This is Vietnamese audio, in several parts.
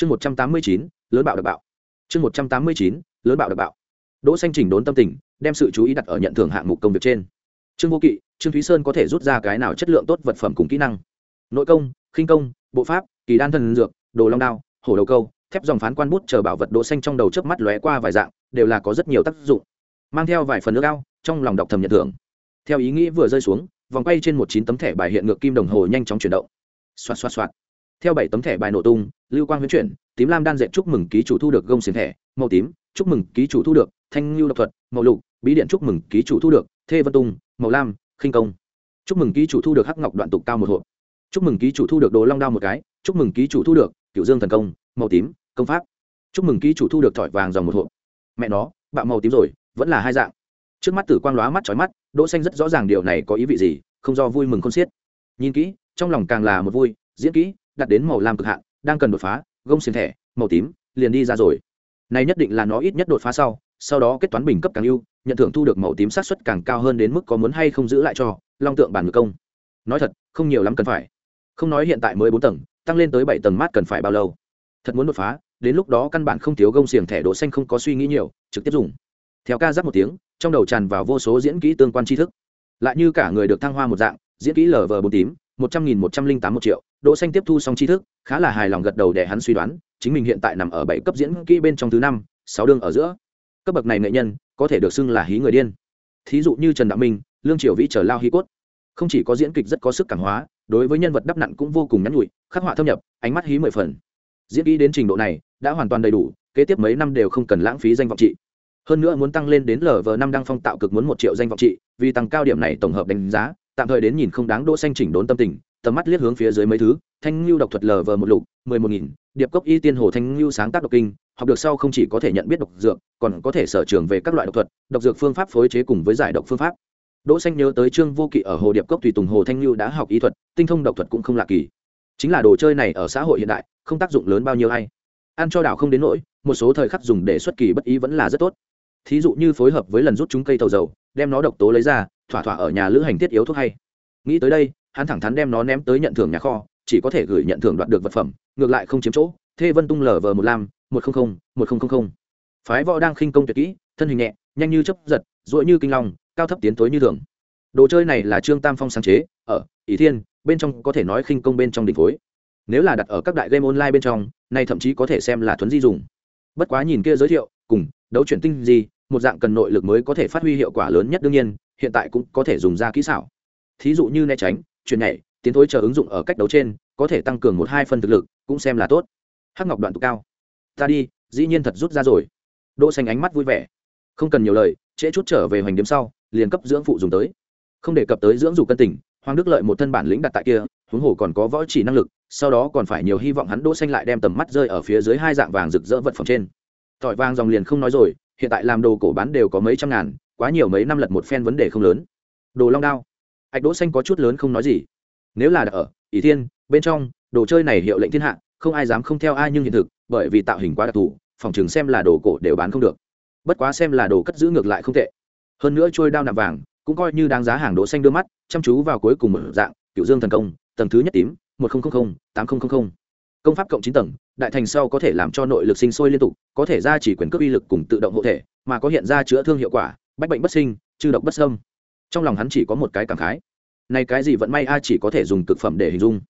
chương một trăm tám mươi chín, lớn bạo đặc bạo. Chương một trăm tám mươi chín, lớn bạo đặc bạo. Đỗ xanh chỉnh đốn tâm tình, đem sự chú ý đặt ở nhận thưởng hạng mục công việc trên. Trương vô kỵ, trương thúy sơn có thể rút ra cái nào chất lượng tốt vật phẩm cùng kỹ năng? Nội công, khinh công, bộ pháp, kỳ đan thần dược, đồ long đao, hổ đầu câu, thép dòng phán quan bút chờ bảo vật đỗ xanh trong đầu chớp mắt lóe qua vài dạng, đều là có rất nhiều tác dụng. Mang theo vài phần nước ao, trong lòng đọc thầm nhận thưởng. Theo ý nghĩ vừa rơi xuống, vòng quay trên một chín tấm thẻ bài hiện ngược kim đồng hồ nhanh chóng chuyển động. Xoát xoát xoát theo bảy tấm thẻ bài nổ tung, lưu quang huyễn chuyển, tím lam đan dệt chúc mừng ký chủ thu được gông xiềng thẻ, màu tím, chúc mừng ký chủ thu được, thanh lưu độc thuật, màu lục, bí điện chúc mừng ký chủ thu được, thê vân tung, màu lam, khinh công. Chúc mừng ký chủ thu được hắc ngọc đoạn tục cao một hộp. Chúc mừng ký chủ thu được đồ long đao một cái, chúc mừng ký chủ thu được cựu dương thần công, màu tím, công pháp. Chúc mừng ký chủ thu được thỏi vàng dòng một hộp. Mẹ nó, bạo màu tím rồi, vẫn là hai dạng. Trước mắt tử quang lóa mắt trói mắt, đỗ xanh rất rõ ràng điều này có ý vị gì, không do vui mừng con xiết. Nhìn kỹ, trong lòng càng là một vui, diễn kỹ đặt đến màu lam cực hạn, đang cần đột phá, gông xiềng thẻ, màu tím, liền đi ra rồi. Này nhất định là nó ít nhất đột phá sau sau đó kết toán bình cấp càng ưu, nhận thưởng thu được màu tím sát xuất càng cao hơn đến mức có muốn hay không giữ lại cho, long tượng bản ngược công. Nói thật, không nhiều lắm cần phải. Không nói hiện tại mới bốn tầng, tăng lên tới bảy tầng mát cần phải bao lâu? Thật muốn đột phá, đến lúc đó căn bản không thiếu gông xiềng thẻ đỗ xanh không có suy nghĩ nhiều, trực tiếp dùng. Theo ca giáp một tiếng, trong đầu tràn vào vô số diễn kỹ tương quan tri thức. Lại như cả người được thăng hoa một dạng, diễn kỹ lờ vờ bốn tím, một trăm nghìn một trăm linh tám một triệu đỗ xanh tiếp thu xong tri thức, khá là hài lòng gật đầu để hắn suy đoán, chính mình hiện tại nằm ở bảy cấp diễn kỹ bên trong thứ năm, sáu đương ở giữa. Cấp bậc này nghệ nhân, có thể được xưng là hí người điên. Thí dụ như trần đạo minh, lương triều vĩ trở lao hí cốt. Không chỉ có diễn kịch rất có sức cảm hóa, đối với nhân vật đắp nặn cũng vô cùng nhắn nhụi, khắc họa thâm nhập, ánh mắt hí mười phần. Diễn kỹ đến trình độ này, đã hoàn toàn đầy đủ, kế tiếp mấy năm đều không cần lãng phí danh vọng trị. Hơn nữa muốn tăng lên đến lv năm đăng phong tạo cực muốn một triệu danh vọng trị, vì tăng cao điểm này tổng hợp đánh giá, tạm thời đến nhìn không đáng đỗ xanh chỉnh đốn tâm tình tầm mắt liếc hướng phía dưới mấy thứ, thanh lưu độc thuật lờ vờ một lục, mười một nghìn, điệp cốc y tiên hồ thanh lưu sáng tác độc kinh, học được sau không chỉ có thể nhận biết độc dược, còn có thể sở trường về các loại độc thuật, độc dược phương pháp phối chế cùng với giải độc phương pháp. Đỗ xanh nhớ tới trương vô kỵ ở hồ điệp cốc tùy tùng hồ thanh lưu đã học y thuật, tinh thông độc thuật cũng không lạ kỳ. Chính là đồ chơi này ở xã hội hiện đại, không tác dụng lớn bao nhiêu hay ăn cho đảo không đến nỗi, một số thời khắc dùng để xuất kỳ bất ý vẫn là rất tốt. Thí dụ như phối hợp với lần rút chúng cây tàu dầu, đem nó độc tố lấy ra, thỏa thỏa ở nhà lữ hành thiết yếu thuốc hay. Nghĩ tới đây hắn thẳng thắn đem nó ném tới nhận thưởng nhà kho, chỉ có thể gửi nhận thưởng đoạt được vật phẩm, ngược lại không chiếm chỗ. Thê vân tung lờ vờ một lam một trăm linh một nghìn phái võ đang khinh công tuyệt kỹ, thân hình nhẹ, nhanh như chấp giật dội như kinh long, cao thấp tiến tối như thường. Đồ chơi này là trương tam phong sáng chế, ở ỷ thiên, bên trong có thể nói khinh công bên trong đỉnh phối. Nếu là đặt ở các đại game online bên trong, này thậm chí có thể xem là thuấn di dùng. Bất quá nhìn kia giới thiệu, cùng đấu chuyển tinh gì, một dạng cần nội lực mới có thể phát huy hiệu quả lớn nhất đương nhiên, hiện tại cũng có thể dùng ra kỹ xảo. Thí dụ như né tránh chuyển nhảy, tiến thối chờ ứng dụng ở cách đấu trên, có thể tăng cường một hai phần thực lực, cũng xem là tốt. Hắc ngọc đoạn tụ cao. Ta đi, dĩ nhiên thật rút ra rồi. Đỗ xanh ánh mắt vui vẻ. Không cần nhiều lời, trễ chút trở về hoành điếm sau, liền cấp dưỡng phụ dùng tới. Không đề cập tới dưỡng dục cân tình, hoàng đức lợi một thân bản lĩnh đặt tại kia, huống hồ còn có võ chỉ năng lực, sau đó còn phải nhiều hy vọng hắn đỗ xanh lại đem tầm mắt rơi ở phía dưới hai dạng vàng rực rỡ vật phẩm trên. Tỏi vàng dòng liền không nói rồi, hiện tại làm đồ cổ bán đều có mấy trăm ngàn, quá nhiều mấy năm lật một phen vấn đề không lớn. Đồ long đao hạch đỗ xanh có chút lớn không nói gì. Nếu là ở, ỷ thiên, bên trong, đồ chơi này hiệu lệnh thiên hạ, không ai dám không theo ai nhưng hiện thực, bởi vì tạo hình quá đặc thù, phòng trường xem là đồ cổ đều bán không được. Bất quá xem là đồ cất giữ ngược lại không tệ. Hơn nữa trôi đao nạm vàng, cũng coi như đáng giá hàng đỗ xanh đưa mắt, chăm chú vào cuối cùng một dạng cựu dương thần công, tầng thứ nhất tím, một nghìn tám nghìn công pháp cộng chín tầng, đại thành sau có thể làm cho nội lực sinh sôi liên tục, có thể ra chỉ quyền cướp uy lực cùng tự động hộ thể, mà có hiện ra chữa thương hiệu quả, bách bệnh bất sinh trừ độc bất sâm trong lòng hắn chỉ có một cái cảm khái. Này cái gì vẫn may a chỉ có thể dùng cực phẩm để hình dung.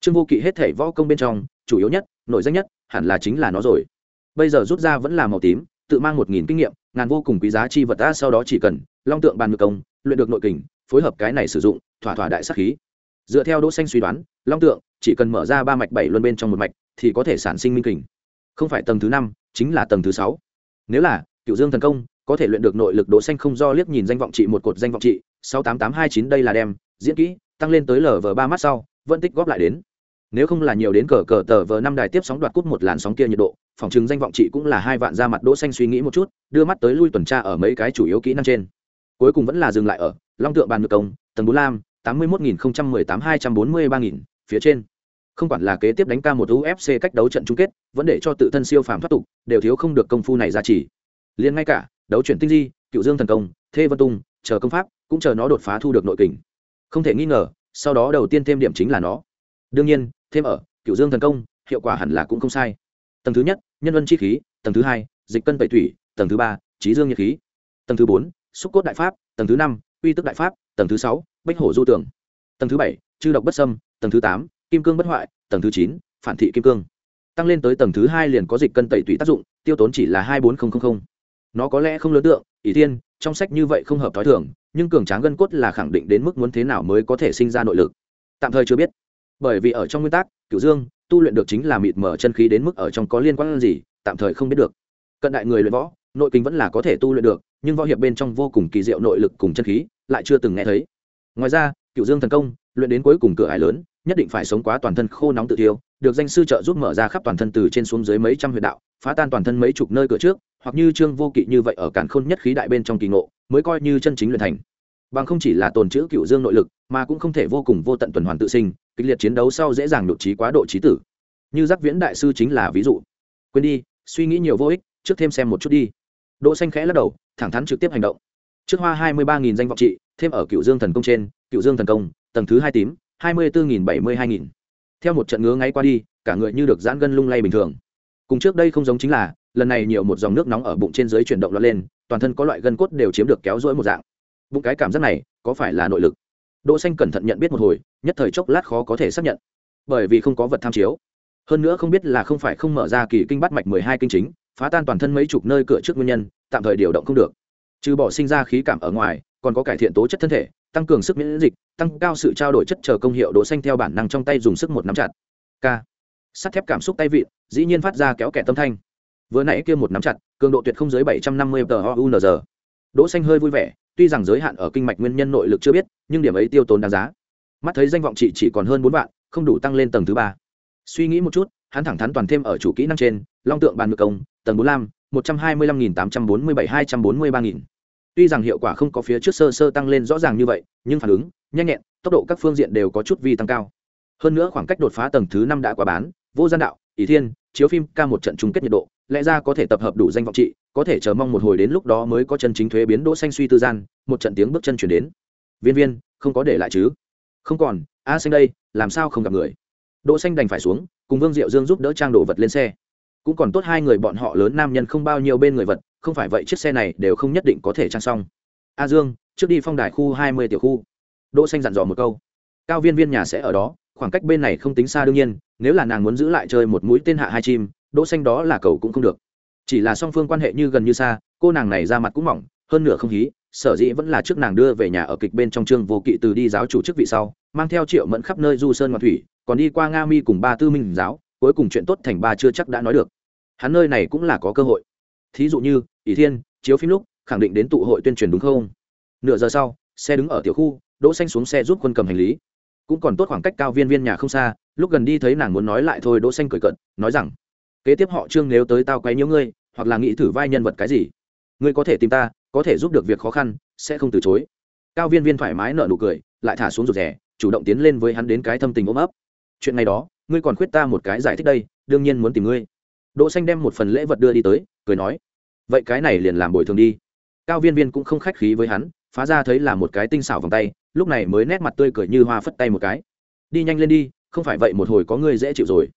Trương vô kỵ hết thể võ công bên trong, chủ yếu nhất, nội danh nhất, hẳn là chính là nó rồi. Bây giờ rút ra vẫn là màu tím, tự mang một nghìn kinh nghiệm, ngàn vô cùng quý giá chi vật ta sau đó chỉ cần, long tượng bàn ngược công, luyện được nội kình, phối hợp cái này sử dụng, thỏa thỏa đại sắc khí. Dựa theo đỗ xanh suy đoán, long tượng, chỉ cần mở ra ba mạch bảy luân bên trong một mạch, thì có thể sản sinh minh kình. Không phải tầng thứ năm, chính là tầng thứ sáu. Nếu là cựu dương thần công có thể luyện được nội lực đỗ xanh không do liếc nhìn danh vọng trị một cột danh vọng trị, sáu tám tám hai chín đây là đem, diễn kỹ, tăng lên tới lv ba mắt sau, vẫn tích góp lại đến. Nếu không là nhiều đến cờ cờ tờ vờ năm đài tiếp sóng đoạt cút một làn sóng kia nhiệt độ, phòng chứng danh vọng trị cũng là hai vạn ra mặt đỗ xanh suy nghĩ một chút, đưa mắt tới lui tuần tra ở mấy cái chủ yếu kỹ năng trên. Cuối cùng vẫn là dừng lại ở, long tượng bàn ngược công, tầng bốn lam, tám mươi một nghìn mười tám hai trăm bốn mươi ba nghìn, phía trên. Không quản là kế tiếp đánh ca một ufc cách đấu trận chung kết, vẫn để cho tự thân siêu phàm thoát tục, đều thiếu không được công phu này ra chỉ. Liền ngay cả đấu chuyển tinh di, cựu dương thần công, thê vân tung, chờ công pháp, cũng chờ nó đột phá thu được nội kình. Không thể nghi ngờ, sau đó đầu tiên thêm điểm chính là nó. Đương nhiên, thêm ở, cựu dương thần công, hiệu quả hẳn là cũng không sai. Tầng thứ nhất, nhân vân chi khí, tầng thứ hai, dịch cân tẩy thủy tầng thứ ba, trí dương nhiệt khí. Tầng thứ bốn, xúc cốt đại pháp, tầng thứ năm uy tức đại pháp, tầng thứ sáu bách hổ du tường. Tầng thứ bảy, chư độc bất sâm tầng thứ tám, kim cương bất hoại, tầng thứ chín, phản thị kim cương. Tăng lên tới tầng thứ hai liền có dịch cân tẩy tủy tác dụng, tiêu tốn chỉ là hai bốn nghìn nó có lẽ không lớn tượng, ỷ thiên, trong sách như vậy không hợp t h ó i thường, nhưng cường tráng gân cốt là khẳng định đến mức muốn thế nào mới có thể sinh ra nội lực. Tạm thời chưa biết. Bởi vì ở trong nguyên tắc cựu dương, tu luyện được chính là mịt mở chân khí đến mức ở trong có liên quan gì, tạm thời không biết được. Cận đại người luyện võ, nội kinh vẫn là có thể tu luyện được, nhưng võ hiệp bên trong vô cùng kỳ diệu nội lực cùng chân khí, lại chưa từng nghe thấy. Ngoài ra cựu dương thần công, luyện đến cuối cùng cửa hải lớn, nhất định phải sống quá toàn thân khô nóng tự tiêu được danh sư trợ giúp mở ra khắp toàn thân từ trên xuống dưới mấy trăm huyệt đạo phá tan toàn thân mấy chục nơi cửa trước, hoặc như trương vô kỵ như vậy ở cản khôn nhất khí đại bên trong kỳ ngộ, mới coi như chân chính luyện thành. Bằng không chỉ là tồn chữ cựu dương nội lực, mà cũng không thể vô cùng vô tận tuần hoàn tự sinh, kịch liệt chiến đấu sau dễ dàng nhột trí quá độ trí tử. Như giác viễn đại sư chính là ví dụ. Quên đi, suy nghĩ nhiều vô ích, trước thêm xem một chút đi. Đỗ xanh khẽ lắc đầu, thẳng thắn trực tiếp hành động. Trước hoa hai mươi ba nghìn danh vọng trị, thêm ở cựu dương thần công trên, cựu dương thần công, tầng thứ hai tím, hai mươi bốn nghìn bảy mươi hai nghìn. Theo một trận ngứa ngáy qua đi, cả người như được giãn gân lung lay bình thường cùng trước đây không giống chính là, lần này nhiều một dòng nước nóng ở bụng trên dưới chuyển động lọt lên, toàn thân có loại gân cốt đều chiếm được kéo rỗi một dạng. Bụng cái cảm giác này, có phải là nội lực? Đỗ xanh cẩn thận nhận biết một hồi, nhất thời chốc lát khó có thể xác nhận. Bởi vì không có vật tham chiếu. Hơn nữa không biết là không phải không mở ra kỳ kinh bắt mạch mười hai kinh chính, phá tan toàn thân mấy chục nơi cửa trước nguyên nhân, tạm thời điều động không được. Trừ bỏ sinh ra khí cảm ở ngoài, còn có cải thiện tố chất thân thể, tăng cường sức miễn dịch, tăng cao sự trao đổi chất chờ công hiệu đỗ xanh theo bản năng trong tay dùng sức một nắm chặt. K sắt thép cảm xúc tay vịn, dĩ nhiên phát ra kéo kẻ tâm thanh. Vừa nãy kia một nắm chặt, cường độ tuyệt không dưới bảy trăm năm mươi tờ unz đỗ xanh hơi vui vẻ, tuy rằng giới hạn ở kinh mạch nguyên nhân nội lực chưa biết, nhưng điểm ấy tiêu tốn đáng giá. Mắt thấy danh vọng chị chỉ còn hơn bốn vạn, không đủ tăng lên tầng thứ ba. Suy nghĩ một chút, hắn thẳng thắn toàn thêm ở chủ kỹ năng trên, long tượng bàn ngược công, tầng bốn lam một trăm hai mươi lăm nghìn tám trăm bốn mươi bảy hai trăm bốn mươi ba nghìn. Tuy rằng hiệu quả không có phía trước sơ sơ tăng lên rõ ràng như vậy, nhưng phản ứng nhanh nhẹn, tốc độ các phương diện đều có chút vi tăng cao. Hơn nữa khoảng cách đột phá tầng thứ năm đã quá bán vô gian đạo, ỷ thiên, chiếu phim ca một trận chung kết nhiệt độ, lẽ ra có thể tập hợp đủ danh vọng trị, có thể chờ mong một hồi đến lúc đó mới có chân chính thuế biến đỗ xanh suy tư gian, một trận tiếng bước chân chuyển đến. Viên viên, không có để lại chứ? Không còn, a xanh đây, làm sao không gặp người? Đỗ xanh đành phải xuống, cùng vương diệu dương giúp đỡ trang đồ vật lên xe. Cũng còn tốt hai người bọn họ lớn nam nhân không bao nhiêu bên người vật, không phải vậy chiếc xe này đều không nhất định có thể trang xong. A dương, trước đi phong đài khu hai mươi tiểu khu. Đỗ xanh dặn dò một câu. Cao viên viên nhà sẽ ở đó khoảng cách bên này không tính xa đương nhiên, nếu là nàng muốn giữ lại chơi một mũi tên hạ hai chim, đỗ xanh đó là cầu cũng không được. Chỉ là song phương quan hệ như gần như xa, cô nàng này ra mặt cũng mỏng, hơn nửa không khí sở dĩ vẫn là trước nàng đưa về nhà ở kịch bên trong trương vô kỵ từ đi giáo chủ chức vị sau, mang theo triệu mẫn khắp nơi du sơn ngọc thủy, còn đi qua nga mi cùng ba tư minh giáo, cuối cùng chuyện tốt thành ba chưa chắc đã nói được. Hắn nơi này cũng là có cơ hội. Thí dụ như, ỷ thiên, chiếu phim lúc, khẳng định đến tụ hội tuyên truyền đúng không? Nửa giờ sau, xe đứng ở tiểu khu, đỗ xanh xuống xe giúp quân cầm hành lý cũng còn tốt khoảng cách cao viên viên nhà không xa, lúc gần đi thấy nàng muốn nói lại thôi, đỗ xanh cười cận nói rằng, kế tiếp họ trương nếu tới tao quấy nhiễu ngươi, hoặc là nghĩ thử vai nhân vật cái gì, ngươi có thể tìm ta, có thể giúp được việc khó khăn, sẽ không từ chối. Cao viên viên thoải mái nở nụ cười, lại thả xuống rụt rè, chủ động tiến lên với hắn đến cái thâm tình ôm ấp. Chuyện này đó, ngươi còn khuyết ta một cái giải thích đây, đương nhiên muốn tìm ngươi. Đỗ xanh đem một phần lễ vật đưa đi tới, cười nói, vậy cái này liền làm bồi thường đi. Cao viên viên cũng không khách khí với hắn, phá ra thấy là một cái tinh xảo vòng tay lúc này mới nét mặt tươi cười như hoa phất tay một cái. Đi nhanh lên đi, không phải vậy một hồi có ngươi dễ chịu rồi.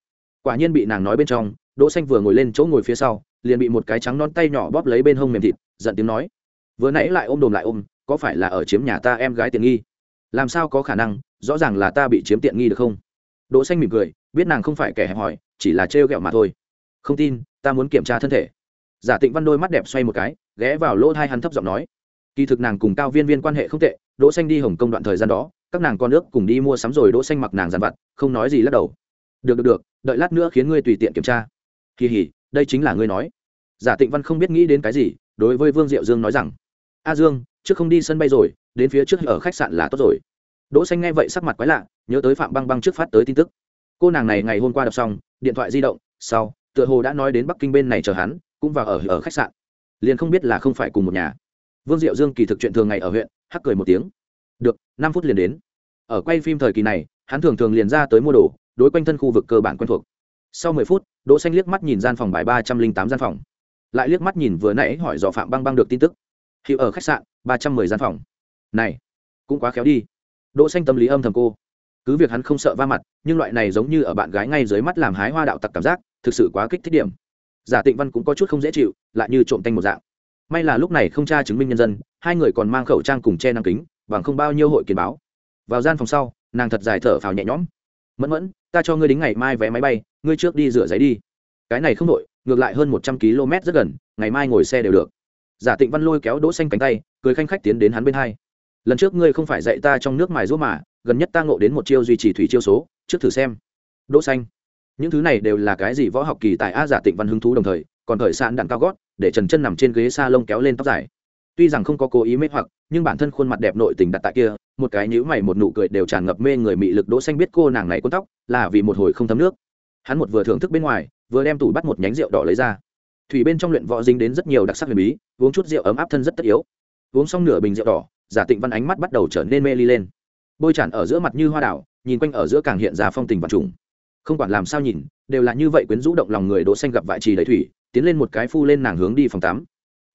Quả nhiên bị nàng nói bên trong, đỗ xanh vừa ngồi lên chỗ ngồi phía sau, liền bị một cái trắng non tay nhỏ bóp lấy bên hông mềm thịt, giận tiếng nói. Vừa nãy lại ôm đồm lại ôm, có phải là ở chiếm nhà ta em gái tiện nghi? Làm sao có khả năng, rõ ràng là ta bị chiếm tiện nghi được không? Đỗ xanh mỉm cười, biết nàng không phải kẻ hẹp hòi, chỉ là trêu ghẹo mà thôi. Không tin, ta muốn kiểm tra thân thể. Giả tịnh văn đôi mắt đẹp xoay một cái, ghé vào lỗ thai hắn thấp giọng nói kỳ thực nàng cùng cao viên viên quan hệ không tệ, đỗ xanh đi hồng kông đoạn thời gian đó, các nàng con nước cùng đi mua sắm rồi đỗ xanh mặc nàng dàn vặt, không nói gì lắc đầu. Được được được, đợi lát nữa khiến ngươi tùy tiện kiểm tra. Kỳ hỉ đây chính là ngươi nói. Giả tịnh văn không biết nghĩ đến cái gì, đối với vương diệu dương nói rằng, a dương, trước không đi sân bay rồi, đến phía trước ở khách sạn là tốt rồi. Đỗ xanh nghe vậy sắc mặt quái lạ, nhớ tới phạm băng băng trước phát tới tin tức. Cô nàng này ngày hôm qua đọc xong, điện thoại di động, sau, tựa hồ đã nói đến bắc kinh bên này chờ hắn, cũng vào ở ở khách sạn. Liền không biết là không phải cùng một nhà vương diệu dương kỳ thực chuyện thường ngày ở huyện, hắc cười một tiếng. Được, năm phút liền đến. Ở quay phim thời kỳ này, hắn thường thường liền ra tới mua đồ, đối quanh thân khu vực cơ bản quen thuộc. Sau mười phút, đỗ xanh liếc mắt nhìn gian phòng bài ba trăm linh tám gian phòng. Lại liếc mắt nhìn vừa nãy hỏi dò phạm băng băng được tin tức. Hiệu ở khách sạn, ba trăm mười gian phòng. Này, cũng quá khéo đi. Đỗ xanh tâm lý âm thầm cô. Cứ việc hắn không sợ va mặt, nhưng loại này giống như ở bạn gái ngay dưới mắt làm hái hoa đạo tặc cảm giác, thực sự quá kích thích điểm. Giả tịnh văn cũng có chút không dễ chịu, lại như trộm tanh một dạng may là lúc này không tra chứng minh nhân dân, hai người còn mang khẩu trang cùng che năng kính, bằng không bao nhiêu hội kiến báo. Vào gian phòng sau, nàng thật dài thở phào nhẹ nhõm. Mẫn mẫn, ta cho ngươi đến ngày mai vé máy bay, ngươi trước đi rửa giấy đi. Cái này không đội, ngược lại hơn một trăm km rất gần, ngày mai ngồi xe đều được. Giả tịnh văn lôi kéo đỗ xanh cánh tay, cười khanh khách tiến đến hắn bên hai. Lần trước ngươi không phải dạy ta trong nước mài rũa mà, gần nhất ta ngộ đến một chiêu duy trì thủy chiêu số, trước thử xem. Đỗ xanh. Những thứ này đều là cái gì võ học kỳ tại a giả tịnh văn hứng thú đồng thời, còn thời sạn đạn cao gót để trần chân nằm trên ghế sa lông kéo lên tóc dài. Tuy rằng không có cố ý mê hoặc, nhưng bản thân khuôn mặt đẹp nội tình đặt tại kia, một cái nhữ mày một nụ cười đều tràn ngập mê người mị lực đỗ xanh biết cô nàng này cuốn tóc là vì một hồi không thấm nước. Hắn một vừa thưởng thức bên ngoài, vừa đem tủ bắt một nhánh rượu đỏ lấy ra. Thủy bên trong luyện võ dính đến rất nhiều đặc sắc huyền bí, uống chút rượu ấm áp thân rất tất yếu. Uống xong nửa bình rượu đỏ, giả tịnh văn ánh mắt bắt đầu trở nên mê ly lên. Bôi tràn ở giữa mặt như hoa đảo, nhìn quanh ở giữa càng hiện ra phong tình và trùng. Không quản làm sao nhìn, đều là như vậy quyến rũ động lòng người đỗ xanh gặp vại trì đầy thủy tiến lên một cái phu lên nàng hướng đi phòng tắm.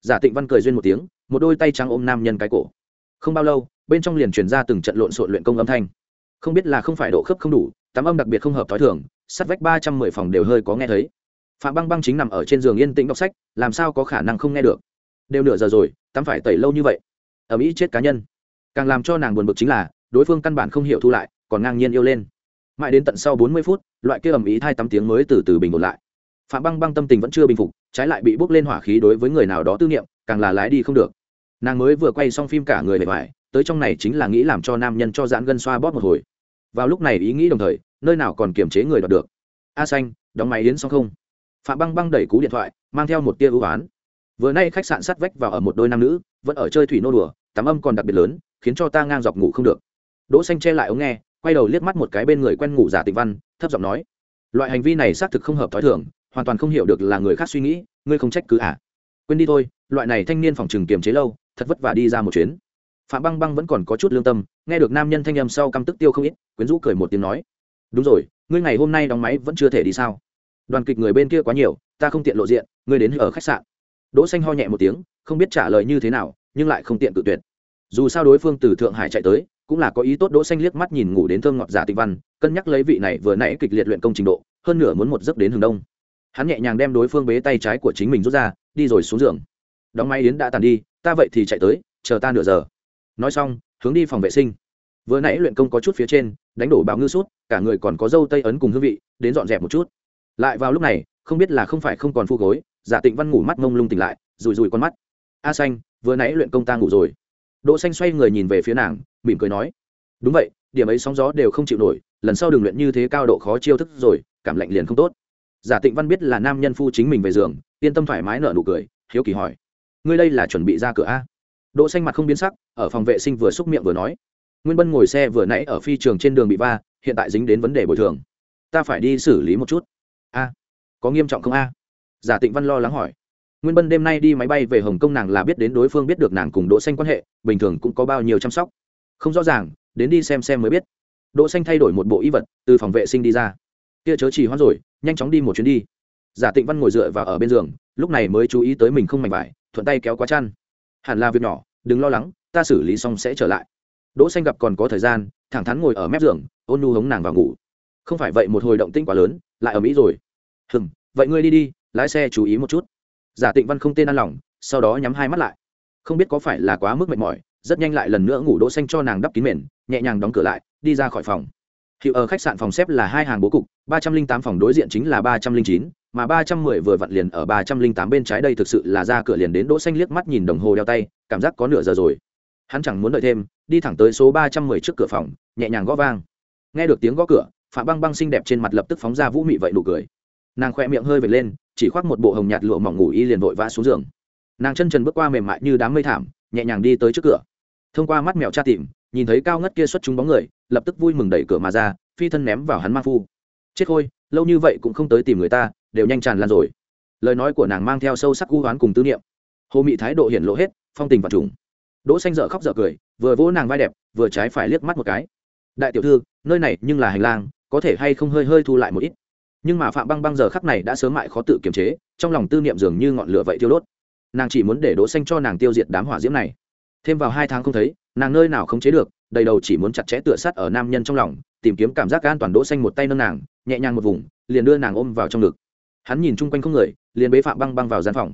Giả tịnh văn cười duyên một tiếng, một đôi tay trắng ôm nam nhân cái cổ. Không bao lâu, bên trong liền truyền ra từng trận lộn xộn luyện công âm thanh. Không biết là không phải độ khớp không đủ, tắm âm đặc biệt không hợp thói thường, sắt vách ba trăm mười phòng đều hơi có nghe thấy. Phạm băng băng chính nằm ở trên giường yên tĩnh đọc sách, làm sao có khả năng không nghe được? Đều nửa giờ rồi, tắm phải tẩy lâu như vậy. Ở mỹ chết cá nhân. Càng làm cho nàng buồn bực chính là, đối phương căn bản không hiểu thu lại, còn ngang nhiên yêu lên. Mãi đến tận sau bốn mươi phút, loại kia ầm ý thai tắm tiếng mới từ từ bình ổn lại phạm băng băng tâm tình vẫn chưa bình phục, trái lại bị bốc lên hỏa khí đối với người nào đó tư niệm, càng là lái đi không được. Nàng mới vừa quay xong phim cả người bề ngoài, tới trong này chính là nghĩ làm cho nam nhân cho giãn gân xoa bóp một hồi. Vào lúc này ý nghĩ đồng thời, nơi nào còn kiềm chế người đoạt được. A xanh, đóng máy yến xong không? Phạm băng băng đẩy cú điện thoại, mang theo một tia ưu oán vừa nay khách sạn sắt vách vào ở một đôi nam nữ, vẫn ở chơi thủy nô đùa, tắm âm còn đặc biệt lớn, khiến cho ta ngang dọc ngủ không được. Đỗ xanh che lại ống nghe, quay đầu liếc mắt một cái bên người quen ngủ giả tịnh văn, thấp giọng nói, loại hành vi này xác thực không hợp thói thường hoàn toàn không hiểu được là người khác suy nghĩ, ngươi không trách cứ à? Quên đi thôi, loại này thanh niên phòng trừng kiềm chế lâu, thật vất vả đi ra một chuyến. Phạm băng băng vẫn còn có chút lương tâm, nghe được nam nhân thanh âm sau căm tức tiêu không ít, quyến rũ cười một tiếng nói, đúng rồi, ngươi ngày hôm nay đóng máy vẫn chưa thể đi sao? Đoàn kịch người bên kia quá nhiều, ta không tiện lộ diện, ngươi đến ở khách sạn. Đỗ xanh ho nhẹ một tiếng, không biết trả lời như thế nào, nhưng lại không tiện cự tuyệt. Dù sao đối phương từ thượng hải chạy tới, cũng là có ý tốt đỗ xanh liếc mắt nhìn ngủ đến thơm ngọt giả tịnh văn, cân nhắc lấy vị này vừa nãy kịch liệt luyện công trình độ, hơn nửa muốn một giấc đến hướng đông hắn nhẹ nhàng đem đối phương bế tay trái của chính mình rút ra, đi rồi xuống giường. Đóng máy yến đã tàn đi, ta vậy thì chạy tới, chờ ta nửa giờ. Nói xong, hướng đi phòng vệ sinh. Vừa nãy luyện công có chút phía trên, đánh đổ bào ngư sút, cả người còn có dâu tây ấn cùng hương vị, đến dọn dẹp một chút. Lại vào lúc này, không biết là không phải không còn phu gối, giả tịnh văn ngủ mắt mông lung tỉnh lại rùi rùi con mắt. A xanh, vừa nãy luyện công ta ngủ rồi. Đỗ xanh xoay người nhìn về phía nàng, mỉm cười nói, đúng vậy, điểm ấy sóng gió đều không chịu nổi, lần sau đừng luyện như thế cao độ khó chiêu thức rồi, cảm lạnh liền không tốt giả tịnh văn biết là nam nhân phu chính mình về giường, yên tâm thoải mái nở nụ cười, hiếu kỳ hỏi, ngươi đây là chuẩn bị ra cửa a? Đỗ xanh mặt không biến sắc, ở phòng vệ sinh vừa xúc miệng vừa nói, nguyên bân ngồi xe vừa nãy ở phi trường trên đường bị va, hiện tại dính đến vấn đề bồi thường. Ta phải đi xử lý một chút. A, có nghiêm trọng không a? Giả tịnh văn lo lắng hỏi. Nguyên bân đêm nay đi máy bay về hồng kông nàng là biết đến đối phương biết được nàng cùng đỗ xanh quan hệ, bình thường cũng có bao nhiêu chăm sóc. Không rõ ràng, đến đi xem xem mới biết. Đỗ xanh thay đổi một bộ y vật, từ phòng vệ sinh đi ra. Kia chớ chỉ hoãn rồi nhanh chóng đi một chuyến đi. Giả tịnh văn ngồi dựa vào ở bên giường, lúc này mới chú ý tới mình không mảnh vải, thuận tay kéo quá chăn. Hẳn là việc nhỏ, đừng lo lắng, ta xử lý xong sẽ trở lại. Đỗ xanh gặp còn có thời gian, thẳng thắn ngồi ở mép giường, ôn nu hống nàng vào ngủ. Không phải vậy một hồi động tĩnh quá lớn, lại ở mỹ rồi. Hừm, vậy ngươi đi đi, lái xe chú ý một chút. Giả tịnh văn không tên ăn lòng, sau đó nhắm hai mắt lại. Không biết có phải là quá mức mệt mỏi, rất nhanh lại lần nữa ngủ đỗ xanh cho nàng đắp kín mền, nhẹ nhàng đóng cửa lại, đi ra khỏi phòng. Hiệu ở khách sạn phòng xếp là hai hàng bố cục ba trăm linh tám phòng đối diện chính là ba trăm linh chín, mà ba trăm mười vừa vặn liền ở ba trăm linh tám bên trái đây thực sự là ra cửa liền đến đỗ xanh liếc mắt nhìn đồng hồ đeo tay, cảm giác có nửa giờ rồi. Hắn chẳng muốn đợi thêm, đi thẳng tới số ba trăm mười trước cửa phòng, nhẹ nhàng gõ vang. Nghe được tiếng gõ cửa, phạm băng băng xinh đẹp trên mặt lập tức phóng ra vũ mị vậy nụ cười. Nàng khoe miệng hơi vệt lên, chỉ khoác một bộ hồng nhạt lụa mỏng ngủ y liền vội vã xuống giường. Nàng chân trần bước qua mềm mại như đám mây thảm, nhẹ nhàng đi tới trước cửa. Thông qua mắt mèo tra tìm, nhìn thấy cao ngất kia xuất chúng bóng người, lập tức vui mừng đẩy cửa mà ra, phi thân ném vào hắn mang phu chết khôi, lâu như vậy cũng không tới tìm người ta, đều nhanh tràn lan rồi. Lời nói của nàng mang theo sâu sắc u oán cùng tư niệm. Hồ mị thái độ hiển lộ hết, phong tình và trùng. Đỗ xanh dở khóc dở cười, vừa vỗ nàng vai đẹp, vừa trái phải liếc mắt một cái. Đại tiểu thư, nơi này nhưng là hành lang, có thể hay không hơi hơi thu lại một ít. Nhưng mà phạm băng băng giờ khắc này đã sớm mại khó tự kiềm chế, trong lòng tư niệm dường như ngọn lửa vậy thiêu đốt. Nàng chỉ muốn để đỗ xanh cho nàng tiêu diệt đám hỏa diễm này. Thêm vào hai tháng không thấy, nàng nơi nào không chế được đầy đầu chỉ muốn chặt chẽ tựa sát ở nam nhân trong lòng, tìm kiếm cảm giác an toàn đỗ xanh một tay nâng nàng, nhẹ nhàng một vùng, liền đưa nàng ôm vào trong ngực. Hắn nhìn chung quanh không người, liền bế phạm băng băng vào gian phòng.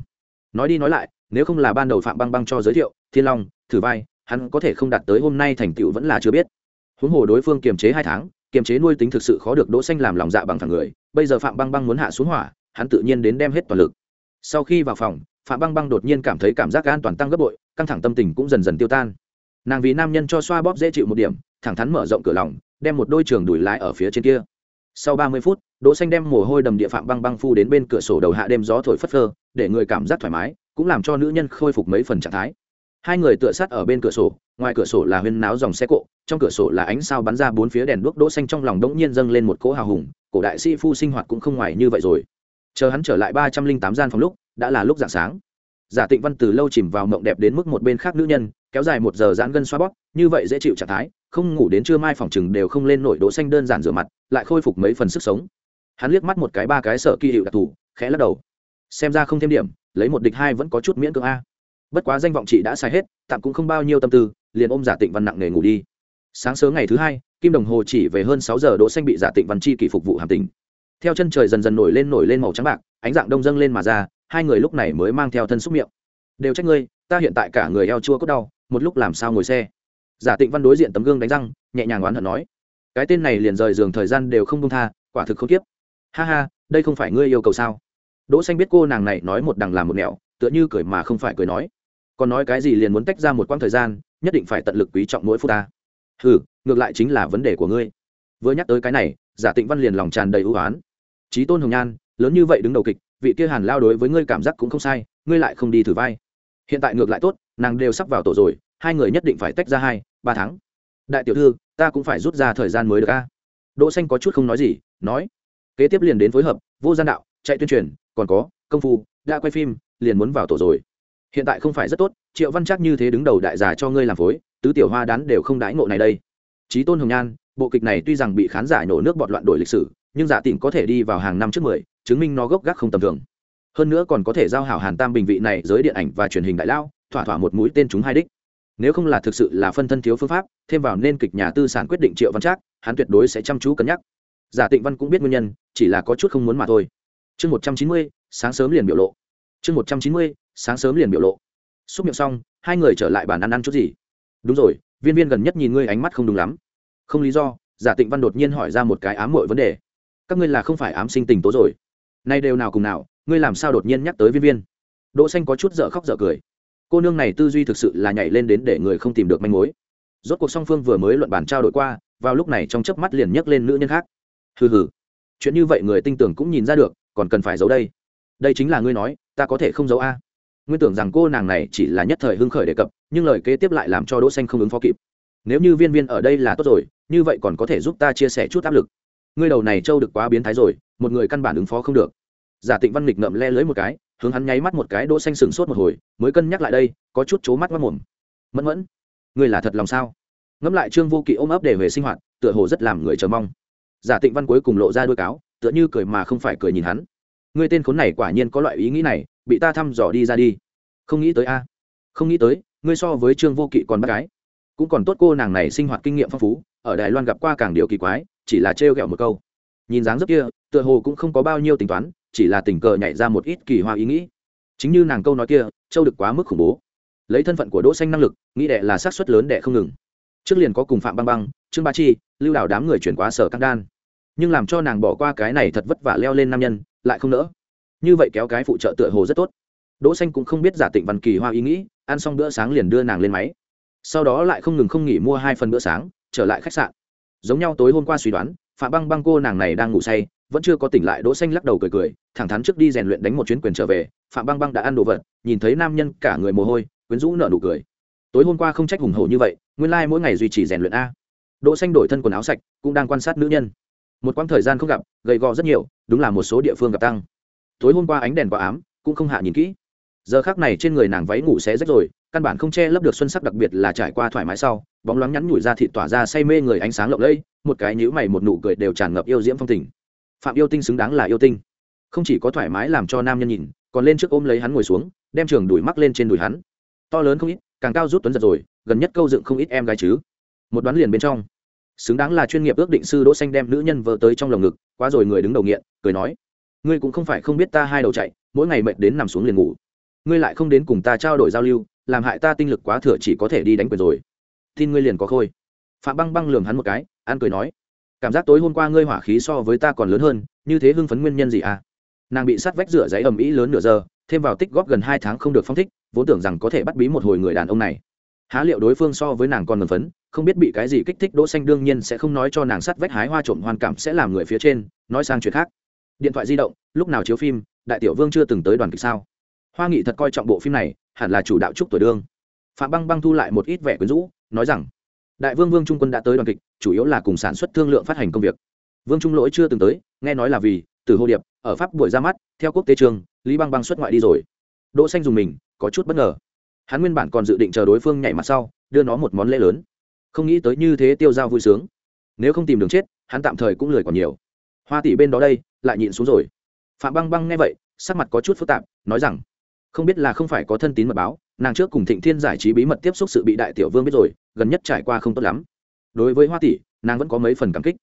Nói đi nói lại, nếu không là ban đầu phạm băng băng cho giới thiệu, thiên long, thử vai, hắn có thể không đạt tới hôm nay thành tựu vẫn là chưa biết. Huống hồ đối phương kiềm chế hai tháng, kiềm chế nuôi tính thực sự khó được đỗ xanh làm lòng dạ bằng thằng người, bây giờ phạm băng băng muốn hạ xuống hỏa, hắn tự nhiên đến đem hết toàn lực. Sau khi vào phòng, phạm băng băng đột nhiên cảm thấy cảm giác an toàn tăng gấp bội, căng thẳng tâm tình cũng dần dần tiêu tan nàng vì nam nhân cho xoa bóp dễ chịu một điểm, thẳng thắn mở rộng cửa lòng, đem một đôi trường đùi lái ở phía trên kia. Sau ba mươi phút, đỗ xanh đem mồ hôi đầm địa phạm băng băng phu đến bên cửa sổ đầu hạ đêm gió thổi phất phơ, để người cảm giác thoải mái, cũng làm cho nữ nhân khôi phục mấy phần trạng thái. Hai người tựa sát ở bên cửa sổ, ngoài cửa sổ là huyên náo dòng xe cộ, trong cửa sổ là ánh sao bắn ra bốn phía đèn đuốc đỗ xanh trong lòng đống nhiên dâng lên một cỗ hào hùng, cổ đại sĩ phu sinh hoạt cũng không ngoài như vậy rồi. Chờ hắn trở lại ba trăm linh tám gian phòng lúc, đã là lúc dạng sáng. Giả tịnh văn từ lâu chìm vào mộng đẹp đến mức một bên khác nữ nhân kéo dài một giờ giãn gân xoa bóp, như vậy dễ chịu trạng thái, không ngủ đến trưa mai phòng chừng đều không lên nổi đỗ xanh đơn giản rửa mặt, lại khôi phục mấy phần sức sống. Hắn liếc mắt một cái ba cái sợ kỳ hiệu đặc thù, khẽ lắc đầu. Xem ra không thêm điểm, lấy một địch hai vẫn có chút miễn cưỡng a. Bất quá danh vọng chị đã xài hết, tạm cũng không bao nhiêu tâm tư, liền ôm giả tịnh văn nặng nề ngủ đi. Sáng sớm ngày thứ hai, kim đồng hồ chỉ về hơn sáu giờ đỗ xanh bị giả tịnh văn chi kỳ phục vụ hàm tình. Theo chân trời dần dần nổi lên nổi lên màu trắng bạc, ánh dạng đông dâng lên mà ra, hai người lúc này mới mang theo thân xúc miệng. Đều trách ngươi, ta hiện tại cả người eo chua cốt đau một lúc làm sao ngồi xe. Giả tịnh văn đối diện tấm gương đánh răng, nhẹ nhàng oán hận nói, cái tên này liền rời giường thời gian đều không công tha, quả thực không tiếp ha ha, đây không phải ngươi yêu cầu sao? Đỗ xanh biết cô nàng này nói một đằng làm một nẻo, tựa như cười mà không phải cười nói, còn nói cái gì liền muốn tách ra một quãng thời gian, nhất định phải tận lực quý trọng mỗi phút ta. Hừ, ngược lại chính là vấn đề của ngươi. Vừa nhắc tới cái này, giả tịnh văn liền lòng tràn đầy ưu oán. Trí tôn hồng nhan, lớn như vậy đứng đầu kịch, vị kia hàn lao đối với ngươi cảm giác cũng không sai, ngươi lại không đi thử vai. Hiện tại ngược lại tốt nàng đều sắp vào tổ rồi, hai người nhất định phải tách ra hai, ba tháng. Đại tiểu thư, ta cũng phải rút ra thời gian mới được a. Đỗ xanh có chút không nói gì, nói, kế tiếp liền đến phối hợp, vô gian đạo, chạy tuyên truyền, còn có, công phu, đã quay phim, liền muốn vào tổ rồi. Hiện tại không phải rất tốt, triệu văn chắc như thế đứng đầu đại giả cho ngươi làm phối, tứ tiểu hoa đán đều không đãi ngộ này đây. Trí tôn hồng nhan, bộ kịch này tuy rằng bị khán giả nổ nước bọt loạn đổi lịch sử, nhưng giả tìm có thể đi vào hàng năm trước mười, chứng minh nó gốc gác không tầm thường. Hơn nữa còn có thể giao hảo hàn tam bình vị này, giới điện ảnh và truyền hình đại lao thỏa thỏa một mũi tên chúng hai đích. Nếu không là thực sự là phân thân thiếu phương pháp, thêm vào nên kịch nhà tư sản quyết định triệu văn trác, hắn tuyệt đối sẽ chăm chú cân nhắc. Giả tịnh văn cũng biết nguyên nhân, chỉ là có chút không muốn mà thôi. Chương một trăm chín mươi, sáng sớm liền biểu lộ. Chương một trăm chín mươi, sáng sớm liền biểu lộ. Xúc miệng xong, hai người trở lại bàn ăn ăn chút gì. Đúng rồi, viên viên gần nhất nhìn ngươi ánh mắt không đúng lắm. Không lý do, giả tịnh văn đột nhiên hỏi ra một cái ám muội vấn đề. Các ngươi là không phải ám sinh tình tố rồi. Nay đều nào cùng nào, ngươi làm sao đột nhiên nhắc tới viên viên? Đỗ xanh có chút dở khóc dở cười cô nương này tư duy thực sự là nhảy lên đến để người không tìm được manh mối. Rốt cuộc song phương vừa mới luận bàn trao đổi qua, vào lúc này trong chớp mắt liền nhấc lên nữ nhân khác. Hừ hừ. Chuyện như vậy người tinh tưởng cũng nhìn ra được, còn cần phải giấu đây. Đây chính là ngươi nói, ta có thể không giấu a. Nguyên tưởng rằng cô nàng này chỉ là nhất thời hưng khởi đề cập, nhưng lời kế tiếp lại làm cho đỗ xanh không ứng phó kịp. Nếu như viên viên ở đây là tốt rồi, như vậy còn có thể giúp ta chia sẻ chút áp lực. Ngươi đầu này trâu được quá biến thái rồi, một người căn bản ứng phó không được. Giả tịnh văn nghịch ngậm le lưới một cái hướng hắn nháy mắt một cái đỗ xanh sừng sốt một hồi, mới cân nhắc lại đây, có chút chố mắt mắt mồm. Mẫn mẫn, ngươi là thật lòng sao? Ngẫm lại trương vô kỵ ôm ấp để về sinh hoạt, tựa hồ rất làm người chờ mong. Giả tịnh văn cuối cùng lộ ra đôi cáo, tựa như cười mà không phải cười nhìn hắn. Ngươi tên khốn này quả nhiên có loại ý nghĩ này, bị ta thăm dò đi ra đi. Không nghĩ tới a. Không nghĩ tới, ngươi so với trương vô kỵ còn bác gái. Cũng còn tốt cô nàng này sinh hoạt kinh nghiệm phong phú, ở đài loan gặp qua càng điều kỳ quái, chỉ là trêu ghẹo một câu. Nhìn dáng dấp kia tựa hồ cũng không có bao nhiêu tính toán, chỉ là tình cờ nhảy ra một ít kỳ hoa ý nghĩ. Chính như nàng câu nói kia, châu được quá mức khủng bố. Lấy thân phận của đỗ xanh năng lực, nghĩ đệ là xác suất lớn đệ không ngừng. Trước liền có cùng phạm băng băng, trương ba chi, lưu đảo đám người chuyển quá sở căng đan. Nhưng làm cho nàng bỏ qua cái này thật vất vả leo lên nam nhân, lại không nỡ. Như vậy kéo cái phụ trợ tựa hồ rất tốt. Đỗ xanh cũng không biết giả tịnh văn kỳ hoa ý nghĩ, ăn xong bữa sáng liền đưa nàng lên máy. Sau đó lại không ngừng không nghỉ mua hai phần bữa sáng, trở lại khách sạn. Giống nhau tối hôm qua suy đoán phạm băng băng cô nàng này đang ngủ say, vẫn chưa có tỉnh lại, đỗ xanh lắc đầu cười cười, thẳng thắn trước đi rèn luyện đánh một chuyến quyền trở về phạm băng băng đã ăn đồ vật, nhìn thấy nam nhân cả người mồ hôi, quyến rũ nở nụ cười. Tối hôm qua không trách hùng hổ như vậy, nguyên lai like mỗi ngày duy trì rèn luyện a. Đỗ xanh đổi thân quần áo sạch, cũng đang quan sát nữ nhân. Một quãng thời gian không gặp, gầy gò rất nhiều, đúng là một số địa phương gặp tăng. Tối hôm qua ánh đèn quá ám, cũng không hạ nhìn kỹ giờ khác này trên người nàng váy ngủ xé rách rồi, căn bản không che lấp được xuân sắc đặc biệt là trải qua thoải mái sau, bóng loáng nhắn nhủi ra thịt tỏa ra say mê người ánh sáng lộng lẫy, một cái nhíu mày một nụ cười đều tràn ngập yêu diễm phong tình. Phạm yêu tinh xứng đáng là yêu tinh. Không chỉ có thoải mái làm cho nam nhân nhìn, còn lên trước ôm lấy hắn ngồi xuống, đem trường đùi mắc lên trên đùi hắn. To lớn không ít, càng cao rút tuấn giật rồi, gần nhất câu dựng không ít em gái chứ. Một đoán liền bên trong. Xứng đáng là chuyên nghiệp ước định sư đỗ xanh đem nữ nhân vợ tới trong lồng ngực, quá rồi người đứng đầu nghiện, cười nói. Ngươi cũng không phải không biết ta hai đầu chạy, mỗi ngày mệt đến nằm xuống liền ngủ ngươi lại không đến cùng ta trao đổi giao lưu, làm hại ta tinh lực quá thừa chỉ có thể đi đánh quyền rồi. Tin ngươi liền có khôi. Phạm băng băng lườm hắn một cái, an cười nói, cảm giác tối hôm qua ngươi hỏa khí so với ta còn lớn hơn, như thế hưng phấn nguyên nhân gì à? Nàng bị sắt vách rửa giấy ầm ĩ lớn nửa giờ, thêm vào tích góp gần hai tháng không được phong thích, vốn tưởng rằng có thể bắt bí một hồi người đàn ông này. Há liệu đối phương so với nàng còn ngần phấn, không biết bị cái gì kích thích đỗ xanh đương nhiên sẽ không nói cho nàng sắt vách hái hoa trộm hoàn cảm sẽ làm người phía trên, nói sang chuyện khác. Điện thoại di động, lúc nào chiếu phim, đại tiểu vương chưa từng tới đoàn kịch sao? Hoa nghị thật coi trọng bộ phim này, hẳn là chủ đạo trúc tuổi đương. Phạm băng băng thu lại một ít vẻ quyến rũ, nói rằng, đại vương vương trung quân đã tới đoàn kịch, chủ yếu là cùng sản xuất thương lượng phát hành công việc. Vương trung lỗi chưa từng tới, nghe nói là vì từ hô điệp, ở pháp buổi ra mắt, theo quốc tế trường, lý băng băng xuất ngoại đi rồi. Đỗ xanh dùng mình, có chút bất ngờ. Hắn nguyên bản còn dự định chờ đối phương nhảy mặt sau, đưa nó một món lễ lớn. Không nghĩ tới như thế tiêu giao vui sướng. Nếu không tìm đường chết, hắn tạm thời cũng lười còn nhiều. Hoa tỷ bên đó đây, lại nhịn xuống rồi. Phạm băng băng nghe vậy, sắc mặt có chút phức tạp, nói rằng không biết là không phải có thân tín mật báo, nàng trước cùng thịnh thiên giải trí bí mật tiếp xúc sự bị đại tiểu vương biết rồi, gần nhất trải qua không tốt lắm. Đối với hoa tỷ, nàng vẫn có mấy phần cảm kích.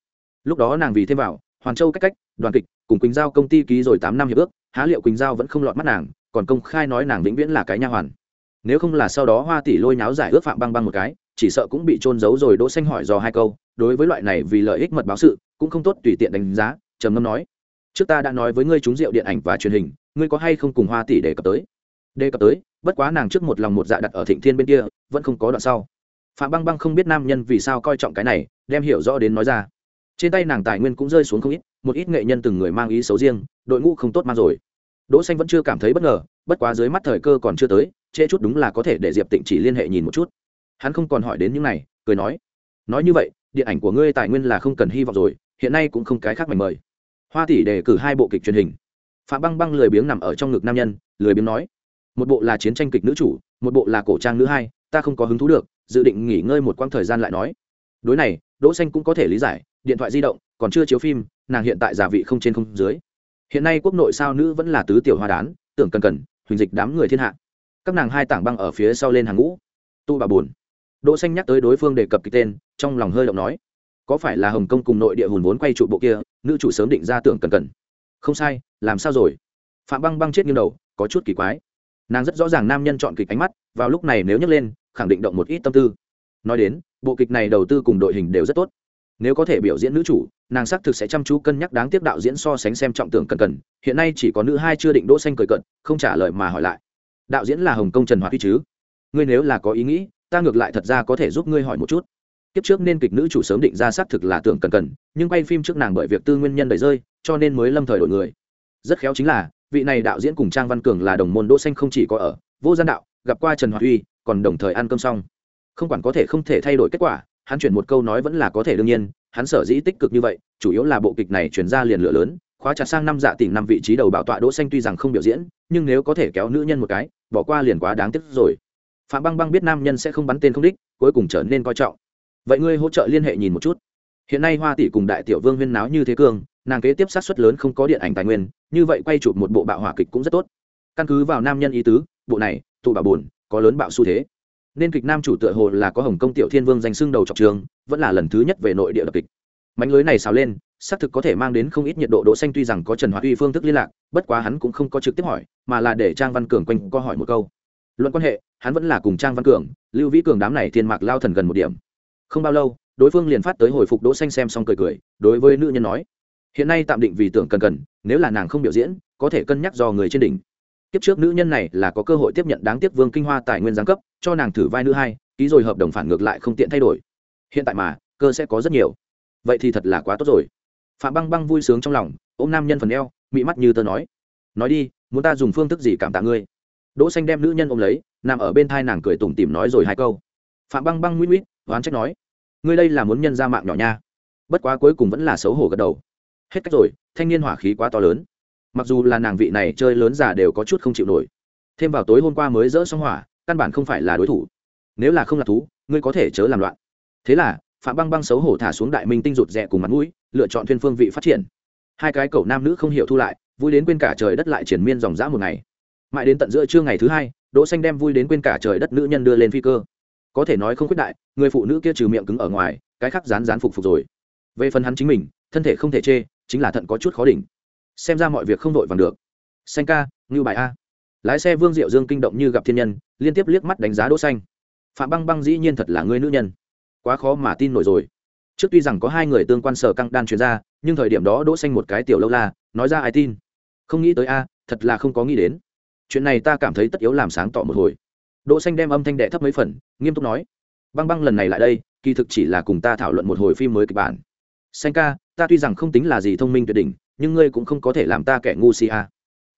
Lúc đó nàng vì thêm vào, hoàn châu cách cách, đoàn kịch, cùng quỳnh giao công ty ký rồi tám năm hiệp ước, há liệu quỳnh giao vẫn không lọt mắt nàng, còn công khai nói nàng vĩnh viễn là cái nha hoàn. Nếu không là sau đó hoa tỷ lôi nháo giải ước phạm băng băng một cái, chỉ sợ cũng bị trôn giấu rồi đỗ xanh hỏi dò hai câu, đối với loại này vì lợi ích mật báo sự, cũng không tốt tùy tiện đánh giá, trầm ngâm nói. Trước ta đã nói với ngươi chúng rượu điện ảnh và truyền hình, ngươi có hay không cùng hoa tỷ đề cập tới? Đề cập tới, bất quá nàng trước một lòng một dạ đặt ở thịnh thiên bên kia, vẫn không có đoạn sau. Phạm băng băng không biết nam nhân vì sao coi trọng cái này, đem hiểu rõ đến nói ra. Trên tay nàng tài nguyên cũng rơi xuống không ít, một ít nghệ nhân từng người mang ý xấu riêng, đội ngũ không tốt mang rồi. Đỗ xanh vẫn chưa cảm thấy bất ngờ, bất quá dưới mắt thời cơ còn chưa tới, trễ chút đúng là có thể để diệp tịnh chỉ liên hệ nhìn một chút. Hắn không còn hỏi đến những này, cười nói nói như vậy, điện ảnh của ngươi tài nguyên là không cần hy vọng rồi, hiện nay cũng không cái khác mảnh mời. Hoa tỷ đề cử hai bộ kịch truyền hình. Phạm băng băng lười biếng nằm ở trong ngực nam nhân, lười biếng nói một bộ là chiến tranh kịch nữ chủ, một bộ là cổ trang nữ hai, ta không có hứng thú được, dự định nghỉ ngơi một quãng thời gian lại nói. Đối này, đỗ xanh cũng có thể lý giải, điện thoại di động, còn chưa chiếu phim, nàng hiện tại giả vị không trên không dưới. Hiện nay quốc nội sao nữ vẫn là tứ tiểu hoa đán, tưởng cần cần, huỳnh dịch đám người thiên hạ. Các nàng hai tảng băng ở phía sau lên hàng ngũ. Tu bà buồn. Đỗ xanh nhắc tới đối phương đề cập cái tên, trong lòng hơi động nói. Có phải là hồng kông cùng nội địa hùn vốn quay trụ bộ kia, nữ chủ sớm định ra tưởng cần cần. Không sai, làm sao rồi? Phạm băng băng chết nghiêng đầu, có chút kỳ quái nàng rất rõ ràng nam nhân chọn kịch ánh mắt, vào lúc này nếu nhấc lên, khẳng định động một ít tâm tư. Nói đến, bộ kịch này đầu tư cùng đội hình đều rất tốt. Nếu có thể biểu diễn nữ chủ, nàng xác thực sẽ chăm chú cân nhắc đáng tiếc đạo diễn so sánh xem trọng tưởng cần cần hiện nay chỉ có nữ hai chưa định đỗ xanh cười cận, không trả lời mà hỏi lại. Đạo diễn là hồng công trần hoạt huy chứ? Ngươi nếu là có ý nghĩ, ta ngược lại thật ra có thể giúp ngươi hỏi một chút. Kiếp trước nên kịch nữ chủ sớm định ra xác thực là tưởng cần cần nhưng quay phim trước nàng bởi việc tư nguyên nhân đẩy rơi, cho nên mới lâm thời đổi người. Rất khéo chính là vị này đạo diễn cùng trang văn cường là đồng môn đỗ xanh không chỉ có ở vô gian đạo, gặp qua trần hoạt huy còn đồng thời ăn cơm xong. Không quản có thể không thể thay đổi kết quả, hắn chuyển một câu nói vẫn là có thể đương nhiên, hắn sở dĩ tích cực như vậy, chủ yếu là bộ kịch này chuyển ra liền lửa lớn, khóa chặt sang năm dạ tỉnh năm vị trí đầu bảo tọa đỗ xanh tuy rằng không biểu diễn, nhưng nếu có thể kéo nữ nhân một cái, bỏ qua liền quá đáng tiếc rồi. Phạm băng băng biết nam nhân sẽ không bắn tên không đích, cuối cùng trở nên coi trọng. Vậy ngươi hỗ trợ liên hệ nhìn một chút. Hiện nay hoa tỷ cùng đại tiểu vương huyên náo như thế cường nàng kế tiếp sát xuất lớn không có điện ảnh tài nguyên, như vậy quay chụp một bộ bạo hỏa kịch cũng rất tốt. Căn cứ vào nam nhân ý tứ, bộ này, tụ bảo buồn, có lớn bạo xu thế. Nên kịch nam chủ tựa hồ là có hồng công tiểu thiên vương danh xưng đầu trọc trường, vẫn là lần thứ nhất về nội địa lập kịch. Mánh lưới này xào lên, xác thực có thể mang đến không ít nhiệt độ đỗ xanh tuy rằng có trần hoạt uy phương thức liên lạc, bất quá hắn cũng không có trực tiếp hỏi, mà là để trang văn cường quanh co hỏi một câu. Luận quan hệ, hắn vẫn là cùng trang văn cường, lưu vĩ cường đám này thiên mạc lao thần gần một điểm. Không bao lâu, đối phương liền phát tới hồi phục đỗ xanh xem xong cười cười, đối với nữ nhân nói hiện nay tạm định vì tưởng cần cần, nếu là nàng không biểu diễn, có thể cân nhắc do người trên đỉnh. Kiếp trước nữ nhân này là có cơ hội tiếp nhận đáng tiếc vương kinh hoa tài nguyên giáng cấp, cho nàng thử vai nữ hai, ký rồi hợp đồng phản ngược lại không tiện thay đổi. Hiện tại mà, cơ sẽ có rất nhiều. Vậy thì thật là quá tốt rồi. Phạm băng băng vui sướng trong lòng, ôm nam nhân phần eo, mị mắt như tớ nói. Nói đi, muốn ta dùng phương thức gì cảm tạ ngươi? Đỗ xanh đem nữ nhân ôm lấy, nằm ở bên thai nàng cười tủm tỉm nói rồi hai câu. Phạm băng băng nguyễn nguyễn oán trách nói. Ngươi đây là muốn nhân ra mạng nhỏ nha. Bất quá cuối cùng vẫn là xấu hổ gật đầu hết cách rồi, thanh niên hỏa khí quá to lớn. Mặc dù là nàng vị này chơi lớn già đều có chút không chịu nổi. Thêm vào tối hôm qua mới dỡ xong hỏa, căn bản không phải là đối thủ. Nếu là không là thú, ngươi có thể chớ làm loạn. Thế là, phạm băng băng xấu hổ thả xuống đại minh tinh rụt rè cùng mặt mũi, lựa chọn thuyên phương vị phát triển. Hai cái cậu nam nữ không hiểu thu lại, vui đến quên cả trời đất lại triển miên dòng dã một ngày. Mãi đến tận giữa trưa ngày thứ hai, đỗ xanh đem vui đến quên cả trời đất nữ nhân đưa lên phi cơ. Có thể nói không khuyết đại, người phụ nữ kia trừ miệng cứng ở ngoài, cái khác rán rán phục phục rồi. Về phần hắn chính mình, thân thể không thể chê chính là thận có chút khó đỉnh. Xem ra mọi việc không đội vàng được. Xanh ca, ngưu bài a. Lái xe vương diệu dương kinh động như gặp thiên nhân, liên tiếp liếc mắt đánh giá đỗ xanh. Phạm băng băng dĩ nhiên thật là người nữ nhân. Quá khó mà tin nổi rồi. Trước tuy rằng có hai người tương quan sở căng đan truyền ra nhưng thời điểm đó đỗ xanh một cái tiểu lâu la, nói ra ai tin. Không nghĩ tới a, thật là không có nghĩ đến. Chuyện này ta cảm thấy tất yếu làm sáng tỏ một hồi. Đỗ xanh đem âm thanh đệ thấp mấy phần, nghiêm túc nói. Băng băng lần này lại đây, kỳ thực chỉ là cùng ta thảo luận một hồi phim mới kịch bản. Xanh ca ta tuy rằng không tính là gì thông minh tuyệt đỉnh, nhưng ngươi cũng không có thể làm ta kẻ ngu si a.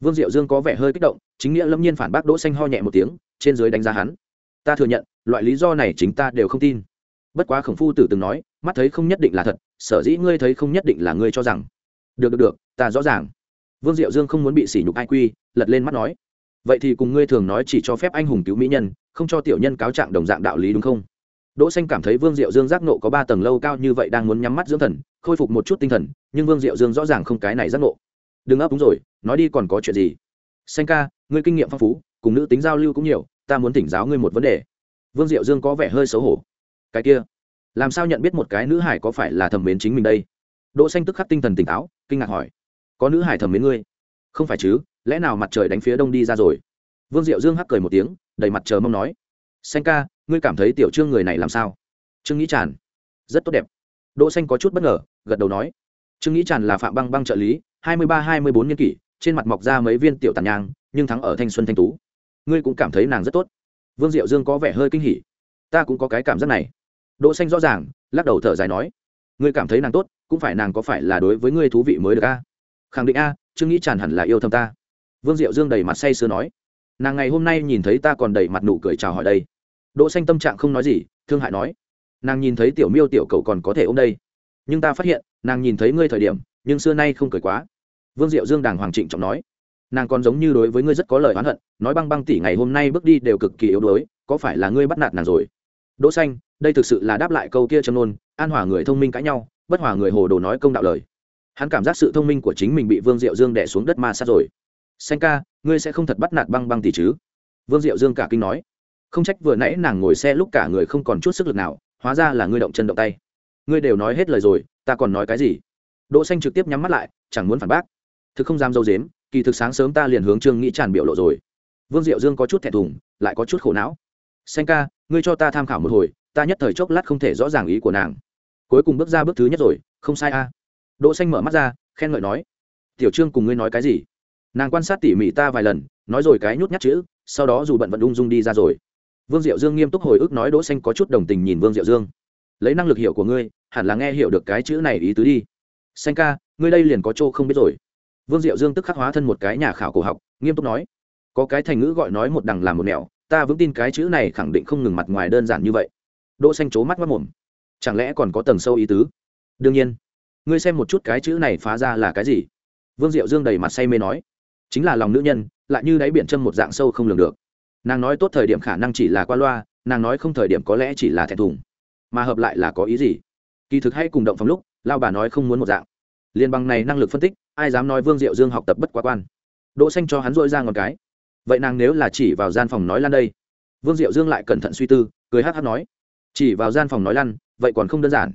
Vương diệu dương có vẻ hơi kích động, chính nghĩa lâm nhiên phản bác đỗ xanh ho nhẹ một tiếng, trên dưới đánh giá hắn. Ta thừa nhận, loại lý do này chính ta đều không tin. Bất quá khổng phu tử từng nói, mắt thấy không nhất định là thật, sở dĩ ngươi thấy không nhất định là ngươi cho rằng. Được được được, ta rõ ràng. Vương diệu dương không muốn bị sỉ nhục ai quy, lật lên mắt nói. Vậy thì cùng ngươi thường nói chỉ cho phép anh hùng cứu mỹ nhân, không cho tiểu nhân cáo trạng đồng dạng đạo lý đúng không? Đỗ xanh cảm thấy vương diệu dương giác nộ có ba tầng lâu cao như vậy đang muốn nhắm mắt dưỡng thần, khôi phục một chút tinh thần, nhưng vương diệu dương rõ ràng không cái này giác nộ đừng ấp đúng rồi, nói đi còn có chuyện gì? Xanh ca, ngươi kinh nghiệm phong phú, cùng nữ tính giao lưu cũng nhiều, ta muốn thỉnh giáo ngươi một vấn đề. Vương diệu dương có vẻ hơi xấu hổ. Cái kia, làm sao nhận biết một cái nữ hải có phải là thẩm mến chính mình đây? Đỗ xanh tức khắc tinh thần tỉnh táo, kinh ngạc hỏi. Có nữ hải thẩm mến ngươi? Không phải chứ, lẽ nào mặt trời đánh phía đông đi ra rồi? Vương diệu dương hắc cười một tiếng, đầy mặt chờ mong nói xanh ca, ngươi cảm thấy tiểu trương người này làm sao? Trương nghĩ tràn. Rất tốt đẹp. Đỗ xanh có chút bất ngờ, gật đầu nói. Trương nghĩ tràn là phạm băng băng trợ lý, hai mươi ba, hai mươi bốn niên kỷ, trên mặt mọc ra mấy viên tiểu tàn nhang, nhưng thắng ở thanh xuân thanh tú. Ngươi cũng cảm thấy nàng rất tốt. Vương diệu dương có vẻ hơi kinh hỉ. Ta cũng có cái cảm giác này. Đỗ xanh rõ ràng, lắc đầu thở dài nói. Ngươi cảm thấy nàng tốt, cũng phải nàng có phải là đối với ngươi thú vị mới được a? Khẳng định a, trương nghĩ tràn hẳn là yêu thầm ta. Vương diệu dương đầy mặt say sưa nói nàng ngày hôm nay nhìn thấy ta còn đầy mặt nụ cười chào hỏi đây. Đỗ xanh tâm trạng không nói gì, thương hại nói, nàng nhìn thấy tiểu miêu tiểu cầu còn có thể ôm đây. Nhưng ta phát hiện, nàng nhìn thấy ngươi thời điểm, nhưng xưa nay không cười quá. Vương diệu dương đàng hoàng trịnh trọng nói, nàng còn giống như đối với ngươi rất có lời oán hận, nói băng băng tỷ ngày hôm nay bước đi đều cực kỳ yếu đuối, có phải là ngươi bắt nạt nàng rồi? Đỗ xanh, đây thực sự là đáp lại câu kia châm nôn an hòa người thông minh cãi nhau, bất hòa người hồ đồ nói công đạo lời. Hắn cảm giác sự thông minh của chính mình bị vương diệu dương đè xuống đất ma sát rồi xanh ca, ngươi sẽ không thật bắt nạt băng băng tỷ chứ? Vương diệu dương cả kinh nói. Không trách vừa nãy nàng ngồi xe lúc cả người không còn chút sức lực nào, hóa ra là ngươi động chân động tay. Ngươi đều nói hết lời rồi, ta còn nói cái gì? Đỗ xanh trực tiếp nhắm mắt lại, chẳng muốn phản bác. Thực không dám dâu dếm, kỳ thực sáng sớm ta liền hướng trương nghĩ tràn biểu lộ rồi. Vương diệu dương có chút thẹn thùng, lại có chút khổ não. Xanh ca, ngươi cho ta tham khảo một hồi, ta nhất thời chốc lát không thể rõ ràng ý của nàng. Cuối cùng bước ra bước thứ nhất rồi, không sai a. Đỗ xanh mở mắt ra, khen ngợi nói. Tiểu trương cùng ngươi nói cái gì? Nàng quan sát tỉ mỉ ta vài lần, nói rồi cái nhút nhát chữ, sau đó dù bận vận ung dung đi ra rồi. Vương diệu dương nghiêm túc hồi ức nói đỗ xanh có chút đồng tình nhìn vương diệu dương. Lấy năng lực hiểu của ngươi, hẳn là nghe hiểu được cái chữ này ý tứ đi. Xanh ca, ngươi đây liền có chỗ không biết rồi. Vương diệu dương tức khắc hóa thân một cái nhà khảo cổ học, nghiêm túc nói. Có cái thành ngữ gọi nói một đằng làm một nẻo, ta vững tin cái chữ này khẳng định không ngừng mặt ngoài đơn giản như vậy. Đỗ xanh chố mắt mắt mồm. Chẳng lẽ còn có tầng sâu ý tứ? Đương nhiên. Ngươi xem một chút cái chữ này phá ra là cái gì? Vương diệu dương đầy mặt say mê nói chính là lòng nữ nhân, lại như đáy biển châm một dạng sâu không lường được. Nàng nói tốt thời điểm khả năng chỉ là qua loa, nàng nói không thời điểm có lẽ chỉ là thẹn thùng. Mà hợp lại là có ý gì? Kỳ thực hay cùng động phòng lúc, lao bà nói không muốn một dạng. Liên bằng này năng lực phân tích, ai dám nói vương diệu dương học tập bất quá quan. Đỗ xanh cho hắn dội ra ngọn cái. Vậy nàng nếu là chỉ vào gian phòng nói lan đây? Vương diệu dương lại cẩn thận suy tư, cười hát hát nói. Chỉ vào gian phòng nói lăn, vậy còn không đơn giản.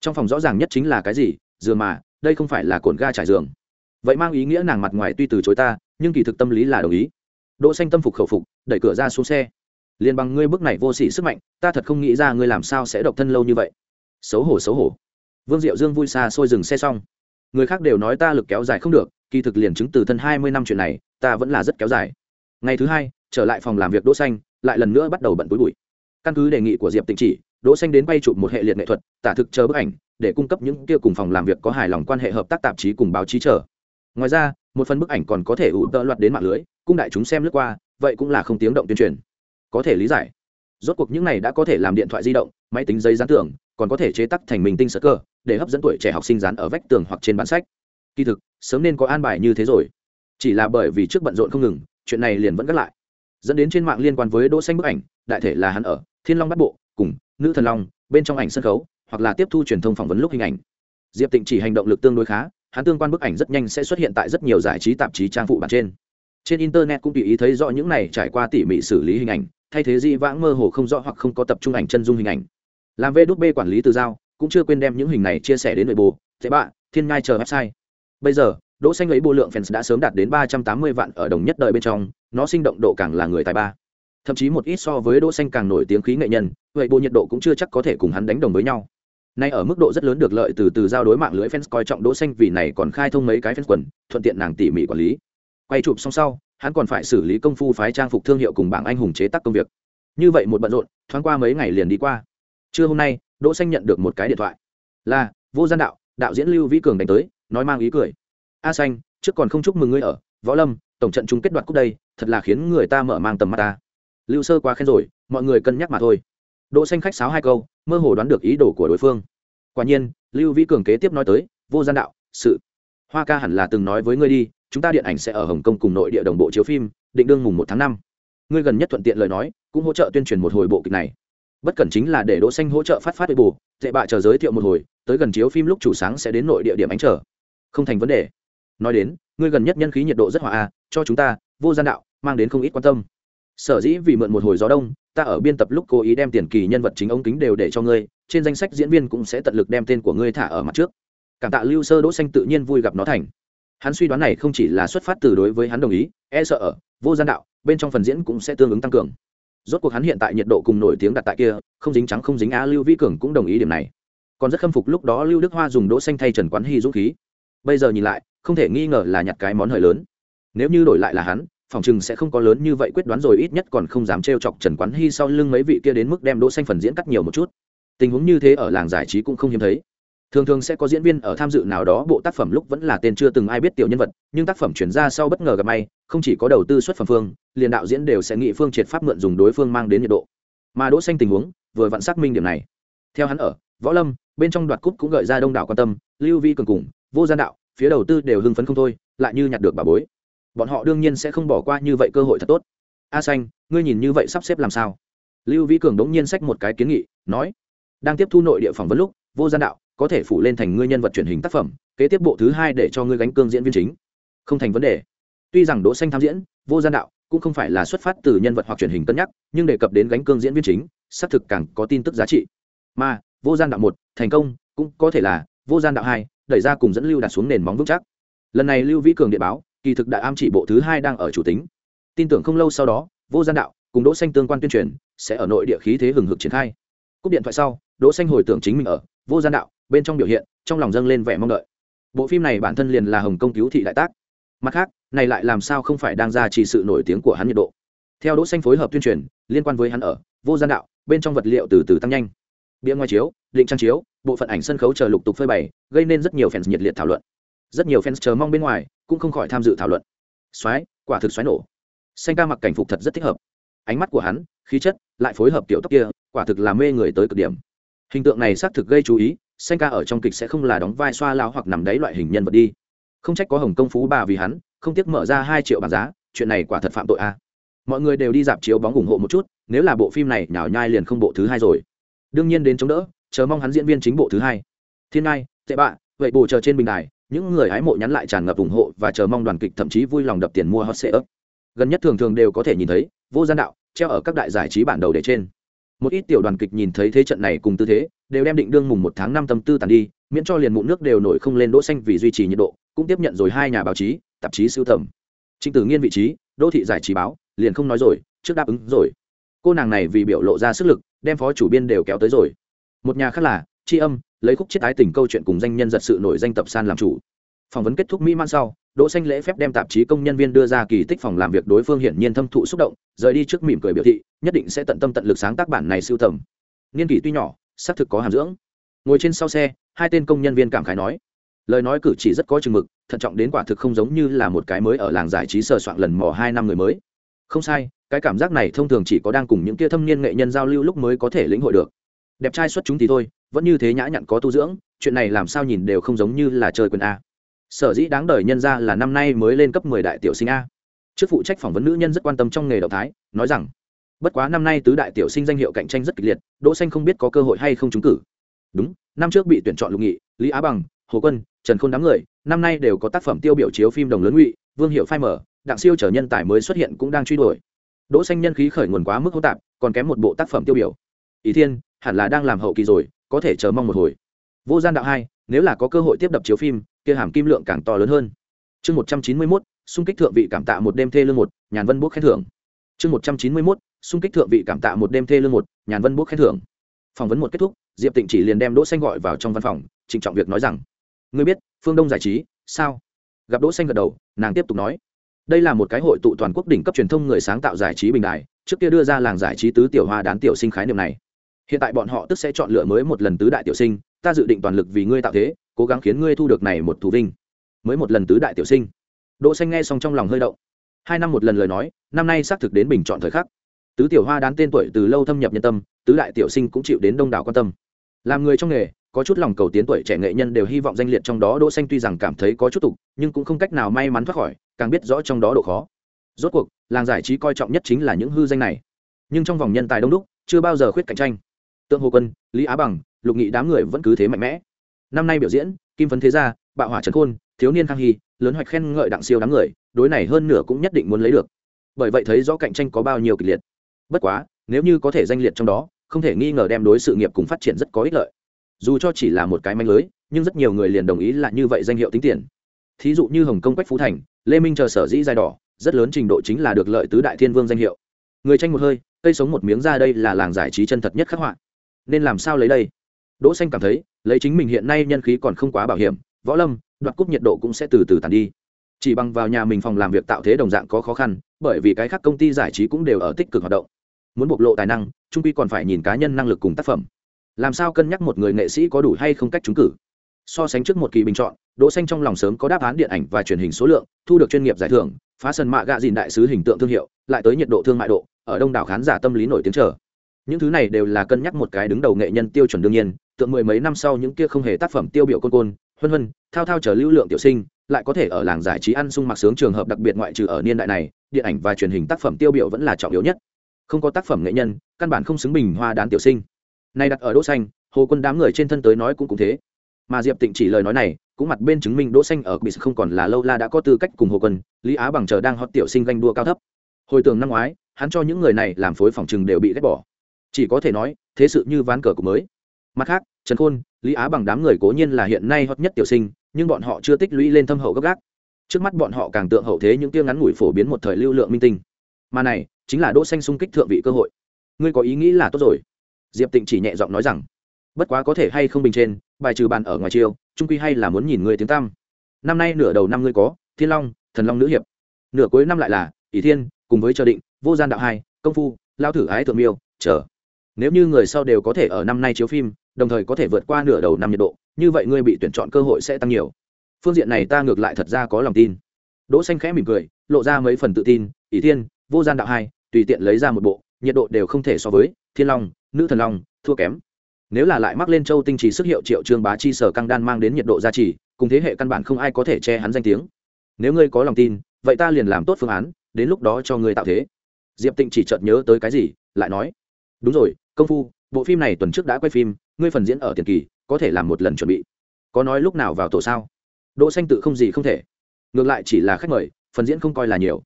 Trong phòng rõ ràng nhất chính là cái gì? Giường mà, đây không phải là cồn ga trải giường vậy mang ý nghĩa nàng mặt ngoài tuy từ chối ta, nhưng kỳ thực tâm lý là đồng ý. Đỗ xanh tâm phục khẩu phục, đẩy cửa ra xuống xe. Liền bằng ngươi bước này vô sỉ sức mạnh, ta thật không nghĩ ra ngươi làm sao sẽ độc thân lâu như vậy. Xấu hổ xấu hổ. Vương diệu dương vui xa xôi dừng xe xong. Người khác đều nói ta lực kéo dài không được, kỳ thực liền chứng từ thân hai mươi năm chuyện này, ta vẫn là rất kéo dài. Ngày thứ hai, trở lại phòng làm việc đỗ xanh, lại lần nữa bắt đầu bận túi bụi. Căn cứ đề nghị của diệp tịnh chỉ, đỗ xanh đến bay chụp một hệ liệt nghệ thuật, tả thực chờ bức ảnh, để cung cấp những kia cùng phòng làm việc có hài lòng quan hệ hợp tác tạp chí cùng báo chí chờ ngoài ra, một phần bức ảnh còn có thể ủ tợ loạt đến mạng lưới, cung đại chúng xem lướt qua, vậy cũng là không tiếng động tuyên truyền. Có thể lý giải. Rốt cuộc những này đã có thể làm điện thoại di động, máy tính giấy dán tường, còn có thể chế tác thành mình tinh sơ cơ, để hấp dẫn tuổi trẻ học sinh dán ở vách tường hoặc trên bản sách. Kỳ thực, sớm nên có an bài như thế rồi. Chỉ là bởi vì trước bận rộn không ngừng, chuyện này liền vẫn gắt lại. Dẫn đến trên mạng liên quan với đỗ xanh bức ảnh, đại thể là hắn ở, thiên long bắt bộ, cùng nữ thần long, bên trong ảnh sân khấu, hoặc là tiếp thu truyền thông phỏng vấn lúc hình ảnh. Diệp tịnh chỉ hành động lực tương đối khá hắn tương quan bức ảnh rất nhanh sẽ xuất hiện tại rất nhiều giải trí tạp chí trang phụ bản trên. Trên internet cũng tùy ý thấy rõ những này trải qua tỉ mỉ xử lý hình ảnh, thay thế dĩ vãng mơ hồ không rõ hoặc không có tập trung ảnh chân dung hình ảnh. Làm vê đúc b quản lý từ giao, cũng chưa quên đem những hình này chia sẻ đến nội bộ. Thế bạ thiên ngai chờ website. Bây giờ, đỗ xanh lấy bộ lượng fans đã sớm đạt đến ba trăm tám mươi vạn ở đồng nhất đời bên trong, nó sinh động độ càng là người tài ba. Thậm chí một ít so với đỗ xanh càng nổi tiếng khí nghệ nhân, vậy bộ nhiệt độ cũng chưa chắc có thể cùng hắn đánh đồng với nhau nay ở mức độ rất lớn được lợi từ từ giao đối mạng lưới fans coi trọng đỗ xanh vì này còn khai thông mấy cái fans quần, thuận tiện nàng tỉ mỉ quản lý. Quay chụp xong sau, hắn còn phải xử lý công phu phái trang phục thương hiệu cùng bảng anh hùng chế tác công việc. Như vậy một bận rộn, thoáng qua mấy ngày liền đi qua. Trưa hôm nay, đỗ xanh nhận được một cái điện thoại. Là, vô gian đạo đạo diễn lưu vĩ cường đánh tới, nói mang ý cười. A xanh, trước còn không chúc mừng ngươi ở, võ lâm, tổng trận chung kết đoạt cúp đây, thật là khiến người ta mở mang tầm mắt ta. Lưu sơ quá khen rồi, mọi người cân nhắc mà thôi đỗ xanh khách sáo hai câu, mơ hồ đoán được ý đồ của đối phương. Quả nhiên, lưu vĩ cường kế tiếp nói tới, vô gian đạo, sự. Hoa ca hẳn là từng nói với ngươi đi, chúng ta điện ảnh sẽ ở hồng kông cùng nội địa đồng bộ chiếu phim, định đương mùng một tháng năm. Ngươi gần nhất thuận tiện lời nói, cũng hỗ trợ tuyên truyền một hồi bộ kịch này. Bất cẩn chính là để đỗ xanh hỗ trợ phát phát bù tệ bạ chờ giới thiệu một hồi, tới gần chiếu phim lúc chủ sáng sẽ đến nội địa điểm ánh trở không thành vấn đề. Nói đến, ngươi gần nhất nhân khí nhiệt độ rất hòa a cho chúng ta, vô gian đạo, mang đến không ít quan tâm. Sở dĩ vì mượn một hồi gió đông ta ở biên tập lúc cố ý đem tiền kỳ nhân vật chính ống kính đều để cho ngươi, trên danh sách diễn viên cũng sẽ tận lực đem tên của ngươi thả ở mặt trước. Cảm tạ lưu sơ đỗ xanh tự nhiên vui gặp nó thành. Hắn suy đoán này không chỉ là xuất phát từ đối với hắn đồng ý e sợ ở, vô gian đạo, bên trong phần diễn cũng sẽ tương ứng tăng cường. Rốt cuộc hắn hiện tại nhiệt độ cùng nổi tiếng đặt tại kia, không dính trắng không dính á, lưu vĩ cường cũng đồng ý điểm này. Còn rất khâm phục lúc đó lưu đức hoa dùng đỗ xanh thay trần quán hy dũng khí. Bây giờ nhìn lại, không thể nghi ngờ là nhặt cái món hời lớn. Nếu như đổi lại là hắn phòng chừng sẽ không có lớn như vậy quyết đoán rồi, ít nhất còn không dám trêu chọc trần quán hy sau lưng mấy vị kia đến mức đem đỗ xanh phần diễn cắt nhiều một chút. Tình huống như thế ở làng giải trí cũng không hiếm thấy. Thường thường sẽ có diễn viên ở tham dự nào đó bộ tác phẩm lúc vẫn là tên chưa từng ai biết tiểu nhân vật, nhưng tác phẩm chuyển ra sau bất ngờ gặp may, không chỉ có đầu tư xuất phẩm phương, liền đạo diễn đều sẽ nghị phương triệt pháp mượn dùng đối phương mang đến nhiệt độ. Mà đỗ xanh tình huống, vừa vặn xác minh điểm này. Theo hắn ở, võ lâm, bên trong đoạt cúp cũng gợi ra đông đảo quan tâm, lưu vi cường cùng, vô gian đạo, phía đầu tư đều hưng phấn không thôi, lại như nhặt được bà bối bọn họ đương nhiên sẽ không bỏ qua như vậy cơ hội thật tốt. A xanh, ngươi nhìn như vậy sắp xếp làm sao? Lưu vi cường đống nhiên sách một cái kiến nghị, nói, đang tiếp thu nội địa phỏng vấn lúc, vô gian đạo, có thể phủ lên thành ngươi nhân vật truyền hình tác phẩm, kế tiếp bộ thứ hai để cho ngươi gánh cương diễn viên chính. Không thành vấn đề. Tuy rằng đỗ xanh tham diễn, vô gian đạo, cũng không phải là xuất phát từ nhân vật hoặc truyền hình cân nhắc, nhưng đề cập đến gánh cương diễn viên chính, xác thực càng có tin tức giá trị. Mà, vô gian đạo một, thành công, cũng có thể là, vô gian đạo hai, đẩy ra cùng dẫn lưu đặt xuống nền móng vững chắc. Lần này lưu vĩ cường điện báo kỳ thực đã am chỉ bộ thứ hai đang ở chủ tính. Tin tưởng không lâu sau đó, vô gian đạo cùng đỗ xanh tương quan tuyên truyền sẽ ở nội địa khí thế hừng hực triển khai. Cúp điện thoại sau, đỗ xanh hồi tưởng chính mình ở vô gian đạo, bên trong biểu hiện, trong lòng dâng lên vẻ mong đợi. Bộ phim này bản thân liền là hồng công cứu thị đại tác. Mặt khác, này lại làm sao không phải đang ra chỉ sự nổi tiếng của hắn nhiệt độ. Theo đỗ xanh phối hợp tuyên truyền, liên quan với hắn ở vô gian đạo, bên trong vật liệu từ từ tăng nhanh. Bia ngoài chiếu, định trang chiếu, bộ phận ảnh sân khấu chờ lục tục phơi bày, gây nên rất nhiều fans nhiệt liệt thảo luận rất nhiều fans chờ mong bên ngoài, cũng không khỏi tham dự thảo luận. Xoáy quả thực xoáy nổ. Xanh ca mặc cảnh phục thật rất thích hợp. Ánh mắt của hắn, khí chất, lại phối hợp tiểu tóc kia, quả thực là mê người tới cực điểm. Hình tượng này xác thực gây chú ý, xanh ca ở trong kịch sẽ không là đóng vai xoa lao hoặc nằm đáy loại hình nhân vật đi. Không trách có hồng công phú bà vì hắn, không tiếc mở ra hai triệu bảng giá, chuyện này quả thật phạm tội a. Mọi người đều đi dạp chiếu bóng ủng hộ một chút, nếu là bộ phim này nhào nhai liền không bộ thứ hai rồi. Đương nhiên đến chống đỡ, chờ mong hắn diễn viên chính bộ thứ hai. Thiên ngai, tệ bạ, vậy bổ chờ trên bình đài những người hái mộ nhắn lại tràn ngập ủng hộ và chờ mong đoàn kịch thậm chí vui lòng đập tiền mua hot sệ ấp gần nhất thường thường đều có thể nhìn thấy, vô gian đạo, treo ở các đại giải trí bản đầu để trên. Một ít tiểu đoàn kịch nhìn thấy thế trận này cùng tư thế, đều đem định đương mùng một tháng năm tâm tư tàn đi, miễn cho liền mụn nước đều nổi không lên đỗ xanh vì duy trì nhiệt độ, cũng tiếp nhận rồi hai nhà báo chí, tạp chí siêu tầm. Trịnh tử nghiên vị trí, đô thị giải trí báo, liền không nói rồi, trước đáp ứng rồi. Cô nàng này vì biểu lộ ra sức lực, đem phó chủ biên đều kéo tới rồi. Một nhà khác là tri âm lấy khúc chiết ái tình câu chuyện cùng danh nhân giật sự nổi danh tập san làm chủ. Phỏng vấn kết thúc mỹ man sau, đỗ xanh lễ phép đem tạp chí công nhân viên đưa ra kỳ tích phòng làm việc đối phương hiển nhiên thâm thụ xúc động, rời đi trước mỉm cười biểu thị, nhất định sẽ tận tâm tận lực sáng tác bản này siêu tầm. Niên kỷ tuy nhỏ, xác thực có hàm dưỡng. Ngồi trên sau xe, hai tên công nhân viên cảm khái nói, lời nói cử chỉ rất có chừng mực, thận trọng đến quả thực không giống như là một cái mới ở làng giải trí sờ soạn lần mò hai năm người mới. Không sai, cái cảm giác này thông thường chỉ có đang cùng những kia thâm niên nghệ nhân giao lưu lúc mới có thể lĩnh hội được. Đẹp trai xuất chúng thì thôi vẫn như thế nhã nhặn có tu dưỡng, chuyện này làm sao nhìn đều không giống như là chơi quyền a. Sở dĩ đáng đời nhân ra là năm nay mới lên cấp mười đại tiểu sinh a. Trước phụ trách phỏng vấn nữ nhân rất quan tâm trong nghề động thái, nói rằng, bất quá năm nay tứ đại tiểu sinh danh hiệu cạnh tranh rất kịch liệt, đỗ xanh không biết có cơ hội hay không trúng cử. Đúng, năm trước bị tuyển chọn lục nghị, lý á bằng, hồ quân, trần khôn đám người, năm nay đều có tác phẩm tiêu biểu chiếu phim đồng lớn ngụy, vương hiệu phai mở, đặng siêu trở nhân tài mới xuất hiện cũng đang truy đuổi. Đỗ xanh nhân khí khởi nguồn quá mức hỗn tạp, còn kém một bộ tác phẩm tiêu biểu. Ý thiên, hẳn là đang làm hậu kỳ rồi có thể chờ mong một hồi. Vô gian đạo hai, nếu là có cơ hội tiếp đập chiếu phim, kia hàm kim lượng càng to lớn hơn. Chương một trăm chín mươi mốt, xung kích thượng vị cảm tạ một đêm thê lương một, nhàn vân bút khen thưởng. Chương một trăm chín mươi mốt, xung kích thượng vị cảm tạ một đêm thê lương một, nhàn vân bút khen thưởng. Phỏng vấn một kết thúc, diệp tịnh chỉ liền đem đỗ xanh gọi vào trong văn phòng, trịnh trọng việc nói rằng, ngươi biết, phương đông giải trí, sao? Gặp đỗ xanh gật đầu, nàng tiếp tục nói, đây là một cái hội tụ toàn quốc đỉnh cấp truyền thông người sáng tạo giải trí bình đài, trước kia đưa ra làng giải trí tứ tiểu hoa đán tiểu sinh khái niệm này hiện tại bọn họ tức sẽ chọn lựa mới một lần tứ đại tiểu sinh, ta dự định toàn lực vì ngươi tạo thế, cố gắng khiến ngươi thu được này một thù vinh. Mới một lần tứ đại tiểu sinh. Đỗ xanh nghe xong trong lòng hơi động. Hai năm một lần lời nói, năm nay xác thực đến bình chọn thời khắc. Tứ tiểu hoa đán tên tuổi từ lâu thâm nhập nhân tâm, tứ đại tiểu sinh cũng chịu đến đông đảo quan tâm. Làm người trong nghề, có chút lòng cầu tiến tuổi trẻ nghệ nhân đều hy vọng danh liệt trong đó, đỗ xanh tuy rằng cảm thấy có chút tục, nhưng cũng không cách nào may mắn thoát khỏi, càng biết rõ trong đó độ khó. Rốt cuộc, làng giải trí coi trọng nhất chính là những hư danh này. Nhưng trong vòng nhân tài đông đúc, chưa bao giờ khuyết cạnh tranh tượng hồ quân, lý á bằng, lục nghị đám người vẫn cứ thế mạnh mẽ. Năm nay biểu diễn, kim phấn thế gia, bạo hỏa trần khôn, thiếu niên khang hy, lớn hoạch khen ngợi đặng siêu đám người, đối này hơn nửa cũng nhất định muốn lấy được. Bởi vậy thấy rõ cạnh tranh có bao nhiêu kịch liệt. Bất quá, nếu như có thể danh liệt trong đó, không thể nghi ngờ đem đối sự nghiệp cùng phát triển rất có ích lợi. Dù cho chỉ là một cái manh lưới, nhưng rất nhiều người liền đồng ý là như vậy danh hiệu tính tiền. Thí dụ như hồng kông quách phú thành, lê minh chờ sở dĩ dài đỏ, rất lớn trình độ chính là được lợi tứ đại thiên vương danh hiệu. Người tranh một hơi, cây sống một miếng ra đây là làng giải trí chân thật nhất khắc họa nên làm sao lấy đây? Đỗ xanh cảm thấy, lấy chính mình hiện nay nhân khí còn không quá bảo hiểm, võ lâm, đoạt cúp nhiệt độ cũng sẽ từ từ tàn đi. Chỉ bằng vào nhà mình phòng làm việc tạo thế đồng dạng có khó khăn, bởi vì cái khác công ty giải trí cũng đều ở tích cực hoạt động. Muốn bộc lộ tài năng, trung quy còn phải nhìn cá nhân năng lực cùng tác phẩm. Làm sao cân nhắc một người nghệ sĩ có đủ hay không cách trúng cử? So sánh trước một kỳ bình chọn, đỗ xanh trong lòng sớm có đáp án điện ảnh và truyền hình số lượng, thu được chuyên nghiệp giải thưởng, phá sân mạ gạ dìn đại sứ hình tượng thương hiệu, lại tới nhiệt độ thương mại độ, ở đông đảo khán giả tâm lý nổi tiếng chờ những thứ này đều là cân nhắc một cái đứng đầu nghệ nhân tiêu chuẩn đương nhiên, tượng mười mấy năm sau những kia không hề tác phẩm tiêu biểu côn côn, huân huân, thao thao chờ lưu lượng tiểu sinh, lại có thể ở làng giải trí ăn sung mặc sướng trường hợp đặc biệt ngoại trừ ở niên đại này, điện ảnh và truyền hình tác phẩm tiêu biểu vẫn là trọng yếu nhất. Không có tác phẩm nghệ nhân, căn bản không xứng bình hoa đán tiểu sinh. Nay đặt ở đỗ xanh, hồ quân đám người trên thân tới nói cũng cũng thế. Mà diệp tịnh chỉ lời nói này, cũng mặt bên chứng minh đỗ xanh ở bị không còn là lâu la đã có tư cách cùng hồ quân, lý á bằng chờ đang hot tiểu sinh ganh đua cao thấp. Hồi tưởng năm ngoái, hắn cho những người này làm phối phòng trừng đều bị ghét bỏ chỉ có thể nói, thế sự như ván cờ của mới. Mặt khác, trần khôn, lý á bằng đám người cố nhiên là hiện nay hot nhất tiểu sinh, nhưng bọn họ chưa tích lũy lên thâm hậu gấp gác. Trước mắt bọn họ càng tượng hậu thế những tiêu ngắn ngủi phổ biến một thời lưu lượng minh tinh. Mà này, chính là đỗ xanh xung kích thượng vị cơ hội. Ngươi có ý nghĩ là tốt rồi. Diệp tịnh chỉ nhẹ giọng nói rằng, bất quá có thể hay không bình trên, bài trừ bàn ở ngoài chiêu, trung quy hay là muốn nhìn người tiếng tam năm nay nửa đầu năm ngươi có, thiên long, thần long nữ hiệp. Nửa cuối năm lại là, ỷ thiên, cùng với chờ định, vô gian đạo hai, công phu, lao thử ái thượng miêu, chờ nếu như người sau đều có thể ở năm nay chiếu phim, đồng thời có thể vượt qua nửa đầu năm nhiệt độ, như vậy ngươi bị tuyển chọn cơ hội sẽ tăng nhiều. Phương diện này ta ngược lại thật ra có lòng tin. Đỗ xanh khẽ mỉm cười, lộ ra mấy phần tự tin, ỷ thiên, vô gian đạo hai, tùy tiện lấy ra một bộ, nhiệt độ đều không thể so với, thiên long, nữ thần long, thua kém. Nếu là lại mắc lên châu tinh trì sức hiệu triệu trương bá chi sở căng đan mang đến nhiệt độ gia trì, cùng thế hệ căn bản không ai có thể che hắn danh tiếng. Nếu ngươi có lòng tin, vậy ta liền làm tốt phương án, đến lúc đó cho ngươi tạo thế. Diệp tịnh chỉ chợt nhớ tới cái gì, lại nói, đúng rồi công phu, bộ phim này tuần trước đã quay phim, ngươi phần diễn ở tiền kỳ, có thể làm một lần chuẩn bị. Có nói lúc nào vào tổ sao? Đỗ xanh tự không gì không thể. Ngược lại chỉ là khách mời, phần diễn không coi là nhiều.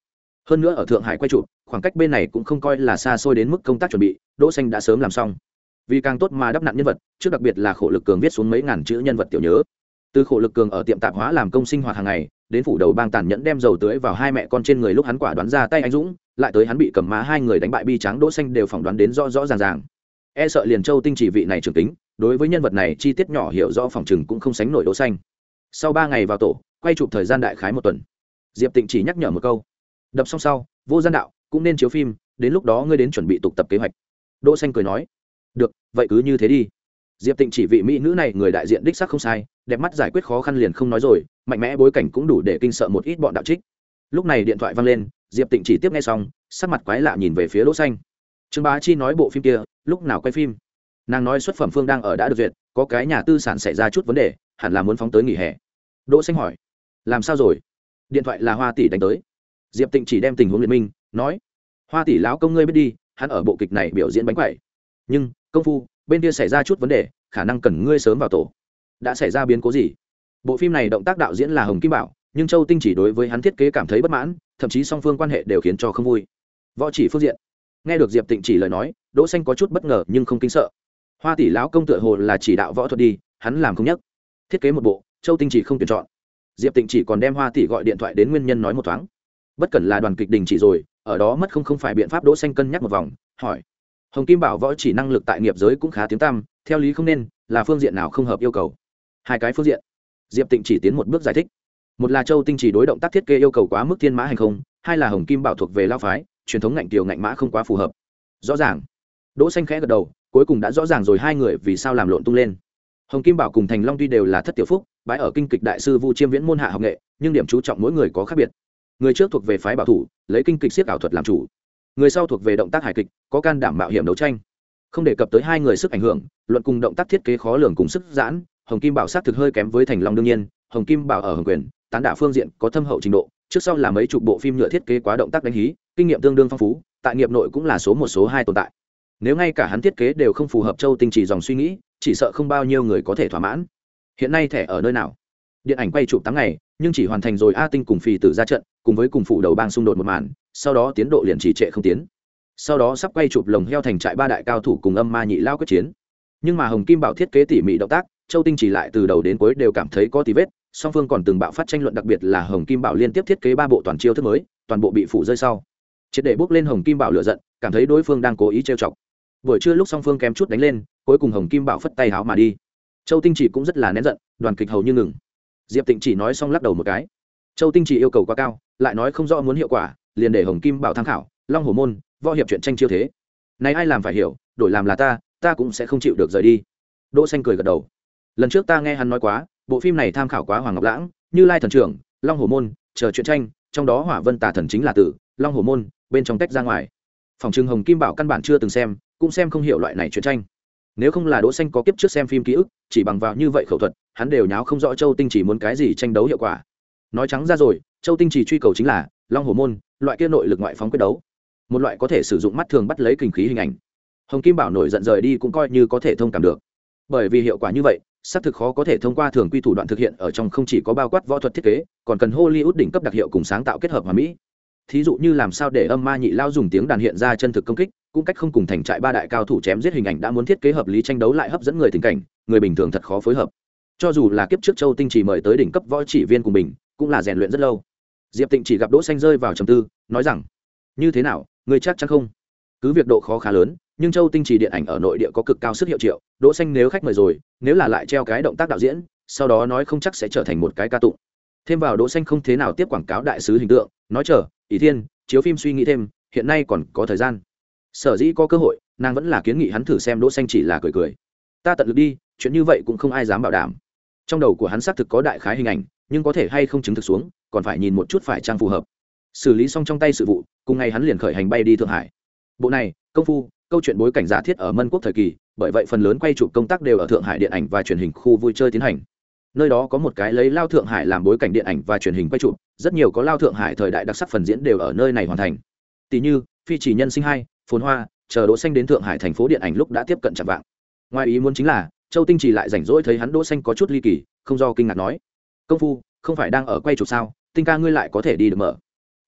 Hơn nữa ở thượng hải quay chụp, khoảng cách bên này cũng không coi là xa xôi đến mức công tác chuẩn bị, đỗ xanh đã sớm làm xong. Vì càng tốt mà đắp nặn nhân vật, trước đặc biệt là khổ lực cường viết xuống mấy ngàn chữ nhân vật tiểu nhớ. Từ khổ lực cường ở tiệm tạp hóa làm công sinh hoạt hàng ngày, đến phủ đầu bang tàn nhẫn đem dầu tưới vào hai mẹ con trên người lúc hắn quả đoán ra tay anh dũng, lại tới hắn bị cầm má hai người đánh bại bi trắng đỗ xanh đều phỏng đoán đến rõ rõ ràng ràng e sợ liền châu tinh chỉ vị này trưởng tính đối với nhân vật này chi tiết nhỏ hiểu rõ phòng chừng cũng không sánh nổi đỗ xanh. Sau ba ngày vào tổ, quay chụp thời gian đại khái một tuần. Diệp tịnh chỉ nhắc nhở một câu. Đập xong sau, vô gian đạo, cũng nên chiếu phim, đến lúc đó ngươi đến chuẩn bị tục tập kế hoạch. Đỗ xanh cười nói. Được, vậy cứ như thế đi. Diệp tịnh chỉ vị mỹ nữ này, người đại diện đích xác không sai, đẹp mắt giải quyết khó khăn liền không nói rồi, mạnh mẽ bối cảnh cũng đủ để kinh sợ một ít bọn đạo trích. Lúc này điện thoại vang lên, diệp tịnh chỉ tiếp nghe xong, sắc mặt quái lạ nhìn về phía đỗ xanh trương bá chi nói bộ phim kia, lúc nào quay phim? Nàng nói xuất phẩm phương đang ở đã được duyệt, có cái nhà tư sản xảy ra chút vấn đề, hẳn là muốn phóng tới nghỉ hè. Đỗ xanh hỏi, làm sao rồi? Điện thoại là hoa tỷ đánh tới. Diệp tịnh chỉ đem tình huống liên minh, nói, hoa tỷ lão công ngươi biết đi, hắn ở bộ kịch này biểu diễn bánh quẩy. Nhưng, công phu, bên kia xảy ra chút vấn đề, khả năng cần ngươi sớm vào tổ. Đã xảy ra biến cố gì? Bộ phim này động tác đạo diễn là hồng kim bảo, nhưng châu tinh chỉ đối với hắn thiết kế cảm thấy bất mãn, thậm chí song phương quan hệ đều khiến cho không vui. Võ chỉ phương diện nghe được diệp tịnh chỉ lời nói, đỗ xanh có chút bất ngờ nhưng không kinh sợ. Hoa tỷ lão công tựa hồ là chỉ đạo võ thuật đi, hắn làm không nhất thiết kế một bộ, châu tinh chỉ không tuyển chọn. Diệp tịnh chỉ còn đem hoa tỷ gọi điện thoại đến nguyên nhân nói một thoáng. Bất cần là đoàn kịch đình chỉ rồi, ở đó mất không không phải biện pháp đỗ xanh cân nhắc một vòng, hỏi. Hồng kim bảo võ chỉ năng lực tại nghiệp giới cũng khá tiếng tăm, theo lý không nên, là phương diện nào không hợp yêu cầu? Hai cái phương diện. Diệp tịnh chỉ tiến một bước giải thích. Một là châu tinh chỉ đối động tác thiết kế yêu cầu quá mức thiên mã hành không, hai là hồng kim bảo thuộc về lao phái truyền thống ngạnh tiểu ngạnh mã không quá phù hợp. Rõ ràng. Đỗ xanh khẽ gật đầu, cuối cùng đã rõ ràng rồi hai người vì sao làm lộn tung lên. Hồng kim bảo cùng thành long tuy đều là thất tiểu phúc bãi ở kinh kịch đại sư vu chiêm viễn môn hạ học nghệ, nhưng điểm chú trọng mỗi người có khác biệt. Người trước thuộc về phái bảo thủ, lấy kinh kịch siết ảo thuật làm chủ. Người sau thuộc về động tác hài kịch, có can đảm mạo hiểm đấu tranh. Không đề cập tới hai người sức ảnh hưởng, luận cùng động tác thiết kế khó lường cùng sức giãn, hồng kim bảo sát thực hơi kém với thành long đương nhiên, hồng kim bảo ở hồng quyền, tán đả phương diện có thâm hậu trình độ trước sau là mấy chục bộ phim nhựa thiết kế quá động tác đánh hí, kinh nghiệm tương đương phong phú, tại nghiệp nội cũng là số một, số hai tồn tại. Nếu ngay cả hắn thiết kế đều không phù hợp châu tinh chỉ dòng suy nghĩ, chỉ sợ không bao nhiêu người có thể thỏa mãn. Hiện nay thẻ ở nơi nào? Điện ảnh quay chụp tám ngày, nhưng chỉ hoàn thành rồi a tinh cùng phì tử ra trận, cùng với cùng phủ đầu bang xung đột một màn, sau đó tiến độ liền trì trệ không tiến. Sau đó sắp quay chụp lồng heo thành trại ba đại cao thủ cùng âm ma nhị lao quyết chiến. Nhưng mà hồng kim bảo thiết kế tỉ mỉ động tác, châu tinh chỉ lại từ đầu đến cuối đều cảm thấy có tí vết song phương còn từng bạo phát tranh luận đặc biệt là hồng kim bảo liên tiếp thiết kế ba bộ toàn chiêu thức mới, toàn bộ bị phủ rơi sau. Triệt để bước lên hồng kim bảo lựa giận, cảm thấy đối phương đang cố ý trêu chọc. Buổi trưa lúc song phương kém chút đánh lên, cuối cùng hồng kim bảo phất tay háo mà đi. Châu tinh chỉ cũng rất là nén giận, đoàn kịch hầu như ngừng. Diệp tịnh chỉ nói xong lắc đầu một cái. Châu tinh chỉ yêu cầu quá cao, lại nói không rõ muốn hiệu quả, liền để hồng kim bảo tham khảo, long hồ môn, võ hiệp chuyện tranh chiêu thế. Này ai làm phải hiểu, đổi làm là ta ta cũng sẽ không chịu được rời đi. Đỗ xanh cười gật đầu. Lần trước ta nghe hắn nói quá bộ phim này tham khảo quá hoàng ngọc lãng, như lai thần trưởng, long hồ môn, chờ chuyện tranh, trong đó hỏa vân tà thần chính là tử, long hồ môn, bên trong tách ra ngoài. Phòng trường hồng kim bảo căn bản chưa từng xem, cũng xem không hiểu loại này chuyện tranh. Nếu không là đỗ xanh có kiếp trước xem phim ký ức, chỉ bằng vào như vậy khẩu thuật, hắn đều nháo không rõ châu tinh chỉ muốn cái gì tranh đấu hiệu quả. Nói trắng ra rồi, châu tinh chỉ truy cầu chính là long hồ môn, loại kia nội lực ngoại phóng quyết đấu. Một loại có thể sử dụng mắt thường bắt lấy kinh khí hình ảnh. Hồng kim bảo nổi giận rời đi cũng coi như có thể thông cảm được. Bởi vì hiệu quả như vậy xác thực khó có thể thông qua thường quy thủ đoạn thực hiện, ở trong không chỉ có bao quát võ thuật thiết kế, còn cần hollywood đỉnh cấp đặc hiệu cùng sáng tạo kết hợp hòa mỹ. Thí dụ như làm sao để âm ma nhị lao dùng tiếng đàn hiện ra chân thực công kích, cũng cách không cùng thành trại ba đại cao thủ chém giết hình ảnh đã muốn thiết kế hợp lý tranh đấu lại hấp dẫn người tình cảnh, người bình thường thật khó phối hợp. Cho dù là kiếp trước châu tinh chỉ mời tới đỉnh cấp võ chỉ viên của mình, cũng là rèn luyện rất lâu. Diệp tịnh chỉ gặp đỗ xanh rơi vào trầm tư, nói rằng, như thế nào người chắc chắn không? Cứ việc độ khó khá lớn nhưng châu tinh chỉ điện ảnh ở nội địa có cực cao sức hiệu triệu, đỗ xanh nếu khách mời rồi, nếu là lại treo cái động tác đạo diễn, sau đó nói không chắc sẽ trở thành một cái ca tụng. Thêm vào đỗ xanh không thế nào tiếp quảng cáo đại sứ hình tượng, nói chờ ý thiên, chiếu phim suy nghĩ thêm, hiện nay còn có thời gian. Sở dĩ có cơ hội, nàng vẫn là kiến nghị hắn thử xem đỗ xanh chỉ là cười cười. Ta tận lực đi, chuyện như vậy cũng không ai dám bảo đảm. Trong đầu của hắn xác thực có đại khái hình ảnh, nhưng có thể hay không chứng thực xuống, còn phải nhìn một chút phải trang phù hợp. Xử lý xong trong tay sự vụ, cùng ngày hắn liền khởi hành bay đi thượng hải. Bộ này, công phu câu chuyện bối cảnh giả thiết ở mân quốc thời kỳ, bởi vậy phần lớn quay chụp công tác đều ở thượng hải điện ảnh và truyền hình khu vui chơi tiến hành. Nơi đó có một cái lấy lao thượng hải làm bối cảnh điện ảnh và truyền hình quay chụp, rất nhiều có lao thượng hải thời đại đặc sắc phần diễn đều ở nơi này hoàn thành. Tỷ như, phi chỉ nhân sinh hai, phồn hoa, chờ đỗ xanh đến thượng hải thành phố điện ảnh lúc đã tiếp cận chạm vạng. Ngoài ý muốn chính là, châu tinh chỉ lại rảnh rỗi thấy hắn đỗ xanh có chút ly kỳ, không do kinh ngạc nói, công phu, không phải đang ở quay chụp sao? Tinh ca ngươi lại có thể đi được mở.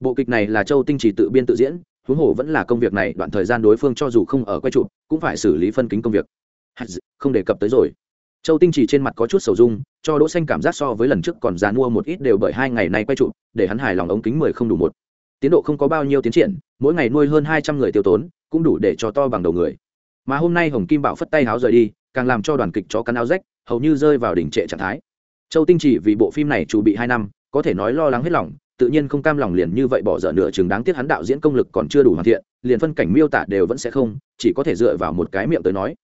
Bộ kịch này là châu tinh chỉ tự biên tự diễn huống hồ vẫn là công việc này đoạn thời gian đối phương cho dù không ở quay trụ cũng phải xử lý phân kính công việc. Không đề cập tới rồi. Châu tinh chỉ trên mặt có chút sầu dung cho đỗ xanh cảm giác so với lần trước còn già mua một ít đều bởi hai ngày nay quay trụ, để hắn hài lòng ống kính mười không đủ một. Tiến độ không có bao nhiêu tiến triển mỗi ngày nuôi hơn hai trăm người tiêu tốn cũng đủ để cho to bằng đầu người. Mà hôm nay hồng kim bảo phất tay háo rời đi càng làm cho đoàn kịch chó cắn áo rách hầu như rơi vào đỉnh trệ trạng thái. Châu tinh chỉ vì bộ phim này chủ bị hai năm có thể nói lo lắng hết lòng tự nhiên không cam lòng liền như vậy bỏ dở nửa chừng đáng tiếc hắn đạo diễn công lực còn chưa đủ hoàn thiện, liền phân cảnh miêu tả đều vẫn sẽ không, chỉ có thể dựa vào một cái miệng tới nói.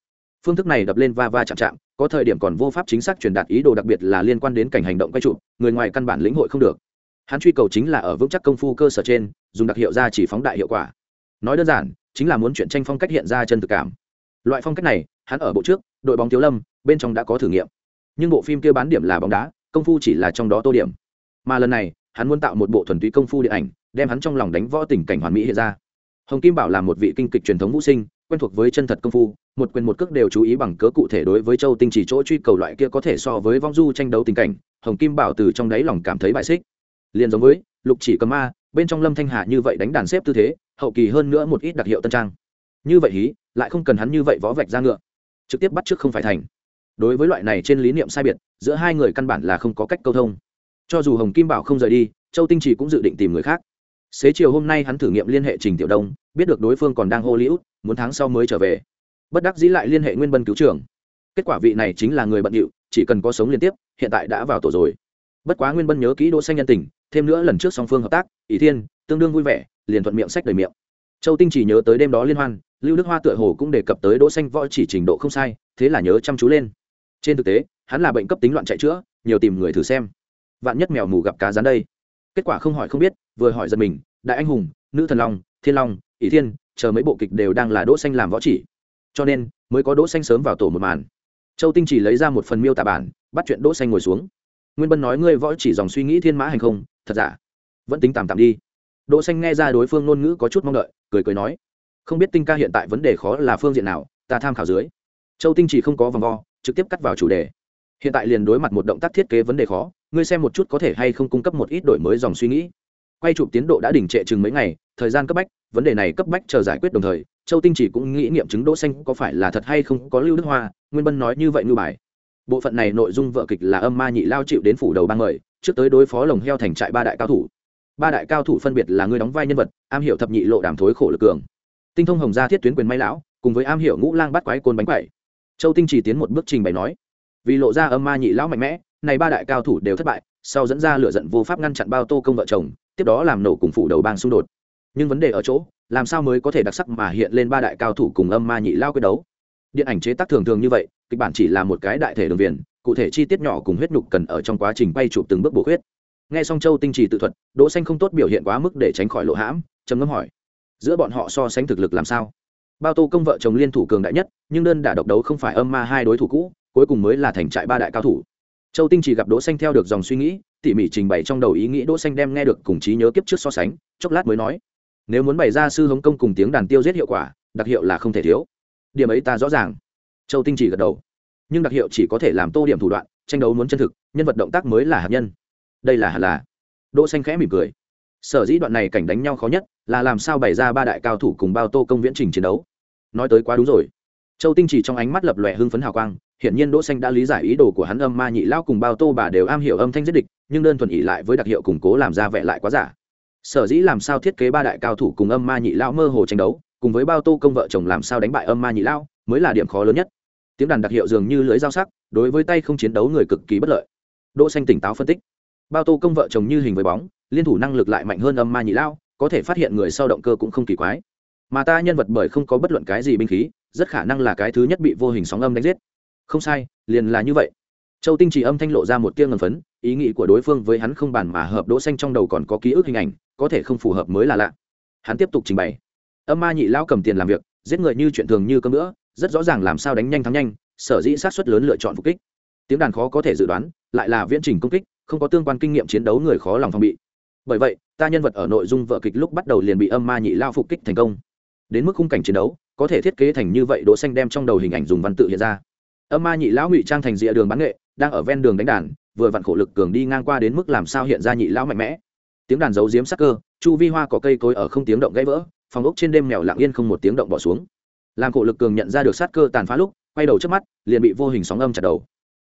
Phương thức này đập lên va va chạm chạm, có thời điểm còn vô pháp chính xác truyền đạt ý đồ đặc biệt là liên quan đến cảnh hành động quay trụ người ngoài căn bản lĩnh hội không được. Hắn truy cầu chính là ở vững chắc công phu cơ sở trên, dùng đặc hiệu ra chỉ phóng đại hiệu quả. Nói đơn giản, chính là muốn chuyện tranh phong cách hiện ra chân thực cảm. Loại phong cách này, hắn ở bộ trước, đội bóng thiếu lâm, bên trong đã có thử nghiệm. Nhưng bộ phim kia bán điểm là bóng đá, công phu chỉ là trong đó tô điểm. Mà lần này hắn muốn tạo một bộ thuần túy công phu điện ảnh, đem hắn trong lòng đánh võ tình cảnh hoàn mỹ hiện ra. Hồng kim bảo là một vị kinh kịch truyền thống vũ sinh, quen thuộc với chân thật công phu, một quyền một cước đều chú ý bằng cớ cụ thể đối với châu tinh chỉ chỗ truy cầu loại kia có thể so với vong du tranh đấu tình cảnh, hồng kim bảo từ trong đáy lòng cảm thấy bại xích. Liền giống với lục chỉ cầm a bên trong lâm thanh hà như vậy đánh đàn xếp tư thế, hậu kỳ hơn nữa một ít đặc hiệu tân trang. Như vậy hí, lại không cần hắn như vậy võ vạch ra ngựa. Trực tiếp bắt trước không phải thành. Đối với loại này trên lý niệm sai biệt, giữa hai người căn bản là không có cách câu thông cho dù hồng kim bảo không rời đi, châu tinh trì cũng dự định tìm người khác. Xế chiều hôm nay hắn thử nghiệm liên hệ trình tiểu đông, biết được đối phương còn đang hô liễu muốn tháng sau mới trở về. Bất đắc dĩ lại liên hệ nguyên bân cứu trưởng. Kết quả vị này chính là người bận điệu, chỉ cần có sống liên tiếp, hiện tại đã vào tổ rồi. Bất quá nguyên bân nhớ kỹ đỗ xanh nhân tình, thêm nữa lần trước song phương hợp tác, ỷ thiên, tương đương vui vẻ, liền thuận miệng sách đầy miệng. Châu tinh chỉ nhớ tới đêm đó liên hoan, lưu đức hoa tựa hồ cũng đề cập tới đỗ xanh võ chỉ trình độ không sai, thế là nhớ chăm chú lên. Trên thực tế, hắn là bệnh cấp tính loạn chạy chữa, nhiều tìm người thử xem vạn nhất mèo mù gặp cá rán đây. Kết quả không hỏi không biết, vừa hỏi giật mình, đại anh hùng, nữ thần long, thiên long, ỷ thiên, chờ mấy bộ kịch đều đang là đỗ xanh làm võ chỉ. Cho nên, mới có đỗ xanh sớm vào tổ một màn. Châu tinh chỉ lấy ra một phần miêu tả bản, bắt chuyện đỗ xanh ngồi xuống. Nguyên bân nói, ngươi võ chỉ dòng suy nghĩ thiên mã hành không? Thật giả? Vẫn tính tạm tạm đi. Đỗ xanh nghe ra đối phương ngôn ngữ có chút mong đợi, cười cười nói, không biết tinh ca hiện tại vấn đề khó là phương diện nào, ta tham khảo dưới. Châu tinh chỉ không có vòng vo, trực tiếp cắt vào chủ đề. Hiện tại liền đối mặt một động tác thiết kế vấn đề khó ngươi xem một chút có thể hay không cung cấp một ít đổi mới dòng suy nghĩ. Quay chụp tiến độ đã đỉnh trệ chừng mấy ngày, thời gian cấp bách, vấn đề này cấp bách chờ giải quyết đồng thời, châu tinh chỉ cũng nghĩ nghiệm chứng đỗ xanh có phải là thật hay không có lưu đức hoa, nguyên bân nói như vậy như bài. Bộ phận này nội dung vợ kịch là âm ma nhị lao chịu đến phủ đầu bang mời trước tới đối phó lồng heo thành trại ba đại cao thủ. Ba đại cao thủ phân biệt là người đóng vai nhân vật, am hiểu thập nhị lộ đàm thối khổ lực cường, tinh thông hồng gia thiết tuyến quyền may lão, cùng với am hiểu ngũ lang bắt quái côn bánh quậy châu tinh chỉ tiến một bước trình bày nói, vì lộ ra âm ma nhị lão mạnh mẽ này ba đại cao thủ đều thất bại, sau dẫn ra lửa giận vô pháp ngăn chặn bao tô công vợ chồng, tiếp đó làm nổ cùng phủ đầu bang xung đột. Nhưng vấn đề ở chỗ, làm sao mới có thể đặc sắc mà hiện lên ba đại cao thủ cùng âm ma nhị lao quyết đấu? Điện ảnh chế tác thường thường như vậy, kịch bản chỉ là một cái đại thể đường viền, cụ thể chi tiết nhỏ cùng huyết nhục cần ở trong quá trình quay chụp từng bước bổ khuyết. Nghe xong châu tinh trì tự thuật, đỗ xanh không tốt biểu hiện quá mức để tránh khỏi lộ hãm, trầm ngâm hỏi, giữa bọn họ so sánh thực lực làm sao? Bao tô công vợ chồng liên thủ cường đại nhất, nhưng đơn đả độc đấu không phải âm ma hai đối thủ cũ, cuối cùng mới là thành trại ba đại cao thủ châu tinh chỉ gặp đỗ xanh theo được dòng suy nghĩ, tỉ mỉ trình bày trong đầu ý nghĩ đỗ xanh đem nghe được cùng trí nhớ kiếp trước so sánh, chốc lát mới nói, nếu muốn bày ra sư hống công cùng tiếng đàn tiêu giết hiệu quả, đặc hiệu là không thể thiếu. Điểm ấy ta rõ ràng. Châu tinh chỉ gật đầu. Nhưng đặc hiệu chỉ có thể làm tô điểm thủ đoạn, tranh đấu muốn chân thực, nhân vật động tác mới là hạt nhân. Đây là hạt là. Đỗ xanh khẽ mỉm cười. Sở dĩ đoạn này cảnh đánh nhau khó nhất, là làm sao bày ra ba đại cao thủ cùng bao tô công viễn trình chiến đấu. Nói tới quá đúng rồi. Châu tinh chỉ trong ánh mắt lập lòe hưng phấn hào quang hiển nhiên đỗ xanh đã lý giải ý đồ của hắn âm ma nhị lao cùng bao tô bà đều am hiểu âm thanh giết địch, nhưng đơn thuần ý lại với đặc hiệu củng cố làm ra vẻ lại quá giả. Sở dĩ làm sao thiết kế ba đại cao thủ cùng âm ma nhị lao mơ hồ tranh đấu, cùng với bao tô công vợ chồng làm sao đánh bại âm ma nhị lao mới là điểm khó lớn nhất. Tiếng đàn đặc hiệu dường như lưới dao sắc, đối với tay không chiến đấu người cực kỳ bất lợi. Đỗ xanh tỉnh táo phân tích. Bao tô công vợ chồng như hình với bóng, liên thủ năng lực lại mạnh hơn âm ma nhị lao có thể phát hiện người sau động cơ cũng không kỳ quái. Mà ta nhân vật bởi không có bất luận cái gì binh khí, rất khả năng là cái thứ nhất bị vô hình sóng âm đánh giết không sai, liền là như vậy. Châu tinh chỉ âm thanh lộ ra một tia ngần phấn, ý nghĩ của đối phương với hắn không bàn mà hợp đỗ xanh trong đầu còn có ký ức hình ảnh, có thể không phù hợp mới là lạ. Hắn tiếp tục trình bày. Âm ma nhị lao cầm tiền làm việc, giết người như chuyện thường như cơm nữa rất rõ ràng làm sao đánh nhanh thắng nhanh, sở dĩ sát suất lớn lựa chọn phục kích. Tiếng đàn khó có thể dự đoán, lại là viễn trình công kích, không có tương quan kinh nghiệm chiến đấu người khó lòng phòng bị. Bởi vậy, ta nhân vật ở nội dung vợ kịch lúc bắt đầu liền bị âm ma nhị lao phục kích thành công. Đến mức khung cảnh chiến đấu, có thể thiết kế thành như vậy, đỗ xanh đem trong đầu hình ảnh dùng văn tự hiện ra âm ma nhị lão ngụy trang thành rìa đường bán nghệ, đang ở ven đường đánh đàn, vừa vặn khổ lực cường đi ngang qua đến mức làm sao hiện ra nhị lão mạnh mẽ. Tiếng đàn giấu giếm sắc cơ, chu vi hoa có cây cối ở không tiếng động gãy vỡ, phòng ốc trên đêm mèo lặng yên không một tiếng động bỏ xuống. Làm khổ lực cường nhận ra được sát cơ tàn phá lúc, quay đầu trước mắt, liền bị vô hình sóng âm chặt đầu.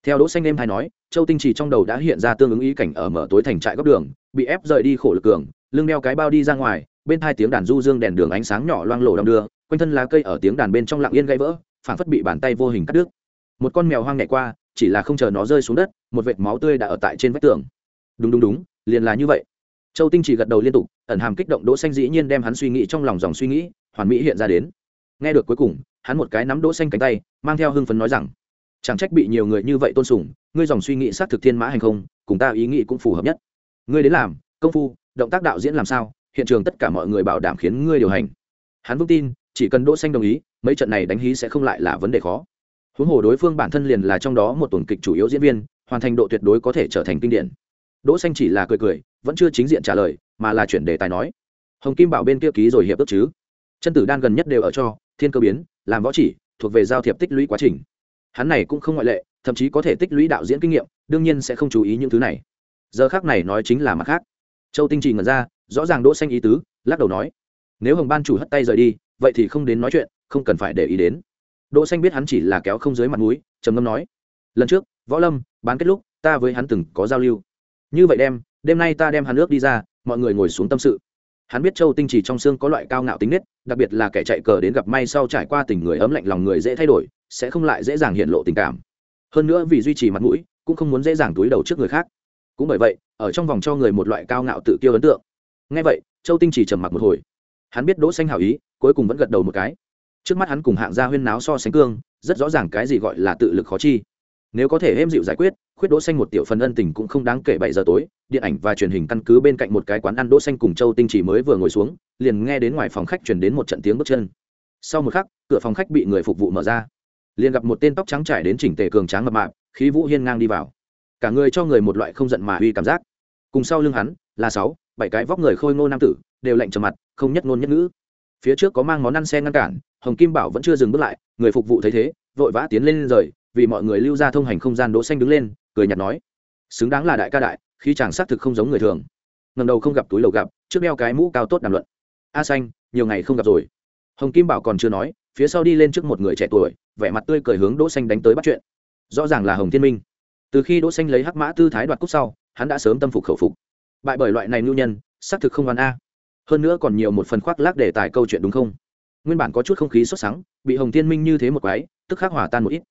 Theo đỗ xanh đêm thay nói, châu tinh trì trong đầu đã hiện ra tương ứng ý cảnh ở mở tối thành trại góc đường, bị ép rời đi khổ lực cường, lưng đeo cái bao đi ra ngoài, bên hai tiếng đàn du dương đèn đường ánh sáng nhỏ loang lổ đong đưa, quanh thân lá cây ở tiếng đàn bên trong lặng yên gãy vỡ, phảng phất bị bàn tay vô hình cắt đứt một con mèo hoang nhảy qua, chỉ là không chờ nó rơi xuống đất, một vệt máu tươi đã ở tại trên vách tường. Đúng đúng đúng, liền là như vậy. Châu tinh chỉ gật đầu liên tục, ẩn hàm kích động đỗ xanh dĩ nhiên đem hắn suy nghĩ trong lòng dòng suy nghĩ, hoàn mỹ hiện ra đến. Nghe được cuối cùng, hắn một cái nắm đỗ xanh cánh tay, mang theo hưng phấn nói rằng, chẳng trách bị nhiều người như vậy tôn sùng, ngươi dòng suy nghĩ sát thực thiên mã hành không, cùng ta ý nghĩ cũng phù hợp nhất. Ngươi đến làm, công phu, động tác đạo diễn làm sao, hiện trường tất cả mọi người bảo đảm khiến ngươi điều hành. Hắn vững tin, chỉ cần đỗ xanh đồng ý, mấy trận này đánh hí sẽ không lại là vấn đề khó huống hồ đối phương bản thân liền là trong đó một tuần kịch chủ yếu diễn viên, hoàn thành độ tuyệt đối có thể trở thành kinh điển. Đỗ xanh chỉ là cười cười, vẫn chưa chính diện trả lời, mà là chuyển đề tài nói. Hồng kim bảo bên kia ký rồi hiệp ước chứ? Chân tử đan gần nhất đều ở cho, thiên cơ biến, làm võ chỉ, thuộc về giao thiệp tích lũy quá trình. Hắn này cũng không ngoại lệ, thậm chí có thể tích lũy đạo diễn kinh nghiệm, đương nhiên sẽ không chú ý những thứ này. Giờ khác này nói chính là mặt khác. Châu tinh trì ngẩn ra, rõ ràng đỗ xanh ý tứ, lắc đầu nói. Nếu hồng ban chủ hất tay rời đi, vậy thì không đến nói chuyện, không cần phải để ý đến đỗ xanh biết hắn chỉ là kéo không dưới mặt mũi, trầm ngâm nói, lần trước, võ lâm, bán kết lúc, ta với hắn từng có giao lưu. Như vậy đem, đêm nay ta đem hắn nước đi ra, mọi người ngồi xuống tâm sự. Hắn biết châu tinh chỉ trong xương có loại cao ngạo tính nết, đặc biệt là kẻ chạy cờ đến gặp may sau trải qua tình người ấm lạnh lòng người dễ thay đổi, sẽ không lại dễ dàng hiện lộ tình cảm. Hơn nữa vì duy trì mặt mũi, cũng không muốn dễ dàng túi đầu trước người khác. Cũng bởi vậy, ở trong vòng cho người một loại cao ngạo tự kiêu ấn tượng. Ngay vậy, châu tinh chỉ trầm mặc một hồi. Hắn biết đỗ xanh hảo ý, cuối cùng vẫn gật đầu một cái trước mắt hắn cùng hạng gia huyên náo so sánh cương, rất rõ ràng cái gì gọi là tự lực khó chi. Nếu có thể êm dịu giải quyết, khuyết đỗ xanh một tiểu phần ân tình cũng không đáng kể bảy giờ tối, điện ảnh và truyền hình căn cứ bên cạnh một cái quán ăn đỗ xanh cùng châu tinh chỉ mới vừa ngồi xuống, liền nghe đến ngoài phòng khách truyền đến một trận tiếng bước chân. Sau một khắc, cửa phòng khách bị người phục vụ mở ra. Liền gặp một tên tóc trắng trải đến chỉnh tề cường tráng mập mạp, khí vũ hiên ngang đi vào. Cả người cho người một loại không giận mà uy cảm giác. Cùng sau lưng hắn, là sáu, bảy cái vóc người khôi ngô nam tử, đều lạnh trầm mặt, không nhất ngôn nhất ngữ. Phía trước có mang món ăn xe ngăn cản hồng kim bảo vẫn chưa dừng bước lại, người phục vụ thấy thế, vội vã tiến lên rời, vì mọi người lưu ra thông hành không gian đỗ xanh đứng lên, cười nhạt nói, xứng đáng là đại ca đại khi chàng xác thực không giống người thường. Ngầm đầu không gặp túi lầu gặp, trước đeo cái mũ cao tốt đàm luận. A xanh, nhiều ngày không gặp rồi. Hồng kim bảo còn chưa nói, phía sau đi lên trước một người trẻ tuổi, vẻ mặt tươi cười hướng đỗ xanh đánh tới bắt chuyện. Rõ ràng là hồng thiên minh. Từ khi đỗ xanh lấy hắc mã tư thái đoạt cúc sau, hắn đã sớm tâm phục khẩu phục. Bại bởi loại này lưu nhân, xác thực không oan a. Hơn nữa còn nhiều một phần khoác lác để tài câu chuyện đúng không? Nguyên bản có chút không khí sốt sắng bị hồng thiên minh như thế một quái tức khắc hòa tan một ít.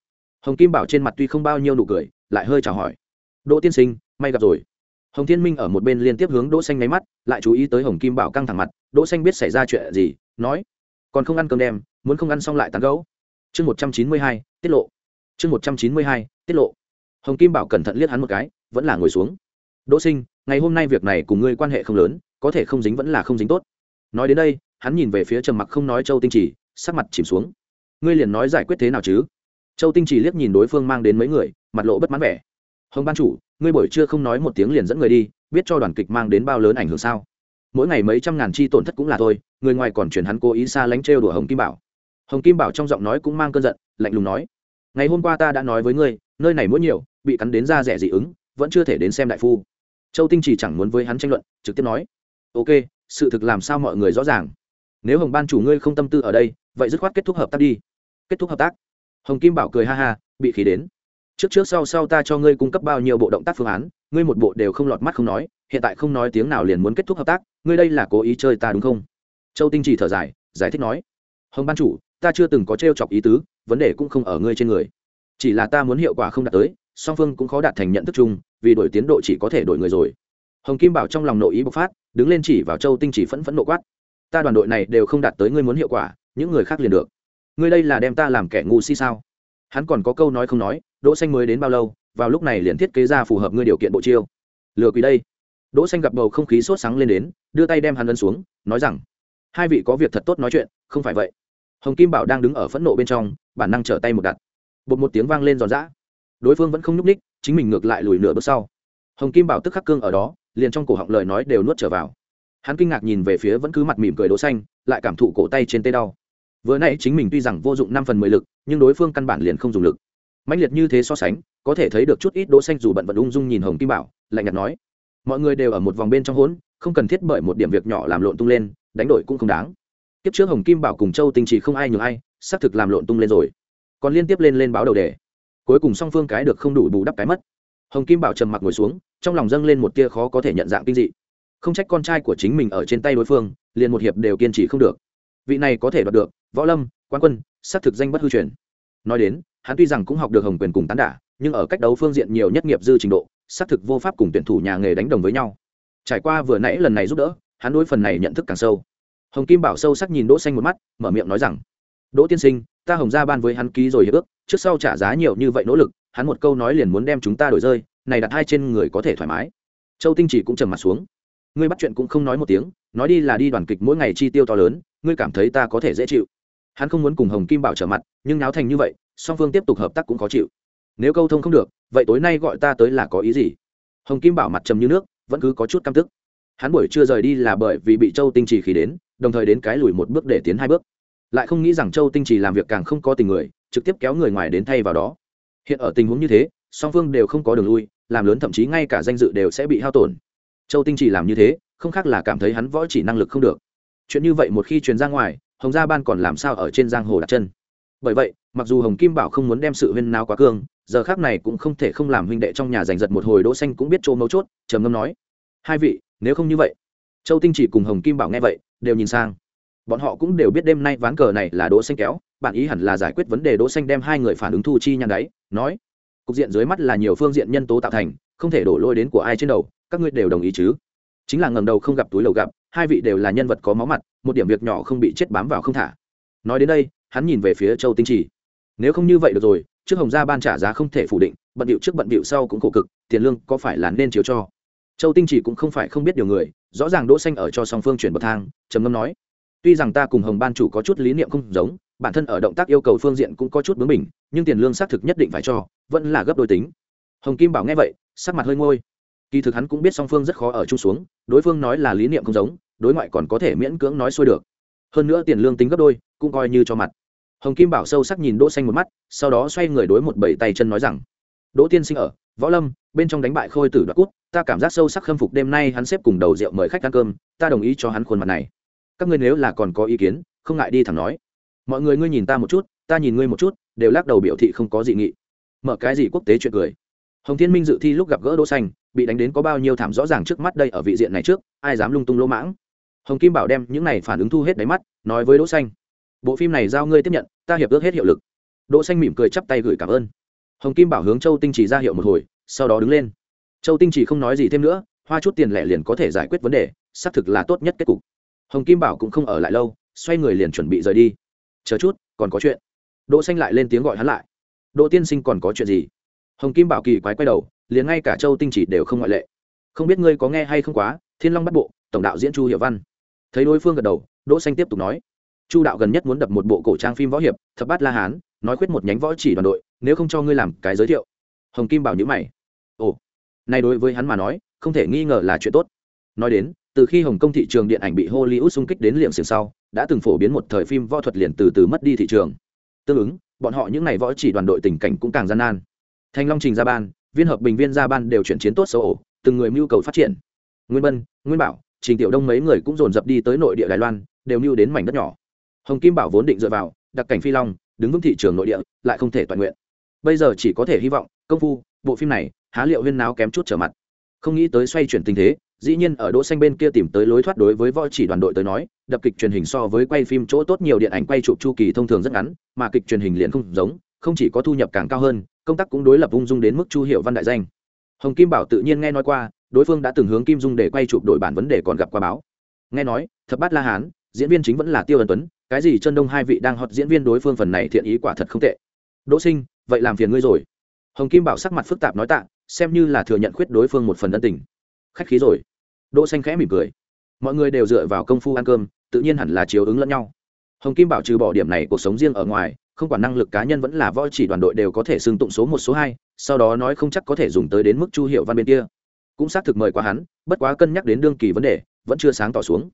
Hồng kim bảo trên mặt tuy không bao nhiêu nụ cười lại hơi chào hỏi. Đỗ tiên sinh may gặp rồi. Hồng thiên minh ở một bên liên tiếp hướng đỗ xanh nháy mắt lại chú ý tới hồng kim bảo căng thẳng mặt. Đỗ xanh biết xảy ra chuyện gì nói còn không ăn cơm đêm, muốn không ăn xong lại tán gấu chương một trăm chín mươi hai tiết lộ. Chương một trăm chín mươi hai tiết lộ. Hồng kim bảo cẩn thận liếc hắn một cái vẫn là ngồi xuống. Đỗ sinh ngày hôm nay việc này cùng ngươi quan hệ không lớn có thể không dính vẫn là không dính tốt. Nói đến đây hắn nhìn về phía trầm mặc không nói châu tinh chỉ sắc mặt chìm xuống. Ngươi liền nói giải quyết thế nào chứ? Châu tinh chỉ liếc nhìn đối phương mang đến mấy người, mặt lộ bất mãn vẻ. Hồng ban chủ, ngươi buổi trưa không nói một tiếng liền dẫn người đi, biết cho đoàn kịch mang đến bao lớn ảnh hưởng sao? Mỗi ngày mấy trăm ngàn chi tổn thất cũng là thôi, người ngoài còn chuyển hắn cố ý xa lánh trêu đùa hồng kim bảo. Hồng kim bảo trong giọng nói cũng mang cơn giận, lạnh lùng nói, ngày hôm qua ta đã nói với ngươi, nơi này mỗi nhiều, bị cắn đến da rẻ dị ứng, vẫn chưa thể đến xem đại phu. Châu tinh chỉ chẳng muốn với hắn tranh luận, trực tiếp nói, ok, sự thực làm sao mọi người rõ ràng? Nếu hồng ban chủ ngươi không tâm tư ở đây, vậy dứt khoát kết thúc hợp tác đi. Kết thúc hợp tác. Hồng kim bảo cười ha ha, bị khí đến. Trước trước sau sau ta cho ngươi cung cấp bao nhiêu bộ động tác phương án, ngươi một bộ đều không lọt mắt không nói, hiện tại không nói tiếng nào liền muốn kết thúc hợp tác, ngươi đây là cố ý chơi ta đúng không? Châu tinh chỉ thở dài, giải thích nói. Hồng ban chủ, ta chưa từng có t chọc ý tứ, vấn đề cũng không ở ngươi trên người. Chỉ là ta muốn hiệu quả không đạt tới, song phương cũng khó đạt thành nhận thức chung, vì đổi tiến độ chỉ có thể đổi người rồi. Hồng kim bảo trong lòng nội ý bộc phát, đứng lên chỉ vào châu tinh chỉ phẫn phẫn nộ quát ta đoàn đội này đều không đạt tới ngươi muốn hiệu quả, những người khác liền được. Ngươi đây là đem ta làm kẻ ngu si sao? Hắn còn có câu nói không nói, đỗ xanh mới đến bao lâu, vào lúc này liền thiết kế ra phù hợp ngươi điều kiện bộ chiêu. Lừa quỷ đây. Đỗ xanh gặp bầu không khí sốt sáng lên đến, đưa tay đem hắn ấn xuống, nói rằng, hai vị có việc thật tốt nói chuyện, không phải vậy. Hồng kim bảo đang đứng ở phẫn nộ bên trong, bản năng trở tay một đặt. Bột một tiếng vang lên giòn giã. Đối phương vẫn không nhúc ních chính mình ngược lại lùi nửa bước sau. Hồng kim bảo tức khắc cương ở đó, liền trong cổ họng lời nói đều nuốt trở vào hắn kinh ngạc nhìn về phía vẫn cứ mặt mỉm cười đỗ xanh, lại cảm thụ cổ tay trên tay đau. Vừa nãy chính mình tuy rằng vô dụng năm phần mười lực, nhưng đối phương căn bản liền không dùng lực. Mãnh liệt như thế so sánh, có thể thấy được chút ít đỗ xanh dù bận vận ung dung nhìn hồng kim bảo, lạnh nhạt nói, mọi người đều ở một vòng bên trong hỗn, không cần thiết bởi một điểm việc nhỏ làm lộn tung lên, đánh đổi cũng không đáng. Kiếp trước hồng kim bảo cùng châu tinh chỉ không ai nhường ai, xác thực làm lộn tung lên rồi. Còn liên tiếp lên lên báo đầu đề. Cuối cùng song phương cái được không đủ bù đắp cái mất. Hồng kim bảo trầm mặc ngồi xuống, trong lòng dâng lên một tia khó có thể nhận dạng kinh dị không trách con trai của chính mình ở trên tay đối phương, liền một hiệp đều kiên trì không được. Vị này có thể đoạt được, võ lâm quan quân xác thực danh bất hư truyền. Nói đến, hắn tuy rằng cũng học được hồng quyền cùng tán đả, nhưng ở cách đấu phương diện nhiều nhất nghiệp dư trình độ xác thực vô pháp cùng tuyển thủ nhà nghề đánh đồng với nhau. Trải qua vừa nãy lần này giúp đỡ, hắn đối phần này nhận thức càng sâu. Hồng kim bảo sâu sắc nhìn đỗ xanh một mắt, mở miệng nói rằng, đỗ tiên sinh, ta hồng ra ban với hắn ký rồi hiệp ước, trước sau trả giá nhiều như vậy nỗ lực, hắn một câu nói liền muốn đem chúng ta đổi rơi, này đặt hai trên người có thể thoải mái. Châu tinh chỉ cũng trầm mặt xuống ngươi bắt chuyện cũng không nói một tiếng, nói đi là đi đoàn kịch mỗi ngày chi tiêu to lớn, ngươi cảm thấy ta có thể dễ chịu. Hắn không muốn cùng hồng kim bảo trở mặt, nhưng náo thành như vậy, song phương tiếp tục hợp tác cũng khó chịu. Nếu câu thông không được, vậy tối nay gọi ta tới là có ý gì? Hồng kim bảo mặt trầm như nước, vẫn cứ có chút căm tức. Hắn buổi chưa rời đi là bởi vì bị châu tinh trì khí đến, đồng thời đến cái lùi một bước để tiến hai bước. Lại không nghĩ rằng châu tinh trì làm việc càng không có tình người, trực tiếp kéo người ngoài đến thay vào đó. Hiện ở tình huống như thế, song phương đều không có đường lui, làm lớn thậm chí ngay cả danh dự đều sẽ bị hao tổn châu tinh Chỉ làm như thế, không khác là cảm thấy hắn võ chỉ năng lực không được. Chuyện như vậy một khi truyền ra ngoài, hồng gia ban còn làm sao ở trên giang hồ đặt chân? Bởi vậy, mặc dù hồng kim bảo không muốn đem sự huyên náo quá cương giờ khác này cũng không thể không làm huynh đệ trong nhà giành giật một hồi đỗ xanh cũng biết chỗ mấu chốt, trầm ngâm nói, hai vị, nếu không như vậy. Châu tinh chỉ cùng hồng kim bảo nghe vậy, đều nhìn sang. Bọn họ cũng đều biết đêm nay ván cờ này là đỗ xanh kéo, bạn ý hẳn là giải quyết vấn đề đỗ xanh đem hai người phản ứng thu chi nhăn đáy nói, cục diện dưới mắt là nhiều phương diện nhân tố tạo thành, không thể đổ lỗi đến của ai trên đầu các ngươi đều đồng ý chứ? Chính là ngầm đầu không gặp túi lầu gặp, hai vị đều là nhân vật có máu mặt, một điểm việc nhỏ không bị chết bám vào không thả. Nói đến đây, hắn nhìn về phía châu tinh chỉ nếu không như vậy được rồi, trước hồng gia ban trả giá không thể phủ định, bận điệu trước bận điệu sau cũng khổ cực, tiền lương có phải là nên chiếu cho? Châu tinh chỉ cũng không phải không biết điều người, rõ ràng đỗ xanh ở cho song phương chuyển bậc thang, trầm ngâm nói, tuy rằng ta cùng hồng ban chủ có chút lý niệm không giống, bản thân ở động tác yêu cầu phương diện cũng có chút bướng bỉnh, nhưng tiền lương xác thực nhất định phải cho, vẫn là gấp đôi tính. Hồng kim bảo nghe vậy, sắc mặt hơi ngôi kỳ thực hắn cũng biết song phương rất khó ở chung xuống, đối phương nói là lý niệm không giống, đối ngoại còn có thể miễn cưỡng nói xuôi được. Hơn nữa tiền lương tính gấp đôi, cũng coi như cho mặt. Hồng kim bảo sâu sắc nhìn đỗ xanh một mắt, sau đó xoay người đối một bảy tay chân nói rằng, đỗ tiên sinh ở, võ lâm, bên trong đánh bại khôi tử đoạt cút ta cảm giác sâu sắc khâm phục đêm nay hắn xếp cùng đầu rượu mời khách ăn cơm, ta đồng ý cho hắn khuôn mặt này. Các ngươi nếu là còn có ý kiến, không ngại đi thẳng nói. Mọi người ngươi nhìn ta một chút, ta nhìn ngươi một chút, đều lắc đầu biểu thị không có dị nghị. Mở cái gì quốc tế chuyện cười. Hồng thiên minh dự thi lúc gặp gỡ đỗ xanh bị đánh đến có bao nhiêu thảm rõ ràng trước mắt đây ở vị diện này trước, ai dám lung tung lỗ mãng? Hồng kim bảo đem những này phản ứng thu hết đáy mắt, nói với đỗ xanh. Bộ phim này giao ngươi tiếp nhận, ta hiệp ước hết hiệu lực. Đỗ xanh mỉm cười chắp tay gửi cảm ơn. Hồng kim bảo hướng châu tinh chỉ ra hiệu một hồi, sau đó đứng lên. Châu tinh chỉ không nói gì thêm nữa, hoa chút tiền lẻ liền có thể giải quyết vấn đề, xác thực là tốt nhất kết cục. Hồng kim bảo cũng không ở lại lâu, xoay người liền chuẩn bị rời đi. Chờ chút, còn có chuyện. Đỗ xanh lại lên tiếng gọi hắn lại. Đỗ tiên sinh còn có chuyện gì? Hồng kim bảo kỳ quái quay đầu liền ngay cả châu tinh chỉ đều không ngoại lệ. Không biết ngươi có nghe hay không quá, thiên long bắt bộ, tổng đạo diễn chu hiệu văn. Thấy đối phương gật đầu, đỗ xanh tiếp tục nói. Chu đạo gần nhất muốn đập một bộ cổ trang phim võ hiệp, thập bát la hán, nói khuyết một nhánh võ chỉ đoàn đội, nếu không cho ngươi làm cái giới thiệu. Hồng kim bảo nhữ mày. Ồ. Này đối với hắn mà nói, không thể nghi ngờ là chuyện tốt. Nói đến, từ khi hồng kông thị trường điện ảnh bị hollywood xung kích đến liệm xiềng sau, đã từng phổ biến một thời phim võ thuật liền từ từ mất đi thị trường. Tương ứng, bọn họ những ngày võ chỉ đoàn đội tình cảnh cũng càng gian nan. Thanh long trình ra ban viên hợp bình viên gia ban đều chuyển chiến tốt xấu ổ, từng người mưu cầu phát triển. Nguyên bân, nguyên bảo, trình tiểu đông mấy người cũng dồn dập đi tới nội địa đài loan, đều mưu đến mảnh đất nhỏ. Hồng kim bảo vốn định dựa vào, đặc cảnh phi long, đứng vững thị trường nội địa, lại không thể toàn nguyện. Bây giờ chỉ có thể hy vọng, công phu, bộ phim này, há liệu huyên náo kém chút trở mặt. Không nghĩ tới xoay chuyển tình thế, dĩ nhiên ở đỗ xanh bên kia tìm tới lối thoát đối với võ chỉ đoàn đội tới nói, đập kịch truyền hình so với quay phim chỗ tốt nhiều điện ảnh quay chụp chu kỳ thông thường rất ngắn, mà kịch truyền hình liền không giống, không chỉ có thu nhập càng cao hơn công tác cũng đối lập ung dung đến mức chu hiệu văn đại danh. Hồng kim bảo tự nhiên nghe nói qua, đối phương đã từng hướng kim dung để quay chụp đổi bản vấn đề còn gặp qua báo. Nghe nói, thập bát la hán, diễn viên chính vẫn là tiêu ân tuấn, cái gì chân đông hai vị đang hot diễn viên đối phương phần này thiện ý quả thật không tệ. Đỗ sinh, vậy làm phiền ngươi rồi. Hồng kim bảo sắc mặt phức tạp nói tạ, xem như là thừa nhận khuyết đối phương một phần ân tình. Khách khí rồi. Đỗ xanh khẽ mỉm cười. Mọi người đều dựa vào công phu ăn cơm, tự nhiên hẳn là chiếu ứng lẫn nhau. Hồng kim bảo trừ bỏ điểm này, cuộc sống riêng ở ngoài không quản năng lực cá nhân vẫn là võ chỉ đoàn đội đều có thể xưng tụng số một, số hai, sau đó nói không chắc có thể dùng tới đến mức chu hiệu văn bên kia. Cũng xác thực mời qua hắn, bất quá cân nhắc đến đương kỳ vấn đề, vẫn chưa sáng tỏ xuống.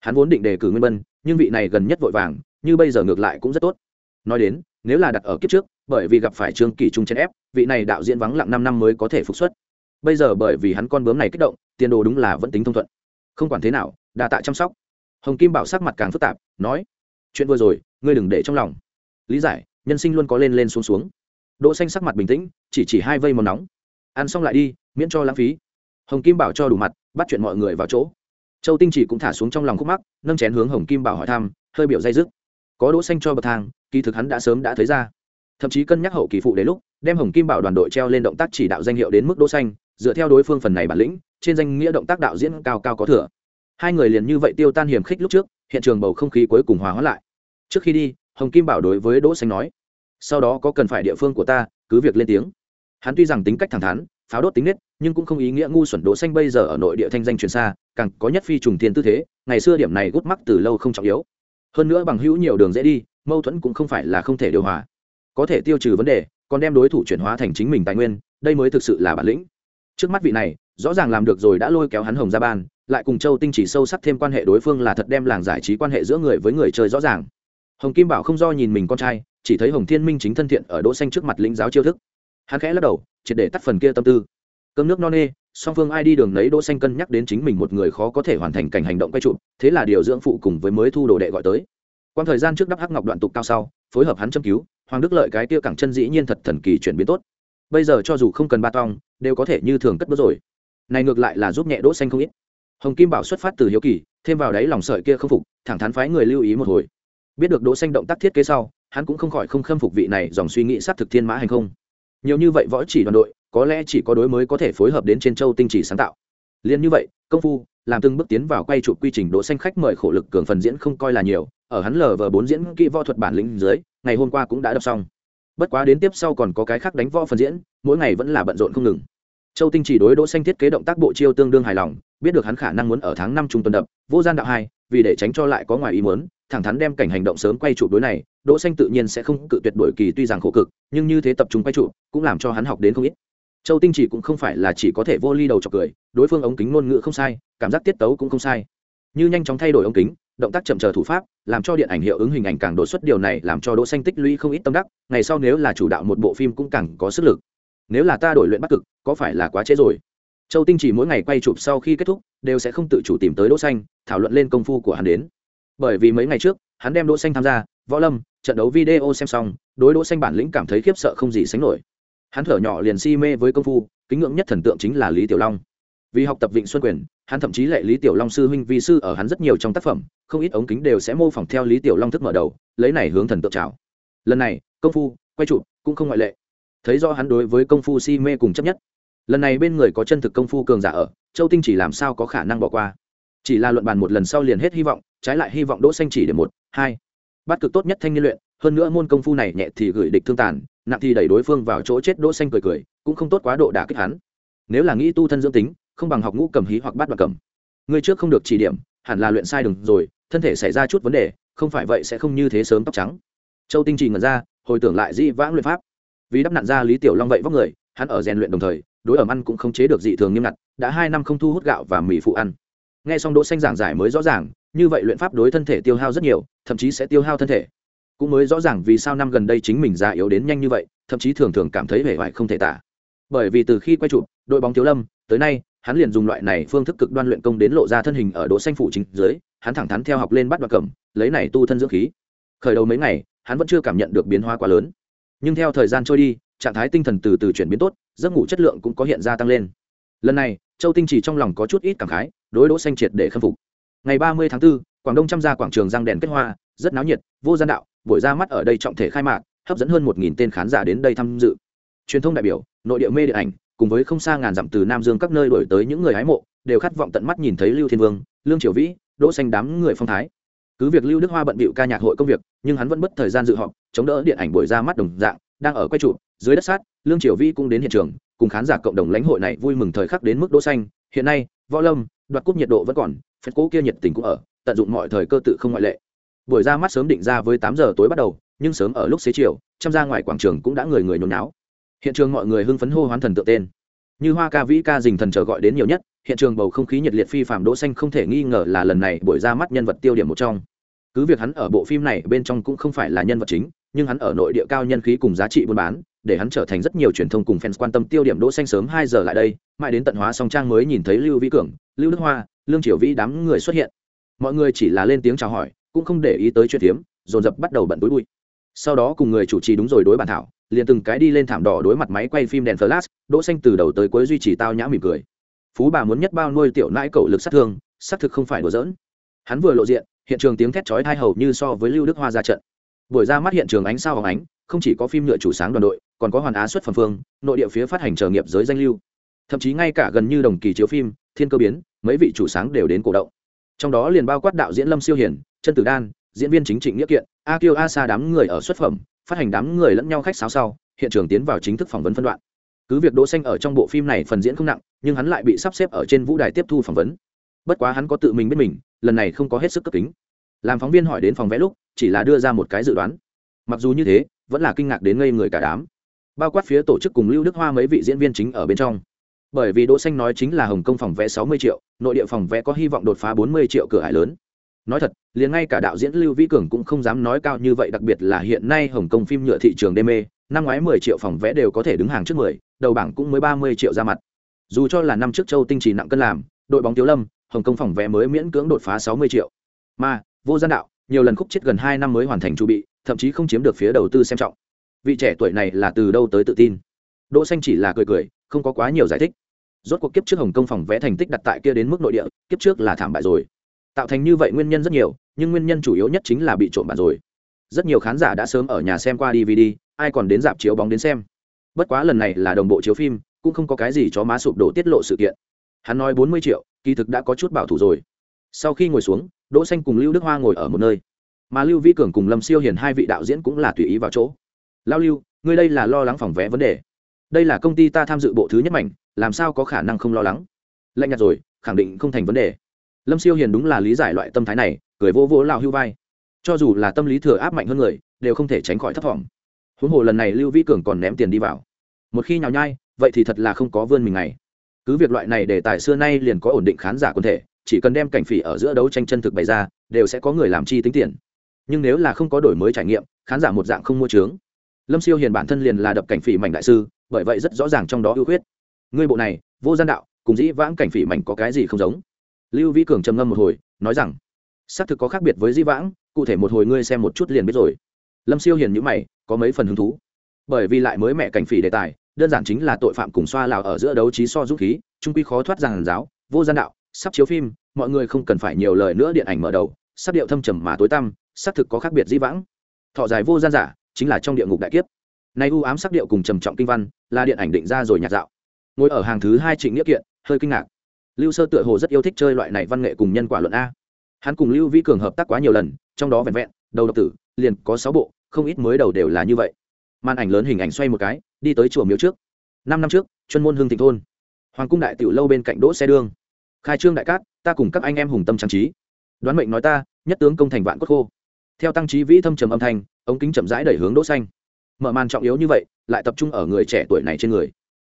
Hắn vốn định đề cử nguyên bân nhưng vị này gần nhất vội vàng, như bây giờ ngược lại cũng rất tốt. Nói đến, nếu là đặt ở kiếp trước, bởi vì gặp phải trương kỳ trung chen ép, vị này đạo diễn vắng lặng năm năm mới có thể phục xuất. Bây giờ bởi vì hắn con bướm này kích động, tiền đồ đúng là vẫn tính thông thuận. Không quản thế nào đà tạ chăm sóc. Hồng kim bảo sắc mặt càng phức tạp, nói, chuyện vừa rồi, ngươi đừng để trong lòng lý giải, nhân sinh luôn có lên lên xuống xuống. Đỗ xanh sắc mặt bình tĩnh, chỉ chỉ hai vây món nóng. Ăn xong lại đi, miễn cho lãng phí. Hồng kim bảo cho đủ mặt, bắt chuyện mọi người vào chỗ. Châu tinh chỉ cũng thả xuống trong lòng khúc mắc, nâng chén hướng hồng kim bảo hỏi thăm, hơi biểu dây dứt. Có đỗ xanh cho bậc thang, kỳ thực hắn đã sớm đã thấy ra. Thậm chí cân nhắc hậu kỳ phụ đến lúc, đem hồng kim bảo đoàn đội treo lên động tác chỉ đạo danh hiệu đến mức đỗ xanh, dựa theo đối phương phần này bản lĩnh, trên danh nghĩa động tác đạo diễn cao cao có thừa. Hai người liền như vậy tiêu tan hiểm khích lúc trước, hiện trường bầu không khí cuối cùng hòa hóa lại. Trước khi đi hồng kim bảo đối với đỗ xanh nói, sau đó có cần phải địa phương của ta, cứ việc lên tiếng. Hắn tuy rằng tính cách thẳng thắn, pháo đốt tính nết, nhưng cũng không ý nghĩa ngu xuẩn đỗ xanh bây giờ ở nội địa thanh danh truyền xa, càng có nhất phi trùng thiên tư thế, ngày xưa điểm này gút mắc từ lâu không trọng yếu. Hơn nữa bằng hữu nhiều đường dễ đi, mâu thuẫn cũng không phải là không thể điều hòa. Có thể tiêu trừ vấn đề, còn đem đối thủ chuyển hóa thành chính mình tài nguyên, đây mới thực sự là bản lĩnh. Trước mắt vị này, rõ ràng làm được rồi đã lôi kéo hắn hồng ra ban, lại cùng châu tinh chỉ sâu sắc thêm quan hệ đối phương là thật đem làng giải trí quan hệ giữa người với người chơi rõ ràng hồng kim bảo không do nhìn mình con trai, chỉ thấy hồng thiên minh chính thân thiện ở đỗ xanh trước mặt lĩnh giáo chiêu thức. Hắn khẽ lắc đầu, triệt để tắt phần kia tâm tư. Cơm nước no nê, song phương ai đi đường lấy đỗ xanh cân nhắc đến chính mình một người khó có thể hoàn thành cảnh hành động quay trụ, thế là điều dưỡng phụ cùng với mới thu đồ đệ gọi tới. Quan thời gian trước đắp hắc ngọc đoạn tục cao sau, phối hợp hắn châm cứu, hoàng đức lợi cái kia cẳng chân dĩ nhiên thật thần kỳ chuyển biến tốt. Bây giờ cho dù không cần ba tong, đều có thể như thường cất bước rồi. Này ngược lại là giúp nhẹ đỗ xanh không ít. Hồng kim bảo xuất phát từ hiếu kỳ, thêm vào đấy lòng sợi kia không phục, thẳng thắn phái người lưu ý một hồi biết được đỗ xanh động tác thiết kế sau, hắn cũng không khỏi không khâm phục vị này, dòng suy nghĩ sát thực thiên mã hành không. Nhiều như vậy võ chỉ đoàn đội, có lẽ chỉ có đối mới có thể phối hợp đến trên châu tinh chỉ sáng tạo. Liên như vậy, công phu, làm từng bước tiến vào quay chụp quy trình, đỗ xanh khách mời khổ lực cường phần diễn không coi là nhiều, ở hắn lờ vờ bốn diễn kỹ võ thuật bản lĩnh dưới, ngày hôm qua cũng đã đọc xong. Bất quá đến tiếp sau còn có cái khác đánh võ phần diễn, mỗi ngày vẫn là bận rộn không ngừng. Châu tinh chỉ đối đỗ xanh thiết kế động tác bộ chiêu tương đương hài lòng, biết được hắn khả năng muốn ở tháng năm trung tuần đập, vô gian đạo hai, vì để tránh cho lại có ngoài ý muốn thẳng thắn đem cảnh hành động sớm quay chụp đối này, đỗ xanh tự nhiên sẽ không cự tuyệt đổi kỳ tuy rằng khổ cực, nhưng như thế tập trung quay chụp cũng làm cho hắn học đến không ít. Châu tinh chỉ cũng không phải là chỉ có thể vô ly đầu chọc cười, đối phương ống kính ngôn ngữ không sai, cảm giác tiết tấu cũng không sai. Như nhanh chóng thay đổi ống kính, động tác chậm chờ thủ pháp, làm cho điện ảnh hiệu ứng hình ảnh càng đột xuất, điều này làm cho đỗ xanh tích lũy không ít tâm đắc, ngày sau nếu là chủ đạo một bộ phim cũng càng có sức lực. Nếu là ta đổi luyện bắt cực, có phải là quá trễ rồi? Châu tinh chỉ mỗi ngày quay chụp sau khi kết thúc, đều sẽ không tự chủ tìm tới đỗ xanh, thảo luận lên công phu của hắn đến bởi vì mấy ngày trước, hắn đem đỗ xanh tham gia, võ lâm, trận đấu video xem xong, đối đỗ xanh bản lĩnh cảm thấy khiếp sợ không gì sánh nổi. Hắn thở nhỏ liền si mê với công phu, kính ngưỡng nhất thần tượng chính là lý tiểu long. Vì học tập vịnh xuân quyền, hắn thậm chí lệ lý tiểu long sư huynh vi sư ở hắn rất nhiều trong tác phẩm, không ít ống kính đều sẽ mô phỏng theo lý tiểu long thức mở đầu, lấy này hướng thần tượng chào. Lần này, công phu, quay chụp cũng không ngoại lệ. Thấy do hắn đối với công phu si mê cùng chấp nhất. Lần này bên người có chân thực công phu cường giả ở, châu tinh chỉ làm sao có khả năng bỏ qua chỉ là luận bàn một lần sau liền hết hy vọng, trái lại hy vọng đỗ xanh chỉ để một, hai. Bắt cực tốt nhất thanh niên luyện, hơn nữa môn công phu này nhẹ thì gửi địch thương tàn, nặng thì đẩy đối phương vào chỗ chết đỗ xanh cười cười, cũng không tốt quá độ đả kích hắn. Nếu là nghĩ tu thân dưỡng tính, không bằng học ngũ cầm hí hoặc bắt đoạn cầm. Người trước không được chỉ điểm, hẳn là luyện sai đường rồi, thân thể xảy ra chút vấn đề, không phải vậy sẽ không như thế sớm tóc trắng. Châu tinh trì ngẩn ra, hồi tưởng lại di vãng luyện pháp. Vì đắp nặn ra lý tiểu long vậy vóc người, hắn ở rèn luyện đồng thời, đối ẩm ăn cũng không chế được dị thường nghiêm ngặt, đã hai năm không thu hút gạo và mì phụ ăn nghe xong đỗ xanh giảng giải mới rõ ràng, như vậy luyện pháp đối thân thể tiêu hao rất nhiều, thậm chí sẽ tiêu hao thân thể. Cũng mới rõ ràng vì sao năm gần đây chính mình già yếu đến nhanh như vậy, thậm chí thường thường cảm thấy vẻ vải không thể tả. Bởi vì từ khi quay chụp, đội bóng thiếu lâm, tới nay, hắn liền dùng loại này phương thức cực đoan luyện công đến lộ ra thân hình ở đỗ xanh phủ chính dưới, hắn thẳng thắn theo học lên bắt đoạt cẩm lấy này tu thân dưỡng khí. Khởi đầu mấy ngày, hắn vẫn chưa cảm nhận được biến hóa quá lớn. Nhưng theo thời gian trôi đi, trạng thái tinh thần từ từ chuyển biến tốt, giấc ngủ chất lượng cũng có hiện ra tăng lên. Lần này châu tinh chỉ trong lòng có chút ít cảm khái đối đỗ xanh triệt để khâm phục. Ngày ba mươi tháng 4, quảng đông trăm gia quảng trường răng đèn kết hoa rất náo nhiệt vô gian đạo buổi ra mắt ở đây trọng thể khai mạc hấp dẫn hơn một nghìn tên khán giả đến đây tham dự. Truyền thông đại biểu nội địa mê điện ảnh cùng với không xa ngàn dặm từ nam dương các nơi đổi tới những người hái mộ đều khát vọng tận mắt nhìn thấy lưu thiên vương lương triều vĩ đỗ xanh đám người phong thái. Cứ việc lưu đức hoa bận bịu ca nhạc hội công việc nhưng hắn vẫn mất thời gian dự họp chống đỡ điện ảnh buổi ra mắt đồng dạng đang ở quay trụ, dưới đất sát, lương triều vi cũng đến hiện trường, cùng khán giả cộng đồng lãnh hội này vui mừng thời khắc đến mức đỗ xanh. Hiện nay, võ lâm, đoạt cúp nhiệt độ vẫn còn phép cố kia nhiệt tình cũng ở, tận dụng mọi thời cơ tự không ngoại lệ. Buổi ra mắt sớm định ra với tám giờ tối bắt đầu, nhưng sớm ở lúc xế chiều, trăm ra ngoài quảng trường cũng đã người người nhốn náo. Hiện trường mọi người hưng phấn hô hoán thần tượng tên. Như hoa ca vĩ ca dình thần chờ gọi đến nhiều nhất, hiện trường bầu không khí nhiệt liệt phi phạm đỗ xanh không thể nghi ngờ là lần này buổi ra mắt nhân vật tiêu điểm một trong. Cứ việc hắn ở bộ phim này bên trong cũng không phải là nhân vật chính nhưng hắn ở nội địa cao nhân khí cùng giá trị buôn bán, để hắn trở thành rất nhiều truyền thông cùng fans quan tâm tiêu điểm đỗ xanh sớm hai giờ lại đây, mãi đến tận hóa song trang mới nhìn thấy lưu vĩ cường, lưu đức hoa, lương triều vĩ đám người xuất hiện. Mọi người chỉ là lên tiếng chào hỏi, cũng không để ý tới chuyện tiếm dồn dập bắt đầu bận túi bụi. Sau đó cùng người chủ trì đúng rồi đối bàn thảo, liền từng cái đi lên thảm đỏ đối mặt máy quay phim đèn flash, đỗ xanh từ đầu tới cuối duy trì tao nhã mỉm cười. Phú bà muốn nhất bao nuôi tiểu nãi cậu lực sát thương, xác thực không phải đùa giỡn. Hắn vừa lộ diện, hiện trường tiếng thét chói tai hầu như so với lưu đức hoa ra trận buổi ra mắt hiện trường ánh sao hồng ánh, không chỉ có phim nhựa chủ sáng đoàn đội, còn có hoàn á xuất phần phương, nội địa phía phát hành chờ nghiệp giới danh lưu. Thậm chí ngay cả gần như đồng kỳ chiếu phim, thiên cơ biến, mấy vị chủ sáng đều đến cổ động. Trong đó liền bao quát đạo diễn lâm siêu hiển chân tử đan, diễn viên chính trịnh nghĩa kiện, a kiêu a sa đám người ở xuất phẩm, phát hành đám người lẫn nhau khách sáo sau, hiện trường tiến vào chính thức phỏng vấn phân đoạn. Cứ việc đỗ xanh ở trong bộ phim này phần diễn không nặng, nhưng hắn lại bị sắp xếp ở trên vũ đài tiếp thu phỏng vấn. Bất quá hắn có tự mình biết mình, lần này không có hết sức cấp kính làm phóng viên hỏi đến phòng vẽ lúc chỉ là đưa ra một cái dự đoán. Mặc dù như thế vẫn là kinh ngạc đến ngây người cả đám. Bao quát phía tổ chức cùng lưu đức hoa mấy vị diễn viên chính ở bên trong. Bởi vì đỗ xanh nói chính là hồng kông phòng vẽ 60 triệu nội địa phòng vẽ có hy vọng đột phá 40 triệu cửa hải lớn. Nói thật liền ngay cả đạo diễn lưu vĩ cường cũng không dám nói cao như vậy đặc biệt là hiện nay hồng kông phim nhựa thị trường đê mê năm ngoái 10 triệu phòng vẽ đều có thể đứng hàng trước 10, đầu bảng cũng mới 30 triệu ra mặt. Dù cho là năm trước châu tinh trì nặng cân làm đội bóng Tiểu lâm hồng kông phòng vẽ mới miễn cưỡng đột phá 60 triệu. Mà vô gian đạo, nhiều lần khúc chết gần hai năm mới hoàn thành chu bị, thậm chí không chiếm được phía đầu tư xem trọng. Vị trẻ tuổi này là từ đâu tới tự tin? Đỗ xanh chỉ là cười cười, không có quá nhiều giải thích. Rốt cuộc kiếp trước hồng kông phòng vẽ thành tích đặt tại kia đến mức nội địa, kiếp trước là thảm bại rồi. Tạo thành như vậy nguyên nhân rất nhiều, nhưng nguyên nhân chủ yếu nhất chính là bị trộm bản rồi. Rất nhiều khán giả đã sớm ở nhà xem qua dvd, ai còn đến dạp chiếu bóng đến xem. Bất quá lần này là đồng bộ chiếu phim, cũng không có cái gì cho má sụp đổ tiết lộ sự kiện. Hắn nói bốn mươi triệu, kỳ thực đã có chút bảo thủ rồi. Sau khi ngồi xuống đỗ xanh cùng lưu đức hoa ngồi ở một nơi. Mà lưu Vi cường cùng lâm siêu hiền hai vị đạo diễn cũng là tùy ý vào chỗ. Lao lưu, ngươi đây là lo lắng phòng vé vấn đề. Đây là công ty ta tham dự bộ thứ nhất mảnh, làm sao có khả năng không lo lắng? Lạnh nhạt rồi, khẳng định không thành vấn đề. Lâm siêu hiền đúng là lý giải loại tâm thái này, cười vô vô lao hưu vai. Cho dù là tâm lý thừa áp mạnh hơn người, đều không thể tránh khỏi thất vọng. Huống hồ lần này lưu vĩ cường còn ném tiền đi vào. Một khi nhào nhai, vậy thì thật là không có vươn mình ngày. cứ việc loại này để tài xưa nay liền có ổn định khán giả quân thể chỉ cần đem cảnh phỉ ở giữa đấu tranh chân thực bày ra, đều sẽ có người làm chi tính tiền. Nhưng nếu là không có đổi mới trải nghiệm, khán giả một dạng không mua trướng lâm siêu hiền bản thân liền là đập cảnh phỉ mảnh đại sư, bởi vậy rất rõ ràng trong đó ưu khuyết. Ngươi bộ này, vô gian đạo, cùng dĩ vãng cảnh phỉ mảnh có cái gì không giống? Lưu vĩ cường trầm ngâm một hồi, nói rằng, xác thực có khác biệt với dĩ vãng, cụ thể một hồi ngươi xem một chút liền biết rồi. Lâm siêu hiền nhữ mày, có mấy phần hứng thú. Bởi vì lại mới mẹ cảnh phỉ đề tài, đơn giản chính là tội phạm cùng xoa lào ở giữa đấu trí so dũng khí, trung quy khó thoát giàn giáo, vô gian đạo sắp chiếu phim, mọi người không cần phải nhiều lời nữa điện ảnh mở đầu, sắp điệu thâm trầm mà tối tăm xác thực có khác biệt dĩ vãng. Thọ dài vô gian giả, chính là trong địa ngục đại kiếp. Nay u ám sắc điệu cùng trầm trọng kinh văn, là điện ảnh định ra rồi nhạt dạo. Ngồi ở hàng thứ hai trịnh nghĩa kiện, hơi kinh ngạc. Lưu sơ tựa hồ rất yêu thích chơi loại này văn nghệ cùng nhân quả luận a. Hắn cùng lưu vĩ cường hợp tác quá nhiều lần, trong đó vẹn vẹn, đầu độc tử, liền có sáu bộ, không ít mới đầu đều là như vậy. Màn ảnh lớn hình ảnh xoay một cái, đi tới chùa miếu trước. Năm năm trước, chuyên môn hương thịnh thôn. Hoàng cung đại tiểu lâu bên cạnh đỗ xe đương khai trương đại cát, ta cùng các anh em hùng tâm trang trí. Đoán mệnh nói ta, nhất tướng công thành vạn cốt khô. Theo tăng trí vĩ thâm trầm âm thanh, ống kính chậm rãi đẩy hướng đỗ xanh. Mở màn trọng yếu như vậy, lại tập trung ở người trẻ tuổi này trên người.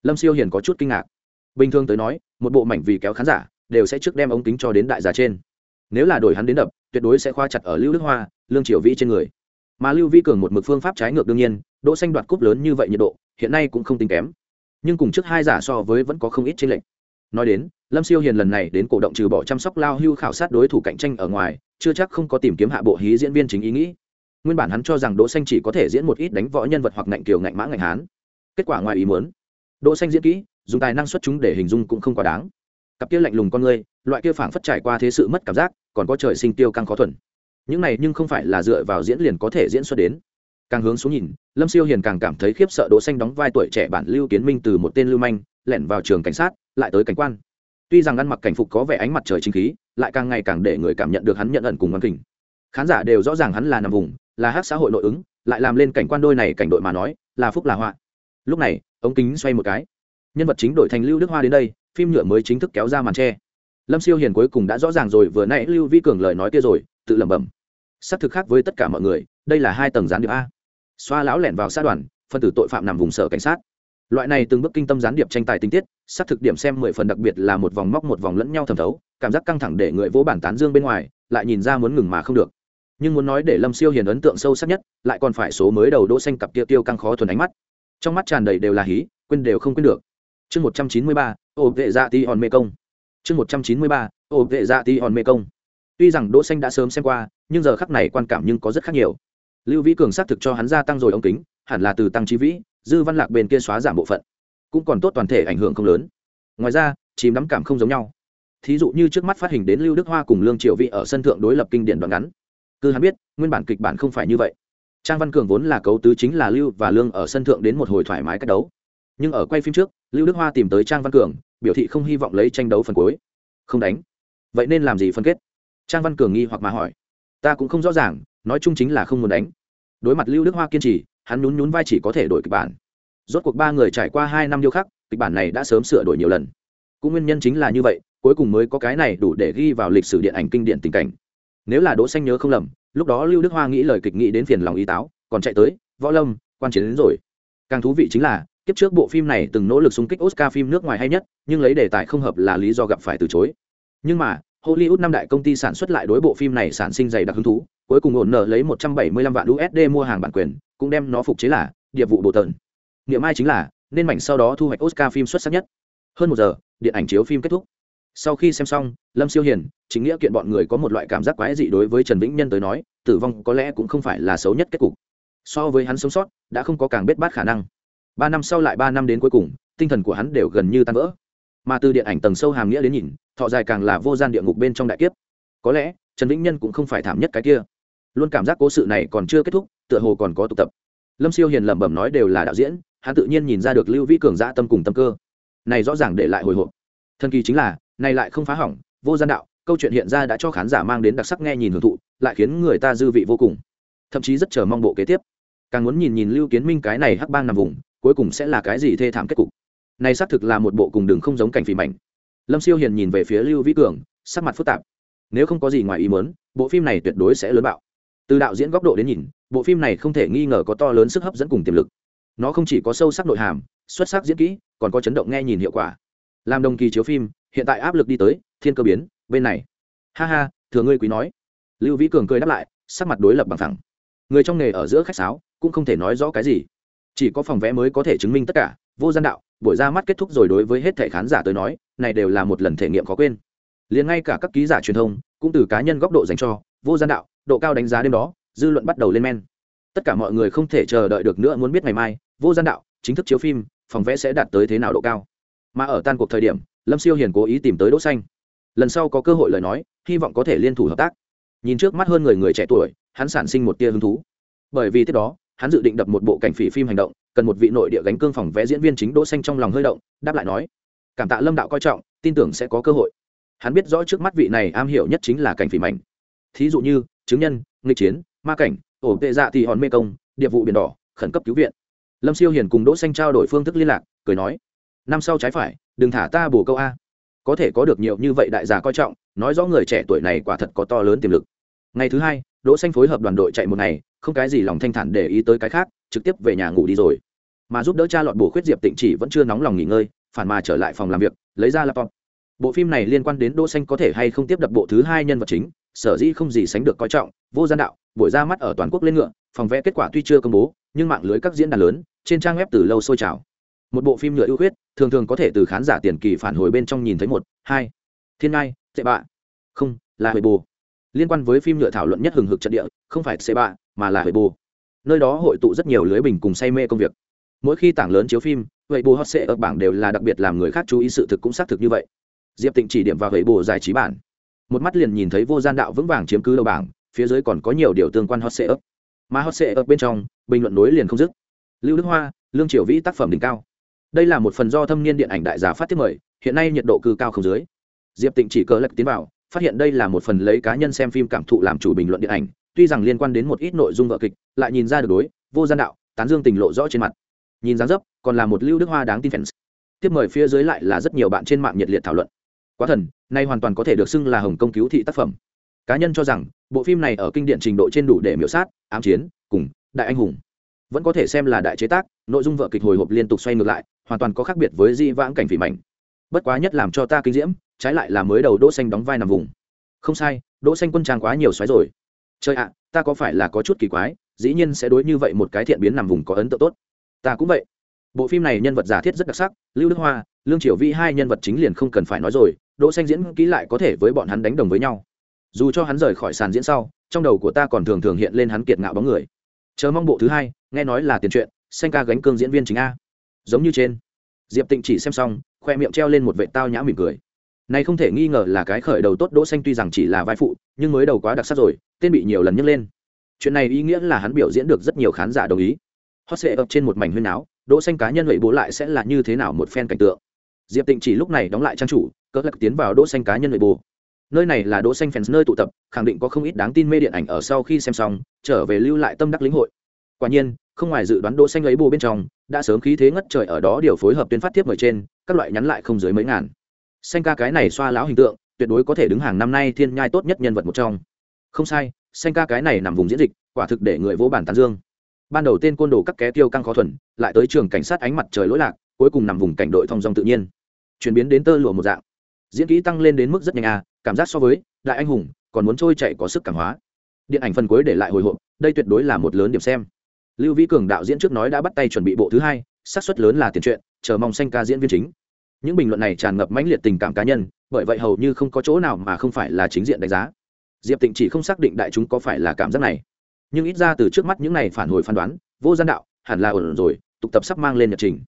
Lâm siêu hiền có chút kinh ngạc. Bình thường tới nói, một bộ mảnh vì kéo khán giả, đều sẽ trước đem ống kính cho đến đại giả trên. Nếu là đổi hắn đến đập, tuyệt đối sẽ khoa chặt ở lưu đức hoa, lương triều vĩ trên người. Mà lưu vĩ cường một mực phương pháp trái ngược đương nhiên, đỗ xanh đoạt cúp lớn như vậy nhiệt độ, hiện nay cũng không tính kém. Nhưng cùng trước hai giả so với vẫn có không ít chênh lệch nói đến, lâm siêu hiền lần này đến cổ động trừ bỏ chăm sóc lao hưu khảo sát đối thủ cạnh tranh ở ngoài, chưa chắc không có tìm kiếm hạ bộ hí diễn viên chính ý nghĩ. Nguyên bản hắn cho rằng đỗ xanh chỉ có thể diễn một ít đánh võ nhân vật hoặc ngạnh kiều ngạnh mã ngạnh hán. Kết quả ngoài ý muốn, đỗ xanh diễn kỹ, dùng tài năng xuất chúng để hình dung cũng không quá đáng. Cặp kia lạnh lùng con người, loại kia phảng phất trải qua thế sự mất cảm giác, còn có trời sinh tiêu căng khó thuần. Những này nhưng không phải là dựa vào diễn liền có thể diễn xuất đến. Càng hướng xuống nhìn, lâm siêu hiền càng cảm thấy khiếp sợ đỗ xanh đóng vai tuổi trẻ bản lưu kiến minh từ một tên lưu manh, lẻn vào trường cảnh sát lại tới cảnh quan. Tuy rằng ăn mặc cảnh phục có vẻ ánh mặt trời chính khí, lại càng ngày càng để người cảm nhận được hắn nhận ẩn cùng văn kình. Khán giả đều rõ ràng hắn là nằm vùng, là hát xã hội nội ứng, lại làm lên cảnh quan đôi này cảnh đội mà nói, là phúc là họa. Lúc này, ống kính xoay một cái. Nhân vật chính đổi thành lưu đức hoa đến đây, phim nhựa mới chính thức kéo ra màn tre. Lâm siêu hiền cuối cùng đã rõ ràng rồi, vừa nãy lưu vi cường lời nói kia rồi, tự lẩm bẩm. Xác thực khác với tất cả mọi người, đây là hai tầng gián điệp a. Xoa lão lẻn vào sát đoàn, phân tử tội phạm nằm vùng sở cảnh sát loại này từng bước kinh tâm gián điệp tranh tài tinh tiết, xác thực điểm xem mười phần đặc biệt là một vòng móc một vòng lẫn nhau thẩm thấu, cảm giác căng thẳng để người vỗ bản tán dương bên ngoài, lại nhìn ra muốn ngừng mà không được. Nhưng muốn nói để lâm siêu hiền ấn tượng sâu sắc nhất, lại còn phải số mới đầu đỗ xanh cặp tiêu tiêu căng khó thuần ánh mắt. Trong mắt tràn đầy đều là hí, quên đều không quên được. Chương một trăm chín mươi ba, ô vệ dạ ti hòn mê công. Chương một trăm chín mươi ba, ô vệ dạ ti hòn mê công. Tuy rằng đỗ xanh đã sớm xem qua, nhưng giờ khắc này quan cảm nhưng có rất khác nhiều. Lưu vĩ cường xác thực cho hắn gia tăng rồi ống kính hẳn là từ tăng trí vĩ, dư văn lạc bên kia xóa giảm bộ phận. Cũng còn tốt toàn thể ảnh hưởng không lớn. Ngoài ra, chìm đắm cảm không giống nhau. Thí dụ như trước mắt phát hình đến lưu đức hoa cùng lương triều vị ở sân thượng đối lập kinh điển đoạn ngắn. Cứ hắn biết, nguyên bản kịch bản không phải như vậy. Trang văn cường vốn là cấu tứ chính là lưu và lương ở sân thượng đến một hồi thoải mái cách đấu. Nhưng ở quay phim trước, lưu đức hoa tìm tới trang văn cường, biểu thị không hy vọng lấy tranh đấu phần cuối. Không đánh. Vậy nên làm gì phân kết? Trang văn cường nghi hoặc mà hỏi. Ta cũng không rõ ràng, nói chung chính là không muốn đánh. Đối mặt lưu đức hoa kiên trì hắn nhún nhún vai chỉ có thể đổi kịch bản. Rốt cuộc ba người trải qua hai năm điêu khắc, kịch bản này đã sớm sửa đổi nhiều lần. Cũng nguyên nhân chính là như vậy, cuối cùng mới có cái này đủ để ghi vào lịch sử điện ảnh kinh điển tình cảnh. Nếu là đỗ xanh nhớ không lầm, lúc đó lưu đức hoa nghĩ lời kịch nghĩ đến phiền lòng Y táo, còn chạy tới, võ lâm, quan chiến đến rồi. Càng thú vị chính là, kiếp trước bộ phim này từng nỗ lực xung kích oscar phim nước ngoài hay nhất, nhưng lấy đề tài không hợp là lý do gặp phải từ chối. Nhưng mà, hollywood năm đại công ty sản xuất lại đối bộ phim này sản sinh dày đặc hứng thú cuối cùng ổn nợ lấy 175 vạn usd mua hàng bản quyền, cũng đem nó phục chế là địa vụ bộ tận niệm ai chính là, nên mảnh sau đó thu hoạch oscar phim xuất sắc nhất. Hơn một giờ, điện ảnh chiếu phim kết thúc. Sau khi xem xong, lâm siêu hiền, chính nghĩa kiện bọn người có một loại cảm giác quái dị đối với trần vĩnh nhân tới nói, tử vong có lẽ cũng không phải là xấu nhất kết cục. So với hắn sống sót, đã không có càng biết bát khả năng. Ba năm sau lại ba năm đến cuối cùng, tinh thần của hắn đều gần như tan vỡ. Mà từ điện ảnh tầng sâu hàm nghĩa đến nhìn, thọ dài càng là vô gian địa ngục bên trong đại kiếp. Có lẽ, trần vĩnh nhân cũng không phải thảm nhất cái kia luôn cảm giác cố sự này còn chưa kết thúc, tựa hồ còn có tụ tập. Lâm siêu hiền lẩm bẩm nói đều là đạo diễn, hắn tự nhiên nhìn ra được lưu vĩ cường dã tâm cùng tâm cơ. Này rõ ràng để lại hồi hộp. Thần kỳ chính là, này lại không phá hỏng, vô gian đạo, câu chuyện hiện ra đã cho khán giả mang đến đặc sắc nghe nhìn hưởng thụ, lại khiến người ta dư vị vô cùng. Thậm chí rất chờ mong bộ kế tiếp. Càng muốn nhìn nhìn lưu kiến minh cái này hắc bang nằm vùng, cuối cùng sẽ là cái gì thê thảm kết cục. Này xác thực là một bộ cùng đường không giống cảnh phì mảnh. Lâm siêu hiền nhìn về phía lưu vĩ cường, sắc mặt phức tạp. Nếu không có gì ngoài ý muốn, bộ phim này tuyệt đối sẽ lớn bạo từ đạo diễn góc độ đến nhìn, bộ phim này không thể nghi ngờ có to lớn sức hấp dẫn cùng tiềm lực. Nó không chỉ có sâu sắc nội hàm, xuất sắc diễn kỹ, còn có chấn động nghe nhìn hiệu quả. Làm đồng kỳ chiếu phim, hiện tại áp lực đi tới, thiên cơ biến, bên này. Ha ha, thừa ngươi quý nói. Lưu vĩ cường cười đáp lại, sắc mặt đối lập bằng thẳng người trong nghề ở giữa khách sáo, cũng không thể nói rõ cái gì. Chỉ có phòng vẽ mới có thể chứng minh tất cả, vô gian đạo, buổi ra mắt kết thúc rồi đối với hết thẻ khán giả tới nói, này đều là một lần thể nghiệm khó quên. Liền ngay cả các ký giả truyền thông, cũng từ cá nhân góc độ dành cho, vô gian đạo độ cao đánh giá đêm đó, dư luận bắt đầu lên men. Tất cả mọi người không thể chờ đợi được nữa muốn biết ngày mai, vô gian đạo, chính thức chiếu phim, phòng vẽ sẽ đạt tới thế nào độ cao. Mà ở tan cuộc thời điểm, lâm siêu hiền cố ý tìm tới đỗ xanh. Lần sau có cơ hội lời nói, hy vọng có thể liên thủ hợp tác. Nhìn trước mắt hơn người người trẻ tuổi, hắn sản sinh một tia hứng thú. Bởi vì tiếp đó, hắn dự định đập một bộ cảnh phỉ phim hành động, cần một vị nội địa gánh cương phòng vẽ diễn viên chính đỗ xanh trong lòng hơi động, đáp lại nói, cảm tạ lâm đạo coi trọng, tin tưởng sẽ có cơ hội. Hắn biết rõ trước mắt vị này am hiểu nhất chính là cảnh phỉ mảnh thí dụ như, chứng nhân, nghịch chiến, ma cảnh, ổ tệ dạ thì hòn mê công, điệp vụ biển đỏ, khẩn cấp cứu viện. Lâm siêu hiền cùng đỗ xanh trao đổi phương thức liên lạc, cười nói, năm sau trái phải, đừng thả ta bổ câu a. Có thể có được nhiều như vậy đại gia coi trọng, nói rõ người trẻ tuổi này quả thật có to lớn tiềm lực. Ngày thứ hai, đỗ xanh phối hợp đoàn đội chạy một ngày, không cái gì lòng thanh thản để ý tới cái khác, trực tiếp về nhà ngủ đi rồi. Mà giúp đỡ cha lọt bổ khuyết diệp tịnh chỉ vẫn chưa nóng lòng nghỉ ngơi, phản mà trở lại phòng làm việc, lấy ra laptop. Bộ phim này liên quan đến đỗ xanh có thể hay không tiếp đập bộ thứ hai nhân vật chính sở dĩ không gì sánh được coi trọng, vô gian đạo, buổi ra mắt ở toàn quốc lên ngựa, phòng vẽ kết quả tuy chưa công bố, nhưng mạng lưới các diễn đàn lớn, trên trang web từ lâu sôi trào. Một bộ phim nhựa ưu khuyết, thường thường có thể từ khán giả tiền kỳ phản hồi bên trong nhìn thấy một, hai. Thiên ngai, tệ bạ. Không, là hồi bồ. Liên quan với phim nhựa thảo luận nhất hừng hực trận địa, không phải tệ bạ, mà là hồi bồ. Nơi đó hội tụ rất nhiều lưới bình cùng say mê công việc. Mỗi khi tảng lớn chiếu phim vậy bồ hot sệ ở bảng đều là đặc biệt làm người khác chú ý sự thực cũng xác thực như vậy. Diệp tịnh chỉ điểm vào vậy bồ giải trí bản một mắt liền nhìn thấy vô gian đạo vững vàng chiếm cứ đầu bảng, phía dưới còn có nhiều điều tương quan hot sệ ấp mà hot sệ ấp bên trong, bình luận nối liền không dứt. Lưu đức hoa, lương triều vĩ tác phẩm đỉnh cao. Đây là một phần do thâm niên điện ảnh đại giả phát tiếp mời, hiện nay nhiệt độ cư cao không dưới. Diệp tịnh chỉ cờ lật tiến vào, phát hiện đây là một phần lấy cá nhân xem phim cảm thụ làm chủ bình luận điện ảnh, tuy rằng liên quan đến một ít nội dung vợ kịch, lại nhìn ra được đối, vô gian đạo, tán dương tình lộ rõ trên mặt. Nhìn dáng dấp, còn là một lưu đức hoa đáng tin fans. Tiếp mời phía dưới lại là rất nhiều bạn trên mạng nhiệt liệt thảo luận quá thần, nay hoàn toàn có thể được xưng là hồng công cứu thị tác phẩm. Cá nhân cho rằng, bộ phim này ở kinh điển trình độ trên đủ để miểu sát, ám chiến, cùng đại anh hùng. Vẫn có thể xem là đại chế tác, nội dung vợ kịch hồi hộp liên tục xoay ngược lại, hoàn toàn có khác biệt với di vãng cảnh phỉ mảnh. Bất quá nhất làm cho ta kinh diễm, trái lại là mới đầu đỗ xanh đóng vai nằm vùng. Không sai, đỗ xanh quân trang quá nhiều xoáy rồi. Trời ạ, ta có phải là có chút kỳ quái, dĩ nhiên sẽ đối như vậy một cái thiện biến nằm vùng có ấn tượng tốt. Ta cũng vậy. Bộ phim này nhân vật giả thiết rất đặc sắc, lưu đức hoa, lương triều vi hai nhân vật chính liền không cần phải nói rồi đỗ xanh diễn kỹ lại có thể với bọn hắn đánh đồng với nhau. Dù cho hắn rời khỏi sàn diễn sau, trong đầu của ta còn thường thường hiện lên hắn kiệt ngạo bóng người. Chờ mong bộ thứ hai, nghe nói là tiền truyện, xanh ca gánh cương diễn viên chính a. Giống như trên. Diệp tịnh chỉ xem xong, khoe miệng treo lên một vệ tao nhã mỉm cười. Này không thể nghi ngờ là cái khởi đầu tốt đỗ xanh tuy rằng chỉ là vai phụ, nhưng mới đầu quá đặc sắc rồi, tên bị nhiều lần nhắc lên. Chuyện này ý nghĩa là hắn biểu diễn được rất nhiều khán giả đồng ý. Hot sẽ ập trên một mảnh huyên áo, đỗ xanh cá nhân vậy bố lại sẽ là như thế nào một phen cảnh tượng? Diệp tịnh chỉ lúc này đóng lại trang chủ, cỡ lạc tiến vào đỗ xanh cá nhân nội bộ. nơi này là đỗ xanh fans nơi tụ tập, khẳng định có không ít đáng tin mê điện ảnh ở sau khi xem xong, trở về lưu lại tâm đắc lĩnh hội. Quả nhiên, không ngoài dự đoán đỗ xanh lấy bù bên trong, đã sớm khí thế ngất trời ở đó điều phối hợp tuyên phát tiếp mời trên, các loại nhắn lại không dưới mấy ngàn. Xanh ca cái này xoa lão hình tượng, tuyệt đối có thể đứng hàng năm nay thiên nhai tốt nhất nhân vật một trong. Không sai, xanh ca cái này nằm vùng diễn dịch, quả thực để người vô bản tán dương. Ban đầu tên côn đồ các ké tiêu căng khó thuần, lại tới trường cảnh sát ánh mặt trời lỗi lạc, cuối cùng nằm vùng cảnh đội thông dong tự nhiên chuyển biến đến tơ lụa một dạng. Diễn kỹ tăng lên đến mức rất nhanh à cảm giác so với đại anh hùng còn muốn trôi chạy có sức cảm hóa. Điện ảnh phần cuối để lại hồi hộp, đây tuyệt đối là một lớn điểm xem. Lưu vĩ cường đạo diễn trước nói đã bắt tay chuẩn bị bộ thứ hai, xác suất lớn là tiền truyện, chờ mong xanh ca diễn viên chính. Những bình luận này tràn ngập mãnh liệt tình cảm cá nhân, bởi vậy hầu như không có chỗ nào mà không phải là chính diện đánh giá. Diệp tịnh chỉ không xác định đại chúng có phải là cảm giác này. Nhưng ít ra từ trước mắt những này phản hồi phán đoán, vô gian đạo, hẳn là ổn rồi, tục tập sắp mang lên nhật trình.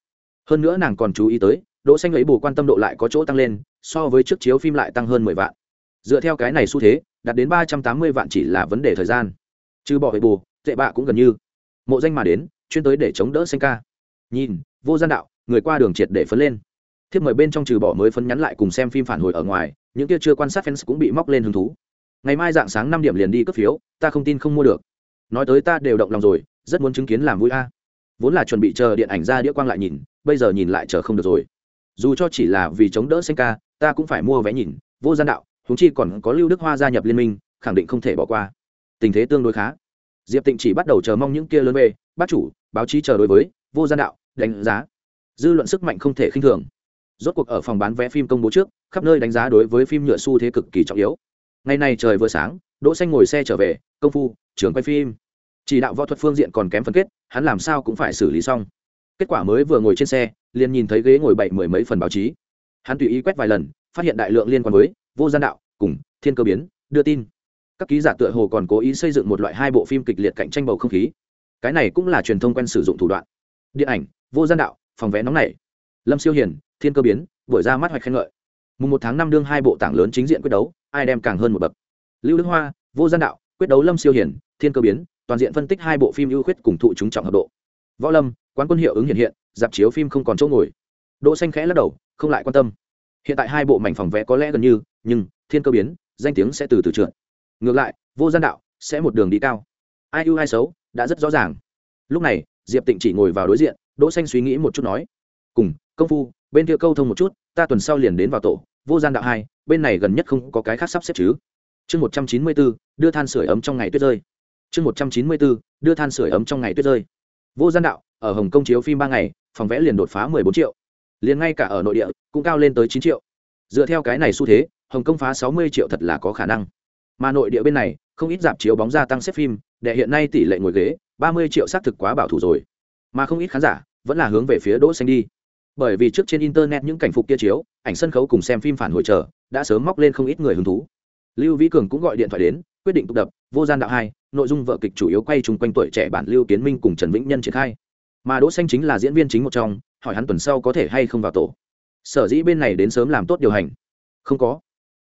Hơn nữa nàng còn chú ý tới đỗ xanh lấy bù quan tâm độ lại có chỗ tăng lên, so với trước chiếu phim lại tăng hơn mười vạn. Dựa theo cái này xu thế, đạt đến ba trăm tám mươi vạn chỉ là vấn đề thời gian. Trừ bỏ về bù, tệ bạ cũng gần như mộ danh mà đến, chuyên tới để chống đỡ xanh ca. Nhìn, vô gian đạo, người qua đường triệt để phấn lên. Thiếp mời bên trong trừ bỏ mới phấn nhắn lại cùng xem phim phản hồi ở ngoài, những kia chưa quan sát fans cũng bị móc lên hứng thú. Ngày mai dạng sáng năm điểm liền đi cấp phiếu, ta không tin không mua được. Nói tới ta đều động lòng rồi, rất muốn chứng kiến làm vui a. Vốn là chuẩn bị chờ điện ảnh ra đĩa quang lại nhìn, bây giờ nhìn lại chờ không được rồi dù cho chỉ là vì chống đỡ Senka, ta cũng phải mua vé nhìn. Vô gian đạo húng chi còn có lưu đức hoa gia nhập liên minh khẳng định không thể bỏ qua. Tình thế tương đối khá. Diệp tịnh chỉ bắt đầu chờ mong những kia lớn về. Bác chủ báo chí chờ đối với vô gian đạo đánh giá. Dư luận sức mạnh không thể khinh thường. Rốt cuộc ở phòng bán vé phim công bố trước khắp nơi đánh giá đối với phim nhựa xu thế cực kỳ trọng yếu. Ngày nay trời vừa sáng đỗ xanh ngồi xe trở về công phu trường quay phim. Chỉ đạo võ thuật phương diện còn kém phân kết hắn làm sao cũng phải xử lý xong kết quả mới vừa ngồi trên xe liền nhìn thấy ghế ngồi bảy mười mấy phần báo chí. Hắn tùy ý quét vài lần phát hiện đại lượng liên quan với vô gian đạo cùng thiên cơ biến đưa tin. Các ký giả tựa hồ còn cố ý xây dựng một loại hai bộ phim kịch liệt cạnh tranh bầu không khí. Cái này cũng là truyền thông quen sử dụng thủ đoạn. Điện ảnh vô gian đạo phòng vé nóng này lâm siêu hiền thiên cơ biến buổi ra mắt hoạch khen ngợi. Mùng một tháng năm đương hai bộ tảng lớn chính diện quyết đấu ai đem càng hơn một bậc. Lưu đức hoa vô gian đạo quyết đấu lâm siêu Hiền, thiên cơ biến toàn diện phân tích hai bộ phim ưu khuyết cùng thụ chúng trọng hợp độ võ lâm, quán quân hiệu ứng hiện hiện, dạp chiếu phim không còn chỗ ngồi. Đỗ xanh khẽ lắc đầu, không lại quan tâm. Hiện tại hai bộ mảnh phòng vẽ có lẽ gần như, nhưng, thiên cơ biến, danh tiếng sẽ từ từ trượt. Ngược lại, vô gian đạo, sẽ một đường đi cao. Ai ưu ai xấu, đã rất rõ ràng. Lúc này, diệp tịnh chỉ ngồi vào đối diện, đỗ xanh suy nghĩ một chút nói, cùng, công phu, bên kia câu thông một chút, ta tuần sau liền đến vào tổ, vô gian đạo hai, bên này gần nhất không có cái khác sắp xếp chứ. Chương một trăm chín mươi bốn, đưa than sửa ấm trong ngày tuyết rơi. Chương một trăm chín mươi bốn, đưa than sửa ấm trong ngày tuyết rơi vô gian đạo, ở hồng kông chiếu phim ba ngày, phòng vẽ liền đột phá mười bốn triệu. Liền ngay cả ở nội địa, cũng cao lên tới chín triệu. Dựa theo cái này xu thế, hồng kông phá sáu mươi triệu thật là có khả năng. Mà nội địa bên này, không ít dạp chiếu bóng gia tăng xếp phim, để hiện nay tỷ lệ ngồi ghế, ba mươi triệu xác thực quá bảo thủ rồi. Mà không ít khán giả, vẫn là hướng về phía đỗ xanh đi. Bởi vì trước trên internet những cảnh phục kia chiếu, ảnh sân khấu cùng xem phim phản hồi chờ, đã sớm móc lên không ít người hứng thú. Lưu vĩ cường cũng gọi điện thoại đến, quyết định tụ tập, vô gian đạo hai nội dung vợ kịch chủ yếu quay chung quanh tuổi trẻ bản lưu kiến minh cùng trần vĩnh nhân triển khai. Mà đỗ xanh chính là diễn viên chính một trong, hỏi hắn tuần sau có thể hay không vào tổ. Sở dĩ bên này đến sớm làm tốt điều hành. Không có.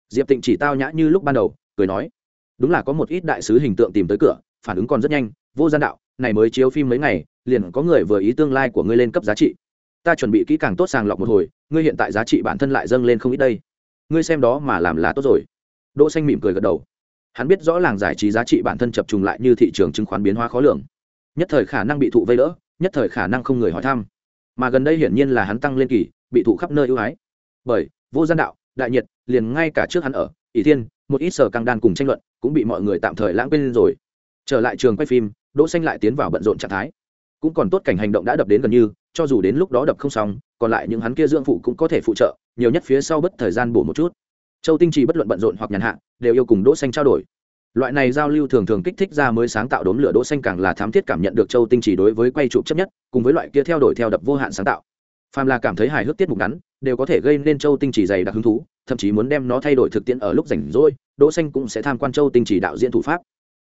Diệp tịnh chỉ tao nhã như lúc ban đầu, cười nói. Đúng là có một ít đại sứ hình tượng tìm tới cửa, phản ứng còn rất nhanh. Vô gian đạo, này mới chiếu phim mấy ngày, liền có người vừa ý tương lai của ngươi lên cấp giá trị. Ta chuẩn bị kỹ càng tốt sàng lọc một hồi, ngươi hiện tại giá trị bản thân lại dâng lên không ít đây. Ngươi xem đó mà làm là tốt rồi. Đỗ xanh mỉm cười gật đầu hắn biết rõ làng giải trí giá trị bản thân chập trùng lại như thị trường chứng khoán biến hóa khó lường. Nhất thời khả năng bị thụ vây đỡ, nhất thời khả năng không người hỏi thăm. Mà gần đây hiển nhiên là hắn tăng lên kỳ, bị thụ khắp nơi ưu ái. Bởi, vô gian đạo, đại nhiệt, liền ngay cả trước hắn ở, ỷ thiên, một ít sở căng đan cùng tranh luận, cũng bị mọi người tạm thời lãng quên rồi. Trở lại trường quay phim, đỗ xanh lại tiến vào bận rộn trạng thái. Cũng còn tốt cảnh hành động đã đập đến gần như, cho dù đến lúc đó đập không xong, còn lại những hắn kia dưỡng phụ cũng có thể phụ trợ, nhiều nhất phía sau bất thời gian bổ một chút châu tinh trì bất luận bận rộn hoặc nhàn hạ, đều yêu cùng đỗ xanh trao đổi. Loại này giao lưu thường thường kích thích ra mới sáng tạo đốn lửa đỗ xanh càng là thám thiết cảm nhận được châu tinh trì đối với quay chụp chấp nhất, cùng với loại kia theo đuổi theo đập vô hạn sáng tạo. Phàm là cảm thấy hài hước tiết mục ngắn, đều có thể gây nên châu tinh trì dày đặc hứng thú, thậm chí muốn đem nó thay đổi thực tiễn ở lúc rảnh rỗi, đỗ xanh cũng sẽ tham quan châu tinh trì đạo diễn thủ pháp.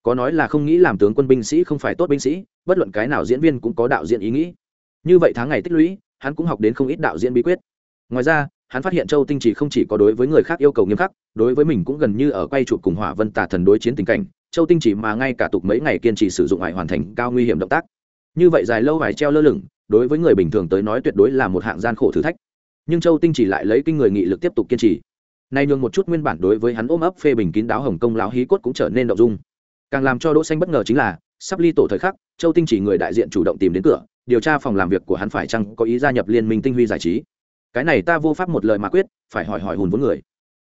Có nói là không nghĩ làm tướng quân binh sĩ không phải tốt binh sĩ, bất luận cái nào diễn viên cũng có đạo diễn ý nghĩ. Như vậy tháng ngày tích lũy, hắn cũng học đến không ít đạo diễn bí quyết. Ngoài ra hắn phát hiện châu tinh chỉ không chỉ có đối với người khác yêu cầu nghiêm khắc, đối với mình cũng gần như ở quay chụp cùng hỏa vân tà thần đối chiến tình cảnh, châu tinh chỉ mà ngay cả tục mấy ngày kiên trì sử dụng ngoại hoàn thành cao nguy hiểm động tác. Như vậy dài lâu phải treo lơ lửng, đối với người bình thường tới nói tuyệt đối là một hạng gian khổ thử thách. Nhưng châu tinh chỉ lại lấy kinh người nghị lực tiếp tục kiên trì. Nay nhường một chút nguyên bản đối với hắn ôm ấp phê bình kín đáo hồng công lão hí cốt cũng trở nên động dung. Càng làm cho đỗ xanh bất ngờ chính là, sắp ly tổ thời khắc, châu tinh chỉ người đại diện chủ động tìm đến cửa, điều tra phòng làm việc của hắn phải chăng có ý gia nhập liên minh tinh huy giải trí cái này ta vô pháp một lời mà quyết, phải hỏi hỏi hùn vốn người.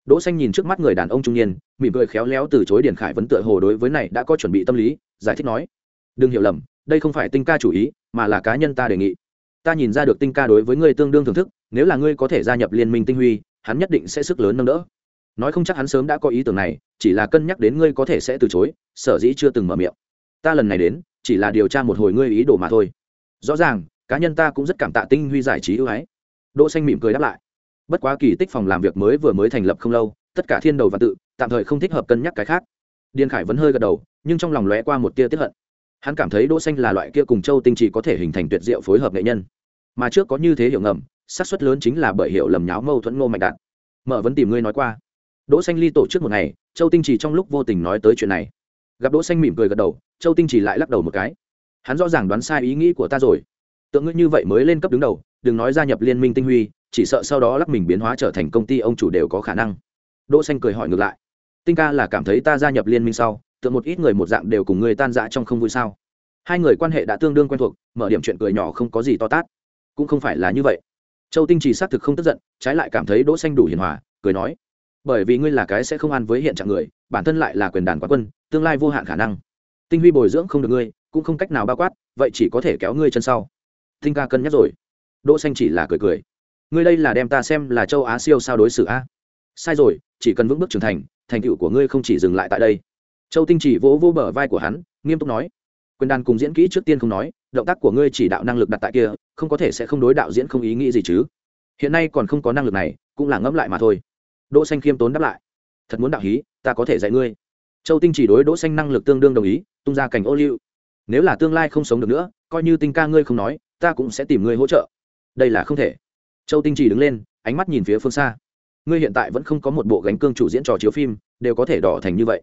Đỗ xanh nhìn trước mắt người đàn ông trung niên, mỉm cười khéo léo từ chối điển khải vấn tựa hồ đối với này đã có chuẩn bị tâm lý, giải thích nói, đừng hiểu lầm, đây không phải tinh ca chủ ý, mà là cá nhân ta đề nghị. Ta nhìn ra được tinh ca đối với ngươi tương đương thưởng thức, nếu là ngươi có thể gia nhập liên minh tinh huy, hắn nhất định sẽ sức lớn nâng đỡ. Nói không chắc hắn sớm đã có ý tưởng này, chỉ là cân nhắc đến ngươi có thể sẽ từ chối, sở dĩ chưa từng mở miệng. Ta lần này đến, chỉ là điều tra một hồi ngươi ý đồ mà thôi. Rõ ràng, cá nhân ta cũng rất cảm tạ tinh huy giải trí ưu ái đỗ xanh mỉm cười đáp lại. Bất quá kỳ tích phòng làm việc mới vừa mới thành lập không lâu, tất cả thiên đầu và tự, tạm thời không thích hợp cân nhắc cái khác. Điền khải vẫn hơi gật đầu, nhưng trong lòng lóe qua một tia tiếc hận. Hắn cảm thấy đỗ xanh là loại kia cùng châu tinh chỉ có thể hình thành tuyệt diệu phối hợp nghệ nhân. Mà trước có như thế hiểu ngầm, xác suất lớn chính là bởi hiểu lầm nháo mâu thuẫn ngô mạnh đạt. Mở vẫn tìm ngươi nói qua. Đỗ xanh ly tổ chức một ngày, châu tinh chỉ trong lúc vô tình nói tới chuyện này. Gặp đỗ xanh mỉm cười gật đầu, châu tinh chỉ lại lắc đầu một cái. Hắn rõ ràng đoán sai ý nghĩ của ta rồi tượng ngươi như vậy mới lên cấp đứng đầu, đừng nói gia nhập liên minh tinh huy, chỉ sợ sau đó lắc mình biến hóa trở thành công ty ông chủ đều có khả năng. Đỗ xanh cười hỏi ngược lại. Tinh ca là cảm thấy ta gia nhập liên minh sau, tượng một ít người một dạng đều cùng ngươi tan rã trong không vui sao? Hai người quan hệ đã tương đương quen thuộc, mở điểm chuyện cười nhỏ không có gì to tát. Cũng không phải là như vậy. Châu tinh chỉ xác thực không tức giận, trái lại cảm thấy đỗ xanh đủ hiền hòa, cười nói, bởi vì ngươi là cái sẽ không ăn với hiện trạng người, bản thân lại là quyền đàn quán quân, tương lai vô hạn khả năng. Tinh huy bồi dưỡng không được ngươi, cũng không cách nào bao quát, vậy chỉ có thể kéo ngươi chân sau tinh ca cân nhắc rồi. Đỗ xanh chỉ là cười cười. Ngươi đây là đem ta xem là châu á siêu sao đối xử a? Sai rồi, chỉ cần vững bước trưởng thành thành tựu của ngươi không chỉ dừng lại tại đây. Châu tinh chỉ vỗ vỗ bờ vai của hắn, nghiêm túc nói. Quyền đàn cùng diễn kỹ trước tiên không nói, động tác của ngươi chỉ đạo năng lực đặt tại kia, không có thể sẽ không đối đạo diễn không ý nghĩ gì chứ. Hiện nay còn không có năng lực này, cũng là ngẫm lại mà thôi. Đỗ xanh khiêm tốn đáp lại. Thật muốn đạo hí, ta có thể dạy ngươi. Châu tinh chỉ đối đỗ xanh năng lực tương đương đồng ý, tung ra cảnh ô liu. Nếu là tương lai không sống được nữa, coi như tinh ca ngươi không nói ta cũng sẽ tìm ngươi hỗ trợ. Đây là không thể. Châu tinh chỉ đứng lên, ánh mắt nhìn phía phương xa. Ngươi hiện tại vẫn không có một bộ gánh cương chủ diễn trò chiếu phim, đều có thể đỏ thành như vậy.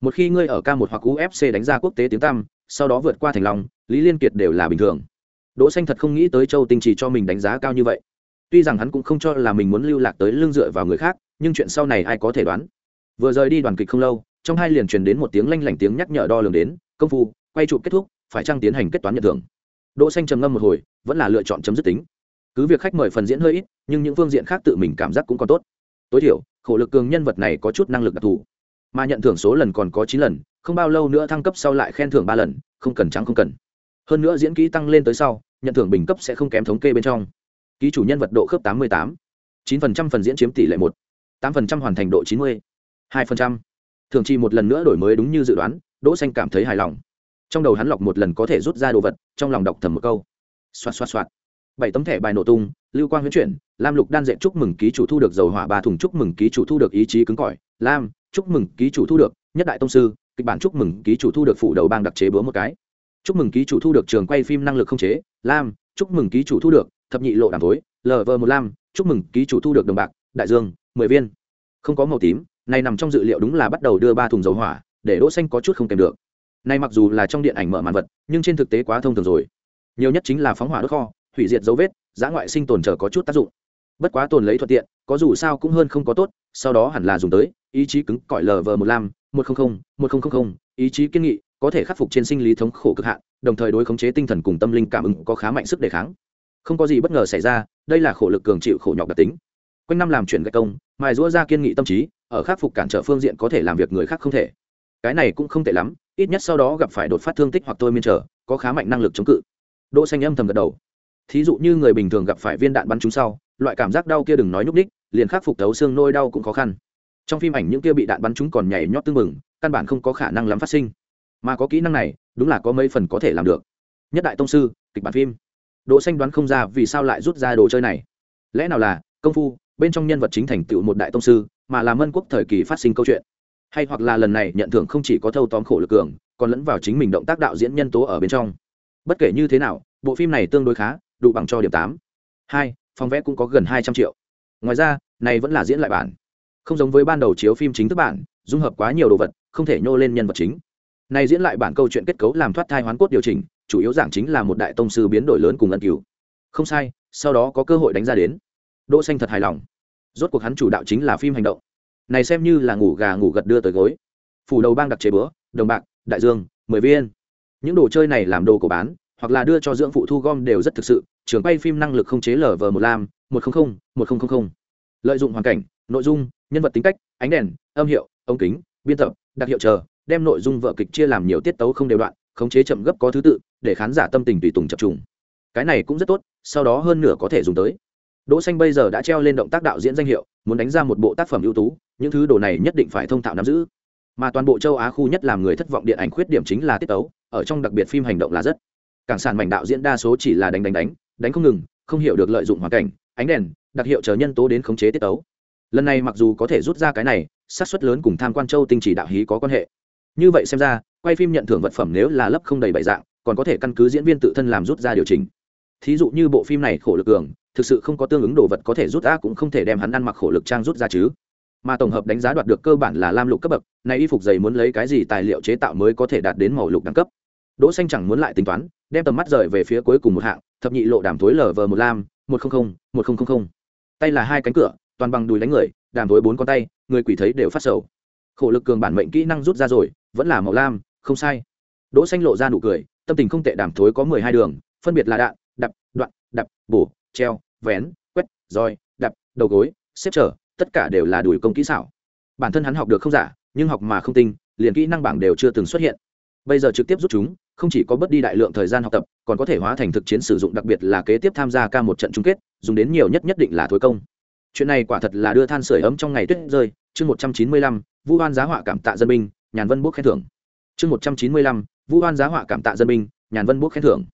Một khi ngươi ở k một hoặc ufc đánh ra quốc tế tiếng tăm, sau đó vượt qua thành long, lý liên kiệt đều là bình thường. Đỗ xanh thật không nghĩ tới châu tinh chỉ cho mình đánh giá cao như vậy. Tuy rằng hắn cũng không cho là mình muốn lưu lạc tới lưng dựa vào người khác, nhưng chuyện sau này ai có thể đoán? Vừa rời đi đoàn kịch không lâu, trong hai liền truyền đến một tiếng lanh lảnh tiếng nhắc nhở đo lường đến, công phu, quay chụp kết thúc, phải trang tiến hành kết toán nhận thưởng? Đỗ xanh trầm ngâm một hồi, vẫn là lựa chọn chấm dứt tính. Cứ việc khách mời phần diễn hơi ít, nhưng những phương diện khác tự mình cảm giác cũng còn tốt. Tối thiểu, khổ lực cường nhân vật này có chút năng lực đặc thù. Mà nhận thưởng số lần còn có chín lần, không bao lâu nữa thăng cấp sau lại khen thưởng ba lần, không cần trắng không cần. Hơn nữa diễn kỹ tăng lên tới sau, nhận thưởng bình cấp sẽ không kém thống kê bên trong. Ký chủ nhân vật độ khớp tám mươi tám. chín phần trăm phần diễn chiếm tỷ lệ một. tám phần trăm hoàn thành độ chín mươi. hai phần trăm. Thường chi một lần nữa đổi mới đúng như dự đoán, đỗ xanh cảm thấy hài lòng trong đầu hắn lọc một lần có thể rút ra đồ vật, trong lòng đọc thầm một câu. Xoạt xoạt xoạt. Bảy tấm thẻ bài nổ tung, lưu quang huyễn chuyển, lam lục đan dệt chúc mừng ký chủ thu được dầu hỏa ba thùng chúc mừng ký chủ thu được ý chí cứng cỏi. Lam, chúc mừng ký chủ thu được, nhất đại tông sư, kịch bản chúc mừng ký chủ thu được phụ đầu bang đặc chế búa một cái. Chúc mừng ký chủ thu được trường quay phim năng lực không chế. Lam, chúc mừng ký chủ thu được, thập nhị lộ đàm tối lv một lam chúc mừng ký chủ thu được đồng bạc, đại dương, mười viên. Không có màu tím, này nằm trong dự liệu đúng là bắt đầu đưa ba thùng dầu hỏa, để đỗ xanh có chút không kèm được này mặc dù là trong điện ảnh mở màn vật, nhưng trên thực tế quá thông thường rồi. Nhiều nhất chính là phóng hỏa đốt kho, hủy diệt dấu vết, giã ngoại sinh tồn chờ có chút tác dụng. Bất quá tồn lấy thuận tiện, có dù sao cũng hơn không có tốt, sau đó hẳn là dùng tới, ý chí cứng, cỏi lv một lam một trăm linh một nghìn ý chí kiên nghị, có thể khắc phục trên sinh lý thống khổ cực hạn, đồng thời đối khống chế tinh thần cùng tâm linh cảm ứng có khá mạnh sức đề kháng. Không có gì bất ngờ xảy ra, đây là khổ lực cường chịu khổ nhọc đặc tính. Quanh năm làm chuyển gạch công, mài rũa ra kiên nghị tâm trí, ở khắc phục cản trở phương diện có thể làm việc người khác không thể. Cái này cũng không tệ lắm ít nhất sau đó gặp phải đột phát thương tích hoặc tôi miên trở, có khá mạnh năng lực chống cự. Đỗ xanh âm thầm gật đầu. Thí dụ như người bình thường gặp phải viên đạn bắn trúng sau, loại cảm giác đau kia đừng nói nhúc đích liền khắc phục thấu xương nôi đau cũng khó khăn. Trong phim ảnh những kia bị đạn bắn trúng còn nhảy nhót tương mừng căn bản không có khả năng lắm phát sinh. Mà có kỹ năng này, đúng là có mấy phần có thể làm được. Nhất đại tông sư, kịch bản phim. Đỗ xanh đoán không ra vì sao lại rút ra đồ chơi này. Lẽ nào là, công phu, bên trong nhân vật chính thành tựu một đại tông sư, mà là mân quốc thời kỳ phát sinh câu chuyện hay hoặc là lần này nhận thưởng không chỉ có thâu tóm khổ lực cường, còn lẫn vào chính mình động tác đạo diễn nhân tố ở bên trong. Bất kể như thế nào, bộ phim này tương đối khá, đủ bằng cho điểm tám. Hai, phòng vẽ cũng có gần hai trăm triệu. Ngoài ra, này vẫn là diễn lại bản. Không giống với ban đầu chiếu phim chính thức bản, dung hợp quá nhiều đồ vật, không thể nhô lên nhân vật chính. Này diễn lại bản câu chuyện kết cấu làm thoát thai hoán cốt điều chỉnh, chủ yếu giảng chính là một đại tông sư biến đổi lớn cùng ân cứu không sai, sau đó có cơ hội đánh ra đến. Đỗ xanh thật hài lòng. Rốt cuộc hắn chủ đạo chính là phim hành động này xem như là ngủ gà ngủ gật đưa tới gối. Phủ đầu bang đặc chế bữa, đồng bạc, đại dương, mười viên. Những đồ chơi này làm đồ cổ bán, hoặc là đưa cho dưỡng phụ thu gom đều rất thực sự, trường quay phim năng lực không chế lở vờ một lam một trăm linh một nghìn lợi dụng hoàn cảnh, nội dung, nhân vật tính cách, ánh đèn, âm hiệu, ống kính, biên tập, đặc hiệu chờ, đem nội dung vợ kịch chia làm nhiều tiết tấu không đều đoạn, khống chế chậm gấp có thứ tự, để khán giả tâm tình tùy tùng chập trùng. Cái này cũng rất tốt, sau đó hơn nửa có thể dùng tới. Đỗ xanh bây giờ đã treo lên động tác đạo diễn danh hiệu, muốn đánh ra một bộ tác phẩm ưu tú những thứ đồ này nhất định phải thông thạo nắm giữ. Mà toàn bộ châu á khu nhất làm người thất vọng điện ảnh khuyết điểm chính là tiết tấu, ở trong đặc biệt phim hành động là rất. Cảng sản mảnh đạo diễn đa số chỉ là đánh đánh đánh đánh không ngừng, không hiểu được lợi dụng hoàn cảnh, ánh đèn, đặc hiệu chờ nhân tố đến khống chế tiết tấu. Lần này mặc dù có thể rút ra cái này, xác suất lớn cùng tham quan châu tinh chỉ đạo hí có quan hệ. Như vậy xem ra, quay phim nhận thưởng vật phẩm nếu là lấp không đầy bảy dạng, còn có thể căn cứ diễn viên tự thân làm rút ra điều chỉnh. Thí dụ như bộ phim này khổ lực cường, thực sự không có tương ứng đồ vật có thể rút ra cũng không thể đem hắn ăn mặc khổ lực trang rút ra chứ mà tổng hợp đánh giá đoạt được cơ bản là lam lục cấp bậc này y phục dày muốn lấy cái gì tài liệu chế tạo mới có thể đạt đến màu lục đẳng cấp? Đỗ xanh chẳng muốn lại tính toán, đem tầm mắt rời về phía cuối cùng một hạng, thập nhị lộ đàm thối lở vờ một lam, một không không, một không không không. Tay là hai cánh cửa, toàn bằng đùi đánh người, đàm thối bốn con tay, người quỷ thấy đều phát sầu. Khổ lực cường bản mệnh kỹ năng rút ra rồi, vẫn là màu lam, không sai. Đỗ xanh lộ ra nụ cười, tâm tình không tệ đàm thối có mười hai đường, phân biệt là đạn, đập, đoạn, đập, bổ, treo, vén, quét, roi, đập, đầu gối, xếp trở tất cả đều là đùi công kỹ xảo. Bản thân hắn học được không giả, nhưng học mà không tinh, liền kỹ năng bảng đều chưa từng xuất hiện. Bây giờ trực tiếp rút chúng, không chỉ có bớt đi đại lượng thời gian học tập, còn có thể hóa thành thực chiến sử dụng đặc biệt là kế tiếp tham gia ca một trận chung kết, dùng đến nhiều nhất nhất định là thối công. Chuyện này quả thật là đưa than sửa ấm trong ngày tuyết rơi. Chương một trăm chín mươi lăm, vu hoan giá họa cảm tạ dân binh, nhàn vân bốc khen thưởng. Chương một trăm chín mươi lăm, vu hoan giá họa cảm tạ dân binh, nhàn vân bốc khen thưởng.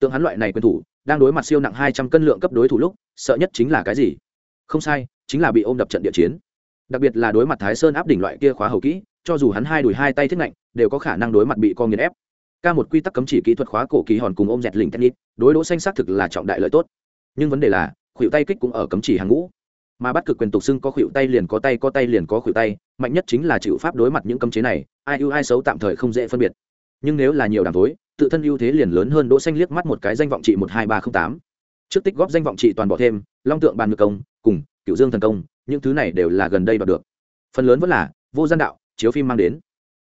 Tượng hắn loại này quyền thủ, đang đối mặt siêu nặng hai trăm cân lượng cấp đối thủ lúc, sợ nhất chính là cái gì? Không sai chính là bị ôm đập trận địa chiến. Đặc biệt là đối mặt thái sơn áp đỉnh loại kia khóa hầu kỹ, cho dù hắn hai đùi hai tay thiết ngạnh, đều có khả năng đối mặt bị co nghiền ép. Ca một quy tắc cấm chỉ kỹ thuật khóa cổ kỳ hòn cùng ôm dẹt lình tennis đối đỗ xanh xác thực là trọng đại lợi tốt. Nhưng vấn đề là, khuỷu tay kích cũng ở cấm chỉ hàng ngũ. Mà bắt cực quyền tục xưng có khuỷu tay liền có tay có tay liền có khuỷu tay, mạnh nhất chính là chịu pháp đối mặt những cấm chế này, ai ưu ai xấu tạm thời không dễ phân biệt. Nhưng nếu là nhiều đảng tối, tự thân ưu thế liền lớn hơn đỗ xanh liếc mắt một cái danh vọng trị một hai ba không tám trước tích góp danh vọng trị toàn bỏ thêm, long tượng bàn ngược công, cùng cựu dương thần công, những thứ này đều là gần đây đoạt được. Phần lớn vẫn là vô gian đạo, chiếu phim mang đến.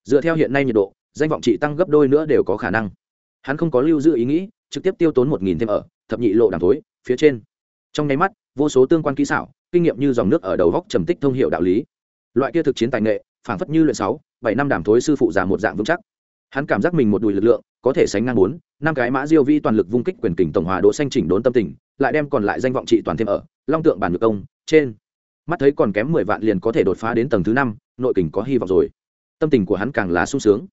Dựa theo hiện nay nhiệt độ, danh vọng trị tăng gấp đôi nữa đều có khả năng. Hắn không có lưu giữ ý nghĩ, trực tiếp tiêu tốn một nghìn thêm ở, thập nhị lộ đàm thối, phía trên. Trong nháy mắt, vô số tương quan kỹ xảo, kinh nghiệm như dòng nước ở đầu góc trầm tích thông hiệu đạo lý. Loại kia thực chiến tài nghệ, phảng phất như luyện sáu, bảy năm đàm thối sư phụ già một dạng vững chắc hắn cảm giác mình một đùi lực lượng, có thể sánh ngang bốn, năm cái mã diêu vi toàn lực vung kích quyền kình tổng hòa đỗ xanh chỉnh đốn tâm tình, lại đem còn lại danh vọng trị toàn thêm ở, long tượng bản ngược công, trên. Mắt thấy còn kém mười vạn liền có thể đột phá đến tầng thứ năm, nội kình có hy vọng rồi. Tâm tình của hắn càng là sung sướng.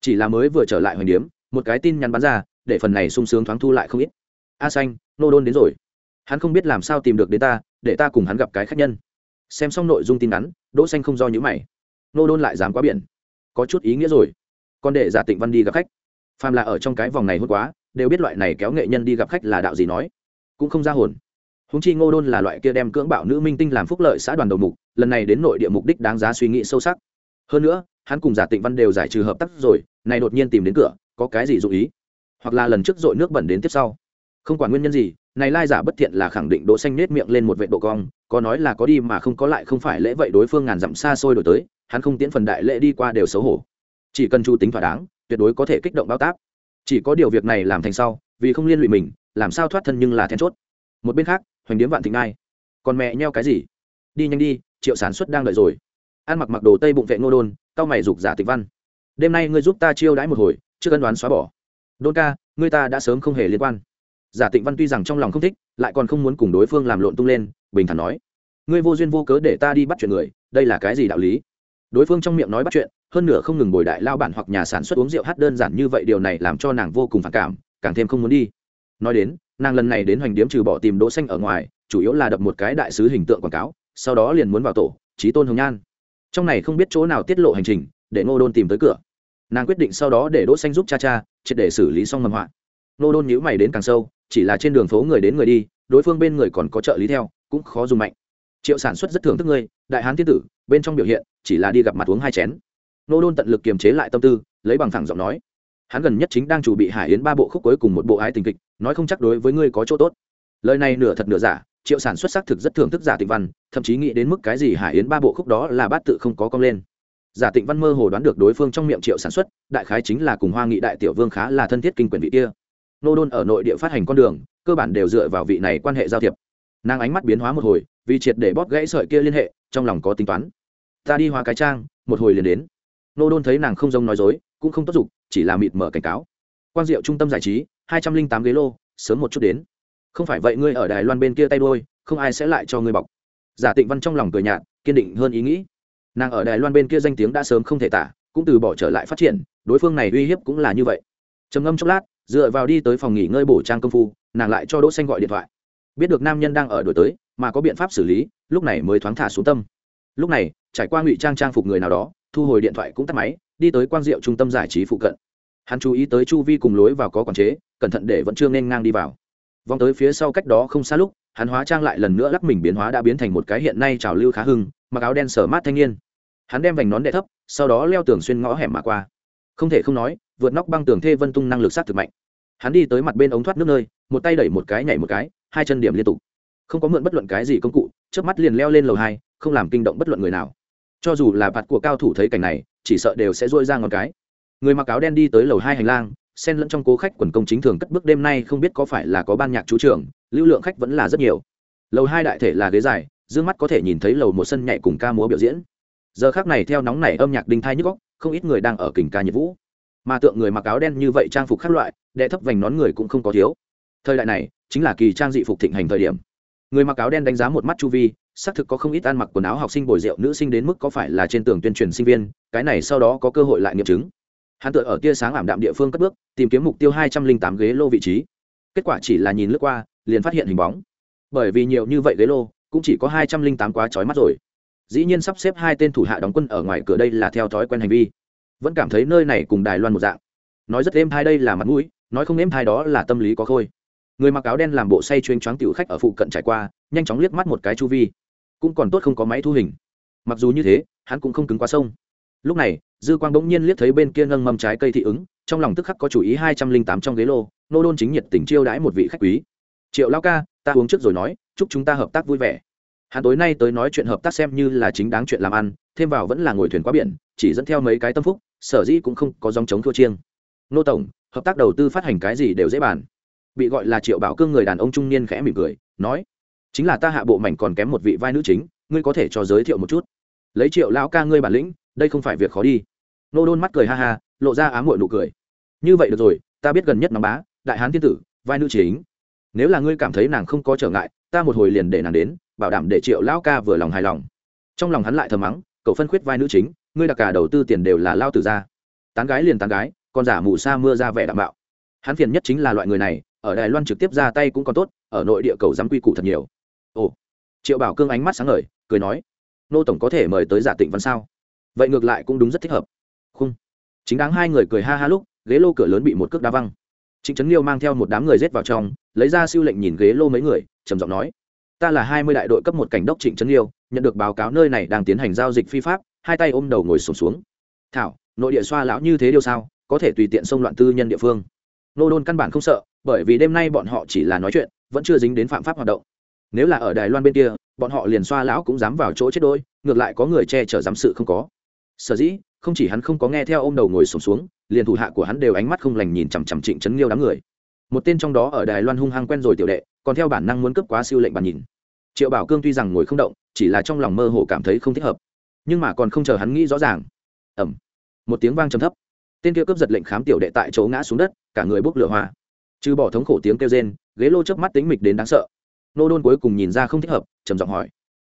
Chỉ là mới vừa trở lại hoành điếm, một cái tin nhắn bắn ra, để phần này sung sướng thoáng thu lại không ít. A xanh, nô đôn đến rồi. Hắn không biết làm sao tìm được đến ta, để ta cùng hắn gặp cái khách nhân. Xem xong nội dung tin nhắn đỗ xanh không do nhữ mày. Nô đôn lại dám quá biển. Có chút ý nghĩa rồi còn để giả tịnh văn đi gặp khách. Phàm là ở trong cái vòng này hốt quá, đều biết loại này kéo nghệ nhân đi gặp khách là đạo gì nói. Cũng không ra hồn. Húng chi ngô đôn là loại kia đem cưỡng bạo nữ minh tinh làm phúc lợi xã đoàn đầu mục, lần này đến nội địa mục đích đáng giá suy nghĩ sâu sắc. Hơn nữa, hắn cùng giả tịnh văn đều giải trừ hợp tác rồi, này đột nhiên tìm đến cửa, có cái gì dụ ý? Hoặc là lần trước dội nước bẩn đến tiếp sau. Không quản nguyên nhân gì, này lai giả bất thiện là khẳng định đỗ xanh nết miệng lên một vệ độ cong, có nói là có đi mà không có lại không phải lễ vậy đối phương ngàn dặm xa xôi đổi tới, hắn không tiễn phần đại lễ đi qua đều xấu hổ chỉ cần chu tính thỏa đáng, tuyệt đối có thể kích động bao táp. Chỉ có điều việc này làm thành sau, vì không liên lụy mình, làm sao thoát thân nhưng là then chốt. Một bên khác, hoành điếm vạn thịnh ai còn mẹ nheo cái gì? Đi nhanh đi, triệu sản xuất đang đợi rồi. Ăn mặc mặc đồ tây bụng vệ ngô đôn tao mày dục giả tịch văn. Đêm nay ngươi giúp ta chiêu đãi một hồi chưa cân đoán xóa bỏ. Đôn ca, ngươi ta đã sớm không hề liên quan. Giả tịnh văn tuy rằng trong lòng không thích, lại còn không muốn cùng đối phương làm lộn tung lên, bình thản nói. Ngươi vô duyên vô cớ để ta đi bắt chuyện người, đây là cái gì đạo lý? Đối phương trong miệng nói bắt chuyện, hơn nửa không ngừng bồi đại lao bản hoặc nhà sản xuất uống rượu hát đơn giản như vậy điều này làm cho nàng vô cùng phản cảm, càng thêm không muốn đi. Nói đến, nàng lần này đến hoành điếm trừ bỏ tìm đỗ xanh ở ngoài, chủ yếu là đập một cái đại sứ hình tượng quảng cáo, sau đó liền muốn vào tổ trí tôn hồng nhan. Trong này không biết chỗ nào tiết lộ hành trình, để ngô đôn tìm tới cửa. Nàng quyết định sau đó để đỗ xanh giúp cha cha, triệt để xử lý xong mầm họa. Ngô đôn nhíu mày đến càng sâu, chỉ là trên đường phố người đến người đi, đối phương bên người còn có trợ lý theo, cũng khó dùng mạnh triệu sản xuất rất thưởng thức ngươi, đại hán thiên tử, bên trong biểu hiện, chỉ là đi gặp mặt uống hai chén. Nô đôn tận lực kiềm chế lại tâm tư, lấy bằng thẳng giọng nói. Hắn gần nhất chính đang chủ bị hải yến ba bộ khúc cuối cùng một bộ ái tình kịch, nói không chắc đối với ngươi có chỗ tốt. Lời này nửa thật nửa giả, triệu sản xuất xác thực rất thưởng thức giả tịnh văn, thậm chí nghĩ đến mức cái gì hải yến ba bộ khúc đó là bát tự không có cong lên. Giả tịnh văn mơ hồ đoán được đối phương trong miệng triệu sản xuất, đại khái chính là cùng hoa nghị đại tiểu vương khá là thân thiết kinh quyền vị kia. Nô đôn ở nội địa phát hành con đường, cơ bản đều dựa vào vị này quan hệ giao thiệp. Nàng ánh mắt biến hóa một hồi vì triệt để bóp gãy sợi kia liên hệ, trong lòng có tính toán. Ta đi hóa cái trang, một hồi liền đến. Nô đôn thấy nàng không giống nói dối, cũng không tốt dục, chỉ là mịt mở cảnh cáo. Quang diệu trung tâm giải trí, hai trăm linh tám ghế lô, sớm một chút đến. Không phải vậy ngươi ở đài loan bên kia tay đôi, không ai sẽ lại cho ngươi bọc. Giả tịnh văn trong lòng cười nhạt, kiên định hơn ý nghĩ. Nàng ở đài loan bên kia danh tiếng đã sớm không thể tả, cũng từ bỏ trở lại phát triển, đối phương này uy hiếp cũng là như vậy. Trầm ngâm chốc lát, dựa vào đi tới phòng nghỉ ngơi bổ trang công phu, nàng lại cho đỗ xanh gọi điện thoại. Biết được nam nhân đang ở đổi tới mà có biện pháp xử lý, lúc này mới thoáng thả xuống tâm. Lúc này, trải qua ngụy trang trang phục người nào đó, thu hồi điện thoại cũng tắt máy, đi tới quang diệu trung tâm giải trí phụ cận. Hắn chú ý tới chu vi cùng lối vào có quản chế, cẩn thận để vẫn chưa nên ngang đi vào. Vòng tới phía sau cách đó không xa lúc, hắn hóa trang lại lần nữa lắc mình biến hóa đã biến thành một cái hiện nay trào lưu khá hưng, mặc áo đen sở mát thanh niên. Hắn đem vành nón đệ thấp, sau đó leo tường xuyên ngõ hẻm mà qua. Không thể không nói, vượt nóc băng tường thê vân tung năng lực sát thực mạnh. Hắn đi tới mặt bên ống thoát nước nơi, một tay đẩy một cái, nhảy một cái, hai chân điểm liên tục không có mượn bất luận cái gì công cụ trước mắt liền leo lên lầu hai, không làm kinh động bất luận người nào. Cho dù là bạt của cao thủ thấy cảnh này, chỉ sợ đều sẽ dôi ra ngọn cái. Người mặc áo đen đi tới lầu hai hành lang, xen lẫn trong cố khách quần công chính thường cất bước đêm nay không biết có phải là có ban nhạc chú trưởng, lưu lượng khách vẫn là rất nhiều. Lầu hai đại thể là ghế dài d mắt có thể nhìn thấy lầu một sân nhảy cùng ca múa biểu diễn. Giờ khác này theo nóng này âm nhạc đinh thai nhức góc không ít người đang ở kình ca nhiệt vũ. Mà tượng người mặc áo đen như vậy trang phục khác loại đệ thấp vành nón người cũng không có thiếu. Thời đại này, chính là kỳ trang dị phục thịnh hành thời điểm người mặc áo đen đánh giá một mắt chu vi, xác thực có không ít ăn mặc quần áo học sinh bồi rượu nữ sinh đến mức có phải là trên tường tuyên truyền sinh viên, cái này sau đó có cơ hội lại nghiệm chứng. Hắn tựa ở tia sáng ảm đạm địa phương cất bước, tìm kiếm mục tiêu hai trăm linh tám ghế lô vị trí. Kết quả chỉ là nhìn lướt qua, liền phát hiện hình bóng. Bởi vì nhiều như vậy ghế lô, cũng chỉ có hai trăm linh tám quá trói mắt rồi. Dĩ nhiên sắp xếp hai tên thủ hạ đóng quân ở ngoài cửa đây là theo thói quen hành vi. Vẫn cảm thấy nơi này cùng đài loan một dạng. Nói rất êm thai đây là mặt mũi, nói không êm thai đó là tâm lý có khôi người mặc áo đen làm bộ say chuyên choáng tiểu khách ở phụ cận trải qua, nhanh chóng liếc mắt một cái chu vi. Cũng còn tốt không có máy thu hình. Mặc dù như thế, hắn cũng không cứng quá sông. Lúc này, dư quang bỗng nhiên liếc thấy bên kia nâng mâm trái cây thị ứng, trong lòng tức khắc có chủ ý hai trăm linh tám trong ghế lô, nô đôn chính nhiệt tình chiêu đãi một vị khách quý. Triệu lao ca, ta uống trước rồi nói, chúc chúng ta hợp tác vui vẻ. Hắn tối nay tới nói chuyện hợp tác xem như là chính đáng chuyện làm ăn, thêm vào vẫn là ngồi thuyền qua biển, chỉ dẫn theo mấy cái tâm phúc, sở dĩ cũng không có dòng chống thua chiêng. Nô tổng, hợp tác đầu tư phát hành cái gì đều dễ bàn bị gọi là triệu bảo cương người đàn ông trung niên khẽ mỉm cười, nói, chính là ta hạ bộ mảnh còn kém một vị vai nữ chính, ngươi có thể cho giới thiệu một chút. Lấy triệu lão ca ngươi bản lĩnh, đây không phải việc khó đi. Nô đôn mắt cười ha ha, lộ ra ám muội nụ cười. Như vậy được rồi, ta biết gần nhất nóng bá, đại hán thiên tử, vai nữ chính. Nếu là ngươi cảm thấy nàng không có trở ngại, ta một hồi liền để nàng đến, bảo đảm để triệu lão ca vừa lòng hài lòng. Trong lòng hắn lại thầm mắng, cậu phân khuyết vai nữ chính, ngươi đặc cả đầu tư tiền đều là lao từ ra. Tán gái liền tán gái còn giả mù sa mưa ra vẻ đảm bảo hắn phiền nhất chính là loại người này ở đài loan trực tiếp ra tay cũng còn tốt ở nội địa cầu dám quy củ thật nhiều. Ồ triệu bảo cương ánh mắt sáng ngời cười nói nô tổng có thể mời tới giả tịnh văn sao? Vậy ngược lại cũng đúng rất thích hợp. Không chính đáng hai người cười ha ha lúc ghế lô cửa lớn bị một cước đá văng. Trịnh trấn liêu mang theo một đám người rết vào trong lấy ra siêu lệnh nhìn ghế lô mấy người trầm giọng nói ta là hai mươi đại đội cấp một cảnh đốc trịnh trấn liêu nhận được báo cáo nơi này đang tiến hành giao dịch phi pháp hai tay ôm đầu ngồi sụp xuống, xuống. Thảo nội địa xoa lão như thế điều sao? Có thể tùy tiện xông loạn tư nhân địa phương. Nô đôn căn bản không sợ bởi vì đêm nay bọn họ chỉ là nói chuyện vẫn chưa dính đến phạm pháp hoạt động. Nếu là ở đài loan bên kia bọn họ liền xoa lão cũng dám vào chỗ chết đôi ngược lại có người che chở giám sự không có. Sở dĩ không chỉ hắn không có nghe theo ô m đầu ngồi sùng xuống, xuống liền thủ hạ của hắn đều ánh mắt không lành nhìn chằm chằm trịnh trấn liêu đám người. Một tên trong đó ở đài loan hung hăng quen rồi tiểu đệ còn theo bản năng muốn cấp quá siêu lệnh bàn nhìn. Triệu bảo cương tuy rằng ngồi không động chỉ là trong lòng mơ hồ cảm thấy không thích hợp nhưng mà còn không chờ hắn nghĩ rõ ràng. Ẩm một tiếng vang trầm thấp. Tên kia cướp giật lệnh khám tiểu đệ tại chỗ ngã xuống đất cả người bốc lửa hoa trừ bỏ thống khổ tiếng kêu rên, ghế lô chớp mắt tính mịch đến đáng sợ. Nô đôn cuối cùng nhìn ra không thích hợp, trầm giọng hỏi.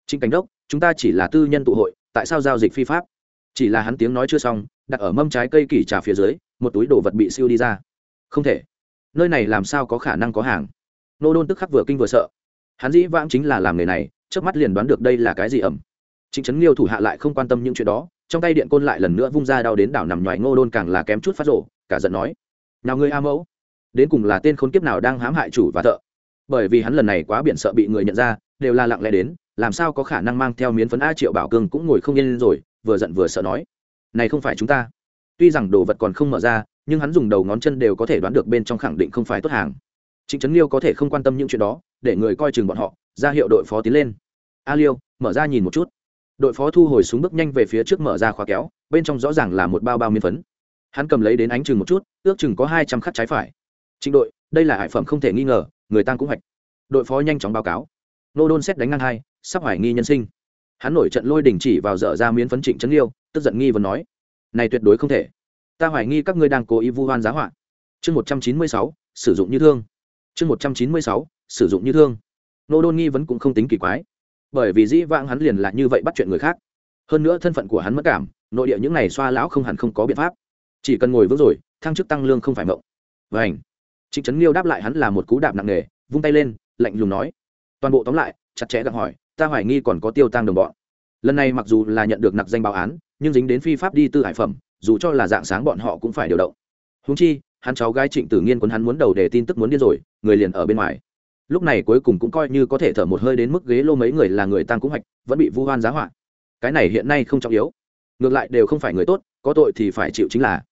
Trịnh cảnh đốc, chúng ta chỉ là tư nhân tụ hội, tại sao giao dịch phi pháp? Chỉ là hắn tiếng nói chưa xong, đặt ở mâm trái cây kỷ trà phía dưới, một túi đồ vật bị siêu đi ra. Không thể. Nơi này làm sao có khả năng có hàng? Nô đôn tức khắc vừa kinh vừa sợ. Hắn dĩ vãng chính là làm nghề này trước mắt liền đoán được đây là cái gì ẩm. Chính trấn liêu thủ hạ lại không quan tâm những chuyện đó, trong tay điện côn lại lần nữa vung ra đau đến đảo nằm ngoài ngô đôn càng là kém chút phát rổ, cả giận nói. Nào ngươi a mẫu đến cùng là tên khốn kiếp nào đang hãm hại chủ và thợ? Bởi vì hắn lần này quá biển sợ bị người nhận ra, đều là lặng lẽ đến, làm sao có khả năng mang theo miến phấn a triệu bảo cương cũng ngồi không yên rồi, vừa giận vừa sợ nói, này không phải chúng ta. Tuy rằng đồ vật còn không mở ra, nhưng hắn dùng đầu ngón chân đều có thể đoán được bên trong khẳng định không phải tốt hàng. Trịnh trấn liêu có thể không quan tâm những chuyện đó, để người coi chừng bọn họ, ra hiệu đội phó tiến lên. A liêu, mở ra nhìn một chút. Đội phó thu hồi súng bước nhanh về phía trước mở ra khóa kéo, bên trong rõ ràng là một bao bao miên phấn. Hắn cầm lấy đến ánh chừng một chút, ước chừng có hai trăm khắc trái phải trình đội, đây là hải phẩm không thể nghi ngờ, người tăng cũng hoạch. Đội phó nhanh chóng báo cáo. Nô đôn xét đánh ngang hai, sắp hoài nghi nhân sinh. Hắn nổi trận lôi đình chỉ vào dở ra miến phấn trịnh trấn liêu, tức giận nghi vấn nói, này tuyệt đối không thể. Ta hoài nghi các ngươi đang cố ý vu hoan giá họa. Chương một trăm chín mươi sáu, sử dụng như thương. Chương một trăm chín mươi sáu, sử dụng như thương. Nô đôn nghi vấn cũng không tính kỳ quái, bởi vì dĩ vãng hắn liền là như vậy bắt chuyện người khác. Hơn nữa thân phận của hắn mất cảm, nội địa những này xoa lão không hẳn không có biện pháp. Chỉ cần ngồi vững rồi, thăng chức tăng lương không phải mộng. Vảnh trịnh trấn liêu đáp lại hắn là một cú đạp nặng nề, vung tay lên, lạnh lùng nói. Toàn bộ tóm lại, chặt chẽ gặng hỏi, ta hoài nghi còn có tiêu tăng đồng bọn. Lần này mặc dù là nhận được nặc danh báo án, nhưng dính đến phi pháp đi tư hải phẩm, dù cho là dạng sáng bọn họ cũng phải điều động. Húng chi, hắn cháu gái trịnh tử nghiên quấn hắn muốn đầu để tin tức muốn điên rồi, người liền ở bên ngoài. Lúc này cuối cùng cũng coi như có thể thở một hơi đến mức ghế lô mấy người là người tăng cũng hoạch, vẫn bị vu hoan giá họa. Cái này hiện nay không trọng yếu. Ngược lại đều không phải người tốt, có tội thì phải chịu chính là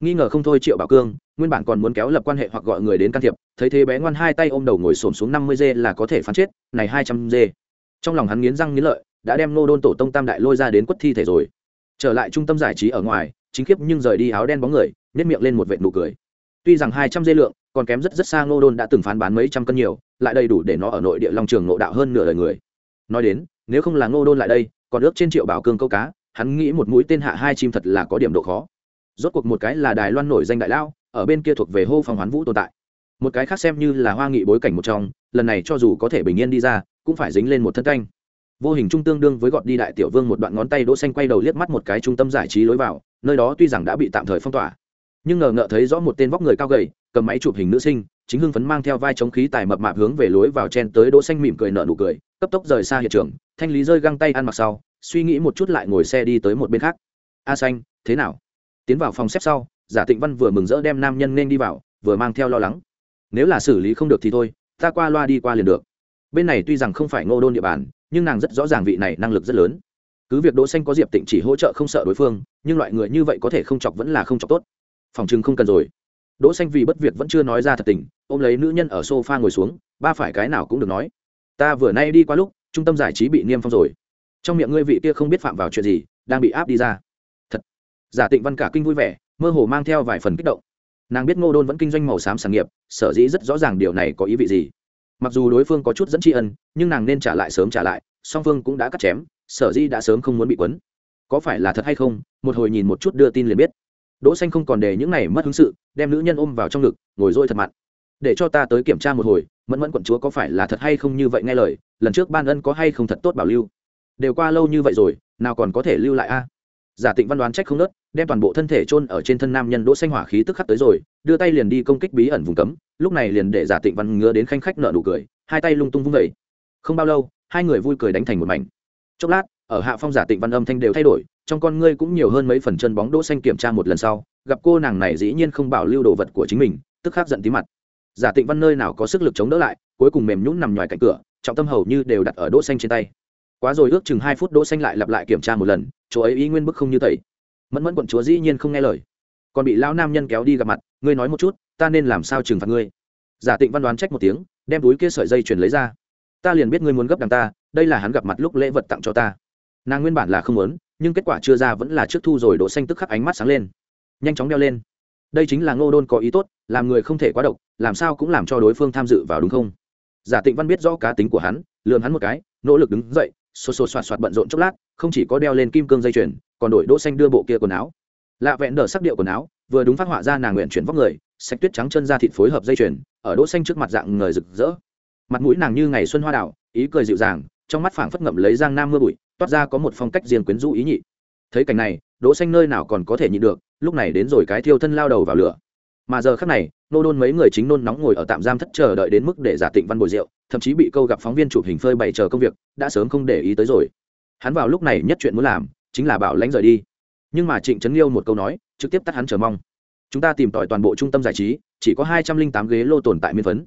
nghi ngờ không thôi triệu bảo cương, nguyên bản còn muốn kéo lập quan hệ hoặc gọi người đến can thiệp, thấy thế bé ngoan hai tay ôm đầu ngồi xổm xuống năm mươi dê là có thể phán chết, này hai trăm dê trong lòng hắn nghiến răng nghiến lợi, đã đem nô đôn tổ tông tam đại lôi ra đến quất thi thể rồi. Trở lại trung tâm giải trí ở ngoài, chính khiếp nhưng rời đi áo đen bóng người nhét miệng lên một vệt nụ cười. Tuy rằng hai trăm dê lượng, còn kém rất rất xa nô đôn đã từng phán bán mấy trăm cân nhiều, lại đầy đủ để nó ở nội địa long trường nộ đạo hơn nửa đời người. Nói đến, nếu không là ngô đôn lại đây, còn ước trên triệu bảo cương câu cá, hắn nghĩ một mũi tên hạ hai chim thật là có điểm độ khó rốt cuộc một cái là đài loan nổi danh đại lao ở bên kia thuộc về hô phòng hoán vũ tồn tại. Một cái khác xem như là hoa nghị bối cảnh một trong, lần này cho dù có thể bình yên đi ra, cũng phải dính lên một thân canh. Vô hình trung tương đương với gọn đi đại tiểu vương một đoạn ngón tay đỗ xanh quay đầu liếc mắt một cái trung tâm giải trí lối vào, nơi đó tuy rằng đã bị tạm thời phong tỏa, nhưng ngờ ngợ thấy rõ một tên vóc người cao gầy, cầm máy chụp hình nữ sinh, chính hưng phấn mang theo vai chống khí tài mập mạp hướng về lối vào chen tới đỗ xanh mỉm cười nở nụ cười, cấp tốc rời xa hiện trường, thanh lý rơi găng tay ăn mặc sau, suy nghĩ một chút lại ngồi xe đi tới một bên khác. A xanh, thế nào? Tiến vào phòng xếp sau, giả tịnh văn vừa mừng rỡ đem nam nhân nên đi vào, vừa mang theo lo lắng. Nếu là xử lý không được thì thôi, ta qua loa đi qua liền được. Bên này tuy rằng không phải ngô đôn địa bàn, nhưng nàng rất rõ ràng vị này năng lực rất lớn. Cứ việc đỗ xanh có diệp tịnh chỉ hỗ trợ không sợ đối phương, nhưng loại người như vậy có thể không chọc vẫn là không chọc tốt. Phòng chừng không cần rồi. Đỗ xanh vì bất việc vẫn chưa nói ra thật tình, ôm lấy nữ nhân ở sofa ngồi xuống, ba phải cái nào cũng được nói. Ta vừa nay đi qua lúc, trung tâm giải trí bị niêm phong rồi. Trong miệng ngươi vị kia không biết phạm vào chuyện gì, đang bị áp đi ra giả tịnh văn cả kinh vui vẻ, mơ hồ mang theo vài phần kích động. Nàng biết ngô đôn vẫn kinh doanh màu xám sản nghiệp, sở dĩ rất rõ ràng điều này có ý vị gì. Mặc dù đối phương có chút dẫn tri ân, nhưng nàng nên trả lại sớm trả lại, song phương cũng đã cắt chém, sở dĩ đã sớm không muốn bị quấn. Có phải là thật hay không, một hồi nhìn một chút đưa tin liền biết. Đỗ xanh không còn để những này mất hứng sự, đem nữ nhân ôm vào trong ngực, ngồi dôi thật mặn. Để cho ta tới kiểm tra một hồi, mẫn mẫn quận chúa có phải là thật hay không như vậy nghe lời, lần trước ban ân có hay không thật tốt bảo lưu? Đều qua lâu như vậy rồi, nào còn có thể lưu lại a? Giả tịnh văn đoán trách không nớt đem toàn bộ thân thể chôn ở trên thân nam nhân đỗ xanh hỏa khí tức khắc tới rồi, đưa tay liền đi công kích bí ẩn vùng cấm, lúc này liền để giả tịnh văn ngứa đến khanh khách nợ nụ cười, hai tay lung tung vung dậy. không bao lâu, hai người vui cười đánh thành một mảnh. Chốc lát, ở hạ phong giả tịnh văn âm thanh đều thay đổi, trong con ngươi cũng nhiều hơn mấy phần chân bóng đỗ xanh kiểm tra một lần sau, gặp cô nàng này dĩ nhiên không bảo lưu đồ vật của chính mình, tức khắc giận tí mặt. Giả tịnh văn nơi nào có sức lực chống đỡ lại, cuối cùng mềm nhũn nằm nhòi cạnh cửa, trọng tâm hầu như đều đặt ở đỗ xanh trên tay. Quá rồi ước chừng hai phút đỗ xanh lại lặp lại kiểm tra một lần, chỗ ấy ý nguyên bức không như tẩy mẫn mẫn quận chúa dĩ nhiên không nghe lời. Còn bị lão nam nhân kéo đi gặp mặt, ngươi nói một chút, ta nên làm sao trừng phạt ngươi? Giả tịnh văn đoán trách một tiếng, đem túi kia sợi dây chuyền lấy ra. Ta liền biết ngươi muốn gấp đằng ta, đây là hắn gặp mặt lúc lễ vật tặng cho ta. Nàng nguyên bản là không muốn, nhưng kết quả chưa ra vẫn là trước thu rồi đỗ xanh tức khắc ánh mắt sáng lên. Nhanh chóng đeo lên. Đây chính là ngô đôn có ý tốt, làm người không thể quá độc, làm sao cũng làm cho đối phương tham dự vào đúng không? Giả tịnh văn biết rõ cá tính của hắn, lườm hắn một cái, nỗ lực đứng dậy, xô xô xoạt xoạt bận rộn chốc lát, không chỉ có đeo lên kim cương dây chuyền còn đổi đỗ xanh đưa bộ kia quần áo. Lạ vẹn đờ sắc điệu quần áo, vừa đúng phát họa ra nàng nguyện chuyển vóc người, sạch tuyết trắng chân ra thịt phối hợp dây chuyền, ở đỗ xanh trước mặt dạng người rực rỡ. Mặt mũi nàng như ngày xuân hoa đào, ý cười dịu dàng, trong mắt phảng phất ngậm lấy giang nam mưa bụi, toát ra có một phong cách riêng quyến rũ ý nhị. Thấy cảnh này, đỗ xanh nơi nào còn có thể nhịn được, lúc này đến rồi cái thiêu thân lao đầu vào lửa. Mà giờ khắc này, nô đôn mấy người chính nôn nóng ngồi ở tạm giam thất chờ đợi đến mức để giả tịnh văn bồi rượu, thậm chí bị câu gặp phóng viên chụp hình phơi bày chờ công việc, đã sớm không để ý tới rồi. Hắn vào lúc này nhất chuyện muốn làm chính là bảo lãnh rời đi. Nhưng mà trịnh trấn liêu một câu nói, trực tiếp tắt hắn chờ mong. Chúng ta tìm tòi toàn bộ trung tâm giải trí, chỉ có hai trăm linh tám ghế lô tồn tại miên phấn.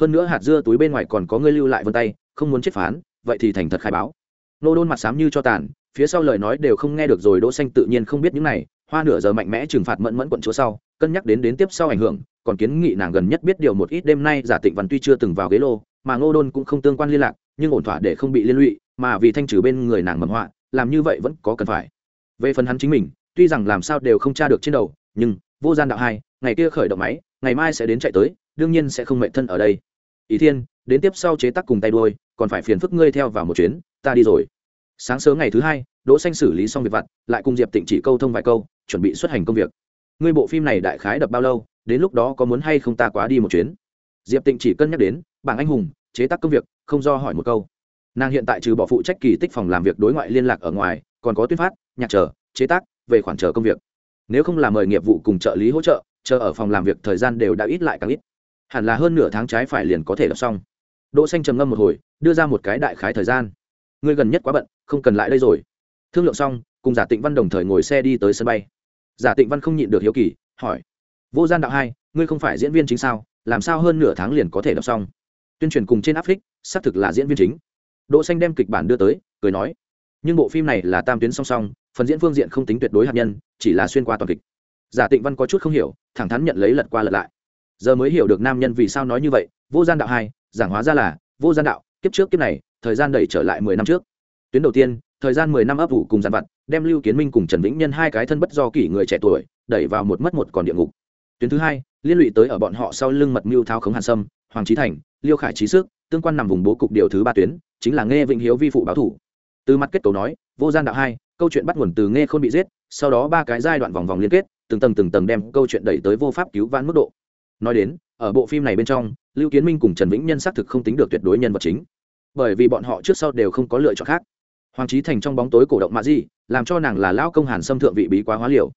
Hơn nữa hạt dưa túi bên ngoài còn có ngươi lưu lại vân tay, không muốn chết phán, vậy thì thành thật khai báo. Nô đôn mặt xám như cho tàn, phía sau lời nói đều không nghe được rồi, đỗ xanh tự nhiên không biết những này, hoa nửa giờ mạnh mẽ trừng phạt mẫn mẫn quận chúa sau, cân nhắc đến đến tiếp sau ảnh hưởng, còn kiến nghị nàng gần nhất biết điều một ít đêm nay giả tịnh văn tuy chưa từng vào ghế lô, mà ngô đôn cũng không tương quan liên lạc, nhưng ổn thỏa để không bị liên lụy, mà vì thanh trừ bên người nàng mầm họa làm như vậy vẫn có cần phải. Về phần hắn chính mình, tuy rằng làm sao đều không tra được trên đầu, nhưng, vô gian đạo hai, ngày kia khởi động máy, ngày mai sẽ đến chạy tới, đương nhiên sẽ không mệnh thân ở đây. Ý thiên, đến tiếp sau chế tác cùng tay đôi còn phải phiền phức ngươi theo vào một chuyến, ta đi rồi. Sáng sớm ngày thứ hai, đỗ xanh xử lý xong việc vặt, lại cùng diệp tịnh chỉ câu thông vài câu, chuẩn bị xuất hành công việc. Ngươi bộ phim này đại khái đập bao lâu, đến lúc đó có muốn hay không ta quá đi một chuyến? Diệp tịnh chỉ cân nhắc đến, bảng anh hùng, chế tác công việc, không do hỏi một câu nàng hiện tại trừ bỏ phụ trách kỳ tích phòng làm việc đối ngoại liên lạc ở ngoài, còn có tuyên phát, nhạc trở chế tác, về khoản trở công việc. Nếu không làm mời nghiệp vụ cùng trợ lý hỗ trợ, chờ ở phòng làm việc thời gian đều đã ít lại càng ít. Hẳn là hơn nửa tháng trái phải liền có thể đọc xong. Đỗ xanh trầm ngâm một hồi, đưa ra một cái đại khái thời gian. Ngươi gần nhất quá bận, không cần lại đây rồi. Thương lượng xong, cùng giả tịnh văn đồng thời ngồi xe đi tới sân bay. Giả tịnh văn không nhịn được hiếu kỳ, hỏi. Vô gian đạo hai, ngươi không phải diễn viên chính sao? Làm sao hơn nửa tháng liền có thể đọc xong? Tuyên truyền cùng trên áp phích xác thực là diễn viên chính đỗ xanh đem kịch bản đưa tới, cười nói, nhưng bộ phim này là tam tuyến song song, phần diễn phương diện không tính tuyệt đối hạt nhân, chỉ là xuyên qua toàn kịch. Giả tịnh văn có chút không hiểu, thẳng thắn nhận lấy lật qua lật lại. Giờ mới hiểu được nam nhân vì sao nói như vậy, vô gian đạo hai, giảng hóa ra là, vô gian đạo, kiếp trước kiếp này, thời gian đẩy trở lại mười năm trước. Tuyến đầu tiên, thời gian mười năm ấp ủ cùng giàn vặt, đem lưu kiến minh cùng trần vĩnh nhân hai cái thân bất do kỷ người trẻ tuổi, đẩy vào một mất một còn địa ngục. Tuyến thứ hai, liên lụy tới ở bọn họ sau lưng mật mưu thao khống hàn sâm, hoàng trí thành, liêu khải trí sức tương quan nằm vùng bố cục điều thứ ba tuyến chính là nghe vĩnh hiếu vi phụ báo thủ. Từ mặt kết cấu nói, vô gian đạo hai, câu chuyện bắt nguồn từ nghe khôn bị giết, sau đó ba cái giai đoạn vòng vòng liên kết, từng tầng từng tầng đem câu chuyện đẩy tới vô pháp cứu vãn mức độ. Nói đến, ở bộ phim này bên trong, lưu kiến minh cùng trần vĩnh nhân xác thực không tính được tuyệt đối nhân vật chính. Bởi vì bọn họ trước sau đều không có lựa chọn khác. Hoàng trí thành trong bóng tối cổ động mạ di, làm cho nàng là lão công hàn xâm thượng vị bí quá hóa liều.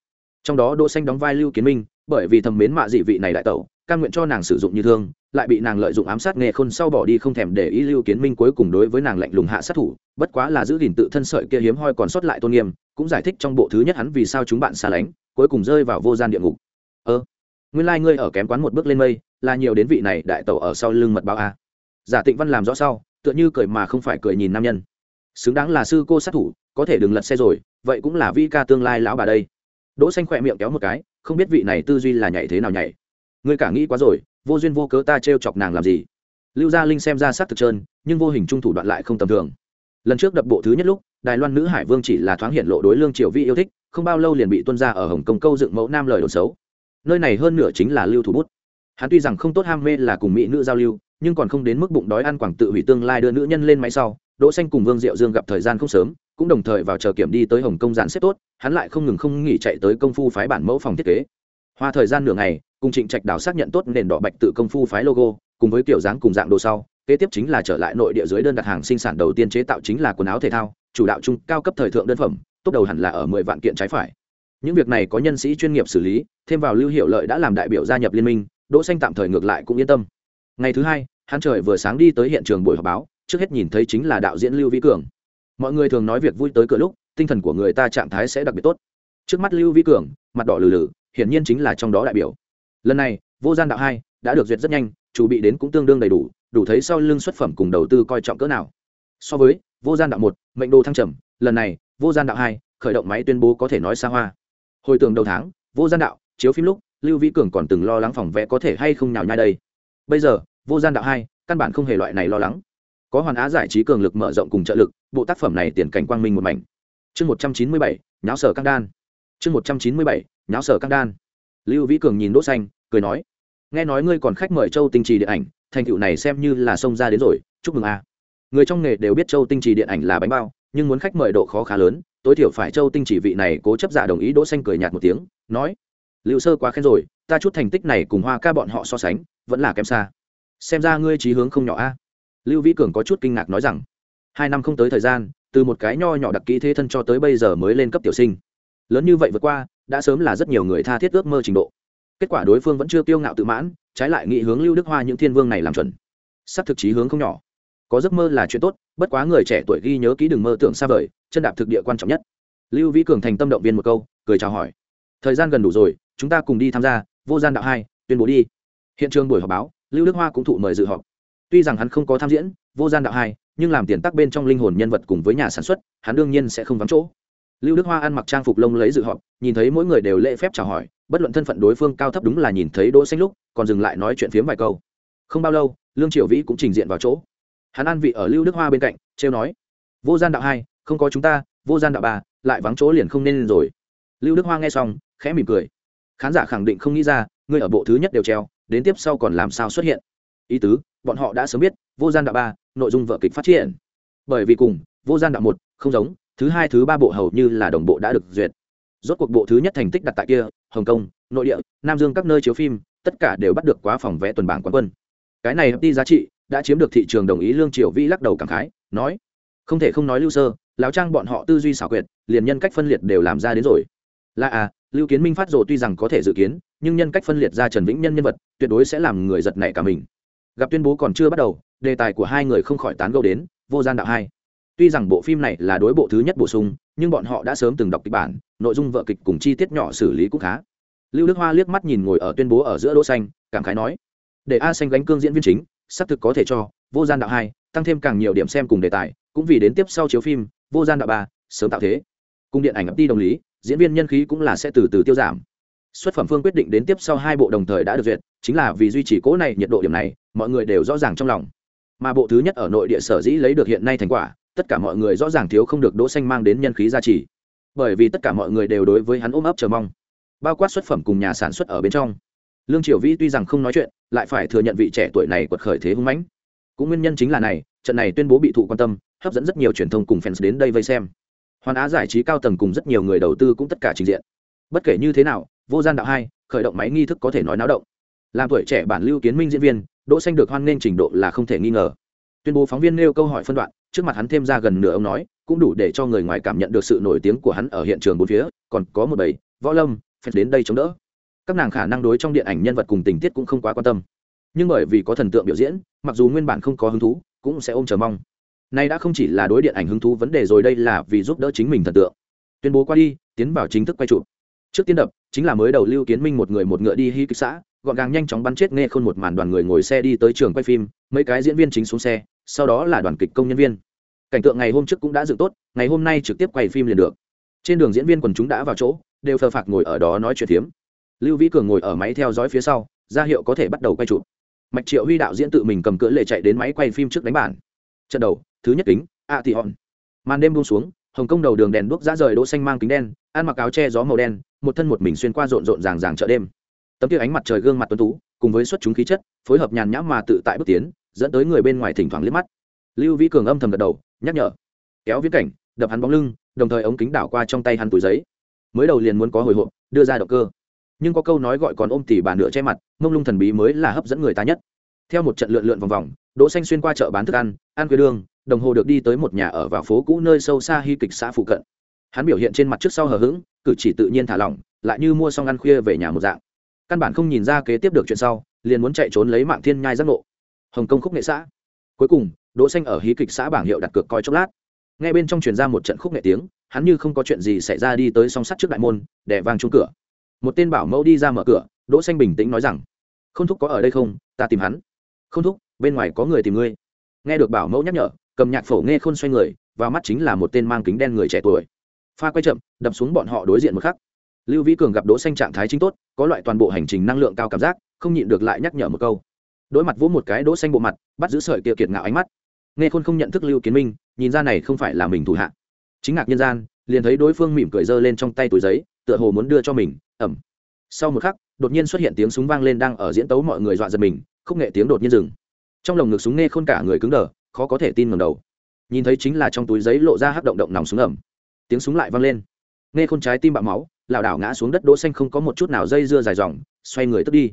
Trong đó đỗ xanh đóng vai lưu kiến minh, bởi vì thầm mến mạ dị vị này đại tẩu căn nguyện cho nàng sử dụng như thương, lại bị nàng lợi dụng ám sát nghề khôn sau bỏ đi không thèm để ý lưu kiến minh cuối cùng đối với nàng lạnh lùng hạ sát thủ, bất quá là giữ gìn tự thân sợi kia hiếm hoi còn sót lại tôn nghiêm, cũng giải thích trong bộ thứ nhất hắn vì sao chúng bạn xa lánh, cuối cùng rơi vào vô gian địa ngục. Ơ, nguyên lai ngươi ở kém quán một bước lên mây, là nhiều đến vị này đại tẩu ở sau lưng mật báo a. Giả tịnh văn làm rõ sau, tựa như cười mà không phải cười nhìn nam nhân. Xứng đáng là sư cô sát thủ, có thể đừng lật xe rồi, vậy cũng là vi ca tương lai lão bà đây. Đỗ xanh khỏe miệng kéo một cái, không biết vị này tư duy là nhảy thế nào nhảy ngươi cả nghĩ quá rồi, vô duyên vô cớ ta trêu chọc nàng làm gì? Lưu gia linh xem ra sát thực trơn, nhưng vô hình trung thủ đoạn lại không tầm thường. Lần trước đập bộ thứ nhất lúc, đài loan nữ hải vương chỉ là thoáng hiện lộ đối lương triều vi yêu thích, không bao lâu liền bị tuân ra ở hồng kông câu dựng mẫu nam lời đồn xấu. Nơi này hơn nửa chính là lưu thủ bút. Hắn tuy rằng không tốt ham mê là cùng mỹ nữ giao lưu, nhưng còn không đến mức bụng đói ăn quảng tự hủy tương lai đưa nữ nhân lên máy sau, đỗ xanh cùng vương diệu dương gặp thời gian không sớm, cũng đồng thời vào chờ kiểm đi tới hồng kông dàn xếp tốt, hắn lại không ngừng không nghỉ chạy tới công phu phái bản mẫu phòng thiết kế. Hoa thời gian nửa ngày cùng trịnh trạch đào xác nhận tốt nền đỏ bạch tự công phu phái logo, cùng với kiểu dáng cùng dạng đồ sau, kế tiếp chính là trở lại nội địa dưới đơn đặt hàng sinh sản đầu tiên chế tạo chính là quần áo thể thao, chủ đạo trung cao cấp thời thượng đơn phẩm, tốt đầu hẳn là ở mười vạn kiện trái phải. Những việc này có nhân sĩ chuyên nghiệp xử lý, thêm vào lưu hiệu lợi đã làm đại biểu gia nhập liên minh, đỗ xanh tạm thời ngược lại cũng yên tâm. Ngày thứ hai, hắn trời vừa sáng đi tới hiện trường buổi họp báo, trước hết nhìn thấy chính là đạo diễn lưu vĩ cường. Mọi người thường nói việc vui tới cửa lúc, tinh thần của người ta trạng thái sẽ đặc biệt tốt. Trước mắt lưu vĩ cường, mặt đỏ lừ lừ, hiển nhiên chính là trong đó đại biểu lần này, vô gian đạo hai đã được duyệt rất nhanh chuẩn bị đến cũng tương đương đầy đủ đủ thấy sau lưng xuất phẩm cùng đầu tư coi trọng cỡ nào. So với vô gian đạo một, mệnh đồ thăng trầm, lần này, vô gian đạo hai khởi động máy tuyên bố có thể nói xa hoa. Hồi tưởng đầu tháng, vô gian đạo, chiếu phim lúc, lưu vĩ cường còn từng lo lắng phòng vẽ có thể hay không nhào nhai đây. Bây giờ, vô gian đạo hai căn bản không hề loại này lo lắng. Có hoàn á giải trí cường lực mở rộng cùng trợ lực, bộ tác phẩm này tiền cảnh quang minh một mảnh. Chương một trăm chín mươi bảy, nháo sở căng đan. Chương một trăm chín mươi bảy, nháo sở căng đan lưu vĩ cường nhìn đỗ xanh, cười nói, nghe nói ngươi còn khách mời châu tinh trì điện ảnh, thành tựu này xem như là xông ra đến rồi, chúc mừng a. Người trong nghề đều biết châu tinh trì điện ảnh là bánh bao, nhưng muốn khách mời độ khó khá lớn, tối thiểu phải châu tinh chỉ vị này cố chấp giả đồng ý đỗ xanh cười nhạt một tiếng, nói, lưu sơ quá khen rồi, ta chút thành tích này cùng hoa ca bọn họ so sánh, vẫn là kém xa. Xem ra ngươi trí hướng không nhỏ a. Lưu vĩ cường có chút kinh ngạc nói rằng, hai năm không tới thời gian, từ một cái nho nhỏ đặc kỹ thế thân cho tới bây giờ mới lên cấp tiểu sinh. Lớn như vậy vượt qua đã sớm là rất nhiều người tha thiết ước mơ trình độ. Kết quả đối phương vẫn chưa kiêu ngạo tự mãn, trái lại nghị hướng lưu đức hoa những thiên vương này làm chuẩn. Sắp thực chí hướng không nhỏ. Có giấc mơ là chuyện tốt, bất quá người trẻ tuổi ghi nhớ kỹ đừng mơ tưởng xa vời, chân đạp thực địa quan trọng nhất. Lưu vĩ cường thành tâm động viên một câu, cười chào hỏi. Thời gian gần đủ rồi, chúng ta cùng đi tham gia, vô gian đạo hai, tuyên bố đi. Hiện trường buổi họp báo, lưu đức hoa cũng thụ mời dự họp. Tuy rằng hắn không có tham diễn, vô gian đạo hai, nhưng làm tiền tắc bên trong linh hồn nhân vật cùng với nhà sản xuất, hắn đương nhiên sẽ không vắng chỗ lưu đức hoa ăn mặc trang phục lông lấy dự họp, nhìn thấy mỗi người đều lễ phép chào hỏi, bất luận thân phận đối phương cao thấp đúng là nhìn thấy đỗ xanh lúc, còn dừng lại nói chuyện phiếm vài câu. Không bao lâu, lương triều vĩ cũng trình diện vào chỗ. Hắn ăn vị ở lưu đức hoa bên cạnh, trêu nói, vô gian đạo hai, không có chúng ta, vô gian đạo ba, lại vắng chỗ liền không nên lên rồi. Lưu đức hoa nghe xong, khẽ mỉm cười. Khán giả khẳng định không nghĩ ra ngươi ở bộ thứ nhất đều treo, đến tiếp sau còn làm sao xuất hiện. Ý tứ, bọn họ đã sớm biết, vô gian đạo ba, nội dung vở kịch phát triển. Bởi vì cùng, vô gian đạo một, không giống thứ hai thứ ba bộ hầu như là đồng bộ đã được duyệt. Rốt cuộc bộ thứ nhất thành tích đặt tại kia, hồng kông, nội địa, nam dương các nơi chiếu phim, tất cả đều bắt được quá phòng vẽ tuần bảng quán quân. Cái này đi giá trị đã chiếm được thị trường đồng ý lương triều vi lắc đầu cảm khái, nói, không thể không nói lưu sơ, lão trang bọn họ tư duy xảo quyệt, liền nhân cách phân liệt đều làm ra đến rồi. Là à lưu kiến minh phát rồ tuy rằng có thể dự kiến, nhưng nhân cách phân liệt ra trần vĩnh nhân nhân vật, tuyệt đối sẽ làm người giật nảy cả mình. Gặp tuyên bố còn chưa bắt đầu, đề tài của hai người không khỏi tán gẫu đến, vô gian đạo hai tuy rằng bộ phim này là đối bộ thứ nhất bổ sung, nhưng bọn họ đã sớm từng đọc kịch bản, nội dung vợ kịch cùng chi tiết nhỏ xử lý cũng khá. Lưu đức hoa liếc mắt nhìn ngồi ở tuyên bố ở giữa đỗ xanh, cảm khái nói, để a xanh gánh cương diễn viên chính, sắp thực có thể cho, vô gian đạo hai, tăng thêm càng nhiều điểm xem cùng đề tài, cũng vì đến tiếp sau chiếu phim, vô gian đạo ba, sớm tạo thế. Cùng điện ảnh ấp đi đồng lý, diễn viên nhân khí cũng là sẽ từ từ tiêu giảm. Xuất phẩm phương quyết định đến tiếp sau hai bộ đồng thời đã được duyệt, chính là vì duy trì cố này nhiệt độ điểm này, mọi người đều rõ ràng trong lòng. Mà bộ thứ nhất ở nội địa sở dĩ lấy được hiện nay thành quả tất cả mọi người rõ ràng thiếu không được đỗ xanh mang đến nhân khí gia trì. Bởi vì tất cả mọi người đều đối với hắn ôm ấp chờ mong, bao quát xuất phẩm cùng nhà sản xuất ở bên trong. Lương triều vĩ tuy rằng không nói chuyện, lại phải thừa nhận vị trẻ tuổi này quật khởi thế hung mãnh. Cũng nguyên nhân chính là này, trận này tuyên bố bị thụ quan tâm, hấp dẫn rất nhiều truyền thông cùng fans đến đây vây xem. Hoàn á giải trí cao tầng cùng rất nhiều người đầu tư cũng tất cả trình diện. Bất kể như thế nào, vô gian đạo hai, khởi động máy nghi thức có thể nói náo động. Làm tuổi trẻ bản lưu kiến minh diễn viên, đỗ xanh được hoan nghênh trình độ là không thể nghi ngờ. Tuyên bố phóng viên nêu câu hỏi phân đoạn trước mặt hắn thêm ra gần nửa ông nói, cũng đủ để cho người ngoài cảm nhận được sự nổi tiếng của hắn ở hiện trường bốn phía, còn có một bầy, võ lâm phải đến đây chống đỡ. Các nàng khả năng đối trong điện ảnh nhân vật cùng tình tiết cũng không quá quan tâm. Nhưng bởi vì có thần tượng biểu diễn, mặc dù nguyên bản không có hứng thú, cũng sẽ ôm chờ mong. Nay đã không chỉ là đối điện ảnh hứng thú vấn đề rồi, đây là vì giúp đỡ chính mình thần tượng. Tuyên bố qua đi, tiến vào chính thức quay chụp. Trước tiên đập, chính là mới đầu lưu kiến minh một người một ngựa đi hy kịch xã, gọn gàng nhanh chóng bắn chết nghe khôn một màn đoàn người ngồi xe đi tới trường quay phim, mấy cái diễn viên chính xuống xe sau đó là đoàn kịch công nhân viên. Cảnh tượng ngày hôm trước cũng đã dựng tốt, ngày hôm nay trực tiếp quay phim liền được. Trên đường diễn viên quần chúng đã vào chỗ, đều phờ phạc ngồi ở đó nói chuyện phiếm. Lưu vĩ cường ngồi ở máy theo dõi phía sau, ra hiệu có thể bắt đầu quay chụp. Mạch triệu huy đạo diễn tự mình cầm cỡ lệ chạy đến máy quay phim trước đánh bản. Trận đầu, thứ nhất kính, a thị hòn màn đêm buông xuống, hồng kông đầu đường đèn đuốc ra rời đỗ xanh mang kính đen, ăn mặc áo che gió màu đen, một thân một mình xuyên qua rộn rộn ràng ràng chợ đêm. Tấm kia ánh mặt trời gương mặt tuấn tú, cùng với xuất chúng khí chất, phối hợp nhàn nhã mà tự tại bước tiến dẫn tới người bên ngoài thỉnh thoảng liếc mắt. Lưu vĩ cường âm thầm gật đầu, nhắc nhở. Kéo viễn cảnh, đập hắn bóng lưng, đồng thời ống kính đảo qua trong tay hắn túi giấy. Mới đầu liền muốn có hồi hộp, đưa ra động cơ. Nhưng có câu nói gọi còn ôm tỉ bà nửa che mặt, mông lung thần bí mới là hấp dẫn người ta nhất. Theo một trận lượn lượn vòng vòng, đỗ xanh xuyên qua chợ bán thức ăn ăn quê đường, đồng hồ được đi tới một nhà ở vào phố cũ nơi sâu xa hy kịch xã phụ cận. Hắn biểu hiện trên mặt trước sau hờ hững, cử chỉ tự nhiên thả lỏng, lại như mua xong ăn khuya về nhà một dạng. Căn bản không nhìn ra kế tiếp được chuyện sau, liền muốn chạy trốn lấy mạng thiên nhai giác ngộ hồng kông khúc nghệ xã. Cuối cùng, đỗ xanh ở hí kịch xã bảng hiệu đặt cược coi chốc lát. Nghe bên trong truyền ra một trận khúc nghệ tiếng, hắn như không có chuyện gì xảy ra đi tới song sắt trước đại môn để vang chuông cửa. Một tên bảo mẫu đi ra mở cửa, đỗ xanh bình tĩnh nói rằng không thúc có ở đây không? Ta tìm hắn. Không thúc, bên ngoài có người tìm ngươi. Nghe được bảo mẫu nhắc nhở, cầm nhạc phổ nghe khôn xoay người, vào mắt chính là một tên mang kính đen người trẻ tuổi. Pha quay chậm, đập xuống bọn họ đối diện một khắc. Lưu vĩ cường gặp đỗ xanh trạng thái chính tốt, có loại toàn bộ hành trình năng lượng cao cảm giác, không nhịn được lại nhắc nhở một câu đối mặt vỗ một cái đỗ xanh bộ mặt, bắt giữ sợi kia kiệt ngạo ánh mắt. Nghe khôn không nhận thức lưu kiến minh, nhìn ra này không phải là mình thủ hạ. Chính ngạc nhân gian, liền thấy đối phương mỉm cười giơ lên trong tay túi giấy, tựa hồ muốn đưa cho mình, ẩm. Sau một khắc, đột nhiên xuất hiện tiếng súng vang lên đang ở diễn tấu mọi người dọa giật mình, khúc nghệ tiếng đột nhiên dừng. Trong lồng ngực súng nghe khôn cả người cứng đờ, khó có thể tin ngẩng đầu. Nhìn thấy chính là trong túi giấy lộ ra hắc động động nòng súng ẩm. Tiếng súng lại vang lên. Nghe khôn trái tim bạo máu, lảo đảo ngã xuống đất, đỗ xanh không có một chút nào dây dưa dài dòng, xoay người tức đi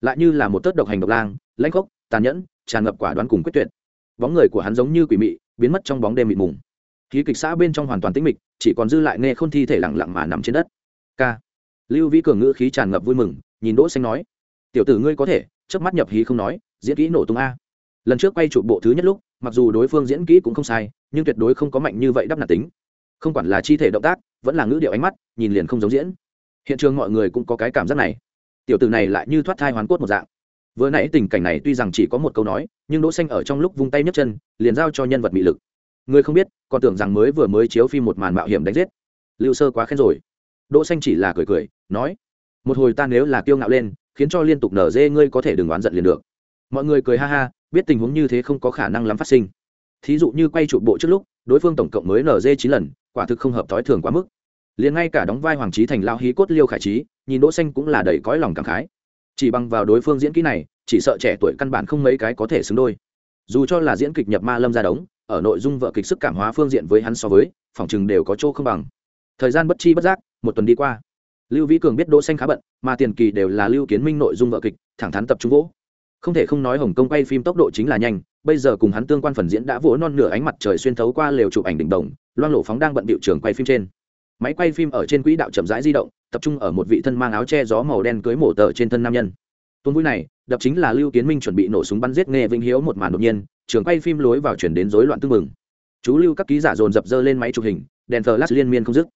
lại như là một tớt độc hành độc lang, lãnh khốc, tàn nhẫn, tràn ngập quả đoán cùng quyết tuyệt. Bóng người của hắn giống như quỷ mị, biến mất trong bóng đêm mịt mùng. Khí kịch xã bên trong hoàn toàn tĩnh mịch, chỉ còn dư lại nghe khôn thi thể lặng lặng mà nằm trên đất. K lưu vĩ cường ngữ khí tràn ngập vui mừng, nhìn đỗ xanh nói, tiểu tử ngươi có thể, chớp mắt nhập hí không nói, diễn kỹ nổ tung a. Lần trước quay chụp bộ thứ nhất lúc, mặc dù đối phương diễn kỹ cũng không sai, nhưng tuyệt đối không có mạnh như vậy đắp nạt tính. Không quản là chi thể động tác, vẫn là ngữ điệu ánh mắt, nhìn liền không giống diễn. Hiện trường mọi người cũng có cái cảm giác này tiểu tử này lại như thoát thai hoàn cốt một dạng. Vừa nãy tình cảnh này tuy rằng chỉ có một câu nói, nhưng đỗ xanh ở trong lúc vung tay nhấc chân, liền giao cho nhân vật bị lực. Người không biết, còn tưởng rằng mới vừa mới chiếu phim một màn mạo hiểm đánh giết. Lưu sơ quá khen rồi. Đỗ xanh chỉ là cười cười, nói, một hồi ta nếu là kiêu ngạo lên, khiến cho liên tục nở dê ngươi có thể đừng oán giận liền được. Mọi người cười ha ha, biết tình huống như thế không có khả năng lắm phát sinh. Thí dụ như quay chụp bộ trước lúc, đối phương tổng cộng mới nở dê chín lần, quả thực không hợp thói thường quá mức liền ngay cả đóng vai hoàng trí thành lao hí cốt liêu khải trí, nhìn đỗ xanh cũng là đầy cõi lòng cảm khái. Chỉ bằng vào đối phương diễn kỹ này, chỉ sợ trẻ tuổi căn bản không mấy cái có thể xứng đôi. Dù cho là diễn kịch nhập ma lâm ra đống, ở nội dung vợ kịch sức cảm hóa phương diện với hắn so với phỏng chừng đều có chỗ không bằng. Thời gian bất chi bất giác, một tuần đi qua. Lưu vĩ cường biết đỗ xanh khá bận, mà tiền kỳ đều là lưu kiến minh nội dung vợ kịch, thẳng thắn tập trung vỗ. Không thể không nói hồng kông quay phim tốc độ chính là nhanh, bây giờ cùng hắn tương quan phần diễn đã vỗ non nửa ánh mặt trời xuyên thấu qua lều chụp ảnh đỉnh đồng loan lộ phóng đang bận biểu trường quay phim trên máy quay phim ở trên quỹ đạo chậm rãi di động, tập trung ở một vị thân mang áo che gió màu đen cưới mổ tờ trên thân nam nhân. Tuần vui này, đập chính là lưu kiến minh chuẩn bị nổ súng bắn giết nghe vĩnh hiếu một màn đột nhiên, trường quay phim lối vào chuyển đến rối loạn tương mừng chú lưu các ký giả dồn dập dơ lên máy chụp hình, đèn flash liên miên không dứt.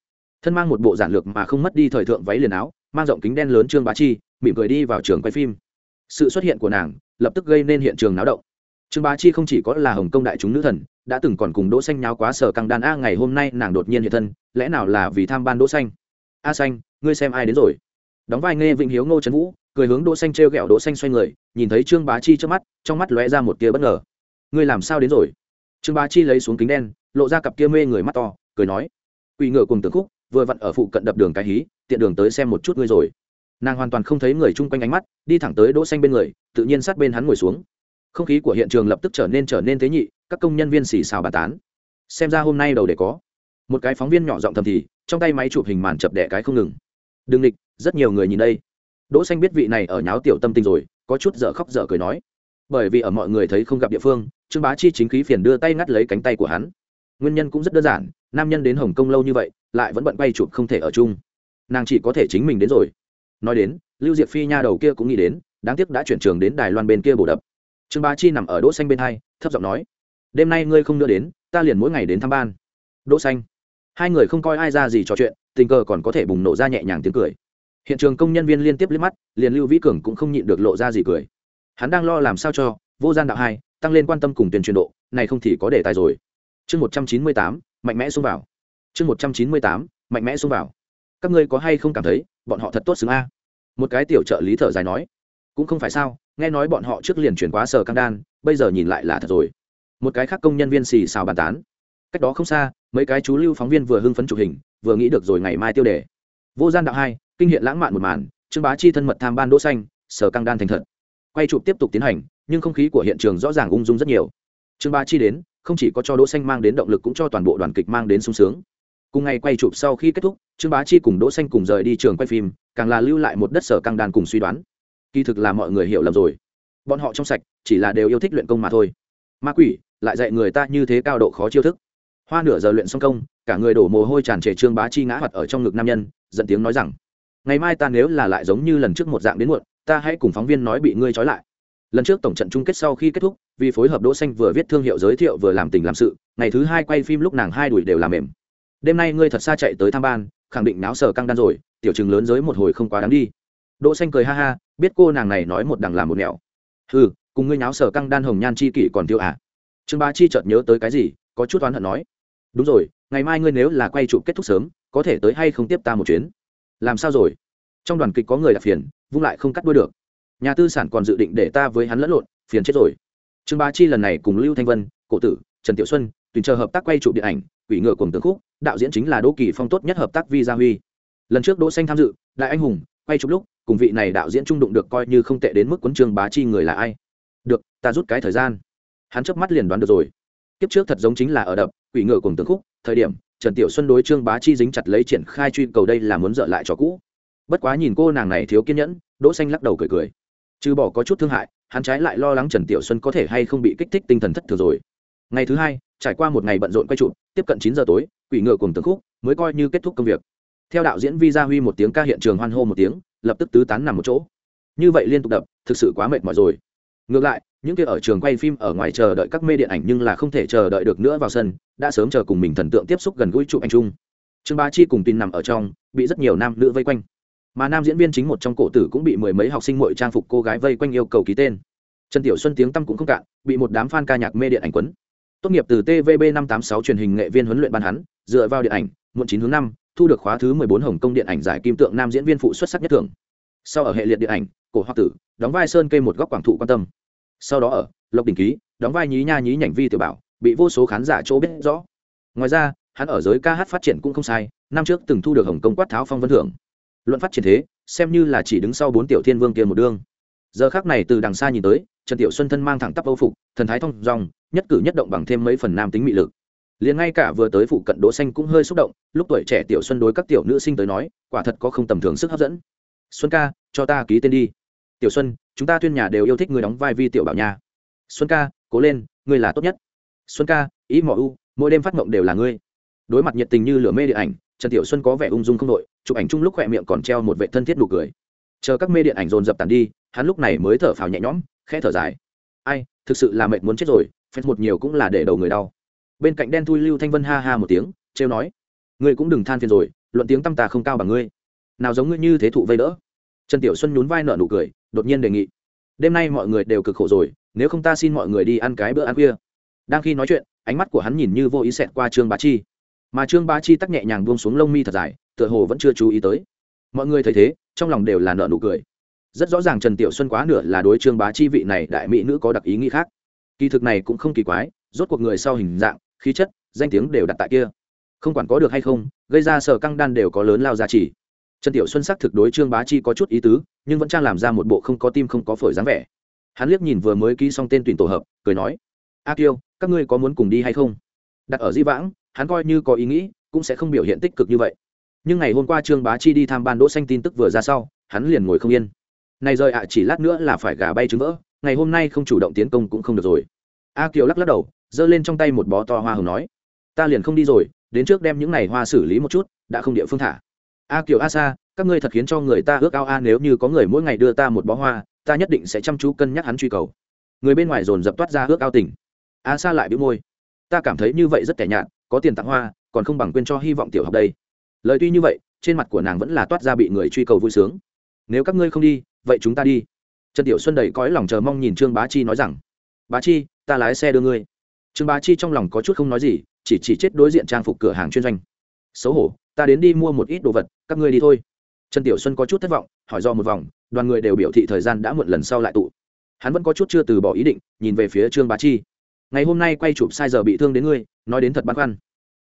Thân mang một bộ giản lược mà không mất đi thời thượng váy liền áo, mang rộng kính đen lớn trương bá chi, mỉm cười đi vào trường quay phim. Sự xuất hiện của nàng, lập tức gây nên hiện trường náo động trương bá chi không chỉ có là hồng công đại chúng nữ thần, đã từng còn cùng đỗ xanh nháo quá sở căng đàn a, ngày hôm nay nàng đột nhiên hiện thân, lẽ nào là vì tham ban đỗ xanh? A xanh, ngươi xem ai đến rồi? Đóng vai nghe Vịnh hiếu ngô trấn vũ, cười hướng đỗ xanh treo gẹo đỗ xanh xoay người, nhìn thấy trương bá chi trước mắt, trong mắt lóe ra một tia bất ngờ. Ngươi làm sao đến rồi? Trương bá chi lấy xuống kính đen, lộ ra cặp kia mê người mắt to, cười nói, quỷ ngựa cùng tưởng khúc, vừa vặn ở phụ cận đập đường cái hí, tiện đường tới xem một chút ngươi rồi. Nàng hoàn toàn không thấy người chung quanh ánh mắt, đi thẳng tới đỗ xanh bên người, tự nhiên sát bên hắn ngồi xuống không khí của hiện trường lập tức trở nên trở nên thế nhị, các công nhân viên xì xào bàn tán. Xem ra hôm nay đầu để có. Một cái phóng viên nhỏ giọng thầm thì, trong tay máy chụp hình màn chập đẻ cái không ngừng. Đừng địch rất nhiều người nhìn đây. Đỗ xanh biết vị này ở nháo tiểu tâm tình rồi, có chút dở khóc dở cười nói. Bởi vì ở mọi người thấy không gặp địa phương, trương bá chi chính khí phiền đưa tay ngắt lấy cánh tay của hắn. Nguyên nhân cũng rất đơn giản, nam nhân đến hồng kông lâu như vậy, lại vẫn bận quay chụp không thể ở chung. Nàng chỉ có thể chính mình đến rồi. Nói đến, lưu diệp phi nha đầu kia cũng nghĩ đến, đáng tiếc đã chuyển trường đến đài loan bên kia bổ đập trương bá chi nằm ở đỗ xanh bên hai, thấp giọng nói, đêm nay ngươi không đưa đến, ta liền mỗi ngày đến thăm ban. Đỗ xanh. Hai người không coi ai ra gì trò chuyện, tình cờ còn có thể bùng nổ ra nhẹ nhàng tiếng cười. Hiện trường công nhân viên liên tiếp liếc mắt, liền lưu vĩ cường cũng không nhịn được lộ ra gì cười. Hắn đang lo làm sao cho, vô gian đạo hai, tăng lên quan tâm cùng tuyên truyền độ, này không thì có đề tài rồi. Chương một trăm chín mươi tám, mạnh mẽ xông vào. Chương một trăm chín mươi tám, mạnh mẽ xông vào. Các ngươi có hay không cảm thấy, bọn họ thật tốt xứng a? Một cái tiểu trợ lý thở dài nói. Cũng không phải sao nghe nói bọn họ trước liền chuyển quá sở căng đan, bây giờ nhìn lại là thật rồi. Một cái khác công nhân viên xì xào bàn tán. Cách đó không xa, mấy cái chú lưu phóng viên vừa hưng phấn chụp hình, vừa nghĩ được rồi ngày mai tiêu đề. Vô gian đạo hai, kinh hiện lãng mạn một màn, trương bá chi thân mật tham ban đỗ xanh, sở căng đan thành thật. Quay chụp tiếp tục tiến hành, nhưng không khí của hiện trường rõ ràng ung dung rất nhiều. Trương bá chi đến, không chỉ có cho đỗ xanh mang đến động lực cũng cho toàn bộ đoàn kịch mang đến sung sướng. Cùng ngày quay chụp sau khi kết thúc, trương bá chi cùng đỗ xanh cùng rời đi trường quay phim, càng là lưu lại một đất sở căng đan cùng suy đoán kỳ thực là mọi người hiểu lầm rồi. Bọn họ trong sạch, chỉ là đều yêu thích luyện công mà thôi. Ma quỷ, lại dạy người ta như thế cao độ khó chiêu thức. Hoa nửa giờ luyện xong công, cả người đổ mồ hôi tràn trề trương bá chi ngã hoạt ở trong ngực nam nhân, giận tiếng nói rằng, ngày mai ta nếu là lại giống như lần trước một dạng đến muộn, ta hãy cùng phóng viên nói bị ngươi trói lại. Lần trước tổng trận chung kết sau khi kết thúc, vì phối hợp đỗ xanh vừa viết thương hiệu giới thiệu vừa làm tình làm sự, ngày thứ hai quay phim lúc nàng hai đuổi đều làm mềm. Đêm nay ngươi thật xa chạy tới tham ban, khẳng định náo sờ căng đan rồi, tiểu trường lớn giới một hồi không quá đáng đi đỗ xanh cười ha ha, biết cô nàng này nói một đằng làm một nẻo. Hừ cùng ngươi nháo sở căng đan hồng nhan chi kỷ còn tiêu à? Trương ba chi chợt nhớ tới cái gì, có chút oán hận nói. Đúng rồi, ngày mai ngươi nếu là quay trụ kết thúc sớm, có thể tới hay không tiếp ta một chuyến? Làm sao rồi? Trong đoàn kịch có người đặc phiền, vung lại không cắt đuôi được. Nhà tư sản còn dự định để ta với hắn lẫn lộn, phiền chết rồi. Trương ba chi lần này cùng lưu thanh vân, cổ tử, trần tiểu xuân, tùy chờ hợp tác quay trụ điện ảnh, quỷ ngựa cùng tướng khúc, đạo diễn chính là đỗ kỳ phong tốt nhất hợp tác vi gia huy. Lần trước đỗ xanh tham dự, đại anh hùng, quay chụp lúc cùng vị này đạo diễn trung đụng được coi như không tệ đến mức quấn trương bá chi người là ai? Được, ta rút cái thời gian. Hắn chớp mắt liền đoán được rồi. Kiếp trước thật giống chính là ở đập, quỷ ngựa cùng tướng khúc, thời điểm, trần tiểu xuân đối trương bá chi dính chặt lấy triển khai truy cầu đây là muốn dở lại cho cũ. Bất quá nhìn cô nàng này thiếu kiên nhẫn, đỗ xanh lắc đầu cười cười. Trừ bỏ có chút thương hại, hắn trái lại lo lắng trần tiểu xuân có thể hay không bị kích thích tinh thần thất thường rồi. Ngày thứ hai, trải qua một ngày bận rộn quay trụ, tiếp cận chín giờ tối, quỷ ngựa cùng tướng khúc mới coi như kết thúc công việc. Theo đạo diễn vi gia huy một tiếng ca hiện trường hoan hô một tiếng lập tức tứ tán nằm một chỗ. Như vậy liên tục đập, thực sự quá mệt mỏi rồi. Ngược lại, những kia ở trường quay phim ở ngoài chờ đợi các mê điện ảnh nhưng là không thể chờ đợi được nữa vào sân, đã sớm chờ cùng mình thần tượng tiếp xúc gần gũi chụp ảnh chung. Trương ba chi cùng tin nằm ở trong, bị rất nhiều nam nữ vây quanh. Mà nam diễn viên chính một trong cổ tử cũng bị mười mấy học sinh mội trang phục cô gái vây quanh yêu cầu ký tên. Trần tiểu xuân tiếng tăm cũng không cạn, bị một đám fan ca nhạc mê điện ảnh quấn. Tốt nghiệp từ tvb năm tám sáu truyền hình nghệ viên huấn luyện ban hắn, dựa vào điện ảnh, muộn chín hướng năm thu được khóa thứ mười bốn hồng công điện ảnh giải kim tượng nam diễn viên phụ xuất sắc nhất thưởng. sau ở hệ liệt điện ảnh, cổ hoa tử, đóng vai sơn cây một góc quảng thụ quan tâm. Sau đó ở, lộc đình ký, đóng vai nhí nha nhí nhảnh vi tiểu bảo, bị vô số khán giả chỗ biết rõ. Ngoài ra, hắn ở giới ca hát phát triển cũng không sai, năm trước từng thu được hồng công quát tháo phong vân thưởng. Luận phát triển thế, xem như là chỉ đứng sau bốn tiểu thiên vương kia một đương giờ khác này từ đằng xa nhìn tới, trần tiểu xuân thân mang thẳng tắp âu phục, thần thái thong dong, nhất cử nhất động bằng thêm mấy phần nam tính mị lực liền ngay cả vừa tới phụ cận đỗ xanh cũng hơi xúc động, lúc tuổi trẻ tiểu xuân đối các tiểu nữ sinh tới nói, quả thật có không tầm thường sức hấp dẫn. Xuân ca, cho ta ký tên đi. Tiểu xuân, chúng ta tuyên nhà đều yêu thích người đóng vai vi tiểu bảo nha. Xuân ca, cố lên, ngươi là tốt nhất. Xuân ca, ý mỏ u, mỗi đêm phát mộng đều là ngươi. Đối mặt nhiệt tình như lửa mê điện ảnh, trần tiểu xuân có vẻ ung dung không đội, chụp ảnh chung lúc khỏe miệng còn treo một vệ thân thiết nụ cười. Chờ các mê điện ảnh dồn dập tàn đi, hắn lúc này mới thở phào nhẹ nhõm, khẽ thở dài. Ai, thực sự là mệt muốn chết rồi, phép một nhiều cũng là để đầu người đau bên cạnh đen thui lưu thanh vân ha ha một tiếng, trêu nói, ngươi cũng đừng than phiền rồi, luận tiếng tăm ta không cao bằng ngươi. Nào giống ngươi như thế thụ vây đỡ. Trần tiểu xuân nhún vai nở nụ cười, đột nhiên đề nghị, đêm nay mọi người đều cực khổ rồi, nếu không ta xin mọi người đi ăn cái bữa ăn khuya. Đang khi nói chuyện, ánh mắt của hắn nhìn như vô ý xẹt qua trương bá chi. Mà trương bá chi tắc nhẹ nhàng buông xuống lông mi thật dài, tựa hồ vẫn chưa chú ý tới. Mọi người thấy thế, trong lòng đều là nợ nụ cười. Rất rõ ràng trần tiểu xuân quá nửa là đối trương bá chi vị này đại mỹ nữ có đặc ý nghĩ khác. Kỳ thực này cũng không kỳ quái, rốt cuộc người sau hình dạng khí chất, danh tiếng đều đặt tại kia. Không quản có được hay không, gây ra sở căng đan đều có lớn lao giá trị. Trần tiểu xuân sắc thực đối trương bá chi có chút ý tứ, nhưng vẫn trang làm ra một bộ không có tim không có phổi dáng vẻ. Hắn liếc nhìn vừa mới ký xong tên tuyển tổ hợp, cười nói, a kiêu, các ngươi có muốn cùng đi hay không? Đặt ở di vãng, hắn coi như có ý nghĩ, cũng sẽ không biểu hiện tích cực như vậy. Nhưng ngày hôm qua trương bá chi đi tham ban đỗ xanh tin tức vừa ra sau, hắn liền ngồi không yên. Này rời ạ, chỉ lát nữa là phải gà bay trứng vỡ, ngày hôm nay không chủ động tiến công cũng không được rồi. A kiều lắc lắc đầu giơ lên trong tay một bó to hoa hồng nói, ta liền không đi rồi, đến trước đem những này hoa xử lý một chút, đã không địa phương thả. A kiều, a sa, các ngươi thật khiến cho người ta ước ao a, nếu như có người mỗi ngày đưa ta một bó hoa, ta nhất định sẽ chăm chú cân nhắc hắn truy cầu. Người bên ngoài dồn dập toát ra ước ao tình. A sa lại bĩu môi. Ta cảm thấy như vậy rất kẻ nhạt, có tiền tặng hoa, còn không bằng quên cho hy vọng tiểu học đây. Lời tuy như vậy, trên mặt của nàng vẫn là toát ra bị người truy cầu vui sướng. Nếu các ngươi không đi, vậy chúng ta đi. Trần tiểu xuân đầy cõi lòng chờ mong nhìn trương bá chi nói rằng, bá chi, ta lái xe đưa ngươi trương bá chi trong lòng có chút không nói gì, chỉ chỉ chết đối diện trang phục cửa hàng chuyên doanh. Xấu hổ, ta đến đi mua một ít đồ vật, các ngươi đi thôi. Trần tiểu xuân có chút thất vọng, hỏi do một vòng, đoàn người đều biểu thị thời gian đã muộn lần sau lại tụ. Hắn vẫn có chút chưa từ bỏ ý định, nhìn về phía trương bá chi. Ngày hôm nay quay chụp sai giờ bị thương đến ngươi, nói đến thật băn khoăn.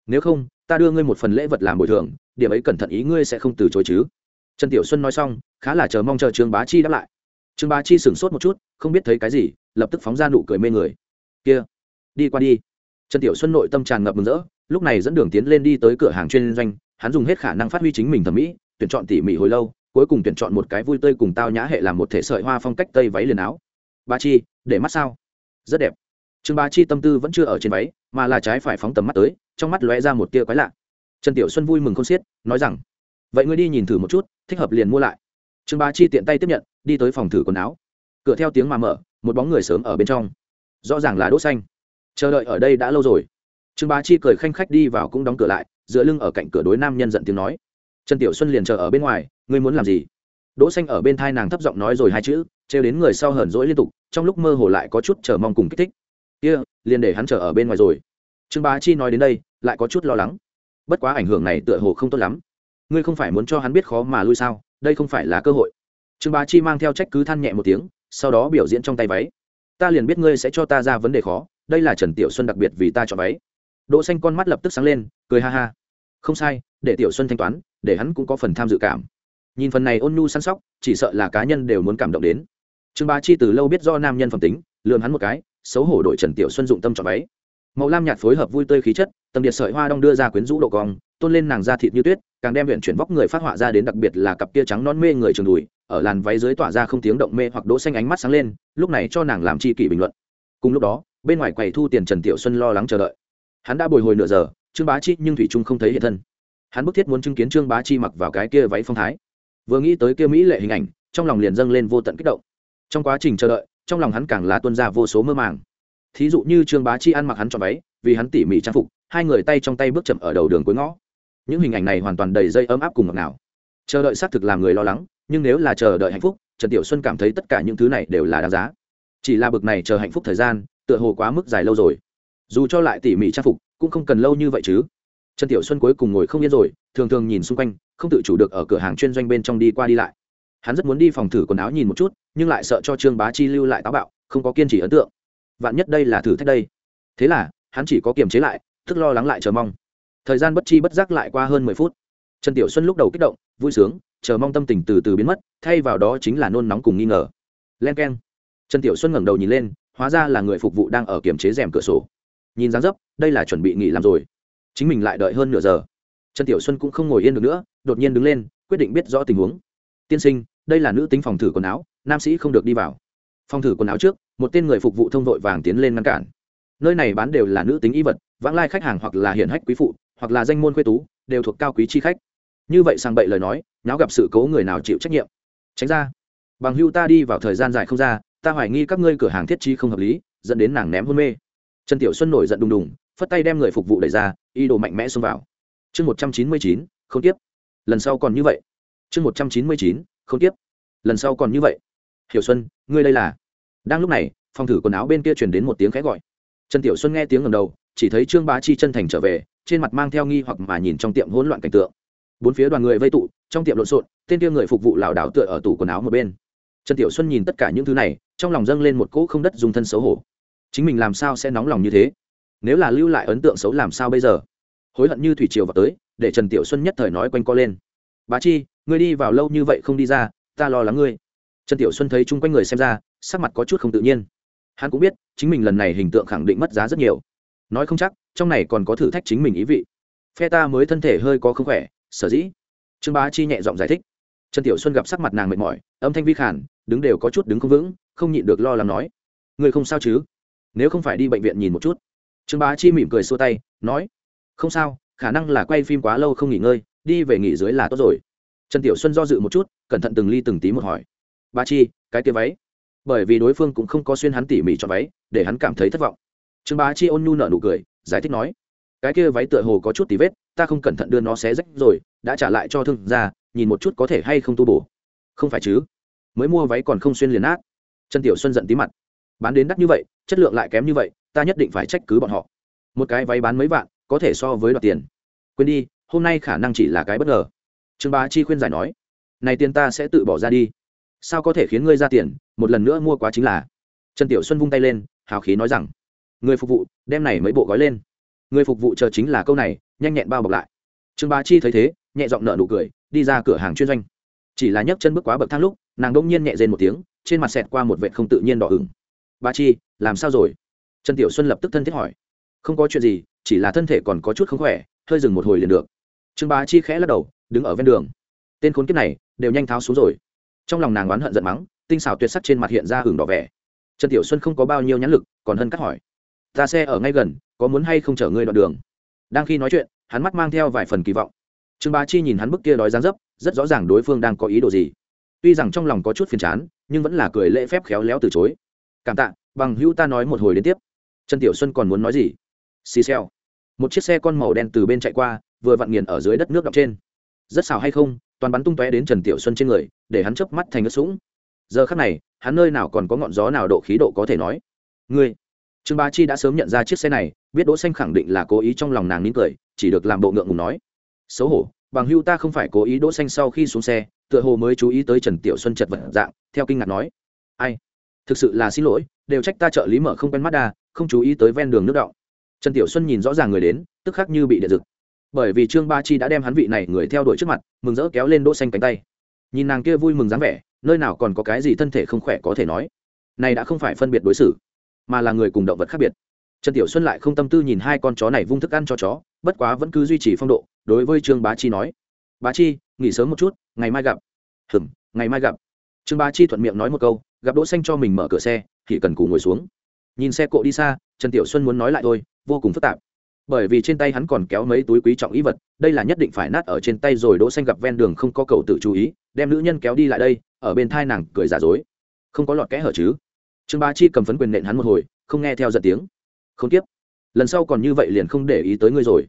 Nếu không, ta đưa ngươi một phần lễ vật làm bồi thường, điểm ấy cẩn thận ý ngươi sẽ không từ chối chứ. Trần tiểu xuân nói xong, khá là chờ mong chờ trương bá chi đáp lại. Trương bá chi sửng sốt một chút, không biết thấy cái gì, lập tức phóng ra nụ cười mê người. Kia đi qua đi. Trần tiểu xuân nội tâm tràn ngập mừng rỡ, lúc này dẫn đường tiến lên đi tới cửa hàng chuyên doanh, hắn dùng hết khả năng phát huy chính mình thẩm mỹ, tuyển chọn tỉ mỉ hồi lâu, cuối cùng tuyển chọn một cái vui tươi cùng tao nhã hệ làm một thể sợi hoa phong cách tây váy liền áo. Ba chi, để mắt sao? Rất đẹp. Trương ba chi tâm tư vẫn chưa ở trên váy, mà là trái phải phóng tầm mắt tới, trong mắt lóe ra một tia quái lạ. Trần tiểu xuân vui mừng không xiết, nói rằng, vậy ngươi đi nhìn thử một chút, thích hợp liền mua lại. Trương ba chi tiện tay tiếp nhận, đi tới phòng thử quần áo. Cửa theo tiếng mà mở, một bóng người sớm ở bên trong. Rõ ràng là đỗ xanh chờ đợi ở đây đã lâu rồi trương bá chi cười khanh khách đi vào cũng đóng cửa lại dựa lưng ở cạnh cửa đối nam nhân giận tiếng nói trần tiểu xuân liền chờ ở bên ngoài ngươi muốn làm gì đỗ xanh ở bên thai nàng thấp giọng nói rồi hai chữ treo đến người sau hờn dỗi liên tục trong lúc mơ hồ lại có chút chờ mong cùng kích thích kia liền để hắn chờ ở bên ngoài rồi trương bá chi nói đến đây lại có chút lo lắng bất quá ảnh hưởng này tựa hồ không tốt lắm ngươi không phải muốn cho hắn biết khó mà lui sao đây không phải là cơ hội trương bá chi mang theo trách cứ than nhẹ một tiếng sau đó biểu diễn trong tay váy ta liền biết ngươi sẽ cho ta ra vấn đề khó đây là trần tiểu xuân đặc biệt vì ta cho váy. Đỗ xanh con mắt lập tức sáng lên, cười ha ha. Không sai, để tiểu xuân thanh toán, để hắn cũng có phần tham dự cảm. Nhìn phần này ôn nhu săn sóc, chỉ sợ là cá nhân đều muốn cảm động đến. Trương bá chi từ lâu biết do nam nhân phẩm tính, lườm hắn một cái, xấu hổ đội trần tiểu xuân dụng tâm chọn váy. Màu lam nhạt phối hợp vui tươi khí chất, tầng điện sợi hoa đong đưa ra quyến rũ độ cong, tôn lên nàng da thịt như tuyết, càng đem huyện chuyển vóc người phát họa ra đến đặc biệt là cặp kia trắng non mê người trường đùi, ở làn váy dưới tỏa ra không tiếng động mê hoặc đỗ xanh ánh mắt sáng lên, lúc này cho nàng làm chi kỷ bình luận. Cùng lúc đó bên ngoài quầy thu tiền trần tiểu xuân lo lắng chờ đợi. Hắn đã bồi hồi nửa giờ, trương bá chi nhưng thủy trung không thấy hiện thân. Hắn bức thiết muốn chứng kiến trương bá chi mặc vào cái kia váy phong thái. Vừa nghĩ tới kia mỹ lệ hình ảnh, trong lòng liền dâng lên vô tận kích động. Trong quá trình chờ đợi, trong lòng hắn càng là tuân ra vô số mơ màng. Thí dụ như trương bá chi ăn mặc hắn cho váy, vì hắn tỉ mỉ trang phục, hai người tay trong tay bước chậm ở đầu đường cuối ngõ. Những hình ảnh này hoàn toàn đầy dây ấm áp cùng ngọt ngào. Chờ đợi xác thực làm người lo lắng, nhưng nếu là chờ đợi hạnh phúc, trần tiểu xuân cảm thấy tất cả những thứ này đều là đáng giá. Chỉ là bực này chờ hạnh phúc thời gian tựa hồ quá mức dài lâu rồi. Dù cho lại tỉ mỉ trang phục, cũng không cần lâu như vậy chứ. Trần tiểu xuân cuối cùng ngồi không yên rồi, thường thường nhìn xung quanh, không tự chủ được ở cửa hàng chuyên doanh bên trong đi qua đi lại. Hắn rất muốn đi phòng thử quần áo nhìn một chút, nhưng lại sợ cho trương bá chi lưu lại táo bạo, không có kiên trì ấn tượng. Vạn nhất đây là thử thách đây. Thế là, hắn chỉ có kiềm chế lại thức lo lắng lại chờ mong. Thời gian bất chi bất giác lại qua hơn mười phút. Trần tiểu xuân lúc đầu kích động, vui sướng, chờ mong tâm tình từ từ biến mất, thay vào đó chính là nôn nóng cùng nghi ngờ. Len k e n trần tiểu xuân ngẩng đầu nhìn lên hóa ra là người phục vụ đang ở kiềm chế rèm cửa sổ. Nhìn dáng dấp, đây là chuẩn bị nghỉ làm rồi. Chính mình lại đợi hơn nửa giờ. Trần tiểu xuân cũng không ngồi yên được nữa, đột nhiên đứng lên, quyết định biết rõ tình huống. Tiên sinh, đây là nữ tính phòng thử quần áo, nam sĩ không được đi vào. Phòng thử quần áo trước, một tên người phục vụ thông vội vàng tiến lên ngăn cản. Nơi này bán đều là nữ tính y vật, vãng lai khách hàng hoặc là hiển hách quý phụ, hoặc là danh môn quê tú, đều thuộc cao quý chi khách. Như vậy sang bậy lời nói, nháo gặp sự cố người nào chịu trách nhiệm? Tránh ra. Bằng hưu ta đi vào thời gian dài không ra ta hoài nghi các ngươi cửa hàng thiết chi không hợp lý, dẫn đến nàng ném hôn mê. Trần tiểu xuân nổi giận đùng đùng, phất tay đem người phục vụ đẩy ra y đồ mạnh mẽ xông vào. Chương một trăm chín mươi chín, không tiếp. Lần sau còn như vậy. Chương một trăm chín mươi chín, không tiếp. Lần sau còn như vậy. Hiểu xuân, ngươi đây là? Đang lúc này, phòng thử quần áo bên kia chuyển đến một tiếng khẽ gọi. Trần tiểu xuân nghe tiếng ngầm đầu, chỉ thấy trương bá chi chân thành trở về, trên mặt mang theo nghi hoặc mà nhìn trong tiệm hỗn loạn cảnh tượng. Bốn phía đoàn người vây tụ, trong tiệm lộn xộn, tên kia người phục vụ lảo đảo tựa ở tủ quần áo một bên trần tiểu xuân nhìn tất cả những thứ này, trong lòng dâng lên một cỗ không đất dùng thân xấu hổ. Chính mình làm sao sẽ nóng lòng như thế? Nếu là lưu lại ấn tượng xấu làm sao bây giờ? Hối hận như thủy triều vào tới, để trần tiểu xuân nhất thời nói quanh co lên. Bá chi, ngươi đi vào lâu như vậy không đi ra, ta lo lắng ngươi. Trần tiểu xuân thấy chung quanh người xem ra, sắc mặt có chút không tự nhiên. Hắn cũng biết, chính mình lần này hình tượng khẳng định mất giá rất nhiều. Nói không chắc, trong này còn có thử thách chính mình ý vị. Phe ta mới thân thể hơi có không khỏe, sở dĩ. Trương bá chi nhẹ giọng giải thích. Trần tiểu xuân gặp sắc mặt nàng mệt mỏi, âm thanh vi khản đứng đều có chút đứng không vững, không nhịn được lo lắng nói người không sao chứ? Nếu không phải đi bệnh viện nhìn một chút. Trương bá chi mỉm cười xua tay, nói, không sao, khả năng là quay phim quá lâu không nghỉ ngơi, đi về nghỉ dưới là tốt rồi. Trần tiểu xuân do dự một chút, cẩn thận từng ly từng tí một hỏi ba chi, cái kia váy? Bởi vì đối phương cũng không có xuyên hắn tỉ mỉ cho váy, để hắn cảm thấy thất vọng. Trương bá chi ôn nhu nở nụ cười, giải thích nói, cái kia váy tựa hồ có chút tí vết, ta không cẩn thận đưa nó xé rách rồi, đã trả lại cho thương ra nhìn một chút có thể hay không tu bổ. Không phải chứ? Mới mua váy còn không xuyên liền ác. Trần tiểu xuân giận tí mặt. Bán đến đắt như vậy, chất lượng lại kém như vậy, ta nhất định phải trách cứ bọn họ. Một cái váy bán mấy vạn, có thể so với đoạt tiền. Quên đi, hôm nay khả năng chỉ là cái bất ngờ. Trương bá chi khuyên giải nói, này tiền ta sẽ tự bỏ ra đi. Sao có thể khiến ngươi ra tiền, một lần nữa mua quá chính là? Trần tiểu xuân vung tay lên, hào khí nói rằng, người phục vụ, đem này mấy bộ gói lên. Người phục vụ chờ chính là câu này, nhanh nhẹn bao bọc lại. Trương bá chi thấy thế, nhẹ giọng nợ nụ cười, đi ra cửa hàng chuyên doanh. Chỉ là nhấc chân bước quá bậc thang lúc nàng đông nhiên nhẹ dên một tiếng, trên mặt xẹt qua một vệ không tự nhiên đỏ ửng. Ba chi, làm sao rồi? Trần tiểu xuân lập tức thân thiết hỏi. Không có chuyện gì, chỉ là thân thể còn có chút không khỏe, hơi dừng một hồi liền được. Trương bá chi khẽ lắc đầu, đứng ở ven đường. Tên khốn kiếp này đều nhanh tháo xuống rồi. Trong lòng nàng oán hận giận mắng, tinh xảo tuyệt sắc trên mặt hiện ra hừng đỏ vẻ. Trần tiểu xuân không có bao nhiêu nhãn lực, còn hân cắt hỏi. Ta xe ở ngay gần, có muốn hay không chở ngươi đoạn đường? Đang khi nói chuyện, hắn mắt mang theo vài phần kỳ vọng. Trương bá chi nhìn hắn bức kia đói dáng dấp, rất rõ ràng đối phương đang có ý đồ gì tuy rằng trong lòng có chút phiền chán, nhưng vẫn là cười lễ phép khéo léo từ chối. Cảm tạ, bằng hữu ta nói một hồi đến tiếp. Trần tiểu xuân còn muốn nói gì? Xì xèo. Một chiếc xe con màu đen từ bên chạy qua, vừa vặn nghiền ở dưới đất nước đọc trên. Rất xào hay không? Toàn bắn tung tóe đến trần tiểu xuân trên người, để hắn chớp mắt thành ướt sũng. Giờ khắc này, hắn nơi nào còn có ngọn gió nào độ khí độ có thể nói? Ngươi, trương ba chi đã sớm nhận ra chiếc xe này, biết đỗ xanh khẳng định là cố ý trong lòng nàng nín cười, chỉ được làm bộ ngượng ngùng nói. Xấu hổ bằng hưu ta không phải cố ý đỗ xanh sau khi xuống xe, tựa hồ mới chú ý tới trần tiểu xuân chật vật dạng, theo kinh ngạc nói. Ai? Thực sự là xin lỗi, đều trách ta trợ lý mở không quen mắt đa, không chú ý tới ven đường nước động. Trần tiểu xuân nhìn rõ ràng người đến, tức khắc như bị điện giật. Bởi vì trương ba chi đã đem hắn vị này người theo đuổi trước mặt, mừng rỡ kéo lên đỗ xanh cánh tay. Nhìn nàng kia vui mừng dáng vẻ, nơi nào còn có cái gì thân thể không khỏe có thể nói. Này đã không phải phân biệt đối xử, mà là người cùng động vật khác biệt trần tiểu xuân lại không tâm tư nhìn hai con chó này vung thức ăn cho chó, bất quá vẫn cứ duy trì phong độ, đối với trương bá chi nói, bá chi, nghỉ sớm một chút, ngày mai gặp. Hừm, ngày mai gặp. Trương bá chi thuận miệng nói một câu, gặp đỗ xanh cho mình mở cửa xe, thì cần cù ngồi xuống. Nhìn xe cộ đi xa, trần tiểu xuân muốn nói lại thôi, vô cùng phức tạp. Bởi vì trên tay hắn còn kéo mấy túi quý trọng ý vật, đây là nhất định phải nát ở trên tay rồi đỗ xanh gặp ven đường không có cầu tự chú ý, đem nữ nhân kéo đi lại đây, ở bên thai nàng cười giả dối. Không có lọt kẽ hở chứ? Trương bá chi cầm phấn quyền nện hắn một hồi, không nghe theo giận tiếng không tiếp. Lần sau còn như vậy liền không để ý tới ngươi rồi.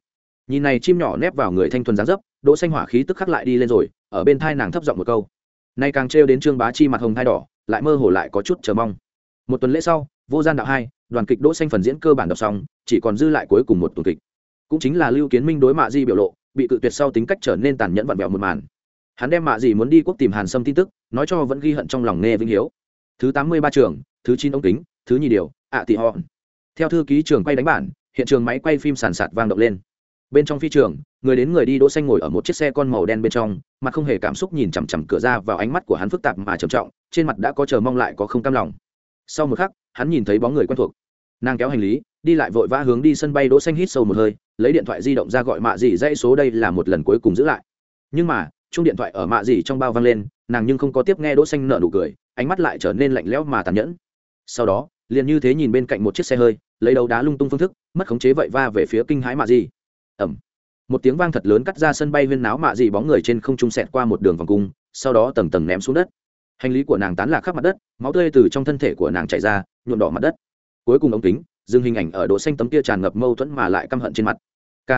Nhìn này chim nhỏ nép vào người thanh thuần dáng dấp, đỗ xanh hỏa khí tức khắc lại đi lên rồi, ở bên thai nàng thấp giọng một câu. Nay càng treo đến trương bá chi mặt hồng thai đỏ, lại mơ hồ lại có chút chờ mong. Một tuần lễ sau, vô gian đạo hai, đoàn kịch đỗ xanh phần diễn cơ bản đọc xong, chỉ còn dư lại cuối cùng một tuần kịch. Cũng chính là lưu kiến minh đối mạ di biểu lộ, bị cự tuyệt sau tính cách trở nên tàn nhẫn vặn vẹo một màn. Hắn đem mạ di muốn đi quốc tìm hàn sâm tin tức, nói cho vẫn ghi hận trong lòng nghe vinh hiếu. Thứ tám mươi ba trường, thứ chín ống kính, thứ nhì điều, ạ à tị họ theo thư ký trường quay đánh bản, hiện trường máy quay phim sàn sạt vang động lên. Bên trong phi trường, người đến người đi đỗ xanh ngồi ở một chiếc xe con màu đen bên trong, mặt không hề cảm xúc nhìn chằm chằm cửa ra vào ánh mắt của hắn phức tạp mà trầm trọng, trên mặt đã có chờ mong lại có không cam lòng. Sau một khắc, hắn nhìn thấy bóng người quen thuộc. Nàng kéo hành lý, đi lại vội vã hướng đi sân bay đỗ xanh hít sâu một hơi, lấy điện thoại di động ra gọi mạ dì dãy số đây là một lần cuối cùng giữ lại. Nhưng mà chung điện thoại ở mạ dì trong bao vang lên, nàng nhưng không có tiếp nghe đỗ xanh nở nụ cười, ánh mắt lại trở nên lạnh lẽo mà tàn nhẫn. Sau đó liền như thế nhìn bên cạnh một chiếc xe hơi, lấy đầu đá lung tung phương thức, mất khống chế vậy va về phía kinh hãi mạ gì ẩm. Một tiếng vang thật lớn cắt ra sân bay huyên náo mạ gì bóng người trên không trung sẹt qua một đường vòng cung, sau đó tầng tầng ném xuống đất. Hành lý của nàng tán lạc khắp mặt đất, máu tươi từ trong thân thể của nàng chảy ra, nhuộm đỏ mặt đất. Cuối cùng ống kính, dừng hình ảnh ở độ xanh tấm kia tràn ngập mâu thuẫn mà lại căm hận trên mặt. K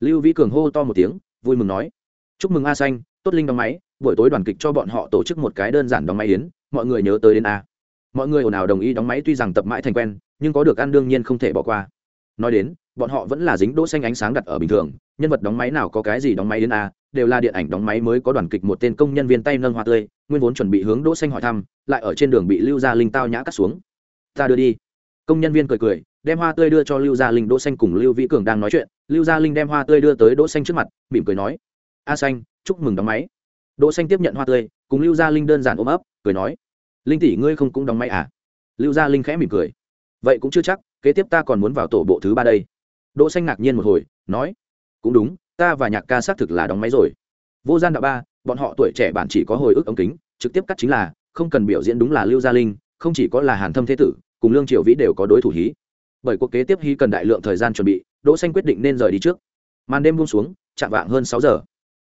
lưu vĩ cường hô to một tiếng, vui mừng nói, chúc mừng a xanh, tốt linh đóng máy, buổi tối đoàn kịch cho bọn họ tổ chức một cái đơn giản đóng máy yến, mọi người nhớ tới đến a mọi người ồn ào đồng ý đóng máy tuy rằng tập mãi thành quen, nhưng có được ăn đương nhiên không thể bỏ qua. Nói đến, bọn họ vẫn là dính đỗ xanh ánh sáng đặt ở bình thường, nhân vật đóng máy nào có cái gì đóng máy đến a, đều là điện ảnh đóng máy mới có đoàn kịch một tên công nhân viên tay nâng hoa tươi, nguyên vốn chuẩn bị hướng đỗ xanh hỏi thăm, lại ở trên đường bị lưu gia linh tao nhã cắt xuống. Ta đưa đi. Công nhân viên cười cười, đem hoa tươi đưa cho lưu gia linh, đỗ xanh cùng lưu vĩ cường đang nói chuyện. Lưu gia linh đem hoa tươi đưa tới đỗ xanh trước mặt, mỉm cười nói, a xanh, chúc mừng đóng máy. Đỗ xanh tiếp nhận hoa tươi, cùng lưu gia linh đơn giản ôm ấp, cười nói linh tỷ ngươi không cũng đóng máy à? Lưu gia linh khẽ mỉm cười. Vậy cũng chưa chắc, kế tiếp ta còn muốn vào tổ bộ thứ ba đây. Đỗ xanh ngạc nhiên một hồi, nói, cũng đúng, ta và nhạc ca xác thực là đóng máy rồi. Vô gian đạo ba, bọn họ tuổi trẻ bản chỉ có hồi ức ống kính, trực tiếp cắt chính là, không cần biểu diễn đúng là lưu gia linh, không chỉ có là hàn thâm thế tử, cùng lương triều vĩ đều có đối thủ hí. Bởi cuộc kế tiếp hí cần đại lượng thời gian chuẩn bị, đỗ xanh quyết định nên rời đi trước. Màn đêm buông xuống, chạm vạng hơn sáu giờ.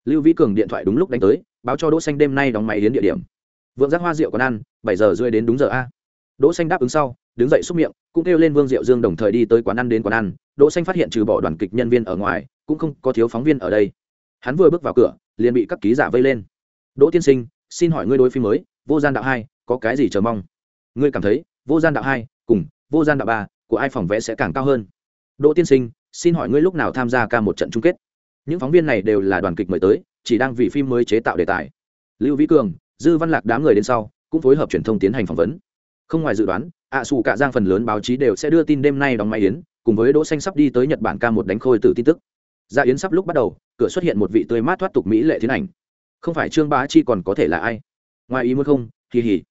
Lưu vĩ cường điện thoại đúng lúc đánh tới, báo cho đỗ xanh đêm nay đóng máy đến địa điểm vượng giác hoa rượu còn ăn, bảy giờ rưỡi đến đúng giờ a. Đỗ xanh đáp ứng sau, đứng dậy xúc miệng, cũng kêu lên vương diệu dương đồng thời đi tới quán ăn đến quán ăn. Đỗ xanh phát hiện trừ bỏ đoàn kịch nhân viên ở ngoài, cũng không có thiếu phóng viên ở đây. Hắn vừa bước vào cửa, liền bị các ký giả vây lên. Đỗ tiên sinh, xin hỏi ngươi đối phim mới, vô gian đạo hai, có cái gì chờ mong? Ngươi cảm thấy, vô gian đạo hai cùng vô gian đạo ba của ai phòng vẽ sẽ càng cao hơn? Đỗ tiên sinh, xin hỏi ngươi lúc nào tham gia ca một trận chung kết? Những phóng viên này đều là đoàn kịch mời tới, chỉ đang vì phim mới chế tạo đề tài. Lưu vĩ cường dư văn lạc đám người đến sau, cũng phối hợp truyền thông tiến hành phỏng vấn. Không ngoài dự đoán, ạ xù cả giang phần lớn báo chí đều sẽ đưa tin đêm nay đóng máy yến, cùng với đỗ xanh sắp đi tới nhật bản ca một đánh khôi từ tin tức. Dạ yến sắp lúc bắt đầu, cửa xuất hiện một vị tươi mát thoát tục mỹ lệ thiên ảnh. Không phải trương bá chi còn có thể là ai? Ngoài ý muốn không, kỳ hỉ.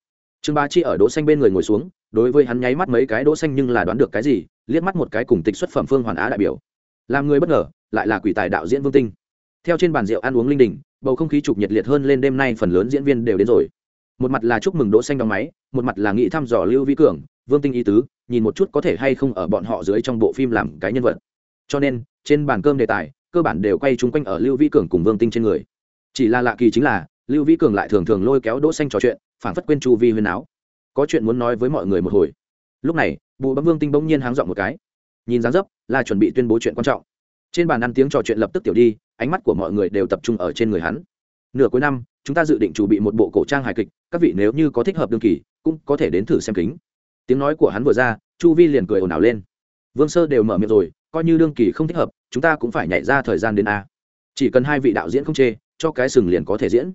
Trương bá chi ở đỗ xanh bên người ngồi xuống, đối với hắn nháy mắt mấy cái đỗ xanh nhưng là đoán được cái gì, liếc mắt một cái cùng tịch xuất phẩm phương hoàn á đại biểu. Làm người bất ngờ, lại là quỷ tài đạo diễn vương tinh theo trên bàn rượu ăn uống linh đình, bầu không khí trục nhiệt liệt hơn lên đêm nay phần lớn diễn viên đều đến rồi. Một mặt là chúc mừng đỗ xanh đóng máy, một mặt là nghĩ thăm dò lưu vĩ cường, vương tinh ý tứ, nhìn một chút có thể hay không ở bọn họ dưới trong bộ phim làm cái nhân vật. Cho nên, trên bàn cơm đề tài, cơ bản đều quay chung quanh ở lưu vĩ cường cùng vương tinh trên người. Chỉ là lạ kỳ chính là, lưu vĩ cường lại thường thường lôi kéo đỗ xanh trò chuyện phản phất quên chu vi huyên áo. Có chuyện muốn nói với mọi người một hồi. Lúc này bù bấm vương tinh bỗng nhiên háng dọn một cái. Nhìn dáng dấp, là chuẩn bị tuyên bố chuyện quan trọng trên bàn ăn tiếng trò chuyện lập tức tiểu đi, ánh mắt của mọi người đều tập trung ở trên người hắn. Nửa cuối năm, chúng ta dự định chuẩn bị một bộ cổ trang hài kịch, các vị nếu như có thích hợp đương kỳ, cũng có thể đến thử xem kính. Tiếng nói của hắn vừa ra, chu vi liền cười ồn ào lên. Vương sơ đều mở miệng rồi, coi như đương kỳ không thích hợp, chúng ta cũng phải nhảy ra thời gian đến a. Chỉ cần hai vị đạo diễn không chê, cho cái sừng liền có thể diễn.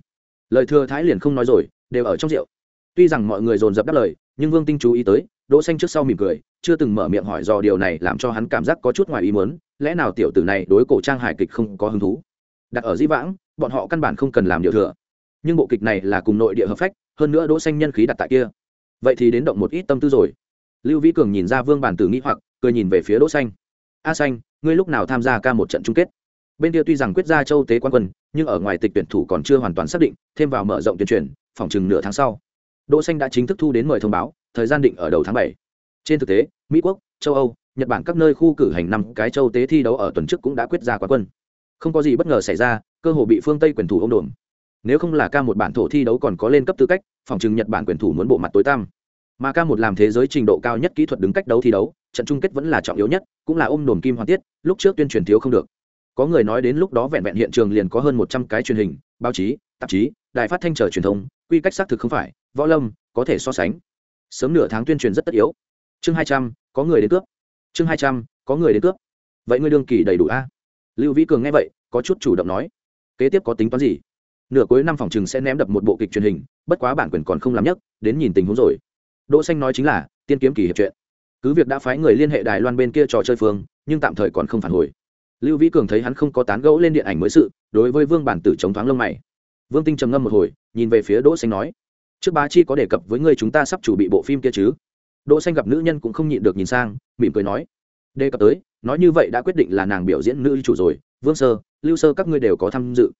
Lời thừa thái liền không nói rồi, đều ở trong rượu. Tuy rằng mọi người dồn dập đáp lời, nhưng vương tinh chú ý tới đỗ xanh trước sau mỉm cười, chưa từng mở miệng hỏi do điều này làm cho hắn cảm giác có chút ngoài ý muốn, lẽ nào tiểu tử này đối cổ trang hài kịch không có hứng thú? Đặt ở di vãng, bọn họ căn bản không cần làm điều thừa. Nhưng bộ kịch này là cùng nội địa hợp phách, hơn nữa đỗ xanh nhân khí đặt tại kia. Vậy thì đến động một ít tâm tư rồi. Lưu vĩ cường nhìn ra vương bản tử nghĩ hoặc, cười nhìn về phía đỗ xanh. A xanh, ngươi lúc nào tham gia ca một trận chung kết? Bên kia tuy rằng quyết ra châu tế quan quân, nhưng ở ngoài tịch tuyển thủ còn chưa hoàn toàn xác định, thêm vào mở rộng tuyên truyền, phòng chừng nửa tháng sau. Đỗ xanh đã chính thức thu đến mời thông báo thời gian định ở đầu tháng 7. trên thực tế, mỹ quốc, châu âu, nhật bản các nơi khu cử hành năm cái châu tế thi đấu ở tuần trước cũng đã quyết ra quán quân. Không có gì bất ngờ xảy ra, cơ hội bị phương tây quyền thủ ôm đồn nếu không là ca một bản thổ thi đấu còn có lên cấp tư cách, phòng chừng nhật bản quyền thủ muốn bộ mặt tối tăm. Mà ca một làm thế giới trình độ cao nhất kỹ thuật đứng cách đấu thi đấu, trận chung kết vẫn là trọng yếu nhất, cũng là ôm đồn kim hoàn tiết, lúc trước tuyên truyền thiếu không được. Có người nói đến lúc đó vẹn vẹn hiện trường liền có hơn một trăm cái truyền hình, báo chí, tạp chí, đài phát thanh trở truyền thông, quy cách xác thực không phải, võ lâm, có thể so sánh sớm nửa tháng tuyên truyền rất tất yếu. Chương hai trăm, có người đến cướp. Chương hai trăm, có người đến cướp. Vậy ngươi đương kỳ đầy đủ a? Lưu vĩ cường nghe vậy, có chút chủ động nói. Kế tiếp có tính toán gì? Nửa cuối năm phòng chừng sẽ ném đập một bộ kịch truyền hình, bất quá bản quyền còn không làm nhất, đến nhìn tình huống rồi. Đỗ xanh nói chính là, tiên kiếm kỳ hiệp chuyện. Cứ việc đã phái người liên hệ đài loan bên kia trò chơi phương, nhưng tạm thời còn không phản hồi. Lưu vĩ cường thấy hắn không có tán gẫu lên điện ảnh mới sự, đối với vương bản tử chống thoáng lông mày. Vương tinh trầm ngâm một hồi, nhìn về phía đỗ xanh nói trước bá chi có đề cập với ngươi chúng ta sắp chủ bị bộ phim kia chứ? Đỗ xanh gặp nữ nhân cũng không nhịn được nhìn sang, mỉm cười nói. Đề cập tới, nói như vậy đã quyết định là nàng biểu diễn nữ chủ rồi. Vương sơ, lưu sơ các ngươi đều có tham dự.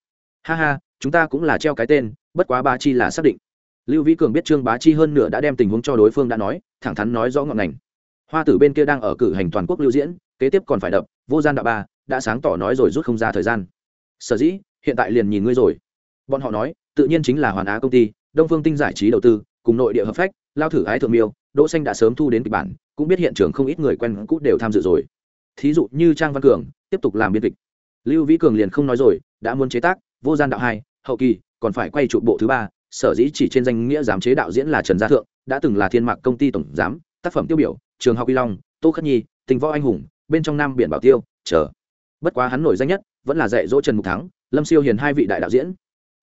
Ha ha, chúng ta cũng là treo cái tên, bất quá bá chi là xác định. Lưu vĩ cường biết trương bá chi hơn nửa đã đem tình huống cho đối phương đã nói, thẳng thắn nói rõ ngọn ngành. Hoa tử bên kia đang ở cử hành toàn quốc lưu diễn, kế tiếp còn phải đập, vô gian đạo ba, đã sáng tỏ nói rồi rút không ra thời gian. Sở dĩ, hiện tại liền nhìn ngươi rồi. Bọn họ nói, tự nhiên chính là hoàn á công ty đông phương tinh giải trí đầu tư, cùng nội địa hợp phách, lao thử ái thượng miêu, đỗ xanh đã sớm thu đến kịch bản, cũng biết hiện trường không ít người quen cũ đều tham dự rồi. Thí dụ như trang văn cường, tiếp tục làm biên kịch. Lưu vĩ cường liền không nói rồi, đã muốn chế tác, vô gian đạo hai, hậu kỳ, còn phải quay trụ bộ thứ ba, sở dĩ chỉ trên danh nghĩa giám chế đạo diễn là trần gia thượng, đã từng là thiên mạc công ty tổng giám, tác phẩm tiêu biểu, trường học Y long, tô khất nhi, tình võ anh hùng, bên trong nam biển bảo tiêu, chờ. Bất quá hắn nổi danh nhất, vẫn là dạy dỗ trần mục thắng, lâm siêu hiền hai vị đại đạo diễn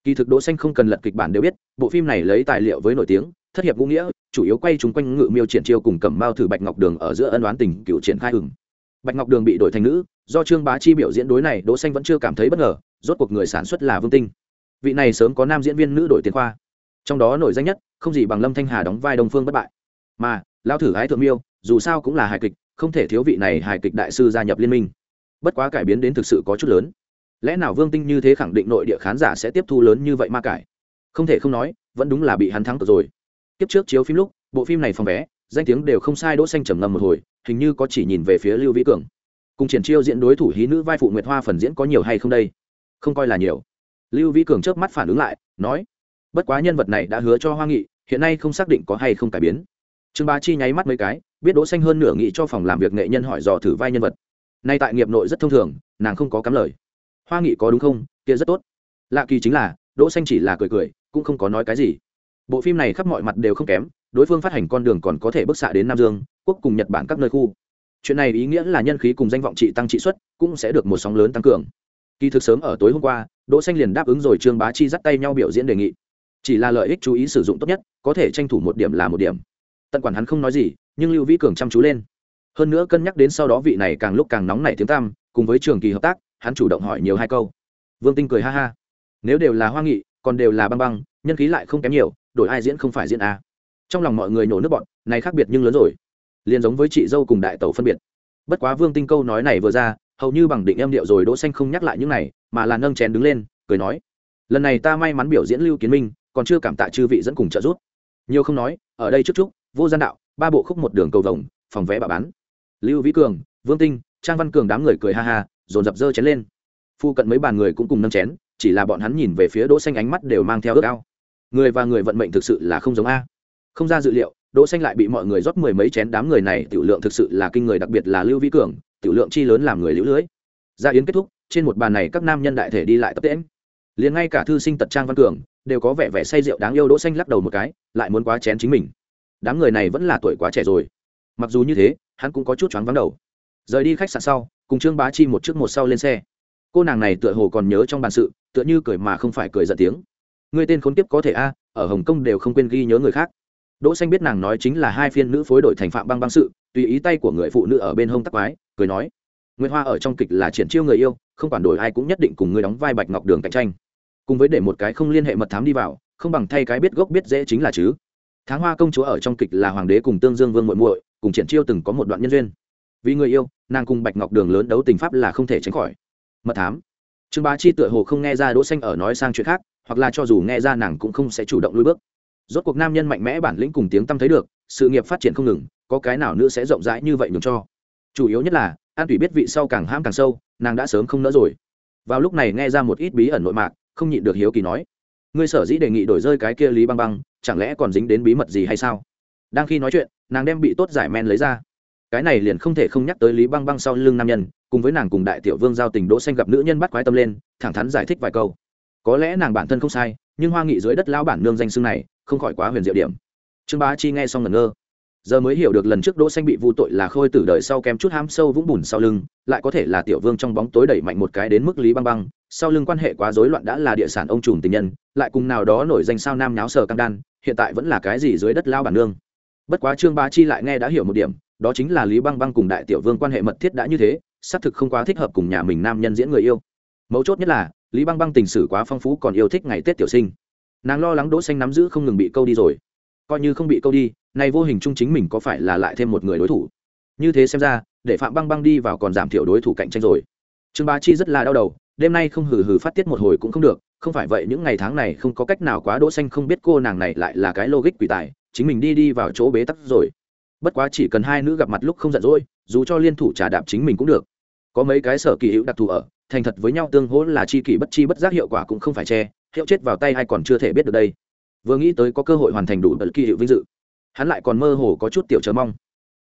kỳ thực đỗ xanh không cần lật kịch bản đều biết, bộ phim này lấy tài liệu với nổi tiếng, thất hiệp ngũ nghĩa, chủ yếu quay chúng quanh ngự miêu triển chiêu cùng cẩm mao thử bạch ngọc đường ở giữa ân đoán tình cựu triển khai hừng bạch ngọc đường bị đổi thành nữ, do trương bá chi biểu diễn đối này, đỗ xanh vẫn chưa cảm thấy bất ngờ, rốt cuộc người sản xuất là vương tinh. Vị này sớm có nam diễn viên nữ đổi tiền khoa. Trong đó nổi danh nhất, không gì bằng lâm thanh hà đóng vai đông phương bất bại. Mà lao thử ái thượng miêu, dù sao cũng là hài kịch, không thể thiếu vị này hài kịch đại sư gia nhập liên minh. Bất quá cải biến đến thực sự có chút lớn lẽ nào vương tinh như thế khẳng định nội địa khán giả sẽ tiếp thu lớn như vậy ma cải? Không thể không nói, vẫn đúng là bị hắn thắng rồi. Kiếp trước chiếu phim lúc, bộ phim này phòng vé, danh tiếng đều không sai đỗ xanh trầm ngâm một hồi, hình như có chỉ nhìn về phía lưu vĩ cường. Cùng triển chiêu diễn đối thủ hí nữ vai phụ nguyệt hoa phần diễn có nhiều hay không đây? Không coi là nhiều. Lưu vĩ cường chớp mắt phản ứng lại, nói, bất quá nhân vật này đã hứa cho hoa nghị, hiện nay không xác định có hay không cải biến. Trương bá chi nháy mắt mấy cái, biết đỗ xanh hơn nửa nghị cho phòng làm việc nghệ nhân hỏi dò thử vai nhân vật. Nay tại nghiệp nội rất thông thường, nàng không có cắm lời hoa nghị có đúng không? Kia rất tốt. Lạ kỳ chính là, đỗ xanh chỉ là cười cười, cũng không có nói cái gì. Bộ phim này khắp mọi mặt đều không kém, đối phương phát hành con đường còn có thể bước xạ đến nam dương, quốc cùng nhật bản các nơi khu. Chuyện này ý nghĩa là nhân khí cùng danh vọng trị tăng trị suất cũng sẽ được một sóng lớn tăng cường. Kỳ thực sớm ở tối hôm qua, đỗ xanh liền đáp ứng rồi trương bá chi dắt tay nhau biểu diễn đề nghị. Chỉ là lợi ích chú ý sử dụng tốt nhất, có thể tranh thủ một điểm là một điểm. Tận quản hắn không nói gì, nhưng lưu vĩ cường chăm chú lên. Hơn nữa cân nhắc đến sau đó vị này càng lúc càng nóng nảy tiếng tam cùng với trường kỳ hợp tác hắn chủ động hỏi nhiều hai câu. Vương tinh cười ha ha. Nếu đều là hoa nghị, còn đều là băng băng, nhân khí lại không kém nhiều, đổi ai diễn không phải diễn a. Trong lòng mọi người nổ nước bọn, này khác biệt nhưng lớn rồi. Liền giống với chị dâu cùng đại tẩu phân biệt. Bất quá vương tinh câu nói này vừa ra, hầu như bằng định em điệu rồi đỗ xanh không nhắc lại những này, mà là nâng chén đứng lên, cười nói, lần này ta may mắn biểu diễn lưu kiến minh, còn chưa cảm tạ chư vị dẫn cùng trợ giúp. Nhiều không nói, ở đây trước chúc, vô gian đạo, ba bộ khúc một đường cầu vồng, phòng vé bà bán. Lưu vĩ cường, vương tinh, trang văn cường đám người cười ha ha dồn dập dơ chén lên. Phu cận mấy bàn người cũng cùng nâng chén, chỉ là bọn hắn nhìn về phía đỗ xanh ánh mắt đều mang theo ước ao. Người và người vận mệnh thực sự là không giống a. Không ra dự liệu, đỗ xanh lại bị mọi người rót mười mấy chén đám người này, tiểu lượng thực sự là kinh người, đặc biệt là lưu vĩ cường, tiểu lượng chi lớn làm người liễu lưới. Gia yến kết thúc, trên một bàn này các nam nhân đại thể đi lại tập tễnh. Liền ngay cả thư sinh tật trang văn cường, đều có vẻ vẻ say rượu đáng yêu đỗ xanh lắc đầu một cái, lại muốn quá chén chính mình. Đám người này vẫn là tuổi quá trẻ rồi. Mặc dù như thế, hắn cũng có chút choáng vắng đầu. Rời đi khách sạn sau cùng trương bá chi một trước một sau lên xe. Cô nàng này tựa hồ còn nhớ trong bàn sự, tựa như cười mà không phải cười giận tiếng. Người tên khốn kiếp có thể a, ở hồng kông đều không quên ghi nhớ người khác. Đỗ xanh biết nàng nói chính là hai phiên nữ phối đổi thành phạm băng băng sự, tùy ý tay của người phụ nữ ở bên hông tắc quái, cười nói nguyễn hoa ở trong kịch là triển chiêu người yêu, không quản đổi ai cũng nhất định cùng người đóng vai bạch ngọc đường cạnh tranh. Cùng với để một cái không liên hệ mật thám đi vào, không bằng thay cái biết gốc biết dễ chính là chứ. Tháng hoa công chúa ở trong kịch là hoàng đế cùng tương dương vương muội muội, cùng triển chiêu từng có một đoạn nhân duyên vì người yêu, nàng cùng bạch ngọc đường lớn đấu tình pháp là không thể tránh khỏi. Mật thám. Trương bá chi tựa hồ không nghe ra đỗ xanh ở nói sang chuyện khác, hoặc là cho dù nghe ra nàng cũng không sẽ chủ động lui bước. Rốt cuộc nam nhân mạnh mẽ bản lĩnh cùng tiếng tâm thấy được, sự nghiệp phát triển không ngừng, có cái nào nữa sẽ rộng rãi như vậy nhường cho? Chủ yếu nhất là, an thủy biết vị sau càng ham càng sâu, nàng đã sớm không nỡ rồi. Vào lúc này nghe ra một ít bí ẩn nội mạc, không nhịn được hiếu kỳ nói, ngươi sở dĩ đề nghị đổi rơi cái kia lý băng băng, chẳng lẽ còn dính đến bí mật gì hay sao? Đang khi nói chuyện, nàng đem bị tốt giải men lấy ra cái này liền không thể không nhắc tới lý băng băng sau lưng nam nhân, cùng với nàng cùng đại tiểu vương giao tình đỗ xanh gặp nữ nhân bắt quái tâm lên, thẳng thắn giải thích vài câu. Có lẽ nàng bản thân không sai, nhưng hoa nghị dưới đất lão bản nương danh xưng này, không khỏi quá huyền diệu điểm. Trương bá chi nghe xong ngẩn ngơ. Giờ mới hiểu được lần trước đỗ xanh bị vu tội là khôi tử đời sau kém chút ham sâu vũng bùn sau lưng, lại có thể là tiểu vương trong bóng tối đẩy mạnh một cái đến mức lý băng băng, sau lưng quan hệ quá rối loạn đã là địa sản ông trùm tình nhân, lại cùng nào đó nổi danh sao nam nháo sờ cam đan, hiện tại vẫn là cái gì dưới đất lao bản nương. Bất quá trương bá chi lại nghe đã hiểu một điểm đó chính là lý băng băng cùng đại tiểu vương quan hệ mật thiết đã như thế, xác thực không quá thích hợp cùng nhà mình nam nhân diễn người yêu. Mấu chốt nhất là, lý băng băng tình sử quá phong phú còn yêu thích ngày tết tiểu sinh. Nàng lo lắng đỗ xanh nắm giữ không ngừng bị câu đi rồi. Coi như không bị câu đi này vô hình chung chính mình có phải là lại thêm một người đối thủ? Như thế xem ra, để phạm băng băng đi vào còn giảm thiểu đối thủ cạnh tranh rồi. Trương bá chi rất là đau đầu, đêm nay không hừ hừ phát tiết một hồi cũng không được, không phải vậy những ngày tháng này không có cách nào quá đỗ xanh không biết cô nàng này lại là cái logic quỷ tài, chính mình đi đi vào chỗ bế tắc rồi bất quá chỉ cần hai nữ gặp mặt lúc không giận dỗi, dù cho liên thủ trả đạp chính mình cũng được. Có mấy cái sở kỳ hữu đặc thù ở, thành thật với nhau tương hỗ là chi kỷ bất chi bất giác hiệu quả cũng không phải che, hiệu chết vào tay hay còn chưa thể biết được đây. Vừa nghĩ tới có cơ hội hoàn thành đủ bất kỳ hiệu vinh dự, hắn lại còn mơ hồ có chút tiểu chờ mong.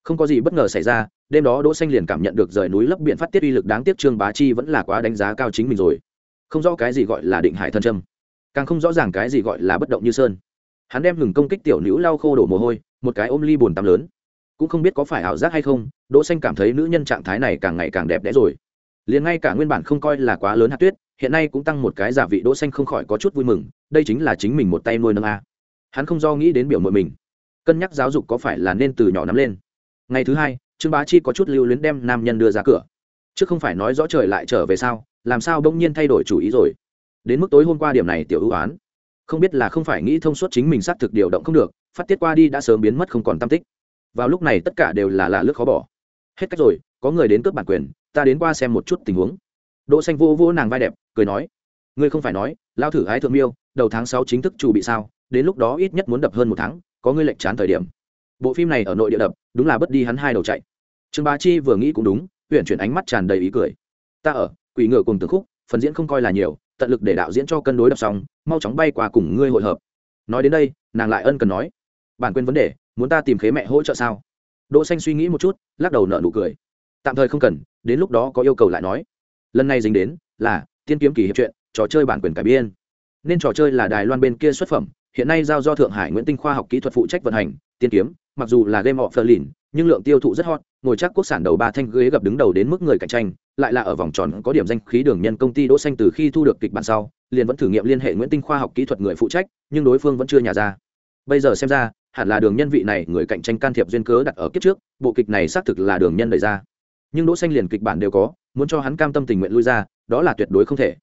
Không có gì bất ngờ xảy ra, đêm đó đỗ xanh liền cảm nhận được rời núi lấp biển phát tiết uy lực đáng tiếc trương bá chi vẫn là quá đánh giá cao chính mình rồi. Không rõ cái gì gọi là định hải thân trâm, càng không rõ ràng cái gì gọi là bất động như sơn. Hắn đem ngừng công kích tiểu nữ lau khô đổ mồ hôi, một cái ôm ly buồn tắm lớn cũng không biết có phải ảo giác hay không, đỗ xanh cảm thấy nữ nhân trạng thái này càng ngày càng đẹp đẽ rồi. Liền ngay cả nguyên bản không coi là quá lớn hạt tuyết, hiện nay cũng tăng một cái giả vị đỗ xanh không khỏi có chút vui mừng, đây chính là chính mình một tay nuôi nâng a. Hắn không do nghĩ đến biểu muội mình. Cân nhắc giáo dục có phải là nên từ nhỏ nắm lên. Ngày thứ hai, trương bá chi có chút lưu luyến đem nam nhân đưa ra cửa. Chứ không phải nói rõ trời lại trở về sao, làm sao bỗng nhiên thay đổi chủ ý rồi. Đến mức tối hôm qua điểm này tiểu ưu án không biết là không phải nghĩ thông suốt chính mình xác thực điều động không được, phát tiết qua đi đã sớm biến mất không còn tâm tích vào lúc này tất cả đều là lạ lướt khó bỏ. Hết cách rồi, có người đến cướp bản quyền, ta đến qua xem một chút tình huống. Đỗ xanh vô vô nàng vai đẹp, cười nói, ngươi không phải nói lao thử ái thượng miêu, đầu tháng sáu chính thức chủ bị sao, đến lúc đó ít nhất muốn đập hơn một tháng, có ngươi lệnh chán thời điểm. Bộ phim này ở nội địa đập, đúng là bất đi hắn hai đầu chạy. Trương bá chi vừa nghĩ cũng đúng tuyển chuyển ánh mắt tràn đầy ý cười. Ta ở, quỷ ngựa cùng từng khúc, phần diễn không coi là nhiều, tận lực để đạo diễn cho cân đối đập xong, mau chóng bay qua cùng ngươi hội hợp. Nói đến đây, nàng lại ân cần nói bản quyền vấn đề muốn ta tìm khế mẹ hỗ trợ sao? Đỗ xanh suy nghĩ một chút lắc đầu nở nụ cười. Tạm thời không cần đến lúc đó có yêu cầu lại nói. Lần này dính đến là tiên kiếm kỳ hiệp chuyện trò chơi bản quyền cải biên. Nên trò chơi là đài loan bên kia xuất phẩm hiện nay giao do thượng hải nguyễn tinh khoa học kỹ thuật phụ trách vận hành tiên kiếm mặc dù là game of lìn, nhưng lượng tiêu thụ rất hot ngồi chắc quốc sản đầu ba thanh ghế gặp đứng đầu đến mức người cạnh tranh lại là ở vòng tròn có điểm danh khí đường nhân công ty đỗ xanh từ khi thu được kịch bản sau liền vẫn thử nghiệm liên hệ nguyễn tinh khoa học kỹ thuật người phụ trách nhưng đối phương vẫn chưa nhà ra. Bây giờ xem ra hẳn là đường nhân vị này người cạnh tranh can thiệp duyên cớ đặt ở kiếp trước, bộ kịch này xác thực là đường nhân đẩy ra. Nhưng đỗ xanh liền kịch bản đều có, muốn cho hắn cam tâm tình nguyện lui ra, đó là tuyệt đối không thể.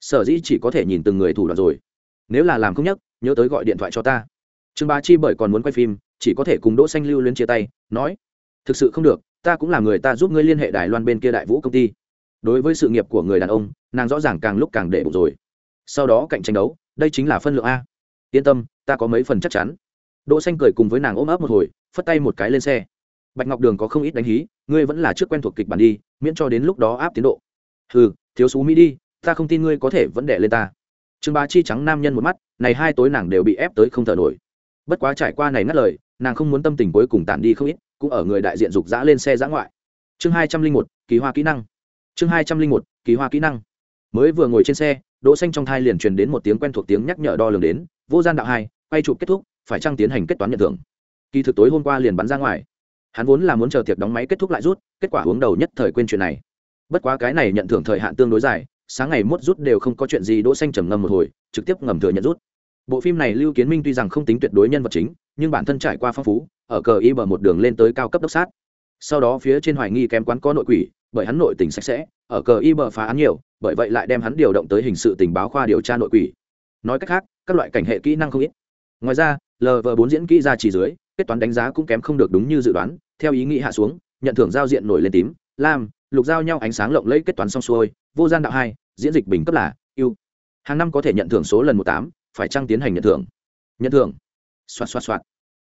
Sở dĩ chỉ có thể nhìn từng người thủ đoạn rồi. Nếu là làm không nhất nhớ tới gọi điện thoại cho ta. Trương bá chi bởi còn muốn quay phim, chỉ có thể cùng đỗ xanh lưu luyến chia tay, nói, thực sự không được, ta cũng là người ta giúp ngươi liên hệ đài loan bên kia đại vũ công ty. Đối với sự nghiệp của người đàn ông, nàng rõ ràng càng lúc càng để bụng rồi. Sau đó cạnh tranh đấu, đây chính là phân lượng a. Yên tâm, ta có mấy phần chắc chắn đỗ xanh cười cùng với nàng ôm ấp một hồi, phất tay một cái lên xe. Bạch ngọc đường có không ít đánh hí, ngươi vẫn là trước quen thuộc kịch bản đi, miễn cho đến lúc đó áp tiến độ. Hừ, thiếu sú mỹ đi, ta không tin ngươi có thể vẫn đẻ lên ta. Trương bá chi trắng nam nhân một mắt, này hai tối nàng đều bị ép tới không thở nổi. Bất quá trải qua này ngắt lời, nàng không muốn tâm tình cuối cùng tản đi không ít, cũng ở người đại diện dục dã lên xe dã ngoại. Chương hai trăm linh một, kỳ hoa kỹ năng. Chương hai trăm linh một, kỳ hoa kỹ năng. Mới vừa ngồi trên xe, đỗ xanh trong thai liền truyền đến một tiếng quen thuộc tiếng nhắc nhở đo lường đến, vô gian đạo hai, quay chụp kết thúc phải trang tiến hành kết toán nhận thưởng? Kỳ thực tối hôm qua liền bắn ra ngoài. Hắn vốn là muốn chờ tiệc đóng máy kết thúc lại rút, kết quả uống đầu nhất thời quên chuyện này. Bất quá cái này nhận thưởng thời hạn tương đối dài, sáng ngày mốt rút đều không có chuyện gì, đỗ xanh trầm ngâm một hồi, trực tiếp ngầm thừa nhận rút. Bộ phim này lưu kiến minh tuy rằng không tính tuyệt đối nhân vật chính, nhưng bản thân trải qua phong phú, ở cờ y bờ một đường lên tới cao cấp đốc sát. Sau đó phía trên hoài nghi kém quán có nội quỷ, bởi hắn nội tình sạch sẽ, ở cờ y bờ phá án nhiều, bởi vậy lại đem hắn điều động tới hình sự tình báo khoa điều tra nội quỷ. Nói cách khác, các loại cảnh hệ kỹ năng không ít. Ngoài ra lv bốn diễn kỹ ra chỉ dưới, kết toán đánh giá cũng kém không được đúng như dự đoán, theo ý nghĩ hạ xuống, nhận thưởng giao diện nổi lên tím, lam, lục giao nhau ánh sáng lộng lẫy kết toán xong xuôi, vô gian đạo hai, diễn dịch bình cấp là ưu. Hàng năm có thể nhận thưởng số lần một tám, phải trăng tiến hành nhận thưởng? Nhận thưởng. Xoạt xoạt xoạt.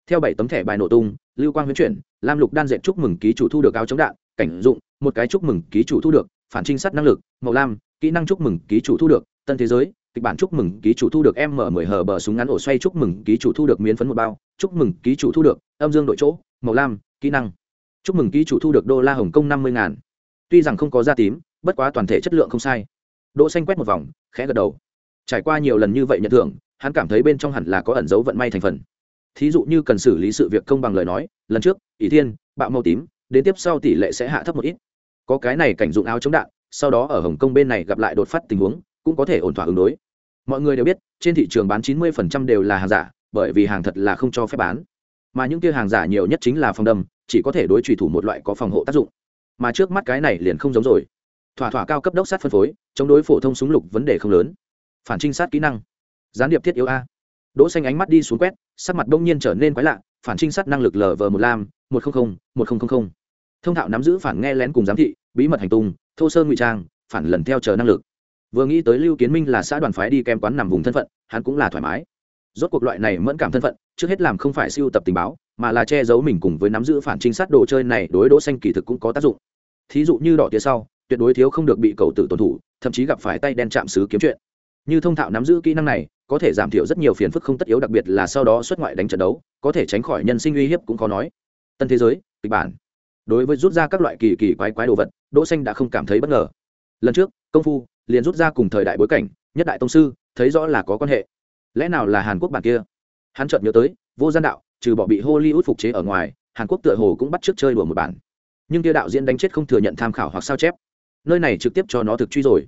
Theo bảy tấm thẻ bài nổ tung, lưu quang huyễn chuyển, lam lục đan dệt chúc mừng ký chủ thu được áo chống đạn, cảnh dụng, một cái chúc mừng ký chủ thu được, phản trinh sát năng lực, màu lam, kỹ năng chúc mừng ký chủ thu được, tân thế giới kịch bản chúc mừng ký chủ thu được m 10 hờ bờ súng ngắn ổ xoay chúc mừng ký chủ thu được miến phấn một bao, chúc mừng ký chủ thu được âm dương đội chỗ, màu lam, kỹ năng. Chúc mừng ký chủ thu được đô la hồng kông năm mươi ngàn. Tuy rằng không có da tím, bất quá toàn thể chất lượng không sai. Đỗ xanh quét một vòng, khẽ gật đầu. Trải qua nhiều lần như vậy nhận thưởng, hắn cảm thấy bên trong hẳn là có ẩn dấu vận may thành phần. Thí dụ như cần xử lý sự việc công bằng lời nói, lần trước, ỷ thiên, bạo màu tím, đến tiếp sau tỷ lệ sẽ hạ thấp một ít. Có cái này cảnh dụng áo chống đạn, sau đó ở hồng kông bên này gặp lại đột phát tình huống, cũng có thể ổn thỏa ứng đối mọi người đều biết, trên thị trường bán 90% đều là hàng giả, bởi vì hàng thật là không cho phép bán. Mà những kia hàng giả nhiều nhất chính là phòng đâm, chỉ có thể đối trùy thủ một loại có phòng hộ tác dụng. Mà trước mắt cái này liền không giống rồi. Thỏa thỏa cao cấp đốc sát phân phối, chống đối phổ thông súng lục vấn đề không lớn. Phản trinh sát kỹ năng. Gián điệp thiết yếu a. Đỗ xanh ánh mắt đi xuống quét, sắc mặt đông nhiên trở nên quái lạ, phản trinh sát năng lực lv một lam một trăm linh một nghìn thông thạo nắm giữ phản nghe lén cùng giám thị, bí mật hành tung, thô sơ ngụy trang, phản lần theo chờ năng lực vừa nghĩ tới lưu kiến minh là xã đoàn phái đi kem quán nằm vùng thân phận, hắn cũng là thoải mái. Rốt cuộc loại này mẫn cảm thân phận, trước hết làm không phải siêu tập tình báo, mà là che giấu mình cùng với nắm giữ phản trinh sát đồ chơi này đối đỗ xanh kỳ thực cũng có tác dụng. Thí dụ như đỏ tía sau, tuyệt đối thiếu không được bị cầu tử tuân thủ, thậm chí gặp phải tay đen chạm xứ kiếm chuyện. Như thông thạo nắm giữ kỹ năng này, có thể giảm thiểu rất nhiều phiền phức không tất yếu, đặc biệt là sau đó xuất ngoại đánh trận đấu, có thể tránh khỏi nhân sinh uy hiếp cũng khó nói. Tân thế giới, kịch bản. Đối với rút ra các loại kỳ kỳ quái quái đồ vật, đỗ xanh đã không cảm thấy bất ngờ. Lần trước, công phu liền rút ra cùng thời đại bối cảnh, nhất đại tông sư, thấy rõ là có quan hệ. Lẽ nào là hàn quốc bản kia? Hắn chợt nhớ tới, vô gian đạo, trừ bỏ bị hollywood phục chế ở ngoài, hàn quốc tựa hồ cũng bắt trước chơi đùa một bản. Nhưng kia đạo diễn đánh chết không thừa nhận tham khảo hoặc sao chép. Nơi này trực tiếp cho nó thực truy rồi.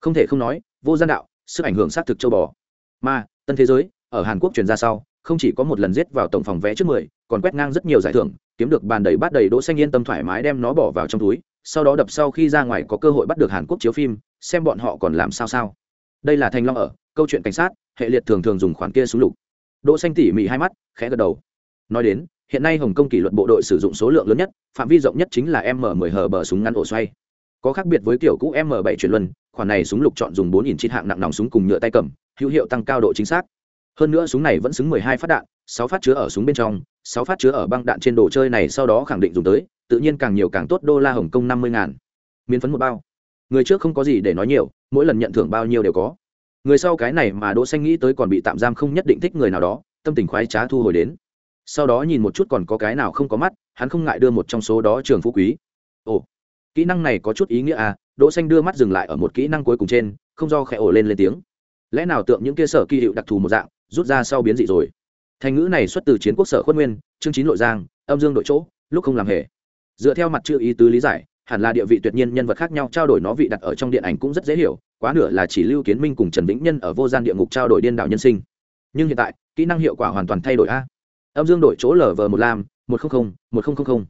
Không thể không nói, vô gian đạo, sức ảnh hưởng xác thực châu bò. Mà, tân thế giới, ở hàn quốc truyền ra sau, không chỉ có một lần giết vào tổng phòng vé trước mười, còn quét ngang rất nhiều giải thưởng, kiếm được bàn đầy bát đầy đỗ xanh yên tâm thoải mái đem nó bỏ vào trong túi sau đó đập sau khi ra ngoài có cơ hội bắt được hàn quốc chiếu phim, xem bọn họ còn làm sao sao. Đây là thành long ở, câu chuyện cảnh sát, hệ liệt thường thường dùng khoản kia súng lục. Đỗ xanh tỉ mỉ hai mắt, khẽ gật đầu. Nói đến, hiện nay hồng kông kỷ luật bộ đội sử dụng số lượng lớn nhất, phạm vi rộng nhất chính là m 10 hờ bờ súng ngắn ổ xoay. Có khác biệt với kiểu cũ m 7 chuyển luân, khoản này súng lục chọn dùng 4 inch hạng nặng nòng súng cùng nhựa tay cầm, hữu hiệu tăng cao độ chính xác. Hơn nữa súng này vẫn xứng 12 phát đạn 6 phát chứa ở súng bên trong 6 phát chứa ở băng đạn trên đồ chơi này sau đó khẳng định dùng tới tự nhiên càng nhiều càng tốt, đô la hồng kông 50 ngàn. Miến phấn một bao. Người trước không có gì để nói nhiều, mỗi lần nhận thưởng bao nhiêu đều có. Người sau cái này mà đỗ xanh nghĩ tới còn bị tạm giam không nhất định thích người nào đó, tâm tình khoái trá thu hồi đến. Sau đó nhìn một chút còn có cái nào không có mắt, hắn không ngại đưa một trong số đó trường phú quý. Ồ, kỹ năng này có chút ý nghĩa à đỗ xanh đưa mắt dừng lại ở một kỹ năng cuối cùng trên, không do khẽ ổ lên lên tiếng. Lẽ nào tượng những kia sở kỳ hiệu đặc thù một dạng, rút ra sau biến dị rồi? Thành ngữ này xuất từ chiến quốc sở khuất nguyên, chương chín nội giang, âm dương đội chỗ, lúc không làm hề dựa theo mặt chữ ý tứ lý giải, hẳn là địa vị tuyệt nhiên nhân vật khác nhau trao đổi nó vị đặt ở trong điện ảnh cũng rất dễ hiểu, quá nửa là chỉ lưu kiến minh cùng trần vĩnh nhân ở vô gian địa ngục trao đổi điên đảo nhân sinh. Nhưng hiện tại, kỹ năng hiệu quả hoàn toàn thay đổi a. Âm dương đổi chỗ lv một lam một trăm linh một nghìn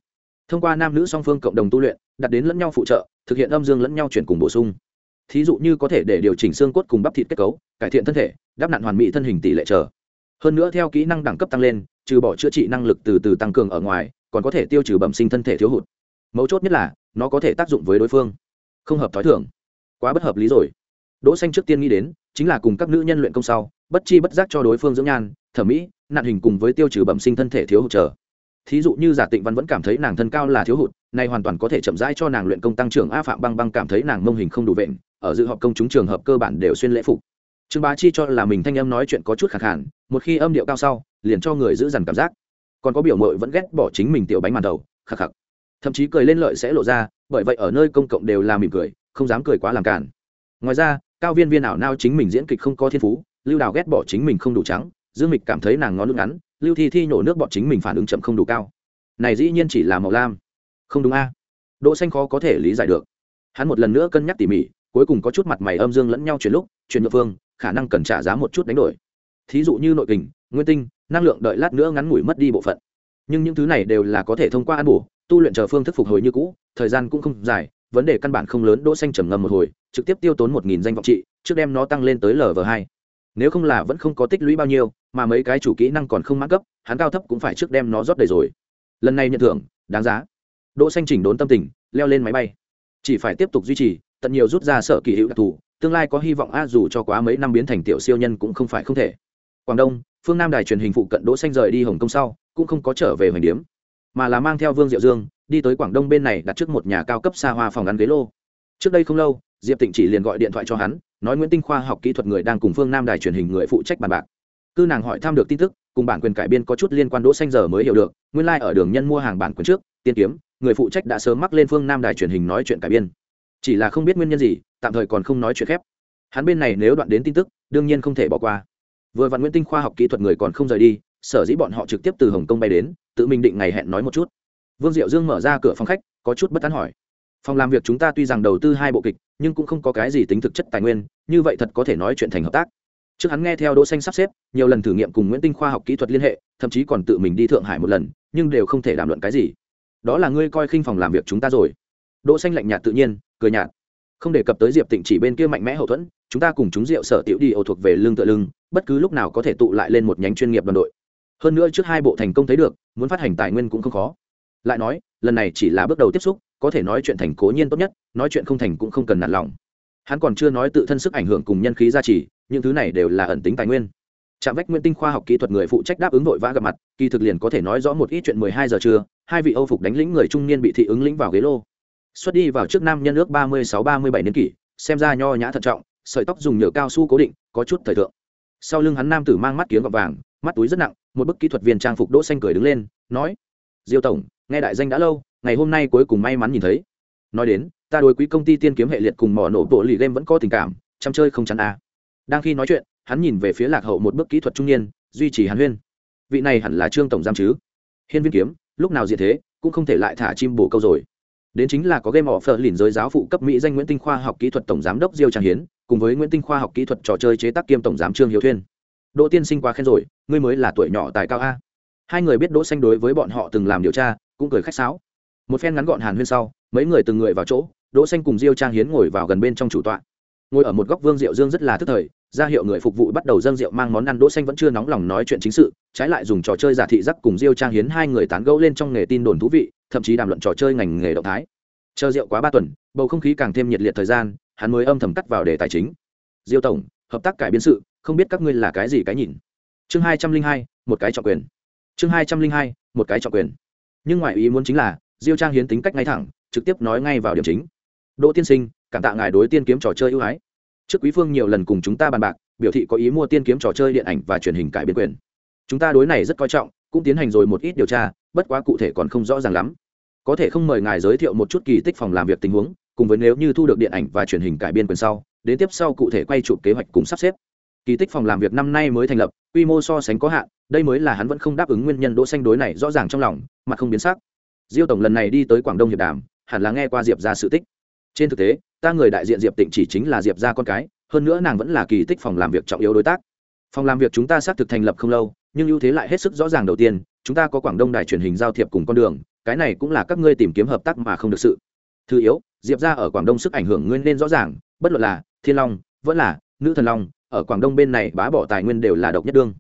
thông qua nam nữ song phương cộng đồng tu luyện, đặt đến lẫn nhau phụ trợ, thực hiện âm dương lẫn nhau chuyển cùng bổ sung. Thí dụ như có thể để điều chỉnh xương cốt cùng bắp thịt kết cấu, cải thiện thân thể, đáp nạn hoàn mỹ thân hình tỷ lệ trở hơn nữa theo kỹ năng đẳng cấp tăng lên, trừ bỏ chữa trị năng lực từ từ tăng cường ở ngoài còn có thể tiêu trừ bẩm sinh thân thể thiếu hụt. Mấu chốt nhất là, nó có thể tác dụng với đối phương. Không hợp t h ó i thưởng quá bất hợp lý rồi. Đỗ xanh trước tiên nghĩ đến, chính là cùng các nữ nhân luyện công sau, bất chi bất giác cho đối phương dưỡng nhan, thẩm mỹ nạn hình cùng với tiêu trừ bẩm sinh thân thể thiếu hụt trở thí dụ như giả tịnh văn vẫn cảm thấy nàng thân cao là thiếu hụt, nay hoàn toàn có thể chậm rãi cho nàng luyện công tăng trưởng a phạm băng băng cảm thấy nàng mông hình không đủ vẹn ở dự họp công chúng trường hợp cơ bản đều xuyên lễ phục. Trương bá chi cho là mình thanh âm nói chuyện có chút khẳng hẳn một khi âm điệu cao sau, liền cho người giữ dằn cảm giác còn có biểu mội vẫn ghét bỏ chính mình tiểu bánh màn đầu, khắc khắc. Thậm chí cười lên lợi sẽ lộ ra, bởi vậy ở nơi công cộng đều là mỉm cười, không dám cười quá làm cản ngoài ra, cao viên viên ảo nao chính mình diễn kịch không có thiên phú, lưu đào ghét bỏ chính mình không đủ trắng, dương mịch cảm thấy nàng ngón nước ngắn, lưu thi thi nhổ nước bọn chính mình phản ứng chậm không đủ cao. Này dĩ nhiên chỉ là màu lam. Không đúng a. Đỗ xanh khó có thể lý giải được. Hắn một lần nữa cân nhắc tỉ mỉ, cuối cùng có chút mặt mày âm dương lẫn nhau chuyển lúc chuyển nhượng phương, khả năng cần trả giá một chút đánh đổi. Thí dụ như nội kình, nguyên tinh năng lượng đợi lát nữa ngắn ngủi mất đi bộ phận. Nhưng những thứ này đều là có thể thông qua ăn bổ, tu luyện chờ phương thức phục hồi như cũ, thời gian cũng không dài, vấn đề căn bản không lớn, đỗ xanh trầm ngâm một hồi, trực tiếp tiêu tốn một nghìn danh vọng trị, trước đem nó tăng lên tới lv hai. Nếu không là vẫn không có tích lũy bao nhiêu, mà mấy cái chủ kỹ năng còn không mãn cấp, hắn cao thấp cũng phải trước đem nó rót đầy rồi. Lần này nhận thưởng, đáng giá. Đỗ xanh chỉnh đốn tâm tình, leo lên máy bay. Chỉ phải tiếp tục duy trì, tận nhiều rút ra sở kỳ hữu đặc thù, tương lai có hy vọng a dù cho quá mấy năm biến thành tiểu siêu nhân cũng không phải không thể quảng đông, phương nam đài truyền hình phụ cận đỗ xanh rời đi hồng kông sau, cũng không có trở về hoành điếm, mà là mang theo vương diệu dương, đi tới quảng đông bên này đặt trước một nhà cao cấp xa hoa phòng ăn ghế lô. Trước đây không lâu, diệp tịnh chỉ liền gọi điện thoại cho hắn, nói nguyễn tinh khoa học kỹ thuật người đang cùng phương nam đài truyền hình người phụ trách bàn bạc. Cư nàng hỏi thăm được tin tức, cùng bản quyền cải biên có chút liên quan đỗ xanh giờ mới hiểu được, nguyên lai like ở đường nhân mua hàng bản quyền trước, tiên kiếm, người phụ trách đã sớm mắc lên phương nam đài truyền hình nói chuyện cải biên. Chỉ là không biết nguyên nhân gì, tạm thời còn không nói chuyện khép. Hắn bên này nếu đoạn đến tin tức, đương nhiên không thể bỏ qua vừa vặn nguyễn tinh khoa học kỹ thuật người còn không rời đi, sở dĩ bọn họ trực tiếp từ hồng kông bay đến, tự mình định ngày hẹn nói một chút. Vương diệu dương mở ra cửa phòng khách, có chút bất tán hỏi. Phòng làm việc chúng ta tuy rằng đầu tư hai bộ kịch, nhưng cũng không có cái gì tính thực chất tài nguyên, như vậy thật có thể nói chuyện thành hợp tác. Trước hắn nghe theo đỗ xanh sắp xếp, nhiều lần thử nghiệm cùng nguyễn tinh khoa học kỹ thuật liên hệ, thậm chí còn tự mình đi thượng hải một lần, nhưng đều không thể đàm luận cái gì. Đó là ngươi coi khinh phòng làm việc chúng ta rồi. Đỗ xanh lạnh nhạt tự nhiên, cười nhạt. Không đề cập tới diệp tịnh chỉ bên kia mạnh mẽ hậu thuẫn, chúng ta cùng chúng rượu sở tiểu đi ẩu thuộc về lưng tựa lưng bất cứ lúc nào có thể tụ lại lên một nhánh chuyên nghiệp đoàn đội. Hơn nữa trước hai bộ thành công thấy được, muốn phát hành tài nguyên cũng không khó. Lại nói, lần này chỉ là bước đầu tiếp xúc, có thể nói chuyện thành cố nhiên tốt nhất, nói chuyện không thành cũng không cần nản lòng. Hắn còn chưa nói tự thân sức ảnh hưởng cùng nhân khí gia trì, những thứ này đều là ẩn tính tài nguyên. Trạm vách nguyên tinh khoa học kỹ thuật người phụ trách đáp ứng vội vã gặp mặt, kỳ thực liền có thể nói rõ một ít chuyện mười hai giờ trưa, hai vị âu phục đánh lĩnh người trung niên bị thị ứng lĩnh vào ghế lô. Xuất đi vào trước nam nhân ước ba mươi sáu ba mươi bảy niên kỷ, xem ra nho nhã thận trọng, sợi tóc dùng nhựa cao su cố định, có chút thời thượng sau lưng hắn nam tử mang mắt kiếm gọt vàng, mắt túi rất nặng, một bức kỹ thuật viên trang phục đỗ xanh cười đứng lên, nói, diêu tổng, nghe đại danh đã lâu, ngày hôm nay cuối cùng may mắn nhìn thấy. Nói đến, ta đối quý công ty tiên kiếm hệ liệt cùng mỏ nổ bộ lì game vẫn có tình cảm, chăm chơi không chắn à. đang khi nói chuyện, hắn nhìn về phía lạc hậu một bước kỹ thuật trung niên, duy trì hàn huyên. Vị này hẳn là trương tổng giám chứ? Hiên viên kiếm, lúc nào diện thế, cũng không thể lại thả chim bổ câu rồi. Đến chính là có game offer lìn giới giáo phụ cấp mỹ danh nguyễn tinh khoa học kỹ thuật tổng giám đốc diêu trang hiến cùng với nguyễn tinh khoa học kỹ thuật trò chơi chế tác kiêm tổng giám trương hiếu thuyên. Đỗ tiên sinh quá khen rồi, ngươi mới là tuổi nhỏ tài cao a. Hai người biết đỗ xanh đối với bọn họ từng làm điều tra, cũng cười khách sáo. Một phen ngắn gọn hàn huyên sau, mấy người từng người vào chỗ, đỗ xanh cùng diêu trang hiến ngồi vào gần bên trong chủ tọa. Ngồi ở một góc vương diệu dương rất là thức thời, ra hiệu người phục vụ bắt đầu dâng rượu mang món ăn, đỗ xanh vẫn chưa nóng lòng nói chuyện chính sự, trái lại dùng trò chơi giả thị giác cùng diêu trang hiến hai người tán gẫu lên trong nghề tin đồn thú vị, thậm chí đàm luận trò chơi ngành nghề động thái. Chờ rượu quá ba tuần, bầu không khí càng thêm nhiệt liệt thời gian hắn mới âm thầm cắt vào đề tài chính. Diêu tổng, hợp tác cải biến sự, không biết các ngươi là cái gì cái nhìn? Chương hai trăm linh hai, một cái trọng quyền. Chương hai trăm linh hai, một cái trọng quyền. Nhưng ngoại ý muốn chính là, diêu trang hiến tính cách ngay thẳng, trực tiếp nói ngay vào điểm chính. Đỗ tiên sinh, cảm tạ ngài đối tiên kiếm trò chơi ưu ái. Trước quý phương nhiều lần cùng chúng ta bàn bạc, biểu thị có ý mua tiên kiếm trò chơi điện ảnh và truyền hình cải biến quyền. Chúng ta đối này rất coi trọng, cũng tiến hành rồi một ít điều tra, bất quá cụ thể còn không rõ ràng lắm. Có thể không mời ngài giới thiệu một chút kỳ tích phòng làm việc tình huống cùng với nếu như thu được điện ảnh và truyền hình cải biên quyền sau, đến tiếp sau cụ thể quay chụp kế hoạch cùng sắp xếp. Kỳ tích phòng làm việc năm nay mới thành lập, quy mô so sánh có hạn, đây mới là hắn vẫn không đáp ứng nguyên nhân đỗ xanh đối này rõ ràng trong lòng, mà không biến sắc. Diêu tổng lần này đi tới quảng đông hiệp đàm, hẳn là nghe qua diệp gia sự tích. Trên thực tế, ta người đại diện diệp tịnh chỉ chính là diệp gia con cái, hơn nữa nàng vẫn là kỳ tích phòng làm việc trọng yếu đối tác. Phòng làm việc chúng ta xác thực thành lập không lâu, nhưng ưu thế lại hết sức rõ ràng đầu tiên, chúng ta có quảng đông đài truyền hình giao thiệp cùng con đường, cái này cũng là các ngươi tìm kiếm hợp tác mà không được sự. Thứ yếu diệp ra ở quảng đông sức ảnh hưởng nguyên nên rõ ràng, bất luận là thiên long, vẫn là nữ thần long, ở quảng đông bên này bá bỏ tài nguyên đều là độc nhất đương.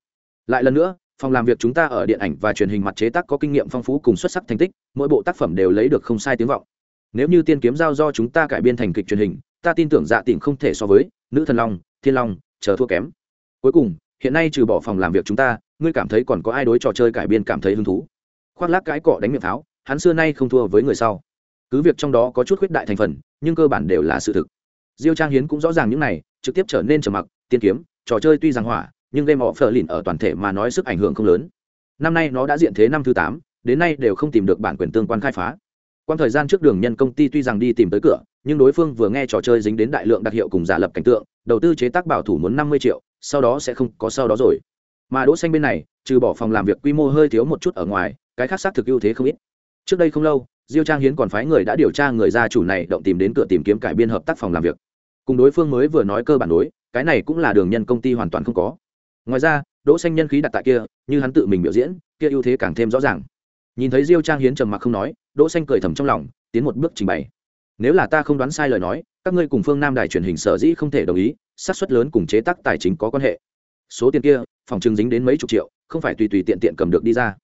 Lại lần nữa, phòng làm việc chúng ta ở điện ảnh và truyền hình mặt chế tác có kinh nghiệm phong phú cùng xuất sắc thành tích, mỗi bộ tác phẩm đều lấy được không sai tiếng vọng. Nếu như tiên kiếm giao do chúng ta cải biên thành kịch truyền hình, ta tin tưởng dạ tỉnh không thể so với nữ thần long, thiên long, chờ thua kém. Cuối cùng, hiện nay trừ bỏ phòng làm việc chúng ta, ngươi cảm thấy còn có ai đối trò chơi cải biên cảm thấy hứng thú? Khoác lác cái cọ đánh miệng tháo, hắn xưa nay không thua với người sau cứ việc trong đó có chút khuyết đại thành phần, nhưng cơ bản đều là sự thực. Diêu trang hiến cũng rõ ràng những này, trực tiếp trở nên trầm mặc, tiên kiếm, trò chơi tuy rằng hỏa, nhưng game of lìn ở toàn thể mà nói sức ảnh hưởng không lớn. Năm nay nó đã diện thế năm thứ tám, đến nay đều không tìm được bản quyền tương quan khai phá. Quan thời gian trước đường nhân công ty tuy rằng đi tìm tới cửa, nhưng đối phương vừa nghe trò chơi dính đến đại lượng đặc hiệu cùng giả lập cảnh tượng, đầu tư chế tác bảo thủ muốn năm mươi triệu, sau đó sẽ không có sau đó rồi. Mà đỗ xanh bên này, trừ bỏ phòng làm việc quy mô hơi thiếu một chút ở ngoài, cái khác xác thực ưu thế không ít. Trước đây không lâu diêu trang hiến còn phái người đã điều tra người gia chủ này động tìm đến cửa tìm kiếm cải biên hợp tác phòng làm việc. Cùng đối phương mới vừa nói cơ bản đối, cái này cũng là đường nhân công ty hoàn toàn không có. Ngoài ra, đỗ xanh nhân khí đặt tại kia, như hắn tự mình biểu diễn, kia ưu thế càng thêm rõ ràng. Nhìn thấy diêu trang hiến trầm mặc không nói, đỗ xanh cười thầm trong lòng, tiến một bước trình bày. Nếu là ta không đoán sai lời nói, các ngươi cùng phương nam đài truyền hình sở dĩ không thể đồng ý, xác suất lớn cùng chế tác tài chính có quan hệ. Số tiền kia, phòng trừng dính đến mấy chục triệu, không phải tùy tùy tiện tiện cầm được đi ra.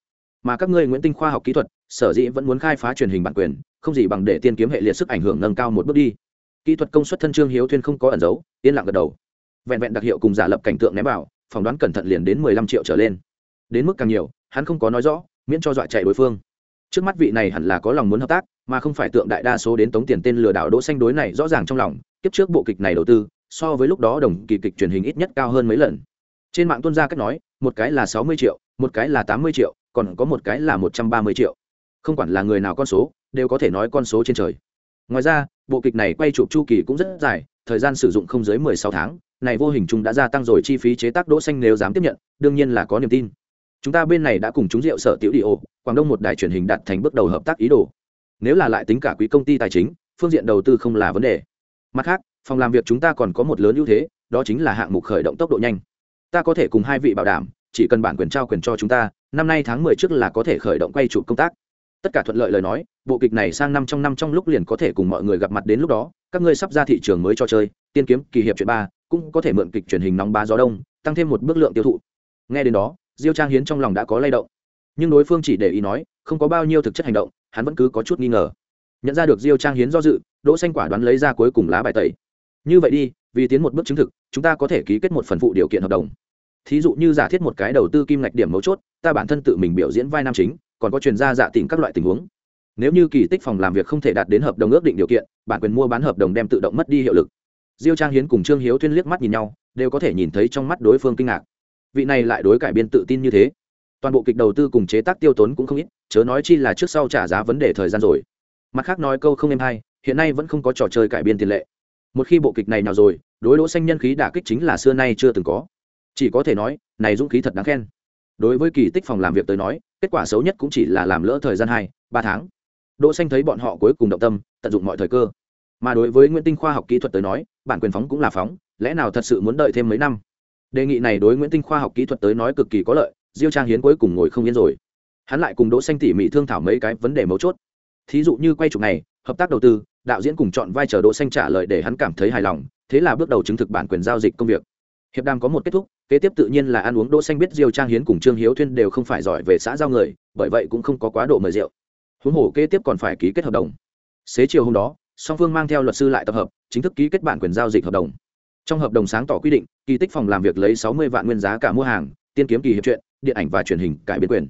Mà các ngươi nguyễn tinh khoa học kỹ thuật sở dĩ vẫn muốn khai phá truyền hình bản quyền, không gì bằng để tiên kiếm hệ liệt sức ảnh hưởng nâng cao một bước đi. Kỹ thuật công suất thân trương hiếu thuyên không có ẩn giấu yên lặng gật đầu. Vẹn vẹn đặc hiệu cùng giả lập cảnh tượng ném vào, phỏng đoán cẩn thận liền đến mười lăm triệu trở lên. Đến mức càng nhiều, hắn không có nói rõ, miễn cho dọa chạy đối phương. Trước mắt vị này hẳn là có lòng muốn hợp tác, mà không phải tượng đại đa số đến tống tiền tên lừa đảo đỗ xanh đối này rõ ràng trong lòng tiếp trước bộ kịch này đầu tư, so với lúc đó đồng kỳ kịch truyền hình ít nhất cao hơn mấy lần. Trên mạng tuân ra cách nói, một cái là sáu mươi triệu, một cái là tám mươi triệu, còn có một cái là một trăm ba mươi triệu không quản là người nào con số, đều có thể nói con số trên trời. Ngoài ra, bộ kịch này quay chụp chu kỳ cũng rất dài, thời gian sử dụng không dưới mười sáu tháng, này vô hình chung đã gia tăng rồi chi phí chế tác đỗ xanh nếu dám tiếp nhận, đương nhiên là có niềm tin. Chúng ta bên này đã cùng chúng rượu sở tiểu đi ô quảng đông một đài truyền hình đạt thành bước đầu hợp tác ý đồ. Nếu là lại tính cả quỹ công ty tài chính, phương diện đầu tư không là vấn đề. Mặt khác, phòng làm việc chúng ta còn có một lớn ưu thế, đó chính là hạng mục khởi động tốc độ nhanh. Ta có thể cùng hai vị bảo đảm, chỉ cần bản quyền trao quyền cho chúng ta, năm nay tháng mười trước là có thể khởi động quay chụp công tác tất cả thuận lợi lời nói, bộ kịch này sang năm trong năm trong lúc liền có thể cùng mọi người gặp mặt đến lúc đó, các ngươi sắp ra thị trường mới cho chơi, tiên kiếm, kỳ hiệp chuyện ba, cũng có thể mượn kịch truyền hình nóng ba gió đông, tăng thêm một bước lượng tiêu thụ. Nghe đến đó, diêu trang hiến trong lòng đã có lay động. Nhưng đối phương chỉ để ý nói, không có bao nhiêu thực chất hành động, hắn vẫn cứ có chút nghi ngờ. Nhận ra được diêu trang hiến do dự, đỗ xanh quả đoán lấy ra cuối cùng lá bài tẩy. Như vậy đi, vì tiến một bước chứng thực, chúng ta có thể ký kết một phần phụ điều kiện hợp đồng. Thí dụ như giả thiết một cái đầu tư kim ngạch điểm mấu chốt, ta bản thân tự mình biểu diễn vai nam chính còn có chuyên gia dạ tìm các loại tình huống. Nếu như kỳ tích phòng làm việc không thể đạt đến hợp đồng ước định điều kiện, bản quyền mua bán hợp đồng đem tự động mất đi hiệu lực. Diêu trang hiến cùng trương hiếu thuyên liếc mắt nhìn nhau, đều có thể nhìn thấy trong mắt đối phương kinh ngạc. Vị này lại đối cải biên tự tin như thế. Toàn bộ kịch đầu tư cùng chế tác tiêu tốn cũng không ít, chớ nói chi là trước sau trả giá vấn đề thời gian rồi. Mặt khác nói câu không em hay, hiện nay vẫn không có trò chơi cải biên tiền lệ. Một khi bộ kịch này nào rồi, đối đỗ xanh nhân khí đả kích chính là xưa nay chưa từng có. Chỉ có thể nói, này dũng khí thật đáng khen. Đối với kỳ tích phòng làm việc tới nói kết quả xấu nhất cũng chỉ là làm lỡ thời gian hai, ba tháng. Đỗ xanh thấy bọn họ cuối cùng động tâm, tận dụng mọi thời cơ. Mà đối với nguyễn tinh khoa học kỹ thuật tới nói, bản quyền phóng cũng là phóng, lẽ nào thật sự muốn đợi thêm mấy năm? Đề nghị này đối nguyễn tinh khoa học kỹ thuật tới nói cực kỳ có lợi, diêu trang hiến cuối cùng ngồi không yên rồi. Hắn lại cùng đỗ xanh tỉ mỉ thương thảo mấy cái vấn đề mấu chốt. Thí dụ như quay chụp này, hợp tác đầu tư, đạo diễn cùng chọn vai trò đỗ xanh trả lời để hắn cảm thấy hài lòng, thế là bước đầu chứng thực bản quyền giao dịch công việc hiệp đàm có một kết thúc, kế tiếp tự nhiên là ăn uống đỗ xanh biết diêu trang hiến cùng trương hiếu thuyên đều không phải giỏi về xã giao người, bởi vậy cũng không có quá độ mời rượu. Huống hồ kế tiếp còn phải ký kết hợp đồng. Xế chiều hôm đó, song phương mang theo luật sư lại tập hợp, chính thức ký kết bản quyền giao dịch hợp đồng. Trong hợp đồng sáng tỏ quy định, kỳ tích phòng làm việc lấy sáu mươi vạn nguyên giá cả mua hàng, tiên kiếm kỳ hiệp truyện, điện ảnh và truyền hình cải biến quyền.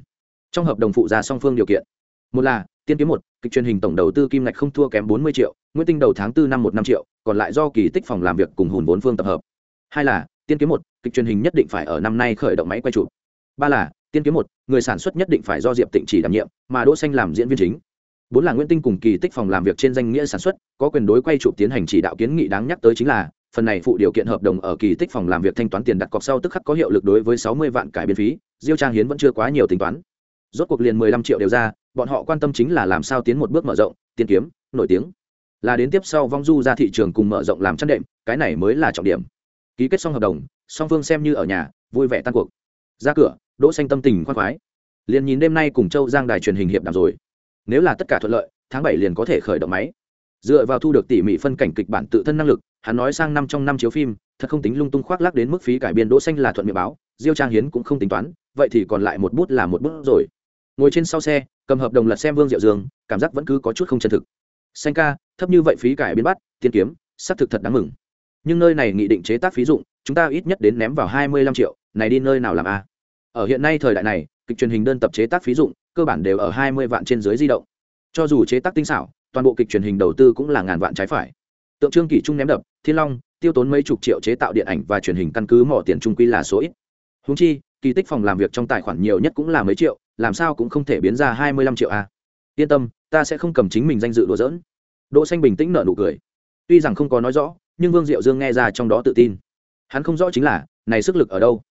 Trong hợp đồng phụ ra song phương điều kiện. Một là, tiên kiếm một, kịch truyền hình tổng đầu tư kim ngạch không thua kém bốn mươi triệu, nguyên tinh đầu tháng 4 năm một năm triệu, còn lại do kỳ tích phòng làm việc cùng hùn vốn phương tập hợp. Hai là tiên kiếm một, kịch truyền hình nhất định phải ở năm nay khởi động máy quay chụp. Ba là, tiên kiếm một, người sản xuất nhất định phải do diệp tịnh chỉ đảm nhiệm, mà đỗ xanh làm diễn viên chính. Bốn là nguyễn tinh cùng kỳ tích phòng làm việc trên danh nghĩa sản xuất, có quyền đối quay chụp tiến hành chỉ đạo kiến nghị đáng nhắc tới chính là, phần này phụ điều kiện hợp đồng ở kỳ tích phòng làm việc thanh toán tiền đặt cọc sau tức khắc có hiệu lực đối với sáu mươi vạn cải biên phí, diêu trang hiến vẫn chưa quá nhiều tính toán. Rốt cuộc liền mười lăm triệu đều ra, bọn họ quan tâm chính là làm sao tiến một bước mở rộng, tiên kiếm, nổi tiếng. Là đến tiếp sau vong du ra thị trường cùng mở rộng làm chăn đệm, cái này mới là trọng điểm ký kết xong hợp đồng, song phương xem như ở nhà, vui vẻ tan cuộc. Ra cửa, đỗ xanh tâm tình khoan khoái. Liền nhìn đêm nay cùng châu giang đài truyền hình hiệp đàm rồi. Nếu là tất cả thuận lợi, tháng bảy liền có thể khởi động máy. Dựa vào thu được tỉ mỉ phân cảnh kịch bản tự thân năng lực, hắn nói sang năm trong năm chiếu phim, thật không tính lung tung khoác lác đến mức phí cải biên đỗ xanh là thuận miệng báo, diêu trang hiến cũng không tính toán, vậy thì còn lại một bút là một bút rồi. Ngồi trên sau xe, cầm hợp đồng lật xem vương diệu dương, cảm giác vẫn cứ có chút không chân thực. Xanh ca, thấp như vậy phí cải biên bắt, tiên kiếm, xác thực thật đáng mừng nhưng nơi này nghị định chế tác phí dụng, chúng ta ít nhất đến ném vào hai mươi lăm triệu, này đi nơi nào làm a ở hiện nay thời đại này, kịch truyền hình đơn tập chế tác phí dụng, cơ bản đều ở hai mươi vạn trên dưới di động. Cho dù chế tác tinh xảo, toàn bộ kịch truyền hình đầu tư cũng là ngàn vạn trái phải. Tượng trương kỷ trung ném đập, thiên long, tiêu tốn mấy chục triệu chế tạo điện ảnh và truyền hình căn cứ mỏ tiền trung quy là số ít. Húng chi, kỳ tích phòng làm việc trong tài khoản nhiều nhất cũng là mấy triệu, làm sao cũng không thể biến ra hai mươi lăm triệu a yên tâm, ta sẽ không cầm chính mình danh dự đùa dỡn đỗ xanh bình tĩnh nở nụ cười. Tuy rằng không có nói rõ nhưng vương diệu dương nghe ra trong đó tự tin. Hắn không rõ chính là, này sức lực ở đâu.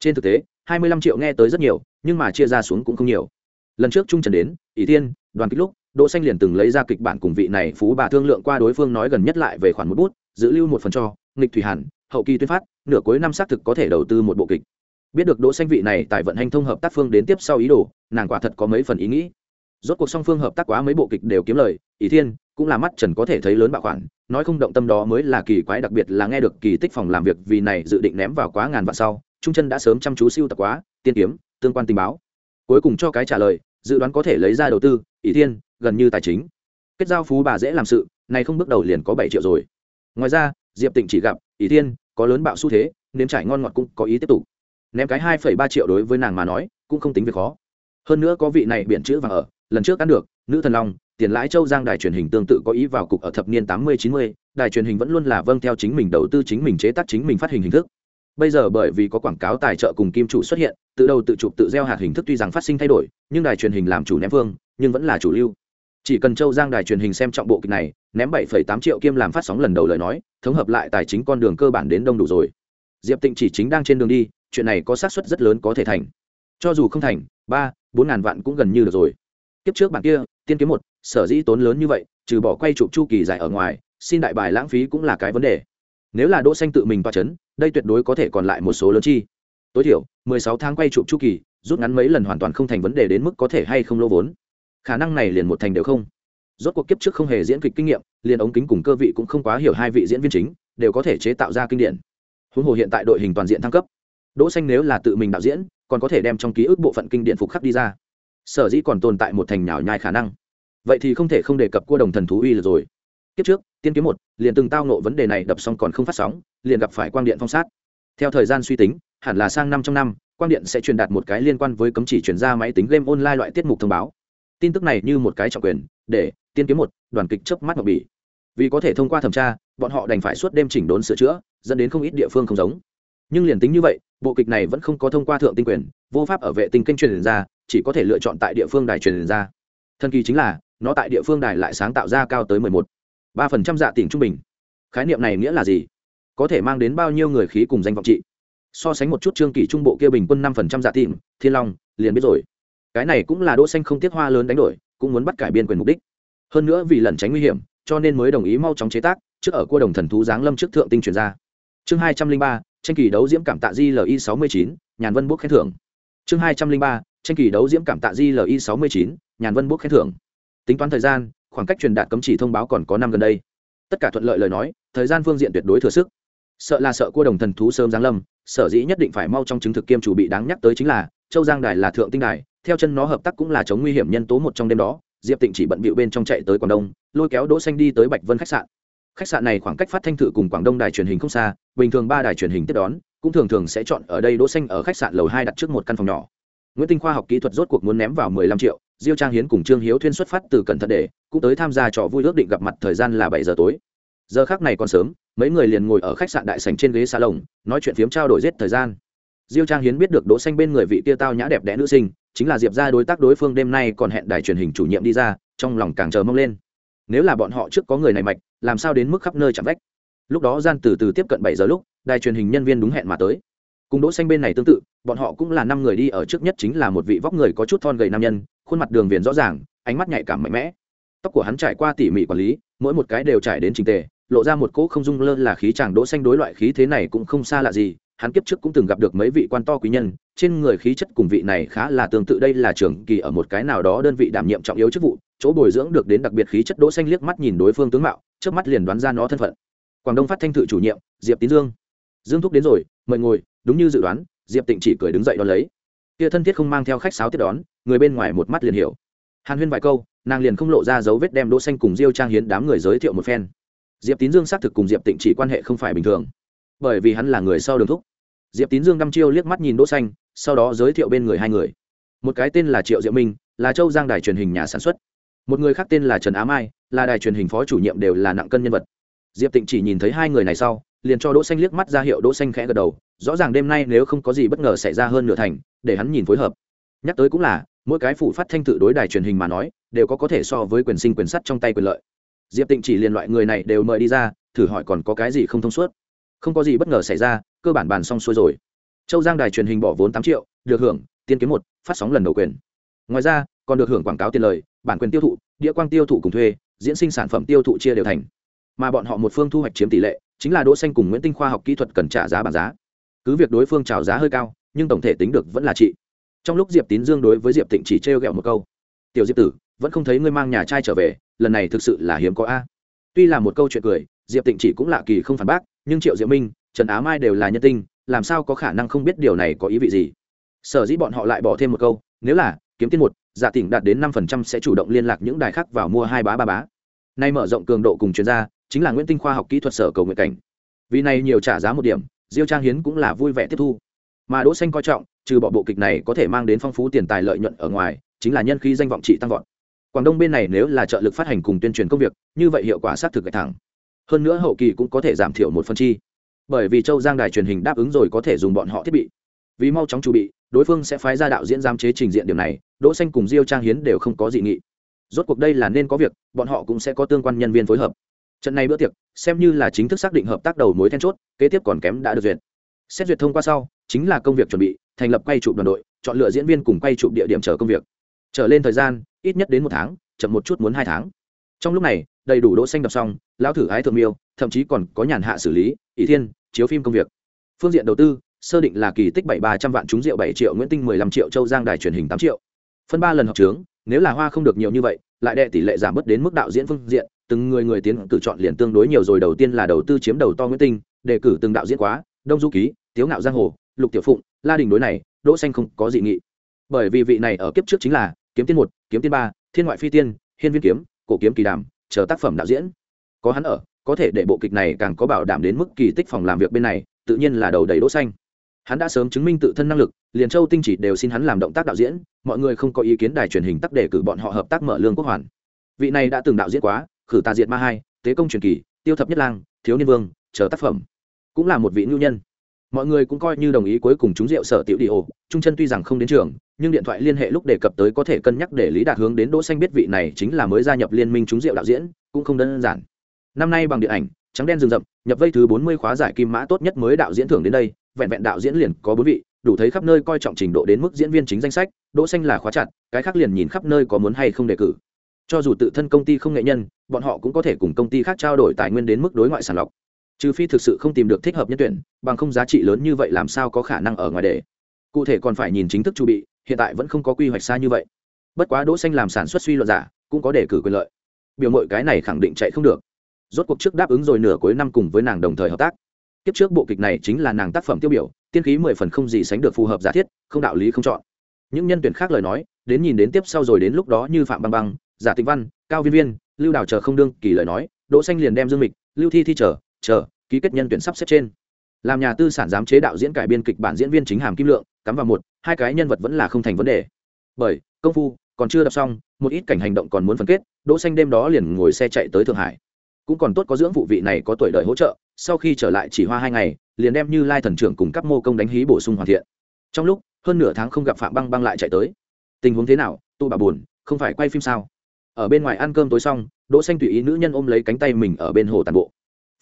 Trên thực tế, hai mươi lăm triệu nghe tới rất nhiều, nhưng mà chia ra xuống cũng không nhiều. Lần trước trung trần đến, ỷ tiên đoàn kích lúc, đỗ xanh liền từng lấy ra kịch bản cùng vị này phú bà thương lượng qua đối phương nói gần nhất lại về khoản một bút, giữ lưu một phần cho, nghịch thủy hàn hậu kỳ tuyên phát, nửa cuối năm xác thực có thể đầu tư một bộ kịch. Biết được đỗ xanh vị này tại vận hành thông hợp tác phương đến tiếp sau ý đồ, nàng quả thật có mấy phần ý nghĩ. Rốt cuộc song phương hợp tác quá mấy bộ kịch đều kiếm lời, ỷ thiên cũng là mắt trần có thể thấy lớn bạo khoản, nói không động tâm đó mới là kỳ quái, đặc biệt là nghe được kỳ tích phòng làm việc vì này dự định ném vào quá ngàn vạn sau, trung chân đã sớm chăm chú siêu tập quá, tiên kiếm, tương quan tình báo. Cuối cùng cho cái trả lời, dự đoán có thể lấy ra đầu tư ý thiên, gần như tài chính. Kết giao phú bà dễ làm sự, này không bước đầu liền có bảy triệu rồi. Ngoài ra, diệp tịnh chỉ gặp ý thiên, có lớn bạo xu thế, nếm trải ngon ngọt cũng có ý tiếp tục. Ném cái hai phẩy ba triệu đối với nàng mà nói, cũng không tính việc khó. Hơn nữa có vị này biện chữ vàng ở, lần trước ăn được, nữ thần long tiền lãi châu giang đài truyền hình tương tự có ý vào cục ở thập niên tám mươi chín mươi đài truyền hình vẫn luôn là vâng theo chính mình đầu tư chính mình chế tác chính mình phát hình hình thức. Bây giờ bởi vì có quảng cáo tài trợ cùng kim chủ xuất hiện tự đầu tự chụp tự gieo hạt hình thức tuy rằng phát sinh thay đổi nhưng đài truyền hình làm chủ ném vương nhưng vẫn là chủ lưu. Chỉ cần châu giang đài truyền hình xem trọng bộ kịch này ném 7,8 triệu kim làm phát sóng lần đầu lời nói thống hợp lại tài chính con đường cơ bản đến đông đủ rồi. Diệp tịnh chỉ chính đang trên đường đi chuyện này có xác suất rất lớn có thể thành. Cho dù không thành ba bốn ngàn vạn cũng gần như được rồi. Tiếp trước bạn kia tiên kiếm một sở dĩ tốn lớn như vậy, trừ bỏ quay chụp chu kỳ dài ở ngoài, xin đại bài lãng phí cũng là cái vấn đề. Nếu là đỗ xanh tự mình toa chấn, đây tuyệt đối có thể còn lại một số lớn chi. Tối thiểu 16 tháng quay chụp chu kỳ, rút ngắn mấy lần hoàn toàn không thành vấn đề đến mức có thể hay không lô vốn. Khả năng này liền một thành đều không. Rốt cuộc kiếp trước không hề diễn kịch kinh nghiệm, liền ống kính cùng cơ vị cũng không quá hiểu hai vị diễn viên chính, đều có thể chế tạo ra kinh điển. Huống hồ hiện tại đội hình toàn diện thăng cấp, đỗ xanh nếu là tự mình đạo diễn, còn có thể đem trong ký ức bộ phận kinh điển phục khắc đi ra. Sở dĩ còn tồn tại một thành nhào nhai khả năng vậy thì không thể không đề cập cua đồng thần thú uy rồi. Kiếp trước, tiên kiếm một, liền từng tao nộ vấn đề này đập xong còn không phát sóng, liền gặp phải quang điện phong sát. Theo thời gian suy tính, hẳn là sang năm trong năm, quang điện sẽ truyền đạt một cái liên quan với cấm chỉ chuyển ra máy tính game online loại tiết mục thông báo. Tin tức này như một cái trọng quyền, để tiên kiếm một, đoàn kịch chớp mắt ngọc bỉ. Vì có thể thông qua thẩm tra, bọn họ đành phải suốt đêm chỉnh đốn sửa chữa, dẫn đến không ít địa phương không giống. Nhưng liền tính như vậy, bộ kịch này vẫn không có thông qua thượng tinh quyền, vô pháp ở vệ tinh kênh truyền ra, chỉ có thể lựa chọn tại địa phương đài truyền ra. Thần kỳ chính là nó tại địa phương đài lại sáng tạo ra cao tới mười một. Ba phần trăm dạ tỉnh trung bình. Khái niệm này nghĩa là gì? Có thể mang đến bao nhiêu người khí cùng danh vọng trị? So sánh một chút trương kỳ trung bộ kia bình quân năm phần trăm dạ tìm thiên long, liền biết rồi. Cái này cũng là đỗ xanh không tiếc hoa lớn đánh đổi, cũng muốn bắt cải biên quyền mục đích. Hơn nữa vì lẩn tránh nguy hiểm, cho nên mới đồng ý mau chóng chế tác, trước ở cua đồng thần thú giáng lâm trước thượng tinh truyền ra. Chương hai trăm linh ba, tranh kỳ đấu diễm cảm tạ di li sáu mươi chín, nhàn vân bút khen thưởng. Chương hai trăm linh ba, tranh kỳ đấu diễm cảm tạ di li sáu mươi chín, nhàn vân bút khen thưởng tính toán thời gian, khoảng cách truyền đạt cấm chỉ thông báo còn có năm gần đây. Tất cả thuận lợi lời nói, thời gian phương diện tuyệt đối thừa sức. Sợ là sợ cua đồng thần thú sớm giáng lâm, sở dĩ nhất định phải mau trong chứng thực kiêm chủ bị đáng nhắc tới chính là, châu giang đài là thượng tinh đài, theo chân nó hợp tác cũng là chống nguy hiểm nhân tố một trong đêm đó. Diệp tịnh chỉ bận bịu bên trong chạy tới quảng đông, lôi kéo đỗ xanh đi tới bạch vân khách sạn. Khách sạn này khoảng cách phát thanh thử cùng quảng đông đài truyền hình không xa, bình thường ba đài truyền hình tiếp đón, cũng thường thường sẽ chọn ở đây đỗ xanh ở khách sạn lầu hai đặt trước một căn phòng nhỏ. Nguyễn tinh khoa học kỹ thuật rốt cuộc muốn ném vào 15 triệu diêu trang hiến cùng trương hiếu thuyên xuất phát từ cẩn thận để, cũng tới tham gia trò vui ước định gặp mặt thời gian là bảy giờ tối. Giờ khác này còn sớm, mấy người liền ngồi ở khách sạn đại Sành trên ghế xa lồng nói chuyện phiếm trao đổi giết thời gian. Diêu trang hiến biết được đỗ xanh bên người vị kia tao nhã đẹp đẽ nữ sinh, chính là diệp gia đối tác đối phương đêm nay còn hẹn đài truyền hình chủ nhiệm đi ra, trong lòng càng chờ mong lên. Nếu là bọn họ trước có người này mạch, làm sao đến mức khắp nơi chạm vách? Lúc đó gian từ từ tiếp cận bảy giờ lúc, đài truyền hình nhân viên đúng hẹn mà tới cùng đỗ xanh bên này tương tự, bọn họ cũng là năm người đi ở trước nhất chính là một vị vóc người có chút thon gầy nam nhân, khuôn mặt đường viền rõ ràng, ánh mắt nhạy cảm mạnh mẽ. Tóc của hắn trải qua tỉ mỉ quản lý, mỗi một cái đều trải đến trình tề, lộ ra một cỗ không dung lơ là khí chàng đỗ xanh đối loại khí thế này cũng không xa lạ gì, hắn kiếp trước cũng từng gặp được mấy vị quan to quý nhân, trên người khí chất cùng vị này khá là tương tự đây là trưởng kỳ ở một cái nào đó đơn vị đảm nhiệm trọng yếu chức vụ, chỗ bồi dưỡng được đến đặc biệt khí chất đỗ xanh liếc mắt nhìn đối phương tướng mạo trước mắt liền đoán ra nó thân phận. Quảng đông phát thanh thự chủ nhiệm, diệp tín dương. Dương thúc đến rồi, mời ngồi đúng như dự đoán, diệp tịnh chỉ cười đứng dậy đón lấy. Kia thân thiết không mang theo khách sáo tiếp đón, người bên ngoài một mắt liền hiểu. Hàn huyên vài câu, nàng liền không lộ ra dấu vết đem đỗ xanh cùng diêu trang hiến đám người giới thiệu một phen. Diệp tín dương xác thực cùng diệp tịnh chỉ quan hệ không phải bình thường. Bởi vì hắn là người sau đường thúc. Diệp tín dương đăm chiêu liếc mắt nhìn đỗ xanh, sau đó giới thiệu bên người hai người. Một cái tên là triệu diệu minh, là châu giang đài truyền hình nhà sản xuất. Một người khác tên là trần á mai, là đài truyền hình phó chủ nhiệm đều là nặng cân nhân vật. Diệp tịnh chỉ nhìn thấy hai người này sau, liền cho đỗ xanh liếc mắt ra hiệu đỗ xanh khẽ gật đầu rõ ràng đêm nay nếu không có gì bất ngờ xảy ra hơn nửa thành, để hắn nhìn phối hợp. Nhắc tới cũng là, mỗi cái phủ phát thanh tự đối đài truyền hình mà nói, đều có có thể so với quyền sinh quyền sắt trong tay quyền lợi. Diệp tịnh chỉ liền loại người này đều mời đi ra, thử hỏi còn có cái gì không thông suốt. Không có gì bất ngờ xảy ra, cơ bản bàn xong xuôi rồi. Châu giang đài truyền hình bỏ vốn tám triệu, được hưởng, tiên kiếm một, phát sóng lần đầu quyền. Ngoài ra, còn được hưởng quảng cáo tiền lời, bản quyền tiêu thụ địa quang tiêu thụ cùng thuê, diễn sinh sản phẩm tiêu thụ chia đều thành. Mà bọn họ một phương thu hoạch chiếm tỷ lệ, chính là đỗ xanh cùng nguyễn tinh khoa học kỹ thuật cần trả giá bản giá cứ việc đối phương trào giá hơi cao, nhưng tổng thể tính được vẫn là trị trong lúc diệp tín dương đối với diệp tịnh chỉ trêu ghẹo một câu, tiểu diệp tử, vẫn không thấy ngươi mang nhà trai trở về, lần này thực sự là hiếm có a. Tuy là một câu chuyện cười, diệp tịnh chỉ cũng lạ kỳ không phản bác, nhưng triệu Diệp minh, trần á mai đều là nhân tinh làm sao có khả năng không biết điều này có ý vị gì? Sở dĩ bọn họ lại bỏ thêm một câu, nếu là kiếm tiên một, giả tỉnh đạt đến năm phần trăm sẽ chủ động liên lạc những đài khác vào mua hai bá ba bá. Nay mở rộng cường độ cùng chuyên gia, chính là nguyễn tinh khoa học kỹ thuật sở cầu nguyện cảnh. Vì này nhiều trả giá một điểm diêu trang hiến cũng là vui vẻ tiếp thu. Mà đỗ xanh coi trọng, trừ bỏ bộ kịch này có thể mang đến phong phú tiền tài lợi nhuận ở ngoài, chính là nhân khí danh vọng trị tăng vọt. Quảng đông bên này nếu là trợ lực phát hành cùng tuyên truyền công việc, như vậy hiệu quả xác thực gạch thẳng. Hơn nữa hậu kỳ cũng có thể giảm thiểu một phần chi. Bởi vì châu giang đài truyền hình đáp ứng rồi có thể dùng bọn họ thiết bị. Vì mau chóng chuẩn bị, đối phương sẽ phái ra đạo diễn giám chế trình diện điều này, đỗ xanh cùng diêu trang hiến đều không có dị nghị. Rốt cuộc đây là nên có việc, bọn họ cũng sẽ có tương quan nhân viên phối hợp trận này bữa tiệc, xem như là chính thức xác định hợp tác đầu mối then chốt, kế tiếp còn kém đã được duyệt. Xét duyệt thông qua sau, chính là công việc chuẩn bị, thành lập quay chụp đoàn đội, chọn lựa diễn viên cùng quay chụp địa điểm chờ công việc. Trở lên thời gian, ít nhất đến một tháng, chậm một chút muốn hai tháng. Trong lúc này, đầy đủ đỗ xanh đọc xong, lão thử ái thượng miêu, thậm chí còn có nhàn hạ xử lý, ỷ thiên, chiếu phim công việc. Phương diện đầu tư, sơ định là kỳ tích bảy ba trăm vạn trúng rượu bảy triệu, nguyễn tinh mười lăm triệu, châu giang đài truyền hình tám triệu. Phân ba lần học trướng nếu là hoa không được nhiều như vậy, lại đệ tỷ lệ giảm bớt đến mức đạo diễn phương diện từng người người tiến cử chọn liền tương đối nhiều rồi, đầu tiên là đầu tư chiếm đầu to nguyễn tinh, đề cử từng đạo diễn quá, đông du ký, tiếu ngạo giang hồ, lục tiểu phụng, la đình đối này, đỗ xanh không có dị nghị. Bởi vì vị này ở kiếp trước chính là kiếm tiên một, kiếm tiên ba, thiên ngoại phi tiên, hiên viên kiếm, cổ kiếm kỳ đàm, chờ tác phẩm đạo diễn. Có hắn ở, có thể để bộ kịch này càng có bảo đảm đến mức kỳ tích phòng làm việc bên này, tự nhiên là đầu đầy đỗ xanh. Hắn đã sớm chứng minh tự thân năng lực, liền châu tinh chỉ đều xin hắn làm động tác đạo diễn, mọi người không có ý kiến đài truyền hình tắc đề cử bọn họ hợp tác mở lương quốc hoàn. Vị này đã từng đạo diễn quá khử tà diệt ma hai, tế công truyền kỳ, tiêu thập nhất lang, thiếu niên vương, chờ tác phẩm. Cũng là một vị ngưu nhân. Mọi người cũng coi như đồng ý cuối cùng chúng rượu sở tiểu đi ổ trung chân tuy rằng không đến trường, nhưng điện thoại liên hệ lúc đề cập tới có thể cân nhắc để lý đạt hướng đến đỗ xanh biết vị này chính là mới gia nhập liên minh chúng rượu đạo diễn, cũng không đơn giản. Năm nay bằng điện ảnh, trắng đen rừng rậm, nhập vây thứ 40 khóa giải kim mã tốt nhất mới đạo diễn thưởng đến đây, vẹn vẹn đạo diễn liền có bốn vị, đủ thấy khắp nơi coi trọng trình độ đến mức diễn viên chính danh sách, đỗ xanh là khóa chặt, cái khác liền nhìn khắp nơi có muốn hay không đề cử cho dù tự thân công ty không nghệ nhân, bọn họ cũng có thể cùng công ty khác trao đổi tài nguyên đến mức đối ngoại sàng lọc. Trừ phi thực sự không tìm được thích hợp nhân tuyển, bằng không giá trị lớn như vậy làm sao có khả năng ở ngoài đề cụ thể còn phải nhìn chính thức chu bị, hiện tại vẫn không có quy hoạch xa như vậy. Bất quá đỗ xanh làm sản xuất suy luận giả, cũng có đề cử quyền lợi. Biểu mọi cái này khẳng định chạy không được. Rốt cuộc trước đáp ứng rồi nửa cuối năm cùng với nàng đồng thời hợp tác. Tiếp trước bộ kịch này chính là nàng tác phẩm tiêu biểu, tiên khí mười phần không gì sánh được phù hợp giả thiết, không đạo lý không chọn. Những nhân tuyển khác lời nói, đến nhìn đến tiếp sau rồi đến lúc đó như phạm băng băng giả tịch văn, cao viên viên, lưu đào chờ không đương kỳ lời nói, đỗ xanh liền đem dương mịch, lưu thi thi chờ chờ, ký kết nhân tuyển sắp xếp trên. Làm nhà tư sản giám chế đạo diễn cải biên kịch bản diễn viên chính hàm kim lượng, cắm vào một, hai cái nhân vật vẫn là không thành vấn đề. Bởi, công phu, còn chưa đọc xong, một ít cảnh hành động còn muốn phân kết, đỗ xanh đêm đó liền ngồi xe chạy tới thượng hải. Cũng còn tốt có dưỡng vụ vị này có tuổi đời hỗ trợ, sau khi trở lại chỉ hoa hai ngày, liền đem như lai thần trưởng cùng các mô công đánh hí bổ sung hoàn thiện. Trong lúc, hơn nửa tháng không gặp phạm băng băng lại chạy tới. Tình huống thế nào? Tu bà buồn, không phải quay phim sao? Ở bên ngoài ăn cơm tối xong, đỗ xanh tùy ý nữ nhân ôm lấy cánh tay mình ở bên hồ tàn bộ.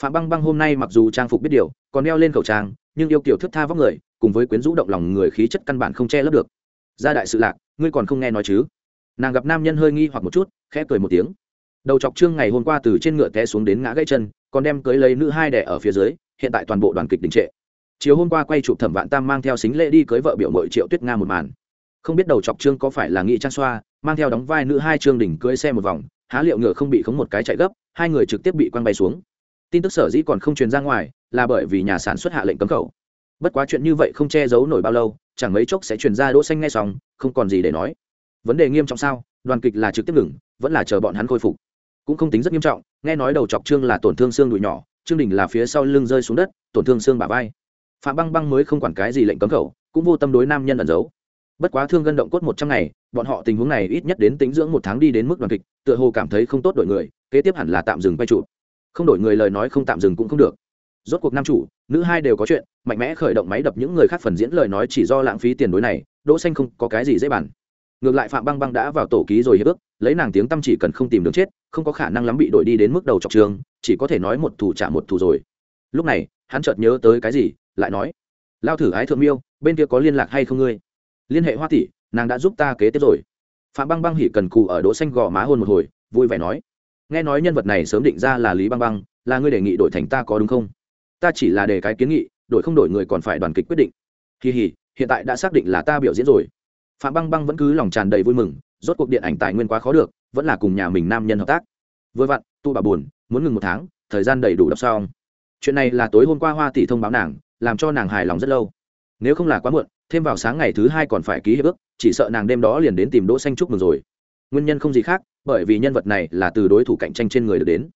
Phạm băng băng hôm nay mặc dù trang phục biết điều, còn đeo lên khẩu trang, nhưng yêu kiểu thức tha vóc người, cùng với quyến rũ động lòng người khí chất căn bản không che lấp được. Gia đại sự lạc, ngươi còn không nghe nói chứ? Nàng gặp nam nhân hơi nghi hoặc một chút, khẽ cười một tiếng. Đầu chọc trương ngày hôm qua từ trên ngựa té xuống đến ngã gãy chân, còn đem cưới lấy nữ hai đẻ ở phía dưới, hiện tại toàn bộ đoàn kịch đình trệ. Chiều hôm qua quay chụp thẩm vạn tam mang theo xính lễ đi cưới vợ biểu mội triệu tuyết nga một màn. Không biết đầu chọc trương có phải là nghị trang xoa mang theo đóng vai nữ hai trương đỉnh cưới xe một vòng, há liệu ngựa không bị khống một cái chạy gấp, hai người trực tiếp bị quăng bay xuống. Tin tức sở dĩ còn không truyền ra ngoài là bởi vì nhà sản xuất hạ lệnh cấm khẩu. Bất quá chuyện như vậy không che giấu nổi bao lâu, chẳng mấy chốc sẽ truyền ra đỗ xanh ngay xong, không còn gì để nói. Vấn đề nghiêm trọng sao? Đoàn kịch là trực tiếp ngừng, vẫn là chờ bọn hắn khôi phục. Cũng không tính rất nghiêm trọng, nghe nói đầu chọc trương là tổn thương xương đùi nhỏ, trương đình là phía sau lưng rơi xuống đất, tổn thương xương bả vai. Phạm băng băng mới không quản cái gì lệnh cấm khẩu, cũng vô tâm đối nam nhân ẩn giấu bất quá thương gân động cốt một trăm ngày, bọn họ tình huống này ít nhất đến tính dưỡng một tháng đi đến mức đoàn kịch, tựa hồ cảm thấy không tốt đổi người, kế tiếp hẳn là tạm dừng quay trụ không đổi người lời nói không tạm dừng cũng không được. Rốt cuộc nam chủ, nữ hai đều có chuyện, mạnh mẽ khởi động máy đập những người khác phần diễn lời nói chỉ do lãng phí tiền đối này, đỗ xanh không có cái gì dễ bàn. Ngược lại phạm băng băng đã vào tổ ký rồi hiệp ước, lấy nàng tiếng tâm chỉ cần không tìm đường chết, không có khả năng lắm bị đổi đi đến mức đầu trọc trường, chỉ có thể nói một thủ trả một thủ rồi. Lúc này, hắn chợt nhớ tới cái gì, lại nói, lao thử ái thượng miêu, bên kia có liên lạc hay không ngươi? Liên hệ hoa tỷ, nàng đã giúp ta kế tiếp rồi. Phạm băng băng hỉ cần cù ở đỗ xanh gò má hôn một hồi, vui vẻ nói. Nghe nói nhân vật này sớm định ra là lý băng băng, là ngươi đề nghị đổi thành ta có đúng không? Ta chỉ là đề cái kiến nghị, đổi không đổi người còn phải đoàn kịch quyết định. Kỳ hỉ, hiện tại đã xác định là ta biểu diễn rồi. Phạm băng băng vẫn cứ lòng tràn đầy vui mừng, rốt cuộc điện ảnh tài nguyên quá khó được, vẫn là cùng nhà mình nam nhân hợp tác. Vừa vặn, tu bà buồn, muốn ngừng một tháng, thời gian đầy đủ đọc xong. Chuyện này là tối hôm qua hoa tỷ thông báo nàng, làm cho nàng hài lòng rất lâu. Nếu không là quá muộn thêm vào sáng ngày thứ hai còn phải ký hiệp ước, chỉ sợ nàng đêm đó liền đến tìm đỗ xanh chúc mừng rồi. Nguyên nhân không gì khác, bởi vì nhân vật này là từ đối thủ cạnh tranh trên người được đến.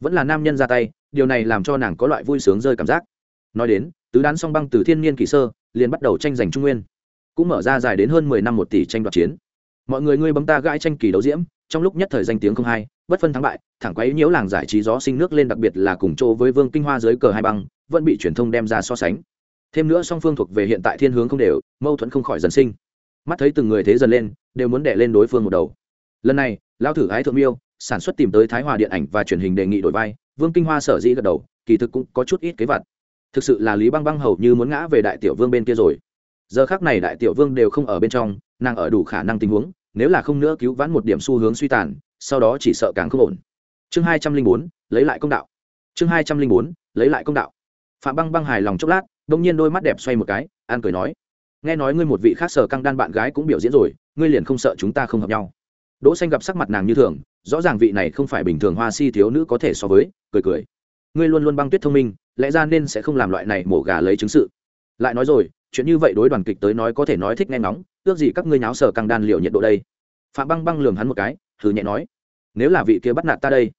Vẫn là nam nhân ra tay, điều này làm cho nàng có loại vui sướng rơi cảm giác. Nói đến, tứ đán song băng từ thiên niên kỳ sơ, liền bắt đầu tranh giành trung nguyên. Cũng mở ra dài đến hơn mười năm một tỷ tranh đoạt chiến. Mọi người ngươi bấm ta gãi tranh kỳ đấu diễm, trong lúc nhất thời danh tiếng không hay bất phân thắng bại, thẳng quấy nhiễu làng giải trí gió sinh nước lên đặc biệt là cùng chỗ với vương kinh hoa dưới cờ hai băng, vẫn bị truyền thông đem ra so sánh thêm nữa song phương thuộc về hiện tại thiên hướng không đều, mâu thuẫn không khỏi dần sinh. Mắt thấy từng người thế dần lên, đều muốn đẻ lên đối phương một đầu. Lần này lao thử ái thượng miêu, sản xuất tìm tới thái hòa điện ảnh và truyền hình đề nghị đổi vai, vương kinh hoa sở dĩ gật đầu, kỳ thực cũng có chút ít kế vật thực sự là lý băng băng hầu như muốn ngã về đại tiểu vương bên kia rồi. Giờ khác này đại tiểu vương đều không ở bên trong, nàng ở đủ khả năng tình huống, nếu là không nữa cứu vãn một điểm xu hướng suy tàn, sau đó chỉ sợ càng không ổn. Chương hai trăm linh bốn, lấy lại công đạo. Chương hai trăm linh bốn, lấy lại công đạo. Phạm băng băng hài lòng chốc lát đông nhiên đôi mắt đẹp xoay một cái, an cười nói, nghe nói ngươi một vị khác sở căng đan bạn gái cũng biểu diễn rồi, ngươi liền không sợ chúng ta không hợp nhau? Đỗ xanh gặp sắc mặt nàng như thường, rõ ràng vị này không phải bình thường hoa si thiếu nữ có thể so với, cười cười, ngươi luôn luôn băng tuyết thông minh, lẽ ra nên sẽ không làm loại này mổ gà lấy chứng sự. Lại nói rồi, chuyện như vậy đối đoàn kịch tới nói có thể nói thích nghe nóng ước gì các ngươi nháo sở căng đan liệu nhiệt độ đây? Phạm băng băng lườm hắn một cái thử nhẹ nói, nếu là vị kia bắt nạt ta đây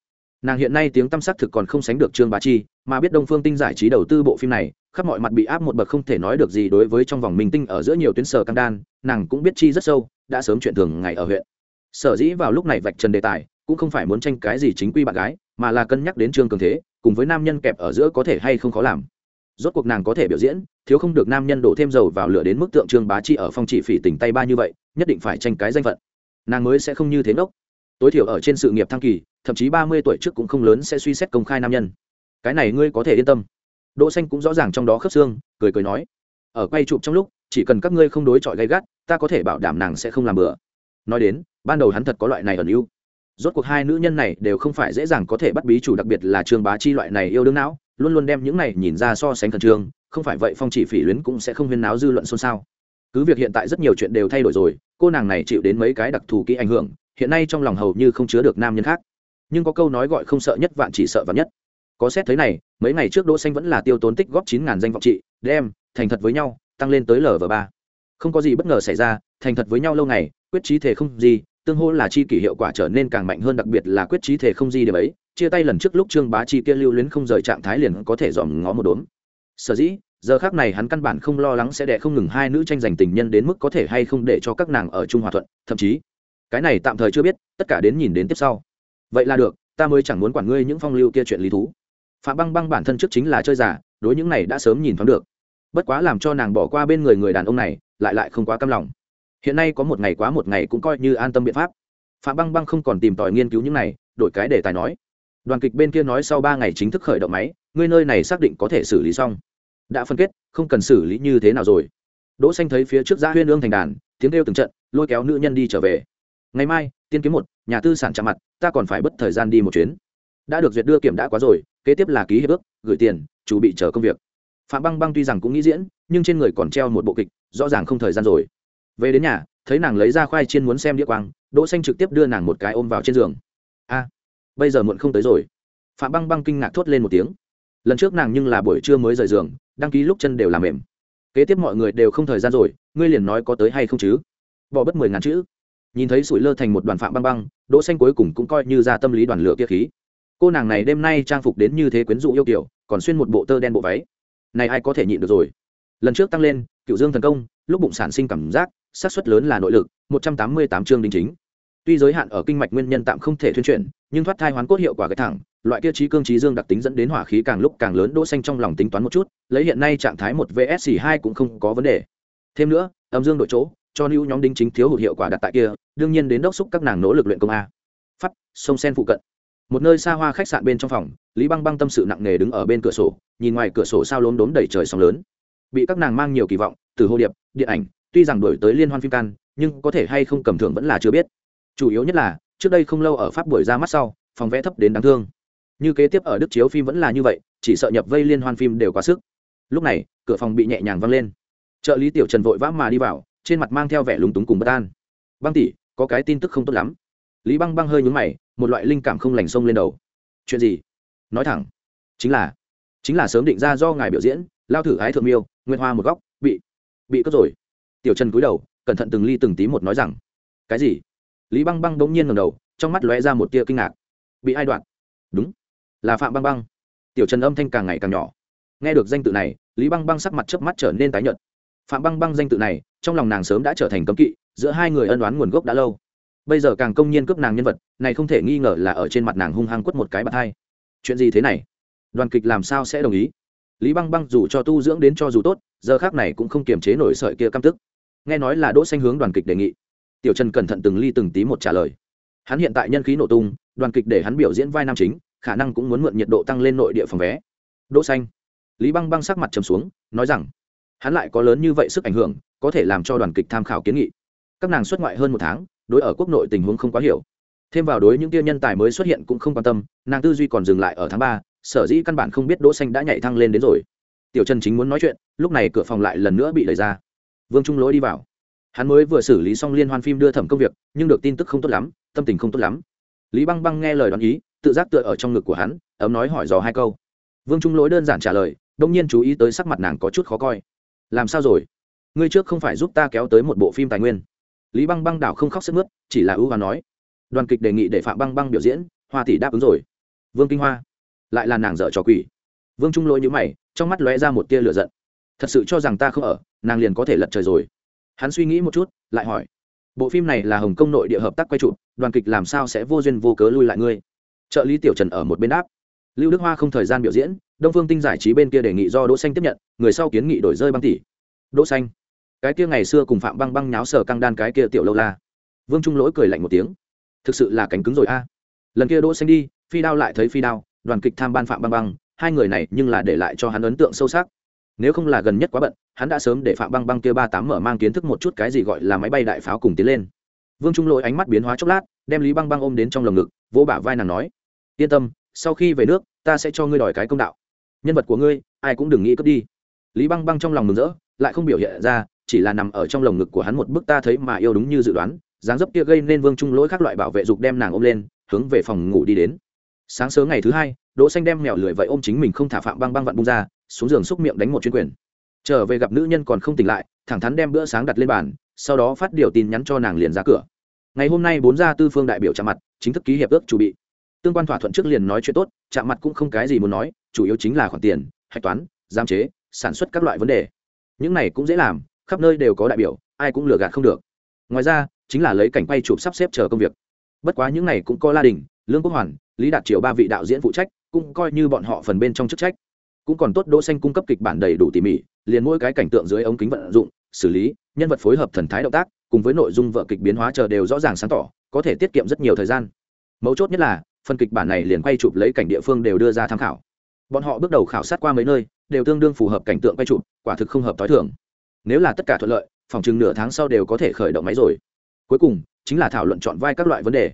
nàng hiện nay tiếng tăm sắc thực còn không sánh được trương bá chi, mà biết đông phương tinh giải trí đầu tư bộ phim này, khắp mọi mặt bị áp một bậc không thể nói được gì đối với trong vòng minh tinh ở giữa nhiều tuyến sở căng đan, nàng cũng biết chi rất sâu, đã sớm chuyện thường ngày ở huyện. Sở dĩ vào lúc này vạch trần đề tài, cũng không phải muốn tranh cái gì chính quy bạn gái, mà là cân nhắc đến trương cường thế, cùng với nam nhân kẹp ở giữa có thể hay không khó làm. Rốt cuộc nàng có thể biểu diễn, thiếu không được nam nhân đổ thêm dầu vào lửa đến mức tượng trương bá chi ở phong chỉ phỉ tỉnh tay ba như vậy, nhất định phải tranh cái danh phận. Nàng mới sẽ không như thế ngốc tối thiểu ở trên sự nghiệp thăng kỳ, thậm chí ba mươi tuổi trước cũng không lớn sẽ suy xét công khai nam nhân. Cái này ngươi có thể yên tâm. Đỗ xanh cũng rõ ràng trong đó khớp xương, cười cười nói, ở quay chụp trong lúc, chỉ cần các ngươi không đối chọi gay gắt, ta có thể bảo đảm nàng sẽ không làm bừa. Nói đến, ban đầu hắn thật có loại này ẩn ưu. Rốt cuộc hai nữ nhân này đều không phải dễ dàng có thể bắt bí chủ đặc biệt là trương bá chi loại này yêu đương não, luôn luôn đem những này nhìn ra so sánh khẩn trương, không phải vậy phong chỉ phỉ luyến cũng sẽ không huyên náo dư luận xôn xao. Cứ việc hiện tại rất nhiều chuyện đều thay đổi rồi, cô nàng này chịu đến mấy cái đặc thù kỹ ảnh hưởng hiện nay trong lòng hầu như không chứa được nam nhân khác. Nhưng có câu nói gọi không sợ nhất vạn chỉ sợ vạn nhất. Có xét thấy này, mấy ngày trước đỗ xanh vẫn là tiêu tốn tích góp chín ngàn danh vọng trị, đem, thành thật với nhau, tăng lên tới lv ba. Không có gì bất ngờ xảy ra, thành thật với nhau lâu ngày, quyết trí thể không gì, tương hỗ là chi kỷ hiệu quả trở nên càng mạnh hơn, đặc biệt là quyết trí thể không gì điểm ấy, chia tay lần trước lúc trương bá chi kia lưu luyến không rời trạng thái liền có thể dòm ngó một đốm. Sở dĩ, giờ khác này hắn căn bản không lo lắng sẽ đẻ không ngừng hai nữ tranh giành tình nhân đến mức có thể hay không để cho các nàng ở chung hòa thuận, thậm chí cái này tạm thời chưa biết, tất cả đến nhìn đến tiếp sau. Vậy là được, ta mới chẳng muốn quản ngươi những phong lưu kia chuyện lý thú. Phạm băng băng bản thân trước chính là chơi giả, đối những này đã sớm nhìn thoáng được. Bất quá làm cho nàng bỏ qua bên người người đàn ông này, lại lại không quá căm lòng. Hiện nay có một ngày quá một ngày cũng coi như an tâm biện pháp. Phạm băng băng không còn tìm tòi nghiên cứu những này, đổi cái để tài nói. Đoàn kịch bên kia nói sau ba ngày chính thức khởi động máy, ngươi nơi này xác định có thể xử lý xong. Đã phân kết, không cần xử lý như thế nào rồi. Đỗ xanh thấy phía trước giã huyên ương thành đàn, tiếng kêu từng trận, lôi kéo nữ nhân đi trở về ngày mai, tiên kiếm một, nhà tư sản chạm mặt, ta còn phải bất thời gian đi một chuyến. Đã được duyệt đưa kiểm đã quá rồi, kế tiếp là ký hiệp ước, gửi tiền, chủ bị chờ công việc. Phạm băng băng tuy rằng cũng nghĩ diễn, nhưng trên người còn treo một bộ kịch, rõ ràng không thời gian rồi. Về đến nhà, thấy nàng lấy ra khoai chiên muốn xem đĩa quang, đỗ xanh trực tiếp đưa nàng một cái ôm vào trên giường. A, bây giờ muộn không tới rồi. Phạm băng băng kinh ngạc thốt lên một tiếng. Lần trước nàng nhưng là buổi trưa mới rời giường, đăng ký lúc chân đều làm mềm. Kế tiếp mọi người đều không thời gian rồi, ngươi liền nói có tới hay không chứ? Bỏ bất mười ngàn chữ nhìn thấy sủi lơ thành một đoàn phạm băng băng, đỗ xanh cuối cùng cũng coi như ra tâm lý đoàn lửa kia khí. Cô nàng này đêm nay trang phục đến như thế quyến rũ yêu kiều còn xuyên một bộ tơ đen bộ váy. Này ai có thể nhịn được rồi? Lần trước tăng lên cựu dương thần công, lúc bụng sản sinh cảm giác, xác suất lớn là nội lực, một trăm tám mươi tám chương đính chính. Tuy giới hạn ở kinh mạch nguyên nhân tạm không thể thuyên chuyển, nhưng thoát thai hoán cốt hiệu quả cái thẳng, loại kia trí cương trí dương đặc tính dẫn đến hỏa khí càng lúc càng lớn, đỗ xanh trong lòng tính toán một chút, lấy hiện nay trạng thái một vs hai cũng không có vấn đề. Thêm nữa, âm dương đội chỗ cho nữ nhóm đính chính thiếu hụt hiệu quả đặt tại kia, đương nhiên đến đốc xúc các nàng nỗ lực luyện công a. Pháp, sông sen phụ cận. Một nơi xa hoa khách sạn bên trong phòng, lý băng băng tâm sự nặng nề đứng ở bên cửa sổ, nhìn ngoài cửa sổ sao lốm đốm đầy trời sóng lớn. Bị các nàng mang nhiều kỳ vọng, từ hồ điệp, điện ảnh, tuy rằng đổi tới liên hoan phim can, nhưng có thể hay không cầm thưởng vẫn là chưa biết. Chủ yếu nhất là, trước đây không lâu ở pháp buổi ra mắt sau, phòng vẽ thấp đến đáng thương. Như kế tiếp ở đức chiếu phim vẫn là như vậy, chỉ sợ nhập vây liên hoan phim đều quá sức. Lúc này, cửa phòng bị nhẹ nhàng văng lên. Trợ lý tiểu trần vội vã mà đi vào trên mặt mang theo vẻ lúng túng cùng bất an. Băng tỷ, có cái tin tức không tốt lắm. Lý băng băng hơi nhúng mày, một loại linh cảm không lành sông lên đầu. Chuyện gì? Nói thẳng. Chính là chính là sớm định ra do ngài biểu diễn, lao thử ái thượng miêu nguyên hoa một góc, bị bị cướp rồi. Tiểu trần cúi đầu, cẩn thận từng ly từng tí một nói rằng, cái gì? Lý băng băng bỗng nhiên ngầm đầu, trong mắt lóe ra một tia kinh ngạc. Bị ai đoạn đúng, là phạm băng băng. Tiểu trần âm thanh càng ngày càng nhỏ. Nghe được danh tự này, lý băng băng sắc mặt chớp mắt trở nên tái nhợt phạm băng băng danh tự này, trong lòng nàng sớm đã trở thành cấm kỵ, giữa hai người ân đoán nguồn gốc đã lâu. Bây giờ càng công nhiên cướp nàng nhân vật, này không thể nghi ngờ là ở trên mặt nàng hung hăng quất một cái bạt hai. Chuyện gì thế này? Đoàn kịch làm sao sẽ đồng ý? Lý băng băng dù cho tu dưỡng đến cho dù tốt, giờ khác này cũng không kiềm chế nổi sợi kia căm tức. Nghe nói là đỗ xanh hướng đoàn kịch đề nghị. Tiểu trần cẩn thận từng ly từng tí một trả lời. Hắn hiện tại nhân khí nổ tung, đoàn kịch để hắn biểu diễn vai nam chính, khả năng cũng muốn mượn nhiệt độ tăng lên nội địa phòng vé. Đỗ xanh. Lý băng băng sắc mặt trầm xuống, nói rằng hắn lại có lớn như vậy sức ảnh hưởng, có thể làm cho đoàn kịch tham khảo kiến nghị. Các nàng xuất ngoại hơn một tháng, đối ở quốc nội tình huống không quá hiểu. Thêm vào đối những tia nhân tài mới xuất hiện cũng không quan tâm, nàng tư duy còn dừng lại ở tháng ba, sở dĩ căn bản không biết đỗ xanh đã nhảy thăng lên đến rồi. Tiểu trần chính muốn nói chuyện, lúc này cửa phòng lại lần nữa bị đẩy ra. Vương trung lỗi đi vào. Hắn mới vừa xử lý xong liên hoan phim đưa thẩm công việc, nhưng được tin tức không tốt lắm, tâm tình không tốt lắm. Lý băng băng nghe lời đoán ý, tự giác tựa ở trong ngực của hắn, ấm nói hỏi dò hai câu. Vương trung lỗi đơn giản trả lời, đông nhiên chú ý tới sắc mặt nàng có chút khó coi làm sao rồi? Ngươi trước không phải giúp ta kéo tới một bộ phim tài nguyên. Lý băng băng đảo không khóc sức mướt, chỉ là ưu và nói. Đoàn kịch đề nghị để phạm băng băng biểu diễn, hoa tỷ đáp ứng rồi. Vương kinh hoa, lại là nàng dở trò quỷ. Vương trung lỗi nhữ mày, trong mắt lóe ra một tia lửa giận. Thật sự cho rằng ta không ở, nàng liền có thể lật trời rồi. Hắn suy nghĩ một chút, lại hỏi. Bộ phim này là hồng kông nội địa hợp tác quay trụ đoàn kịch làm sao sẽ vô duyên vô cớ lui lại ngươi? Trợ lý tiểu trần ở một bên đáp. Lưu đức hoa không thời gian biểu diễn đông phương tinh giải trí bên kia đề nghị do đỗ xanh tiếp nhận người sau kiến nghị đổi rơi băng tỷ đỗ xanh cái kia ngày xưa cùng phạm băng băng nháo sở căng đan cái kia tiểu lâu la vương trung lỗi cười lạnh một tiếng thực sự là cánh cứng rồi a à. lần kia đỗ xanh đi phi đao lại thấy phi đao đoàn kịch tham ban phạm băng băng hai người này nhưng là để lại cho hắn ấn tượng sâu sắc nếu không là gần nhất quá bận hắn đã sớm để phạm băng băng kia ba tám mở mang kiến thức một chút cái gì gọi là máy bay đại pháo cùng tiến lên vương trung lỗi ánh mắt biến hóa chốc lát đem lý băng băng ôm đến trong lồng ngực vỗ bả vai nàng nói yên tâm sau khi về nước ta sẽ cho ngươi đòi cái công đạo nhân vật của ngươi, ai cũng đừng nghĩ cướp đi. Lý băng băng trong lòng mừng rỡ, lại không biểu hiện ra, chỉ là nằm ở trong lồng ngực của hắn một bức ta thấy mà yêu đúng như dự đoán, dáng dấp kia gây nên vương trung lỗi các loại bảo vệ dục đem nàng ôm lên, hướng về phòng ngủ đi đến. Sáng sớm ngày thứ hai, đỗ xanh đem mèo lười vậy ôm chính mình không thả phạm băng băng vặn bung ra, xuống giường xúc miệng đánh một chuyên quyền. Trở về gặp nữ nhân còn không tỉnh lại, thẳng thắn đem bữa sáng đặt lên bàn, sau đó phát điều tin nhắn cho nàng liền ra cửa. Ngày hôm nay bốn gia tư phương đại biểu chạm mặt, chính thức ký hiệp ước chuẩn bị tương quan thỏa thuận trước liền nói chuyện tốt, chạm mặt cũng không cái gì muốn nói, chủ yếu chính là khoản tiền, hạch toán, giám chế, sản xuất các loại vấn đề. Những này cũng dễ làm, khắp nơi đều có đại biểu, ai cũng lừa gạt không được. Ngoài ra, chính là lấy cảnh quay chụp sắp xếp chờ công việc. Bất quá những này cũng có la đình, lương quốc hoàn, lý đạt triều ba vị đạo diễn phụ trách, cũng coi như bọn họ phần bên trong chức trách. Cũng còn tốt đỗ xanh cung cấp kịch bản đầy đủ tỉ mỉ, liền mỗi cái cảnh tượng dưới ống kính vận dụng, xử lý, nhân vật phối hợp thần thái động tác, cùng với nội dung vở kịch biến hóa chờ đều rõ ràng sáng tỏ, có thể tiết kiệm rất nhiều thời gian. Mấu chốt nhất là phần kịch bản này liền quay chụp lấy cảnh địa phương đều đưa ra tham khảo. Bọn họ bước đầu khảo sát qua mấy nơi, đều tương đương phù hợp cảnh tượng quay chụp, quả thực không hợp t h i thường. Nếu là tất cả thuận lợi, phòng chừng nửa tháng sau đều có thể khởi động máy rồi. Cuối cùng, chính là thảo luận chọn vai các loại vấn đề.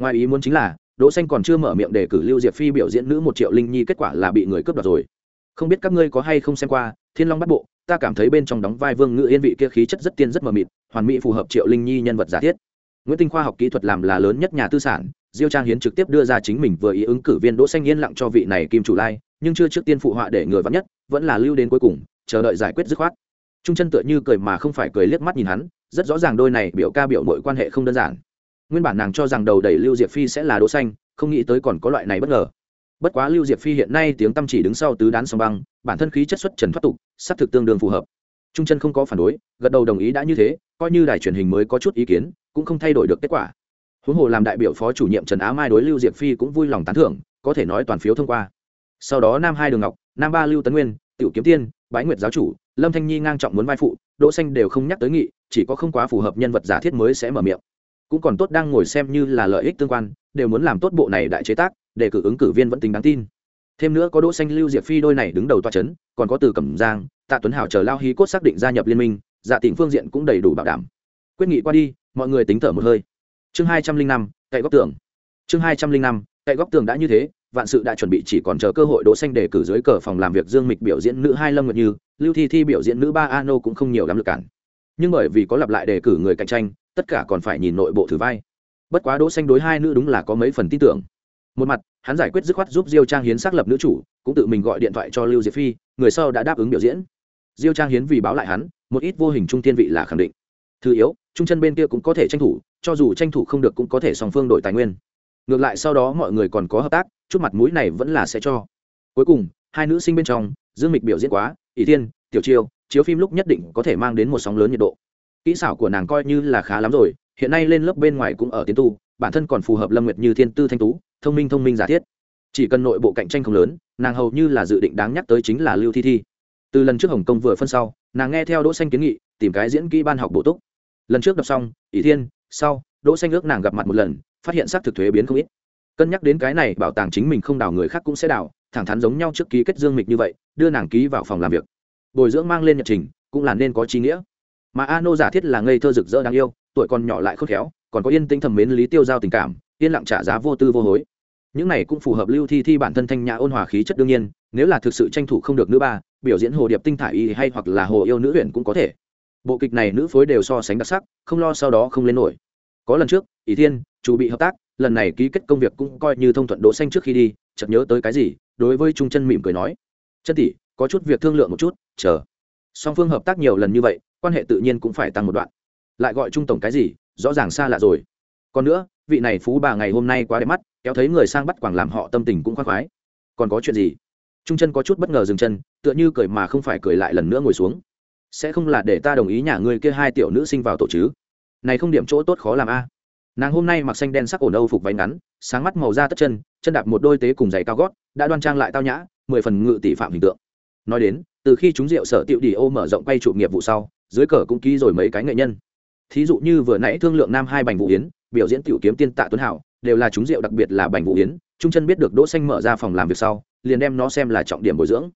Ngoài ý muốn chính là, đỗ xanh còn chưa mở miệng để cử lưu diệp phi biểu diễn nữ một triệu linh nhi kết quả là bị người cướp đoạt rồi. Không biết các ngươi có hay không xem qua, thiên long bắt bộ, ta cảm thấy bên trong đóng vai vương ngự yên vị kia khí chất rất tiên rất mờ mịt, hoàn mỹ phù hợp triệu linh nhi nhân vật giả thiết. Nguyễn tinh khoa học kỹ thuật làm là lớn nhất nhà tư sản diêu trang hiến trực tiếp đưa ra chính mình vừa ý ứng cử viên đỗ xanh yên lặng cho vị này kim chủ lai, nhưng chưa trước tiên phụ họa để người vắn nhất, vẫn là lưu đến cuối cùng, chờ đợi giải quyết dứt khoát. Trung chân tựa như cười mà không phải cười liếc mắt nhìn hắn, rất rõ ràng đôi này biểu ca biểu mọi quan hệ không đơn giản. Nguyên bản nàng cho rằng đầu đẩy lưu diệp phi sẽ là đỗ xanh, không nghĩ tới còn có loại này bất ngờ. Bất quá lưu diệp phi hiện nay tiếng tâm chỉ đứng sau tứ đán song băng, bản thân khí chất xuất trần thoát tục sắp thực tương đương phù hợp. Trung chân không có phản đối, gật đầu đồng ý đã như thế, coi như đài truyền hình mới có chút ý kiến, cũng không thay đổi được kết quả huống hồ làm đại biểu phó chủ nhiệm trần á mai đối lưu diệp phi cũng vui lòng tán thưởng, có thể nói toàn phiếu thông qua. Sau đó nam hai đường ngọc, nam ba lưu tấn nguyên, tiểu kiếm tiên, bái nguyệt giáo chủ, lâm thanh nhi ngang trọng muốn vai phụ, đỗ xanh đều không nhắc tới nghị, chỉ có không quá phù hợp nhân vật giả thiết mới sẽ mở miệng. Cũng còn tốt đang ngồi xem như là lợi ích tương quan, đều muốn làm tốt bộ này đại chế tác, để cử ứng cử viên vẫn tính đáng tin. Thêm nữa có đỗ xanh, lưu diệp phi đôi này đứng đầu toa chấn, còn có từ cẩm giang, tạ tuấn hảo chờ lao hí cốt xác định gia nhập liên minh dạ tỉnh phương diện cũng đầy đủ bảo đảm. Quyết nghị qua đi, mọi người tính thở một hơi chương hai trăm linh năm, cậy góc tường. Chương hai trăm linh năm, cậy góc tường đã như thế, vạn sự đã chuẩn bị, chỉ còn chờ cơ hội đỗ xanh để cử dưới cờ phòng làm việc dương mịch biểu diễn nữ hai lâm nguyệt như, lưu thi thi biểu diễn nữ ba ano cũng không nhiều lắm lực cản. Nhưng bởi vì có lặp lại đề cử người cạnh tranh, tất cả còn phải nhìn nội bộ thử vai. Bất quá đỗ xanh đối hai nữ đúng là có mấy phần tin tưởng. Một mặt, hắn giải quyết dứt khoát giúp diêu trang hiến xác lập nữ chủ, cũng tự mình gọi điện thoại cho lưu diệp phi, người sau đã đáp ứng biểu diễn. Diêu trang hiến vì báo lại hắn, một ít vô hình trung thiên vị là khẳng định. Thứ yếu, trung chân bên kia cũng có thể tranh thủ cho dù tranh thủ không được cũng có thể song phương đổi tài nguyên. Ngược lại sau đó mọi người còn có hợp tác, chút mặt mũi này vẫn là sẽ cho. Cuối cùng, hai nữ sinh bên trong, dương mịch biểu diễn quá, ỷ thiên, tiểu chiêu chiếu phim lúc nhất định có thể mang đến một sóng lớn nhiệt độ. Kỹ xảo của nàng coi như là khá lắm rồi, hiện nay lên lớp bên ngoài cũng ở tiến tu, bản thân còn phù hợp lâm nguyệt như thiên tư thanh tú, thông minh thông minh giả thiết. Chỉ cần nội bộ cạnh tranh không lớn, nàng hầu như là dự định đáng nhắc tới chính là lưu thi thi. Từ lần trước hồng kông vừa phân sau, nàng nghe theo đỗ xanh kiến nghị, tìm cái diễn kỹ ban học bổ túc. Lần trước đọc xong, ỷ thiên sau, đỗ xanh ước nàng gặp mặt một lần, phát hiện xác thực thuế biến không ít. Cân nhắc đến cái này, bảo tàng chính mình không đào người khác cũng sẽ đào, thẳng thắn giống nhau trước ký kết dương mịch như vậy, đưa nàng ký vào phòng làm việc. Bồi dưỡng mang lên nhật trình, cũng là nên có trí nghĩa. Mà a nô giả thiết là ngây thơ rực rỡ đáng yêu, tuổi còn nhỏ lại khôn khéo, còn có yên tĩnh thầm mến lý tiêu giao tình cảm, yên lặng trả giá vô tư vô hối. Những này cũng phù hợp lưu thi thi bản thân thanh nhã ôn hòa khí chất đương nhiên, nếu là thực sự tranh thủ không được nữ ba, biểu diễn hồ điệp tinh thải y hay hoặc là hồ yêu nữ huyện cũng có thể bộ kịch này nữ phối đều so sánh đặc sắc, không lo sau đó không lên nổi. Có lần trước ý thiên chủ bị hợp tác, lần này ký kết công việc cũng coi như thông thuận đỗ xanh trước khi đi, chợt nhớ tới cái gì, đối với trung chân mỉm cười nói, chân tỷ, có chút việc thương lượng một chút, chờ. Song phương hợp tác nhiều lần như vậy, quan hệ tự nhiên cũng phải tăng một đoạn. Lại gọi trung tổng cái gì, rõ ràng xa lạ rồi. Còn nữa, vị này phú bà ngày hôm nay quá đẹp mắt, kéo thấy người sang bắt quảng làm họ tâm tình cũng khoan khoái. Còn có chuyện gì? Trung chân có chút bất ngờ dừng chân, tựa như cười mà không phải cười lại lần nữa ngồi xuống sẽ không là để ta đồng ý nhà ngươi kia hai tiểu nữ sinh vào tổ chứ? Này không điểm chỗ tốt khó làm a. Nàng hôm nay mặc xanh đen sắc ổn âu phục váy ngắn, sáng mắt màu da tất chân chân đạp một đôi tế cùng giày cao gót, đã đoan trang lại tao nhã, mười phần ngự tỷ phạm hình tượng. Nói đến, từ khi chúng rượu sở tiệu đi ô mở rộng quay trụ nghiệp vụ sau, dưới cờ cũng ký rồi mấy cái nghệ nhân. Thí dụ như vừa nãy thương lượng nam hai bành vũ yến, biểu diễn tiểu kiếm tiên tạ tuấn hảo, đều là chúng rượu đặc biệt là bành vũ yến, trung chân biết được đỗ xanh mở ra phòng làm việc sau, liền đem nó xem là trọng điểm bồi dưỡng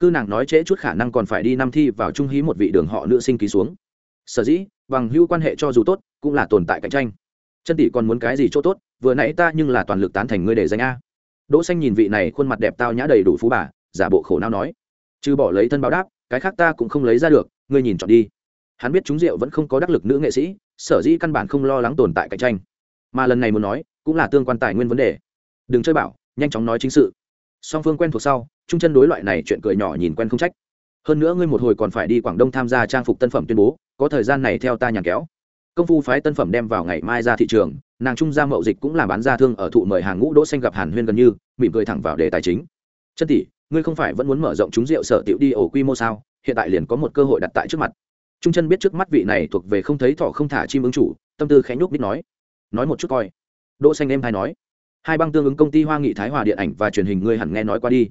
cư nàng nói trễ chút khả năng còn phải đi năm thi vào trung hí một vị đường họ nữ sinh ký xuống. Sở dĩ, bằng hữu quan hệ cho dù tốt, cũng là tồn tại cạnh tranh. Chân tỷ còn muốn cái gì chỗ tốt, vừa nãy ta nhưng là toàn lực tán thành ngươi để danh a. Đỗ xanh nhìn vị này khuôn mặt đẹp tao nhã đầy đủ phú bà, giả bộ khổ não nói. Trừ bỏ lấy thân báo đáp, cái khác ta cũng không lấy ra được, ngươi nhìn chọn đi. Hắn biết chúng rượu vẫn không có đắc lực nữ nghệ sĩ, sở dĩ căn bản không lo lắng tồn tại cạnh tranh. Mà lần này muốn nói, cũng là tương quan tài nguyên vấn đề. Đừng chơi bảo, nhanh chóng nói chính sự. Song phương quen thuộc sau trung chân đối loại này chuyện cười nhỏ nhìn quen không trách. Hơn nữa ngươi một hồi còn phải đi quảng đông tham gia trang phục tân phẩm tuyên bố, có thời gian này theo ta nhàn kéo. Công phu phái tân phẩm đem vào ngày mai ra thị trường, nàng trung gia mậu dịch cũng là bán ra thương ở thụ mời hàng ngũ đỗ xanh gặp hàn huyên gần như, mỉm cười thẳng vào đề tài chính. Chân tỷ, ngươi không phải vẫn muốn mở rộng chúng rượu sở tiểu đi ổ quy mô sao? Hiện tại liền có một cơ hội đặt tại trước mặt. Trung chân biết trước mắt vị này thuộc về không thấy thỏ không thả chim ứng chủ, tâm tư khẽ nhúc biết nói. Nói một chút coi. Đỗ xanh em thay nói. Hai băng tương ứng công ty hoa nghị thái hòa điện ảnh và truyền hình ngươi hẳn nghe nói qua đi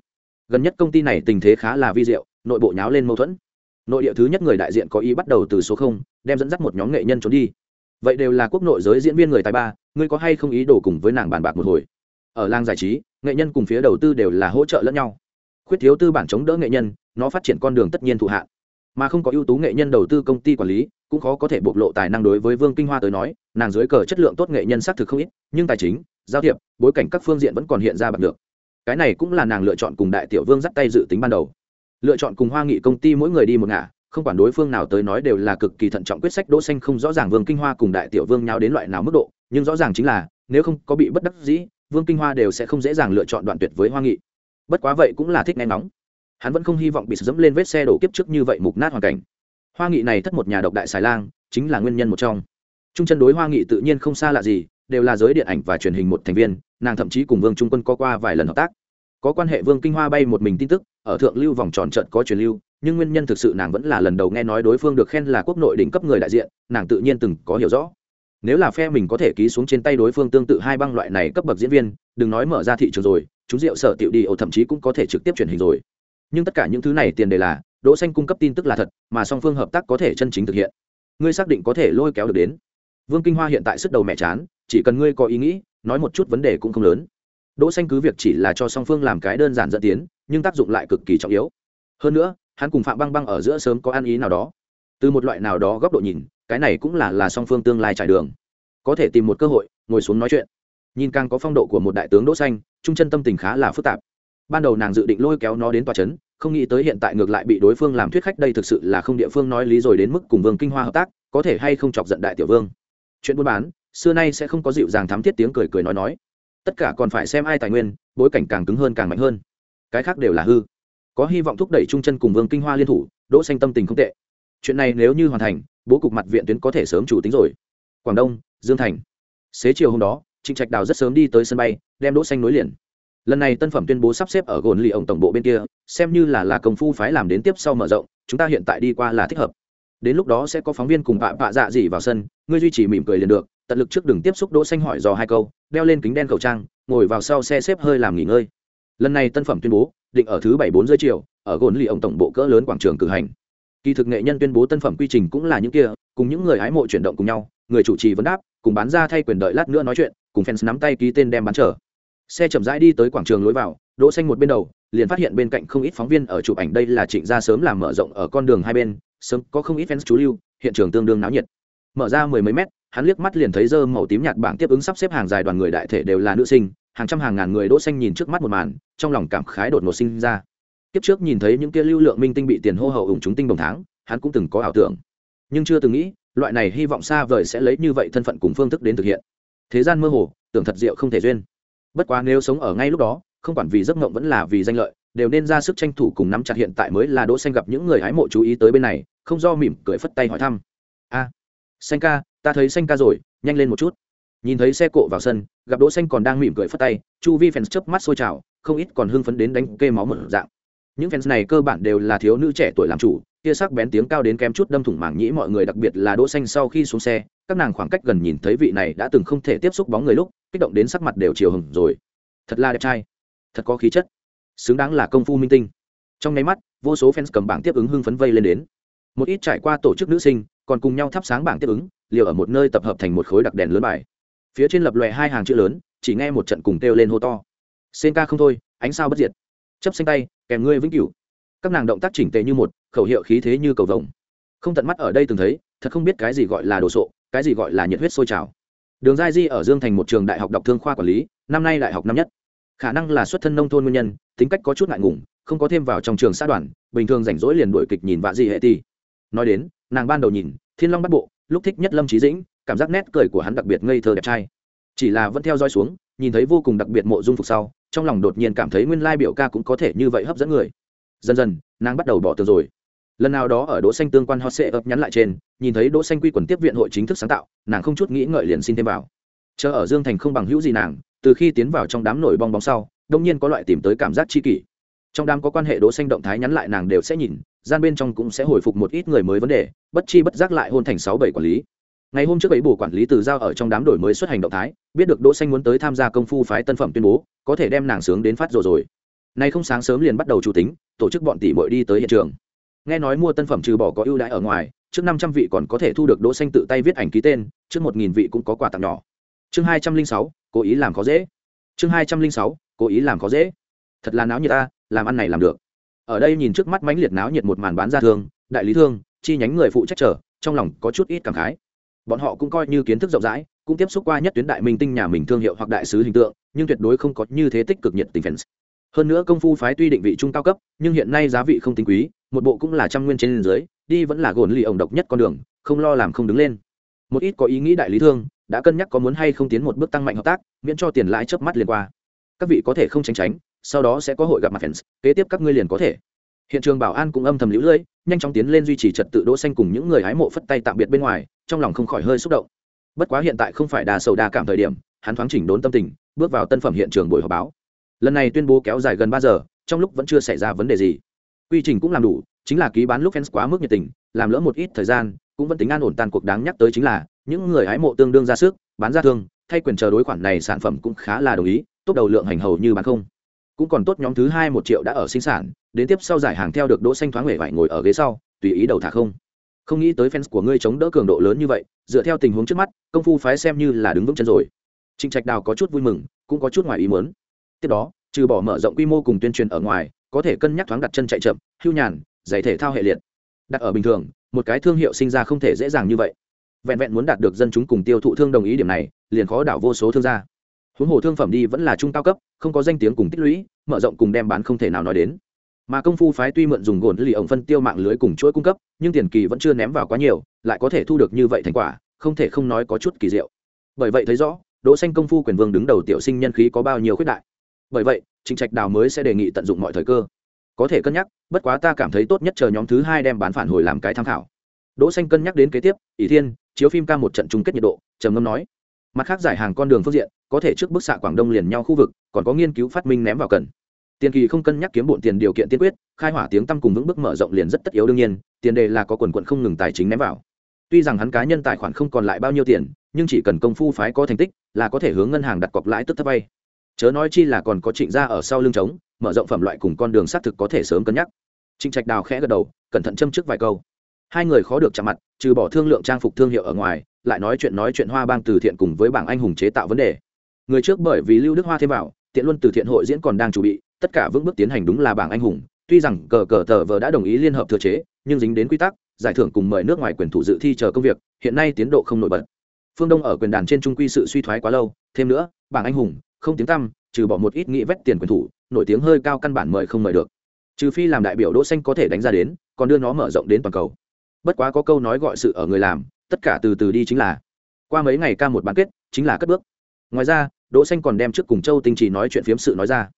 gần nhất công ty này tình thế khá là vi diệu, nội bộ nháo lên mâu thuẫn. Nội địa thứ nhất người đại diện có ý bắt đầu từ số không, đem dẫn dắt một nhóm nghệ nhân trốn đi. Vậy đều là quốc nội giới diễn viên người tài ba, ngươi có hay không ý đồ cùng với nàng bàn bạc một hồi? Ở làng giải trí, nghệ nhân cùng phía đầu tư đều là hỗ trợ lẫn nhau. Khuyết thiếu tư bản chống đỡ nghệ nhân, nó phát triển con đường tất nhiên thụ hạn mà không có ưu tú nghệ nhân đầu tư công ty quản lý, cũng khó có thể bộc lộ tài năng đối với vương kinh hoa tới nói, nàng dưới cờ chất lượng tốt nghệ nhân xác thực không ít, nhưng tài chính, giao thiệp, bối cảnh các phương diện vẫn còn hiện ra bằng được cái này cũng là nàng lựa chọn cùng đại tiểu vương dắt tay dự tính ban đầu. Lựa chọn cùng hoa nghị công ty mỗi người đi một ngả, không quản đối phương nào tới nói đều là cực kỳ thận trọng quyết sách đỗ xanh không rõ ràng vương kinh hoa cùng đại tiểu vương nhau đến loại nào mức độ, nhưng rõ ràng chính là, nếu không có bị bất đắc dĩ, vương kinh hoa đều sẽ không dễ dàng lựa chọn đoạn tuyệt với hoa nghị. Bất quá vậy cũng là thích nghe nóng hắn vẫn không hy vọng bị dẫm lên vết xe đổ kiếp trước như vậy mục nát hoàn cảnh. Hoa nghị này thất một nhà độc đại xài lang, chính là nguyên nhân một trong. Trung chân đối hoa nghị tự nhiên không xa lạ gì, đều là giới điện ảnh và truyền hình một thành viên nàng thậm chí cùng vương trung quân có qua vài lần hợp tác. Có quan hệ vương kinh hoa bay một mình tin tức, ở thượng lưu vòng tròn trận có truyền lưu, nhưng nguyên nhân thực sự nàng vẫn là lần đầu nghe nói đối phương được khen là quốc nội đỉnh cấp người đại diện, nàng tự nhiên từng có hiểu rõ. Nếu là phe mình có thể ký xuống trên tay đối phương tương tự hai băng loại này cấp bậc diễn viên, đừng nói mở ra thị trường rồi, chúng rượu sở tiểu đi ổ thậm chí cũng có thể trực tiếp truyền hình rồi. Nhưng tất cả những thứ này tiền đề là, đỗ xanh cung cấp tin tức là thật, mà song phương hợp tác có thể chân chính thực hiện. Ngươi xác định có thể lôi kéo được đến. Vương kinh hoa hiện tại sức đầu mẹ chán, chỉ cần ngươi có ý nghĩ nói một chút vấn đề cũng không lớn. Đỗ xanh cứ việc chỉ là cho song phương làm cái đơn giản dẫn tiến, nhưng tác dụng lại cực kỳ trọng yếu. Hơn nữa, hắn cùng phạm băng băng ở giữa sớm có ăn ý nào đó. Từ một loại nào đó góc độ nhìn, cái này cũng là là song phương tương lai trải đường. Có thể tìm một cơ hội, ngồi xuống nói chuyện. Nhìn càng có phong độ của một đại tướng đỗ xanh, trung chân tâm tình khá là phức tạp. Ban đầu nàng dự định lôi kéo nó đến tòa chấn, không nghĩ tới hiện tại ngược lại bị đối phương làm thuyết khách đây thực sự là không địa phương nói lý rồi đến mức cùng vương kinh hoa hợp tác, có thể hay không chọc giận đại tiểu vương. Chuyện buôn bán xưa nay sẽ không có dịu dàng thắm thiết tiếng cười cười nói nói. Tất cả còn phải xem ai tài nguyên, bối cảnh càng cứng hơn càng mạnh hơn. Cái khác đều là hư. Có hy vọng thúc đẩy trung chân cùng vương kinh hoa liên thủ, đỗ xanh tâm tình không tệ. Chuyện này nếu như hoàn thành, bố cục mặt viện tuyến có thể sớm chủ tính rồi. Quảng đông, dương thành. Xế chiều hôm đó, trịnh trạch đào rất sớm đi tới sân bay, đem đỗ xanh nối liền. Lần này tân phẩm tuyên bố sắp xếp ở gồn lì ổng tổng bộ bên kia, xem như là là công phu phái làm đến tiếp sau mở rộng, chúng ta hiện tại đi qua là thích hợp. Đến lúc đó sẽ có phóng viên cùng bạ bạ dạ gì vào sân, ngươi duy trì mỉm cười liền được tận lực trước đừng tiếp xúc đỗ xanh hỏi dò hai câu, đeo lên kính đen khẩu trang, ngồi vào sau xe xếp hơi làm nghỉ ngơi. Lần này tân phẩm tuyên bố, định ở thứ bảy bốn rưỡi chiều, ở gồn lì ông tổng bộ cỡ lớn quảng trường cử hành. Kỳ thực nghệ nhân tuyên bố tân phẩm quy trình cũng là những kia, cùng những người hái mộ chuyển động cùng nhau, người chủ trì vấn đáp, cùng bán ra thay quyền đợi lát nữa nói chuyện, cùng fans nắm tay ký tên đem bán trở xe chậm rãi đi tới quảng trường lối vào, đỗ xanh một bên đầu, liền phát hiện bên cạnh không ít phóng viên ở chụp ảnh đây là trịnh gia sớm làm mở rộng ở con đường hai bên, sớm có không ít fans chú lưu, hiện trường tương đương náo nhiệt. Mở ra mười mấy mét hắn liếc mắt liền thấy dơ màu tím nhạt bảng tiếp ứng sắp xếp hàng dài đoàn người đại thể đều là nữ sinh, hàng trăm hàng ngàn người đỗ xanh nhìn trước mắt một màn, trong lòng cảm khái đột ngột sinh ra. Tiếp trước nhìn thấy những kia lưu lượng minh tinh bị tiền hô hậu ủng chúng tinh đồng tháng hắn cũng từng có ảo tưởng. Nhưng chưa từng nghĩ, loại này hy vọng xa vời sẽ lấy như vậy thân phận cùng phương thức đến thực hiện. Thế gian mơ hồ, tưởng thật diệu không thể duyên. Bất quá nếu sống ở ngay lúc đó, không quản vì giấc mộng vẫn là vì danh lợi, đều nên ra sức tranh thủ cùng nắm chặt hiện tại mới là đỗ xanh gặp những người hái mộ chú ý tới bên này, không do mỉm cười phất tay hỏi thăm. A, xanh ca ta thấy xanh ca rồi, nhanh lên một chút. Nhìn thấy xe cộ vào sân, gặp đỗ xanh còn đang mỉm cười phất tay, chu vi fans chớp mắt sôi trào, không ít còn hưng phấn đến đánh kê máu một dạng. Những fans này cơ bản đều là thiếu nữ trẻ tuổi làm chủ, kia sắc bén tiếng cao đến kém chút đâm thủng mảng nhĩ mọi người, đặc biệt là đỗ xanh sau khi xuống xe, các nàng khoảng cách gần nhìn thấy vị này đã từng không thể tiếp xúc bóng người lúc, kích động đến sắc mặt đều chiều hừng rồi. Thật là đẹp trai. Thật có khí chất. Xứng đáng là công phu minh tinh. Trong nháy mắt, vô số fans cầm bảng tiếp ứng hưng phấn vây lên đến. Một ít trải qua tổ chức nữ sinh, còn cùng nhau thắp sáng bảng tiếp ứng liều ở một nơi tập hợp thành một khối đặc đèn lớn bài. Phía trên lập lòe hai hàng chữ lớn, chỉ nghe một trận cùng kêu lên hô to. Xên ca không thôi, ánh sao bất diệt. Chấp xanh tay, kèm ngươi vĩnh cửu. Các nàng động tác chỉnh tề như một, khẩu hiệu khí thế như cầu vồng. Không tận mắt ở đây từng thấy, thật không biết cái gì gọi là đồ sộ, cái gì gọi là nhiệt huyết sôi trào. Đường giai di ở dương thành một trường đại học đọc thương khoa quản lý, năm nay đại học năm nhất. Khả năng là xuất thân nông thôn nguyên nhân, tính cách có chút ngại ngùng, không có thêm vào trong trường xã đoàn, bình thường rảnh rỗi liền đuổi kịch nhìn vạ di hệ ti. Nói đến, nàng ban đầu nhìn, thiên long bắt bộ lúc thích nhất lâm trí dĩnh, cảm giác nét cười của hắn đặc biệt ngây thơ đẹp trai. Chỉ là vẫn theo dõi xuống, nhìn thấy vô cùng đặc biệt mộ dung phục sau, trong lòng đột nhiên cảm thấy nguyên lai biểu ca cũng có thể như vậy hấp dẫn người. Dần dần, nàng bắt đầu bỏ tường rồi. Lần nào đó ở đỗ xanh tương quan hot sẽ ấp nhắn lại trên, nhìn thấy đỗ xanh quy quần tiếp viện hội chính thức sáng tạo, nàng không chút nghĩ ngợi liền xin thêm vào. Chờ ở dương thành không bằng hữu gì nàng, từ khi tiến vào trong đám nổi bong bóng sau, đông nhiên có loại tìm tới cảm giác chi kỷ. Trong đám có quan hệ đỗ xanh động thái nhắn lại nàng đều sẽ nhìn, gian bên trong cũng sẽ hồi phục một ít người mới vấn đề bất chi bất giác lại hôn thành sáu bảy quản lý. Ngày hôm trước ấy bù quản lý từ giao ở trong đám đổi mới xuất hành động thái, biết được đỗ xanh muốn tới tham gia công phu phái tân phẩm tuyên bố, có thể đem nàng sướng đến phát rồi rồi. Nay không sáng sớm liền bắt đầu chủ tính, tổ chức bọn tỷ muội đi tới hiện trường. Nghe nói mua tân phẩm trừ bỏ có ưu đãi ở ngoài, trước năm trăm vị còn có thể thu được đỗ xanh tự tay viết ảnh ký tên, trước một nghìn vị cũng có quà tặng nhỏ. Chương hai trăm linh sáu, cố ý làm khó dễ. Chương hai trăm linh sáu, cố ý làm khó dễ. Thật là náo nhiệt ta, làm ăn này làm được. Ở đây nhìn trước mắt mãnh liệt náo nhiệt một màn bán ra thương, đại lý thương chi nhánh người phụ trách trở trong lòng có chút ít cảm khái. Bọn họ cũng coi như kiến thức rộng rãi, cũng tiếp xúc qua nhất tuyến đại minh tinh nhà mình thương hiệu hoặc đại sứ hình tượng, nhưng tuyệt đối không có như thế tích cực nhiệt tình fans. Hơn nữa công phu phái tuy định vị trung cao cấp, nhưng hiện nay giá vị không tính quý, một bộ cũng là trăm nguyên trên dưới, đi vẫn là gồn lì ổng độc nhất con đường, không lo làm không đứng lên. Một ít có ý nghĩ đại lý thương, đã cân nhắc có muốn hay không tiến một bước tăng mạnh hợp tác, miễn cho tiền lãi chớp mắt liền qua. Các vị có thể không tránh tránh, sau đó sẽ có hội gặp mặt fans, kế tiếp các ngươi liền có thể hiện trường bảo an cũng âm thầm lũ lưỡi nhanh chóng tiến lên duy trì trật tự đỗ xanh cùng những người hái mộ phất tay tạm biệt bên ngoài, trong lòng không khỏi hơi xúc động. Bất quá hiện tại không phải đa sầu đa cảm thời điểm, hắn thoáng chỉnh đốn tâm tình, bước vào tân phẩm hiện trường buổi họp báo. Lần này tuyên bố kéo dài gần ba giờ, trong lúc vẫn chưa xảy ra vấn đề gì. Quy trình cũng làm đủ, chính là ký bán lúc fans quá mức nhiệt tình, làm lỡ một ít thời gian, cũng vẫn tính an ổn tan cuộc đáng nhắc tới chính là, những người hái mộ tương đương ra sức, bán ra thương, thay quyền chờ đối khoản này sản phẩm cũng khá là đồng ý, tốt đầu lượng hành hầu như bán không cũng còn tốt nhóm thứ hai một triệu đã ở sinh sản, đến tiếp sau giải hàng theo được đỗ xanh thoáng huệ vải ngồi ở ghế sau, tùy ý đầu thả không. Không nghĩ tới fans của ngươi chống đỡ cường độ lớn như vậy, dựa theo tình huống trước mắt, công phu phái xem như là đứng vững chân rồi. Trịnh trạch đào có chút vui mừng, cũng có chút ngoài ý muốn. Tiếp đó, trừ bỏ mở rộng quy mô cùng tuyên truyền ở ngoài, có thể cân nhắc thoáng đặt chân chạy chậm, hưu nhàn giày thể thao hệ liệt. Đặt ở bình thường, một cái thương hiệu sinh ra không thể dễ dàng như vậy. Vẹn vẹn muốn đạt được dân chúng cùng tiêu thụ thương đồng ý điểm này, liền khó đảo vô số thương gia huống hồ thương phẩm đi vẫn là trung cao cấp, không có danh tiếng cùng tích lũy, mở rộng cùng đem bán không thể nào nói đến. Mà công phu phái tuy mượn dùng gồn lì ổng phân tiêu mạng lưới cùng chuỗi cung cấp, nhưng tiền kỳ vẫn chưa ném vào quá nhiều, lại có thể thu được như vậy thành quả, không thể không nói có chút kỳ diệu. Bởi vậy thấy rõ, đỗ xanh công phu quyền vương đứng đầu tiểu sinh nhân khí có bao nhiêu khuyết đại. Bởi vậy, trịnh trạch đào mới sẽ đề nghị tận dụng mọi thời cơ. Có thể cân nhắc, bất quá ta cảm thấy tốt nhất chờ nhóm thứ hai đem bán phản hồi làm cái tham khảo. Đỗ xanh cân nhắc đến kế tiếp, ỷ thiên, chiếu phim ca một trận chung kết nhiệt độ, trầm ngâm nói mặt khác giải hàng con đường phương diện, có thể trước bức xạ quảng đông liền nhau khu vực, còn có nghiên cứu phát minh ném vào cần. Tiền kỳ không cân nhắc kiếm bộn tiền điều kiện tiên quyết, khai hỏa tiếng tăm cùng vững bước mở rộng liền rất tất yếu đương nhiên, tiền đề là có quần quận không ngừng tài chính ném vào. Tuy rằng hắn cá nhân tài khoản không còn lại bao nhiêu tiền, nhưng chỉ cần công phu phái có thành tích, là có thể hướng ngân hàng đặt cọc lãi tức thấp vay. Chớ nói chi là còn có trịnh gia ở sau lưng trống, mở rộng phẩm loại cùng con đường xác thực có thể sớm cân nhắc. Trịnh trạch đào khẽ gật đầu, cẩn thận châm trước vài câu. Hai người khó được chạm mặt, trừ bỏ thương lượng trang phục thương hiệu ở ngoài lại nói chuyện nói chuyện hoa bang từ thiện cùng với bảng anh hùng chế tạo vấn đề. Người trước bởi vì lưu đức hoa thêm vào, tiện luân từ thiện hội diễn còn đang chuẩn bị, tất cả vững bước tiến hành đúng là bảng anh hùng. Tuy rằng cờ cờ tờ vờ đã đồng ý liên hợp thừa chế, nhưng dính đến quy tắc, giải thưởng cùng mời nước ngoài quyền thủ dự thi chờ công việc, hiện nay tiến độ không nổi bật. Phương đông ở quyền đàn trên trung quy sự suy thoái quá lâu, thêm nữa, bảng anh hùng, không tiếng tăm, trừ bỏ một ít nghĩ vét tiền quyền thủ, nổi tiếng hơi cao căn bản mời không mời được. Trừ phi làm đại biểu đỗ xanh có thể đánh ra đến, còn đưa nó mở rộng đến toàn cầu. Bất quá có câu nói gọi sự ở người làm tất cả từ từ đi chính là, qua mấy ngày ca một bán kết, chính là cất bước. Ngoài ra, đỗ xanh còn đem trước cùng châu tinh trì nói chuyện phiếm sự nói ra.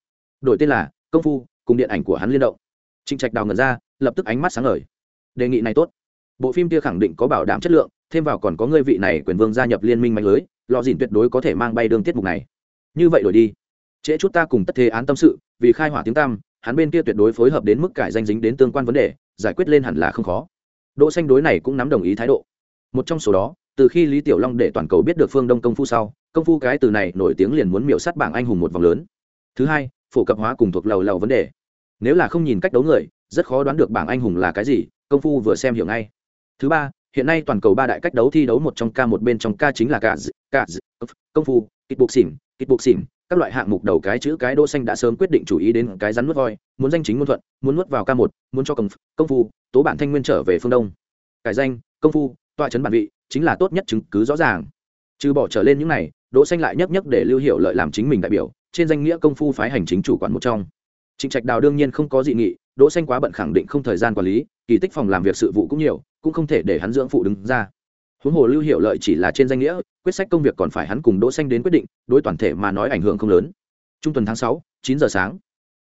Đổi tên là công phu, cùng điện ảnh của hắn liên động. Trịnh trạch đào ngẩn ra, lập tức ánh mắt sáng ngời. Đề nghị này tốt. Bộ phim kia khẳng định có bảo đảm chất lượng, thêm vào còn có người vị này quyền vương gia nhập liên minh mạnh lưới, lọ dìn tuyệt đối có thể mang bay đường tiết mục này. Như vậy đổi đi. Trễ chút ta cùng tất thế án tâm sự, vì khai hỏa tiếng tam hắn bên kia tuyệt đối phối hợp đến mức cải danh dính đến tương quan vấn đề, giải quyết lên hẳn là không khó. Đỗ xanh đối này cũng nắm đồng ý thái độ một trong số đó, từ khi lý tiểu long để toàn cầu biết được phương đông công phu sau, công phu cái từ này nổi tiếng liền muốn miểu sát bảng anh hùng một vòng lớn. Thứ hai, phổ cập hóa cùng thuộc lầu lầu vấn đề. Nếu là không nhìn cách đấu người, rất khó đoán được bảng anh hùng là cái gì, công phu vừa xem hiểu ngay. Thứ ba, hiện nay toàn cầu ba đại cách đấu thi đấu một trong ca một bên trong ca chính là cả cả công phu kịch buộc xỉn kịch buộc xỉn các loại hạng mục đầu cái chữ cái đỗ xanh đã sớm quyết định chủ ý đến cái rắn nuốt voi, muốn danh chính ngôn thuận, muốn nuốt vào ca một, muốn cho công công phu, tố bản thanh nguyên trở về phương đông. Cải danh, công phu tọa chấn bản vị chính là tốt nhất chứng cứ rõ ràng. Trừ bỏ trở lên những này đỗ xanh lại nhất nhất để lưu hiệu lợi làm chính mình đại biểu trên danh nghĩa công phu phái hành chính chủ quản một trong. Trịnh trạch đào đương nhiên không có dị nghị đỗ xanh quá bận khẳng định không thời gian quản lý kỳ tích phòng làm việc sự vụ cũng nhiều cũng không thể để hắn dưỡng phụ đứng ra. Huống hồ lưu hiệu lợi chỉ là trên danh nghĩa quyết sách công việc còn phải hắn cùng đỗ xanh đến quyết định đối toàn thể mà nói ảnh hưởng không lớn. Trung tuần tháng 6, 9 giờ sáng.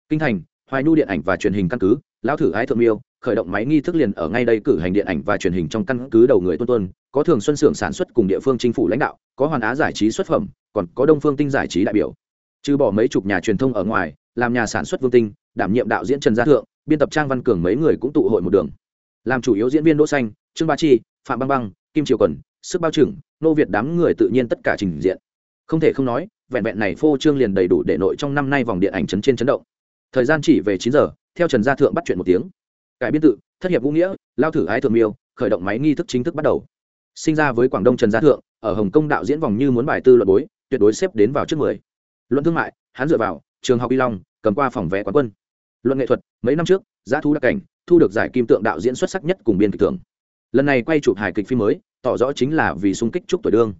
Kinh thành hoài Nu điện ảnh và truyền hình căn cứ lão thử ái thượng miêu khởi động máy nghi thức liền ở ngay đây cử hành điện ảnh và truyền hình trong căn cứ đầu người tuân tuân có thường xuân xưởng sản xuất cùng địa phương chính phủ lãnh đạo, có hoàn á giải trí xuất phẩm, còn có đông phương tinh giải trí đại biểu. Trừ bỏ mấy chục nhà truyền thông ở ngoài, làm nhà sản xuất vương tinh, đảm nhiệm đạo diễn trần gia thượng, biên tập trang văn cường mấy người cũng tụ hội một đường. Làm chủ yếu diễn viên đỗ xanh, trương ba chi, phạm băng băng, kim triều quần, sức bao trừng nô việt đám người tự nhiên tất cả trình diện. Không thể không nói, vẹn vẹn này phô trương liền đầy đủ để nội trong năm nay vòng điện ảnh chấn trên chấn động. Thời gian chỉ về chín giờ, theo trần gia thượng bắt chuyện một tiếng cải biên tự, thất hiệp vũ nghĩa, lao thử ái thượng miêu, khởi động máy nghi thức chính thức bắt đầu. Sinh ra với quảng đông trần gia thượng, ở hồng kông đạo diễn vòng như muốn bài tư luận bối, tuyệt đối xếp đến vào trước mười. Luận thương mại, hắn dựa vào, trường học y long, cầm qua phòng vé quán quân. Luận nghệ thuật, mấy năm trước, giá thu đặc cảnh, thu được giải kim tượng đạo diễn xuất sắc nhất cùng biên kịch tưởng lần này quay chụp hài kịch phim mới, tỏ rõ chính là vì sung kích trúc tuổi đương.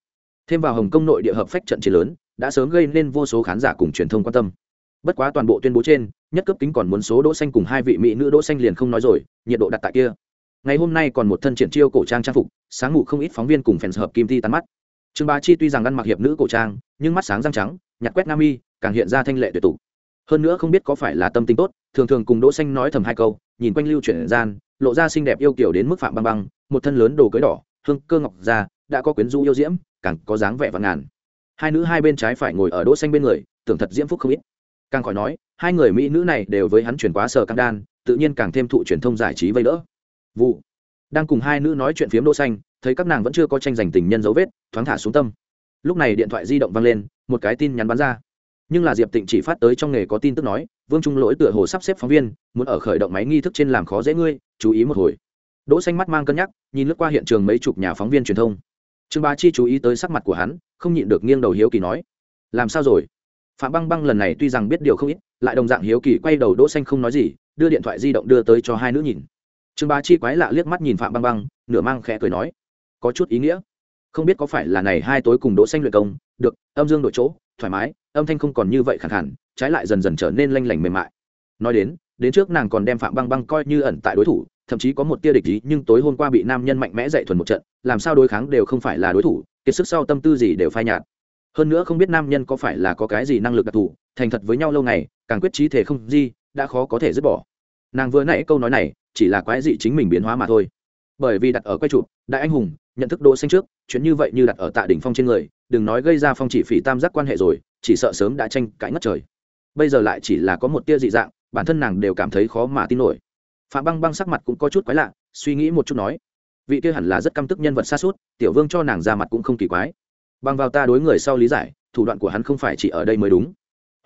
Thêm vào hồng kông nội địa hợp phách trận chiến lớn, đã sớm gây nên vô số khán giả cùng truyền thông quan tâm bất quá toàn bộ tuyên bố trên, nhất cấp kính còn muốn số đỗ xanh cùng hai vị mỹ nữ đỗ xanh liền không nói rồi, nhiệt độ đặt tại kia. Ngày hôm nay còn một thân triển chiêu cổ trang trang phục, sáng ngủ không ít phóng viên cùng fans hợp kim thi tán mắt. Trương bá chi tuy rằng ăn mặc hiệp nữ cổ trang, nhưng mắt sáng răng trắng nhặt quét nam Y càng hiện ra thanh lệ tuyệt tụ. Hơn nữa không biết có phải là tâm tình tốt, thường thường cùng đỗ xanh nói thầm hai câu, nhìn quanh lưu chuyển gian, lộ ra xinh đẹp yêu kiều đến mức phạm băng băng, một thân lớn đồ cưới đỏ, hương cơ ngọc ra đã có quyến rũ yêu diễm, càng có dáng vẻ vạn ngàn. Hai nữ hai bên trái phải ngồi ở đỗ xanh bên người, tưởng thật diễm phúc không ít càng khỏi nói, hai người mỹ nữ này đều với hắn chuyển quá sở cam đan, tự nhiên càng thêm thụ truyền thông giải trí vây đỡ. Vụ. Đang cùng hai nữ nói chuyện phiếm đỗ xanh, thấy các nàng vẫn chưa có tranh giành tình nhân dấu vết, thoáng thả xuống tâm. Lúc này điện thoại di động vang lên, một cái tin nhắn bắn ra. Nhưng là diệp tịnh chỉ phát tới trong nghề có tin tức nói, vương trung lỗi tựa hồ sắp xếp phóng viên, muốn ở khởi động máy nghi thức trên làm khó dễ ngươi, chú ý một hồi. Đỗ xanh mắt mang cân nhắc, nhìn lướt qua hiện trường mấy chục nhà phóng viên truyền thông. Trương bá chi chú ý tới sắc mặt của hắn, không nhịn được nghiêng đầu hiếu kỳ nói, làm sao rồi? Phạm băng băng lần này tuy rằng biết điều không ít, lại đồng dạng hiếu kỳ quay đầu đỗ xanh không nói gì, đưa điện thoại di động đưa tới cho hai nữ nhìn. Trương bá chi quái lạ liếc mắt nhìn phạm băng băng, nửa mang khẽ cười nói, có chút ý nghĩa. Không biết có phải là này hai tối cùng đỗ xanh luyện công, được, âm dương đổi chỗ, thoải mái, âm thanh không còn như vậy khẳng hẳn trái lại dần dần trở nên lanh lảnh mềm mại. Nói đến đến trước nàng còn đem phạm băng băng coi như ẩn tại đối thủ, thậm chí có một tia địch ý, nhưng tối hôm qua bị nam nhân mạnh mẽ dạy thuần một trận, làm sao đối kháng đều không phải là đối thủ, kiệt sức sau tâm tư gì đều phai nhạt hơn nữa không biết nam nhân có phải là có cái gì năng lực đặc thù, thành thật với nhau lâu ngày, càng quyết trí thể không gì đã khó có thể dứt bỏ. Nàng vừa nãy câu nói này, chỉ là quái dị chính mình biến hóa mà thôi. Bởi vì đặt ở quay chụp, đại anh hùng, nhận thức đỗ xanh trước, chuyện như vậy như đặt ở tạ đỉnh phong trên người, đừng nói gây ra phong chỉ phỉ tam giác quan hệ rồi, chỉ sợ sớm đã tranh cãi ngất trời. Bây giờ lại chỉ là có một tia dị dạng, bản thân nàng đều cảm thấy khó mà tin nổi. Phạm băng băng sắc mặt cũng có chút quái lạ, suy nghĩ một chút nói, vị kia hẳn là rất căm tức nhân vật xa suốt, tiểu vương cho nàng ra mặt cũng không kỳ quái bằng vào ta đối người sau lý giải, thủ đoạn của hắn không phải chỉ ở đây mới đúng.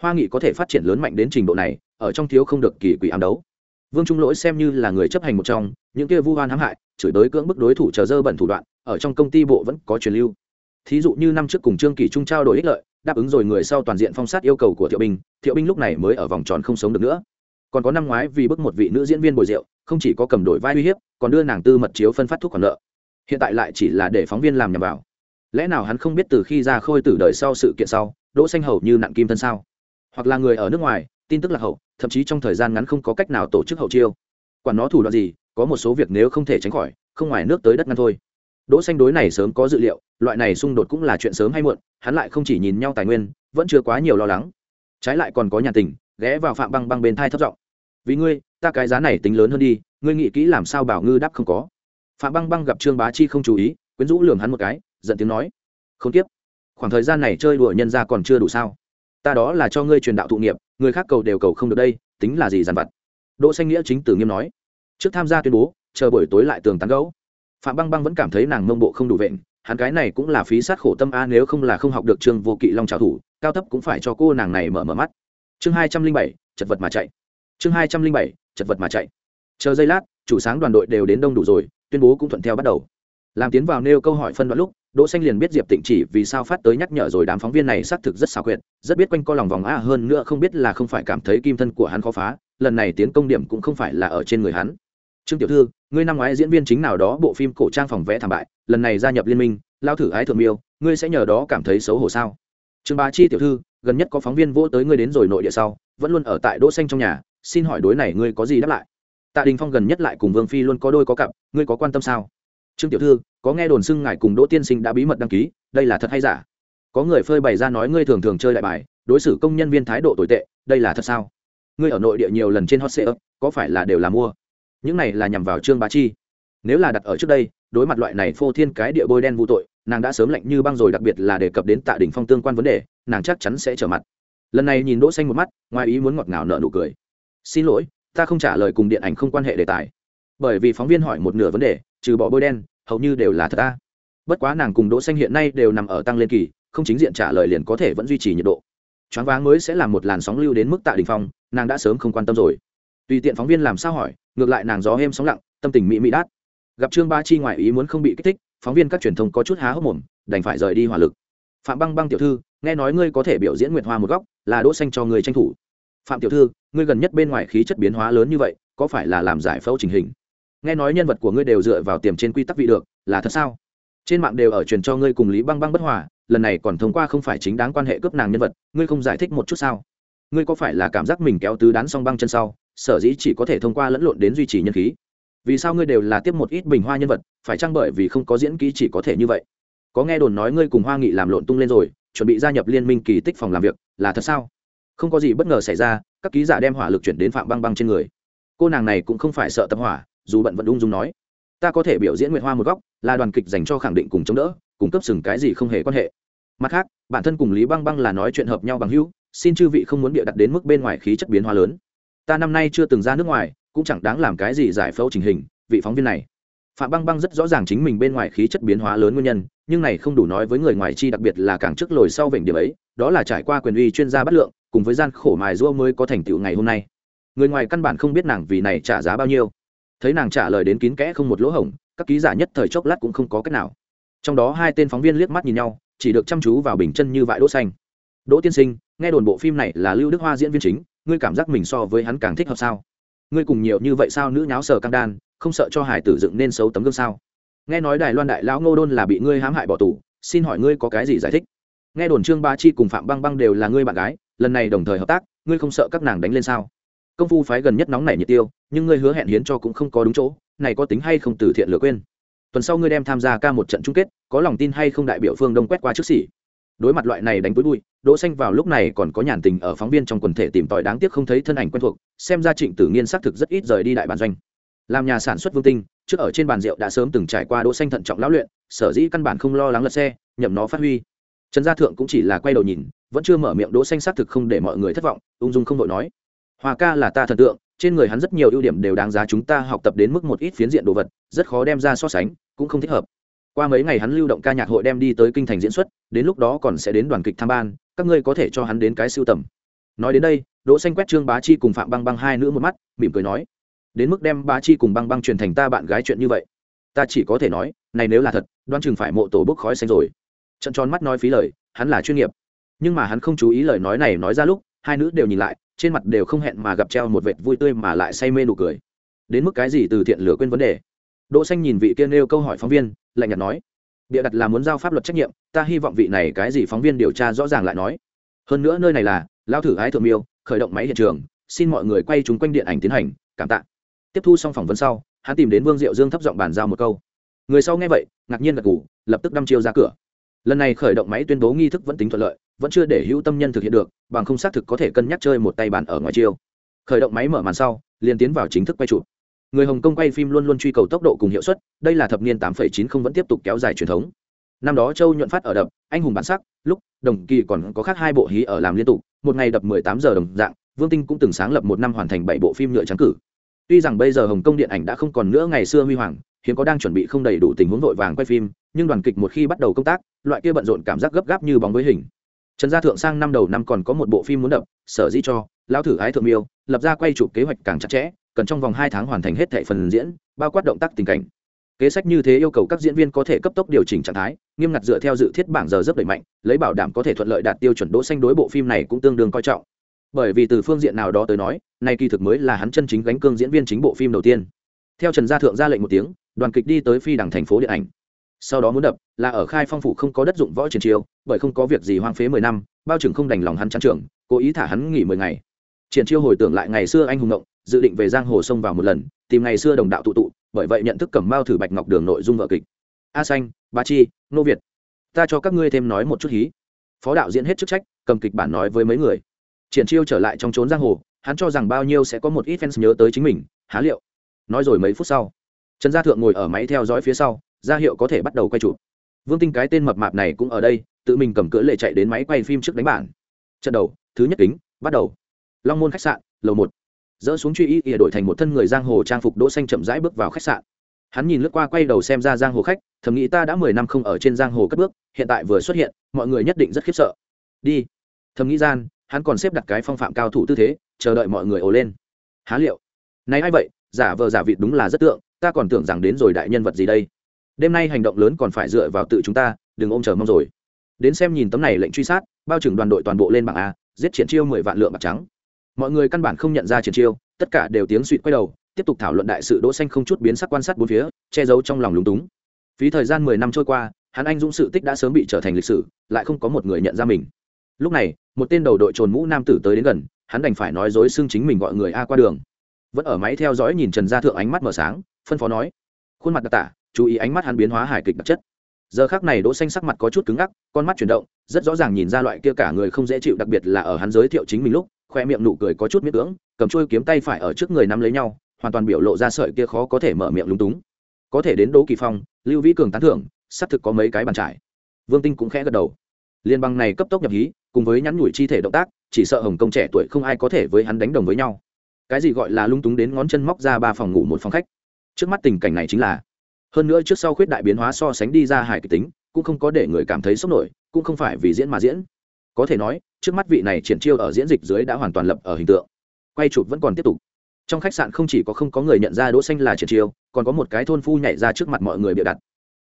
Hoa nghị có thể phát triển lớn mạnh đến trình độ này, ở trong thiếu không được kỳ quỷ ám đấu. Vương trung lỗi xem như là người chấp hành một trong, những kia vu hoan hãm hại, chửi tới cưỡng bức đối thủ chờ dơ bẩn thủ đoạn, ở trong công ty bộ vẫn có truyền lưu. Thí dụ như năm trước cùng trương kỳ trung trao đổi ích lợi, đáp ứng rồi người sau toàn diện phong sát yêu cầu của thiệu binh thiệu binh lúc này mới ở vòng tròn không sống được nữa. Còn có năm ngoái vì bức một vị nữ diễn viên bồi rượu, không chỉ có cầm đổi vai uy hiếp, còn đưa nàng tư mật chiếu phân phát thuốc khoản nợ. Hiện tại lại chỉ là để phóng viên làm nhầm vào lẽ nào hắn không biết từ khi ra khôi tử đời sau sự kiện sau, đỗ xanh hầu như nặng kim thân sao? Hoặc là người ở nước ngoài, tin tức là hậu, thậm chí trong thời gian ngắn không có cách nào tổ chức hậu chiêu. Quản nó thủ đoạn gì, có một số việc nếu không thể tránh khỏi, không ngoài nước tới đất ngăn thôi. Đỗ xanh đối này sớm có dự liệu, loại này xung đột cũng là chuyện sớm hay muộn, hắn lại không chỉ nhìn nhau tài nguyên, vẫn chưa quá nhiều lo lắng. Trái lại còn có nhà tình, ghé vào phạm băng băng bên thai thấp giọng. Vì ngươi, ta cái giá này tính lớn hơn đi, ngươi nghĩ kỹ làm sao bảo ngư đáp không có. Phạm băng băng gặp trương bá chi không chú ý, quyến rũ lườm hắn một cái giận tiếng nói. Không tiếp. Khoảng thời gian này chơi đùa nhân ra còn chưa đủ sao? Ta đó là cho ngươi truyền đạo thụ nghiệp, người khác cầu đều cầu không được đây, tính là gì dàn vặt? Đỗ xanh nghĩa chính tử nghiêm nói. Trước tham gia tuyên bố, chờ buổi tối lại tường tán gấu. Phạm băng băng vẫn cảm thấy nàng mông bộ không đủ vẹn hắn cái này cũng là phí sát khổ tâm a, nếu không là không học được trương vô kỵ long trào thủ, cao thấp cũng phải cho cô nàng này mở mở mắt. Chương hai trăm linh bảy, chật vật mà chạy. Chương hai trăm linh bảy, chật vật mà chạy. Chờ giây lát, chủ sáng đoàn đội đều đến đông đủ rồi, tuyên bố cũng thuận theo bắt đầu. Làm tiến vào nêu câu hỏi phân đoạn lúc đỗ xanh liền biết diệp tịnh chỉ vì sao phát tới nhắc nhở rồi đám phóng viên này xác thực rất xảo quyệt, rất biết quanh co lòng vòng a hơn nữa không biết là không phải cảm thấy kim thân của hắn khó phá, lần này tiến công điểm cũng không phải là ở trên người hắn. Trương tiểu thư, ngươi năm ngoái diễn viên chính nào đó bộ phim cổ trang phòng vẽ thảm bại, lần này gia nhập liên minh, lao thử ái thượng miêu, ngươi sẽ nhờ đó cảm thấy xấu hổ sao? Trương bá chi tiểu thư, gần nhất có phóng viên vô tới ngươi đến rồi nội địa sau, vẫn luôn ở tại đỗ xanh trong nhà, xin hỏi đối này ngươi có gì đáp lại? Tạ đình phong gần nhất lại cùng vương phi luôn có đôi có cặp, ngươi có quan tâm sao? Trương tiểu thư có nghe đồn xưng ngài cùng đỗ tiên sinh đã bí mật đăng ký, đây là thật hay giả? Có người phơi bày ra nói ngươi thường thường chơi đại bài, đối xử công nhân viên thái độ tồi tệ, đây là thật sao? Ngươi ở nội địa nhiều lần trên hot sale có phải là đều là mua? Những này là nhằm vào trương bá chi. Nếu là đặt ở trước đây, đối mặt loại này phô thiên cái địa bôi đen vô tội, nàng đã sớm lạnh như băng rồi, đặc biệt là đề cập đến tạ đỉnh phong tương quan vấn đề, nàng chắc chắn sẽ trở mặt. Lần này nhìn đỗ xanh một mắt, ngoài ý muốn ngọt ngào nở nụ cười. Xin lỗi, ta không trả lời cùng điện ảnh không quan hệ đề tài. Bởi vì phóng viên hỏi một nửa vấn đề, trừ bỏ bôi đen hầu như đều là thật ta. Bất quá nàng cùng đỗ xanh hiện nay đều nằm ở tăng lên kỳ, không chính diện trả lời liền có thể vẫn duy trì nhiệt độ. Choáng váng mới sẽ làm một làn sóng lưu đến mức tạ đình phong, nàng đã sớm không quan tâm rồi. Tùy tiện phóng viên làm sao hỏi, ngược lại nàng gió êm sóng lặng, tâm tình mỹ mỹ đát. Gặp trương ba chi ngoại ý muốn không bị kích thích, phóng viên các truyền thông có chút há hốc mồm, đành phải rời đi hỏa lực. Phạm băng băng tiểu thư, nghe nói ngươi có thể biểu diễn nguyệt hoa một góc, là đỗ xanh cho người tranh thủ. Phạm tiểu thư, ngươi gần nhất bên ngoài khí chất biến hóa lớn như vậy, có phải là làm giải phẫu trình hình? Nghe nói nhân vật của ngươi đều dựa vào tiềm trên quy tắc vị được, là thật sao? Trên mạng đều ở truyền cho ngươi cùng lý băng băng bất hòa, lần này còn thông qua không phải chính đáng quan hệ cướp nàng nhân vật, ngươi không giải thích một chút sao? Ngươi có phải là cảm giác mình kéo tứ đán xong băng chân sau, sở dĩ chỉ có thể thông qua lẫn lộn đến duy trì nhân khí? Vì sao ngươi đều là tiếp một ít bình hoa nhân vật, phải chăng bởi vì không có diễn kỹ chỉ có thể như vậy? Có nghe đồn nói ngươi cùng hoa nghị làm lộn tung lên rồi, chuẩn bị gia nhập liên minh kỳ tích phòng làm việc, là thật sao? Không có gì bất ngờ xảy ra, các ký giả đem hỏa lực chuyển đến phạm băng băng trên người. Cô nàng này cũng không phải sợ tập hỏa dù bận vẫn ung dung nói, ta có thể biểu diễn nguyệt hoa một góc, là đoàn kịch dành cho khẳng định cùng chống đỡ, cung cấp sừng cái gì không hề quan hệ. Mặt khác, bản thân cùng lý băng băng là nói chuyện hợp nhau bằng hữu, xin chư vị không muốn bịa đặt đến mức bên ngoài khí chất biến hóa lớn. Ta năm nay chưa từng ra nước ngoài, cũng chẳng đáng làm cái gì giải phẫu trình hình, vị phóng viên này. Phạm băng băng rất rõ ràng chính mình bên ngoài khí chất biến hóa lớn nguyên nhân, nhưng này không đủ nói với người ngoài chi đặc biệt là càng trước lồi sau vểnh điểm ấy, đó là trải qua quyền uy chuyên gia bất lượng, cùng với gian khổ mài rua mới có thành tựu ngày hôm nay. Người ngoài căn bản không biết nàng vì này trả giá bao nhiêu thấy nàng trả lời đến kín kẽ không một lỗ hổng, các ký giả nhất thời chốc lát cũng không có cách nào. Trong đó hai tên phóng viên liếc mắt nhìn nhau, chỉ được chăm chú vào bình chân như vại đỗ xanh. Đỗ tiên sinh, nghe đồn bộ phim này là lưu đức hoa diễn viên chính, ngươi cảm giác mình so với hắn càng thích hợp sao? Ngươi cùng nhiều như vậy sao nữ nháo sờ cam đan, không sợ cho hải tử dựng nên xấu tấm gương sao? Nghe nói đài loan đại lão ngô đôn là bị ngươi hãm hại bỏ tù, xin hỏi ngươi có cái gì giải thích? Nghe đồn trương ba chi cùng phạm băng băng đều là ngươi bạn gái, lần này đồng thời hợp tác, ngươi không sợ các nàng đánh lên sao? Công phu phái gần nhất nóng nảy nhiệt tiêu, nhưng ngươi hứa hẹn hiến cho cũng không có đúng chỗ, này có tính hay không từ thiện lừa quên. Tuần sau ngươi đem tham gia ca một trận chung kết, có lòng tin hay không đại biểu phương đông quét qua trước xỉ. Đối mặt loại này đánh túi bụi, đỗ xanh vào lúc này còn có nhàn tình ở phóng viên trong quần thể tìm tòi đáng tiếc không thấy thân ảnh quen thuộc, xem ra trịnh tử nghiên xác thực rất ít rời đi đại bản doanh. Làm nhà sản xuất vương tinh, trước ở trên bàn rượu đã sớm từng trải qua đỗ xanh thận trọng lão luyện, sở dĩ căn bản không lo lắng lật xe, nhậm nó phát huy. Trần gia thượng cũng chỉ là quay đầu nhìn, vẫn chưa mở miệng đỗ xanh xác thực không để mọi người thất vọng, ung dung không đội nói hoa ca là ta thần tượng, trên người hắn rất nhiều ưu điểm đều đáng giá chúng ta học tập đến mức một ít phiến diện đồ vật, rất khó đem ra so sánh, cũng không thích hợp. Qua mấy ngày hắn lưu động ca nhạc hội đem đi tới kinh thành diễn xuất, đến lúc đó còn sẽ đến đoàn kịch tham ban, các ngươi có thể cho hắn đến cái siêu tầm. Nói đến đây, đỗ xanh quét trương bá chi cùng phạm băng băng hai nữ một mắt, mỉm cười nói, đến mức đem bá chi cùng băng băng truyền thành ta bạn gái chuyện như vậy, ta chỉ có thể nói, này nếu là thật, đoan chừng phải mộ tổ bốc khói xanh rồi. Trận tròn mắt nói phí lời, hắn là chuyên nghiệp. Nhưng mà hắn không chú ý lời nói này nói ra lúc, hai nữ đều nhìn lại trên mặt đều không hẹn mà gặp treo một vệt vui tươi mà lại say mê nụ cười. Đến mức cái gì từ thiện lửa quên vấn đề. Đỗ xanh nhìn vị kia nêu câu hỏi phóng viên, lạnh nhạt nói địa đặt là muốn giao pháp luật trách nhiệm, ta hy vọng vị này cái gì phóng viên điều tra rõ ràng lại nói. Hơn nữa nơi này là lao thử ái thượng miêu, khởi động máy hiện trường, xin mọi người quay chúng quanh điện ảnh tiến hành, cảm tạ. Tiếp thu xong phỏng vấn sau, hắn tìm đến vương diệu dương thấp giọng bàn giao một câu. Người sau nghe vậy, ngạc nhiên gật gù, lập tức đâm chiêu ra cửa. Lần này khởi động máy tuyên bố nghi thức vẫn tính thuận lợi vẫn chưa để hữu tâm nhân thực hiện được, bằng không xác thực có thể cân nhắc chơi một tay bàn ở ngoài chiêu. Khởi động máy mở màn sau, liền tiến vào chính thức quay chụp. Người hồng kông quay phim luôn luôn truy cầu tốc độ cùng hiệu suất, đây là thập niên tám chín không vẫn tiếp tục kéo dài truyền thống. Năm đó châu nhuận phát ở đập, anh hùng bản sắc, lúc đồng kỳ còn có khác hai bộ hí ở làm liên tục, một ngày đập mười tám giờ đồng dạng, vương tinh cũng từng sáng lập một năm hoàn thành bảy bộ phim nhựa trắng cử. Tuy rằng bây giờ hồng kông điện ảnh đã không còn nữa ngày xưa huy hoàng, hiếm có đang chuẩn bị không đầy đủ tình huống vội vàng quay phim, nhưng đoàn kịch một khi bắt đầu công tác, loại kia bận rộn cảm giác gấp gáp như bóng với hình trần gia thượng sang năm đầu năm còn có một bộ phim muốn đập, sở dĩ cho, lão thử ái thượng miêu, lập ra quay chụp kế hoạch càng chặt chẽ, cần trong vòng hai tháng hoàn thành hết thệ phần diễn, bao quát động tác tình cảnh. Kế sách như thế yêu cầu các diễn viên có thể cấp tốc điều chỉnh trạng thái, nghiêm ngặt dựa theo dự thiết bảng giờ rất đẩy mạnh, lấy bảo đảm có thể thuận lợi đạt tiêu chuẩn đỗ xanh đối bộ phim này cũng tương đương coi trọng. Bởi vì từ phương diện nào đó tới nói, nay kỳ thực mới là hắn chân chính gánh cương diễn viên chính bộ phim đầu tiên. Theo trần gia thượng ra lệnh một tiếng, đoàn kịch đi tới phi đằng thành phố điện ảnh sau đó muốn đập, là ở khai phong phủ không có đất dụng võ chiến chiêu, bởi không có việc gì hoang phế mười năm, bao trưởng không đành lòng hắn chăn trưởng cố ý thả hắn nghỉ mười ngày. Triển chiêu hồi tưởng lại ngày xưa anh hùng động dự định về giang hồ sông vào một lần, tìm ngày xưa đồng đạo tụ tụ, bởi vậy nhận thức cẩm mao thử bạch ngọc đường nội dung vợ kịch. A xanh ba chi, nô việt. Ta cho các ngươi thêm nói một chút hí. Phó đạo diễn hết chức trách, cầm kịch bản nói với mấy người. Triển chiêu trở lại trong trốn giang hồ, hắn cho rằng bao nhiêu sẽ có một ít fans nhớ tới chính mình, há liệu. Nói rồi mấy phút sau, trần gia thượng ngồi ở máy theo dõi phía sau ra hiệu có thể bắt đầu quay chụp. Vương tinh cái tên mập mạp này cũng ở đây, tự mình cầm cỡ lệ chạy đến máy quay phim trước đánh bản. Trận đầu, thứ nhất kính, bắt đầu. Long môn khách sạn, lầu một. Dỡ xuống truy ý ỉa đổi thành một thân người giang hồ trang phục đỗ xanh chậm rãi bước vào khách sạn. Hắn nhìn lướt qua quay đầu xem ra giang hồ khách, thầm nghĩ ta đã mười năm không ở trên giang hồ cất bước, hiện tại vừa xuất hiện, mọi người nhất định rất khiếp sợ. Đi. Thầm nghĩ gian, hắn còn xếp đặt cái phong phạm cao thủ tư thế, chờ đợi mọi người ồ lên. Há liệu? Này ai vậy? Giả vờ giả vịt đúng là rất tượng, ta còn tưởng rằng đến rồi đại nhân vật gì đây? Đêm nay hành động lớn còn phải dựa vào tự chúng ta, đừng ôm chờ mong rồi. Đến xem nhìn tấm này lệnh truy sát, bao trưởng đoàn đội toàn bộ lên bảng a, giết triển chiêu mười vạn lượng bạc trắng. Mọi người căn bản không nhận ra triển chiêu, tất cả đều tiếng suỵt quay đầu, tiếp tục thảo luận đại sự đỗ xanh không chút biến sắc quan sát bốn phía, che giấu trong lòng lúng túng. Phí thời gian mười năm trôi qua, hắn anh dũng sự tích đã sớm bị trở thành lịch sử, lại không có một người nhận ra mình. Lúc này, một tên đầu đội trồn mũ nam tử tới đến gần, hắn đành phải nói dối xưng chính mình gọi người a qua đường. Vẫn ở máy theo dõi nhìn trần gia thượng ánh mắt mở sáng, phân phó nói, khuôn mặt đặc tả chú ý ánh mắt hắn biến hóa hài kịch đặc chất. Giờ khác này đỗ xanh sắc mặt có chút cứng ngắc, con mắt chuyển động, rất rõ ràng nhìn ra loại kia cả người không dễ chịu đặc biệt là ở hắn giới thiệu chính mình lúc, khoe miệng nụ cười có chút miễn cưỡng, cầm chuôi kiếm tay phải ở trước người nắm lấy nhau, hoàn toàn biểu lộ ra sợi kia khó có thể mở miệng lúng túng. Có thể đến đỗ kỳ phong, lưu vĩ cường tán thưởng, xác thực có mấy cái bàn trải. Vương tinh cũng khẽ gật đầu. Liên bang này cấp tốc nhập hí, cùng với nhắn nhủi chi thể động tác, chỉ sợ hồng công trẻ tuổi không ai có thể với hắn đánh đồng với nhau. Cái gì gọi là lung túng đến ngón chân móc ra ba phòng ngủ một phòng khách. Trước mắt tình cảnh này chính là hơn nữa trước sau khuyết đại biến hóa so sánh đi ra hài kịch tính, cũng không có để người cảm thấy sốc nổi, cũng không phải vì diễn mà diễn. Có thể nói, trước mắt vị này triển chiêu ở diễn dịch dưới đã hoàn toàn lập ở hình tượng. Quay chụp vẫn còn tiếp tục. Trong khách sạn không chỉ có không có người nhận ra đỗ xanh là triển chiêu, còn có một cái thôn phu nhảy ra trước mặt mọi người bịa đặt.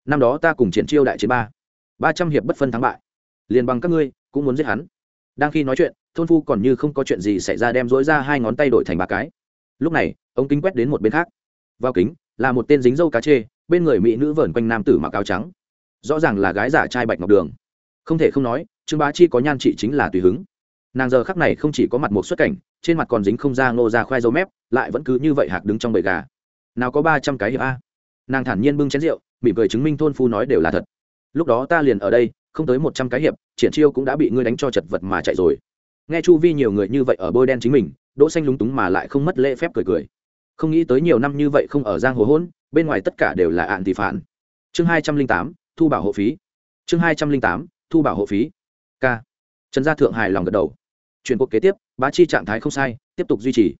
Năm đó ta cùng triển chiêu đại chiến ba. Ba trăm hiệp bất phân thắng bại. Liền bằng các ngươi, cũng muốn giết hắn. Đang khi nói chuyện, thôn phu còn như không có chuyện gì xảy ra đem dối ra hai ngón tay đổi thành ba cái. Lúc này ông kính quét đến một bên khác. Vào kính, là một tên dính dâu cá chê bên người mỹ nữ vờn quanh nam tử mặc áo trắng. Rõ ràng là gái giả trai bạch ngọc đường. Không thể không nói, trương bá chi có nhan trị chính là tùy hứng. Nàng giờ khắc này không chỉ có mặt một xuất cảnh, trên mặt còn dính không ra ngô ra khoai dâu mép, lại vẫn cứ như vậy hạc đứng trong bầy gà. Nào có ba trăm cái hiệp a. Nàng thản nhiên bưng chén rượu, mỉm cười chứng minh thôn phu nói đều là thật. Lúc đó ta liền ở đây, không tới một trăm cái hiệp, triển chiêu cũng đã bị ngươi đánh cho chật vật mà chạy rồi. Nghe chu vi nhiều người như vậy ở bôi đen chính mình, đỗ xanh lúng túng mà lại không mất lễ phép cười cười. Không nghĩ tới nhiều năm như vậy không ở giang hồ hôn bên ngoài tất cả đều là ạn tỷ phản. Chương hai trăm linh tám, thu bảo hộ phí. Chương hai trăm linh tám, thu bảo hộ phí. K. Trần gia thượng hài lòng gật đầu. Chuyển cuộc kế tiếp, bá chi trạng thái không sai, tiếp tục duy trì.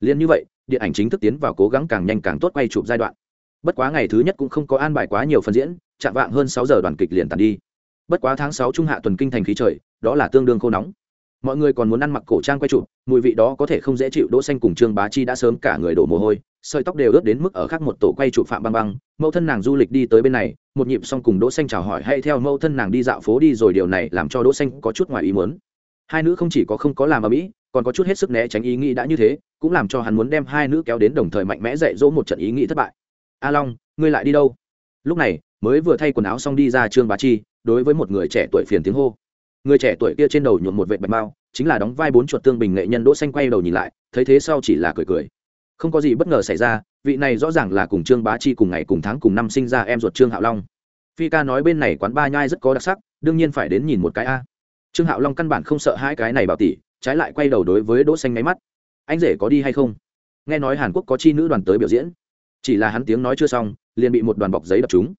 Liên như vậy, điện ảnh chính thức tiến vào cố gắng càng nhanh càng tốt quay chụp giai đoạn. Bất quá ngày thứ nhất cũng không có an bài quá nhiều phần diễn, chạm vạng hơn sáu giờ đoàn kịch liền tàn đi. Bất quá tháng sáu trung hạ tuần kinh thành khí trời, đó là tương đương khô nóng. Mọi người còn muốn ăn mặc cổ trang quay chụp, mùi vị đó có thể không dễ chịu, đỗ xanh cùng trương bá chi đã sớm cả người đổ mồ hôi sợi tóc đều ướt đến mức ở khác một tổ quay trụ phạm băng băng, mẫu thân nàng du lịch đi tới bên này, một nhịp xong cùng đỗ xanh chào hỏi hay theo mẫu thân nàng đi dạo phố đi rồi điều này làm cho đỗ xanh có chút ngoài ý muốn. Hai nữ không chỉ có không có làm ở mỹ còn có chút hết sức né tránh ý nghĩ đã như thế, cũng làm cho hắn muốn đem hai nữ kéo đến đồng thời mạnh mẽ dạy dỗ một trận ý nghĩ thất bại. A long, ngươi lại đi đâu? Lúc này, mới vừa thay quần áo xong đi ra trương bá chi, đối với một người trẻ tuổi phiền tiếng hô. Người trẻ tuổi kia trên đầu nhuộm một vệt bạch mao, chính là đóng vai bốn chuột tương bình nghệ nhân đỗ xanh quay đầu nhìn lại, thấy thế sau chỉ là cười cười không có gì bất ngờ xảy ra, vị này rõ ràng là cùng trương bá chi cùng ngày cùng tháng cùng năm sinh ra em ruột trương hạo long. Phi ca nói bên này quán ba nhai rất có đặc sắc, đương nhiên phải đến nhìn một cái a. Trương hạo long căn bản không sợ hai cái này bảo tỷ, trái lại quay đầu đối với đỗ xanh máy mắt. Anh rể có đi hay không? Nghe nói hàn quốc có chi nữ đoàn tới biểu diễn. Chỉ là hắn tiếng nói chưa xong, liền bị một đoàn bọc giấy đập chúng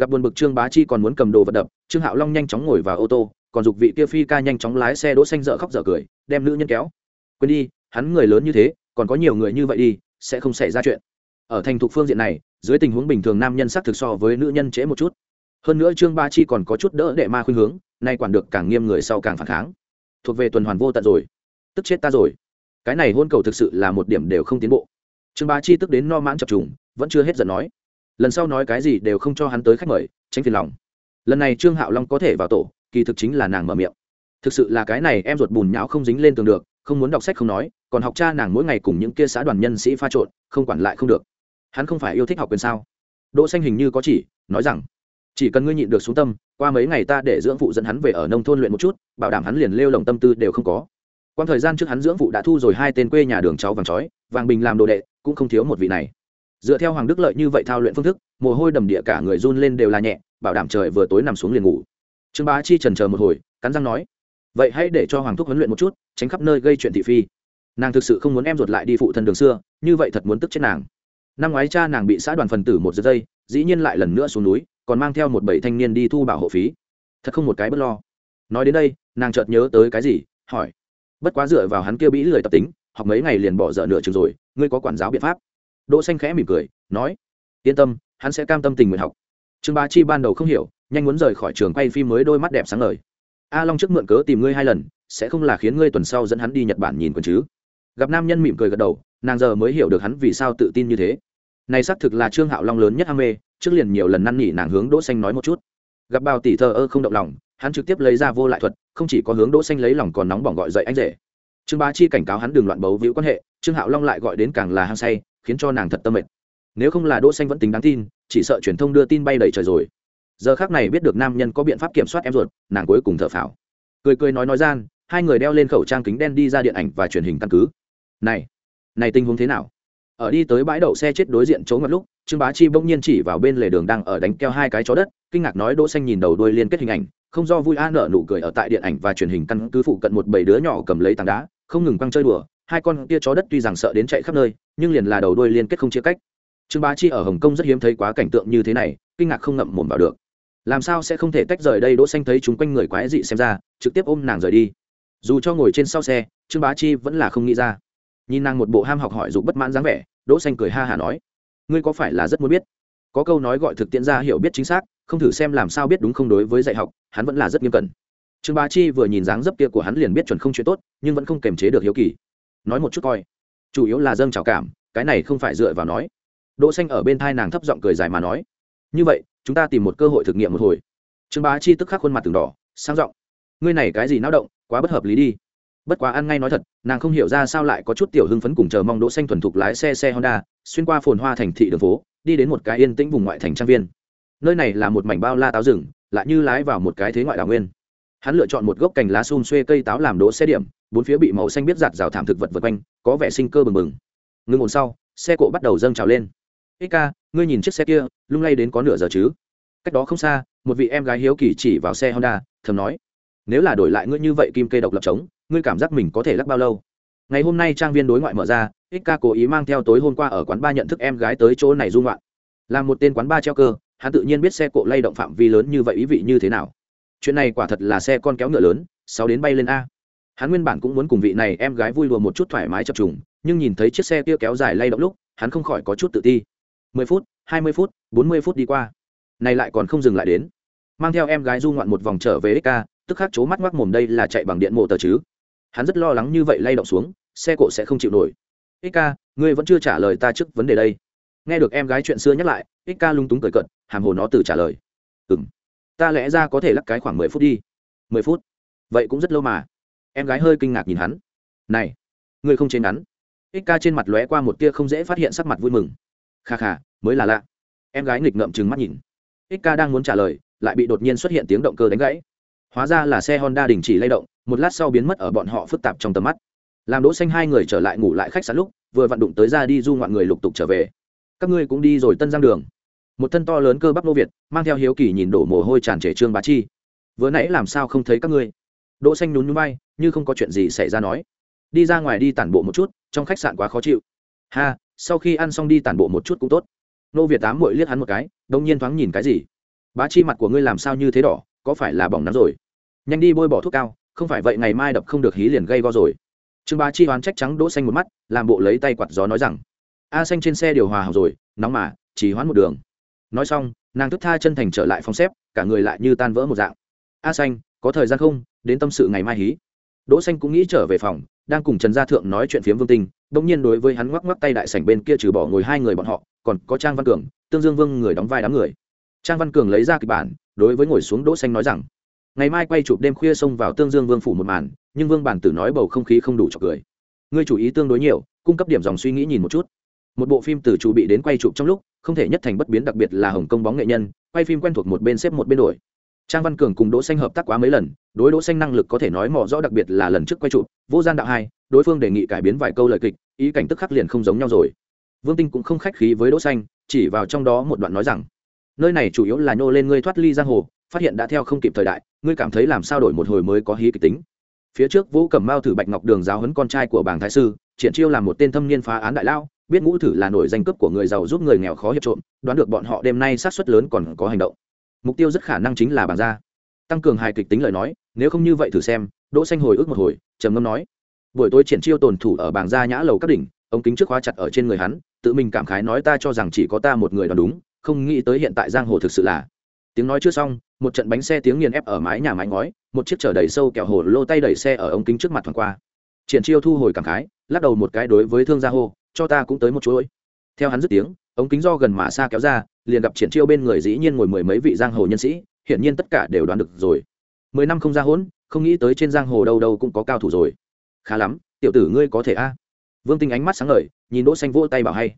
gặp buồn bực trương bá chi còn muốn cầm đồ vật đập, trương hạo long nhanh chóng ngồi vào ô tô, còn dục vị kia phi ca nhanh chóng lái xe đỗ xanh dở khóc dở cười, đem nữ nhân kéo. Quên đi, hắn người lớn như thế còn có nhiều người như vậy đi, sẽ không xảy ra chuyện. Ở thành thục phương diện này, dưới tình huống bình thường nam nhân sắc thực so với nữ nhân trễ một chút. Hơn nữa trương ba chi còn có chút đỡ đệ ma khuyên hướng, nay quản được càng nghiêm người sau càng phản kháng. Thuộc về tuần hoàn vô tận rồi. Tức chết ta rồi. Cái này hôn cầu thực sự là một điểm đều không tiến bộ. Trương ba chi tức đến no mãn chập trùng, vẫn chưa hết giận nói. Lần sau nói cái gì đều không cho hắn tới khách mời, tránh phiền lòng. Lần này trương hạo long có thể vào tổ, kỳ thực chính là nàng mở miệng. Thực sự là cái này em ruột bùn nhão không dính lên tường được không muốn đọc sách không nói, còn học cha nàng mỗi ngày cùng những kia xã đoàn nhân sĩ pha trộn, không quản lại không được. Hắn không phải yêu thích học quyền sao? Đỗ xanh hình như có chỉ, nói rằng, chỉ cần ngươi nhịn được xuống tâm, qua mấy ngày ta để dưỡng phụ dẫn hắn về ở nông thôn luyện một chút, bảo đảm hắn liền lêu lồng tâm tư đều không có. Quan thời gian trước hắn dưỡng phụ đã thu rồi hai tên quê nhà đường cháu vàng chói vàng bình làm đồ đệ, cũng không thiếu một vị này. Dựa theo hoàng đức lợi như vậy thao luyện phương thức, mồ hôi đầm địa cả người run lên đều là nhẹ, bảo đảm trời vừa tối nằm xuống liền ngủ. Trương bá chi trần chờ một hồi, cắn răng nói vậy hãy để cho hoàng thúc huấn luyện một chút, tránh khắp nơi gây chuyện thị phi. Nàng thực sự không muốn em ruột lại đi phụ thân đường xưa, như vậy thật muốn tức chết nàng. Năm ngoái cha nàng bị xã đoàn phần tử một giật dây, dĩ nhiên lại lần nữa xuống núi, còn mang theo một bảy thanh niên đi thu bảo hộ phí. Thật không một cái bớt lo. Nói đến đây, nàng chợt nhớ tới cái gì, hỏi. Bất quá dựa vào hắn kia bĩ lười tập tính, học mấy ngày liền bỏ dở nửa chừng rồi, ngươi có quản giáo biện pháp? Đỗ xanh khẽ mỉm cười, nói. Yên tâm, hắn sẽ cam tâm tình nguyện học. Trương bá chi ban đầu không hiểu, nhanh muốn rời khỏi trường quay phim mới đôi mắt đẹp sáng ngời a long trước mượn cớ tìm ngươi hai lần, sẽ không là khiến ngươi tuần sau dẫn hắn đi nhật bản nhìn quần chứ? Gặp nam nhân mỉm cười gật đầu, nàng giờ mới hiểu được hắn vì sao tự tin như thế. Này xác thực là trương hạo long lớn nhất ham mê, trước liền nhiều lần năn nỉ nàng hướng đỗ xanh nói một chút. Gặp bao tỷ thơ ơ không động lòng, hắn trực tiếp lấy ra vô lại thuật, không chỉ có hướng đỗ xanh lấy lòng còn nóng bỏng gọi dậy anh rể. Trương bá chi cảnh cáo hắn đừng loạn bấu víu quan hệ, trương hạo long lại gọi đến càng là hăng say, khiến cho nàng thật tâm mệt. Nếu không là đỗ xanh vẫn tính đáng tin, chỉ sợ truyền thông đưa tin bay đầy trời rồi giờ khắc này biết được nam nhân có biện pháp kiểm soát em ruột, nàng cuối cùng thở phào. Cười cười nói nói gian, hai người đeo lên khẩu trang kính đen đi ra điện ảnh và truyền hình căn cứ. Này này tình huống thế nào? Ở đi tới bãi đậu xe chết đối diện chỗ ngập lúc, trương bá chi bỗng nhiên chỉ vào bên lề đường đang ở đánh keo hai cái chó đất, kinh ngạc nói đỗ xanh nhìn đầu đuôi liên kết hình ảnh, không do vui a nở nụ cười ở tại điện ảnh và truyền hình căn cứ phụ cận một bảy đứa nhỏ cầm lấy tảng đá, không ngừng quăng chơi đùa, hai con kia chó đất tuy rằng sợ đến chạy khắp nơi, nhưng liền là đầu đuôi liên kết không chia cách. Trương bá chi ở hồng kông rất hiếm thấy quá cảnh tượng như thế này, kinh ngạc không ngậm mồm vào được làm sao sẽ không thể tách rời đây? Đỗ xanh thấy chúng quanh người quái dị xem ra, trực tiếp ôm nàng rời đi. Dù cho ngồi trên sau xe, trương bá chi vẫn là không nghĩ ra. Nhìn nàng một bộ ham học hỏi dục bất mãn dáng vẻ, đỗ xanh cười ha hà nói, ngươi có phải là rất muốn biết? Có câu nói gọi thực tiễn ra hiểu biết chính xác, không thử xem làm sao biết đúng không đối với dạy học, hắn vẫn là rất nghiêm cẩn. Trương bá chi vừa nhìn dáng dấp kia của hắn liền biết chuẩn không chuyện tốt, nhưng vẫn không kiềm chế được hiếu kỳ. Nói một chút coi. Chủ yếu là dâng trào cảm, cái này không phải dựa vào nói. Đỗ xanh ở bên thai nàng thấp giọng cười dài mà nói như vậy, chúng ta tìm một cơ hội thực nghiệm một hồi. Trương bá chi tức khắc khuôn mặt từng đỏ, sang giọng. Ngươi này cái gì náo động, quá bất hợp lý đi. Bất quá ăn ngay nói thật, nàng không hiểu ra sao lại có chút tiểu hưng phấn cùng chờ mong đỗ xanh thuần thục lái xe xe honda, xuyên qua phồn hoa thành thị đường phố, đi đến một cái yên tĩnh vùng ngoại thành trang viên. Nơi này là một mảnh bao la táo rừng, lại như lái vào một cái thế ngoại đảo nguyên. Hắn lựa chọn một gốc cành lá xum xuê cây táo làm đỗ xe điểm, bốn phía bị màu xanh biết giặt rào thảm thực vật vật quanh, có vẻ sinh cơ bừng bừng. Ngưng ổn sau, xe cộ bắt đầu dâng trào lên ích ca, ngươi nhìn chiếc xe kia, lung lay đến có nửa giờ chứ? Cách đó không xa, một vị em gái hiếu kỳ chỉ vào xe honda, thầm nói, nếu là đổi lại ngươi như vậy kim kê độc lập trống ngươi cảm giác mình có thể lắc bao lâu? Ngày hôm nay trang viên đối ngoại mở ra, ích ca cố ý mang theo tối hôm qua ở quán ba nhận thức em gái tới chỗ này dung loạn là một tên quán ba treo cơ, hắn tự nhiên biết xe cộ lay động phạm vi lớn như vậy ý vị như thế nào. Chuyện này quả thật là xe con kéo ngựa lớn, sáu đến bay lên a. Hắn nguyên bản cũng muốn cùng vị này em gái vui đùa một chút thoải mái chập trùng, nhưng nhìn thấy chiếc xe kia kéo dài lay động lúc, hắn không khỏi có chút tự ti mười phút, hai mươi phút, bốn mươi phút đi qua. Này lại còn không dừng lại đến. Mang theo em gái du ngoạn một vòng trở về ích tức khắc chố mắt ngoác mồm đây là chạy bằng điện mộ tờ chứ. Hắn rất lo lắng như vậy lay động xuống, xe cộ sẽ không chịu nổi. Ích ngươi vẫn chưa trả lời ta trước vấn đề đây. Nghe được em gái chuyện xưa nhắc lại ích lung túng cười cận hàm hồ nó từ trả lời. Ừ m ta lẽ ra có thể lắc cái khoảng mười phút đi. Mười phút? Vậy cũng rất lâu mà. Em gái hơi kinh ngạc nhìn hắn. Này, ngươi không chế ngắn. Ích trên mặt lóe qua một tia không dễ phát hiện sắc mặt vui mừng kha kha, mới là lạ. Em gái nghịch ngợm trừng mắt nhìn. Ích đang muốn trả lời, lại bị đột nhiên xuất hiện tiếng động cơ đánh gãy. Hóa ra là xe honda đình chỉ lay động, một lát sau biến mất ở bọn họ phức tạp trong tầm mắt. Làm đỗ xanh hai người trở lại ngủ lại khách sạn lúc, vừa vặn đụng tới ra đi du ngoạn người lục tục trở về. Các ngươi cũng đi rồi tân giang đường. Một thân to lớn cơ bắp nô việt, mang theo hiếu kỳ nhìn đổ mồ hôi tràn trề trương bá chi. Vừa nãy làm sao không thấy các ngươi? Đỗ xanh nhún nhún vai, như không có chuyện gì xảy ra nói. Đi ra ngoài đi tản bộ một chút, trong khách sạn quá khó chịu. Ha sau khi ăn xong đi tản bộ một chút cũng tốt. Nô việt tám muội liếc hắn một cái, đông nhiên thoáng nhìn cái gì? Bá chi mặt của ngươi làm sao như thế đỏ, có phải là bỏng nắng rồi? Nhanh đi bôi bỏ thuốc cao, không phải vậy ngày mai đập không được hí liền gây go rồi. Trương bá chi hoán trách trắng đỗ xanh một mắt, làm bộ lấy tay quạt gió nói rằng, a xanh trên xe điều hòa hỏng rồi, nóng mà, chỉ hoán một đường. Nói xong, nàng thức tha chân thành trở lại phòng xếp, cả người lại như tan vỡ một dạng. A xanh, có thời gian không? Đến tâm sự ngày mai hí. Đỗ xanh cũng nghĩ trở về phòng đang cùng trần gia thượng nói chuyện phiếm vương tinh, bỗng nhiên đối với hắn ngoắc ngoắc tay đại sảnh bên kia trừ bỏ ngồi hai người bọn họ, còn có trang văn cường, tương dương vương người đóng vai đám người. Trang văn cường lấy ra kịch bản, đối với ngồi xuống đỗ xanh nói rằng, ngày mai quay chụp đêm khuya xông vào tương dương vương phủ một màn, nhưng vương bản tử nói bầu không khí không đủ cho cười. Ngươi chủ ý tương đối nhiều, cung cấp điểm dòng suy nghĩ nhìn một chút. Một bộ phim từ chủ bị đến quay chụp trong lúc, không thể nhất thành bất biến, đặc biệt là hồng công bóng nghệ nhân, quay phim quen thuộc một bên xếp một bên đổi trang văn cường cùng đỗ xanh hợp tác quá mấy lần, đối đỗ xanh năng lực có thể nói mò rõ đặc biệt là lần trước quay chụp, vô gian đạo hai, đối phương đề nghị cải biến vài câu lời kịch, ý cảnh tức khắc liền không giống nhau rồi. Vương tinh cũng không khách khí với đỗ xanh, chỉ vào trong đó một đoạn nói rằng, nơi này chủ yếu là nhô lên ngươi thoát ly giang hồ, phát hiện đã theo không kịp thời đại, ngươi cảm thấy làm sao đổi một hồi mới có hí kịch tính? Phía trước vũ cẩm mao thử bạch ngọc đường giáo huấn con trai của bàng thái sư, triển chiêu làm một tên thâm niên phá án đại lao biết ngũ thử là nổi danh cấp của người giàu giúp người nghèo khó hiệp trộm, đoán được bọn họ đêm nay sát suất lớn còn có hành động mục tiêu rất khả năng chính là bảng gia tăng cường hài kịch tính lời nói, nếu không như vậy thử xem, đỗ xanh hồi ức một hồi, trầm ngâm nói. Buổi tối triển chiêu tồn thủ ở bảng gia nhã lầu các đỉnh, ống kính trước khóa chặt ở trên người hắn, tự mình cảm khái nói ta cho rằng chỉ có ta một người đoán đúng, không nghĩ tới hiện tại giang hồ thực sự là. Tiếng nói chưa xong, một trận bánh xe tiếng nghiền ép ở mái nhà mái ngói, một chiếc chở đầy sâu kẹo hồ lô tay đẩy xe ở ống kính trước mặt thoáng qua. Triển chiêu thu hồi cảm khái, lắc đầu một cái đối với thương gia hô, cho ta cũng tới một chuỗi theo hắn dứt tiếng, ống kính do gần mà xa kéo ra liền gặp triển chiêu bên người dĩ nhiên ngồi mười mấy vị giang hồ nhân sĩ, hiển nhiên tất cả đều đoán được rồi. Mười năm không ra hỗn không nghĩ tới trên giang hồ đâu đâu cũng có cao thủ rồi. Khá lắm, tiểu tử ngươi có thể a. Vương tinh ánh mắt sáng ngời, nhìn đỗ xanh vỗ tay bảo hay.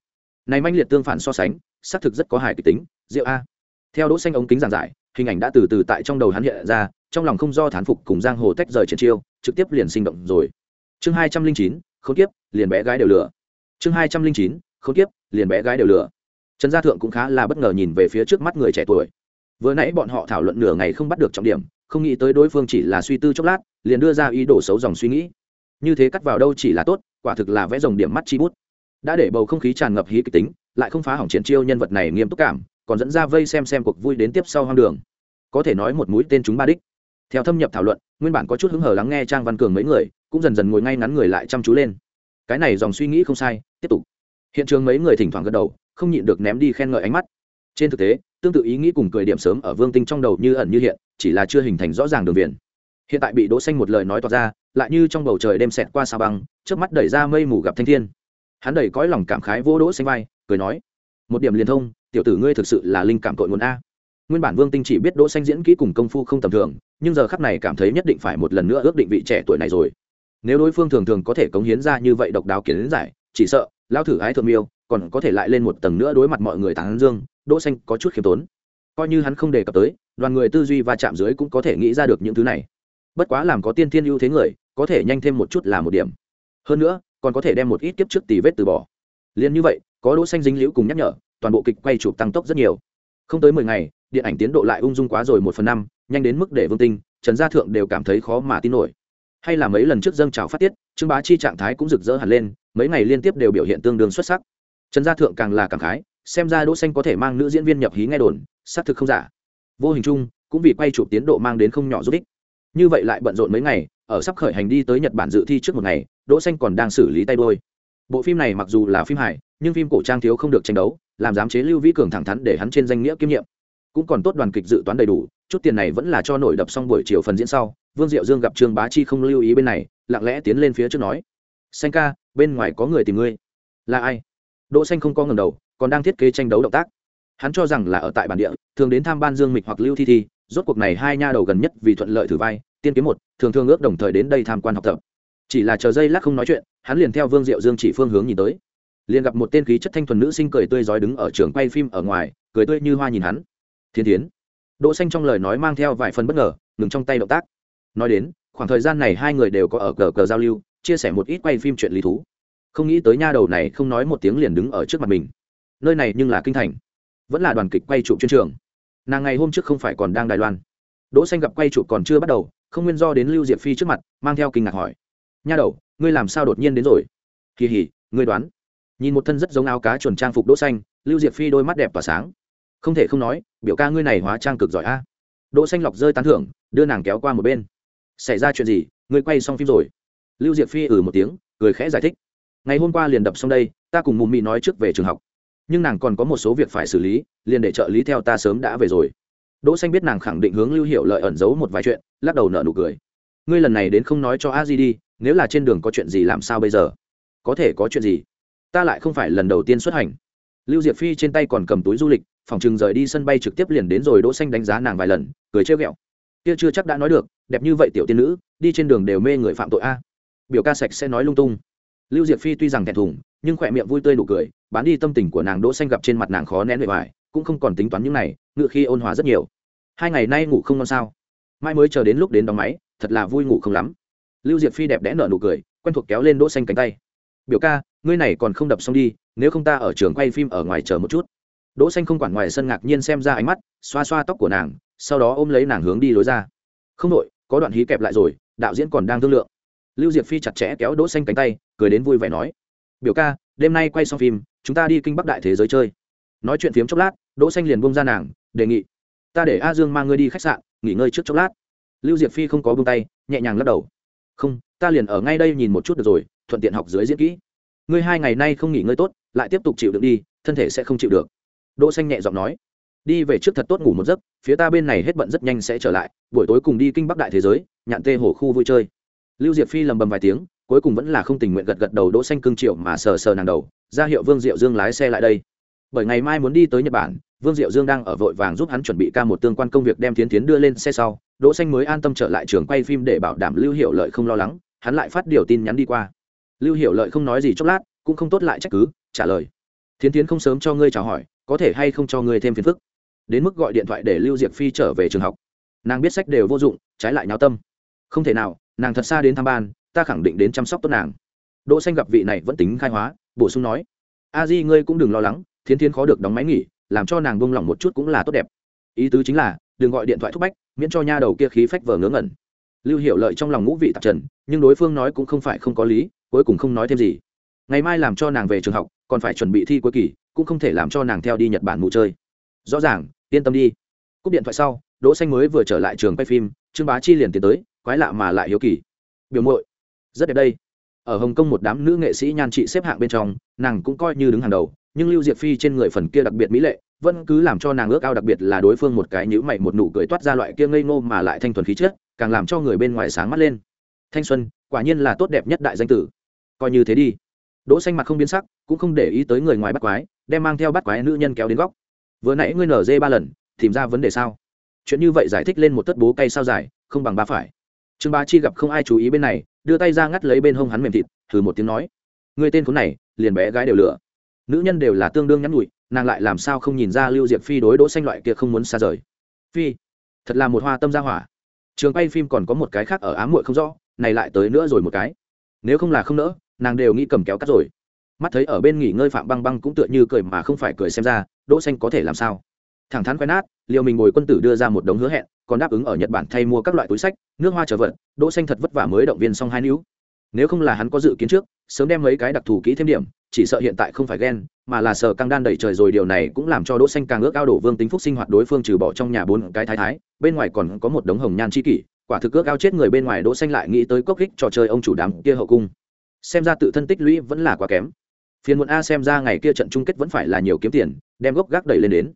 Này manh liệt tương phản so sánh, xác thực rất có hài kịch tính, diệu a. Theo đỗ xanh ống kính giảng giải, hình ảnh đã từ từ tại trong đầu hắn hiện ra, trong lòng không do thán phục cùng giang hồ tách rời triển chiêu, trực tiếp liền sinh động rồi. Chương hai trăm linh chín không tiếp liền bé gái đều lừa. Chương hai trăm linh chín không tiếp liền bé gái đều lừa trần gia thượng cũng khá là bất ngờ nhìn về phía trước mắt người trẻ tuổi. Vừa nãy bọn họ thảo luận nửa ngày không bắt được trọng điểm, không nghĩ tới đối phương chỉ là suy tư chốc lát, liền đưa ra ý đồ xấu dòng suy nghĩ. Như thế cắt vào đâu chỉ là tốt, quả thực là vẽ dòng điểm mắt chi bút. Đã để bầu không khí tràn ngập hí kịch tính, lại không phá hỏng triển chiêu nhân vật này nghiêm túc cảm, còn dẫn ra vây xem xem cuộc vui đến tiếp sau hoang đường. Có thể nói một mũi tên chúng ba đích. Theo thâm nhập thảo luận, nguyên bản có chút hứng hờ lắng nghe trang văn cường mấy người, cũng dần dần ngồi ngay ngắn người lại chăm chú lên. Cái này dòng suy nghĩ không sai, tiếp tục hiện trường mấy người thỉnh thoảng gật đầu, không nhịn được ném đi khen ngợi ánh mắt. Trên thực tế, tương tự ý nghĩ cùng cười điểm sớm ở vương tinh trong đầu như ẩn như hiện, chỉ là chưa hình thành rõ ràng đường viền. Hiện tại bị đỗ xanh một lời nói toạc ra, lại như trong bầu trời đêm sẹt qua sao băng trước mắt đẩy ra mây mù gặp thanh thiên. Hắn đẩy cõi lòng cảm khái vô đỗ xanh vai, cười nói, một điểm liên thông, tiểu tử ngươi thực sự là linh cảm tội nguồn a. Nguyên bản vương tinh chỉ biết đỗ xanh diễn kỹ cùng công phu không tầm thường, nhưng giờ khắc này cảm thấy nhất định phải một lần nữa ước định vị trẻ tuổi này rồi. Nếu đối phương thường thường có thể cống hiến ra như vậy độc đáo kiến giải, chỉ sợ lao thử ái thượng miêu, còn có thể lại lên một tầng nữa đối mặt mọi người tán dương, đỗ xanh có chút khiêm tốn. Coi như hắn không đề cập tới, đoàn người tư duy và chạm dưới cũng có thể nghĩ ra được những thứ này. Bất quá làm có tiên thiên ưu thế người, có thể nhanh thêm một chút là một điểm. Hơn nữa, còn có thể đem một ít kiếp trước tì vết từ bỏ. Liền như vậy, có đỗ xanh dính liễu cùng nhắc nhở, toàn bộ kịch quay chụp tăng tốc rất nhiều. Không tới mười ngày, điện ảnh tiến độ lại ung dung quá rồi một phần năm, nhanh đến mức để vương tinh, trần gia thượng đều cảm thấy khó mà tin nổi. Hay là mấy lần trước dâng trào phát tiết, trương bá chi trạng thái cũng rực rỡ hẳn lên mấy ngày liên tiếp đều biểu hiện tương đương xuất sắc. Trần gia thượng càng là cảm khái, xem ra đỗ xanh có thể mang nữ diễn viên nhập hí nghe đồn, xác thực không giả. Vô hình chung, cũng vì quay chụp tiến độ mang đến không nhỏ giúp ích. Như vậy lại bận rộn mấy ngày, ở sắp khởi hành đi tới nhật bản dự thi trước một ngày, đỗ xanh còn đang xử lý tay đôi bộ phim này mặc dù là phim hài, nhưng phim cổ trang thiếu không được tranh đấu, làm giám chế lưu vĩ cường thẳng thắn để hắn trên danh nghĩa kiêm nhiệm. Cũng còn tốt đoàn kịch dự toán đầy đủ, chút tiền này vẫn là cho nổi đập xong buổi chiều phần diễn sau. Vương diệu dương gặp trương bá chi không lưu ý bên này, lặng lẽ tiến lên phía trước nói, xanh ca bên ngoài có người tìm ngươi. Là ai? Đỗ xanh không có ngẩng đầu, còn đang thiết kế tranh đấu động tác. Hắn cho rằng là ở tại bản địa, thường đến tham ban dương mịch hoặc lưu thi thi, rốt cuộc này hai nha đầu gần nhất vì thuận lợi thử vai, tiên kiếm một, thường thường ước đồng thời đến đây tham quan học tập. Chỉ là chờ giây lát không nói chuyện, hắn liền theo vương diệu dương chỉ phương hướng nhìn tới. Liền gặp một tên khí chất thanh thuần nữ sinh cười tươi rói đứng ở trường quay phim ở ngoài, cười tươi như hoa nhìn hắn. Thiên thiến. Đỗ xanh trong lời nói mang theo vài phần bất ngờ, ngừng trong tay động tác. Nói đến, khoảng thời gian này hai người đều có ở cờ cờ giao lưu chia sẻ một ít quay phim chuyện lý thú. Không nghĩ tới nha đầu này không nói một tiếng liền đứng ở trước mặt mình. Nơi này nhưng là kinh thành. Vẫn là đoàn kịch quay trụ chuyên trường. Nàng ngày hôm trước không phải còn đang đài loan. Đỗ xanh gặp quay trụ còn chưa bắt đầu, không nguyên do đến lưu diệp phi trước mặt, mang theo kinh ngạc hỏi. Nha đầu, ngươi làm sao đột nhiên đến rồi? Kỳ hỉ, ngươi đoán. Nhìn một thân rất giống áo cá chuẩn trang phục đỗ xanh, lưu diệp phi đôi mắt đẹp tỏa sáng. Không thể không nói, biểu ca ngươi này hóa trang cực giỏi a. Đỗ xanh lọc rơi tán thưởng, đưa nàng kéo qua một bên. Xảy ra chuyện gì? Ngươi quay xong phim rồi? Lưu diệp phi ừ một tiếng, cười khẽ giải thích. Ngày hôm qua liền đập xong đây, ta cùng mù mị nói trước về trường học. Nhưng nàng còn có một số việc phải xử lý, liền để trợ lý theo ta sớm đã về rồi. Đỗ xanh biết nàng khẳng định hướng lưu hiệu lợi ẩn giấu một vài chuyện, lắc đầu nở nụ cười. Ngươi lần này đến không nói cho a di đi, nếu là trên đường có chuyện gì làm sao bây giờ? Có thể có chuyện gì? Ta lại không phải lần đầu tiên xuất hành. Lưu diệp phi trên tay còn cầm túi du lịch, phòng chừng rời đi sân bay trực tiếp liền đến rồi, đỗ xanh đánh giá nàng vài lần, cười trêu ghẹo. Kia chưa chắc đã nói được, đẹp như vậy tiểu tiên nữ, đi trên đường đều mê người phạm tội a biểu ca sạch sẽ nói lung tung. Lưu diệp phi tuy rằng thẹn thùng, nhưng khỏe miệng vui tươi nụ cười, bán đi tâm tình của nàng đỗ xanh gặp trên mặt nàng khó nén bề ngoài cũng không còn tính toán những này, ngựa khi ôn hòa rất nhiều. Hai ngày nay ngủ không ngon sao? Mai mới chờ đến lúc đến đóng máy, thật là vui ngủ không lắm. Lưu diệp phi đẹp đẽ nở nụ cười, quen thuộc kéo lên đỗ xanh cánh tay. Biểu ca, ngươi này còn không đập xong đi, nếu không ta ở trường quay phim ở ngoài chờ một chút. Đỗ xanh không quản ngoài sân ngạc nhiên xem ra ánh mắt, xoa xoa tóc của nàng, sau đó ôm lấy nàng hướng đi lối ra. Không đội có đoạn hí kẹp lại rồi, đạo diễn còn đang thương lượng lưu diệp phi chặt chẽ kéo đỗ xanh cánh tay, cười đến vui vẻ nói, biểu ca, đêm nay quay xong phim, chúng ta đi kinh bắc đại thế giới chơi. Nói chuyện phiếm chốc lát, đỗ xanh liền buông ra nàng, đề nghị, ta để a dương mang ngươi đi khách sạn, nghỉ ngơi trước chốc lát. Lưu diệp phi không có buông tay, nhẹ nhàng lắc đầu, không, ta liền ở ngay đây nhìn một chút được rồi, thuận tiện học dưới diễn kỹ. Ngươi hai ngày nay không nghỉ ngơi tốt, lại tiếp tục chịu đựng đi, thân thể sẽ không chịu được. Đỗ xanh nhẹ giọng nói, đi về trước thật tốt ngủ một giấc, phía ta bên này hết bận rất nhanh sẽ trở lại, buổi tối cùng đi kinh bắc đại thế giới, nhạn tê hồ khu vui chơi lưu diệp phi lầm bầm vài tiếng, cuối cùng vẫn là không tình nguyện gật gật đầu đỗ xanh cương triệu mà sờ sờ nàng đầu, ra hiệu vương diệu dương lái xe lại đây. Bởi ngày mai muốn đi tới nhật bản, vương diệu dương đang ở vội vàng giúp hắn chuẩn bị ca một tương quan công việc đem tiến tiến đưa lên xe sau, đỗ xanh mới an tâm trở lại trường quay phim để bảo đảm lưu hiệu lợi không lo lắng, hắn lại phát điều tin nhắn đi qua. Lưu hiệu lợi không nói gì chốc lát, cũng không tốt lại trách cứ, trả lời. Thiến tiến không sớm cho ngươi chào hỏi, có thể hay không cho ngươi thêm phiền phức? Đến mức gọi điện thoại để lưu diệp phi trở về trường học. Nàng biết sách đều vô dụng, trái lại nháo tâm. Không thể nào nàng thật xa đến thăm ban, ta khẳng định đến chăm sóc tốt nàng. Đỗ xanh gặp vị này vẫn tính khai hóa, bổ sung nói, a di, ngươi cũng đừng lo lắng, thiến thiến khó được đóng máy nghỉ, làm cho nàng buông lỏng một chút cũng là tốt đẹp. Ý tứ chính là, đừng gọi điện thoại thúc bách, miễn cho nha đầu kia khí phách vờ ngớ ngẩn. Lưu hiểu lợi trong lòng ngũ vị tạp trần, nhưng đối phương nói cũng không phải không có lý, cuối cùng không nói thêm gì. Ngày mai làm cho nàng về trường học, còn phải chuẩn bị thi cuối kỳ, cũng không thể làm cho nàng theo đi nhật bản ngủ chơi. Rõ ràng, yên tâm đi. Cúp điện thoại sau, đỗ xanh mới vừa trở lại trường quay phim, trương bá chi liền tiến tới quái lạ mà lại hiếu kỳ. Biểu mội rất đẹp đây. Ở hồng kông một đám nữ nghệ sĩ nhan trị xếp hạng bên trong, nàng cũng coi như đứng hàng đầu, nhưng lưu diệp phi trên người phần kia đặc biệt mỹ lệ, vẫn cứ làm cho nàng ước ao đặc biệt là đối phương một cái nhữ mày một nụ cười toát ra loại kia ngây ngô mà lại thanh thuần khí chất, càng làm cho người bên ngoài sáng mắt lên. Thanh xuân, quả nhiên là tốt đẹp nhất đại danh tử. Coi như thế đi. Đỗ xanh mặt không biến sắc, cũng không để ý tới người ngoài bắt quái, đem mang theo bắt quái nữ nhân kéo đến góc. Vừa nãy ngươi nở dê ba lần, tìm ra vấn đề sao? Chuyện như vậy giải thích lên một tất bố cây sao dài, không bằng ba phải trương bá chi gặp không ai chú ý bên này, đưa tay ra ngắt lấy bên hông hắn mềm thịt thử một tiếng nói người tên khốn này, liền bé gái đều lửa nữ nhân đều là tương đương nhắn nhụi nàng lại làm sao không nhìn ra lưu diệp phi đối đỗ xanh loại kia không muốn xa rời. Phi, thật là một hoa tâm gia hỏa. Trường quay phim còn có một cái khác ở ám muội không rõ, này lại tới nữa rồi một cái. Nếu không là không nỡ, nàng đều nghĩ cầm kéo cắt rồi. Mắt thấy ở bên nghỉ ngơi phạm băng băng cũng tựa như cười mà không phải cười xem ra, đỗ xanh có thể làm sao? Thẳng thắn quen nát liều mình ngồi quân tử đưa ra một đống hứa hẹn còn đáp ứng ở nhật bản thay mua các loại túi sách, nước hoa trở vật, đỗ xanh thật vất vả mới động viên xong hai níu nếu không là hắn có dự kiến trước, sớm đem mấy cái đặc thù kỹ thêm điểm, chỉ sợ hiện tại không phải ghen, mà là sợ căng đan đẩy trời rồi điều này cũng làm cho đỗ xanh càng ước ao đổ vương tính phúc sinh hoạt đối phương trừ bỏ trong nhà bốn cái thái thái, bên ngoài còn có một đống hồng nhan chi kỷ, quả thực ước ao chết người bên ngoài đỗ xanh lại nghĩ tới cốc kích trò chơi ông chủ đám kia hậu cung. Xem ra tự thân tích lũy vẫn là quá kém. Phiền muộn a xem ra ngày kia trận chung kết vẫn phải là nhiều kiếm tiền, đem gốc gác đẩy lên đến.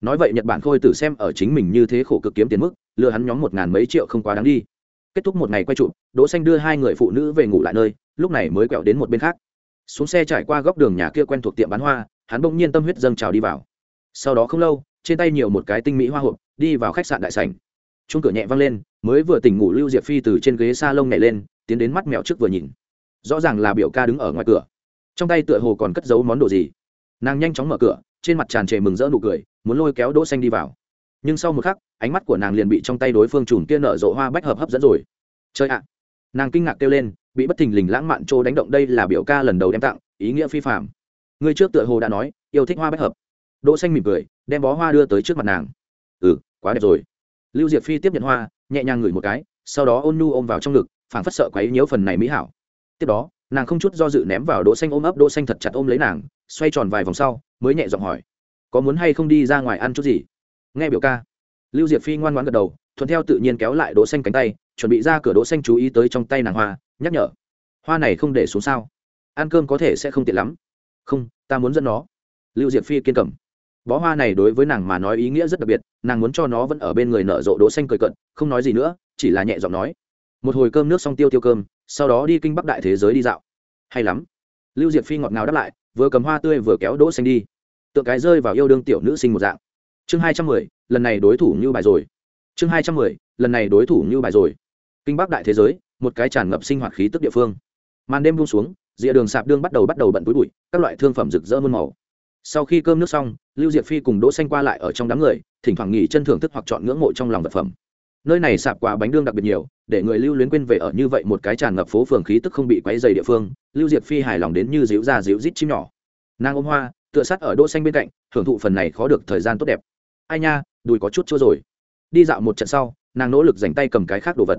Nói vậy nhật bản khôi tử xem ở chính mình như thế khổ cực kiếm tiền mức lừa hắn nhóm một ngàn mấy triệu không quá đáng đi. Kết thúc một ngày quay trụ đỗ xanh đưa hai người phụ nữ về ngủ lại nơi, lúc này mới quẹo đến một bên khác. Xuống xe trải qua góc đường nhà kia quen thuộc tiệm bán hoa, hắn bỗng nhiên tâm huyết dâng trào đi vào. Sau đó không lâu, trên tay nhiều một cái tinh mỹ hoa hộp, đi vào khách sạn đại sảnh. Chung cửa nhẹ vang lên, mới vừa tỉnh ngủ lưu diệp phi từ trên ghế sa lông nhảy lên, tiến đến mắt mèo trước vừa nhìn. Rõ ràng là biểu ca đứng ở ngoài cửa. Trong tay tựa hồ còn cất giấu món đồ gì. Nàng nhanh chóng mở cửa, trên mặt tràn trề mừng rỡ nụ cười, muốn lôi kéo đỗ xanh đi vào nhưng sau một khắc, ánh mắt của nàng liền bị trong tay đối phương chùm kia nở rộ hoa bách hợp hấp dẫn rồi. Chơi ạ! Nàng kinh ngạc kêu lên, bị bất thình lình lãng mạn trô đánh động đây là biểu ca lần đầu đem tặng, ý nghĩa phi phạm người trước tựa hồ đã nói, yêu thích hoa bách hợp. Đỗ xanh mỉm cười, đem bó hoa đưa tới trước mặt nàng. Ừ quá đẹp rồi. Lưu diệp phi tiếp nhận hoa, nhẹ nhàng ngửi một cái, sau đó ôn nu ôm vào trong ngực, phảng phất sợ quấy nhiễu phần này mỹ hảo. Tiếp đó, nàng không chút do dự ném vào đỗ xanh ôm ấp, đỗ xanh thật chặt ôm lấy nàng, xoay tròn vài vòng sau, mới nhẹ giọng hỏi, có muốn hay không đi ra ngoài ăn chút gì? Nghe biểu ca. Lưu diệp phi ngoan ngoãn gật đầu, thuận theo tự nhiên kéo lại đỗ xanh cánh tay, chuẩn bị ra cửa đỗ xanh chú ý tới trong tay nàng hoa, nhắc nhở. Hoa này không để xuống sao? Ăn cơm có thể sẽ không tiện lắm. Không, ta muốn dẫn nó. Lưu diệp phi kiên cầm. Bó hoa này đối với nàng mà nói ý nghĩa rất đặc biệt, nàng muốn cho nó vẫn ở bên người nở rộ đỗ xanh cười cận, không nói gì nữa, chỉ là nhẹ giọng nói. Một hồi cơm nước xong tiêu tiêu cơm, sau đó đi kinh bắc đại thế giới đi dạo. Hay lắm. Lưu diệp phi ngọt ngào đáp lại, vừa cầm hoa tươi vừa kéo đỗ xanh đi. Tượng cái rơi vào yêu đương tiểu nữ sinh một dạng chương hai trăm mười, lần này đối thủ như bài rồi. Chương hai trăm mười, lần này đối thủ như bài rồi. Kinh bắc đại thế giới, một cái tràn ngập sinh hoạt khí tức địa phương. Màn đêm buông xuống, rìa đường sạp đương bắt đầu bắt đầu bận túi bụi, các loại thương phẩm rực rỡ muôn màu. Sau khi cơm nước xong, lưu diệp phi cùng đỗ xanh qua lại ở trong đám người, thỉnh thoảng nghỉ chân thưởng thức hoặc chọn ngưỡng mộ trong lòng vật phẩm. Nơi này sạp quà bánh đương đặc biệt nhiều, để người lưu luyến quên về ở như vậy một cái tràn ngập phố phường khí tức không bị quấy dày địa phương, lưu diệp phi hài lòng đến như díu ra díu rít chim nhỏ. Nàng ôm hoa, tựa sát ở đỗ xanh bên cạnh, hưởng thụ phần này khó được thời gian tốt đẹp ai nha, đùi có chút chua rồi. Đi dạo một trận sau, nàng nỗ lực dành tay cầm cái khác đồ vật,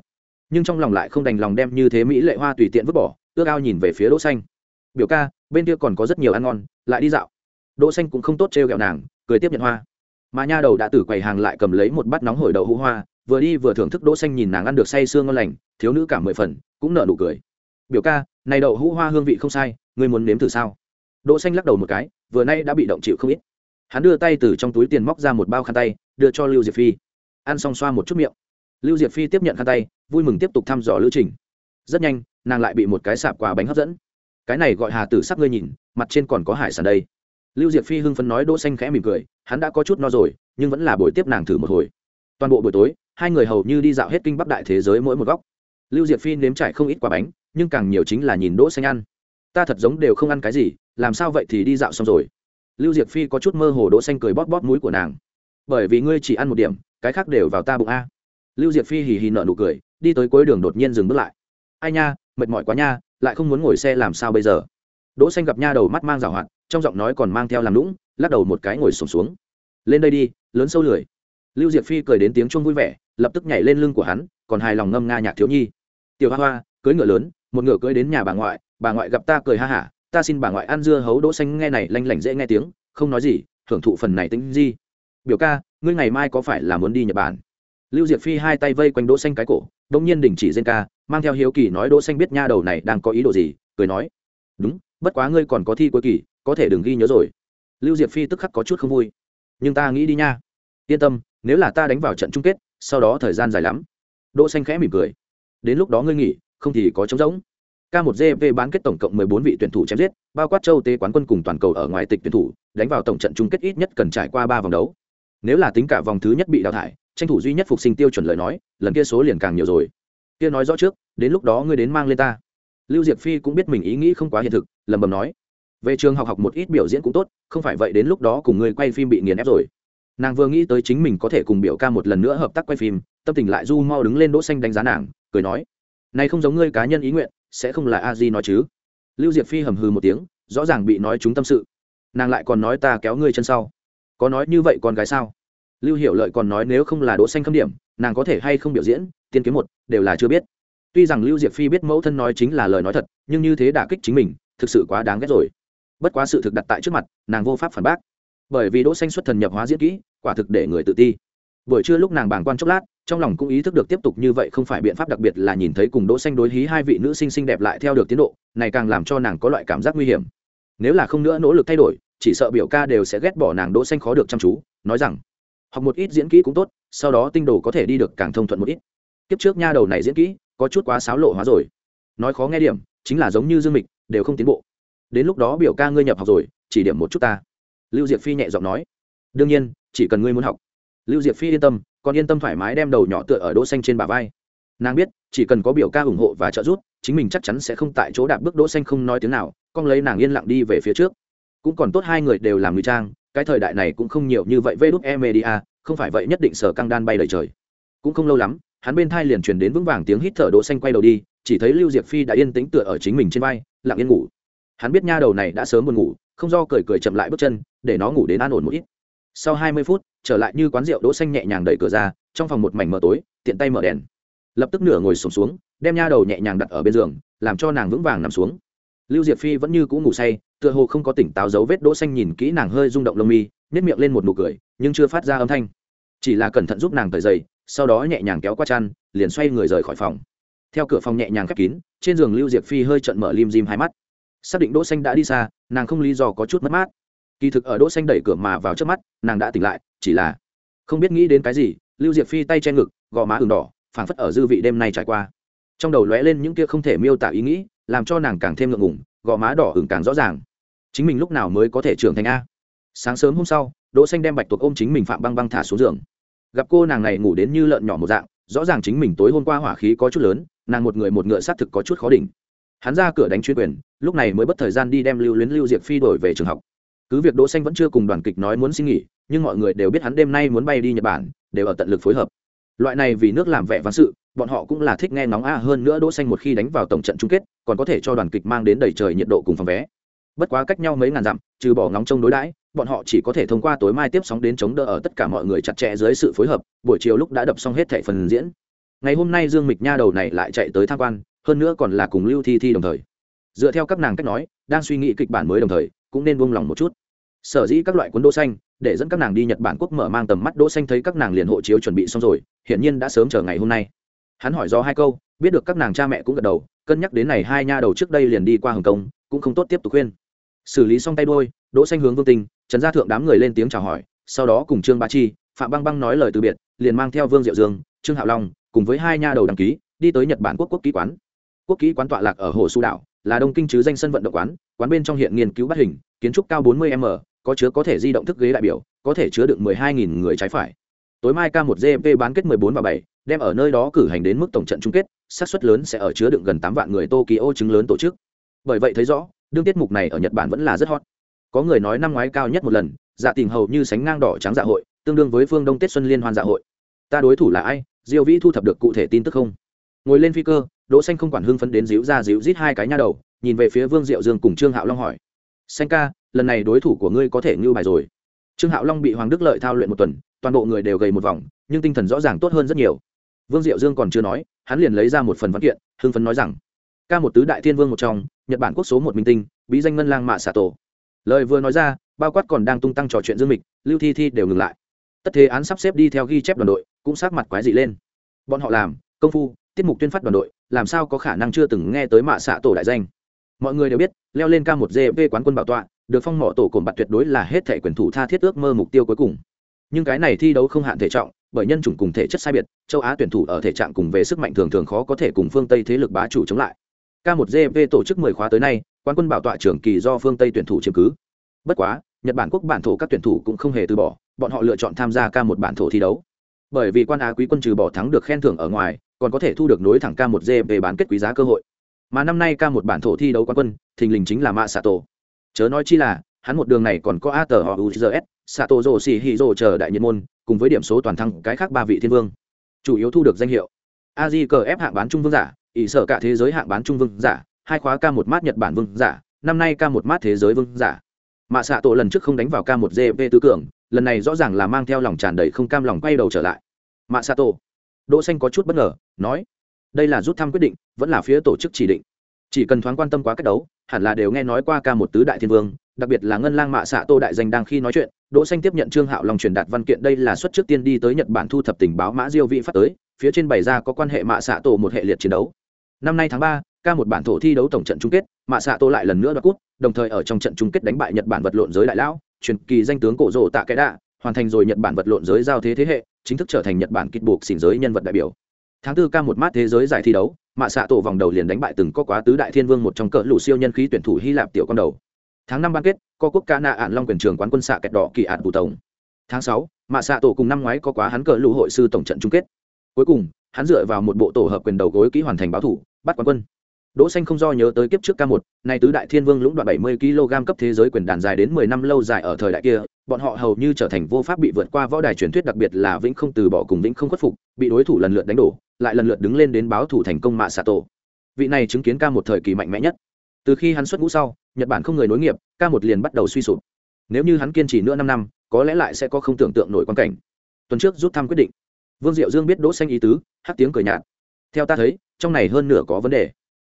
nhưng trong lòng lại không đành lòng đem như thế mỹ lệ hoa tùy tiện vứt bỏ, ước ao nhìn về phía đỗ xanh. Biểu ca, bên kia còn có rất nhiều ăn ngon, lại đi dạo. Đỗ xanh cũng không tốt treo gẹo nàng, cười tiếp nhận hoa. Mà nha đầu đã từ quầy hàng lại cầm lấy một bát nóng hổi đậu hũ hoa, vừa đi vừa thưởng thức đỗ xanh nhìn nàng ăn được say sương ngon lành, thiếu nữ cảm mười phần, cũng nở nụ cười. Biểu ca, này đậu hũ hoa hương vị không sai, ngươi muốn nếm thử sao? Đỗ xanh lắc đầu một cái, vừa nay đã bị động chịu không ít hắn đưa tay từ trong túi tiền móc ra một bao khăn tay, đưa cho lưu diệp phi. Ăn xong xoa một chút miệng. Lưu diệp phi tiếp nhận khăn tay, vui mừng tiếp tục thăm dò lữ trình. Rất nhanh, nàng lại bị một cái sạp quà bánh hấp dẫn. Cái này gọi hà tử sắc ngươi nhìn, mặt trên còn có hải sản đây. Lưu diệp phi hưng phấn nói đỗ xanh khẽ mỉm cười, hắn đã có chút no rồi, nhưng vẫn là buổi tiếp nàng thử một hồi. Toàn bộ buổi tối, hai người hầu như đi dạo hết kinh bắc đại thế giới mỗi một góc. Lưu diệp phi nếm trải không ít quả bánh, nhưng càng nhiều chính là nhìn đỗ xanh ăn. Ta thật giống đều không ăn cái gì, làm sao vậy thì đi dạo xong rồi? Lưu diệp phi có chút mơ hồ đỗ xanh cười bóp bóp mũi của nàng. Bởi vì ngươi chỉ ăn một điểm cái khác đều vào ta bụng a. Lưu diệp phi hì hì nở nụ cười đi tới cuối đường đột nhiên dừng bước lại. Ai nha mệt mỏi quá nha lại không muốn ngồi xe làm sao bây giờ? Đỗ xanh gặp nha đầu mắt mang rào hoạt trong giọng nói còn mang theo làm lũng lắc đầu một cái ngồi sụp xuống, xuống. Lên đây đi lớn sâu lười. Lưu diệp phi cười đến tiếng chuông vui vẻ lập tức nhảy lên lưng của hắn còn hài lòng ngâm nga nhạc thiếu nhi. Tiểu hoa hoa cưới ngựa lớn một ngựa cưới đến nhà bà ngoại bà ngoại gặp ta cười ha hả ta xin bà ngoại ăn dưa hấu đỗ xanh nghe này lanh lảnh dễ nghe tiếng, không nói gì thưởng thụ phần này tính gì biểu ca, ngươi ngày mai có phải là muốn đi nhật bản? Lưu diệp phi hai tay vây quanh đỗ xanh cái cổ đông nhiên đình chỉ dên ca, mang theo hiếu kỳ nói đỗ xanh biết nha đầu này đang có ý đồ gì, cười nói. Đúng, bất quá ngươi còn có thi cuối kỳ, có thể đừng ghi nhớ rồi. Lưu diệp phi tức khắc có chút không vui. Nhưng ta nghĩ đi nha. Yên tâm, nếu là ta đánh vào trận chung kết, sau đó thời gian dài lắm. Đỗ xanh khẽ mỉm cười. Đến lúc đó ngươi nghỉ, không thì có trống rỗng k 1 gp bán kết tổng cộng 14 vị tuyển thủ chém giết, bao quát châu tế quán quân cùng toàn cầu ở ngoài tịch tuyển thủ, đánh vào tổng trận chung kết ít nhất cần trải qua ba vòng đấu. Nếu là tính cả vòng thứ nhất bị đào thải, tranh thủ duy nhất phục sinh tiêu chuẩn lời nói, lần kia số liền càng nhiều rồi. Kia nói rõ trước, đến lúc đó ngươi đến mang lên ta. Lưu diệp phi cũng biết mình ý nghĩ không quá hiện thực, lẩm bẩm nói. Về trường học học một ít biểu diễn cũng tốt, không phải vậy đến lúc đó cùng ngươi quay phim bị nghiền ép rồi. Nàng vừa nghĩ tới chính mình có thể cùng biểu ca một lần nữa hợp tác quay phim, tâm tình lại du mau đứng lên đỗ xanh đánh giá nàng, cười nói. Này không giống ngươi cá nhân ý nguyện sẽ không là a di nói chứ? Lưu diệp phi hầm hừ một tiếng, rõ ràng bị nói chúng tâm sự. Nàng lại còn nói ta kéo ngươi chân sau. Có nói như vậy còn gái sao? Lưu hiểu lợi còn nói nếu không là đỗ xanh khâm điểm, nàng có thể hay không biểu diễn, tiên kiếm một, đều là chưa biết. Tuy rằng lưu diệp phi biết mẫu thân nói chính là lời nói thật, nhưng như thế đả kích chính mình, thực sự quá đáng ghét rồi. Bất quá sự thực đặt tại trước mặt, nàng vô pháp phản bác. Bởi vì đỗ xanh xuất thần nhập hóa diễn kỹ, quả thực để người tự ti. Buổi trưa lúc nàng bàng quan chốc lát trong lòng cũng ý thức được tiếp tục như vậy không phải biện pháp đặc biệt là nhìn thấy cùng đỗ xanh đối hí hai vị nữ sinh xinh đẹp lại theo được tiến độ, này càng làm cho nàng có loại cảm giác nguy hiểm. Nếu là không nữa nỗ lực thay đổi, chỉ sợ biểu ca đều sẽ ghét bỏ nàng đỗ xanh khó được chăm chú, nói rằng, học một ít diễn kỹ cũng tốt, sau đó tinh đồ có thể đi được càng thông thuận một ít. Kiếp trước nha đầu này diễn kỹ, có chút quá xáo lộ hóa rồi. Nói khó nghe điểm, chính là giống như dương mịch, đều không tiến bộ. Đến lúc đó biểu ca ngươi nhập học rồi, chỉ điểm một chút ta. Lưu diệp phi nhẹ giọng nói, đương nhiên, chỉ cần ngươi muốn học. Lưu diệp phi yên tâm còn yên tâm thoải mái đem đầu nhỏ tựa ở đỗ xanh trên bả vai. Nàng biết, chỉ cần có biểu ca ủng hộ và trợ giúp, chính mình chắc chắn sẽ không tại chỗ đạp bước đỗ xanh không nói tiếng nào, con lấy nàng yên lặng đi về phía trước. Cũng còn tốt hai người đều làm người trang, cái thời đại này cũng không nhiều như vậy vê đúc e media, không phải vậy nhất định sở căng đan bay đầy trời. Cũng không lâu lắm, hắn bên thai liền truyền đến vững vàng tiếng hít thở đỗ xanh quay đầu đi, chỉ thấy lưu diệp phi đã yên tĩnh tựa ở chính mình trên vai, lặng yên ngủ. Hắn biết nha đầu này đã sớm buồn ngủ, không do cười cười chậm lại bước chân, để nó ngủ đến an ổn một ít. Sau hai mươi phút trở lại như quán rượu đỗ xanh nhẹ nhàng đẩy cửa ra trong phòng một mảnh mờ tối tiện tay mở đèn. Lập tức nửa ngồi sụp xuống, xuống đem nha đầu nhẹ nhàng đặt ở bên giường làm cho nàng vững vàng nằm xuống. Lưu diệp phi vẫn như cũ ngủ say tựa hồ không có tỉnh táo dấu vết đỗ xanh nhìn kỹ nàng hơi rung động lông mi nét miệng lên một nụ cười nhưng chưa phát ra âm thanh. Chỉ là cẩn thận giúp nàng thời giày sau đó nhẹ nhàng kéo qua chăn liền xoay người rời khỏi phòng. Theo cửa phòng nhẹ nhàng khép kín trên giường lưu diệp phi hơi trợn mở lim dim hai mắt. Xác định đỗ xanh đã đi xa nàng không lý do có chút mất mát kỳ thực ở đỗ xanh đẩy cửa mà vào trước mắt, nàng đã tỉnh lại, chỉ là không biết nghĩ đến cái gì, lưu diệp phi tay che ngực, gò má ửng đỏ, phảng phất ở dư vị đêm nay trải qua. Trong đầu lóe lên những kia không thể miêu tả ý nghĩ, làm cho nàng càng thêm ngượng ngùng, gò má đỏ ửng càng rõ ràng. Chính mình lúc nào mới có thể trưởng thành a? Sáng sớm hôm sau, đỗ xanh đem bạch tuộc ôm chính mình phạm băng băng thả xuống giường. Gặp cô nàng này ngủ đến như lợn nhỏ một dạng, rõ ràng chính mình tối hôm qua hỏa khí có chút lớn, nàng một người một ngựa sát thực có chút khó đỉnh. Hắn ra cửa đánh chuyên quyền, lúc này mới bất thời gian đi đem lưu luyến lưu diệp phi đổi về trường học cứ việc đỗ xanh vẫn chưa cùng đoàn kịch nói muốn xin nghỉ, nhưng mọi người đều biết hắn đêm nay muốn bay đi nhật bản, đều ở tận lực phối hợp. Loại này vì nước làm vẻ vang sự, bọn họ cũng là thích nghe nóng a, hơn nữa đỗ xanh một khi đánh vào tổng trận chung kết, còn có thể cho đoàn kịch mang đến đầy trời nhiệt độ cùng phòng vé. Bất quá cách nhau mấy ngàn dặm, trừ bỏ ngóng trông đối đãi, bọn họ chỉ có thể thông qua tối mai tiếp sóng đến chống đỡ ở tất cả mọi người chặt chẽ dưới sự phối hợp, buổi chiều lúc đã đập xong hết thẻ phần diễn. Ngày hôm nay dương mịch nha đầu này lại chạy tới tham quan, hơn nữa còn là cùng lưu thi thi đồng thời. Dựa theo các nàng cách nói, đang suy nghĩ kịch bản mới đồng thời cũng nên buông lòng một chút. Sở dĩ các loại cuốn đỗ xanh, để dẫn các nàng đi nhật bản quốc mở mang tầm mắt đỗ xanh thấy các nàng liền hộ chiếu chuẩn bị xong rồi hiện nhiên đã sớm chờ ngày hôm nay. Hắn hỏi do hai câu, biết được các nàng cha mẹ cũng gật đầu, cân nhắc đến này hai nha đầu trước đây liền đi qua hồng kông, cũng không tốt tiếp tục khuyên. Xử lý xong tay đôi, đỗ xanh hướng vương tinh, trần gia thượng đám người lên tiếng chào hỏi, sau đó cùng trương ba chi, phạm băng băng nói lời từ biệt, liền mang theo vương diệu dương, trương hạo long cùng với hai nha đầu đăng ký, đi tới nhật bản quốc quốc ký quán. Quốc ký quán tọa lạc ở hồ su đảo là đông kinh chứ danh sân vận động quán quán bên trong hiện nghiên cứu bắt hình kiến trúc cao 40 m có chứa có thể di động thức ghế đại biểu có thể chứa được 12.000 người trái phải. Tối mai k 1 gp bán kết 14 và 7, đem ở nơi đó cử hành đến mức tổng trận chung kết xác suất lớn sẽ ở chứa đựng gần 8 vạn người tokyo chứng lớn tổ chức. Bởi vậy thấy rõ đương tiết mục này ở nhật bản vẫn là rất hot. Có người nói năm ngoái cao nhất một lần dạ tình hầu như sánh ngang đỏ trắng dạ hội tương đương với phương đông tết xuân liên hoan dạ hội. Ta đối thủ là ai? Diêu vĩ thu thập được cụ thể tin tức không? Ngồi lên phi cơ đỗ xanh không quản hưng phấn đến díu ra díu rít hai cái nha đầu, nhìn về phía vương diệu dương cùng trương hạo long hỏi. Xanh ca, lần này đối thủ của ngươi có thể ngưu bài rồi. Trương hạo long bị hoàng đức lợi thao luyện một tuần, toàn bộ người đều gầy một vòng, nhưng tinh thần rõ ràng tốt hơn rất nhiều. Vương diệu dương còn chưa nói, hắn liền lấy ra một phần văn kiện, hưng phấn nói rằng, ca một tứ đại thiên vương một trong, nhật bản quốc số một minh tinh, bí danh ngân lang mạ xạ tổ. Lời vừa nói ra, bao quát còn đang tung tăng trò chuyện dương mịch, lưu thi thi đều ngừng lại. Tất thế án sắp xếp đi theo ghi chép đoàn đội, cũng sát mặt quái dị lên. Bọn họ làm, công phu tiết mục tuyên phát đoàn đội, làm sao có khả năng chưa từng nghe tới mạ xạ tổ đại danh. Mọi người đều biết, leo lên ca một gv quán quân bảo tọa, được phong mỏ tổ cồn bạt tuyệt đối là hết thể quyền thủ tha thiết ước mơ mục tiêu cuối cùng. Nhưng cái này thi đấu không hạn thể trọng, bởi nhân chủng cùng thể chất sai biệt, châu á tuyển thủ ở thể trạng cùng về sức mạnh thường thường khó có thể cùng phương tây thế lực bá chủ chống lại. K 1 gv tổ chức 10 khóa tới nay, quán quân bảo tọa trưởng kỳ do phương tây tuyển thủ chiếm cứ. Bất quá, nhật bản quốc bản thổ các tuyển thủ cũng không hề từ bỏ, bọn họ lựa chọn tham gia ca một bản thổ thi đấu. Bởi vì quan á quý quân trừ bỏ thắng được khen thưởng ở ngoài còn có thể thu được nối thẳng ca một g về bán kết quý giá cơ hội. Mà năm nay ca một bản thổ thi đấu quán quân, thình lình chính là mạ xạ tổ chớ nói chi là, hắn một đường này còn có a tờ họ uzs sato rồ xì hì rồ chờ đại nhân môn, cùng với điểm số toàn thắng cái khác ba vị thiên vương. Chủ yếu thu được danh hiệu. A di cờ ép hạng bán trung vương giả, ỷ sở cả thế giới hạng bán trung vương giả, hai khóa ca một mát nhật bản vương giả, năm nay ca một mát thế giới vương giả. Mạ xạ tổ lần trước không đánh vào ca một gp tứ cường, lần này rõ ràng là mang theo lòng tràn đầy không cam lòng quay đầu trở lại. Mạ xạ tổ đỗ xanh có chút bất ngờ, nói, đây là rút thăm quyết định, vẫn là phía tổ chức chỉ định. Chỉ cần thoáng quan tâm quá cách đấu, hẳn là đều nghe nói qua ca một tứ đại thiên vương, đặc biệt là ngân lang mạ xạ tô đại danh đang khi nói chuyện. Đỗ xanh tiếp nhận trương hạo long truyền đạt văn kiện, đây là xuất trước tiên đi tới nhật bản thu thập tình báo mã diêu vị phát tới, phía trên bày ra có quan hệ mạ xạ tổ một hệ liệt chiến đấu. Năm nay tháng ba, ca một bản thổ thi đấu tổng trận chung kết, mạ xạ tô lại lần nữa đoạt cút đồng thời ở trong trận chung kết đánh bại nhật bản vật lộn giới đại lão, truyền kỳ danh tướng cổ rồ tạ cái đạ, hoàn thành rồi nhật bản vật lộn giới giao thế thế hệ chính thức trở thành nhật bản kịch buộc xỉn giới nhân vật đại biểu. Tháng tư ca một mát thế giới giải thi đấu, mạ xạ tổ vòng đầu liền đánh bại từng có quá tứ đại thiên vương một trong cỡ lũ siêu nhân khí tuyển thủ hy lạp tiểu con đầu. Tháng năm ban kết, có quốc ca nạ ạn long quyền trường quán quân xạ kẹt đỏ kỳ ạn bù tổng. Tháng sáu, mạ xạ tổ cùng năm ngoái có quá hắn cỡ lũ hội sư tổng trận chung kết. Cuối cùng, hắn dựa vào một bộ tổ hợp quyền đầu gối kỹ hoàn thành báo thủ, bắt quán quân. Đỗ Xanh không do nhớ tới kiếp trước K1, này tứ đại thiên vương lũng đoạn 70 kg cấp thế giới quyền đàn dài đến 10 năm lâu dài ở thời đại kia, bọn họ hầu như trở thành vô pháp bị vượt qua võ đài truyền thuyết đặc biệt là vĩnh không từ bỏ cùng vĩnh không khuất phục, bị đối thủ lần lượt đánh đổ, lại lần lượt đứng lên đến báo thủ thành công mạ Sato. Vị này chứng kiến K1 thời kỳ mạnh mẽ nhất. Từ khi hắn xuất ngũ sau, Nhật Bản không người nối nghiệp, K1 liền bắt đầu suy sụp. Nếu như hắn kiên trì nữa 5 năm, có lẽ lại sẽ có không tưởng tượng nổi quan cảnh. Tuần trước rút thăm quyết định. Vương Diệu Dương biết Đỗ Xanh ý tứ, hắc tiếng cười nhạt. Theo ta thấy, trong này hơn nửa có vấn đề.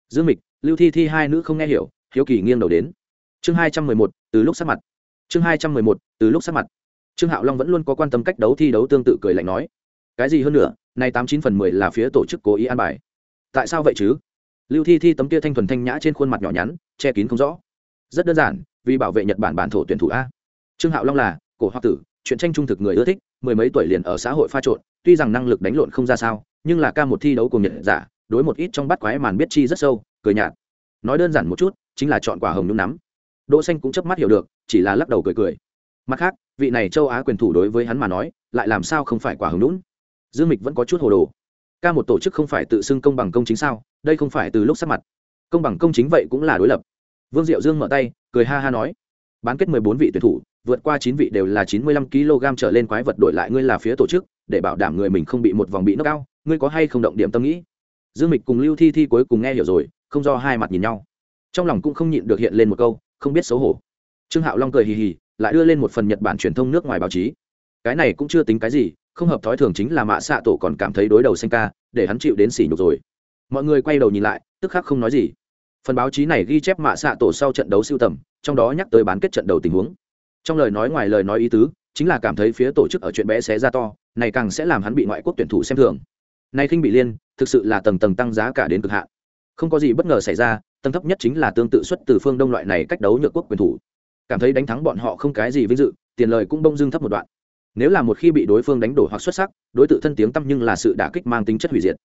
Dương Mịch, lưu thi thi hai nữ không nghe hiểu hiếu kỳ nghiêng đầu đến. Chương hai trăm mười một từ lúc sát mặt. Chương hai trăm mười một từ lúc sát mặt. Trương hạo long vẫn luôn có quan tâm cách đấu thi đấu tương tự cười lạnh nói. Cái gì hơn nữa nay tám chín phần mười là phía tổ chức cố ý an bài. Tại sao vậy chứ? Lưu thi thi tấm kia thanh thuần thanh nhã trên khuôn mặt nhỏ nhắn che kín không rõ. Rất đơn giản vì bảo vệ nhật bản bản thổ tuyển thủ a. Trương hạo long là cổ hoa tử chuyện tranh trung thực người ưa thích mười mấy tuổi liền ở xã hội pha trộn tuy rằng năng lực đánh lộn không ra sao nhưng là ca một thi đấu cùng nhật giả đối một ít trong bắt quái màn biết chi rất sâu, cười nhạt. Nói đơn giản một chút, chính là chọn quả hồng nhung nắm. Đỗ xanh cũng chớp mắt hiểu được, chỉ là lắc đầu cười cười. Mặt khác, vị này châu á quyền thủ đối với hắn mà nói, lại làm sao không phải quả hồng nhún dương mịch vẫn có chút hồ đồ. Ca một tổ chức không phải tự xưng công bằng công chính sao, đây không phải từ lúc sắp mặt. Công bằng công chính vậy cũng là đối lập. Vương diệu dương mở tay, cười ha ha nói. Bán kết mười bốn vị tuyển thủ, vượt qua chín vị đều là chín mươi lăm kg trở lên quái vật đổi lại ngươi là phía tổ chức, để bảo đảm người mình không bị một vòng bị nâng cao ngươi có hay không động điểm tâm nghĩ? Dương mịch cùng lưu thi thi cuối cùng nghe hiểu rồi, không do hai mặt nhìn nhau. Trong lòng cũng không nhịn được hiện lên một câu, không biết xấu hổ. Trương hạo long cười hì hì, lại đưa lên một phần nhật bản truyền thông nước ngoài báo chí. Cái này cũng chưa tính cái gì, không hợp thói thường chính là mạ xạ tổ còn cảm thấy đối đầu xanh ca, để hắn chịu đến sỉ nhục rồi. Mọi người quay đầu nhìn lại, tức khắc không nói gì. Phần báo chí này ghi chép mạ xạ tổ sau trận đấu siêu tầm, trong đó nhắc tới bán kết trận đầu tình huống. Trong lời nói ngoài lời nói ý tứ, chính là cảm thấy phía tổ chức ở chuyện bé xé ra to, này càng sẽ làm hắn bị ngoại quốc tuyển thủ xem thường nay khinh bị liên, thực sự là tầng tầng tăng giá cả đến cực hạn. Không có gì bất ngờ xảy ra, tầng thấp nhất chính là tương tự xuất từ phương đông loại này cách đấu nhược quốc quyền thủ. Cảm thấy đánh thắng bọn họ không cái gì vinh dự, tiền lời cũng bông dưng thấp một đoạn. Nếu là một khi bị đối phương đánh đổ hoặc xuất sắc, đối tượng thân tiếng tăm nhưng là sự đả kích mang tính chất hủy diệt.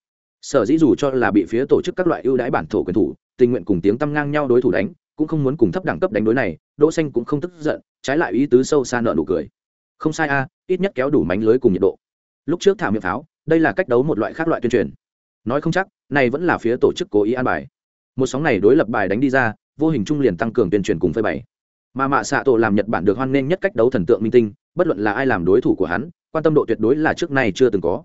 Sở dĩ dù cho là bị phía tổ chức các loại ưu đãi bản thổ quyền thủ, tình nguyện cùng tiếng tăm ngang nhau đối thủ đánh, cũng không muốn cùng thấp đẳng cấp đánh đối này, đỗ xanh cũng không tức giận, trái lại ý tứ sâu xa nợ nụ cười. Không sai a, ít nhất kéo đủ mánh lưới cùng nhiệt độ. Lúc trước thả miệng pháo đây là cách đấu một loại khác loại tuyên truyền. Nói không chắc, này vẫn là phía tổ chức cố ý an bài. Một sóng này đối lập bài đánh đi ra, vô hình trung liền tăng cường tuyên truyền cùng phơi bày. Mà mạ xạ tổ làm nhật bản được hoan nghênh nhất cách đấu thần tượng minh tinh, bất luận là ai làm đối thủ của hắn, quan tâm độ tuyệt đối là trước nay chưa từng có.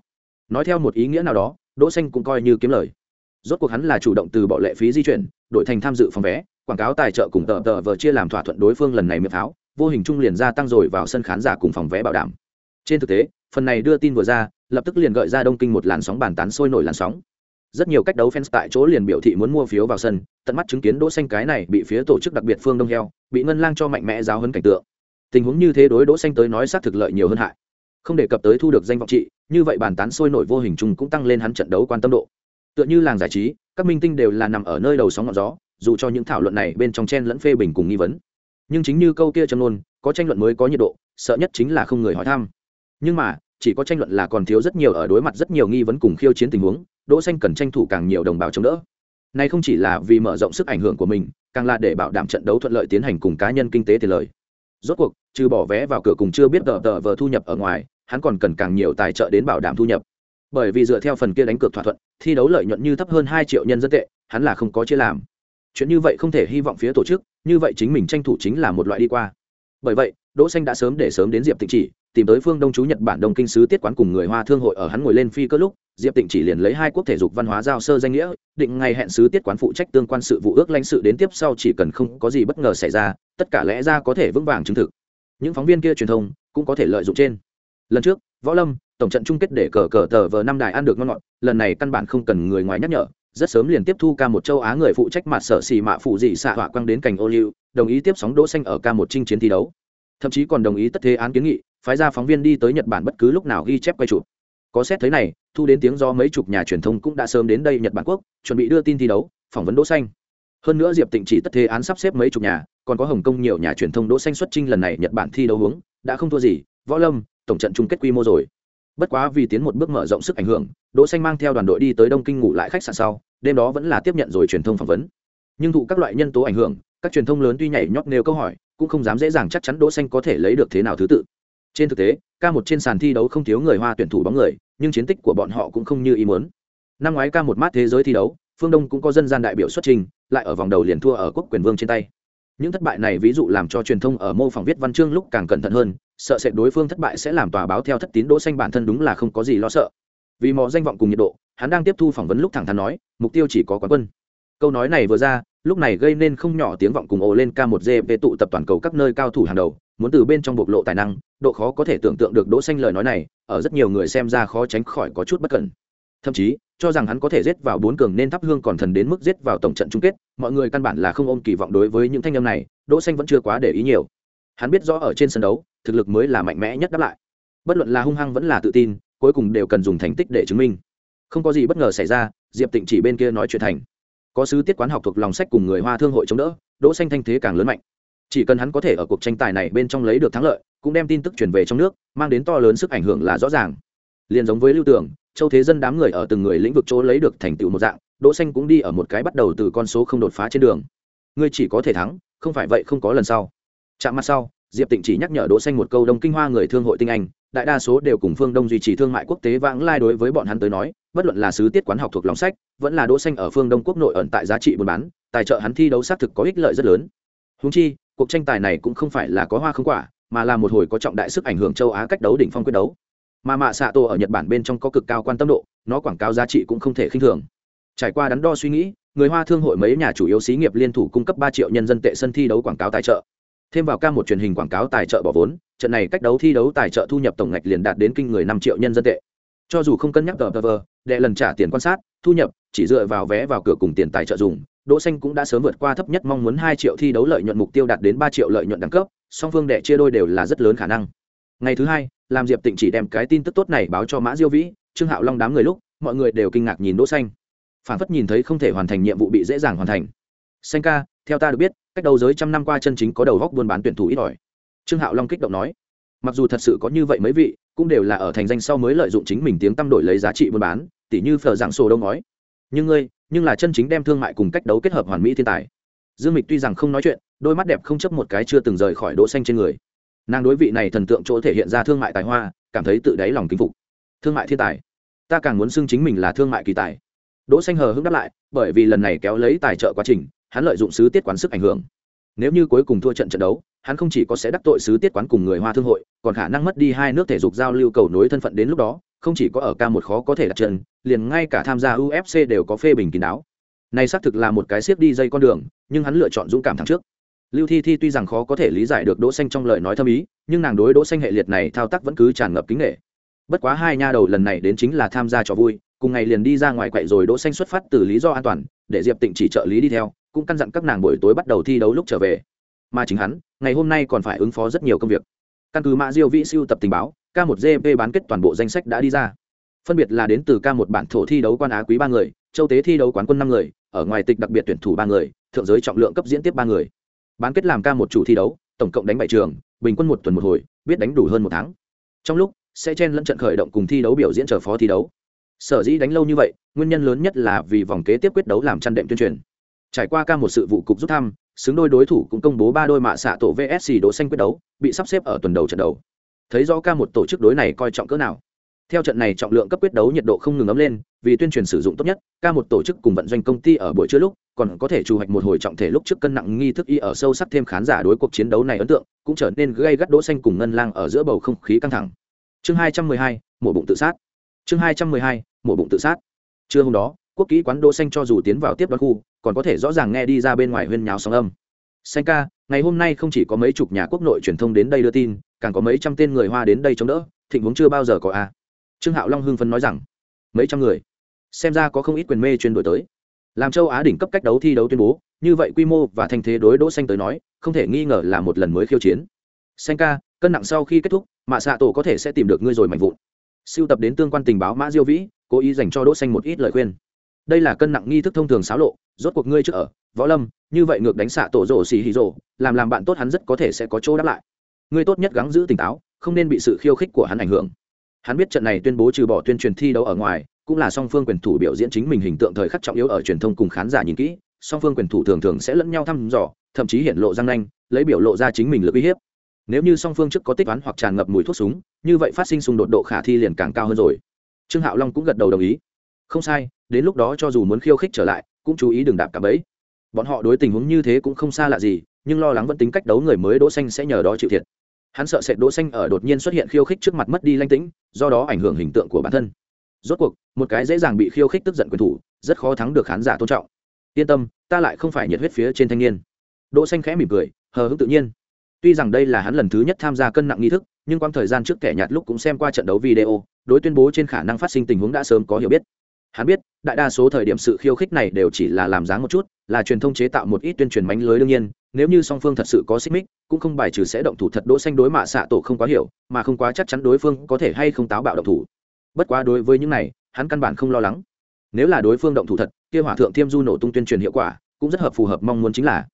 Nói theo một ý nghĩa nào đó, đỗ xanh cũng coi như kiếm lời. Rốt cuộc hắn là chủ động từ bỏ lệ phí di chuyển, đổi thành tham dự phòng vé, quảng cáo tài trợ cùng tờ tờ vờ chia làm thỏa thuận đối phương lần này miệng pháo, vô hình trung liền gia tăng rồi vào sân khán giả cùng phòng vé bảo đảm. Trên thực tế, phần này đưa tin vừa ra lập tức liền gợi ra đông kinh một làn sóng bàn tán sôi nổi làn sóng. Rất nhiều cách đấu fans tại chỗ liền biểu thị muốn mua phiếu vào sân, tận mắt chứng kiến đỗ xanh cái này bị phía tổ chức đặc biệt phương đông heo, bị ngân lang cho mạnh mẽ giáo hấn cảnh tượng. Tình huống như thế đối đỗ xanh tới nói sát thực lợi nhiều hơn hại. Không đề cập tới thu được danh vọng trị, như vậy bàn tán sôi nổi vô hình chung cũng tăng lên hắn trận đấu quan tâm độ. Tựa như làng giải trí, các minh tinh đều là nằm ở nơi đầu sóng ngọn gió, dù cho những thảo luận này bên trong chen lẫn phê bình cùng nghi vấn. Nhưng chính như câu kia châm luôn có tranh luận mới có nhiệt độ, sợ nhất chính là không người hỏi thăm. Nhưng mà chỉ có tranh luận là còn thiếu rất nhiều ở đối mặt rất nhiều nghi vấn cùng khiêu chiến tình huống, đỗ xanh cần tranh thủ càng nhiều đồng bào chống đỡ. Này không chỉ là vì mở rộng sức ảnh hưởng của mình, càng là để bảo đảm trận đấu thuận lợi tiến hành cùng cá nhân kinh tế tiền lợi rốt cuộc, trừ bỏ vé vào cửa cùng chưa biết tờ tờ vờ thu nhập ở ngoài, hắn còn cần càng nhiều tài trợ đến bảo đảm thu nhập. Bởi vì dựa theo phần kia đánh cược thỏa thuận, thi đấu lợi nhuận như thấp hơn hai triệu nhân dân tệ, hắn là không có chia làm. Chuyện như vậy không thể hy vọng phía tổ chức, như vậy chính mình tranh thủ chính là một loại đi qua. Bởi vậy, đỗ xanh đã sớm để sớm đến diệp tịnh chỉ tìm tới phương đông chú nhật bản đông kinh sứ tiết quán cùng người hoa thương hội ở hắn ngồi lên phi cơ lúc diệp tịnh chỉ liền lấy hai quốc thể dục văn hóa giao sơ danh nghĩa định ngày hẹn sứ tiết quán phụ trách tương quan sự vụ ước lãnh sự đến tiếp sau chỉ cần không có gì bất ngờ xảy ra tất cả lẽ ra có thể vững vàng chứng thực những phóng viên kia truyền thông cũng có thể lợi dụng trên lần trước võ lâm tổng trận chung kết để cờ cờ tờ vờ năm đài ăn được ngon ngọt lần này căn bản không cần người ngoài nhắc nhở rất sớm liền tiếp thu ca một châu á người phụ trách mặt sở xì mạ phụ dị xạ họa quăng đến cành ô liu đồng ý tiếp sóng đỗ xanh ở ca một trinh chiến thi đấu thậm chí còn đồng ý tất thế án kiến nghị phái ra phóng viên đi tới nhật bản bất cứ lúc nào ghi chép quay chụp. Có xét thấy này, thu đến tiếng do mấy chục nhà truyền thông cũng đã sớm đến đây nhật bản quốc, chuẩn bị đưa tin thi đấu, phỏng vấn đỗ xanh. Hơn nữa diệp tịnh chỉ tất thế án sắp xếp mấy chục nhà, còn có hồng kông nhiều nhà truyền thông đỗ xanh xuất chinh lần này nhật bản thi đấu hướng đã không thua gì, võ lâm, tổng trận chung kết quy mô rồi. Bất quá vì tiến một bước mở rộng sức ảnh hưởng, đỗ xanh mang theo đoàn đội đi tới đông kinh ngủ lại khách sạn sau, đêm đó vẫn là tiếp nhận rồi truyền thông phỏng vấn. Nhưng thụ các loại nhân tố ảnh hưởng, các truyền thông lớn tuy nhảy nhót nêu câu hỏi, cũng không dám dễ dàng chắc chắn đỗ xanh có thể lấy được thế nào thứ tự trên thực tế, ca một trên sàn thi đấu không thiếu người hoa tuyển thủ bóng người, nhưng chiến tích của bọn họ cũng không như ý muốn. Năm ngoái ca một mát thế giới thi đấu, phương đông cũng có dân gian đại biểu xuất trình, lại ở vòng đầu liền thua ở quốc quyền vương trên tay. Những thất bại này ví dụ làm cho truyền thông ở mô phỏng viết văn chương lúc càng cẩn thận hơn, sợ sẽ đối phương thất bại sẽ làm tòa báo theo thất tín đỗ xanh bản thân đúng là không có gì lo sợ. Vì mò danh vọng cùng nhiệt độ, hắn đang tiếp thu phỏng vấn lúc thẳng thắn nói, mục tiêu chỉ có quán quân. Câu nói này vừa ra lúc này gây nên không nhỏ tiếng vọng cùng ồ lên k 1 gp tụ tập toàn cầu các nơi cao thủ hàng đầu, muốn từ bên trong bộc lộ tài năng, độ khó có thể tưởng tượng được đỗ xanh lời nói này, ở rất nhiều người xem ra khó tránh khỏi có chút bất cẩn. Thậm chí, cho rằng hắn có thể giết vào bốn cường nên thắp hương còn thần đến mức giết vào tổng trận chung kết, mọi người căn bản là không ôm kỳ vọng đối với những thanh âm này, đỗ xanh vẫn chưa quá để ý nhiều. Hắn biết rõ ở trên sân đấu, thực lực mới là mạnh mẽ nhất đáp lại. Bất luận là hung hăng vẫn là tự tin, cuối cùng đều cần dùng thành tích để chứng minh. Không có gì bất ngờ xảy ra, diệp tịnh chỉ bên kia nói chuyện thành có sứ tiết quán học thuộc lòng sách cùng người hoa thương hội chống đỡ, đỗ xanh thanh thế càng lớn mạnh. Chỉ cần hắn có thể ở cuộc tranh tài này bên trong lấy được thắng lợi, cũng đem tin tức truyền về trong nước, mang đến to lớn sức ảnh hưởng là rõ ràng. Liền giống với lưu tưởng, châu thế dân đám người ở từng người lĩnh vực chỗ lấy được thành tựu một dạng, đỗ xanh cũng đi ở một cái bắt đầu từ con số không đột phá trên đường. Ngươi chỉ có thể thắng, không phải vậy không có lần sau. Chạm mặt sau, diệp tịnh chỉ nhắc nhở đỗ xanh một câu đông kinh hoa người thương hội tinh anh, đại đa số đều cùng phương đông duy trì thương mại quốc tế vãng lai đối với bọn hắn tới nói bất luận là sứ tiết quán học thuộc lòng sách, vẫn là đỗ xanh ở phương đông quốc nội ẩn tại giá trị buôn bán, tài trợ hắn thi đấu xác thực có ích lợi rất lớn. Huống chi, cuộc tranh tài này cũng không phải là có hoa không quả, mà là một hồi có trọng đại sức ảnh hưởng châu á cách đấu đỉnh phong quyết đấu. Mà mạ xạ tổ ở nhật bản bên trong có cực cao quan tâm độ, nó quảng cáo giá trị cũng không thể khinh thường. Trải qua đắn đo suy nghĩ, người hoa thương hội mấy nhà chủ yếu xí nghiệp liên thủ cung cấp ba triệu nhân dân tệ sân thi đấu quảng cáo tài trợ. Thêm vào ca một truyền hình quảng cáo tài trợ bỏ vốn, trận này cách đấu thi đấu tài trợ thu nhập tổng ngạch liền đạt đến kinh người năm triệu nhân dân tệ cho dù không cân nhắc tờ tờ vờ, đệ lần trả tiền quan sát thu nhập chỉ dựa vào vé vào cửa cùng tiền tài trợ dùng đỗ xanh cũng đã sớm vượt qua thấp nhất mong muốn hai triệu thi đấu lợi nhuận mục tiêu đạt đến ba triệu lợi nhuận đẳng cấp song phương đệ chia đôi đều là rất lớn khả năng. Ngày thứ hai làm diệp tịnh chỉ đem cái tin tức tốt này báo cho mã diêu vĩ trương hạo long đám người lúc mọi người đều kinh ngạc nhìn đỗ xanh. Phản phất nhìn thấy không thể hoàn thành nhiệm vụ bị dễ dàng hoàn thành. Xanh ca theo ta được biết cách đầu giới trăm năm qua chân chính có đầu góc buôn bán tuyển thủ ít ỏi. Trương hạo long kích động nói mặc dù thật sự có như vậy mấy vị, cũng đều là ở thành danh sau mới lợi dụng chính mình tiếng tăm đổi lấy giá trị buôn bán, tỉ như phở dạng sổ đông nói nhưng ngươi, nhưng là chân chính đem thương mại cùng cách đấu kết hợp hoàn mỹ thiên tài. Dương mịch tuy rằng không nói chuyện, đôi mắt đẹp không chấp một cái chưa từng rời khỏi đỗ xanh trên người. Nàng đối vị này thần tượng chỗ thể hiện ra thương mại tài hoa, cảm thấy tự đáy lòng kính phục. Thương mại thiên tài. Ta càng muốn xưng chính mình là thương mại kỳ tài. Đỗ xanh hờ hững đáp lại, bởi vì lần này kéo lấy tài trợ quá trình, hắn lợi dụng sứ tiết quán sức ảnh hưởng. Nếu như cuối cùng thua trận trận đấu hắn không chỉ có sẽ đắc tội sứ tiết quán cùng người hoa thương hội, còn khả năng mất đi hai nước thể dục giao lưu cầu nối thân phận đến lúc đó, không chỉ có ở ca một khó có thể đặt chân, liền ngay cả tham gia ufc đều có phê bình kín đáo. Này xác thực là một cái siết đi dây con đường, nhưng hắn lựa chọn dũng cảm thắng trước. Lưu thi thi tuy rằng khó có thể lý giải được đỗ xanh trong lời nói thâm ý, nhưng nàng đối đỗ xanh hệ liệt này thao tác vẫn cứ tràn ngập kính nghệ bất quá hai nha đầu lần này đến chính là tham gia trò vui, cùng ngày liền đi ra ngoài quậy rồi đỗ xanh xuất phát từ lý do an toàn, để diệp tịnh chỉ trợ lý đi theo, cũng căn dặn các nàng buổi tối bắt đầu thi đấu lúc trở về mà chính hắn, ngày hôm nay còn phải ứng phó rất nhiều công việc. Căn cứ mã diêu vĩ siêu tập tình báo, k 1 gp bán kết toàn bộ danh sách đã đi ra. Phân biệt là đến từ k 1 bản thổ thi đấu quan á quý ba người, châu tế thi đấu quán quân năm người, ở ngoài tịch đặc biệt tuyển thủ ba người, thượng giới trọng lượng cấp diễn tiếp ba người. Bán kết làm ca một chủ thi đấu, tổng cộng đánh bảy trường, bình quân một tuần một hồi, biết đánh đủ hơn một tháng. Trong lúc, sẽ chen lẫn trận khởi động cùng thi đấu biểu diễn chờ phó thi đấu. Sở dĩ đánh lâu như vậy, nguyên nhân lớn nhất là vì vòng kế tiếp quyết đấu làm chăn đệm tuyên truyền trải qua ca một sự vụ cục rút thăm xứng đôi đối thủ cũng công bố ba đôi mạ xạ tổ vsc đỗ xanh quyết đấu bị sắp xếp ở tuần đầu trận đầu. Thấy rõ ca một tổ chức đối này coi trọng cỡ nào. Theo trận này trọng lượng cấp quyết đấu nhiệt độ không ngừng ấm lên vì tuyên truyền sử dụng tốt nhất ca một tổ chức cùng vận doanh công ty ở buổi trưa lúc còn có thể trù hoạch một hồi trọng thể lúc trước cân nặng nghi thức y ở sâu sắc thêm khán giả đối cuộc chiến đấu này ấn tượng cũng trở nên gây gắt đỗ xanh cùng ngân lang ở giữa bầu không khí căng thẳng. Chương 212, mổ bụng tự sát. Chương 212, mổ bụng tự sát. Trưa hôm đó quốc kỹ quán đỗ xanh cho dù tiến vào tiếp đón khu còn có thể rõ ràng nghe đi ra bên ngoài huyên nháo sóng âm. Xanh ca, ngày hôm nay không chỉ có mấy chục nhà quốc nội truyền thông đến đây đưa tin, càng có mấy trăm tên người hoa đến đây chống đỡ, thịnh vốn chưa bao giờ có a. Trương hạo long hưng phấn nói rằng, mấy trăm người? Xem ra có không ít quyền mê chuyên đổi tới. Làm châu á đỉnh cấp cách đấu thi đấu tuyên bố, như vậy quy mô và thanh thế đối đỗ xanh tới nói, không thể nghi ngờ là một lần mới khiêu chiến. Xanh ca, cân nặng sau khi kết thúc, mạ xạ tổ có thể sẽ tìm được ngươi rồi mạnh vụn. Siêu tập đến tương quan tình báo mã diêu vĩ, cố ý dành cho đỗ xanh một ít lời khuyên đây là cân nặng nghi thức thông thường xáo lộ, rốt cuộc ngươi trước ở, võ lâm, như vậy ngược đánh xạ tổ rổ xì hì rổ làm làm bạn tốt hắn rất có thể sẽ có chỗ đáp lại. Ngươi tốt nhất gắng giữ tỉnh táo, không nên bị sự khiêu khích của hắn ảnh hưởng. Hắn biết trận này tuyên bố trừ bỏ tuyên truyền thi đấu ở ngoài, cũng là song phương quyền thủ biểu diễn chính mình hình tượng thời khắc trọng yếu ở truyền thông cùng khán giả nhìn kỹ, song phương quyền thủ thường thường sẽ lẫn nhau thăm dò, thậm chí hiện lộ răng nanh, lấy biểu lộ ra chính mình lực uy hiếp. Nếu như song phương trước có tích toán hoặc tràn ngập mùi thuốc súng, như vậy phát sinh xung đột độ khả thi liền càng cao hơn rồi. Trương hạo long cũng gật đầu đồng ý. Không sai đến lúc đó cho dù muốn khiêu khích trở lại, cũng chú ý đừng đạp cả bẫy. Bọn họ đối tình huống như thế cũng không xa lạ gì, nhưng lo lắng vẫn tính cách đấu người mới đỗ xanh sẽ nhờ đó chịu thiệt. Hắn sợ sệt đỗ xanh ở đột nhiên xuất hiện khiêu khích trước mặt mất đi lanh tĩnh, do đó ảnh hưởng hình tượng của bản thân. Rốt cuộc, một cái dễ dàng bị khiêu khích tức giận quyền thủ, rất khó thắng được khán giả tôn trọng. Yên tâm, ta lại không phải nhiệt huyết phía trên thanh niên. Đỗ xanh khẽ mỉm cười, hờ hững tự nhiên. Tuy rằng đây là hắn lần thứ nhất tham gia cân nặng nghi thức, nhưng quãng thời gian trước kẻ nhạt lúc cũng xem qua trận đấu video, đối tuyên bố trên khả năng phát sinh tình huống đã sớm có hiểu biết hắn biết, đại đa số thời điểm sự khiêu khích này đều chỉ là làm dáng một chút, là truyền thông chế tạo một ít tuyên truyền mánh lưới đương nhiên, nếu như song phương thật sự có xích mích, cũng không bài trừ sẽ động thủ thật đỗ xanh đối mạ xạ tổ không quá hiểu, mà không quá chắc chắn đối phương có thể hay không táo bạo động thủ. Bất quá đối với những này, hắn căn bản không lo lắng. Nếu là đối phương động thủ thật, kia hỏa thượng thiêm du nổ tung tuyên truyền hiệu quả, cũng rất hợp phù hợp mong muốn chính là,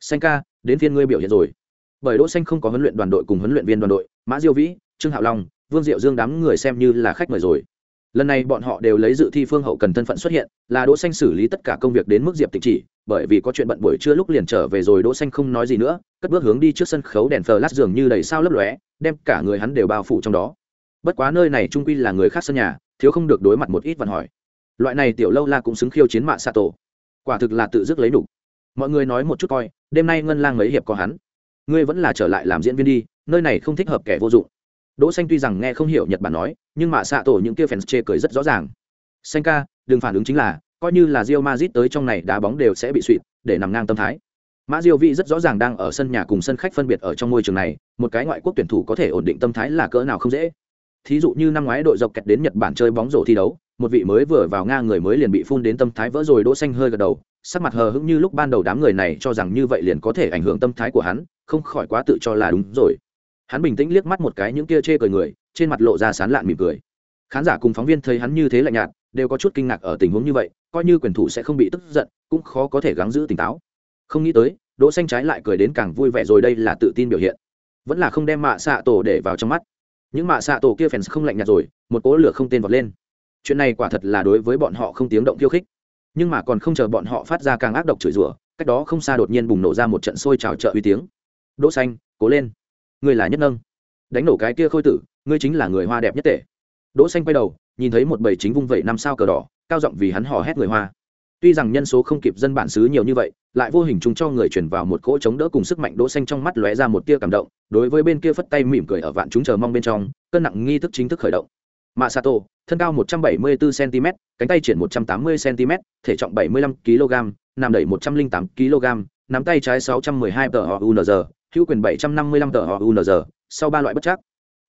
xanh ca, đến phiên ngươi biểu hiện rồi. Bởi đỗ xanh không có huấn luyện đoàn đội cùng huấn luyện viên đoàn đội, mã diêu vĩ, trương hạo long, vương diệu dương đám người xem như là khách mời rồi lần này bọn họ đều lấy dự thi phương hậu cần thân phận xuất hiện, là đỗ xanh xử lý tất cả công việc đến mức diệp tịch chỉ, bởi vì có chuyện bận buổi trưa lúc liền trở về rồi đỗ xanh không nói gì nữa, cất bước hướng đi trước sân khấu đèn flash dường như đầy sao lấp lóe, đem cả người hắn đều bao phủ trong đó. Bất quá nơi này trung quy là người khác sân nhà, thiếu không được đối mặt một ít vận hỏi. Loại này tiểu lâu la cũng xứng khiêu chiến mạ xạ tổ. Quả thực là tự dứt lấy đủ mọi người nói một chút coi, đêm nay ngân lang mấy hiệp có hắn. Ngươi vẫn là trở lại làm diễn viên đi, nơi này không thích hợp kẻ vô dụng đỗ xanh tuy rằng nghe không hiểu nhật bản nói, nhưng mà xạ tổ những kia fans chê cười rất rõ ràng. Xanh ca, đừng phản ứng chính là, coi như là Real Madrid tới trong này đá bóng đều sẽ bị suyệt để nằm ngang tâm thái. Mã diêu vị rất rõ ràng đang ở sân nhà cùng sân khách phân biệt ở trong môi trường này, một cái ngoại quốc tuyển thủ có thể ổn định tâm thái là cỡ nào không dễ. Thí dụ như năm ngoái đội dọc kẹt đến nhật bản chơi bóng rổ thi đấu, một vị mới vừa vào nga người mới liền bị phun đến tâm thái vỡ rồi, đỗ xanh hơi gật đầu, sắc mặt hờ hững như lúc ban đầu đám người này cho rằng như vậy liền có thể ảnh hưởng tâm thái của hắn, không khỏi quá tự cho là đúng rồi hắn bình tĩnh liếc mắt một cái những kia chê cười người, trên mặt lộ ra sán lạn mỉm cười. Khán giả cùng phóng viên thấy hắn như thế lạnh nhạt, đều có chút kinh ngạc ở tình huống như vậy, coi như quyền thủ sẽ không bị tức giận, cũng khó có thể gắng giữ tỉnh táo. Không nghĩ tới, đỗ xanh trái lại cười đến càng vui vẻ rồi đây là tự tin biểu hiện. Vẫn là không đem mạ xạ tổ để vào trong mắt. Những mạ xạ tổ kia fans không lạnh nhạt rồi, một cỗ lửa không tên vọt lên. Chuyện này quả thật là đối với bọn họ không tiếng động khiêu khích. Nhưng mà còn không chờ bọn họ phát ra càng ác độc chửi rủa, cách đó không xa đột nhiên bùng nổ ra một trận sôi trào trợ uy tiếng. Đỗ xanh, cố lên ngươi là nhất nâng. Đánh nổ cái kia khôi tử ngươi chính là người hoa đẹp nhất tể. Đỗ xanh quay đầu nhìn thấy một bầy chính vung vẩy năm sao cờ đỏ cao giọng vì hắn hò hét người hoa. Tuy rằng nhân số không kịp dân bản xứ nhiều như vậy lại vô hình chung cho người chuyển vào một cỗ chống đỡ cùng sức mạnh đỗ xanh trong mắt lóe ra một tia cảm động đối với bên kia phất tay mỉm cười ở vạn chúng chờ mong bên trong cân nặng nghi thức chính thức khởi động. Masato, thân cao 174 cm, cánh tay triển 180 cm, thể trọng 75 kg, nằm đẩy 108 kg, nắm tay trái 612 tờ UNZ, hữu quyền 755 tờ HUNZ, sau ba loại bất chắc.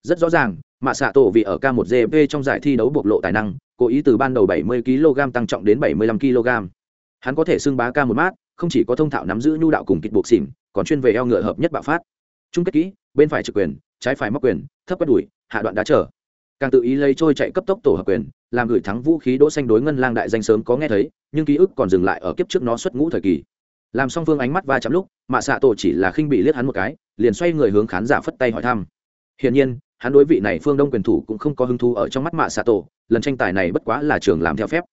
Rất rõ ràng, mạ xạ tổ vì ở K1GP trong giải thi đấu bộc lộ tài năng, cố ý từ ban đầu 70 kg tăng trọng đến 75 kg. Hắn có thể xưng bá ca một mát, không chỉ có thông thạo nắm giữ nhu đạo cùng kịch buộc xỉn, còn chuyên về eo ngựa hợp nhất bạo phát. Trung kết kỹ, bên phải trực quyền, trái phải móc quyền, thấp quét đuổi, hạ đoạn đá trở càng tự ý lấy trôi chạy cấp tốc tổ hợp quyền làm gửi thắng vũ khí đỗ xanh đối ngân lang đại danh sớm có nghe thấy nhưng ký ức còn dừng lại ở kiếp trước nó xuất ngũ thời kỳ làm song phương ánh mắt va chạm lúc, mạ xạ tổ chỉ là khinh bị liếc hắn một cái, liền xoay người hướng khán giả phất tay hỏi thăm. Hiển nhiên, hắn đối vị này phương đông quyền thủ cũng không có hứng thú ở trong mắt mạ xạ tổ, lần tranh tài này bất quá là trường làm theo phép.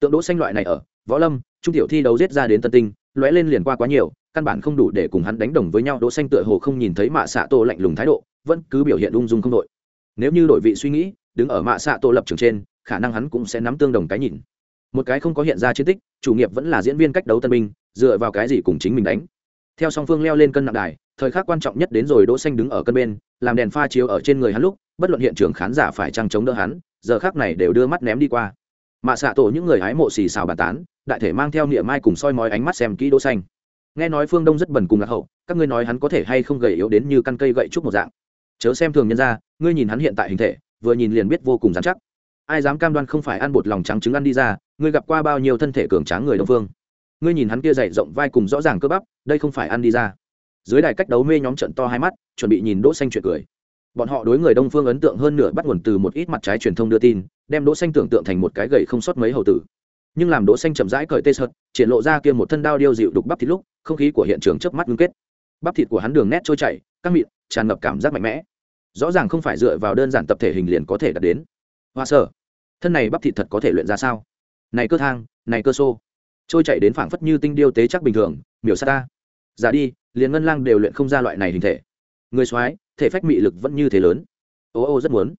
Tượng đỗ xanh loại này ở, võ lâm, trung tiểu thi đấu giết ra đến tân tinh, lóe lên liền qua quá nhiều, căn bản không đủ để cùng hắn đánh đồng với nhau, đỗ xanh tựa hồ không nhìn thấy mạ xạ tổ lạnh lùng thái độ, vẫn cứ biểu hiện ung dung không đội. Nếu như đổi vị suy nghĩ, đứng ở mạ xạ tổ lập trường trên, khả năng hắn cũng sẽ nắm tương đồng cái nhìn. Một cái không có hiện ra chiến tích, chủ nghiệp vẫn là diễn viên cách đấu tân binh dựa vào cái gì cùng chính mình đánh. Theo song phương leo lên cân nặng đài, thời khắc quan trọng nhất đến rồi đỗ xanh đứng ở cân bên, làm đèn pha chiếu ở trên người hắn lúc, bất luận hiện trường khán giả phải trang chống đỡ hắn, giờ khắc này đều đưa mắt ném đi qua. Mà xạ tổ những người hái mộ xì xào bàn tán, đại thể mang theo niệm mai cùng soi mói ánh mắt xem kỹ đỗ xanh. Nghe nói phương đông rất bẩn cùng lạc hậu, các ngươi nói hắn có thể hay không gầy yếu đến như căn cây gậy trúc một dạng. Chớ xem thường nhân ra ngươi nhìn hắn hiện tại hình thể, vừa nhìn liền biết vô cùng dán chắc. Ai dám cam đoan không phải ăn bột lòng trắng trứng ăn đi ra, ngươi gặp qua bao nhiêu thân thể cường tráng người đông phương? Ngươi nhìn hắn kia dày rộng vai cùng rõ ràng cơ bắp, đây không phải ăn đi ra. Dưới đài cách đấu mê nhóm trận to hai mắt, chuẩn bị nhìn đỗ xanh chuyện cười. Bọn họ đối người đông phương ấn tượng hơn nửa bắt nguồn từ một ít mặt trái truyền thông đưa tin, đem đỗ xanh tưởng tượng thành một cái gậy không sót mấy hầu tử. Nhưng làm đỗ xanh chậm rãi cởi tê sợt, triển lộ ra kia một thân đao điêu dịu đục bắp thịt lúc, không khí của hiện trường chớp mắt ngưng kết. Bắp thịt của hắn đường nét trôi chảy, căng mịn, tràn ngập cảm giác mạnh mẽ. Rõ ràng không phải dựa vào đơn giản tập thể hình liền có thể đạt đến. Hoa sở, thân này bắp thịt thật có thể luyện ra sao? Này cơ thang, này cơ xô trôi chạy đến phảng phất như tinh điêu tế chắc bình thường miểu sa ta giả đi liền ngân lang đều luyện không ra loại này hình thể người soái thể phách mị lực vẫn như thế lớn ô ô rất muốn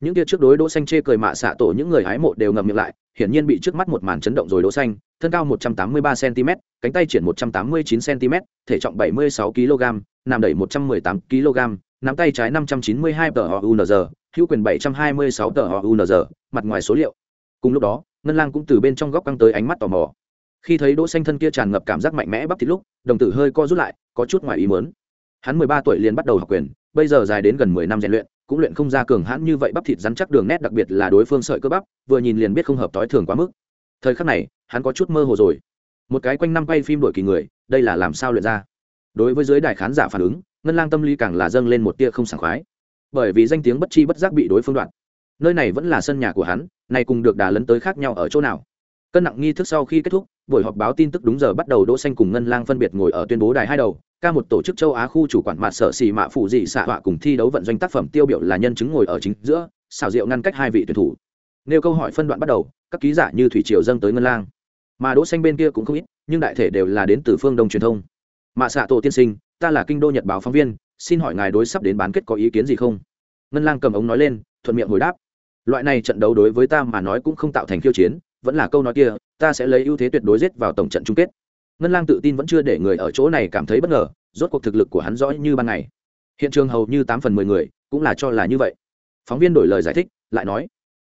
những kia trước đối đỗ xanh chê cười mạ xạ tổ những người hái mộ đều ngậm miệng lại hiển nhiên bị trước mắt một màn chấn động rồi đỗ xanh thân cao 183 cm cánh tay triển 189 cm thể trọng 76 kg nằm đẩy 118 kg nắm tay trái 592 tờ UNZ, hữu quyền 726 tờ UNZ, mặt ngoài số liệu. Cùng lúc đó, Ngân Lang cũng từ bên trong góc căng tới ánh mắt tò mò. Khi thấy Đỗ Xanh thân kia tràn ngập cảm giác mạnh mẽ bắp thịt lúc, đồng tử hơi co rút lại, có chút ngoài ý muốn. Hắn 13 tuổi liền bắt đầu học quyền, bây giờ dài đến gần 10 năm rèn luyện, cũng luyện không ra cường hãn như vậy bắp thịt rắn chắc đường nét đặc biệt là đối phương sợi cơ bắp, vừa nhìn liền biết không hợp tối thường quá mức. Thời khắc này, hắn có chút mơ hồ rồi. Một cái quanh năm quay phim đổi kỳ người, đây là làm sao luyện ra? Đối với giới đại khán giả phản ứng, ngân lang tâm lý càng là dâng lên một tia không sảng khoái bởi vì danh tiếng bất chi bất giác bị đối phương đoạn nơi này vẫn là sân nhà của hắn này cùng được đà lấn tới khác nhau ở chỗ nào cân nặng nghi thức sau khi kết thúc, buổi họp báo tin tức đúng giờ bắt đầu đỗ xanh cùng ngân lang phân biệt ngồi ở tuyên bố đài hai đầu, ca một tổ chức châu á khu chủ quản mặt sở xì mạ phụ dị xạ họa cùng thi đấu vận doanh tác phẩm tiêu biểu là nhân chứng ngồi ở chính giữa xào rượu ngăn cách hai vị tuyển thủ. Nêu câu hỏi phân đoạn bắt đầu, các ký giả như thủy triều dâng tới ngân lang. Mà đỗ xanh bên kia cũng không ít, nhưng đại thể đều là đến từ phương đông truyền thông. Mạ xạ tổ tiên sinh, ta là kinh đô nhật báo phóng viên, xin hỏi ngài đối sắp đến bán kết có ý kiến gì không? Ngân lang cầm ống nói lên, thuận miệng hồi đáp. Loại này trận đấu đối với ta mà nói cũng không tạo thành khiêu chiến vẫn là câu nói kia, ta sẽ lấy ưu thế tuyệt đối giết vào tổng trận chung kết. Ngân lang tự tin vẫn chưa để người ở chỗ này cảm thấy bất ngờ, rốt cuộc thực lực của hắn rõ như ban ngày. Hiện trường hầu như tám phần mười người, cũng là cho là như vậy. Phóng viên đổi lời giải thích, lại nói,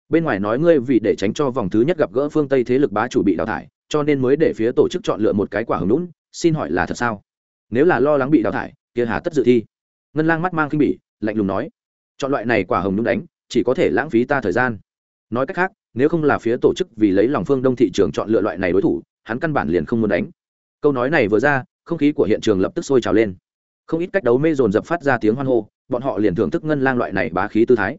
bên ngoài nói ngươi vì để tránh cho vòng thứ nhất gặp gỡ phương tây thế lực bá chủ bị đào thải, cho nên mới để phía tổ chức chọn lựa một cái quả hứng lũn, xin hỏi là thật sao? Nếu là lo lắng bị đào thải, kia hà tất dự thi. Ngân lang mắt mang khinh bỉ, lạnh lùng nói, chọn loại này quả hồng nhung đánh, chỉ có thể lãng phí ta thời gian. Nói cách khác nếu không là phía tổ chức vì lấy lòng phương đông thị trường chọn lựa loại này đối thủ, hắn căn bản liền không muốn đánh. Câu nói này vừa ra, không khí của hiện trường lập tức sôi trào lên. Không ít cách đấu mê dồn dập phát ra tiếng hoan hô, bọn họ liền thưởng thức ngân lang loại này bá khí tư thái.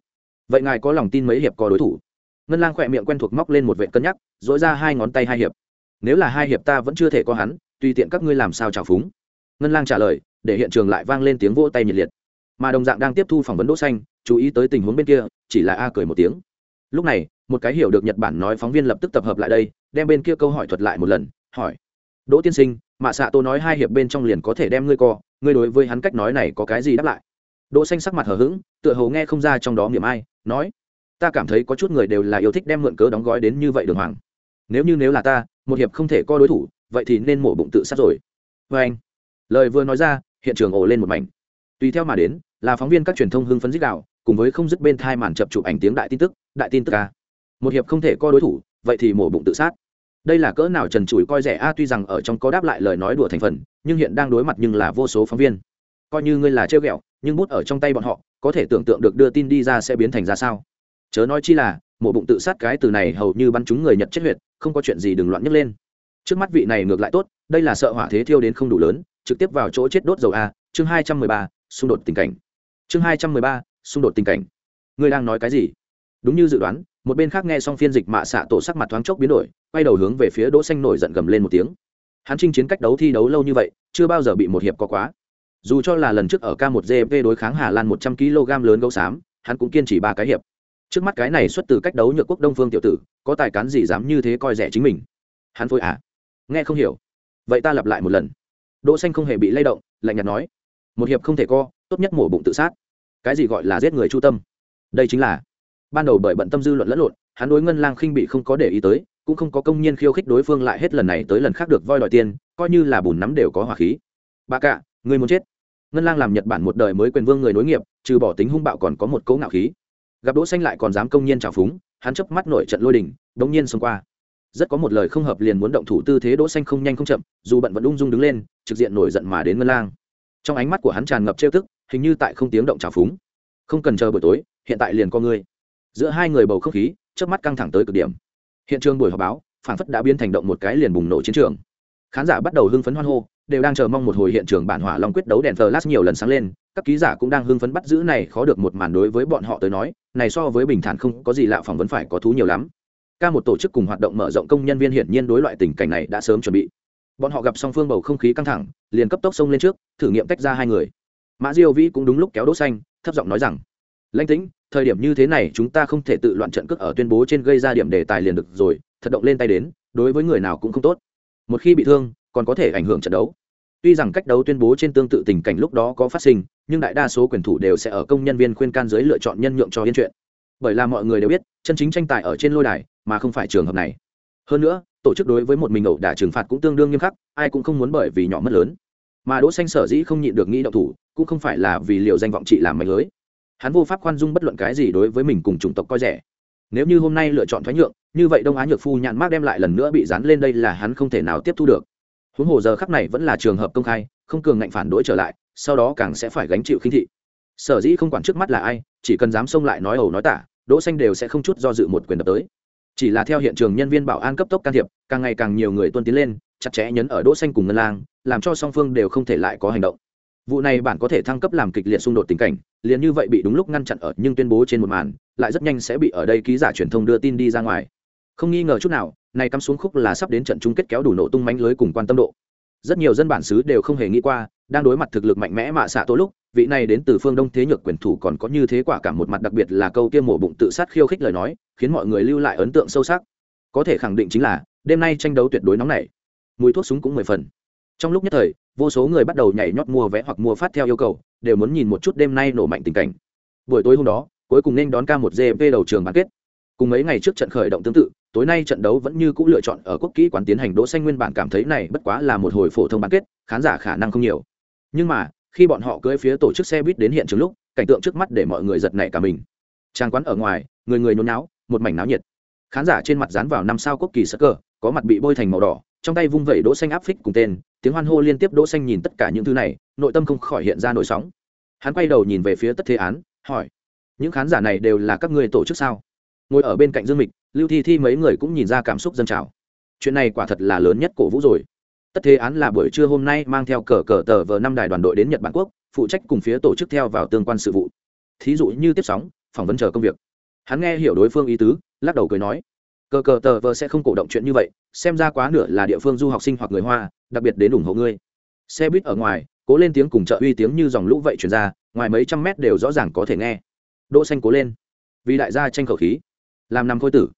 Vậy ngài có lòng tin mấy hiệp có đối thủ? Ngân lang khỏe miệng quen thuộc móc lên một vệ cân nhắc dỗi ra hai ngón tay hai hiệp. Nếu là hai hiệp ta vẫn chưa thể có hắn, tùy tiện các ngươi làm sao trào phúng? Ngân lang trả lời, để hiện trường lại vang lên tiếng vỗ tay nhiệt liệt. Mà đồng dạng đang tiếp thu phỏng vấn đỗ xanh, chú ý tới tình huống bên kia, chỉ là a cười một tiếng lúc này, một cái hiểu được nhật bản nói phóng viên lập tức tập hợp lại đây, đem bên kia câu hỏi thuật lại một lần, hỏi. Đỗ tiên sinh, mạ xạ tô nói hai hiệp bên trong liền có thể đem ngươi co, ngươi đối với hắn cách nói này có cái gì đáp lại? Đỗ xanh sắc mặt hờ hững, tựa hồ nghe không ra trong đó niệm ai, nói. Ta cảm thấy có chút người đều là yêu thích đem mượn cớ đóng gói đến như vậy đường hoàng. Nếu như nếu là ta, một hiệp không thể co đối thủ, vậy thì nên mổ bụng tự sát rồi. Với anh, lời vừa nói ra, hiện trường ồ lên một mảnh. Tùy theo mà đến, là phóng viên các truyền thông hưng phấn dích đạo cùng với không dứt bên thai màn chập chụp ảnh tiếng đại tin tức đại tin tức ca một hiệp không thể co đối thủ, vậy thì mổ bụng tự sát. Đây là cỡ nào trần trụi coi rẻ a, tuy rằng ở trong có đáp lại lời nói đùa thành phần, nhưng hiện đang đối mặt nhưng là vô số phóng viên. Coi như ngươi là trêu ghẹo, nhưng bút ở trong tay bọn họ, có thể tưởng tượng được đưa tin đi ra sẽ biến thành ra sao. Chớ nói chi là, mổ bụng tự sát cái từ này hầu như bắn chúng người nhật chết huyệt, không có chuyện gì đừng loạn nhấc lên. Trước mắt vị này ngược lại tốt, đây là sợ hỏa thế thiêu đến không đủ lớn, trực tiếp vào chỗ chết đốt dầu a, chương hai trăm mười ba, xung đột tình cảnh. Chương hai trăm mười ba, xung đột tình cảnh. Ngươi đang nói cái gì? Đúng như dự đoán, một bên khác nghe xong phiên dịch mạ xạ tổ sắc mặt thoáng chốc biến đổi, quay đầu hướng về phía đỗ xanh nổi giận gầm lên một tiếng. Hắn chinh chiến cách đấu thi đấu lâu như vậy, chưa bao giờ bị một hiệp có quá. Dù cho là lần trước ở k 1 gp đối kháng hà lan một trăm kg lớn gấu xám, hắn cũng kiên trì ba cái hiệp. Trước mắt cái này xuất từ cách đấu nhược quốc đông phương tiểu tử, có tài cán gì dám như thế coi rẻ chính mình? Hắn phôi à? Nghe không hiểu. Vậy ta lặp lại một lần. Đỗ xanh không hề bị lay động, lạnh nhạt nói. Một hiệp không thể co, tốt nhất mổ bụng tự sát. Cái gì gọi là giết người chu tâm? Đây chính là ban đầu bởi bận tâm dư luận lẫn lộn, hắn đối ngân lang khinh bị không có để ý tới, cũng không có công nhiên khiêu khích đối phương lại hết lần này tới lần khác được voi đòi tiền, coi như là bùn nắm đều có hỏa khí. Bà cả người muốn chết? Ngân lang làm nhật bản một đời mới quyền vương người nối nghiệp, trừ bỏ tính hung bạo còn có một cấu ngạo khí. Gặp đỗ xanh lại còn dám công nhiên trào phúng, hắn chớp mắt nổi trận lôi đình, đống nhiên xông qua. Rất có một lời không hợp liền muốn động thủ tư thế đỗ xanh không nhanh không chậm, dù bận vẫn ung dung đứng lên, trực diện nổi giận mà đến ngân lang. Trong ánh mắt của hắn tràn ngập trêu tức, hình như tại không tiếng động trào phúng. Không cần chờ buổi tối, hiện tại liền có ngươi giữa hai người bầu không khí, chớp mắt căng thẳng tới cực điểm. Hiện trường buổi họp báo phản phất đã biến thành động một cái liền bùng nổ chiến trường. Khán giả bắt đầu hưng phấn hoan hô, đều đang chờ mong một hồi hiện trường bản hỏa long quyết đấu đèn flash nhiều lần sáng lên, các ký giả cũng đang hưng phấn bắt giữ này khó được một màn đối với bọn họ tới nói, này so với bình thản không có gì lạ phỏng vấn phải có thú nhiều lắm. Ca một tổ chức cùng hoạt động mở rộng công nhân viên hiển nhiên đối loại tình cảnh này đã sớm chuẩn bị. Bọn họ gặp song phương bầu không khí căng thẳng, liền cấp tốc xông lên trước, thử nghiệm tách ra hai người. Mã diêu vĩ cũng đúng lúc kéo đỗ xanh, thấp giọng nói rằng, lãnh tĩnh thời điểm như thế này chúng ta không thể tự loạn trận cước ở tuyên bố trên gây ra điểm đề tài liền được rồi, thật động lên tay đến, đối với người nào cũng không tốt. Một khi bị thương, còn có thể ảnh hưởng trận đấu. Tuy rằng cách đấu tuyên bố trên tương tự tình cảnh lúc đó có phát sinh, nhưng đại đa số quyền thủ đều sẽ ở công nhân viên khuyên can dưới lựa chọn nhân nhượng cho yên chuyện. Bởi là mọi người đều biết, chân chính tranh tài ở trên lôi đài, mà không phải trường hợp này. Hơn nữa, tổ chức đối với một mình ẩu đả trừng phạt cũng tương đương nghiêm khắc, ai cũng không muốn bởi vì nhỏ mất lớn. Mà đỗ xanh sở dĩ không nhịn được nghĩ động thủ, cũng không phải là vì liệu danh vọng trị làm mạnh lưới hắn vô pháp khoan dung bất luận cái gì đối với mình cùng chủng tộc coi rẻ. Nếu như hôm nay lựa chọn thoái nhượng, như vậy đông á nhược phu nhạn mác đem lại lần nữa bị dán lên đây là hắn không thể nào tiếp thu được. Huống hồ giờ khắc này vẫn là trường hợp công khai, không cường ngạnh phản đối trở lại, sau đó càng sẽ phải gánh chịu khinh thị. Sở dĩ không quản trước mắt là ai, chỉ cần dám xông lại nói ẩu nói tả, đỗ xanh đều sẽ không chút do dự một quyền đập tới. Chỉ là theo hiện trường nhân viên bảo an cấp tốc can thiệp, càng ngày càng nhiều người tuân tiến lên, chặt chẽ nhấn ở đỗ xanh cùng ngân lang, làm cho song phương đều không thể lại có hành động vụ này bạn có thể thăng cấp làm kịch liệt xung đột tình cảnh, liền như vậy bị đúng lúc ngăn chặn ở nhưng tuyên bố trên một màn, lại rất nhanh sẽ bị ở đây ký giả truyền thông đưa tin đi ra ngoài. Không nghi ngờ chút nào, này cắm xuống khúc là sắp đến trận chung kết kéo đủ nổ tung mánh lưới cùng quan tâm độ. Rất nhiều dân bản xứ đều không hề nghĩ qua, đang đối mặt thực lực mạnh mẽ mạ xạ tối lúc, vị này đến từ phương đông thế nhược quyền thủ còn có như thế quả cả một mặt đặc biệt là câu kia mổ bụng tự sát khiêu khích lời nói, khiến mọi người lưu lại ấn tượng sâu sắc. Có thể khẳng định chính là, đêm nay tranh đấu tuyệt đối nóng nảy. Mùi thuốc súng cũng mười phần. Trong lúc nhất thời vô số người bắt đầu nhảy nhót mua vé hoặc mua phát theo yêu cầu, đều muốn nhìn một chút đêm nay nổ mạnh tình cảnh. Buổi tối hôm đó, cuối cùng nên đón ca một gp đầu trường bán kết. Cùng mấy ngày trước trận khởi động tương tự, tối nay trận đấu vẫn như c ũ lựa chọn ở quốc kỹ quán tiến hành đỗ xanh nguyên bản cảm thấy này bất quá là một hồi phổ thông bán kết, khán giả khả năng không nhiều. Nhưng mà, khi bọn họ cưỡi phía tổ chức xe buýt đến hiện trường lúc, cảnh tượng trước mắt để mọi người giật nảy cả mình. Trang quán ở ngoài, người người nôn náo, một mảnh náo nhiệt. Khán giả trên mặt dán vào năm sao quốc kỳ sắc cờ có mặt bị bôi thành màu đỏ, trong tay vung vẩy đỗ xanh áp phích cùng tên tiếng hoan hô liên tiếp đỗ xanh nhìn tất cả những thứ này, nội tâm không khỏi hiện ra nổi sóng. Hắn quay đầu nhìn về phía tất thế án, hỏi, những khán giả này đều là các người tổ chức sao? Ngồi ở bên cạnh dương mịch, lưu thi thi mấy người cũng nhìn ra cảm xúc dân trào. Chuyện này quả thật là lớn nhất cổ vũ rồi. Tất thế án là buổi trưa hôm nay mang theo cờ cờ tờ vờ năm đài đoàn đội đến nhật bản quốc, phụ trách cùng phía tổ chức theo vào tương quan sự vụ. Thí dụ như tiếp sóng, phỏng vấn chờ công việc. Hắn nghe hiểu đối phương ý tứ, lắc đầu cười nói cờ cờ tờ vờ sẽ không cổ động chuyện như vậy, xem ra quá nửa là địa phương du học sinh hoặc người hoa, đặc biệt đến ủng hộ ngươi. Xe buýt ở ngoài, cố lên tiếng cùng chợ uy tiếng như dòng lũ vậy chuyển ra, ngoài mấy trăm mét đều rõ ràng có thể nghe. Đỗ xanh cố lên. Vì đại gia tranh khẩu khí. Làm nằm khôi tử.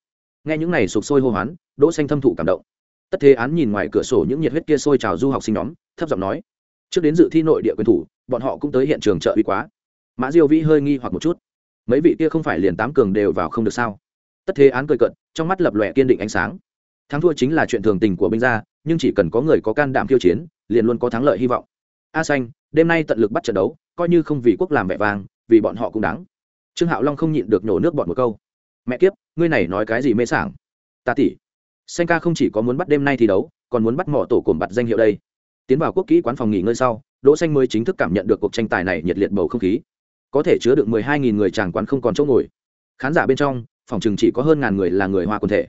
Nghe những này sụp sôi hô hoán, đỗ xanh thâm thụ cảm động. Tất thế án nhìn ngoài cửa sổ những nhiệt huyết kia sôi trào du học sinh nhóm, thấp giọng nói. Trước đến dự thi nội địa quyền thủ, bọn họ cũng tới hiện trường chợ uy quá. Mã diêu vĩ hơi nghi hoặc một chút. Mấy vị kia không phải liền tám cường đều vào không được sao? Tất thế án cười cận trong mắt lập lòe kiên định ánh sáng. Thắng thua chính là chuyện thường tình của binh gia, nhưng chỉ cần có người có can đảm khiêu chiến, liền luôn có thắng lợi hy vọng. A xanh, đêm nay tận lực bắt trận đấu, coi như không vì quốc làm vẻ vàng vì bọn họ cũng đáng. Trương hạo long không nhịn được nhổ nước bọn một câu. Mẹ kiếp, ngươi này nói cái gì mê sảng? Ta tỷ xanh ca không chỉ có muốn bắt đêm nay thi đấu, còn muốn bắt mỏ tổ cồn bặt danh hiệu đây. Tiến vào quốc kỹ quán phòng nghỉ ngơi sau, đỗ xanh mới chính thức cảm nhận được cuộc tranh tài này nhiệt liệt bầu không khí. Có thể chứa được 12.000 người chàng quán không còn chỗ ngồi. Khán giả bên trong phòng chừng chỉ có hơn ngàn người là người hoa quần thể.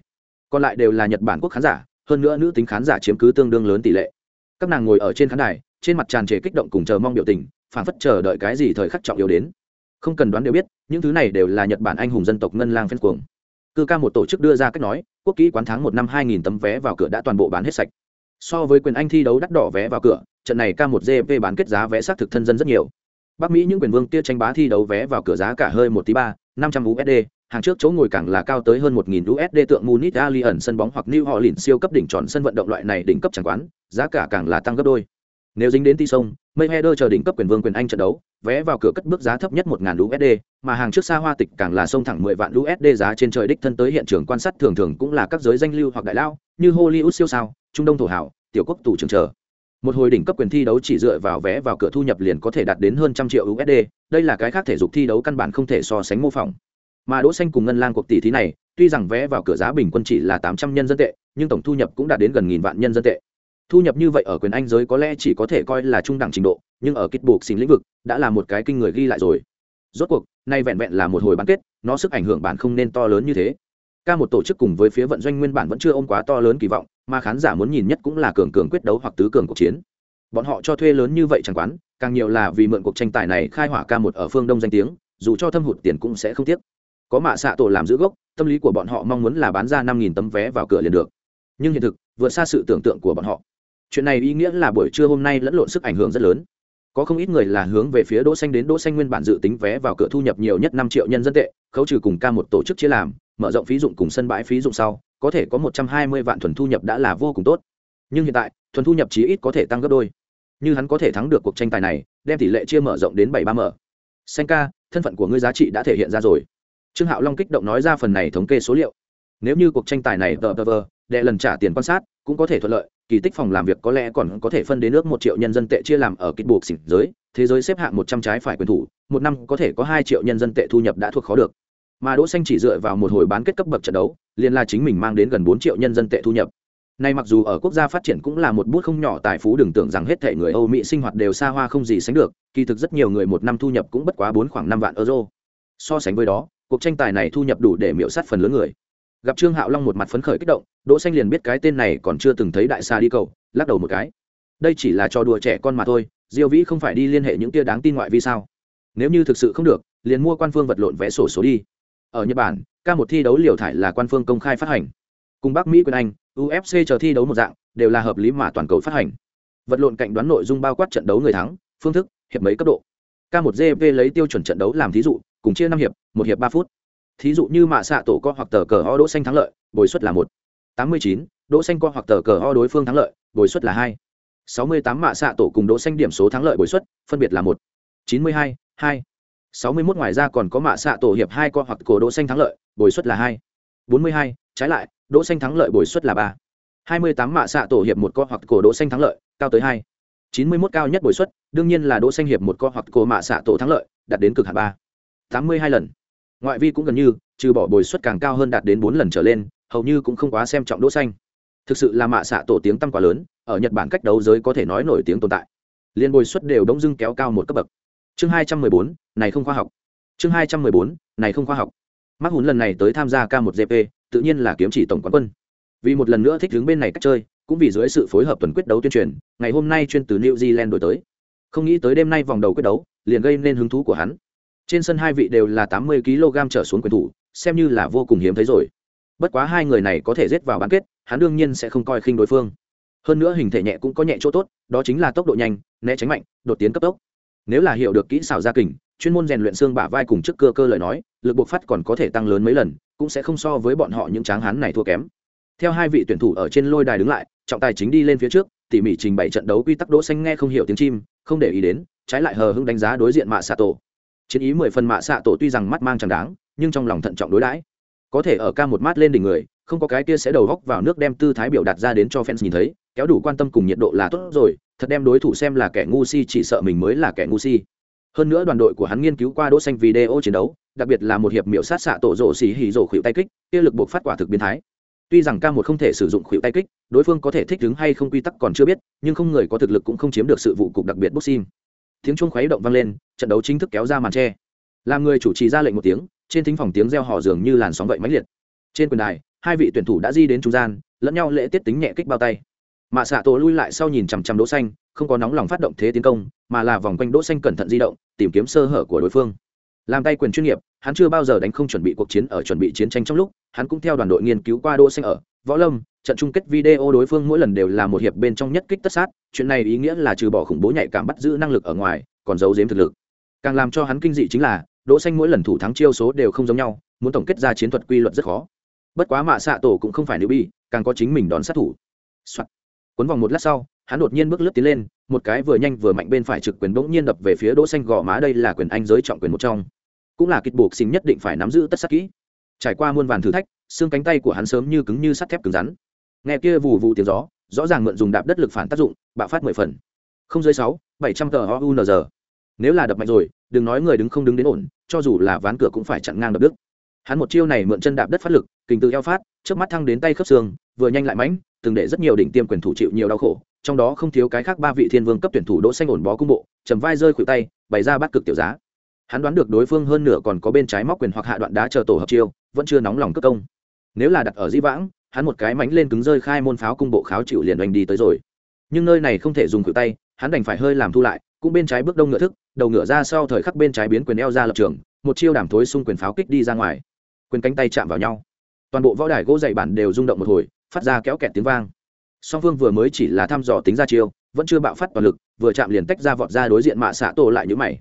Còn lại đều là nhật bản quốc khán giả, hơn nữa nữ tính khán giả chiếm cứ tương đương lớn tỷ lệ. Các nàng ngồi ở trên khán đài, trên mặt tràn trề kích động cùng chờ mong biểu tình, phảng phất chờ đợi cái gì thời khắc trọng yếu đến. Không cần đoán đều biết, những thứ này đều là nhật bản anh hùng dân tộc ngân lang phen cuồng. Cư ca một tổ chức đưa ra cách nói, quốc kỹ quán tháng một năm hai nghìn tấm vé vào cửa đã toàn bộ bán hết sạch. So với quyền anh thi đấu đắt đỏ vé vào cửa, trận này ca một gp bán kết giá vé xác thực thân dân rất nhiều. Bắc mỹ những quyền vương tia tranh bá thi đấu vé vào cửa giá cả hơi một tí ba, năm trăm usd hàng trước chỗ ngồi càng là cao tới hơn một nghìn usd tượng munich allianz sân bóng hoặc new orleans siêu cấp đỉnh tròn sân vận động loại này đỉnh cấp chẳng quán, giá cả càng là tăng gấp đôi. Nếu dính đến ti sông, Mayweather chờ đỉnh cấp quyền vương quyền anh trận đấu, vé vào cửa cất bước giá thấp nhất 1000 usd mà hàng trước xa hoa tịch càng là sông thẳng mười vạn usd giá trên trời đích thân tới hiện trường quan sát thường thường cũng là các giới danh lưu hoặc đại lao, như hollywood siêu sao, trung đông thổ hảo tiểu quốc tù trường chờ. Một hồi đỉnh cấp quyền thi đấu chỉ dựa vào vé vào cửa thu nhập liền có thể đạt đến hơn trăm triệu usd đây là cái khác thể dục thi đấu căn bản không thể so sánh mô phỏng mà đỗ xanh cùng ngân lang cuộc tỷ thí này, tuy rằng vé vào cửa giá bình quân chỉ là tám trăm nhân dân tệ, nhưng tổng thu nhập cũng đạt đến gần nghìn vạn nhân dân tệ. Thu nhập như vậy ở quyền anh giới có lẽ chỉ có thể coi là trung đẳng trình độ, nhưng ở kích buộc xin lĩnh vực, đã là một cái kinh người ghi lại rồi. Rốt cuộc, nay vẹn vẹn là một hồi bán kết, nó sức ảnh hưởng bản không nên to lớn như thế. Ca một tổ chức cùng với phía vận doanh nguyên bản vẫn chưa ôm quá to lớn kỳ vọng, mà khán giả muốn nhìn nhất cũng là cường cường quyết đấu hoặc tứ cường cuộc chiến. Bọn họ cho thuê lớn như vậy chẳng quán, càng nhiều là vì mượn cuộc tranh tài này khai hỏa ca một ở phương đông danh tiếng, dù cho thâm hụt tiền cũng sẽ không tiếc có mạ xạ tổ làm giữ gốc, tâm lý của bọn họ mong muốn là bán ra năm nghìn tấm vé vào cửa liền được. Nhưng hiện thực, vượt xa sự tưởng tượng của bọn họ. Chuyện này ý nghĩa là buổi trưa hôm nay lẫn lộn sức ảnh hưởng rất lớn. Có không ít người là hướng về phía đỗ xanh đến đỗ xanh nguyên bản dự tính vé vào cửa thu nhập nhiều nhất năm triệu nhân dân tệ, khấu trừ cùng ca một tổ chức chia làm, mở rộng phí dụng cùng sân bãi phí dụng sau, có thể có một trăm hai mươi vạn thuần thu nhập đã là vô cùng tốt. Nhưng hiện tại, thuần thu nhập chí ít có thể tăng gấp đôi. Như hắn có thể thắng được cuộc tranh tài này, đem tỷ lệ chia mở rộng đến bảy ba mở. Xanh ca, thân phận của ngươi giá trị đã thể hiện ra rồi trương hạo long kích động nói ra phần này thống kê số liệu. Nếu như cuộc tranh tài này tờ tờ vờ đệ lần trả tiền quan sát cũng có thể thuận lợi kỳ tích phòng làm việc có lẽ còn có thể phân đến nước một triệu nhân dân tệ chia làm ở kích buộc xỉn giới thế giới xếp hạng một trăm trái phải quyền thủ một năm có thể có hai triệu nhân dân tệ thu nhập đã thuộc khó được. Mà đỗ xanh chỉ dựa vào một hồi bán kết cấp bậc trận đấu liền là chính mình mang đến gần bốn triệu nhân dân tệ thu nhập. Nay mặc dù ở quốc gia phát triển cũng là một bút không nhỏ tài phú đừng tưởng rằng hết thể người Âu Mỹ sinh hoạt đều xa hoa không gì sánh được, kỳ thực rất nhiều người một năm thu nhập cũng bất quá bốn khoảng năm vạn euro. So sánh với đó, cuộc tranh tài này thu nhập đủ để miễu sát phần lớn người. Gặp trương hạo long một mặt phấn khởi kích động, đỗ xanh liền biết cái tên này còn chưa từng thấy đại xa đi cầu, lắc đầu một cái. Đây chỉ là trò đùa trẻ con mà thôi, diêu vĩ không phải đi liên hệ những tia đáng tin ngoại vi sao? Nếu như thực sự không được, liền mua quan phương vật lộn vẽ sổ số đi. Ở nhật bản, ca một thi đấu liều thải là quan phương công khai phát hành. Cùng bắc mỹ quyền anh ufc chờ thi đấu một dạng, đều là hợp lý mà toàn cầu phát hành. Vật lộn cạnh đoán nội dung bao quát trận đấu người thắng, phương thức, hiệp mấy cấp độ. K 1 gv lấy tiêu chuẩn trận đấu làm thí dụ cùng chia năm hiệp, một hiệp ba phút. Thí dụ như mạ xạ tổ co hoặc tờ cờ ho đỗ xanh thắng lợi, bồi suất là một. Tám mươi chín, đỗ xanh co hoặc tờ cờ ho đối phương thắng lợi, bồi suất là hai. Sáu mươi tám, mạ xạ tổ cùng đỗ xanh điểm số thắng lợi bồi suất, phân biệt là một. Chín mươi hai hai. Sáu mươi mốt, ngoài ra còn có mạ xạ tổ hiệp hai co hoặc cổ đỗ xanh thắng lợi, bồi suất là hai. Bốn mươi hai, trái lại, đỗ xanh thắng lợi bồi suất là ba. Hai mươi tám, mạ xạ tổ hiệp một co hoặc cổ đỗ xanh thắng lợi, cao tới hai. Chín mươi mốt, cao nhất bồi suất, đương nhiên là đỗ xanh hiệp một co hoặc cổ mạ xạ tổ thắng lợi, đạt đến cực hạn ba tám mươi hai lần. Ngoại vi cũng gần như, trừ bỏ bồi suất càng cao hơn đạt đến bốn lần trở lên, hầu như cũng không quá xem trọng đỗ xanh. Thực sự là mạ xạ tổ tiếng tăng quá lớn, ở nhật bản cách đấu giới có thể nói nổi tiếng tồn tại. Liên bồi suất đều đông dưng kéo cao một cấp bậc. Chương hai trăm mười bốn, này không khoa học. Chương hai trăm mười bốn, này không khoa học. Mắc hùn lần này tới tham gia k 1 gp tự nhiên là kiếm chỉ tổng quán quân. Vì một lần nữa thích đứng bên này cách chơi, cũng vì dưới sự phối hợp tuần quyết đấu tuyên truyền, ngày hôm nay chuyên từ new zealand đổi tới. Không nghĩ tới đêm nay vòng đầu quyết đấu, liền gây nên hứng thú của hắn trên sân hai vị đều là tám mươi kg trở xuống quyền thủ, xem như là vô cùng hiếm thấy rồi. Bất quá hai người này có thể rết vào bán kết, hắn đương nhiên sẽ không coi khinh đối phương. Hơn nữa hình thể nhẹ cũng có nhẹ chỗ tốt, đó chính là tốc độ nhanh, né tránh mạnh, đột tiến cấp tốc. Nếu là hiểu được kỹ xảo gia kình, chuyên môn rèn luyện xương bả vai cùng trước cơ cơ lời nói, lực buộc phát còn có thể tăng lớn mấy lần, cũng sẽ không so với bọn họ những tráng hán này thua kém. Theo hai vị tuyển thủ ở trên lôi đài đứng lại, trọng tài chính đi lên phía trước, tỉ mỉ trình bày trận đấu quy tắc đỗ xanh nghe không hiểu tiếng chim, không để ý đến, trái lại hờ hững đánh giá đối diện mạ xạ tổ chiến ý mười phần mạ xạ tổ tuy rằng mắt mang chẳng đáng, nhưng trong lòng thận trọng đối đãi. Có thể ở ca một mát lên đỉnh người, không có cái kia sẽ đầu góc vào nước đem tư thái biểu đạt ra đến cho fans nhìn thấy, kéo đủ quan tâm cùng nhiệt độ là tốt rồi, thật đem đối thủ xem là kẻ ngu si chỉ sợ mình mới là kẻ ngu si. Hơn nữa đoàn đội của hắn nghiên cứu qua đỗ xanh video chiến đấu, đặc biệt là một hiệp miểu sát xạ tổ rổ xỉ hỉ rổ khuỷu tay kích, kia lực buộc phát quả thực biến thái. Tuy rằng ca một không thể sử dụng khuỷu tay kích, đối phương có thể thích ứng hay không quy tắc còn chưa biết, nhưng không người có thực lực cũng không chiếm được sự vụ cục đặc biệt boxing tiếng chuông khuấy động vang lên, trận đấu chính thức kéo ra màn che làm người chủ trì ra lệnh một tiếng, trên thính phòng tiếng reo hò dường như làn sóng vậy mãnh liệt. Trên quyền đài, hai vị tuyển thủ đã di đến trung gian, lẫn nhau lễ tiết tính nhẹ kích bao tay. Mạ xạ tổ lui lại sau nhìn chằm chằm đỗ xanh, không có nóng lòng phát động thế tiến công, mà là vòng quanh đỗ xanh cẩn thận di động, tìm kiếm sơ hở của đối phương. Làm tay quyền chuyên nghiệp, hắn chưa bao giờ đánh không chuẩn bị cuộc chiến ở chuẩn bị chiến tranh trong lúc, hắn cũng theo đoàn đội nghiên cứu qua đỗ xanh ở, võ lâm trận chung kết video đối phương mỗi lần đều là một hiệp bên trong nhất kích tất sát, chuyện này ý nghĩa là trừ bỏ khủng bố nhạy cảm bắt giữ năng lực ở ngoài, còn giấu giếm thực lực. Càng làm cho hắn kinh dị chính là, đỗ xanh mỗi lần thủ thắng chiêu số đều không giống nhau, muốn tổng kết ra chiến thuật quy luật rất khó. Bất quá mạ xạ tổ cũng không phải nữ bi càng có chính mình đón sát thủ. Soạn. cuốn vòng một lát sau, hắn đột nhiên bước lướt tiến lên, một cái vừa nhanh vừa mạnh bên phải trực quyền bỗng nhiên đập về phía đỗ xanh gò má đây là quyền anh giới trọng quyền một trong. Cũng là kịch buộc sinh nhất định phải nắm giữ tất sát kỹ. Trải qua muôn vàn thử thách, xương cánh tay của hắn sớm như cứng như sắt thép cứng rắn nghe kia vù vù tiếng gió, rõ ràng mượn dùng đạp đất lực phản tác dụng, bạo phát mười phần. Không dưới sáu, bảy trăm tờ unz nếu là đập mạnh rồi, đừng nói người đứng không đứng đến ổn, cho dù là ván cửa cũng phải chặn ngang đập đức hắn một chiêu này mượn chân đạp đất phát lực kình tự eo phát trước mắt thăng đến tay khớp xương, vừa nhanh lại mãnh, từng để rất nhiều đỉnh tiêm quyền thủ chịu nhiều đau khổ, trong đó không thiếu cái khác ba vị thiên vương cấp tuyển thủ đỗ xanh ổn bó cung bộ, chầm vai rơi khuỷu tay, bày ra bắt cực tiểu giá. Hắn đoán được đối phương hơn nửa còn có bên trái móc quyền hoặc hạ đoạn đá chờ tổ hợp chiêu, vẫn chưa nóng lòng cất công. Nếu là đặt ở di vãng hắn một cái mánh lên cứng rơi khai môn pháo cung bộ kháo chịu liền đánh đi tới rồi. Nhưng nơi này không thể dùng khuỷu tay, hắn đành phải hơi làm thu lại, cũng bên trái bước đông ngựa thức, đầu ngựa ra sau thời khắc bên trái biến quyền eo ra lập trường, một chiêu đảm thối xung quyền pháo kích đi ra ngoài. Quyền cánh tay chạm vào nhau. Toàn bộ võ đài gỗ dày bản đều rung động một hồi, phát ra kéo kẹt tiếng vang. Song phương vừa mới chỉ là thăm dò tính ra chiêu, vẫn chưa bạo phát toàn lực, vừa chạm liền tách ra vọt ra đối diện mạ xạ tổ lại nhữ mày.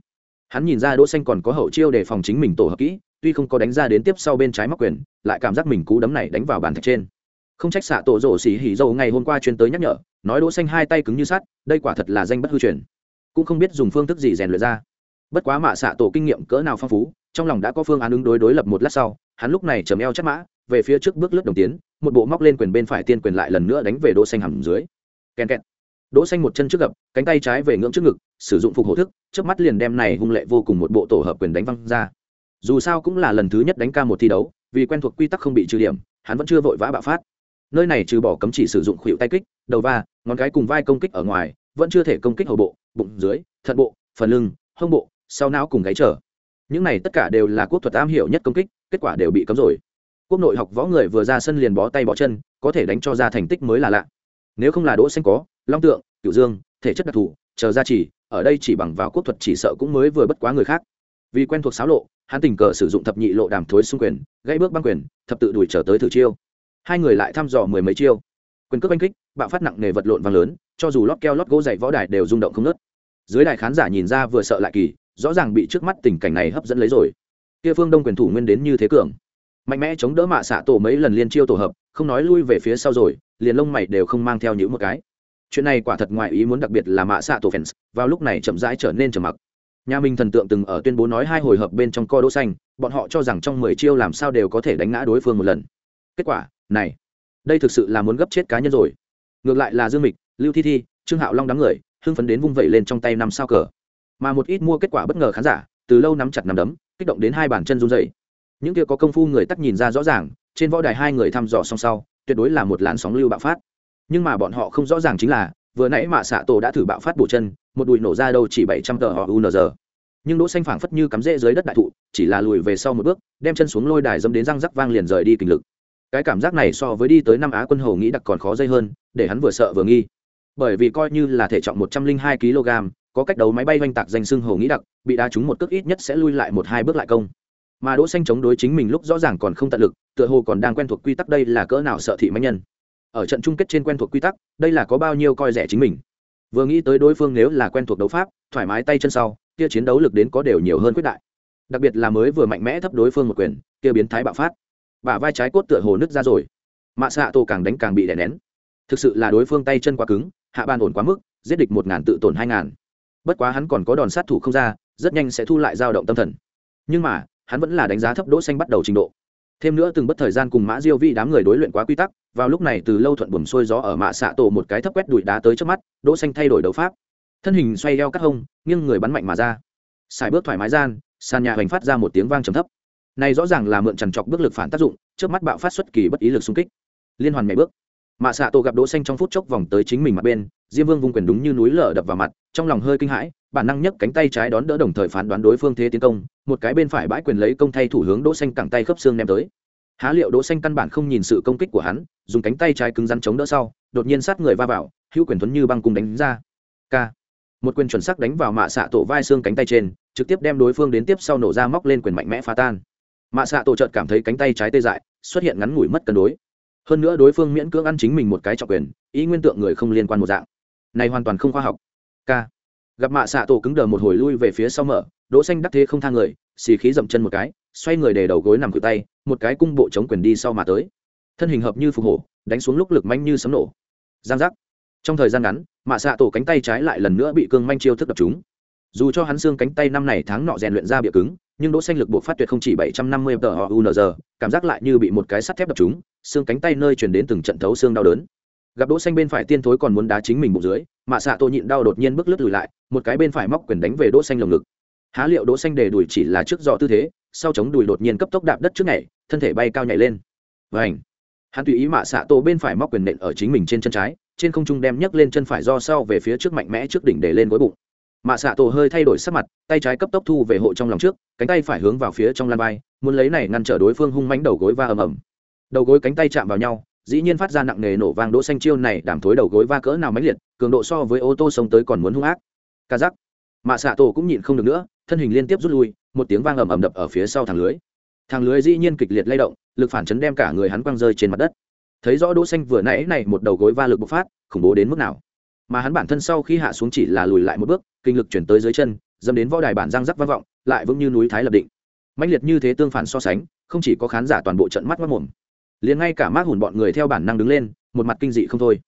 Hắn nhìn ra đỗ xanh còn có hậu chiêu để phòng chính mình tổ hợp kỹ, tuy không có đánh ra đến tiếp sau bên trái móc quyền, lại cảm giác mình cú đấm này đánh vào bàn thạch trên không trách xạ tổ rổ xỉ hỉ dầu ngày hôm qua chuyến tới nhắc nhở, nói đỗ xanh hai tay cứng như sắt, đây quả thật là danh bất hư truyền. Cũng không biết dùng phương thức gì rèn luyện ra. Bất quá mạ xạ tổ kinh nghiệm cỡ nào phong phú, trong lòng đã có phương án ứng đối đối lập một lát sau, hắn lúc này chầm eo chắc mã, về phía trước bước lướt đồng tiến, một bộ móc lên quyền bên phải tiên quyền lại lần nữa đánh về đỗ xanh hầm dưới. Kẹn kẹt. Đỗ xanh một chân trước gập, cánh tay trái về ngưỡng trước ngực, sử dụng phục hộ thức trước mắt liền đem này hung lệ vô cùng một bộ tổ hợp quyền đánh văng ra. Dù sao cũng là lần thứ nhất đánh ca một thi đấu, vì quen thuộc quy tắc không bị trừ điểm, hắn vẫn chưa vội vã bạo phát nơi này trừ bỏ cấm chỉ sử dụng khuỷu tay kích, đầu va, ngón cái cùng vai công kích ở ngoài, vẫn chưa thể công kích hầu bộ, bụng dưới, thận bộ, phần lưng, hông bộ, sau não cùng gáy trở. Những này tất cả đều là quốc thuật am hiểu nhất công kích, kết quả đều bị cấm rồi. Quốc nội học võ người vừa ra sân liền bó tay bó chân, có thể đánh cho ra thành tích mới là lạ. Nếu không là đỗ xanh có, long tượng, cửu dương, thể chất đặc thù, chờ ra chỉ, ở đây chỉ bằng vào quốc thuật chỉ sợ cũng mới vừa bất quá người khác. Vì quen thuộc sáo lộ, hắn tình cờ sử dụng thập nhị lộ đàm thối xung quyền, gãy bước băng quyền, thập tự đuổi trở tới thử chiêu hai người lại thăm dò mười mấy chiêu. Quyền cước oanh kích, bạo phát nặng nề vật lộn vang lớn, cho dù lót keo lót gỗ dày võ đài đều rung động không nớt dưới đài khán giả nhìn ra vừa sợ lại kỳ, rõ ràng bị trước mắt tình cảnh này hấp dẫn lấy rồi. Kia phương đông quyền thủ nguyên đến như thế cường. Mạnh mẽ chống đỡ mạ xạ tổ mấy lần liên chiêu tổ hợp, không nói lui về phía sau rồi, liền lông mày đều không mang theo những một cái. Chuyện này quả thật ngoài ý muốn đặc biệt là mạ xạ tổ fans, vào lúc này chậm rãi trở nên trầm mặc. Nhà mình thần tượng từng ở tuyên bố nói hai hồi hợp bên trong co đỗ xanh, bọn họ cho rằng trong mười chiêu làm sao đều có thể đánh ngã đối phương một lần. Kết quả này, đây thực sự là muốn gấp chết cá nhân rồi. Ngược lại là dương mịch, lưu thi thi, trương hạo long đám người, hưng phấn đến vung vẩy lên trong tay năm sao cờ. Mà một ít mua kết quả bất ngờ khán giả, từ lâu nắm chặt nắm đấm, kích động đến hai bàn chân run rẩy. Những kia có công phu người tắt nhìn ra rõ ràng, trên võ đài hai người thăm dò song sau, tuyệt đối là một làn sóng lưu bạo phát. Nhưng mà bọn họ không rõ ràng chính là, vừa nãy mạ xạ tổ đã thử bạo phát bổ chân, một đùi nổ ra đâu chỉ bảy trăm tờ họ unr nhưng đỗ xanh phảng phất như cắm rễ dưới đất đại thụ, chỉ là lùi về sau một bước, đem chân xuống lôi đài dâm đến răng rắc vang liền rời đi kình lực cái cảm giác này so với đi tới năm á quân hầu nghĩ đặc còn khó dây hơn, để hắn vừa sợ vừa nghi. Bởi vì coi như là thể trọng một trăm linh hai kg, có cách đấu máy bay oanh tạc danh xưng hầu nghĩ đặc, bị đá trúng một cước ít nhất sẽ lui lại một hai bước lại công. Mà đỗ xanh chống đối chính mình lúc rõ ràng còn không tận lực, tựa hồ còn đang quen thuộc quy tắc đây là cỡ nào sợ thị mãnh nhân. Ở trận chung kết trên quen thuộc quy tắc, đây là có bao nhiêu coi rẻ chính mình. Vừa nghĩ tới đối phương nếu là quen thuộc đấu pháp, thoải mái tay chân sau, kia chiến đấu lực đến có đều nhiều hơn quyết đại. Đặc biệt là mới vừa mạnh mẽ thấp đối phương một quyền, kia biến thái bạo phát bả vai trái cốt tựa hồ nứt ra rồi. Mạ xạ tổ càng đánh càng bị đè nén. Thực sự là đối phương tay chân quá cứng, hạ ban ổn quá mức, giết địch một ngàn tự tổn hai ngàn. Bất quá hắn còn có đòn sát thủ không ra, rất nhanh sẽ thu lại dao động tâm thần. Nhưng mà, hắn vẫn là đánh giá thấp đỗ xanh bắt đầu trình độ. Thêm nữa từng bất thời gian cùng mã diêu vi đám người đối luyện quá quy tắc, vào lúc này từ lâu thuận buồm xuôi gió ở mạ xạ tổ một cái thấp quét đùi đá tới trước mắt, đỗ xanh thay đổi đấu pháp. Thân hình xoay eo cắt hông, nghiêng người bắn mạnh mà ra. Xài bước thoải mái gian, sàn nhà hoành phát ra một tiếng vang trầm thấp này rõ ràng là mượn trằn trọc bước lực phản tác dụng, trước mắt bạo phát xuất kỳ bất ý lực xung kích. Liên hoàn mẹ bước. Mạ xạ tổ gặp đỗ xanh trong phút chốc vòng tới chính mình mặt bên, diêm vương vung quyền đúng như núi lở đập vào mặt, trong lòng hơi kinh hãi, bản năng nhấc cánh tay trái đón đỡ đồng thời phán đoán đối phương thế tiến công, một cái bên phải bãi quyền lấy công thay thủ hướng đỗ xanh cẳng tay khớp xương ném tới. Há liệu đỗ xanh căn bản không nhìn sự công kích của hắn, dùng cánh tay trái cứng rắn chống đỡ sau, đột nhiên sát người va vào, hữu quyền thuấn như băng cung đánh ra. K một quyền chuẩn sắc đánh vào mạ xạ tổ vai xương cánh tay trên, trực tiếp đem đối phương đến tiếp sau nổ ra móc lên quyền mạnh mẽ phá tan mạ xạ tổ chợt cảm thấy cánh tay trái tê dại, xuất hiện ngắn ngủi mất cân đối. Hơn nữa đối phương miễn cưỡng ăn chính mình một cái trọng quyền, ý nguyên tượng người không liên quan một dạng. Này hoàn toàn không khoa học. K. Gặp mạ xạ tổ cứng đờ một hồi lui về phía sau mở, đỗ xanh đắc thế không thang người, xì khí dậm chân một cái, xoay người để đầu gối nằm cự tay, một cái cung bộ chống quyền đi sau mà tới. Thân hình hợp như phục hổ, đánh xuống lúc lực manh như sấm nổ. Giang giác. Trong thời gian ngắn, mạ xạ tổ cánh tay trái lại lần nữa bị cương manh chiêu thức đập chúng dù cho hắn xương cánh tay năm này tháng nọ rèn luyện ra bịa cứng nhưng đỗ xanh lực buộc phát tuyệt không chỉ 750 tờ họ unz cảm giác lại như bị một cái sắt thép đập chúng xương cánh tay nơi truyền đến từng trận thấu xương đau đớn. Gặp đỗ xanh bên phải tiên thối còn muốn đá chính mình bụng dưới mạ xạ tô nhịn đau đột nhiên bước lướt lùi lại, một cái bên phải móc quyền đánh về đỗ xanh lồng ngực. Há liệu đỗ xanh để đuổi chỉ là trước dọ tư thế, sau chống đùi đột nhiên cấp tốc đạp đất trước nhảy, thân thể bay cao nhảy lên. Vành! Hắn tùy ý mạ xạ tô bên phải móc quyền nện ở chính mình trên chân trái, trên không trung đem nhấc lên chân phải do sau về phía trước mạnh mẽ trước đỉnh để lên gối bụng mạ xạ tổ hơi thay đổi sắc mặt, tay trái cấp tốc thu về hộ trong lòng trước, cánh tay phải hướng vào phía trong lan vai, muốn lấy này ngăn trở đối phương hung mãnh đầu gối va ầm ầm. Đầu gối cánh tay chạm vào nhau, dĩ nhiên phát ra nặng nề nổ vang đỗ xanh chiêu này đảm thối đầu gối va cỡ nào mãnh liệt, cường độ so với ô tô sông tới còn muốn hung ác. Ca giác mạ xạ tổ cũng nhịn không được nữa, thân hình liên tiếp rút lui, một tiếng vang ầm ầm đập ở phía sau thằng lưới. Thằng lưới dĩ nhiên kịch liệt lay động, lực phản chấn đem cả người hắn quăng rơi trên mặt đất. Thấy rõ đỗ xanh vừa nãy này một đầu gối va lực bộc phát, khủng bố đến mức nào? Mà hắn bản thân sau khi hạ xuống chỉ là lùi lại một bước, kinh lực chuyển tới dưới chân, dâm đến võ đài bản giang rắc vang vọng, lại vững như núi thái lập định. Mãnh liệt như thế tương phản so sánh, không chỉ có khán giả toàn bộ trận mắt mất mồm, liền ngay cả mác hùn bọn người theo bản năng đứng lên, một mặt kinh dị không thôi.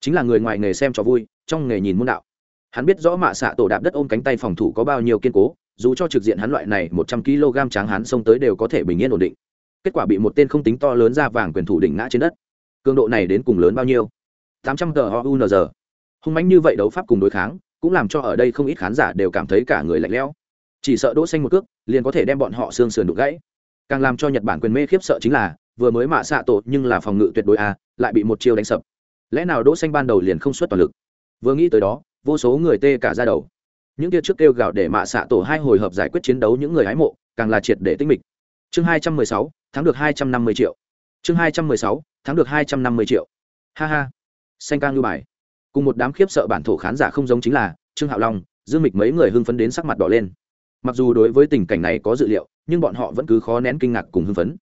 Chính là người ngoài nghề xem cho vui, trong nghề nhìn môn đạo. Hắn biết rõ mạ xạ tổ đạp đất ôm cánh tay phòng thủ có bao nhiêu kiên cố, dù cho trực diện hắn loại này một trăm kg tráng hắn xông tới đều có thể bình yên ổn định. Kết quả bị một tên không tính to lớn ra vàng quyền thủ đỉnh ngã trên đất. Cường độ này đến cùng lớn bao nhiêu? Tám trăm tờ giờ hung mãnh như vậy đấu pháp cùng đối kháng, cũng làm cho ở đây không ít khán giả đều cảm thấy cả người lạnh lẽo. Chỉ sợ đỗ xanh một cước, liền có thể đem bọn họ xương sườn đục gãy. Càng làm cho nhật bản quyền mê khiếp sợ chính là, vừa mới mạ xạ tổ nhưng là phòng ngự tuyệt đối a, lại bị một chiêu đánh sập. Lẽ nào đỗ xanh ban đầu liền không xuất toàn lực? Vừa nghĩ tới đó, vô số người tê cả ra đầu. Những kia trước kêu gào để mạ xạ tổ hai hồi hợp giải quyết chiến đấu những người hái mộ, càng là triệt để tinh mịch. Chương hai trăm mười sáu tháng được hai trăm năm mươi triệu. Chương hai trăm mười sáu tháng được hai trăm năm mươi triệu. Ha ha. Xanh ca ngư bài cùng một đám khiếp sợ bản thổ khán giả không giống chính là, trương hạo long, dương mịch mấy người hưng phấn đến sắc mặt đỏ lên. Mặc dù đối với tình cảnh này có dự liệu, nhưng bọn họ vẫn cứ khó nén kinh ngạc cùng hưng phấn.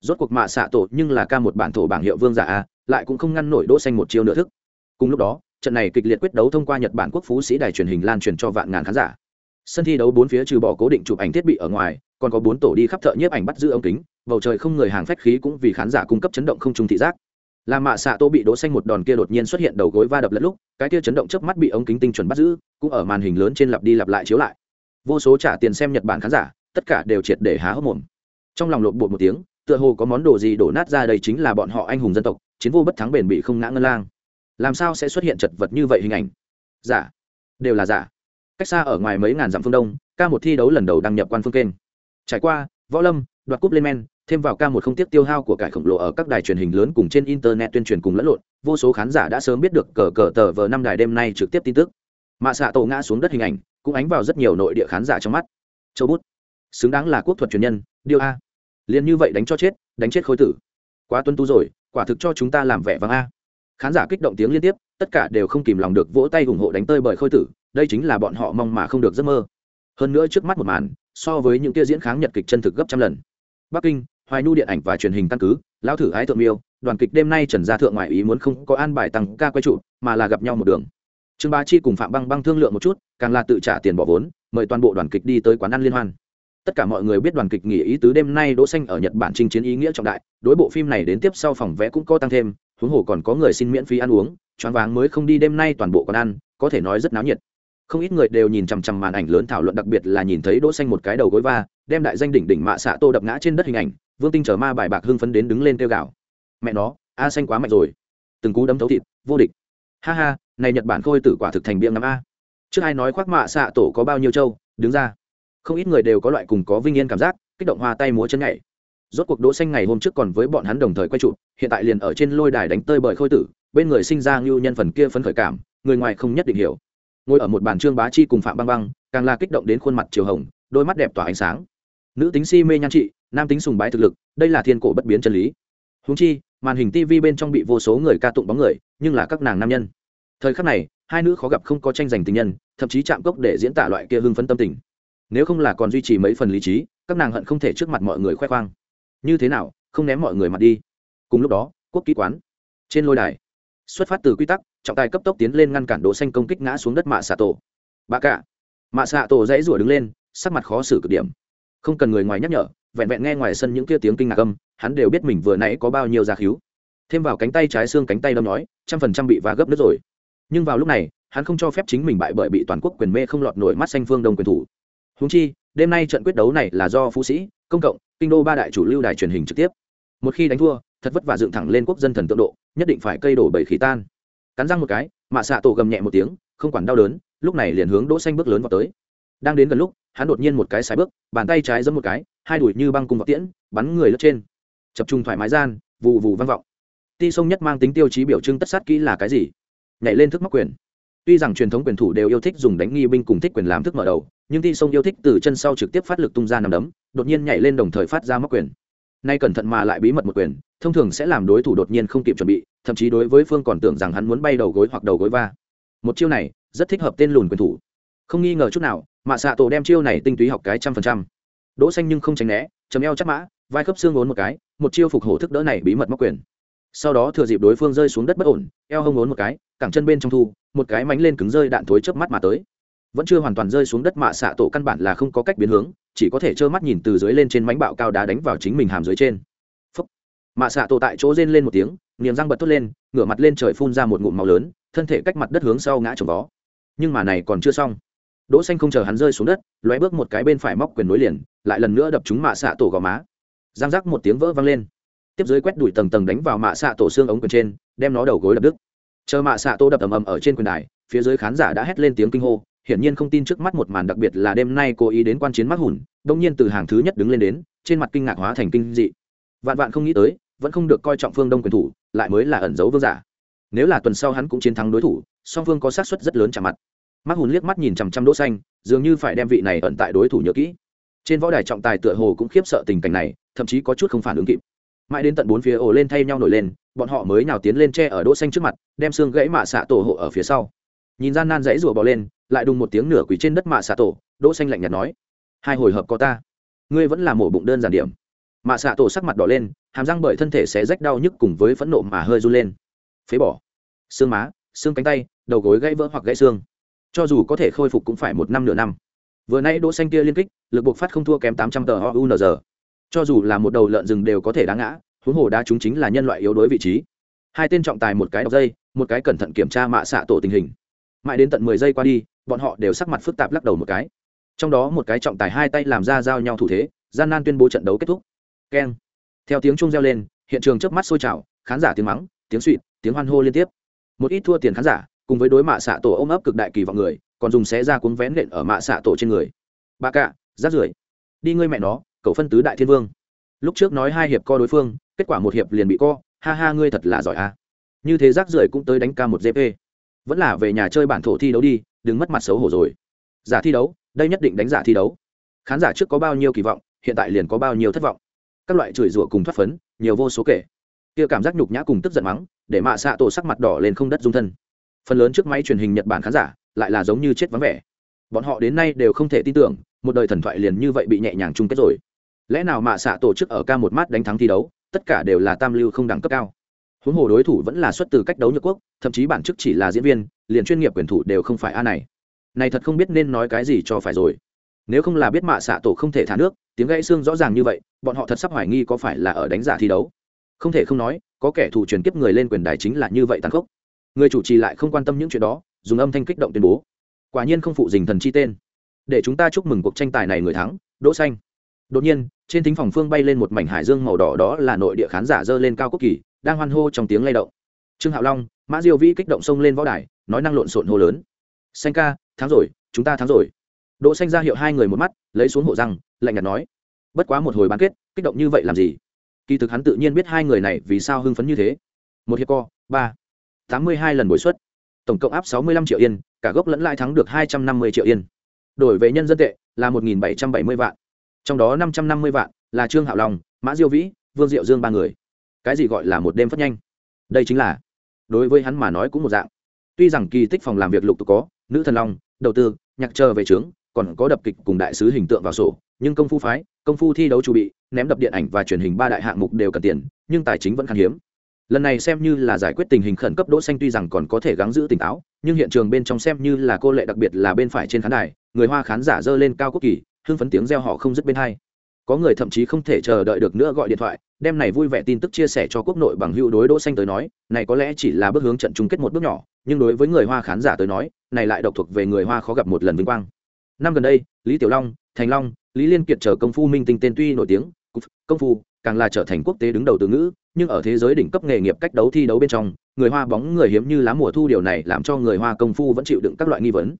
Rốt cuộc mạ xạ tổ nhưng là ca một bản thổ bảng hiệu vương giả a, lại cũng không ngăn nổi đỗ xanh một chiêu nửa thức. Cùng lúc đó, trận này kịch liệt quyết đấu thông qua nhật bản quốc phú sĩ đài truyền hình lan truyền cho vạn ngàn khán giả. Sân thi đấu bốn phía trừ bỏ cố định chụp ảnh thiết bị ở ngoài, còn có bốn tổ đi khắp thợ nhiếp ảnh bắt giữ ống kính, bầu trời không người hàng phách khí cũng vì khán giả cung cấp chấn động không trung thị giác là mạ xạ tô bị đỗ xanh một đòn kia đột nhiên xuất hiện đầu gối va đập lẫn lúc, cái kia chấn động chớp mắt bị ống kính tinh chuẩn bắt giữ, cũng ở màn hình lớn trên lặp đi lặp lại chiếu lại. Vô số trả tiền xem nhật bản khán giả, tất cả đều triệt để há hốc mồm. Trong lòng lộn bột một tiếng, tựa hồ có món đồ gì đổ nát ra đây chính là bọn họ anh hùng dân tộc, chiến vô bất thắng bền bị không ngã ngân lang. Làm sao sẽ xuất hiện chật vật như vậy hình ảnh? Giả. Đều là giả. Cách xa ở ngoài mấy ngàn dặm phương đông, ca một thi đấu lần đầu đăng nhập quan phương kênh. Trải qua, võ lâm, đoạt cúp lên men thêm vào ca một không tiếc tiêu hao của cải khổng lồ ở các đài truyền hình lớn cùng trên internet tuyên truyền cùng lẫn lộn, vô số khán giả đã sớm biết được cờ cờ tờ vờ năm đài đêm nay trực tiếp tin tức. Mạ xạ tổ ngã xuống đất hình ảnh, cũng ánh vào rất nhiều nội địa khán giả trong mắt. Châu bút. Xứng đáng là quốc thuật truyền nhân điêu a. Liền như vậy đánh cho chết, đánh chết khối tử. Quá tuân tu rồi, quả thực cho chúng ta làm vẻ vang a. Khán giả kích động tiếng liên tiếp, tất cả đều không kìm lòng được vỗ tay ủng hộ đánh tơi bởi khôi tử, đây chính là bọn họ mong mà không được giấc mơ. Hơn nữa trước mắt một màn, so với những kia diễn kháng nhật kịch chân thực gấp trăm lần. Bắc kinh hoài nhu điện ảnh và truyền hình căn cứ, lão thử ái thượng miêu, đoàn kịch đêm nay trần gia thượng ngoại ý muốn không có an bài tăng ca quay trụ, mà là gặp nhau một đường. Trương ba chi cùng phạm băng băng thương lượng một chút, càng là tự trả tiền bỏ vốn, mời toàn bộ đoàn kịch đi tới quán ăn liên hoan. Tất cả mọi người biết đoàn kịch nghỉ ý tứ đêm nay đỗ xanh ở nhật bản chinh chiến ý nghĩa trọng đại, đối bộ phim này đến tiếp sau phòng vẽ cũng có tăng thêm, huống hồ còn có người xin miễn phí ăn uống, choáng váng mới không đi đêm nay toàn bộ quán ăn, có thể nói rất náo nhiệt. Không ít người đều nhìn chằm chằm màn ảnh lớn thảo luận, đặc biệt là nhìn thấy đỗ xanh một cái đầu gối va, đem đại danh đỉnh đỉnh mạ xạ tô đập ngã trên đất hình ảnh vương tinh chở ma bài bạc hưng phấn đến đứng lên kêu gào. Mẹ nó, a xanh quá mạnh rồi. Từng cú đấm thấu thịt, vô địch. Ha ha, này nhật bản khôi tử quả thực thành biệm năm a. Trước ai nói khoác mạ xạ tổ có bao nhiêu châu đứng ra. Không ít người đều có loại cùng có vinh yên cảm giác, kích động hoa tay múa chân nhảy. Rốt cuộc đỗ xanh ngày hôm trước còn với bọn hắn đồng thời quay trụ, hiện tại liền ở trên lôi đài đánh tơi bởi khôi tử, bên người sinh ra ngưu nhân phần kia phấn khởi cảm, người ngoài không nhất định hiểu. Ngồi ở một bàn trương bá chi cùng phạm băng băng, càng là kích động đến khuôn mặt chiều hồng, đôi mắt đẹp tỏa ánh sáng. Nữ tính si mê nhan trị nam tính sùng bái thực lực, đây là thiên cổ bất biến chân lý. Huống chi, màn hình tv bên trong bị vô số người ca tụng bóng người, nhưng là các nàng nam nhân. Thời khắc này, hai nữ khó gặp không có tranh giành tình nhân, thậm chí chạm cốc để diễn tả loại kia hưng phấn tâm tình. Nếu không là còn duy trì mấy phần lý trí, các nàng hận không thể trước mặt mọi người khoe khoang. Như thế nào, không ném mọi người mặt đi. Cùng lúc đó, quốc ký quán. Trên lôi đài, xuất phát từ quy tắc, trọng tài cấp tốc tiến lên ngăn cản đỗ xanh công kích ngã xuống đất mạ xạ tổ. Bà cả mạ xạ tổ dãy rủa đứng lên, sắc mặt khó xử cực điểm. Không cần người ngoài nhắc nhở vẹn vẹn nghe ngoài sân những kia tiếng kinh ngạc âm, hắn đều biết mình vừa nãy có bao nhiêu giá khíu. Thêm vào cánh tay trái xương cánh tay đâm nói, trăm phần trăm bị va gấp nứt rồi. Nhưng vào lúc này, hắn không cho phép chính mình bại bởi bị toàn quốc quyền mê không lọt nổi mắt xanh phương đông quyền thủ. Húng chi, đêm nay trận quyết đấu này là do phú sĩ, công cộng, kinh đô ba đại chủ lưu đài truyền hình trực tiếp. Một khi đánh thua, thật vất vả dựng thẳng lên quốc dân thần tượng độ, nhất định phải cây đổ bảy khí tan. Cắn răng một cái, mạ xạ tổ gầm nhẹ một tiếng, không quản đau đớn, lúc này liền hướng đỗ xanh bước lớn vào tới. Đang đến gần lúc hắn đột nhiên một cái sải bước, bàn tay trái giẫm một cái, hai đùi như băng cung vào tiễn, bắn người lướt trên. Chập trung thoải mái gian, vù vù vang vọng. Ti sông nhất mang tính tiêu chí biểu trưng tất sát kỹ là cái gì? Nhảy lên thức mắc quyền. Tuy rằng truyền thống quyền thủ đều yêu thích dùng đánh nghi binh cùng thích quyền làm thức mở đầu, nhưng ti sông yêu thích từ chân sau trực tiếp phát lực tung ra nằm đấm, đột nhiên nhảy lên đồng thời phát ra mắc quyền. Nay cẩn thận mà lại bí mật một quyền, thông thường sẽ làm đối thủ đột nhiên không kịp chuẩn bị, thậm chí đối với phương còn tưởng rằng hắn muốn bay đầu gối hoặc đầu gối va. Một chiêu này, rất thích hợp tên lùn quyền thủ. Không nghi ngờ chút nào mạ xạ tổ đem chiêu này tinh túy học cái trăm phần trăm. Đỗ xanh nhưng không tránh né, chấm eo chắc mã, vai khớp xương ốn một cái, một chiêu phục hổ thức đỡ này bí mật móc quyền. Sau đó thừa dịp đối phương rơi xuống đất bất ổn, eo hông ốn một cái, cẳng chân bên trong thu, một cái mánh lên cứng rơi đạn thối chớp mắt mà tới. Vẫn chưa hoàn toàn rơi xuống đất mạ xạ tổ căn bản là không có cách biến hướng, chỉ có thể trơ mắt nhìn từ dưới lên trên mánh bạo cao đá đánh vào chính mình hàm dưới trên. Phúc. mạ xạ tổ tại chỗ rên lên một tiếng, niềm răng bật tốt lên, ngửa mặt lên trời phun ra một ngụm máu lớn, thân thể cách mặt đất hướng sau ngã trồng vó. Nhưng mà này còn chưa xong đỗ xanh không chờ hắn rơi xuống đất, lóe bước một cái bên phải móc quyền nối liền, lại lần nữa đập trúng mạ xạ tổ gò má. Giang rắc một tiếng vỡ vang lên. Tiếp dưới quét đuổi tầng tầng đánh vào mạ xạ tổ xương ống quyền trên, đem nó đầu gối đập đứt. Chờ mạ xạ tổ đập ầm ầm ở trên quyền đài, phía dưới khán giả đã hét lên tiếng kinh hô, hiển nhiên không tin trước mắt một màn đặc biệt là đêm nay cố ý đến quan chiến mắt hùn, đông nhiên từ hàng thứ nhất đứng lên đến, trên mặt kinh ngạc hóa thành kinh dị. Vạn vạn không nghĩ tới, vẫn không được coi trọng phương đông quyền thủ, lại mới là ẩn dấu vương giả. Nếu là tuần sau hắn cũng chiến thắng đối thủ, song phương có xác suất rất lớn chạm mặt mắc hùn liếc mắt nhìn chằm chằm đỗ xanh, dường như phải đem vị này ẩn tại đối thủ nhớ kỹ. Trên võ đài trọng tài tựa hồ cũng khiếp sợ tình cảnh này, thậm chí có chút không phản ứng kịp. Mãi đến tận bốn phía ồ lên thay nhau nổi lên, bọn họ mới nào tiến lên che ở đỗ xanh trước mặt, đem xương gãy mạ xạ tổ hộ ở phía sau. Nhìn gian nan dãy rùa bò lên, lại đùng một tiếng nửa quỳ trên đất mạ xạ tổ, đỗ xanh lạnh nhạt nói, hai hồi hợp có ta. Ngươi vẫn là mổ bụng đơn giản điểm. Mạ xạ tổ sắc mặt đỏ lên, hàm răng bởi thân thể sẽ rách đau nhức cùng với phẫn nộ mà hơi run lên. Phế bỏ. Xương má, xương cánh tay, đầu gối gãy vỡ hoặc gãy xương cho dù có thể khôi phục cũng phải một năm nửa năm. Vừa nay đỗ xanh kia liên kích, lực buộc phát không thua kém tám trăm tờ giờ. cho dù là một đầu lợn rừng đều có thể đá ngã, huống hồ đá chúng chính là nhân loại yếu đuối vị trí. Hai tên trọng tài một cái đọc dây, một cái cẩn thận kiểm tra mạ xạ tổ tình hình. Mãi đến tận mười giây qua đi, bọn họ đều sắc mặt phức tạp lắc đầu một cái. Trong đó một cái trọng tài hai tay làm ra giao nhau thủ thế, gian nan tuyên bố trận đấu kết thúc. Keng. Theo tiếng chuông reo lên, hiện trường chớp mắt sôi trào, khán giả tiếng mắng, tiếng suỵt, tiếng hoan hô liên tiếp. Một ít thua tiền khán giả cùng với đối mạ xạ tổ ôm ấp cực đại kỳ vọng người, còn dùng xé ra cuốn vén nện ở mạ xạ tổ trên người. Ba cạ rát rưởi. Đi ngươi mẹ nó, cậu phân tứ đại thiên vương. Lúc trước nói hai hiệp co đối phương, kết quả một hiệp liền bị co, ha ha ngươi thật là giỏi a như thế rác rưởi cũng tới đánh ca một gp vẫn là về nhà chơi bản thổ thi đấu đi, đừng mất mặt xấu hổ rồi. Giả thi đấu, đây nhất định đánh giả thi đấu. Khán giả trước có bao nhiêu kỳ vọng, hiện tại liền có bao nhiêu thất vọng. Các loại chửi rủa cùng thoát phấn, nhiều vô số kể. Kia cảm giác nhục nhã cùng tức giận mắng, để mạ xạ tổ sắc mặt đỏ lên không đất dung thân phần lớn trước máy truyền hình nhật bản khán giả lại là giống như chết vắng vẻ. Bọn họ đến nay đều không thể tin tưởng, một đời thần thoại liền như vậy bị nhẹ nhàng chung kết rồi. Lẽ nào mạ xạ tổ chức ở ca một mát đánh thắng thi đấu, tất cả đều là tam lưu không đẳng cấp cao? Huống hồ đối thủ vẫn là xuất từ cách đấu nhược quốc, thậm chí bản chức chỉ là diễn viên, liền chuyên nghiệp quyền thủ đều không phải a này. Này thật không biết nên nói cái gì cho phải rồi. Nếu không là biết mạ xạ tổ không thể thả nước, tiếng gãy xương rõ ràng như vậy, bọn họ thật sắp hoài nghi có phải là ở đánh giả thi đấu. Không thể không nói, có kẻ thù truyền kiếp người lên quyền đài chính là như vậy tàn khốc người chủ trì lại không quan tâm những chuyện đó, dùng âm thanh kích động tuyên bố. Quả nhiên không phụ dình thần chi tên. Để chúng ta chúc mừng cuộc tranh tài này người thắng, đỗ xanh. Đột nhiên, trên thính phòng phương bay lên một mảnh hải dương màu đỏ đó là nội địa khán giả dơ lên cao quốc kỳ, đang hoan hô trong tiếng lay động. Trương hạo long, mã diêu vĩ kích động xông lên võ đài, nói năng lộn xộn hô lớn. Xanh ca, thắng rồi, chúng ta thắng rồi. Đỗ xanh ra hiệu hai người một mắt, lấy xuống hộ răng, lạnh nhạt nói. Bất quá một hồi bán kết, kích động như vậy làm gì? Kỳ thực hắn tự nhiên biết hai người này vì sao hưng phấn như thế. Một hiệp co, ba tám mươi hai lần bồi xuất tổng cộng áp sáu mươi lăm triệu yên, cả gốc lẫn lãi thắng được hai trăm năm mươi triệu yên. Đổi về nhân dân tệ là một bảy trăm bảy mươi vạn. Trong đó năm trăm năm mươi vạn là trương hạo long, mã diêu vĩ, vương diệu dương ba người. Cái gì gọi là một đêm phát nhanh? Đây chính là, đối với hắn mà nói cũng một dạng. Tuy rằng kỳ tích phòng làm việc lục tục có, nữ thần long, đầu tư, nhạc chờ về trướng, còn có đập kịch cùng đại sứ hình tượng vào sổ, nhưng công phu phái, công phu thi đấu chu bị, ném đập điện ảnh và truyền hình ba đại hạng mục đều cần tiền, nhưng tài chính vẫn khan hiếm lần này xem như là giải quyết tình hình khẩn cấp, đỗ xanh tuy rằng còn có thể gắng giữ tỉnh táo, nhưng hiện trường bên trong xem như là cô lệ đặc biệt là bên phải trên khán đài, người hoa khán giả dơ lên cao quốc kỳ, hưng phấn tiếng reo họ không dứt bên hai. Có người thậm chí không thể chờ đợi được nữa gọi điện thoại, đem này vui vẻ tin tức chia sẻ cho quốc nội bằng hữu đối đỗ xanh tới nói, này có lẽ chỉ là bước hướng trận chung kết một bước nhỏ, nhưng đối với người hoa khán giả tới nói, này lại độc thuộc về người hoa khó gặp một lần vinh quang. Năm gần đây, lý tiểu long, thành long, lý liên kiệt chờ công phu minh tinh tên tuy nổi tiếng công phu, càng là trở thành quốc tế đứng đầu từ ngữ nhưng ở thế giới đỉnh cấp nghề nghiệp cách đấu thi đấu bên trong, người hoa bóng người hiếm như lá mùa thu điều này làm cho người hoa công phu vẫn chịu đựng các loại nghi vấn.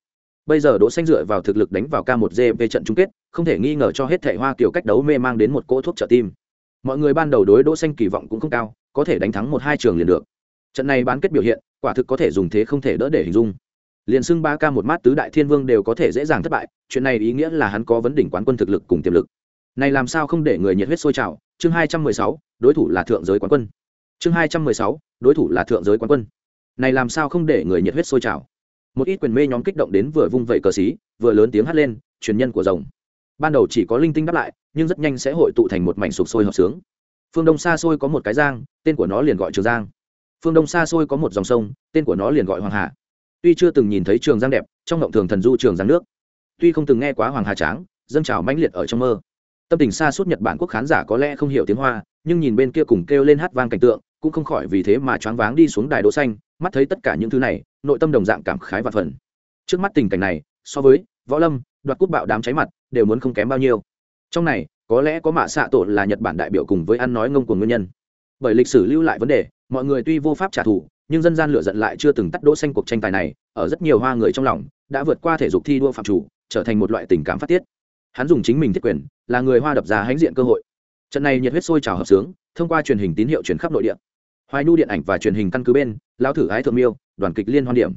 Bây giờ đỗ xanh dựa vào thực lực đánh vào k 1 về trận chung kết, không thể nghi ngờ cho hết thể hoa kiểu cách đấu mê mang đến một cỗ thuốc trợ tim. Mọi người ban đầu đối đỗ xanh kỳ vọng cũng không cao, có thể đánh thắng một hai trường liền được. Trận này bán kết biểu hiện, quả thực có thể dùng thế không thể đỡ để hình dung. Liền xưng ba ca một mát tứ đại thiên vương đều có thể dễ dàng thất bại, chuyện này ý nghĩa là hắn có vấn đỉnh quán quân thực lực cùng tiềm lực. Này làm sao không để người nhiệt huyết sôi trào chương hai trăm mười sáu, đối thủ là thượng giới quán quân. Chương hai trăm mười sáu, đối thủ là thượng giới quán quân. Này làm sao không để người nhiệt huyết sôi trào? Một ít quyền mê nhóm kích động đến vừa vung vẩy cờ xí, vừa lớn tiếng hát lên, truyền nhân của rồng. Ban đầu chỉ có linh tinh đáp lại, nhưng rất nhanh sẽ hội tụ thành một mảnh sục sôi hợp sướng. Phương đông xa xôi có một cái giang, tên của nó liền gọi trường giang. Phương đông xa xôi có một dòng sông, tên của nó liền gọi hoàng hà. Tuy chưa từng nhìn thấy trường giang đẹp, trong ngộng thường thần du trường giang nước. Tuy không từng nghe quá hoàng hà tráng, dâng trào mãnh liệt ở trong mơ tâm tình xa suốt nhật bản quốc khán giả có lẽ không hiểu tiếng hoa, nhưng nhìn bên kia cùng kêu lên hát vang cảnh tượng, cũng không khỏi vì thế mà choáng váng đi xuống đài đỗ xanh, mắt thấy tất cả những thứ này, nội tâm đồng dạng cảm khái và phần. Trước mắt tình cảnh này, so với võ lâm, đoạt cút bạo đám cháy mặt, đều muốn không kém bao nhiêu. Trong này, có lẽ có mạ xạ tổ là nhật bản đại biểu cùng với ăn nói ngông của nguyên nhân. Bởi lịch sử lưu lại vấn đề, mọi người tuy vô pháp trả thù, nhưng dân gian lựa giận lại chưa từng tắt đỗ xanh cuộc tranh tài này, ở rất nhiều hoa người trong lòng, đã vượt qua thể dục thi đua phạm chủ, trở thành một loại tình cảm phát tiết hắn dùng chính mình thiết quyền, là người hoa đập ra hãnh diện cơ hội. Trận này nhiệt huyết sôi trào hợp sướng, thông qua truyền hình tín hiệu truyền khắp nội địa. Hoài nu điện ảnh và truyền hình căn cứ bên lao thử ái thượng miêu, đoàn kịch liên hoan điểm.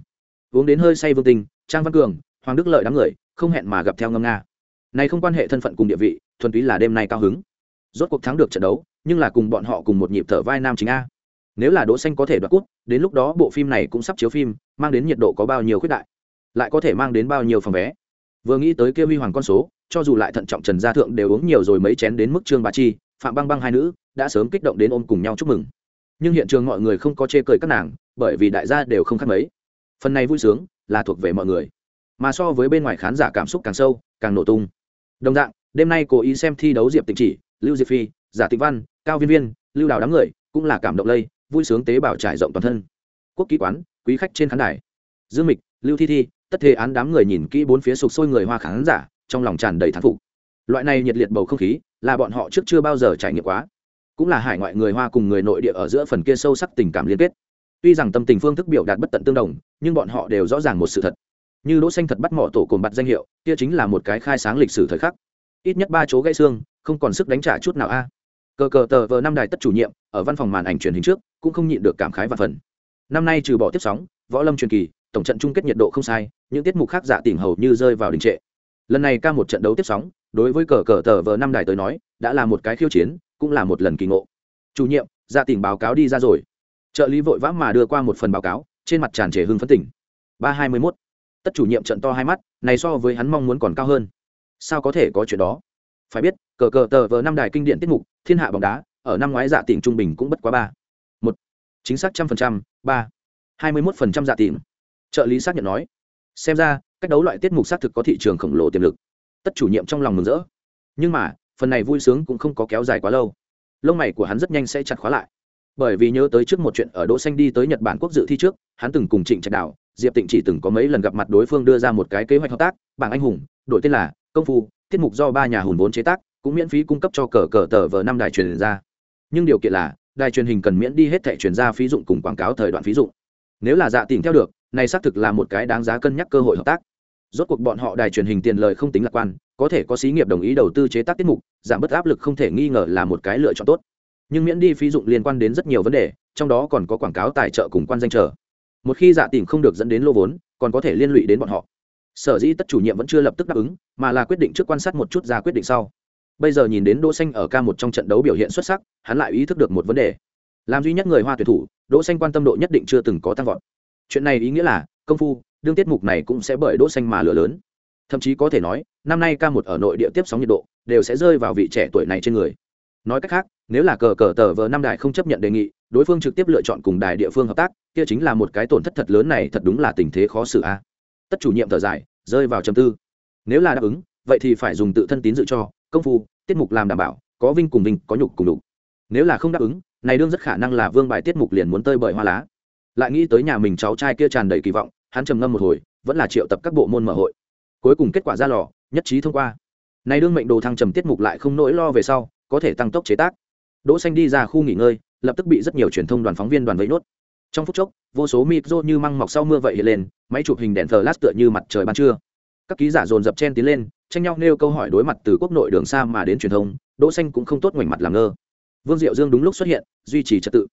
Uống đến hơi say vương tình, trang văn cường, hoàng đức lợi đám người, không hẹn mà gặp theo ngâm nga. Này không quan hệ thân phận cùng địa vị, thuần túy là đêm nay cao hứng. Rốt cuộc thắng được trận đấu, nhưng là cùng bọn họ cùng một nhịp thở vai nam chính a. Nếu là đỗ xanh có thể đoạt cút đến lúc đó bộ phim này cũng sắp chiếu phim, mang đến nhiệt độ có bao nhiêu khuyết đại. Lại có thể mang đến bao nhiêu phòng vé. Vừa nghĩ tới kia huy hoàng con số cho dù lại thận trọng trần gia thượng đều uống nhiều rồi mấy chén đến mức trương bà chi, phạm băng băng hai nữ đã sớm kích động đến ôm cùng nhau chúc mừng. Nhưng hiện trường mọi người không có chê cười các nàng, bởi vì đại gia đều không khác mấy. Phần này vui sướng là thuộc về mọi người. Mà so với bên ngoài khán giả cảm xúc càng sâu, càng nổ tung. Đồng dạng, đêm nay cố ý xem thi đấu diệp tịnh chỉ, lưu diệp phi, giả tịnh văn, cao viên viên, lưu đào đám người cũng là cảm động lây, vui sướng tế bào trải rộng toàn thân. Quốc ký quán, quý khách trên khán đài. Dương mịch, lưu thi thi, tất thế án đám người nhìn kỹ bốn phía sục sôi người hoa khán giả trong lòng tràn đầy thán phục. Loại này nhiệt liệt bầu không khí là bọn họ trước chưa bao giờ trải nghiệm quá. Cũng là hải ngoại người hoa cùng người nội địa ở giữa phần kia sâu sắc tình cảm liên kết. Tuy rằng tâm tình phương thức biểu đạt bất tận tương đồng, nhưng bọn họ đều rõ ràng một sự thật. Như đỗ xanh thật bắt mỏ tổ cồn bạt danh hiệu, kia chính là một cái khai sáng lịch sử thời khắc. Ít nhất ba chỗ gãy xương, không còn sức đánh trả chút nào a. Cờ cờ tờ vờ năm đài tất chủ nhiệm, ở văn phòng màn ảnh truyền hình trước, cũng không nhịn được cảm khái và phần. Năm nay trừ bỏ tiếp sóng, võ lâm truyền kỳ, tổng trận chung kết nhiệt độ không sai, những tiết mục khác giả tỉnh hầu như rơi vào đình trệ lần này ca một trận đấu tiếp sóng, đối với cờ cờ tờ vờ năm đài tới nói, đã là một cái khiêu chiến, cũng là một lần kỳ ngộ. Chủ nhiệm ra tỉnh báo cáo đi ra rồi. Trợ lý vội vã mà đưa qua một phần báo cáo, trên mặt tràn trề hưng phấn tỉnh. Ba hai mươi mốt. Tất chủ nhiệm trận to hai mắt, này so với hắn mong muốn còn cao hơn. Sao có thể có chuyện đó? Phải biết, cờ cờ tờ vờ năm đài kinh điển tiết mục, thiên hạ bóng đá, ở năm ngoái dạ tỉnh trung bình cũng bất quá ba. Một. Chính xác trăm phần trăm, ba. Hai mươi mốt phần trăm dạ tỉnh. Trợ lý xác nhận nói. Xem ra cách đấu loại tiết mục xác thực có thị trường khổng lồ tiềm lực. Tất chủ nhiệm trong lòng mừng rỡ. Nhưng mà, phần này vui sướng cũng không có kéo dài quá lâu. Lông mày của hắn rất nhanh sẽ chặt khóa lại. Bởi vì nhớ tới trước một chuyện ở đỗ xanh đi tới nhật bản quốc dự thi trước, hắn từng cùng trịnh trạch đảo diệp tịnh chỉ từng có mấy lần gặp mặt đối phương đưa ra một cái kế hoạch hợp tác, bảng anh hùng, đổi tên là công phu, tiết mục do ba nhà hùng vốn chế tác, cũng miễn phí cung cấp cho cờ cờ tờ vờ năm đài truyền ra. Nhưng điều kiện là, đài truyền hình cần miễn đi hết thẻ truyền ra phí dụng cùng quảng cáo thời đoạn phí dụng. Nếu là dạ tìm theo được, này xác thực là một cái đáng giá cân nhắc cơ hội hợp tác rốt cuộc bọn họ đài truyền hình tiền lời không tính lạc quan, có thể có xí nghiệp đồng ý đầu tư chế tác tiết mục, giảm bớt áp lực không thể nghi ngờ là một cái lựa chọn tốt. Nhưng miễn đi phí dụng liên quan đến rất nhiều vấn đề, trong đó còn có quảng cáo tài trợ cùng quan danh trở một khi dạ tìm không được dẫn đến lô vốn, còn có thể liên lụy đến bọn họ. Sở dĩ tất chủ nhiệm vẫn chưa lập tức đáp ứng, mà là quyết định trước quan sát một chút ra quyết định sau. Bây giờ nhìn đến đỗ xanh ở ca một trong trận đấu biểu hiện xuất sắc, hắn lại ý thức được một vấn đề. Làm duy nhất người hoa tuyển thủ, đỗ xanh quan tâm độ nhất định chưa từng có tăng vọt. Chuyện này ý nghĩa là công phu đương tiết mục này cũng sẽ bởi đỗ xanh mà lửa lớn. Thậm chí có thể nói, năm nay ca một ở nội địa tiếp sóng nhiệt độ đều sẽ rơi vào vị trẻ tuổi này trên người. Nói cách khác, nếu là cờ cờ tờ vờ năm đài không chấp nhận đề nghị, đối phương trực tiếp lựa chọn cùng đài địa phương hợp tác, kia chính là một cái tổn thất thật lớn này thật đúng là tình thế khó xử a. À. Tất chủ nhiệm thở dài, rơi vào trầm tư. Nếu là đáp ứng, vậy thì phải dùng tự thân tín dự cho, công phu, tiết mục làm đảm bảo, có vinh cùng vinh, có nhục cùng đục nếu là không đáp ứng, này đương rất khả năng là vương bài tiết mục liền muốn tơi bời hoa lá. Lại nghĩ tới nhà mình cháu trai kia tràn đầy kỳ vọng hắn trầm ngâm một hồi, vẫn là triệu tập các bộ môn mở hội. Cuối cùng kết quả ra lò, nhất trí thông qua. Này đương mệnh đồ thăng trầm tiết mục lại không nỗi lo về sau, có thể tăng tốc chế tác. Đỗ xanh đi ra khu nghỉ ngơi, lập tức bị rất nhiều truyền thông đoàn phóng viên đoàn vây nốt. Trong phút chốc, vô số micro như măng mọc sau mưa vậy hiện lên, máy chụp hình đèn flash tựa như mặt trời ban trưa. Các ký giả dồn dập chen tiến lên, tranh nhau nêu câu hỏi đối mặt từ quốc nội đường xa mà đến truyền thông, đỗ xanh cũng không tốt ngoảnh mặt làm ngơ. Vương diệu dương đúng lúc xuất hiện, duy trì trật tự.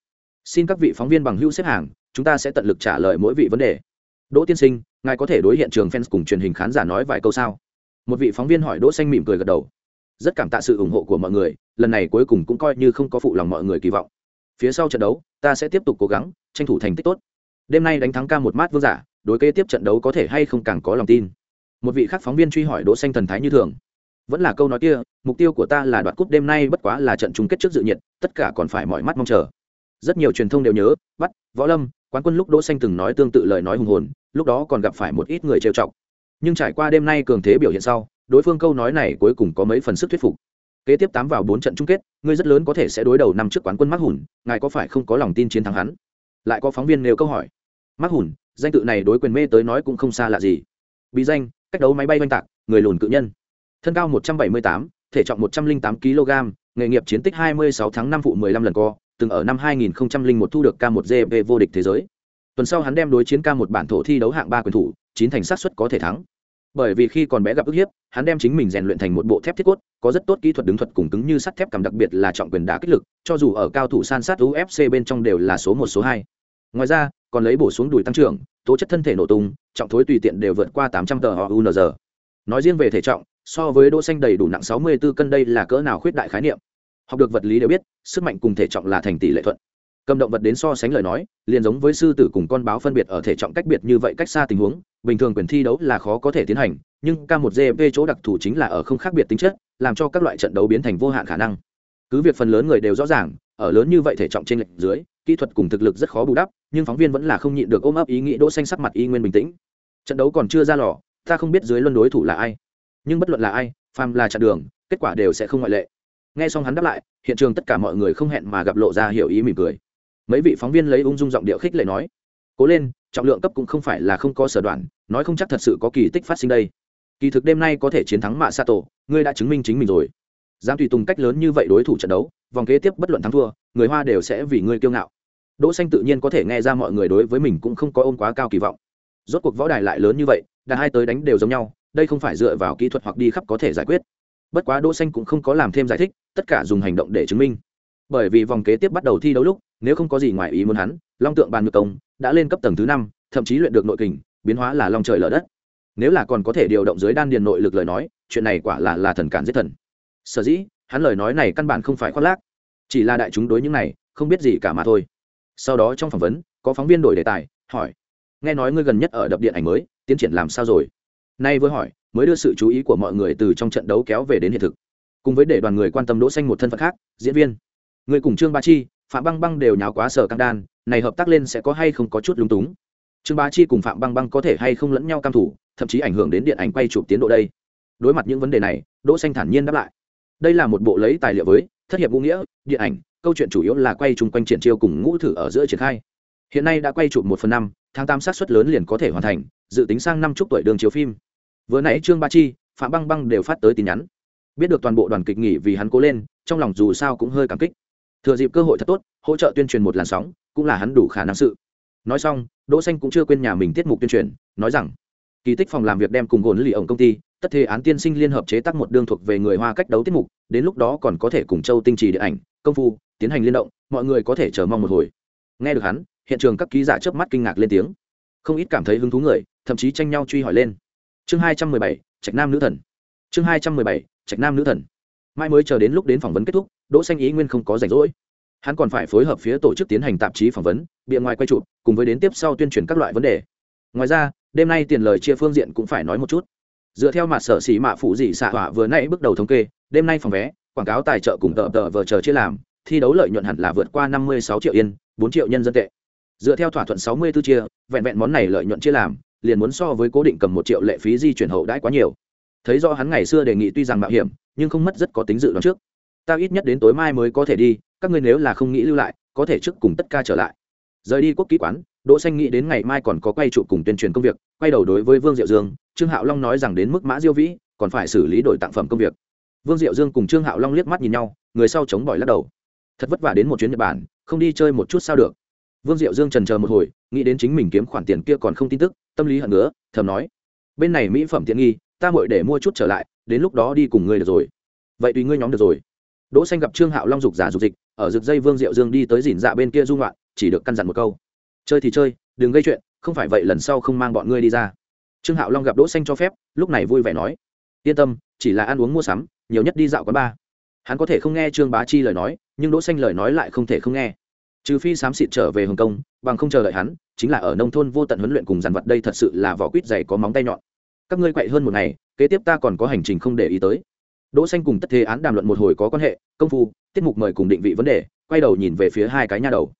Xin các vị phóng viên bằng hữu xếp hàng, chúng ta sẽ tận lực trả lời mỗi vị vấn đề đỗ tiên sinh, ngài có thể đối hiện trường fans cùng truyền hình khán giả nói vài câu sao? Một vị phóng viên hỏi đỗ xanh mỉm cười gật đầu. Rất cảm tạ sự ủng hộ của mọi người, lần này cuối cùng cũng coi như không có phụ lòng mọi người kỳ vọng. Phía sau trận đấu, ta sẽ tiếp tục cố gắng, tranh thủ thành tích tốt. Đêm nay đánh thắng ca một mát vương giả, đối kế tiếp trận đấu có thể hay không càng có lòng tin. Một vị khác phóng viên truy hỏi đỗ xanh thần thái như thường. Vẫn là câu nói kia, mục tiêu của ta là đoạt cúp đêm nay bất quá là trận chung kết trước dự nhiệt, tất cả còn phải mọi mắt mong chờ rất nhiều truyền thông đều nhớ, bắt, võ lâm, quán quân lúc đỗ xanh từng nói tương tự lời nói hùng hồn, lúc đó còn gặp phải một ít người trêu chọc. Nhưng trải qua đêm nay cường thế biểu hiện sau, đối phương câu nói này cuối cùng có mấy phần sức thuyết phục. Kế tiếp tám vào bốn trận chung kết, ngươi rất lớn có thể sẽ đối đầu năm trước quán quân mắc hùn, ngài có phải không có lòng tin chiến thắng hắn? Lại có phóng viên nêu câu hỏi. Mắc hùn, danh tự này đối quyền mê tới nói cũng không xa lạ gì. Bí danh, cách đấu máy bay oanh tạc, người lùn cự nhân. Thân cao một trăm bảy mươi tám, thể trọng một trăm linh tám kg nghề nghiệp chiến tích hai mươi sáu tháng năm phụ mười lăm lần co từng ở năm hai nghìn một thu được K1GP vô địch thế giới. Tuần sau hắn đem đối chiến K1 bản thổ thi đấu hạng ba quyền thủ, chín thành sát suất có thể thắng. Bởi vì khi còn bé gặp ức hiếp, hắn đem chính mình rèn luyện thành một bộ thép thiết cốt, có rất tốt kỹ thuật đứng thuật cùng cứng như sắt thép cầm đặc biệt là trọng quyền đá kích lực, cho dù ở cao thủ san sát ufc bên trong đều là số một, số hai. Ngoài ra, còn lấy bổ xuống đùi tăng trưởng, tố chất thân thể nổ tung, trọng thối tùy tiện đều vượt qua tám trăm tờ unz nói riêng về thể trọng, so với đỗ xanh đầy đủ nặng 64 cân đây là cỡ nào khuyết đại khái niệm? Học được vật lý đều biết, sức mạnh cùng thể trọng là thành tỷ lệ thuận. Cầm động vật đến so sánh lời nói, liền giống với sư tử cùng con báo phân biệt ở thể trọng cách biệt như vậy cách xa tình huống, bình thường quyền thi đấu là khó có thể tiến hành, nhưng k 1 gp chỗ đặc thù chính là ở không khác biệt tính chất, làm cho các loại trận đấu biến thành vô hạn khả năng. Cứ việc phần lớn người đều rõ ràng, ở lớn như vậy thể trọng trên lệch dưới, kỹ thuật cùng thực lực rất khó bù đắp, nhưng phóng viên vẫn là không nhịn được ôm ấp ý nghĩ đỗ xanh sắc mặt y nguyên bình tĩnh. Trận đấu còn chưa ra lò, ta không biết dưới luân đối thủ là ai. Nhưng bất luận là ai, phàm là chặn đường, kết quả đều sẽ không ngoại lệ nghe xong hắn đáp lại, hiện trường tất cả mọi người không hẹn mà gặp lộ ra hiểu ý mỉm cười. Mấy vị phóng viên lấy ung dung giọng điệu khích lệ nói, cố lên, trọng lượng cấp cũng không phải là không có sở đoạn, nói không chắc thật sự có kỳ tích phát sinh đây. Kỳ thực đêm nay có thể chiến thắng mạ sato ngươi đã chứng minh chính mình rồi. Dám tùy tùng cách lớn như vậy đối thủ trận đấu, vòng kế tiếp bất luận thắng thua, người hoa đều sẽ vì ngươi kiêu ngạo. Đỗ xanh tự nhiên có thể nghe ra mọi người đối với mình cũng không có ôm quá cao kỳ vọng. Rốt cuộc võ đài lại lớn như vậy, đàn hai tới đánh đều giống nhau, đây không phải dựa vào kỹ thuật hoặc đi khắp có thể giải quyết bất quá đỗ xanh cũng không có làm thêm giải thích, tất cả dùng hành động để chứng minh. Bởi vì vòng kế tiếp bắt đầu thi đấu lúc, nếu không có gì ngoài ý muốn hắn, long tượng bàn ngược công đã lên cấp tầng thứ năm, thậm chí luyện được nội kình, biến hóa là long trời lở đất. Nếu là còn có thể điều động dưới đan điền nội lực lời nói, chuyện này quả là là thần cản giết thần. Sở dĩ, hắn lời nói này căn bản không phải khoác lác. Chỉ là đại chúng đối những này, không biết gì cả mà thôi. Sau đó trong phỏng vấn, có phóng viên đổi đề tài, hỏi, nghe nói ngươi gần nhất ở đập điện ảnh mới, tiến triển làm sao rồi? Nay vừa hỏi mới đưa sự chú ý của mọi người từ trong trận đấu kéo về đến hiện thực. Cùng với để đoàn người quan tâm đỗ xanh một thân phận khác, diễn viên. Người cùng trương ba chi, phạm băng băng đều nháo quá sở căng đan, này hợp tác lên sẽ có hay không có chút lúng túng. Trương ba chi cùng phạm băng băng có thể hay không lẫn nhau cam thủ, thậm chí ảnh hưởng đến điện ảnh quay chụp tiến độ đây. Đối mặt những vấn đề này, đỗ xanh thản nhiên đáp lại. Đây là một bộ lấy tài liệu với thất hiệp ngũ nghĩa, điện ảnh, câu chuyện chủ yếu là quay chung quanh triển chiêu cùng ngũ thử ở giữa triển khai. Hiện nay đã quay chụp một phần năm, tháng tám sát suất lớn liền có thể hoàn thành, dự tính sang năm chúc tuổi đường chiếu phim vừa nãy trương ba chi, phạm băng băng đều phát tới tin nhắn. Biết được toàn bộ đoàn kịch nghỉ vì hắn cố lên, trong lòng dù sao cũng hơi cảm kích. Thừa dịp cơ hội thật tốt, hỗ trợ tuyên truyền một làn sóng, cũng là hắn đủ khả năng sự. Nói xong, đỗ xanh cũng chưa quên nhà mình tiết mục tuyên truyền, nói rằng, kỳ tích phòng làm việc đem cùng gồn lì ổng công ty, tất thế án tiên sinh liên hợp chế tác một đương thuộc về người hoa cách đấu tiết mục, đến lúc đó còn có thể cùng châu tinh trì điện ảnh, công phu, tiến hành liên động, mọi người có thể chờ mong một hồi. Nghe được hắn, hiện trường các ký giả chớp mắt kinh ngạc lên tiếng. Không ít cảm thấy hứng thú người, thậm chí tranh nhau truy hỏi lên chương hai trăm mười bảy, trạch nam nữ thần. Chương hai trăm mười bảy, trạch nam nữ thần. Mai mới chờ đến lúc đến phỏng vấn kết thúc, đỗ xanh ý nguyên không có rảnh rỗi. Hắn còn phải phối hợp phía tổ chức tiến hành tạp chí phỏng vấn, bịa ngoài quay chụp, cùng với đến tiếp sau tuyên truyền các loại vấn đề. Ngoài ra, đêm nay tiền lời chia phương diện cũng phải nói một chút. Dựa theo mặt sở xỉ mạ phụ dị xạ hỏa vừa nãy bước đầu thống kê, đêm nay phòng vé, quảng cáo tài trợ cùng tờ tờ vờ chờ chia làm, thi đấu lợi nhuận hẳn là vượt qua năm mươi sáu triệu yên, bốn triệu nhân dân tệ. Dựa theo thỏa thuận sáu mươi 64 chia, vẹn vẹn món này lợi nhuận chia làm liền muốn so với cố định cầm một triệu lệ phí di chuyển hậu đãi quá nhiều. Thấy do hắn ngày xưa đề nghị tuy rằng mạo hiểm, nhưng không mất rất có tính dự đoán trước. Ta ít nhất đến tối mai mới có thể đi, các ngươi nếu là không nghĩ lưu lại, có thể trước cùng tất ca trở lại. Rời đi quốc ký quán, đỗ xanh nghĩ đến ngày mai còn có quay trụ cùng tuyên truyền công việc, quay đầu đối với vương diệu dương, trương hạo long nói rằng đến mức mã diêu vĩ, còn phải xử lý đổi tặng phẩm công việc. Vương diệu dương cùng trương hạo long liếc mắt nhìn nhau, người sau chống bỏi lắc đầu. Thật vất vả đến một chuyến nhật bản, không đi chơi một chút sao được. Vương diệu dương trần chờ một hồi, nghĩ đến chính mình kiếm khoản tiền kia còn không tin tức tâm lý hận nữa thầm nói, bên này mỹ phẩm tiện nghi, ta muội để mua chút trở lại, đến lúc đó đi cùng ngươi được rồi. Vậy tùy ngươi nhóm được rồi. Đỗ xanh gặp trương hạo long dục giả dục dịch, ở rực dây vương diệu dương đi tới dỉn dạ bên kia du ngoạn, chỉ được căn dặn một câu, chơi thì chơi, đừng gây chuyện, không phải vậy lần sau không mang bọn ngươi đi ra. Trương hạo long gặp đỗ xanh cho phép, lúc này vui vẻ nói, yên tâm, chỉ là ăn uống mua sắm, nhiều nhất đi dạo quán bar. Hắn có thể không nghe trương bá chi lời nói, nhưng đỗ xanh lời nói lại không thể không nghe. Trừ phi sám xịt trở về hồng kông bằng không chờ đợi hắn, chính là ở nông thôn vô tận huấn luyện cùng dàn vật đây thật sự là vỏ quýt dày có móng tay nhọn. Các ngươi quậy hơn một ngày, kế tiếp ta còn có hành trình không để ý tới. Đỗ xanh cùng tất thế án đàm luận một hồi có quan hệ, công phu, tiết mục mời cùng định vị vấn đề, quay đầu nhìn về phía hai cái nha đầu.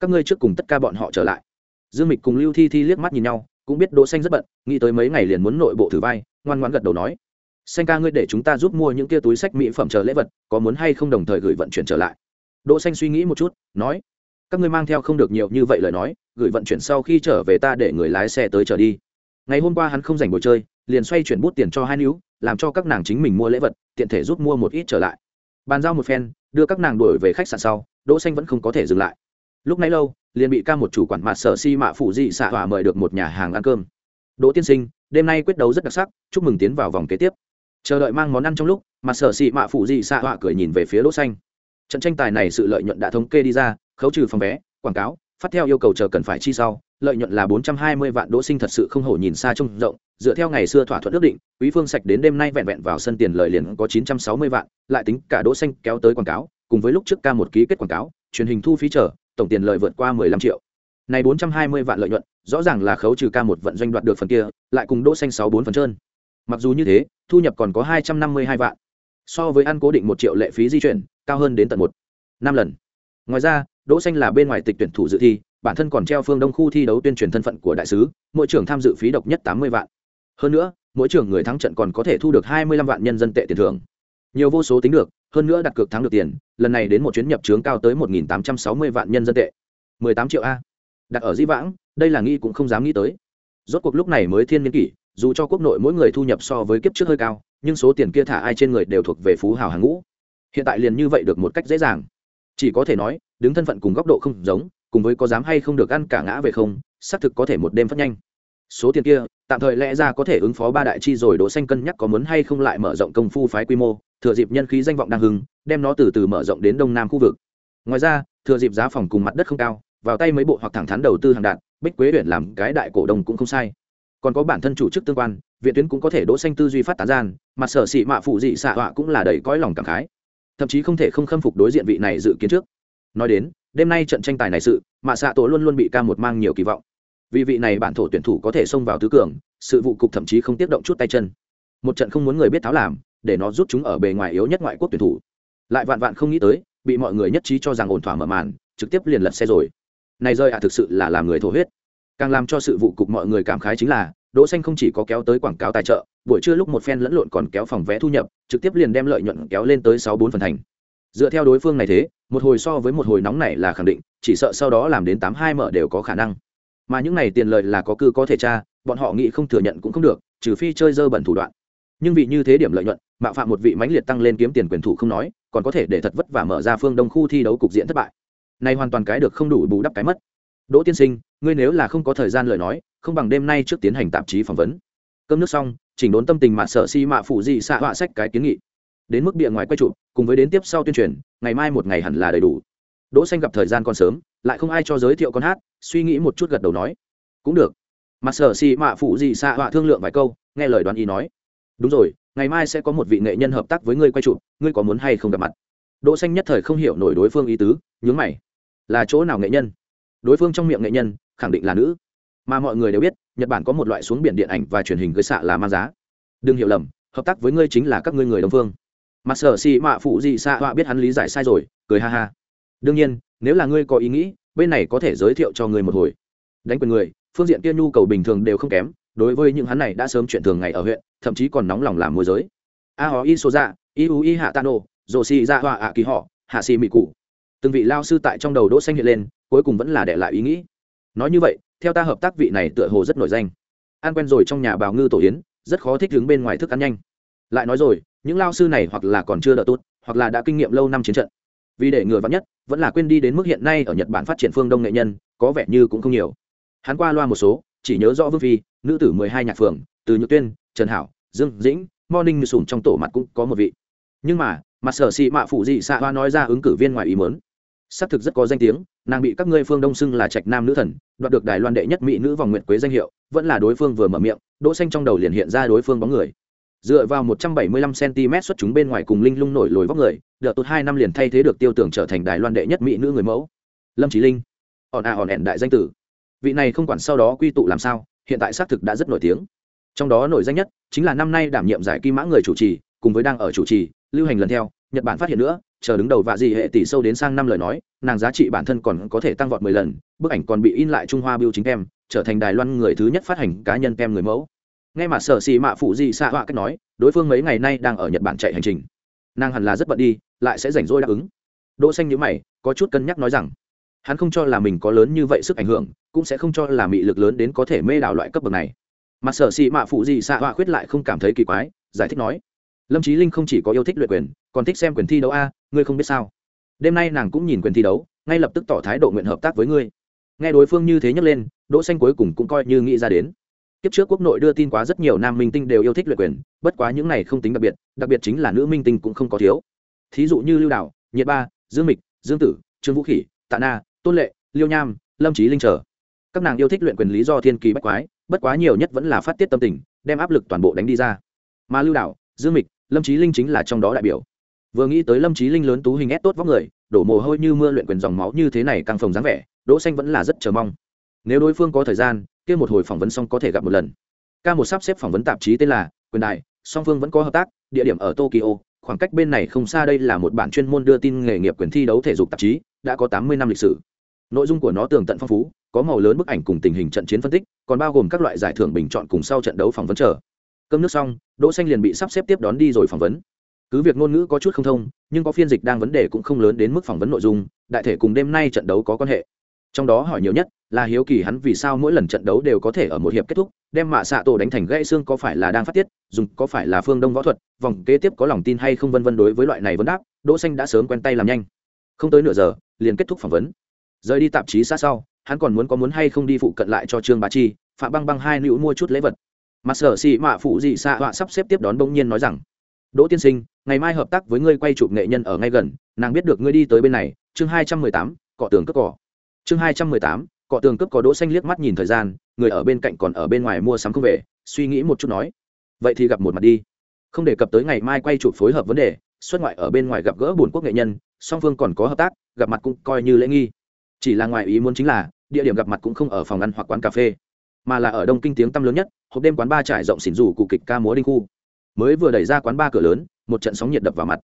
Các ngươi trước cùng tất cả bọn họ trở lại. Dương mịch cùng lưu thi thi liếc mắt nhìn nhau, cũng biết đỗ xanh rất bận, nghĩ tới mấy ngày liền muốn nội bộ thử vai, ngoan ngoãn gật đầu nói. Xanh ca ngươi để chúng ta giúp mua những kia túi sách mỹ phẩm chờ lễ vật, có muốn hay không đồng thời gửi vận chuyển trở lại. Đỗ xanh suy nghĩ một chút, nói các ngươi mang theo không được nhiều như vậy lời nói, gửi vận chuyển sau khi trở về ta để người lái xe tới trở đi. Ngày hôm qua hắn không dành buổi chơi, liền xoay chuyển bút tiền cho hai níu làm cho các nàng chính mình mua lễ vật, tiện thể giúp mua một ít trở lại. Bàn giao một phen, đưa các nàng đuổi về khách sạn sau, đỗ xanh vẫn không có thể dừng lại. Lúc nãy lâu, liền bị ca một chủ quản mặt sở si mạ phụ dị xạ hỏa mời được một nhà hàng ăn cơm. Đỗ tiên sinh, đêm nay quyết đấu rất đặc sắc, chúc mừng tiến vào vòng kế tiếp. Chờ đợi mang món ăn trong lúc mặt sở si mạ phụ dị xạ hỏa cười nhìn về phía đỗ xanh. Trận tranh tài này sự lợi nhuận đã thống kê đi ra khấu trừ phòng vé, quảng cáo, phát theo yêu cầu chờ cần phải chi sau, lợi nhuận là bốn trăm hai mươi vạn đỗ sinh thật sự không hổ nhìn xa trông rộng, dựa theo ngày xưa thỏa thuận ước định, quý phương sạch đến đêm nay vẹn vẹn vào sân tiền lợi liền có chín trăm sáu mươi vạn, lại tính cả đỗ xanh kéo tới quảng cáo, cùng với lúc trước ca một ký kết quảng cáo, truyền hình thu phí trở tổng tiền lợi vượt qua mười lăm triệu. Này bốn trăm hai mươi vạn lợi nhuận, rõ ràng là khấu trừ ca một vận doanh đoạt được phần kia, lại cùng đỗ xanh sáu bốn phần trơn. Mặc dù như thế, thu nhập còn có hai trăm năm mươi hai vạn. So với ăn cố định một triệu lệ phí di chuyển, cao hơn đến tận một năm lần. Ngoài ra đỗ xanh là bên ngoài tịch tuyển thủ dự thi, bản thân còn treo phương đông khu thi đấu tuyên truyền thân phận của đại sứ, mỗi trưởng tham dự phí độc nhất tám mươi vạn. Hơn nữa, mỗi trưởng người thắng trận còn có thể thu được hai mươi lăm vạn nhân dân tệ tiền thưởng. Nhiều vô số tính được, hơn nữa đặt cược thắng được tiền, lần này đến một chuyến nhập trướng cao tới một nghìn tám trăm sáu mươi vạn nhân dân tệ. Mười tám triệu a. Đặt ở di vãng, đây là nghĩ cũng không dám nghĩ tới. Rốt cuộc lúc này mới thiên niên kỷ, dù cho quốc nội mỗi người thu nhập so với kiếp trước hơi cao, nhưng số tiền kia thả ai trên người đều thuộc về phú hào hàng ngũ. Hiện tại liền như vậy được một cách dễ dàng chỉ có thể nói, đứng thân phận cùng góc độ không giống, cùng với có dám hay không được ăn cả ngã về không, xác thực có thể một đêm phát nhanh. Số tiền kia, tạm thời lẽ ra có thể ứng phó ba đại chi rồi đỗ xanh cân nhắc có muốn hay không lại mở rộng công phu phái quy mô, thừa dịp nhân khí danh vọng đang hưng, đem nó từ từ mở rộng đến đông nam khu vực. Ngoài ra, thừa dịp giá phòng cùng mặt đất không cao, vào tay mấy bộ hoặc thẳng thắn đầu tư hàng đạn, bích quế huyện làm cái đại cổ đông cũng không sai. Còn có bản thân chủ chức tương quan, viện tuyến cũng có thể đỗ xanh tư duy phát tán gian mặt sở sĩ mạ phụ dị xạ họa cũng là đầy cõi lòng cảm khái thậm chí không thể không khâm phục đối diện vị này dự kiến trước. Nói đến, đêm nay trận tranh tài này sự, mạ xạ tổ luôn luôn bị ca một mang nhiều kỳ vọng. Vì vị này bản thổ tuyển thủ có thể xông vào tứ cường, sự vụ cục thậm chí không tiếp động chút tay chân. Một trận không muốn người biết tháo làm, để nó rút chúng ở bề ngoài yếu nhất ngoại quốc tuyển thủ. Lại vạn vạn không nghĩ tới, bị mọi người nhất trí cho rằng ổn thỏa mở màn, trực tiếp liền lật xe rồi. Này rơi ạ, thực sự là làm người thổ huyết. Càng làm cho sự vụ cục mọi người cảm khái chính là đỗ xanh không chỉ có kéo tới quảng cáo tài trợ, buổi trưa lúc một phen lẫn lộn còn kéo phòng vé thu nhập, trực tiếp liền đem lợi nhuận kéo lên tới sáu bốn phần thành. Dựa theo đối phương này thế, một hồi so với một hồi nóng này là khẳng định, chỉ sợ sau đó làm đến tám hai mở đều có khả năng. Mà những này tiền lợi là có cư có thể tra, bọn họ nghĩ không thừa nhận cũng không được, trừ phi chơi dơ bẩn thủ đoạn. Nhưng vì như thế điểm lợi nhuận, mạo phạm một vị mãnh liệt tăng lên kiếm tiền quyền thủ không nói, còn có thể để thật vất vả mở ra phương đông khu thi đấu cục diện thất bại. Này hoàn toàn cái được không đủ bù đắp cái mất. Đỗ tiên sinh, ngươi nếu là không có thời gian lời nói không bằng đêm nay trước tiến hành tạp chí phỏng vấn. Cơm nước xong, chỉnh đốn tâm tình mạ sợ si mạ phụ dị xạ họa sách cái kiến nghị. Đến mức bịa ngoài quay trụ cùng với đến tiếp sau tuyên truyền, ngày mai một ngày hẳn là đầy đủ. Đỗ xanh gặp thời gian còn sớm, lại không ai cho giới thiệu con hát, suy nghĩ một chút gật đầu nói, cũng được. Mặt sở si mạ phụ dị xạ họa thương lượng vài câu, nghe lời đoán ý nói, đúng rồi, ngày mai sẽ có một vị nghệ nhân hợp tác với ngươi quay trụ ngươi có muốn hay không gặp mặt? Đỗ xanh nhất thời không hiểu nổi đối phương ý tứ, nhướng mày, là chỗ nào nghệ nhân? Đối phương trong miệng nghệ nhân, khẳng định là nữ mà mọi người đều biết, nhật bản có một loại xuống biển điện ảnh và truyền hình gây xạ là mang giá. Đừng hiểu lầm, hợp tác với ngươi chính là các ngươi người đồng phương. Mặt sở xì mạ phụ dị xạ họa biết hắn lý giải sai rồi, cười ha ha. Đương nhiên, nếu là ngươi có ý nghĩ, bên này có thể giới thiệu cho ngươi một hồi. Đánh quyền người, phương diện kia nhu cầu bình thường đều không kém, đối với những hắn này đã sớm chuyện thường ngày ở huyện, thậm chí còn nóng lòng làm môi giới. A hó y số dạ y u y hạ tano dồ xì ra họa ạ kỳ họ, hạ xì mị cụ. Từng vị lao sư tại trong đầu đỗ xanh hiện lên, cuối cùng vẫn là để lại ý nghĩ nói như vậy, theo ta hợp tác vị này tựa hồ rất nổi danh. Ăn quen rồi trong nhà bào ngư tổ yến, rất khó thích đứng bên ngoài thức ăn nhanh. Lại nói rồi, những lao sư này hoặc là còn chưa đỡ tốt, hoặc là đã kinh nghiệm lâu năm chiến trận. Vì để ngừa vắn nhất, vẫn là quên đi đến mức hiện nay ở nhật bản phát triển phương đông nghệ nhân, có vẻ như cũng không nhiều. Hắn qua loa một số, chỉ nhớ rõ vương phi, nữ tử mười hai nhạc phường, từ nhược tuyên, trần hảo, dương dĩnh, morning như sùn trong tổ mặt cũng có một vị. Nhưng mà mặt sở xị mạ phụ dị xạ hoa nói ra ứng cử viên ngoài ý mớn xác thực rất có danh tiếng, nàng bị các ngươi phương đông xưng là trạch nam nữ thần, đoạt được đài loan đệ nhất mỹ nữ vòng nguyện quế danh hiệu, vẫn là đối phương vừa mở miệng, đỗ xanh trong đầu liền hiện ra đối phương bóng người. Dựa vào 175 cm xuất chúng bên ngoài cùng linh lung nổi lồi vóc người, đợt tốt hai năm liền thay thế được tiêu tưởng trở thành đài loan đệ nhất mỹ nữ người mẫu. Lâm trí linh. Ỏn à ỏn ẻn đại danh tử. Vị này không quản sau đó quy tụ làm sao, hiện tại xác thực đã rất nổi tiếng. Trong đó nổi danh nhất chính là năm nay đảm nhiệm giải kim mã người chủ trì, cùng với đang ở chủ trì, lưu hành lần theo, nhật bản phát hiện nữa chờ đứng đầu vạ gì hệ tỷ sâu đến sang năm lời nói, nàng giá trị bản thân còn có thể tăng vọt mười lần, bức ảnh còn bị in lại trung hoa biêu chính kem trở thành đài loan người thứ nhất phát hành cá nhân kem người mẫu. Ngay mà sở xì mạ phụ gì xạ họa cách nói, đối phương mấy ngày nay đang ở nhật bản chạy hành trình. Nàng hẳn là rất bận đi, lại sẽ rảnh rỗi đáp ứng. Đỗ xanh nhíu mày, có chút cân nhắc nói rằng, hắn không cho là mình có lớn như vậy sức ảnh hưởng, cũng sẽ không cho là mị lực lớn đến có thể mê đảo loại cấp bậc này. Mà sở xì mạ phụ gì xạ họa khuyết lại không cảm thấy kỳ quái, giải thích nói lâm trí linh không chỉ có yêu thích luyện quyền, còn thích xem quyền thi đấu a, ngươi không biết sao? Đêm nay nàng cũng nhìn quyền thi đấu, ngay lập tức tỏ thái độ nguyện hợp tác với ngươi. Nghe đối phương như thế nhấc lên, đỗ xanh cuối cùng cũng coi như nghĩ ra đến. Kiếp trước quốc nội đưa tin quá rất nhiều nam minh tinh đều yêu thích luyện quyền, bất quá những này không tính đặc biệt đặc biệt chính là nữ minh tinh cũng không có thiếu. Thí dụ như lưu đảo, nhiệt ba, dương mịch, dương tử, trương vũ khỉ, tạ na, tôn lệ, liêu nham, lâm trí linh trở các nàng yêu thích luyện quyền lý do thiên kỳ bách quái, bất quá nhiều nhất vẫn là phát tiết tâm tình, đem áp lực toàn bộ đánh đi ra. Mà lưu đảo, dương mịch lâm trí linh chính là trong đó đại biểu. Vừa nghĩ tới lâm trí linh lớn tú hình ép tốt vóc người, đổ mồ hôi như mưa luyện quyền dòng máu như thế này càng phồng dáng vẻ, đỗ xanh vẫn là rất chờ mong. Nếu đối phương có thời gian, kia một hồi phỏng vấn xong có thể gặp một lần. Ca một sắp xếp phỏng vấn tạp chí tên là quyền đài, song phương vẫn có hợp tác, địa điểm ở tokyo, khoảng cách bên này không xa đây là một bản chuyên môn đưa tin nghề nghiệp quyền thi đấu thể dục tạp chí, đã có tám mươi năm lịch sử. Nội dung của nó tường tận phong phú, có màu lớn bức ảnh cùng tình hình trận chiến phân tích, còn bao gồm các loại giải thưởng bình chọn cùng sau trận đấu phỏng vấn chờ cơm nước xong, đỗ xanh liền bị sắp xếp tiếp đón đi rồi phỏng vấn. Cứ việc ngôn ngữ có chút không thông, nhưng có phiên dịch đang vấn đề cũng không lớn đến mức phỏng vấn nội dung, đại thể cùng đêm nay trận đấu có quan hệ. Trong đó hỏi nhiều nhất là hiếu kỳ hắn vì sao mỗi lần trận đấu đều có thể ở một hiệp kết thúc, đem mạ xạ tổ đánh thành gãy xương có phải là đang phát tiết, dùng có phải là phương đông võ thuật, vòng kế tiếp có lòng tin hay không vân vân đối với loại này vấn đáp, đỗ xanh đã sớm quen tay làm nhanh. Không tới nửa giờ, liền kết thúc phỏng vấn. Rời đi tạp chí xa sau, hắn còn muốn có muốn hay không đi phụ cận lại cho trương bá chi, phạm băng băng hai nữ mua chút lễ vật mà sở xì mạ phụ dị xạ họa sắp xếp tiếp đón bỗng nhiên nói rằng, đỗ tiên sinh, ngày mai hợp tác với ngươi quay chụp nghệ nhân ở ngay gần, nàng biết được ngươi đi tới bên này, chương hai trăm mười tám, cọ tường cướp cỏ. Chương hai trăm mười tám, cọ tường cướp cỏ, đỗ xanh liếc mắt nhìn thời gian, người ở bên cạnh còn ở bên ngoài mua sắm không về, suy nghĩ một chút nói, vậy thì gặp một mặt đi. Không đề cập tới ngày mai quay chụp phối hợp vấn đề, xuất ngoại ở bên ngoài gặp gỡ buồn quốc nghệ nhân, song phương còn có hợp tác, gặp mặt cũng coi như lễ nghi. Chỉ là ngoài ý muốn chính là, địa điểm gặp mặt cũng không ở phòng ăn hoặc quán cà phê mà là ở đông kinh tiếng tăm lớn nhất, hộp đêm quán ba trải rộng xỉn rủ cụ kịch ca múa đinh khu. Mới vừa đẩy ra quán ba cửa lớn, một trận sóng nhiệt đập vào mặt.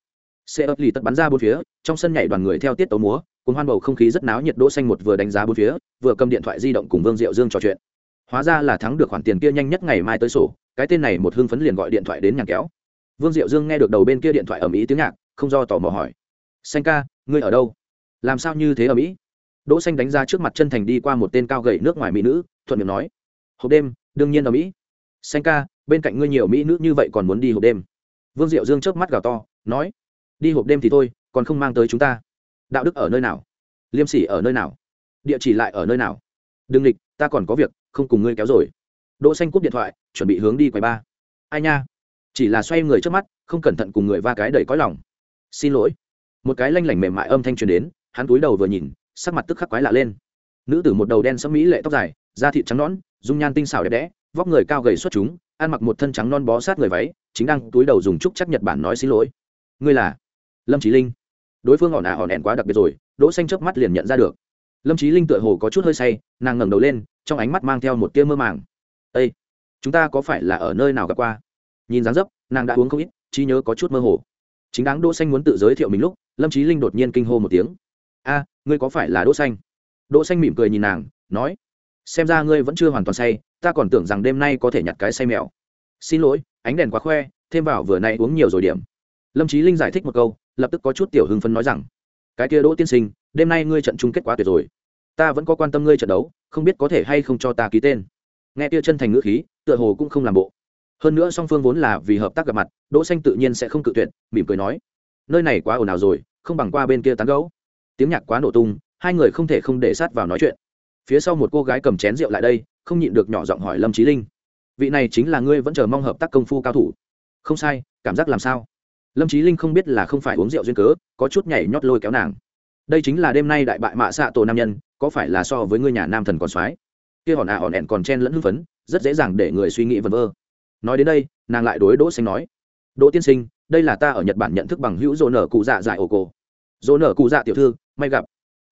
Xe ấp lì tất bắn ra bốn phía, trong sân nhảy đoàn người theo tiết tấu múa, cùng hoan bầu không khí rất náo nhiệt đỗ xanh một vừa đánh giá bốn phía, vừa cầm điện thoại di động cùng vương diệu dương trò chuyện. Hóa ra là thắng được khoản tiền kia nhanh nhất ngày mai tới sổ, cái tên này một hưng phấn liền gọi điện thoại đến nhà kéo. Vương diệu dương nghe được đầu bên kia điện thoại ở mỹ tiếng nhạc, không do tò mò hỏi. Xanh ca, ngươi ở đâu? Làm sao như thế ở mỹ đỗ xanh đánh ra trước mặt chân thành đi qua một tên cao gầy nước ngoài mỹ nữ, thuận miệng nói hộp đêm, đương nhiên ở mỹ. Xanh ca, bên cạnh ngươi nhiều mỹ nữ như vậy còn muốn đi hộp đêm. Vương diệu dương chớp mắt gào to, nói, đi hộp đêm thì thôi, còn không mang tới chúng ta. Đạo đức ở nơi nào? Liêm sỉ ở nơi nào? Địa chỉ lại ở nơi nào? Đừng lịch ta còn có việc, không cùng ngươi kéo rồi. Đỗ xanh cúp điện thoại, chuẩn bị hướng đi quầy ba. Ai nha? Chỉ là xoay người trước mắt, không cẩn thận cùng người va cái đầy cõi lòng. Xin lỗi. Một cái lanh lảnh mềm mại âm thanh truyền đến, hắn túi đầu vừa nhìn, sắc mặt tức khắc quái lạ lên. Nữ tử một đầu đen sẫm mỹ lệ tóc dài, da thịt trắng nõn dung nhan tinh xảo đẹp đẽ, vóc người cao gầy xuất chúng, ăn mặc một thân trắng non bó sát người váy, chính đang túi đầu dùng trúc chắc nhật bản nói xin lỗi. Ngươi là? Lâm trí linh. Đối phương ỏn ả à ỏn ẹn quá đặc biệt rồi, đỗ xanh chớp mắt liền nhận ra được. Lâm trí linh tựa hồ có chút hơi say, nàng ngẩng đầu lên, trong ánh mắt mang theo một tia mơ màng. Ê, chúng ta có phải là ở nơi nào gặp qua? Nhìn dáng dấp, nàng đã uống không ít, trí nhớ có chút mơ hồ. Chính đáng đỗ xanh muốn tự giới thiệu mình lúc, lâm trí linh đột nhiên kinh hô một tiếng. A, ngươi có phải là đỗ xanh? Đỗ xanh mỉm cười nhìn nàng, nói xem ra ngươi vẫn chưa hoàn toàn say, ta còn tưởng rằng đêm nay có thể nhặt cái say mèo. Xin lỗi, ánh đèn quá khoe, thêm vào vừa nay uống nhiều rồi điểm. Lâm trí linh giải thích một câu, lập tức có chút tiểu hưng phấn nói rằng, cái kia đỗ tiên sinh, đêm nay ngươi trận chung kết quá tuyệt rồi. Ta vẫn có quan tâm ngươi trận đấu, không biết có thể hay không cho ta ký tên. Nghe kia chân thành ngữ khí, tựa hồ cũng không làm bộ. Hơn nữa song phương vốn là vì hợp tác gặp mặt, đỗ xanh tự nhiên sẽ không cự tuyệt, mỉm cười nói, nơi này quá ồn ào rồi, không bằng qua bên kia tán gẫu. Tiếng nhạc quá nổ tung, hai người không thể không để sát vào nói chuyện phía sau một cô gái cầm chén rượu lại đây, không nhịn được nhỏ giọng hỏi lâm trí linh. Vị này chính là ngươi vẫn chờ mong hợp tác công phu cao thủ. Không sai, cảm giác làm sao? Lâm trí linh không biết là không phải uống rượu duyên cớ, có chút nhảy nhót lôi kéo nàng. Đây chính là đêm nay đại bại mạ xạ tổ nam nhân, có phải là so với ngươi nhà nam thần còn soái kia hòn à hòn ẹn còn chen lẫn hưng phấn, rất dễ dàng để người suy nghĩ vân vơ. Nói đến đây, nàng lại đối đỗ xanh nói. Đỗ tiên sinh, đây là ta ở nhật bản nhận thức bằng hữu dỗ nở cụ dạ dại ổ cổ. Dỗ nở cụ dạ tiểu thư, may gặp.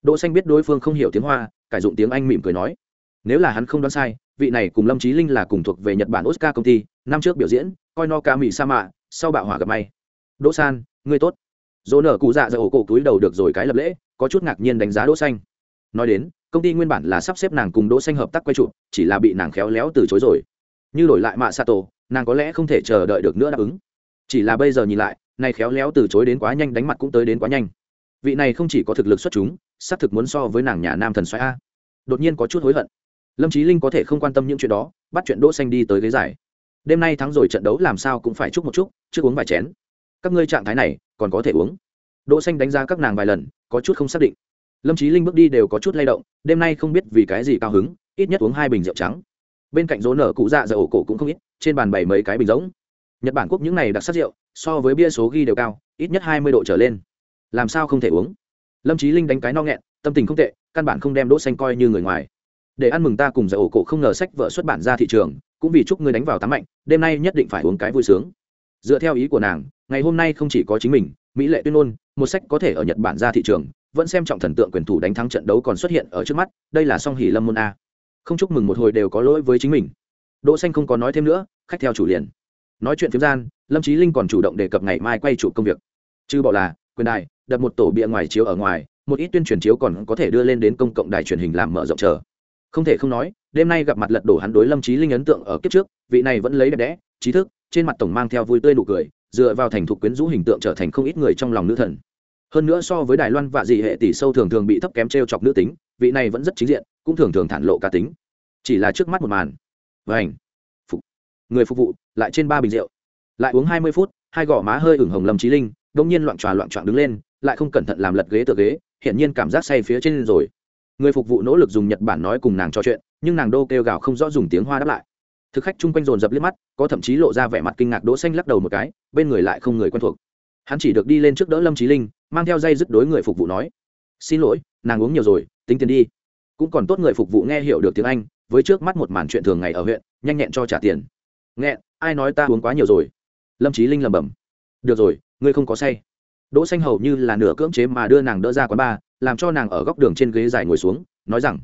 Đỗ xanh biết đối phương không hiểu tiếng hoa cải dụng tiếng anh mỉm cười nói, nếu là hắn không đoán sai, vị này cùng lâm trí linh là cùng thuộc về nhật bản oscar công ty, năm trước biểu diễn, coi no ca mỹ sa mạ sau bạo hỏa gặp may. Đỗ san, ngươi tốt. Dỗ nở cụ dạ dại ổ cổ túi đầu được rồi cái lập lễ, có chút ngạc nhiên đánh giá đỗ xanh. Nói đến, công ty nguyên bản là sắp xếp nàng cùng đỗ xanh hợp tác quay trụ chỉ là bị nàng khéo léo từ chối rồi. Như đổi lại mạ sato nàng có lẽ không thể chờ đợi được nữa đáp ứng. Chỉ là bây giờ nhìn lại, này khéo léo từ chối đến quá nhanh, đánh mặt cũng tới đến quá nhanh. Vị này không chỉ có thực lực xuất chúng xác thực muốn so với nàng nhà nam thần xoáy a. Đột nhiên có chút hối hận. Lâm trí linh có thể không quan tâm những chuyện đó, bắt chuyện đỗ xanh đi tới ghế giải. Đêm nay thắng rồi trận đấu làm sao cũng phải chúc một chút trước uống vài chén. Các ngươi trạng thái này, còn có thể uống. Đỗ xanh đánh giá các nàng vài lần, có chút không xác định. Lâm trí linh bước đi đều có chút lay động, đêm nay không biết vì cái gì cao hứng, ít nhất uống hai bình rượu trắng. Bên cạnh rỗ nở cụ dạ dở ổ cổ cũng không ít, trên bàn bày mấy cái bình giống nhật bản quốc những này đặc sắc rượu, so với bia số ghi đều cao, ít nhất hai mươi độ trở lên. Làm sao không thể uống? Lâm trí linh đánh cái no nghẹn, tâm tình không tệ, căn bản không đem đỗ xanh coi như người ngoài. Để ăn mừng ta cùng giải ổ cổ không ngờ sách vợ xuất bản ra thị trường, cũng vì chúc ngươi đánh vào tám mạnh, đêm nay nhất định phải uống cái vui sướng. Dựa theo ý của nàng, ngày hôm nay không chỉ có chính mình, mỹ lệ tuyên ngôn, một sách có thể ở nhật bản ra thị trường, vẫn xem trọng thần tượng quyền thủ đánh thắng trận đấu còn xuất hiện ở trước mắt, đây là song hỷ lâm môn a. Không chúc mừng một hồi đều có lỗi với chính mình. Đỗ xanh không có nói thêm nữa, khách theo chủ liền. Nói chuyện phiếm gian, lâm trí linh còn chủ động đề cập ngày mai quay chủ công việc. Chứ bỏ là quyền đài đặt một tổ bịa ngoài chiếu ở ngoài, một ít tuyên truyền chiếu còn có thể đưa lên đến công cộng đài truyền hình làm mở rộng chờ. Không thể không nói, đêm nay gặp mặt lật đổ hắn đối lâm trí linh ấn tượng ở kiếp trước, vị này vẫn lấy đẹp đẽ, trí thức, trên mặt tổng mang theo vui tươi nụ cười, dựa vào thành thục quyến rũ hình tượng trở thành không ít người trong lòng nữ thần. Hơn nữa so với đài loan và dị hệ tỷ sâu thường thường bị thấp kém t r e o chọc nữ tính, vị này vẫn rất chính diện, cũng thường thường thản lộ cá tính. Chỉ là trước mắt một màn. Và ảnh phục. Người phục vụ, lại trên ba bình rượu. Lại uống hai mươi phút, hai gò má hơi ửng hồng lâm trí linh đông nhiên loạn tròa loạn trọn đứng lên, lại không cẩn thận làm lật ghế tựa ghế, hiển nhiên cảm giác say phía trên rồi. Người phục vụ nỗ lực dùng nhật bản nói cùng nàng trò chuyện, nhưng nàng đô kêu gào không rõ dùng tiếng hoa đáp lại. Thực khách chung quanh dồn dập liếc mắt, có thậm chí lộ ra vẻ mặt kinh ngạc đỗ xanh lắc đầu một cái, bên người lại không người quen thuộc. Hắn chỉ được đi lên trước đỡ lâm trí linh, mang theo dây dứt đối người phục vụ nói, xin lỗi, nàng uống nhiều rồi, tính tiền đi. Cũng còn tốt người phục vụ nghe hiểu được tiếng anh, với trước mắt một màn chuyện thường ngày ở huyện, nhanh nhẹn cho trả tiền. Nghe ai nói ta uống quá nhiều rồi? Lâm trí linh lẩm bẩm được rồi, ngươi không có say. Đỗ xanh hầu như là nửa cưỡng chế mà đưa nàng đỡ ra quán bar, làm cho nàng ở góc đường trên ghế dài ngồi xuống, nói rằng,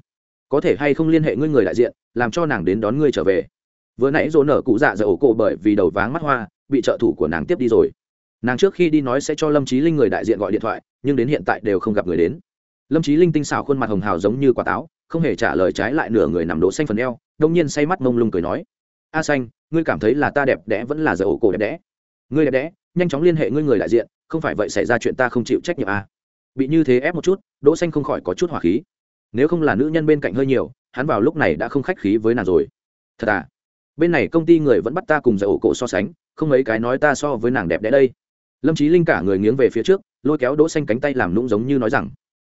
có thể hay không liên hệ ngươi người đại diện, làm cho nàng đến đón ngươi trở về. Vừa nãy dỗ nở cụ dạ dở ổ cổ bởi vì đầu váng mắt hoa, bị trợ thủ của nàng tiếp đi rồi. Nàng trước khi đi nói sẽ cho lâm trí linh người đại diện gọi điện thoại, nhưng đến hiện tại đều không gặp người đến. Lâm trí linh tinh xảo khuôn mặt hồng hào giống như quả táo, không hề trả lời trái lại nửa người nằm đỗ xanh phần eo, đông nhiên say mắt mông lung cười nói, a xanh, ngươi cảm thấy là ta đẹp đẽ vẫn là dở ổ cổ đẹp đẽ? Ngươi đẹp đẽ nhanh chóng liên hệ ngươi người đại diện, không phải vậy xảy ra chuyện ta không chịu trách nhiệm à. bị như thế ép một chút, đỗ xanh không khỏi có chút hỏa khí. Nếu không là nữ nhân bên cạnh hơi nhiều, hắn vào lúc này đã không khách khí với nàng rồi. Thật à? Bên này công ty người vẫn bắt ta cùng giải ổ cổ so sánh, không mấy cái nói ta so với nàng đẹp đẽ đây. Lâm trí linh cả người nghiêng về phía trước, lôi kéo đỗ xanh cánh tay làm nũng giống như nói rằng,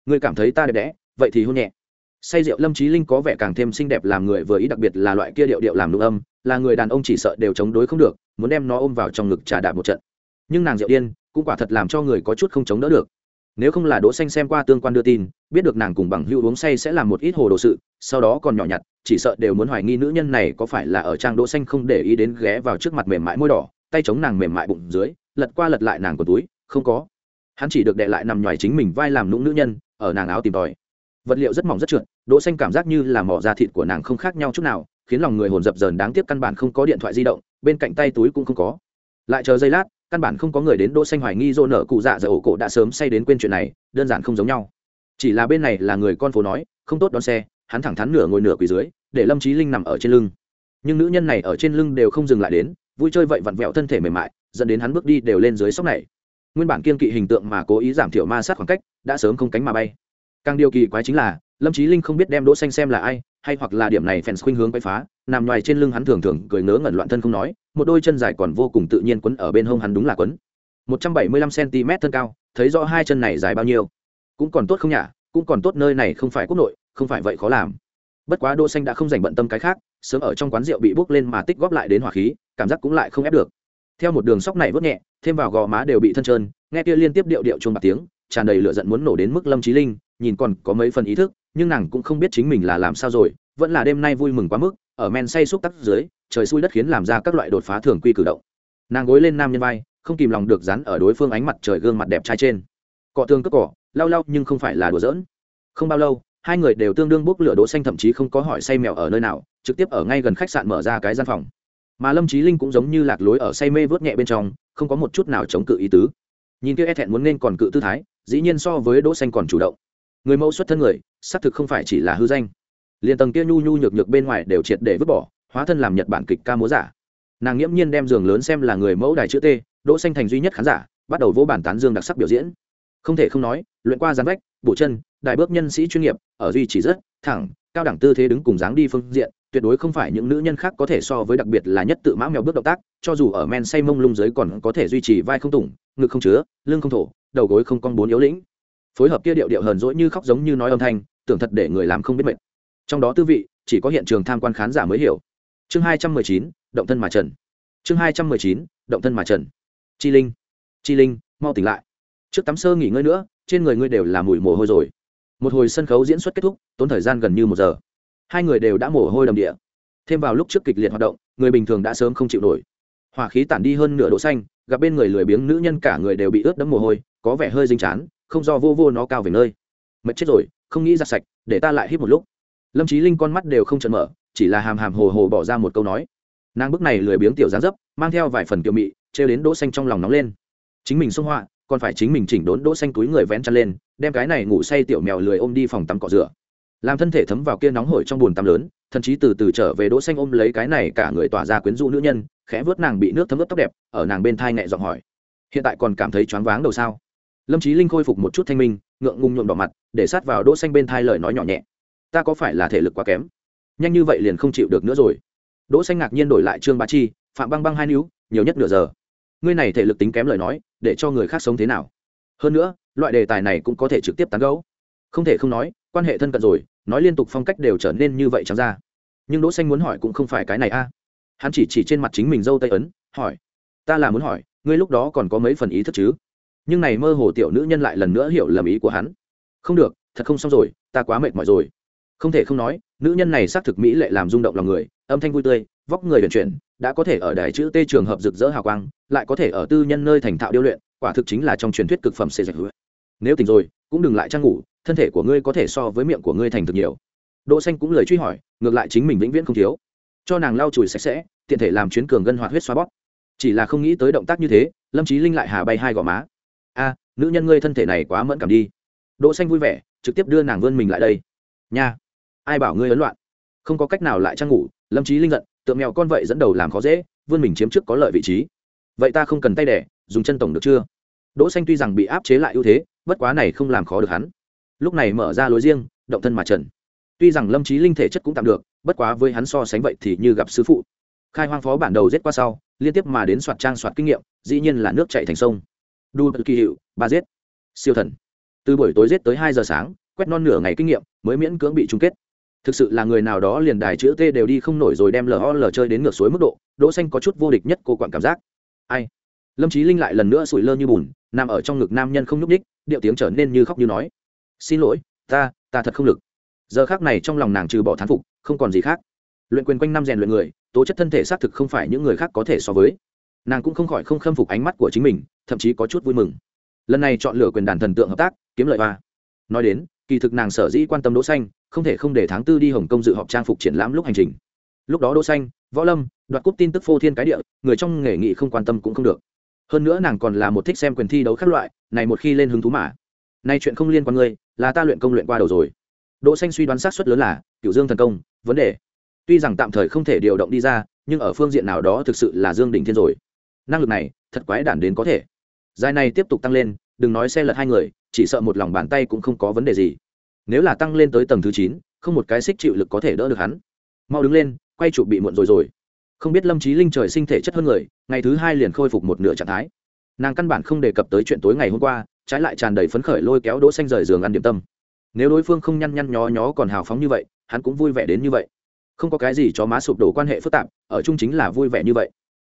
ngươi cảm thấy ta đẹp đẽ, vậy thì hôn nhẹ. Say rượu lâm trí linh có vẻ càng thêm xinh đẹp làm người vừa ý, đặc biệt là loại kia điệu điệu làm nũng âm, là người đàn ông chỉ sợ đều chống đối không được, muốn đem nó ôm vào trong ngực trà đạp một trận nhưng nàng rượu điên cũng quả thật làm cho người có chút không chống đỡ được. Nếu không là đỗ xanh xem qua tương quan đưa tin, biết được nàng cùng bằng hữu uống say sẽ làm một ít hồ đồ sự, sau đó còn nhỏ nhặt, chỉ sợ đều muốn hoài nghi nữ nhân này có phải là ở trang đỗ xanh không để ý đến ghé vào trước mặt mềm mại môi đỏ, tay chống nàng mềm mại bụng dưới, lật qua lật lại nàng của túi, không có. Hắn chỉ được đè lại nằm nhòi chính mình vai làm nũng nữ nhân, ở nàng áo tìm tòi. Vật liệu rất mỏng rất trượt, đỗ xanh cảm giác như là mỏ da thịt của nàng không khác nhau chút nào, khiến lòng người hồn dập dờn, đáng tiếc căn bản không có điện thoại di động, bên cạnh tay túi cũng không có. Lại chờ giây lát căn bản không có người đến đỗ xanh hoài nghi dô nợ cụ dạ dở ổ cổ đã sớm say đến quên chuyện này, đơn giản không giống nhau. Chỉ là bên này là người con phố nói, không tốt đón xe, hắn thẳng thắn nửa ngồi nửa quỳ dưới, để lâm trí linh nằm ở trên lưng. Nhưng nữ nhân này ở trên lưng đều không dừng lại đến, vui chơi vậy vặn vẹo thân thể mềm mại, dẫn đến hắn bước đi đều lên dưới sóc này. Nguyên bản kiên kỵ hình tượng mà cố ý giảm thiểu ma sát khoảng cách, đã sớm không cánh mà bay. Càng điều kỳ quái chính là, lâm trí linh không biết đem đỗ xanh xem là ai, hay hoặc là điểm này fans khuynh hướng quay phá, nằm ngoài trên lưng hắn thường thường cười ngớ ngẩn loạn thân không nói một đôi chân dài còn vô cùng tự nhiên quấn ở bên hông hắn đúng là quấn. 175 cm thân cao, thấy rõ hai chân này dài bao nhiêu. Cũng còn tốt không nhả, cũng còn tốt nơi này không phải quốc nội, không phải vậy khó làm. Bất quá đỗ xanh đã không dành bận tâm cái khác, sớm ở trong quán rượu bị bốc lên mà tích góp lại đến hỏa khí, cảm giác cũng lại không ép được. Theo một đường sóc này vớt nhẹ, thêm vào gò má đều bị thân trơn, nghe kia liên tiếp điệu điệu chuông bạc tiếng, tràn đầy lửa giận muốn nổ đến mức lâm trí linh, nhìn còn có mấy phần ý thức, nhưng nàng cũng không biết chính mình là làm sao rồi vẫn là đêm nay vui mừng quá mức, ở men say xúc tắc dưới, trời xui đất khiến làm ra các loại đột phá thường quy cử động. Nàng gối lên nam nhân vai, không kìm lòng được dán ở đối phương ánh mặt trời gương mặt đẹp trai trên. Cọ tương cất cỏ lau lau nhưng không phải là đùa giỡn. Không bao lâu, hai người đều tương đương bốc lửa đỗ xanh thậm chí không có hỏi say mèo ở nơi nào, trực tiếp ở ngay gần khách sạn mở ra cái gian phòng. Mà lâm trí linh cũng giống như lạc lối ở say mê vớt nhẹ bên trong, không có một chút nào chống cự ý tứ. Nhìn kia e thẹn muốn nên còn cự tư thái, dĩ nhiên so với đỗ xanh còn chủ động. Người mẫu xuất thân người, xác thực không phải chỉ là hư danh liền tầng kia nhu nhu nhược nhược bên ngoài đều triệt để vứt bỏ, hóa thân làm nhật bản kịch ca múa giả. Nàng nghiễm nhiên đem giường lớn xem là người mẫu đài chữ t, đỗ xanh thành duy nhất khán giả, bắt đầu vỗ bản tán dương đặc sắc biểu diễn. Không thể không nói, luyện qua gián vách, bổ chân, đại bước nhân sĩ chuyên nghiệp, ở duy chỉ rất thẳng, cao đẳng tư thế đứng cùng dáng đi phương diện, tuyệt đối không phải những nữ nhân khác có thể so với đặc biệt là nhất tự mã mèo bước động tác, cho dù ở men say mông lung dưới còn có thể duy trì vai không tủng, ngực không chứa, lưng không thổ, đầu gối không cong bốn yếu lĩnh. Phối hợp kia điệu điệu hờn dỗi như khóc giống như nói âm thanh, tưởng thật để người làm không biết mệt trong đó tư vị, chỉ có hiện trường tham quan khán giả mới hiểu. Chương hai trăm mười chín, động thân mà trần. Chương hai trăm mười chín, động thân mà trần. Chi linh chi linh, mau tỉnh lại. Trước tắm sơ nghỉ ngơi nữa, trên người ngươi đều là mùi mồ hôi rồi. Một hồi sân khấu diễn xuất kết thúc, tốn thời gian gần như một giờ. Hai người đều đã mồ hôi đầm địa. Thêm vào lúc trước kịch liệt hoạt động, người bình thường đã sớm không chịu nổi. Hỏa khí tản đi hơn nửa độ xanh, gặp bên người lười biếng nữ nhân cả người đều bị ướt đẫm mồ hôi, có vẻ hơi dinh chán, không do vô vô nó cao về nơi. Mệt chết rồi, không nghĩ ra sạch, để ta lại hít một lúc lâm trí linh con mắt đều không chợt mở, chỉ là hàm hàm hồ hồ bỏ ra một câu nói. Nàng bức này lười biếng tiểu gián dấp, mang theo vài phần kiệu mị, trêu đến đỗ xanh trong lòng nóng lên. Chính mình xông họa, còn phải chính mình chỉnh đốn đỗ xanh túi người vén chăn lên, đem cái này ngủ say tiểu mèo lười ôm đi phòng tắm cọ rửa. Làm thân thể thấm vào kia nóng hổi trong buồn tắm lớn, thậm chí từ từ trở về đỗ xanh ôm lấy cái này cả người tỏa ra quyến rũ nữ nhân, khẽ vớt nàng bị nước thấm ướt tóc đẹp, ở nàng bên thai nhẹ giọng hỏi. Hiện tại còn cảm thấy choáng váng đầu sao? Lâm trí linh khôi phục một chút thanh minh, ngượng ngùng nhuộm đỏ mặt, để sát vào đỗ xanh bên thai lời nói nhỏ nhẹ ta có phải là thể lực quá kém? Nhanh như vậy liền không chịu được nữa rồi. Đỗ xanh ngạc nhiên đổi lại trương bá chi, phạm băng băng hai níu, nhiều nhất nửa giờ. Ngươi này thể lực tính kém lời nói, để cho người khác sống thế nào? Hơn nữa, loại đề tài này cũng có thể trực tiếp tán gẫu. Không thể không nói, quan hệ thân cận rồi, nói liên tục phong cách đều trở nên như vậy chẳng ra. Nhưng đỗ xanh muốn hỏi cũng không phải cái này a. Hắn chỉ chỉ trên mặt chính mình dâu tây ấn, hỏi. Ta là muốn hỏi, ngươi lúc đó còn có mấy phần ý thức chứ? Nhưng này mơ hồ tiểu nữ nhân lại lần nữa hiểu lầm ý của hắn. Không được, thật không xong rồi, ta quá mệt mỏi rồi không thể không nói, nữ nhân này xác thực mỹ lệ làm rung động lòng người, âm thanh vui tươi, vóc người vận chuyển, đã có thể ở đài chữ t trường hợp rực rỡ hào quang, lại có thể ở tư nhân nơi thành thạo điêu luyện, quả thực chính là trong truyền thuyết cực phẩm xê dạch hứa. Nếu tỉnh rồi, cũng đừng lại trang ngủ, thân thể của ngươi có thể so với miệng của ngươi thành thực nhiều. Đỗ xanh cũng lời truy hỏi, ngược lại chính mình vĩnh viễn không thiếu. Cho nàng lau chùi sạch sẽ, tiện thể làm chuyến cường gân hoạt huyết xoa bóp. Chỉ là không nghĩ tới động tác như thế, lâm trí linh lại hà bay hai gò má. A, nữ nhân ngươi thân thể này quá mẫn cảm đi. Đỗ xanh vui vẻ, trực tiếp đưa nàng vươn mình lại đây. Nha ai bảo ngươi ấn loạn? Không có cách nào lại trang ngủ, lâm trí linh giận, tượng mèo con vậy dẫn đầu làm khó dễ, vươn mình chiếm trước có lợi vị trí. Vậy ta không cần tay đẻ, dùng chân tổng được chưa? Đỗ xanh tuy rằng bị áp chế lại ưu thế, bất quá này không làm khó được hắn. Lúc này mở ra lối riêng, động thân mà trần. Tuy rằng lâm trí linh thể chất cũng tạm được, bất quá với hắn so sánh vậy thì như gặp sư phụ. Khai hoang phó bản đầu giết qua sau, liên tiếp mà đến soạt trang soạt kinh nghiệm, dĩ nhiên là nước chảy thành sông. Đu kỳ hiệu ba giết. Siêu thần. Từ buổi tối giết tới hai giờ sáng, quét non nửa ngày kinh nghiệm, mới miễn cưỡng bị chung kết thực sự là người nào đó liền đài chữ t đều đi không nổi rồi đem lol chơi đến ngược suối mức độ, đỗ xanh có chút vô địch nhất cô quản cảm giác. Ai? Lâm trí linh lại lần nữa sủi lơ như bùn, nằm ở trong ngực nam nhân không nhúc ních điệu tiếng trở nên như khóc như nói. Xin lỗi, ta ta thật không lực. Giờ khác này trong lòng nàng trừ bỏ thán phục, không còn gì khác. Luyện quyền quanh năm rèn luyện người, tố chất thân thể xác thực không phải những người khác có thể so với. Nàng cũng không khỏi không khâm phục ánh mắt của chính mình, thậm chí có chút vui mừng. Lần này chọn lựa quyền đàn thần tượng hợp tác, kiếm lợi ba nói đến kỳ thực nàng sở dĩ quan tâm đỗ xanh, không thể không để tháng tư đi hồng kông dự họp trang phục triển lãm lúc hành trình. Lúc đó đỗ xanh, võ lâm, đoạt cúp tin tức phô thiên cái địa, người trong nghề nghị không quan tâm cũng không được. Hơn nữa nàng còn là một thích xem quyền thi đấu các loại, này một khi lên hứng thú mà. Nay chuyện không liên quan ngươi, là ta luyện công luyện qua đầu rồi. Đỗ xanh suy đoán xác suất lớn là, cửu dương thần công, vấn đề. Tuy rằng tạm thời không thể điều động đi ra, nhưng ở phương diện nào đó thực sự là dương đỉnh thiên rồi. Năng lực này, thật quái đản đến có thể. Dài này tiếp tục tăng lên đừng nói xe lật hai người, chỉ sợ một lòng bàn tay cũng không có vấn đề gì. Nếu là tăng lên tới tầng thứ chín, không một cái xích chịu lực có thể đỡ được hắn. Mau đứng lên, quay chụp bị muộn rồi rồi. Không biết lâm trí linh trời sinh thể chất hơn người, ngày thứ hai liền khôi phục một nửa trạng thái. Nàng căn bản không đề cập tới chuyện tối ngày hôm qua, trái lại tràn đầy phấn khởi lôi kéo đỗ xanh rời giường ăn điểm tâm. Nếu đối phương không nhăn nhăn nhó nhó còn hào phóng như vậy, hắn cũng vui vẻ đến như vậy. Không có cái gì cho má sụp đổ quan hệ phức tạp, ở chung chính là vui vẻ như vậy.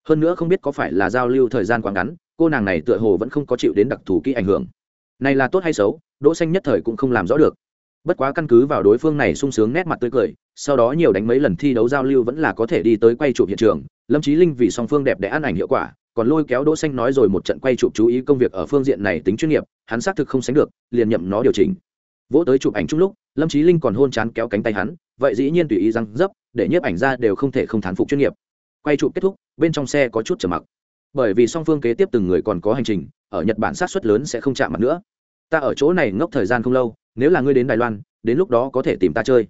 Hơn nữa không biết có phải là giao lưu thời gian quá ngắn cô nàng này tựa hồ vẫn không có chịu đến đặc thù kỹ ảnh hưởng. Này là tốt hay xấu, đỗ xanh nhất thời cũng không làm rõ được. Bất quá căn cứ vào đối phương này sung sướng nét mặt tươi cười, sau đó nhiều đánh mấy lần thi đấu giao lưu vẫn là có thể đi tới quay chụp hiện trường, lâm trí linh vì song phương đẹp để ăn ảnh hiệu quả, còn lôi kéo đỗ xanh nói rồi một trận quay chụp chú ý công việc ở phương diện này tính chuyên nghiệp, hắn xác thực không sánh được, liền nhậm nó điều chỉnh. Vỗ tới chụp ảnh chung lúc, lâm trí linh còn hôn chán kéo cánh tay hắn, vậy dĩ nhiên tùy ý răng dấp, để nhiếp ảnh ra đều không thể không thán phục chuyên nghiệp. Quay chụp kết thúc, bên trong xe có chút trở mặc bởi vì song phương kế tiếp từng người còn có hành trình, ở nhật bản sát xuất lớn sẽ không chạm mặt nữa. Ta ở chỗ này ngốc thời gian không lâu, nếu là ngươi đến đài loan, đến lúc đó có thể tìm ta chơi.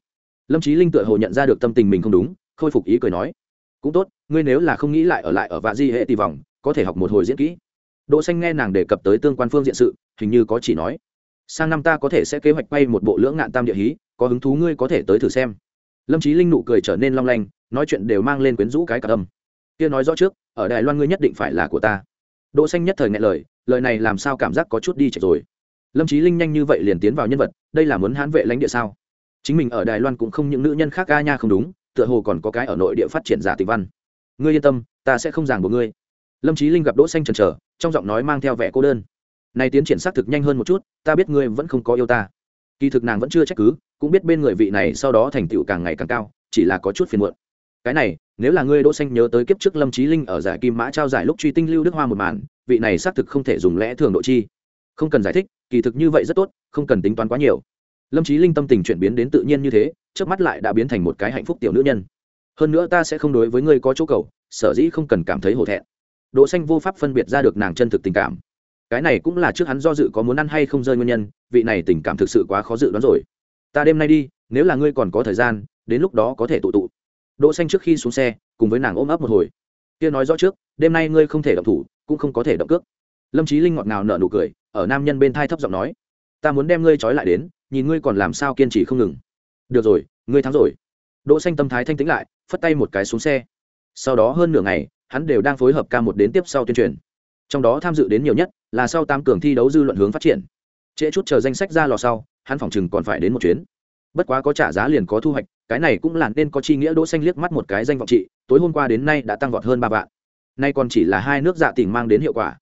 Lâm trí linh tựa hồ nhận ra được tâm tình mình không đúng, khôi phục ý cười nói. Cũng tốt, ngươi nếu là không nghĩ lại ở lại ở vạ di hệ tỷ vòng, có thể học một hồi diễn kỹ. Đỗ xanh nghe nàng đề cập tới tương quan phương diện sự, hình như có chỉ nói. Sang năm ta có thể sẽ kế hoạch quay một bộ lưỡng ngạn tam địa hí, có hứng thú ngươi có thể tới thử xem. Lâm trí linh nụ cười trở nên long lanh, nói chuyện đều mang lên quyến rũ cái cả âm kia nói rõ trước, ở đài loan ngươi nhất định phải là của ta. Đỗ xanh nhất thời nghe lời lời này làm sao cảm giác có chút đi chạy rồi. Lâm trí linh nhanh như vậy liền tiến vào nhân vật, đây là muốn hãn vệ lãnh địa sao? Chính mình ở đài loan cũng không những nữ nhân khác ca nha không đúng, tựa hồ còn có cái ở nội địa phát triển giả tình văn. Ngươi yên tâm, ta sẽ không giảng buộc ngươi. Lâm trí linh gặp đỗ xanh chần chờ, trong giọng nói mang theo vẻ cô đơn. Này tiến triển xác thực nhanh hơn một chút, ta biết ngươi vẫn không có yêu ta. Kỳ thực nàng vẫn chưa trách cứ, cũng biết bên người vị này sau đó thành tựu càng ngày càng cao, chỉ là có chút phiền muộn. Cái này nếu là ngươi đỗ xanh nhớ tới kiếp trước lâm trí linh ở giải kim mã trao giải lúc truy tinh lưu đức hoa một màn, vị này xác thực không thể dùng lẽ thường độ chi. Không cần giải thích, kỳ thực như vậy rất tốt, không cần tính toán quá nhiều. Lâm trí linh tâm tình chuyển biến đến tự nhiên như thế trước mắt lại đã biến thành một cái hạnh phúc tiểu nữ nhân. Hơn nữa ta sẽ không đối với ngươi có chỗ cầu, sở dĩ không cần cảm thấy hổ thẹn. Đỗ xanh vô pháp phân biệt ra được nàng chân thực tình cảm. Cái này cũng là trước hắn do dự có muốn ăn hay không rơi nguyên nhân, vị này tình cảm thực sự quá khó dự đoán rồi. Ta đêm nay đi, nếu là ngươi còn có thời gian, đến lúc đó có thể tụ tụ đỗ xanh trước khi xuống xe, cùng với nàng ôm ấp một hồi. Kia nói rõ trước, đêm nay ngươi không thể động thủ, cũng không có thể động cước. Lâm trí linh ngọt ngào nở nụ cười, ở nam nhân bên thai thấp giọng nói, ta muốn đem ngươi trói lại đến, nhìn ngươi còn làm sao kiên trì không ngừng. Được rồi, ngươi thắng rồi. Đỗ xanh tâm thái thanh tĩnh lại, phất tay một cái xuống xe. Sau đó hơn nửa ngày, hắn đều đang phối hợp ca một đến tiếp sau tuyên truyền. Trong đó tham dự đến nhiều nhất là sau tam cường thi đấu dư luận hướng phát triển. Trễ chút chờ danh sách ra lò sau, hắn phòng chừng còn phải đến một chuyến. Bất quá có trả giá liền có thu hoạch cái này cũng là nên có chi nghĩa đỗ xanh liếc mắt một cái danh vọng trị, tối hôm qua đến nay đã tăng vọt hơn ba vạn. Nay còn chỉ là hai nước dạ tỉnh mang đến hiệu quả.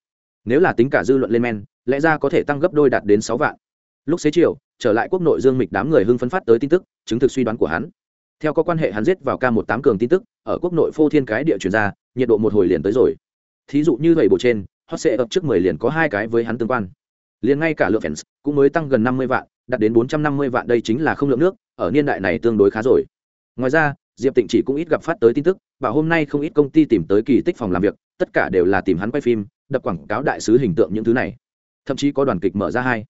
Nếu là tính cả dư luận lên men, lẽ ra có thể tăng gấp đôi đạt đến sáu vạn. Lúc xế chiều, trở lại quốc nội dương mịch đám người hưng phấn phát tới tin tức, chứng thực suy đoán của hắn. Theo có quan hệ hắn giết vào ca một tám cường tin tức, ở quốc nội phô thiên cái địa chuyển ra, nhiệt độ một hồi liền tới rồi. Thí dụ như vậy bộ trên, hot sẽ ập trước mười liền có hai cái với hắn tương quan liền ngay cả lượng fans cũng mới tăng gần năm mươi vạn, đạt đến bốn trăm năm mươi vạn đây chính là không lượng nước, ở niên đại này tương đối khá rồi. Ngoài ra, diệp tịnh chỉ cũng ít gặp phát tới tin tức, và hôm nay không ít công ty tìm tới kỳ tích phòng làm việc, tất cả đều là tìm hắn quay phim, đập quảng cáo đại sứ hình tượng những thứ này. Thậm chí có đoàn kịch mở ra hai.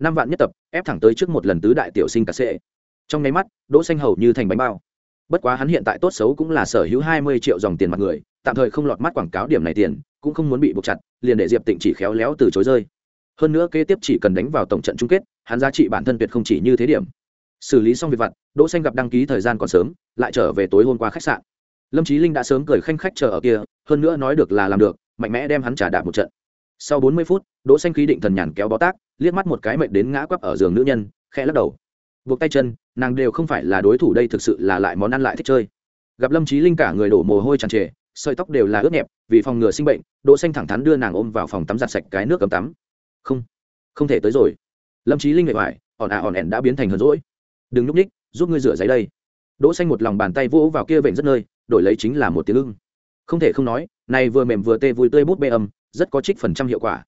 Năm vạn nhất tập, ép thẳng tới trước một lần tứ đại tiểu sinh cả sệ trong nháy mắt, đỗ xanh hầu như thành bánh bao. Bất quá hắn hiện tại tốt xấu cũng là sở hữu hai mươi triệu dòng tiền mặt người, tạm thời không lọt mắt quảng cáo điểm này tiền, cũng không muốn bị buộc chặt, liền để diệp tịnh chỉ khéo léo từ chối rơi hơn nữa kế tiếp chỉ cần đánh vào tổng trận chung kết, hắn giá trị bản thân tuyệt không chỉ như thế điểm. Xử lý xong việc vặt, đỗ xanh gặp đăng ký thời gian còn sớm, lại trở về tối hôm qua khách sạn. Lâm trí linh đã sớm cười khanh khách chờ ở kia, hơn nữa nói được là làm được, mạnh mẽ đem hắn trả đạp một trận. Sau bốn mươi phút, đỗ xanh khí định thần nhàn kéo bó tác liếc mắt một cái mệt đến ngã quắp ở giường nữ nhân, khẽ lắc đầu. Buộc tay chân, nàng đều không phải là đối thủ đây thực sự là lại món ăn lại thích chơi. Gặp lâm trí linh cả người đổ mồ hôi tràn trề, sợi tóc đều là ướt nhẹp, vì phòng ngừa sinh bệnh, đỗ xanh thẳng thắn đưa nàng ôm vào phòng tắm giặt sạch cái nước cấm tắm không không thể tới rồi. Lâm trí linh ngại hoài ỏn à ỏn ẻn đã biến thành hờn rỗi đừng núp ních giúp ngươi rửa giấy đây. Đỗ xanh một lòng bàn tay vỗ vào kia vện rất nơi, đổi lấy chính là một tiếng ưng. Không thể không nói, này vừa mềm vừa tê vui tươi bút bê âm, rất có trích phần trăm hiệu quả.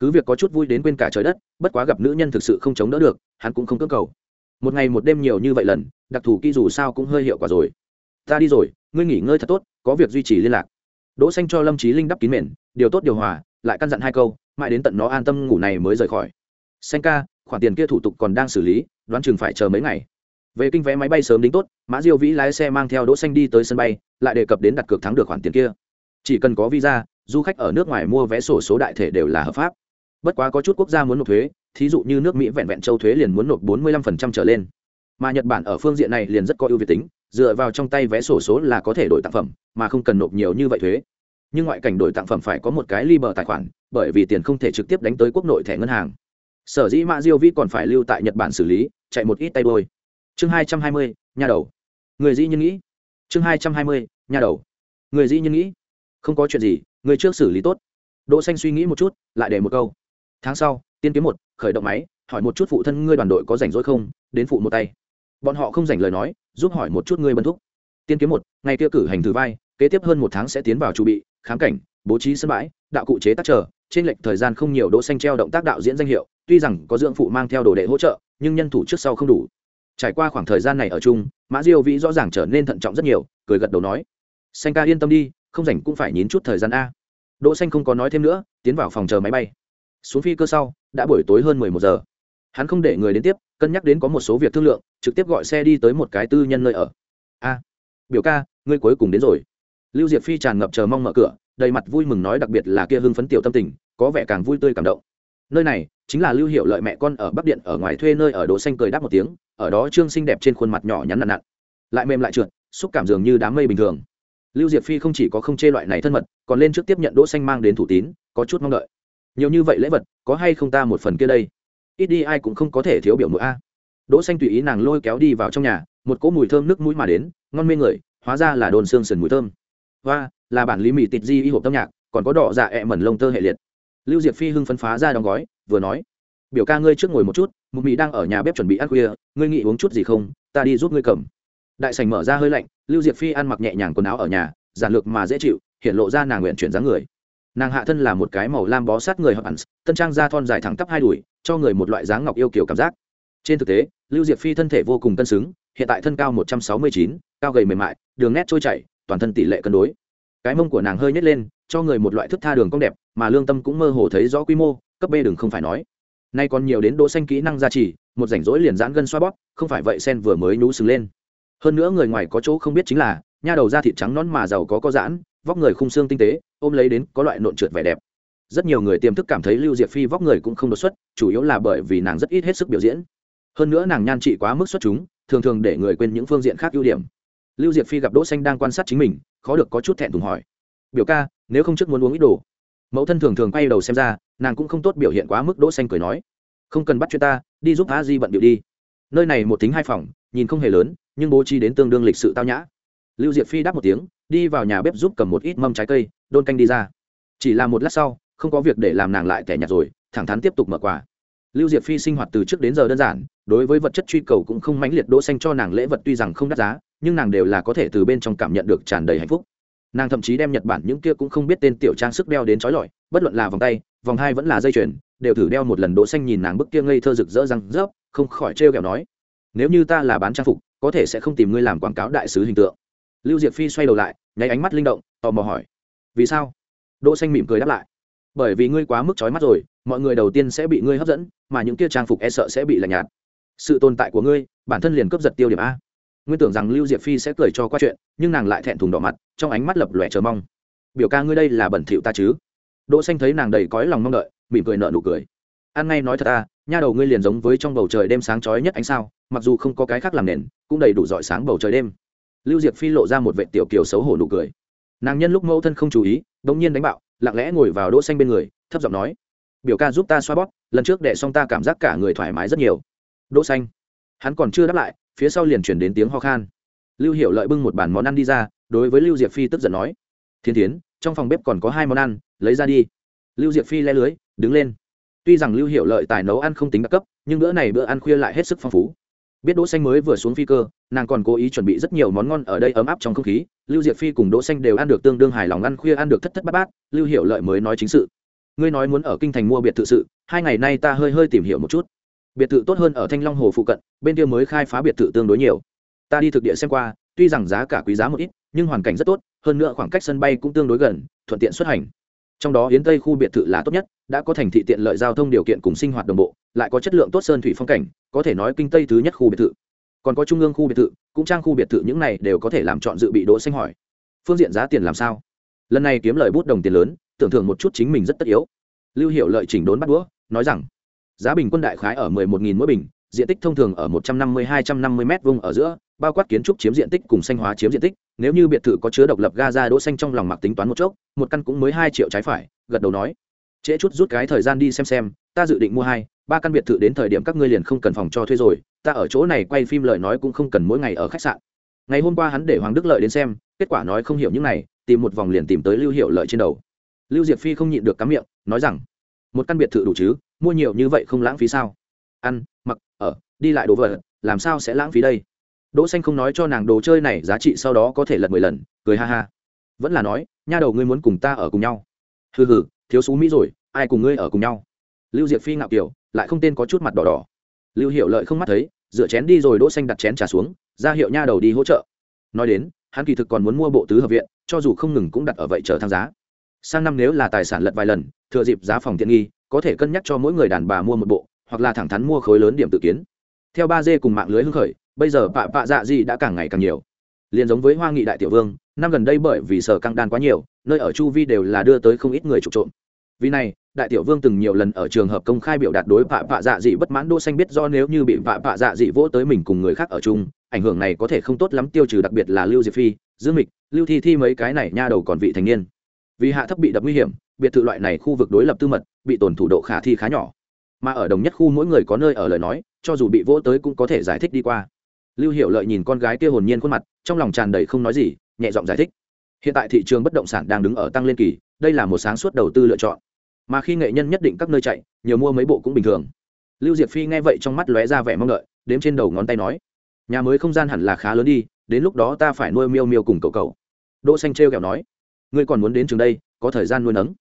Cứ việc có chút vui đến quên cả trời đất, bất quá gặp nữ nhân thực sự không chống đỡ được, hắn cũng không cưỡng cầu. Một ngày một đêm nhiều như vậy lần, đặc thù kỹ dù sao cũng hơi hiệu quả rồi. Ta đi rồi, ngươi nghỉ ngơi thật tốt, có việc duy trì liên lạc. Đỗ xanh cho lâm trí linh đắp kín mền, điều tốt điều hòa, lại căn dặn hai câu mãi đến tận nó an tâm ngủ này mới rời khỏi. Xanh ca, khoản tiền kia thủ tục còn đang xử lý, đoán chừng phải chờ mấy ngày. Về kinh vé máy bay sớm đính tốt, mã diêu vĩ lái xe mang theo đỗ xanh đi tới sân bay, lại đề cập đến đặt cược thắng được khoản tiền kia. Chỉ cần có visa, du khách ở nước ngoài mua vé sổ số đại thể đều là hợp pháp. Bất quá có chút quốc gia muốn nộp thuế, thí dụ như nước mỹ vẹn vẹn châu thuế liền muốn nộp 45% trở lên. Mà nhật bản ở phương diện này liền rất có ưu việt tính, dựa vào trong tay vé sổ số là có thể đổi tặng phẩm, mà không cần nộp nhiều như vậy thuế nhưng ngoại cảnh đổi tặng phẩm phải có một cái li bờ tài khoản, bởi vì tiền không thể trực tiếp đánh tới quốc nội thẻ ngân hàng. Sở dĩ mã diêu vĩ còn phải lưu tại nhật bản xử lý, chạy một ít tay đôi. Chương hai trăm hai mươi, nhà đầu. Người dĩ nhiên nghĩ. Chương hai trăm hai mươi, nhà đầu. Người dĩ nhiên nghĩ. Không có chuyện gì, người trước xử lý tốt. Đỗ xanh suy nghĩ một chút, lại để một câu. Tháng sau, tiên kiếm một, khởi động máy, hỏi một chút phụ thân ngươi đoàn đội có rảnh rỗi không, đến phụ một tay. Bọn họ không dành lời nói, giúp hỏi một chút ngươi bân thúc. Tiên kiếm một, ngày kia cử hành thử vai, kế tiếp hơn một tháng sẽ tiến vào chuẩn bị khám cảnh, bố trí sân bãi, đạo cụ chế tác chờ, trên lệch thời gian không nhiều đỗ xanh treo động tác đạo diễn danh hiệu, tuy rằng có dưỡng phụ mang theo đồ đệ hỗ trợ, nhưng nhân thủ trước sau không đủ. Trải qua khoảng thời gian này ở chung, mã diêu vĩ rõ ràng trở nên thận trọng rất nhiều, cười gật đầu nói, xanh ca yên tâm đi, không rảnh cũng phải nhín chút thời gian a. Đỗ xanh không có nói thêm nữa, tiến vào phòng chờ máy bay. Xuống phi cơ sau, đã buổi tối hơn mười một giờ. Hắn không để người đến tiếp, cân nhắc đến có một số việc thương lượng, trực tiếp gọi xe đi tới một cái tư nhân nơi ở. A, biểu ca, ngươi cuối cùng đến rồi lưu diệp phi tràn ngập chờ mong mở cửa, đầy mặt vui mừng nói đặc biệt là kia hưng phấn tiểu tâm tình, có vẻ càng vui tươi cảm động. Nơi này chính là lưu hiệu lợi mẹ con ở bắc điện, ở ngoài thuê nơi ở đỗ xanh cười đáp một tiếng, ở đó trương xinh đẹp trên khuôn mặt nhỏ nhắn nặn nặn. Lại mềm lại trượt, xúc cảm dường như đám mây bình thường. Lưu diệp phi không chỉ có không chê loại này thân mật, còn lên trước tiếp nhận đỗ xanh mang đến thủ tín, có chút mong đợi. Nhiều như vậy lễ vật, có hay không ta một phần kia đây? Ít đi ai cũng không có thể thiếu biểu mũi a. Đỗ xanh tùy ý nàng lôi kéo đi vào trong nhà, một cỗ mùi thơm nước mũi mà đến, ngon mê người, hóa ra là đồn xương sườn mùi thơm và là bản lý mì tịt di y hộp tâm nhạc, còn có đỏ dạ ẹ mẩn lông tơ hệ liệt. Lưu diệp phi hưng phấn phá ra đóng gói, vừa nói, biểu ca ngươi trước ngồi một chút, mụ mị đang ở nhà bếp chuẩn bị ăn khuya, ngươi nghĩ uống chút gì không? Ta đi giúp ngươi cầm. Đại sành mở ra hơi lạnh, lưu diệp phi ăn mặc nhẹ nhàng quần áo ở nhà, giản lược mà dễ chịu, hiện lộ ra nàng nguyện chuyển dáng người. Nàng hạ thân là một cái màu lam bó sát người hợp ẩn, tân trang da thon dài thẳng tắp hai đùi, cho người một loại dáng ngọc yêu kiểu cảm giác. Trên thực tế, lưu diệp phi thân thể vô cùng cân xứng, hiện tại thân cao một trăm sáu mươi chín, cao gầy mềm mại, đường nét trôi chảy toàn thân tỷ lệ cân đối. Cái mông của nàng hơi nhét lên, cho người một loại thức tha đường cong đẹp, mà lương tâm cũng mơ hồ thấy rõ quy mô, cấp b đừng không phải nói. Nay còn nhiều đến đỗ xanh kỹ năng gia trì, một rảnh rỗi liền giãn gân xoa bóp, không phải vậy sen vừa mới nhú sừng lên. Hơn nữa người ngoài có chỗ không biết chính là, nha đầu da thịt trắng nón mà giàu có có giãn, vóc người khung xương tinh tế, ôm lấy đến có loại nộn trượt vẻ đẹp. Rất nhiều người tiềm thức cảm thấy lưu diệp phi vóc người cũng không đột xuất, chủ yếu là bởi vì nàng rất ít hết sức biểu diễn. Hơn nữa nàng nhan trị quá mức xuất chúng, thường thường để người quên những phương diện khác ưu điểm lưu diệp phi gặp đỗ xanh đang quan sát chính mình, khó được có chút thẹn thùng hỏi. Biểu ca, nếu không trước muốn uống ít đồ? Mẫu thân thường thường quay đầu xem ra, nàng cũng không tốt biểu hiện quá mức đỗ xanh cười nói. Không cần bắt chuyện ta, đi giúp a di bận điệu đi. Nơi này một tính hai phòng, nhìn không hề lớn, nhưng bố trí đến tương đương lịch sự tao nhã. Lưu diệp phi đáp một tiếng, đi vào nhà bếp giúp cầm một ít mâm trái cây, đôn canh đi ra. Chỉ là một lát sau, không có việc để làm nàng lại tẻ nhạt rồi, thẳng thắn tiếp tục mở quà lưu diệp phi sinh hoạt từ trước đến giờ đơn giản, đối với vật chất truy cầu cũng không mãnh liệt đỗ xanh cho nàng lễ vật tuy rằng không đắt giá, nhưng nàng đều là có thể từ bên trong cảm nhận được tràn đầy hạnh phúc. Nàng thậm chí đem nhật bản những kia cũng không biết tên tiểu trang sức đeo đến trói lọi, bất luận là vòng tay, vòng hai vẫn là dây chuyền, đều thử đeo một lần đỗ xanh nhìn nàng bức kia ngây thơ rực rỡ răng rớp, không khỏi trêu ghẹo nói, nếu như ta là bán trang phục, có thể sẽ không tìm ngươi làm quảng cáo đại sứ hình tượng. Lưu diệp phi xoay đầu lại, nháy ánh mắt linh động, tò mò hỏi, vì sao? Đỗ xanh mỉm cười đáp lại bởi vì ngươi quá mức chói mắt rồi, mọi người đầu tiên sẽ bị ngươi hấp dẫn, mà những kia trang phục e sợ sẽ bị lạnh nhạt. Sự tồn tại của ngươi, bản thân liền cướp giật tiêu điểm a. Nguyên tưởng rằng lưu diệp phi sẽ cười cho qua chuyện, nhưng nàng lại thẹn thùng đỏ mặt, trong ánh mắt lập lòe chờ mong. Biểu ca ngươi đây là bẩn thỉu ta chứ? Đỗ xanh thấy nàng đầy cõi lòng mong đợi, mỉm cười nở nụ cười. An ngay nói thật ta, nha đầu ngươi liền giống với trong bầu trời đêm sáng chói nhất ánh sao, mặc dù không có cái khác làm nền, cũng đầy đủ rọi sáng bầu trời đêm. Lưu diệp phi lộ ra một vệ tiểu kiều xấu hổ nụ cười. Nàng nhân lúc mẫu thân không chú ý, đống nhiên đánh bạo lặng lẽ ngồi vào đỗ xanh bên người, thấp giọng nói, biểu ca giúp ta xoa bóp, lần trước đệ xong ta cảm giác cả người thoải mái rất nhiều. Đỗ xanh, hắn còn chưa đáp lại, phía sau liền chuyển đến tiếng ho khan. Lưu hiểu lợi bưng một bàn món ăn đi ra, đối với lưu diệp phi tức giận nói, thiên thiến, trong phòng bếp còn có hai món ăn, lấy ra đi. Lưu diệp phi le lưới, đứng lên. Tuy rằng lưu hiểu lợi tài nấu ăn không tính đặc cấp, nhưng bữa này bữa ăn khuya lại hết sức phong phú biết đỗ xanh mới vừa xuống phi cơ, nàng còn cố ý chuẩn bị rất nhiều món ngon ở đây ấm áp trong không khí. Lưu diệp phi cùng đỗ xanh đều ăn được tương đương hài lòng, ăn khuya ăn được thất thất bát bát. Lưu hiểu lợi mới nói chính sự. Ngươi nói muốn ở kinh thành mua biệt thự sự, hai ngày nay ta hơi hơi tìm hiểu một chút. Biệt thự tốt hơn ở thanh long hồ phụ cận, bên kia mới khai phá biệt thự tương đối nhiều. Ta đi thực địa xem qua, tuy rằng giá cả quý giá một ít, nhưng hoàn cảnh rất tốt, hơn nữa khoảng cách sân bay cũng tương đối gần, thuận tiện xuất hành. Trong đó yến tây khu biệt thự là tốt nhất, đã có thành thị tiện lợi giao thông điều kiện cùng sinh hoạt đồng bộ lại có chất lượng tốt sơn thủy phong cảnh, có thể nói kinh tây thứ nhất khu biệt thự. Còn có trung ương khu biệt thự, cũng trang khu biệt thự những này đều có thể làm chọn dự bị đỗ xanh hỏi. Phương diện giá tiền làm sao? Lần này kiếm lời bút đồng tiền lớn, tưởng thưởng một chút chính mình rất tất yếu. Lưu hiệu lợi chỉnh đốn bắt đũa, nói rằng, giá bình quân đại khái ở 11.000 mỗi bình, diện tích thông thường ở 150-250 m vuông ở giữa, bao quát kiến trúc chiếm diện tích cùng xanh hóa chiếm diện tích, nếu như biệt thự có chứa độc lập ga ra đỗ xanh trong lòng mặc tính toán một chốc, một căn cũng mới hai triệu trái phải, gật đầu nói. Trễ chút rút cái thời gian đi xem xem, ta dự định mua hai ba căn biệt thự đến thời điểm các ngươi liền không cần phòng cho thuê rồi, ta ở chỗ này quay phim lời nói cũng không cần mỗi ngày ở khách sạn. Ngày hôm qua hắn để hoàng đức lợi đến xem, kết quả nói không hiểu những này, tìm một vòng liền tìm tới lưu hiệu lợi trên đầu. Lưu diệp phi không nhịn được cắm miệng, nói rằng, một căn biệt thự đủ chứ, mua nhiều như vậy không lãng phí sao? Ăn, mặc, ở, đi lại đồ vật, làm sao sẽ lãng phí đây? Đỗ xanh không nói cho nàng đồ chơi này, giá trị sau đó có thể lật mười lần, cười ha ha. Vẫn là nói, nha đầu ngươi muốn cùng ta ở cùng nhau. Hừ hừ, thiếu xú mỹ rồi, ai cùng ngươi ở cùng nhau? Lưu diệp phi ngạo kiểu lại không tên có chút mặt đỏ đỏ. Lưu hiệu lợi không mắt thấy dựa chén đi rồi đỗ xanh đặt chén trà xuống, ra hiệu nha đầu đi hỗ trợ. Nói đến, hắn kỳ thực còn muốn mua bộ tứ hợp viện, cho dù không ngừng cũng đặt ở vậy chờ thang giá. Sang năm nếu là tài sản lật vài lần, thừa dịp giá phòng tiện nghi, có thể cân nhắc cho mỗi người đàn bà mua một bộ, hoặc là thẳng thắn mua khối lớn điểm tự kiến. Theo ba d cùng mạng lưới hưng khởi, bây giờ bạ bạ dạ gì đã càng ngày càng nhiều. Liền giống với hoa nghị đại tiểu vương, năm gần đây bởi vì sở căng đan quá nhiều, nơi ở chu vi đều là đưa tới không ít người trục trộm. Vì này đại tiểu vương từng nhiều lần ở trường hợp công khai biểu đạt đối vạ vạ dạ dị bất mãn đỗ xanh biết do nếu như bị vạ vạ dạ dị vỗ tới mình cùng người khác ở chung, ảnh hưởng này có thể không tốt lắm, tiêu trừ đặc biệt là lưu diệp phi, dương mịch, lưu thi thi mấy cái này nha đầu còn vị thành niên. Vì hạ thấp bị đập nguy hiểm, biệt thự loại này khu vực đối lập tư mật, bị tổn thủ độ khả thi khá nhỏ. Mà ở đồng nhất khu mỗi người có nơi ở lời nói, cho dù bị vỗ tới cũng có thể giải thích đi qua. Lưu hiệu lợi nhìn con gái kia hồn nhiên khuôn mặt, trong lòng tràn đầy không nói gì, nhẹ giọng giải thích. Hiện tại thị trường bất động sản đang đứng ở tăng lên kỳ, đây là một sáng suốt đầu tư lựa chọn mà khi nghệ nhân nhất định các nơi chạy, nhiều mua mấy bộ cũng bình thường. Lưu diệp phi nghe vậy trong mắt lóe ra vẻ mong đợi, đếm trên đầu ngón tay nói, nhà mới không gian hẳn là khá lớn đi, đến lúc đó ta phải nuôi miêu miêu cùng cậu cậu. Đỗ xanh treo kẹo nói, ngươi còn muốn đến trường đây, có thời gian nuôi nấng.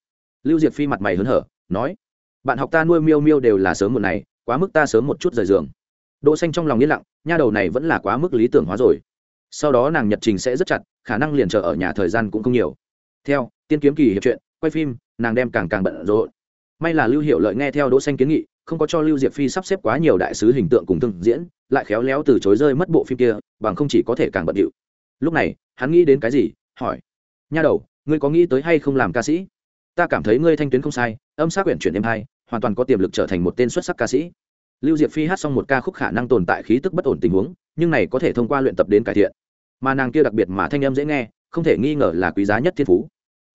Lưu diệp phi mặt mày hớn hở, nói, bạn học ta nuôi miêu miêu đều là sớm một này, quá mức ta sớm một chút rời giường. Đỗ xanh trong lòng yên lặng, nha đầu này vẫn là quá mức lý tưởng hóa rồi. Sau đó nàng nhật trình sẽ rất chặt, khả năng liền chờ ở nhà thời gian cũng không nhiều. Theo, tiên kiếm kỳ hiệp chuyện quay phim nàng đem càng càng bận rộn. May là lưu hiệu lợi nghe theo đỗ xanh kiến nghị, không có cho lưu diệp phi sắp xếp quá nhiều đại sứ hình tượng cùng thương diễn, lại khéo léo từ chối rơi mất bộ phim kia, bằng không chỉ có thể càng bận điệu. Lúc này, hắn nghĩ đến cái gì, hỏi. Nha đầu, ngươi có nghĩ tới hay không làm ca sĩ? Ta cảm thấy ngươi thanh tuyến không sai, âm sắc quyển chuyển em hai, hoàn toàn có tiềm lực trở thành một tên xuất sắc ca sĩ. Lưu diệp phi hát xong một ca khúc khả năng tồn tại khí tức bất ổn tình huống, nhưng này có thể thông qua luyện tập đến cải thiện. Mà nàng kia đặc biệt mà thanh âm dễ nghe, không thể nghi ngờ là quý giá nhất thiên phú.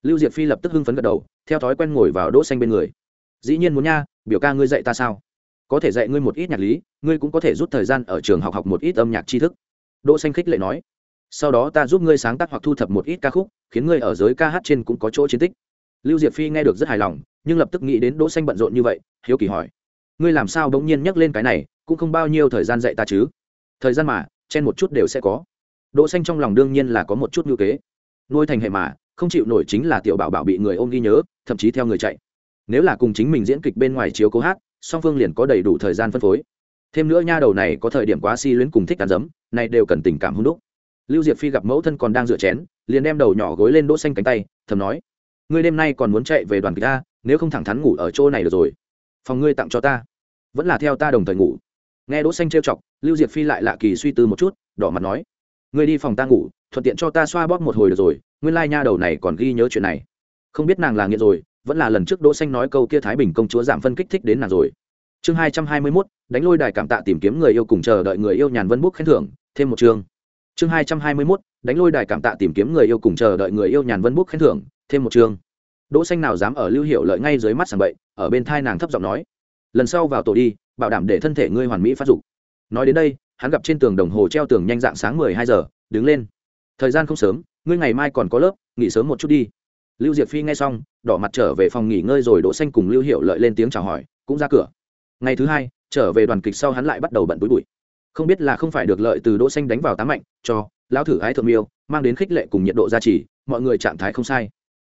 Lưu diệp phi lập tức hưng phấn gật đầu theo thói quen ngồi vào đỗ xanh bên người. Dĩ nhiên muốn nha, biểu ca ngươi dạy ta sao? Có thể dạy ngươi một ít nhạc lý, ngươi cũng có thể rút thời gian ở trường học học một ít âm nhạc tri thức. Đỗ xanh khích lệ nói. Sau đó ta giúp ngươi sáng tác hoặc thu thập một ít ca khúc, khiến ngươi ở giới ca hát trên cũng có chỗ chiến tích. Lưu diệp phi nghe được rất hài lòng, nhưng lập tức nghĩ đến đỗ xanh bận rộn như vậy, hiếu kỳ hỏi. Ngươi làm sao đống nhiên nhắc lên cái này, cũng không bao nhiêu thời gian dạy ta chứ? Thời gian mà, chen một chút đều sẽ có. Đỗ xanh trong lòng đương nhiên là có một chút ngưu kế. Nuôi thành hệ mà không chịu nổi chính là tiểu bảo bảo bị người ôm ghi nhớ thậm chí theo người chạy. Nếu là cùng chính mình diễn kịch bên ngoài chiếu cố hát song phương liền có đầy đủ thời gian phân phối. Thêm nữa nha đầu này có thời điểm quá si luyến cùng thích đàn dấm, này đều cần tình cảm hung đúc. Lưu diệp phi gặp mẫu thân còn đang rửa chén liền đem đầu nhỏ gối lên đỗ xanh cánh tay thầm nói ngươi đêm nay còn muốn chạy về đoàn kịch ta nếu không thẳng thắn ngủ ở chỗ này được rồi. Phòng ngươi tặng cho ta. Vẫn là theo ta đồng thời ngủ. Nghe đỗ xanh trêu chọc lưu diệp phi lại lạ kỳ suy tư một chút đỏ mặt nói ngươi đi phòng ta ngủ thuận tiện cho ta xoa bóp một hồi được rồi nguyên lai nha đầu này còn ghi nhớ chuyện này. Không biết nàng là nghiện rồi vẫn là lần trước đỗ xanh nói câu kia thái bình công chúa giảm phân kích thích đến nàng rồi. Chương hai trăm hai mươi 221, đánh lôi đài cảm tạ tìm kiếm người yêu cùng chờ đợi người yêu nhàn vân bút khen thưởng thêm một chương. Chương hai trăm hai mươi 221, đánh lôi đài cảm tạ tìm kiếm người yêu cùng chờ đợi người yêu nhàn vân bút khen thưởng thêm một chương. Đỗ xanh nào dám ở lưu hiệu lợi ngay dưới mắt sảng bậy ở bên thai nàng thấp giọng nói. Lần sau vào tổ đi bảo đảm để thân thể ngươi hoàn mỹ phát dục. Nói đến đây hắn gặp trên tường đồng hồ treo tường nhanh dạng sáng mười hai giờ, đứng lên. Thời gian không sớm, ngươi ngày mai còn có lớp, nghỉ sớm một chút đi. Lưu diệp phi nghe xong, đỏ mặt trở về phòng nghỉ ngơi rồi đỗ xanh cùng lưu hiệu lợi lên tiếng chào hỏi, cũng ra cửa. Ngày thứ hai, trở về đoàn kịch sau hắn lại bắt đầu bận túi bụi. Không biết là không phải được lợi từ đỗ xanh đánh vào tám mạnh, cho lão thử ái thượng miêu, mang đến khích lệ cùng nhiệt độ gia trì, mọi người trạng thái không sai.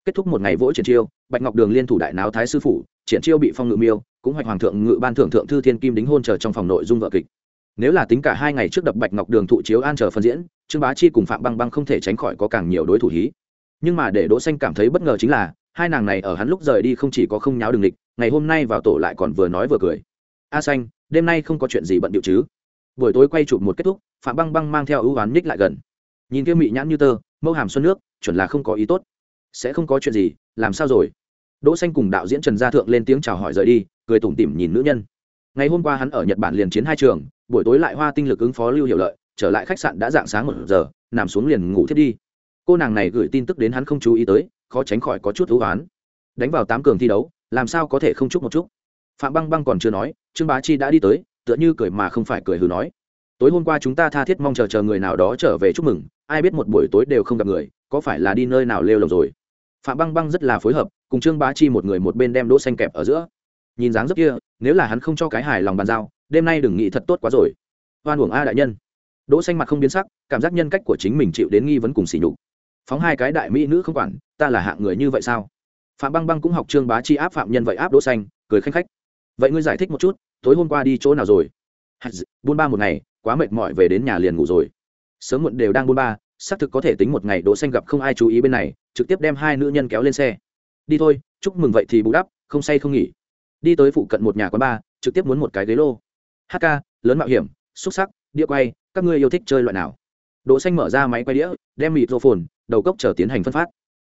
Kết thúc một ngày vỗ triển chiêu, bạch ngọc đường liên thủ đại náo thái sư phụ, triển chiêu bị phong ngự miêu, cũng hoạch hoàng thượng ngự ban thưởng thượng thư thiên kim đính hôn chờ trong phòng nội dung vợ kịch nếu là tính cả hai ngày trước đập bạch ngọc đường thụ chiếu an chờ phân diễn, trương bá chi cùng phạm băng băng không thể tránh khỏi có càng nhiều đối thủ hí. Nhưng mà để đỗ xanh cảm thấy bất ngờ chính là, hai nàng này ở hắn lúc rời đi không chỉ có không nháo đường địch ngày hôm nay vào tổ lại còn vừa nói vừa cười. A xanh, đêm nay không có chuyện gì bận điệu chứ? Buổi tối quay chụp một kết thúc, phạm băng băng mang theo ưu ám nhích lại gần. Nhìn kia mị nhãn như tơ mâu hàm xuân nước, chuẩn là không có ý tốt. Sẽ không có chuyện gì, làm sao rồi? Đỗ xanh cùng đạo diễn trần gia thượng lên tiếng chào hỏi rời đi, cười tủm tỉm nhìn nữ nhân. Ngày hôm qua hắn ở nhật bản liền chiến hai trường buổi tối lại hoa tinh lực ứng phó lưu hiệu lợi, trở lại khách sạn đã dạng sáng một giờ, nằm xuống liền ngủ thiết đi. Cô nàng này gửi tin tức đến hắn không chú ý tới, khó tránh khỏi có chút thú oán. Đánh vào tám cường thi đấu, làm sao có thể không chúc một chút? Phạm băng băng còn chưa nói, trương bá chi đã đi tới, tựa như cười mà không phải cười hừ nói. Tối hôm qua chúng ta tha thiết mong chờ chờ người nào đó trở về chúc mừng, ai biết một buổi tối đều không gặp người, có phải là đi nơi nào lêu lồng rồi? Phạm băng băng rất là phối hợp, cùng trương bá chi một người một bên đem đỗ xanh kẹp ở giữa. Nhìn dáng dấp kia, nếu là hắn không cho cái hài lòng bàn giao đêm nay đừng nghĩ thật tốt quá rồi. Hoan uổng a đại nhân. Đỗ xanh mặt không biến sắc cảm giác nhân cách của chính mình chịu đến nghi vấn cùng sỉ nhục. Phóng hai cái đại mỹ nữ không quản ta là hạng người như vậy sao? Phạm băng băng cũng học trương bá chi áp phạm nhân vậy áp đỗ xanh cười khanh khách. Vậy ngươi giải thích một chút tối hôm qua đi chỗ nào rồi? Buôn ba một ngày quá mệt mỏi về đến nhà liền ngủ rồi. Sớm muộn đều đang buôn ba xác thực có thể tính một ngày đỗ xanh gặp không ai chú ý bên này trực tiếp đem hai nữ nhân kéo lên xe. Đi thôi chúc mừng vậy thì bù đắp không say không nghỉ. Đi tới phụ cận một nhà quán ba, trực tiếp muốn một cái ghế lô hk lớn mạo hiểm xúc sắc đĩa quay, các ngươi yêu thích chơi loại nào? Đỗ xanh mở ra máy quay đĩa, đem mịt rô phồn đầu cốc chờ tiến hành phân phát.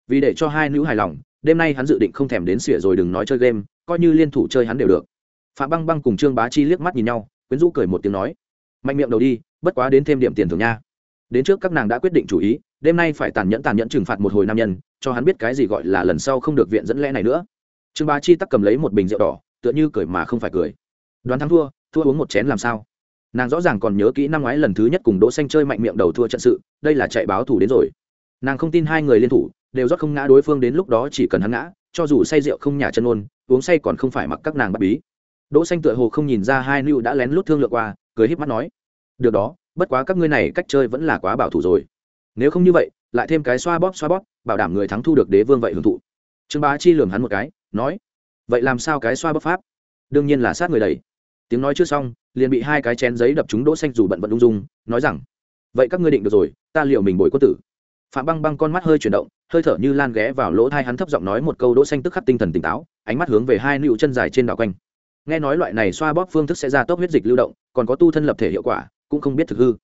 Vì để cho hai nữ hài lòng, đêm nay hắn dự định không thèm đến xỉa rồi đừng nói chơi game, coi như liên thủ chơi hắn đều được. Phạm băng băng cùng trương bá chi liếc mắt nhìn nhau, quyến rũ cười một tiếng nói, mạnh miệng đầu đi, bất quá đến thêm điểm tiền thưởng nha. Đến trước các nàng đã quyết định chủ ý, đêm nay phải tàn nhẫn tàn nhẫn trừng phạt một hồi nam nhân, cho hắn biết cái gì gọi là lần sau không được viện dẫn lẽ này nữa. Trương bá chi tắc cầm lấy một bình rượu đỏ, tựa như cười mà không phải cười. Đoán thắng thua thua uống một chén làm sao? Nàng rõ ràng còn nhớ kỹ năm ngoái lần thứ nhất cùng đỗ xanh chơi mạnh miệng đầu thua trận sự, đây là chạy báo thủ đến rồi. Nàng không tin hai người liên thủ, đều rót không ngã đối phương đến lúc đó chỉ cần hắn ngã, cho dù say rượu không nhả chân ôn, uống say còn không phải mặc các nàng bắt bí. Đỗ xanh tựa hồ không nhìn ra hai nữ đã lén lút thương lượng qua, cười híp mắt nói, được đó, bất quá các ngươi này cách chơi vẫn là quá bảo thủ rồi. Nếu không như vậy, lại thêm cái xoa bóp xoa bóp, bảo đảm người thắng thu được đế vương vậy hưởng thụ. Trương bá chi lườm hắn một cái, nói, vậy làm sao cái xoa bóp pháp? Đương nhiên là sát người đầy tiếng nói chưa xong, liền bị hai cái chén giấy đập chúng đỗ xanh dù bận bận ung dung, nói rằng, vậy các ngươi định được rồi, ta liệu mình bồi quân tử. Phạm băng băng con mắt hơi chuyển động, hơi thở như lan ghé vào lỗ thai hắn thấp giọng nói một câu đỗ xanh tức khắc tinh thần tỉnh táo, ánh mắt hướng về hai nụ chân dài trên đảo quanh. Nghe nói loại này xoa bóp phương thức sẽ ra tốc huyết dịch lưu động, còn có tu thân lập thể hiệu quả, cũng không biết thực hư.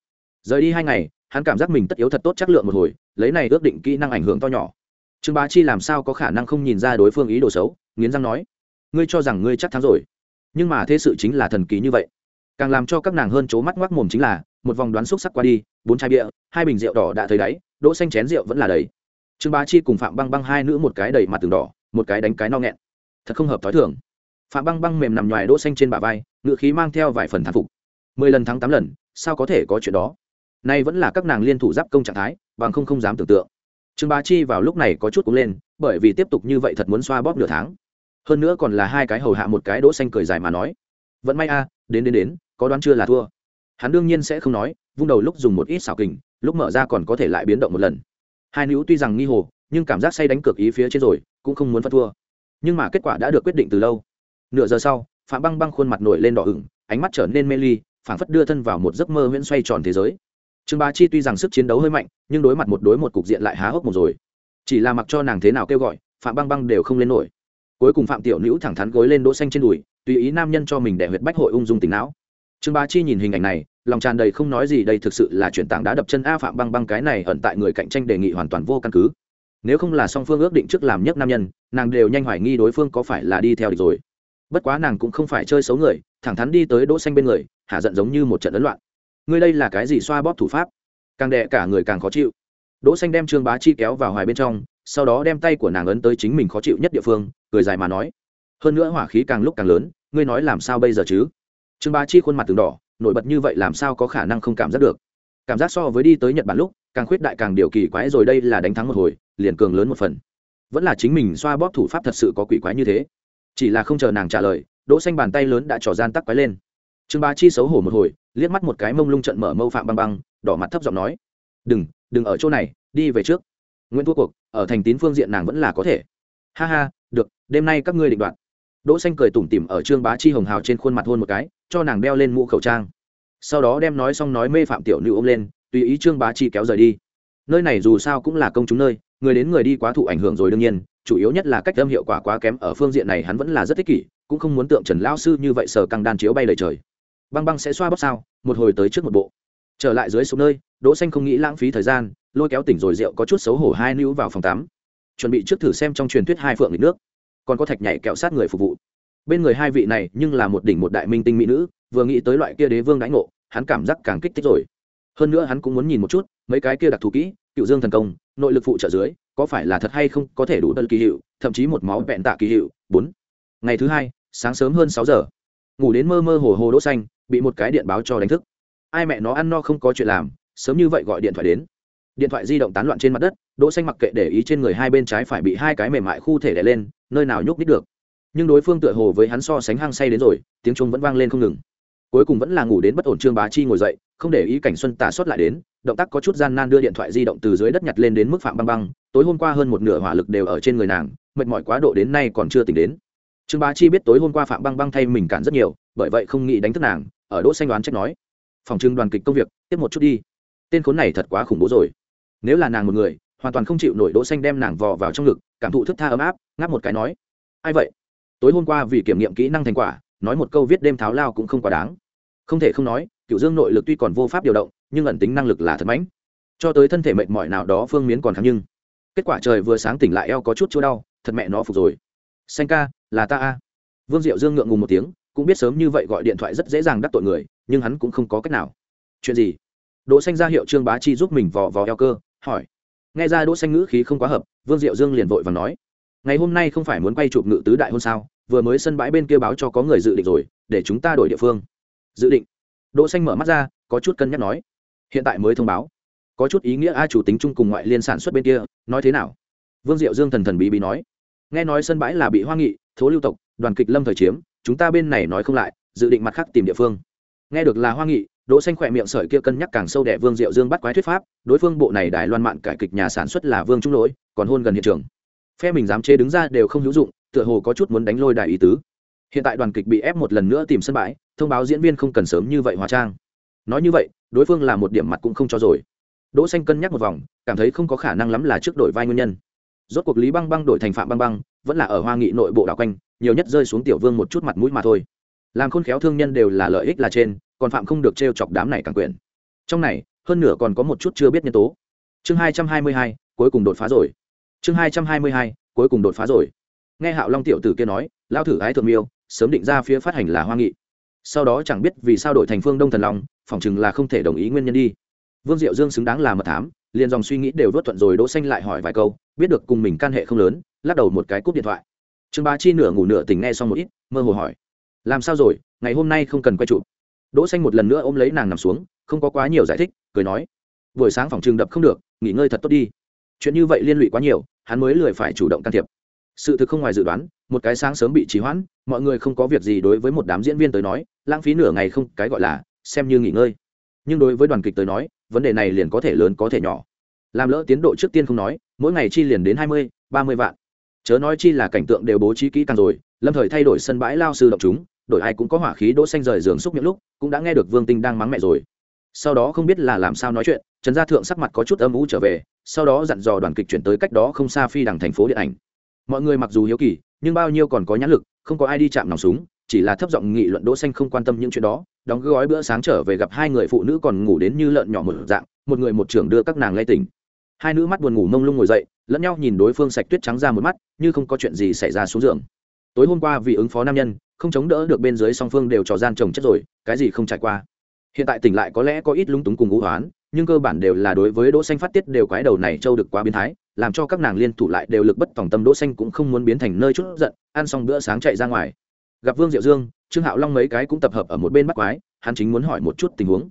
Rời đi hai ngày, hắn cảm giác mình tất yếu thật tốt chất lượng một hồi, lấy này ước định kỹ năng ảnh hưởng to nhỏ. Trương bá chi làm sao có khả năng không nhìn ra đối phương ý đồ xấu, nghiến răng nói, ngươi cho rằng ngươi chắc thắng rồi? Nhưng mà thế sự chính là thần kỳ như vậy. Càng làm cho các nàng hơn c mắt ngoác mồm chính là, một vòng đoán xúc sắc qua đi, bốn chai bia, hai bình rượu đỏ đã thấy đáy, đỗ xanh chén rượu vẫn là đầy. Trương bá chi cùng phạm băng băng hai nữ một cái đầy mặt tường đỏ, một cái đánh cái no nghẹn. Thật không hợp thói thường. Phạm băng băng mềm nằm ngoài đỗ xanh trên bả vai, ngựa khí mang theo vài phần thán phục. Mười lần thắng tám lần, sao có thể có chuyện đó? Nay vẫn là các nàng liên thủ giáp công trạng thái, bằng không không dám tưởng tượng. Trương bá chi vào lúc này có chút cũng lên, bởi vì tiếp tục như vậy thật muốn xoa bóp nửa tháng hơn nữa còn là hai cái hầu hạ một cái đỗ xanh cười dài mà nói vẫn may a, đến đến đến, có đoán chưa là thua. Hắn đương nhiên sẽ không nói, vung đầu lúc dùng một ít xảo kình, lúc mở ra còn có thể lại biến động một lần. Hai nữ tuy rằng nghi hồ, nhưng cảm giác say đánh cược ý phía trên rồi, cũng không muốn phân thua. Nhưng mà kết quả đã được quyết định từ lâu. Nửa giờ sau, phạm băng băng khuôn mặt nổi lên đỏ ửng, ánh mắt trở nên mê ly, phảng phất đưa thân vào một giấc mơ huyễn xoay tròn thế giới. Trương bá chi tuy rằng sức chiến đấu hơi mạnh, nhưng đối mặt một đối một cục diện lại há hốc một rồi. Chỉ là mặc cho nàng thế nào kêu gọi, phạm băng băng đều không lên nổi cuối cùng phạm tiểu nữ thẳng thắn gối lên đỗ xanh trên đùi, tùy ý nam nhân cho mình để huyệt bách hội ung dung tỉnh não. Trương bá chi nhìn hình ảnh này, lòng tràn đầy không nói gì, đây thực sự là chuyển tảng đá đập chân a phạm băng băng cái này ẩn tại người cạnh tranh đề nghị hoàn toàn vô căn cứ. Nếu không là song phương ước định trước làm nhất nam nhân, nàng đều nhanh hoài nghi đối phương có phải là đi theo địch rồi. Bất quá nàng cũng không phải chơi xấu người, thẳng thắn đi tới đỗ xanh bên người hạ giận giống như một trận ấn loạn. Ngươi đây là cái gì xoa bóp thủ pháp? Càng đè cả người càng khó chịu. Đỗ xanh đem trương bá chi kéo vào hoài bên trong sau đó đem tay của nàng ấn tới chính mình khó chịu nhất địa phương, cười dài mà nói, hơn nữa hỏa khí càng lúc càng lớn, ngươi nói làm sao bây giờ chứ? Trương bá chi khuôn mặt từng đỏ, nổi bật như vậy làm sao có khả năng không cảm giác được. Cảm giác so với đi tới nhật bản lúc, càng khuyết đại càng điều kỳ quái rồi đây là đánh thắng một hồi, liền cường lớn một phần. Vẫn là chính mình xoa bóp thủ pháp thật sự có quỷ quái như thế. Chỉ là không chờ nàng trả lời, đỗ xanh bàn tay lớn đã trò gian tắc quái lên. Trương bá chi xấu hổ một hồi, liếc mắt một cái mông lung trận mở mâu phạm băng băng, đỏ mặt thấp giọng nói, đừng đừng ở chỗ này, đi về trước nguyễn thua cuộc, ở thành tín phương diện nàng vẫn là có thể. Ha ha, được, đêm nay các ngươi định đoạt. Đỗ xanh cười tủm tỉm ở trương bá chi hồng hào trên khuôn mặt hôn một cái, cho nàng đeo lên mũ khẩu trang. Sau đó đem nói xong nói mê phạm tiểu nữ ôm lên, tùy ý trương bá chi kéo rời đi. Nơi này dù sao cũng là công chúng nơi, người đến người đi quá thụ ảnh hưởng rồi đương nhiên, chủ yếu nhất là cách âm hiệu quả quá kém ở phương diện này hắn vẫn là rất thích kỷ, cũng không muốn tượng trần lao sư như vậy sờ căng đan chiếu bay lời trời. Băng băng sẽ xoa bóp sao, một hồi tới trước một bộ trở lại dưới xuống nơi, đỗ xanh không nghĩ lãng phí thời gian, lôi kéo tỉnh rồi rượu có chút xấu hổ hai nữ vào phòng tắm. Chuẩn bị trước thử xem trong truyền thuyết hai phượng lịch nước. Còn có thạch nhảy kẹo sát người phục vụ. Bên người hai vị này nhưng là một đỉnh một đại minh tinh mỹ nữ, vừa nghĩ tới loại kia đế vương đãi ngộ, hắn cảm giác càng kích thích rồi. Hơn nữa hắn cũng muốn nhìn một chút, mấy cái kia đặc thù kỹ, cựu dương thần công, nội lực phụ trợ dưới, có phải là thật hay không có thể đủ đơn kỳ hiệu, thậm chí một máu vẹn tạ kỳ hiệu. Bốn. Ngày thứ hai, sáng sớm hơn sáu giờ. Ngủ đến mơ mơ hồ hồ đỗ xanh, bị một cái điện báo cho đánh thức ai mẹ nó ăn no không có chuyện làm, sớm như vậy gọi điện thoại đến. Điện thoại di động tán loạn trên mặt đất, đỗ xanh mặc kệ để ý trên người hai bên trái phải bị hai cái mềm mại khu thể đè lên, nơi nào nhúc nhích được. Nhưng đối phương tựa hồ với hắn so sánh hăng say đến rồi, tiếng chuông vẫn vang lên không ngừng. Cuối cùng vẫn là ngủ đến bất ổn trương bá chi ngồi dậy, không để ý cảnh xuân tả xuất lại đến, động tác có chút gian nan đưa điện thoại di động từ dưới đất nhặt lên đến mức phạm băng băng, tối hôm qua hơn một nửa hỏa lực đều ở trên người nàng, mệt mỏi quá độ đến nay còn chưa tỉnh đến. Trương bá chi biết tối hôm qua phạm băng băng thay mình cản rất nhiều, bởi vậy không nghĩ đánh thức nàng, ở đỗ xanh đoán trách nói phòng trưng đoàn kịch công việc, tiếp một chút đi. Tên khốn này thật quá khủng bố rồi. Nếu là nàng một người, hoàn toàn không chịu nổi đỗ xanh đem nàng vò vào trong ngực, cảm thụ thức tha ấm áp, ngáp một cái nói, ai vậy? Tối hôm qua vì kiểm nghiệm kỹ năng thành quả, nói một câu viết đêm tháo lao cũng không quá đáng. Không thể không nói cựu dương nội lực tuy còn vô pháp điều động, nhưng ẩn tính năng lực là thật mãnh. Cho tới thân thể mệt mỏi nào đó phương miến còn kháng nhưng, kết quả trời vừa sáng tỉnh lại eo có chút chỗ đau, thật mẹ nó phục rồi. Xanh ca, là ta a. Vương diệu dương ngượng ngùng một tiếng, cũng biết sớm như vậy gọi điện thoại rất dễ dàng đắc tội người nhưng hắn cũng không có cách nào. Chuyện gì? Đỗ xanh ra hiệu trương bá chi giúp mình vò vò eo cơ, hỏi. Nghe ra đỗ xanh ngữ khí không quá hợp, vương diệu dương liền vội vàng nói. Ngày hôm nay không phải muốn quay chụp ngự tứ đại hôn sao, vừa mới sân bãi bên kia báo cho có người dự định rồi, để chúng ta đổi địa phương. Dự định. Đỗ xanh mở mắt ra, có chút cân nhắc nói. Hiện tại mới thông báo. Có chút ý nghĩa a chủ tính chung cùng ngoại liên sản xuất bên kia, nói thế nào? Vương diệu dương thần thần bí bí nói. Nghe nói sân bãi là bị hoa nghị, thố lưu tộc, đoàn kịch lâm thời chiếm, chúng ta bên này nói không lại, dự định mặt khác tìm địa phương nghe được là hoa nghị, đỗ xanh khỏe miệng sợi kia cân nhắc càng sâu đẻ vương diệu dương bắt quái thuyết pháp, đối phương bộ này đài loan mạn cải kịch nhà sản xuất là vương trung lỗi, còn hôn gần hiện trường. Phe mình dám chế đứng ra đều không hữu dụng, tựa hồ có chút muốn đánh lôi đại ý tứ. Hiện tại đoàn kịch bị ép một lần nữa tìm sân bãi, thông báo diễn viên không cần sớm như vậy hóa trang. Nói như vậy, đối phương là một điểm mặt cũng không cho rồi. Đỗ xanh cân nhắc một vòng, cảm thấy không có khả năng lắm là trước đổi vai nguyên nhân. Rốt cuộc lý băng băng đổi thành phạm băng băng, vẫn là ở hoa nghị nội bộ đảo quanh, nhiều nhất rơi xuống tiểu vương một chút mặt mũi mà thôi làm khôn khéo thương nhân đều là lợi ích là trên, còn phạm không được trêu chọc đám này càng quyền. Trong này, hơn nửa còn có một chút chưa biết nhân tố. Chương hai trăm hai mươi hai, cuối cùng đột phá rồi. Chương hai trăm hai mươi hai, cuối cùng đột phá rồi. Nghe hạo long tiểu tử kia nói lao thử ái thượng miêu, sớm định ra phía phát hành là hoa nghị. Sau đó chẳng biết vì sao đổi thành phương đông thần long, phỏng chừng là không thể đồng ý nguyên nhân đi. Vương diệu dương xứng đáng là mật thám, liền dòng suy nghĩ đều vớt thuận rồi đỗ xanh lại hỏi vài câu, biết được cùng mình can hệ không lớn, lắc đầu một cái cúp điện thoại. Trương bá chi nửa ngủ nửa tỉnh nghe xong một ít, mơ hồ hỏi làm sao rồi, ngày hôm nay không cần quay chụp. Đỗ xanh một lần nữa ôm lấy nàng nằm xuống, không có quá nhiều giải thích, cười nói, buổi sáng phòng trường đập không được, nghỉ ngơi thật tốt đi. Chuyện như vậy liên lụy quá nhiều, hắn mới lười phải chủ động can thiệp. Sự thực không ngoài dự đoán, một cái sáng sớm bị trì hoãn, mọi người không có việc gì đối với một đám diễn viên tới nói, lãng phí nửa ngày không, cái gọi là, xem như nghỉ ngơi. Nhưng đối với đoàn kịch tới nói, vấn đề này liền có thể lớn có thể nhỏ. Làm lỡ tiến độ trước tiên không nói, mỗi ngày chi liền đến hai mươi, ba mươi vạn. Chớ nói chi là cảnh tượng đều bố trí kỹ càng rồi, lâm thời thay đổi sân bãi lao sư động chúng đổi ai cũng có hỏa khí đỗ xanh rời giường xúc miệng lúc, cũng đã nghe được vương tinh đang mắng mẹ rồi. Sau đó không biết là làm sao nói chuyện, trần gia thượng sắc mặt có chút âm u trở về, sau đó dặn dò đoàn kịch chuyển tới cách đó không xa phi đằng thành phố điện ảnh. Mọi người mặc dù hiếu kỳ, nhưng bao nhiêu còn có nhãn lực, không có ai đi chạm nòng súng, chỉ là thấp giọng nghị luận đỗ xanh không quan tâm những chuyện đó, đóng gói bữa sáng trở về gặp hai người phụ nữ còn ngủ đến như lợn nhỏ một dạng, một người một trưởng đưa các nàng lay tỉnh. Hai nữ mắt buồn ngủ mông lung ngồi dậy, lẫn nhau nhìn đối phương sạch tuyết trắng ra một mắt, như không có chuyện gì xảy ra xuống giường. Tối hôm qua vì ứng phó nam nhân không chống đỡ được bên dưới song phương đều trò gian chồng chất rồi, cái gì không trải qua. Hiện tại tỉnh lại có lẽ có ít lung túng cùng ngũ hoán, nhưng cơ bản đều là đối với đỗ xanh phát tiết đều quái đầu này châu được quá biến thái, làm cho các nàng liên thủ lại đều lực bất tòng tâm đỗ xanh cũng không muốn biến thành nơi chút giận, ăn xong bữa sáng chạy ra ngoài. Gặp vương diệu dương, trương hạo long mấy cái cũng tập hợp ở một bên bắt quái, hắn chính muốn hỏi một chút tình huống.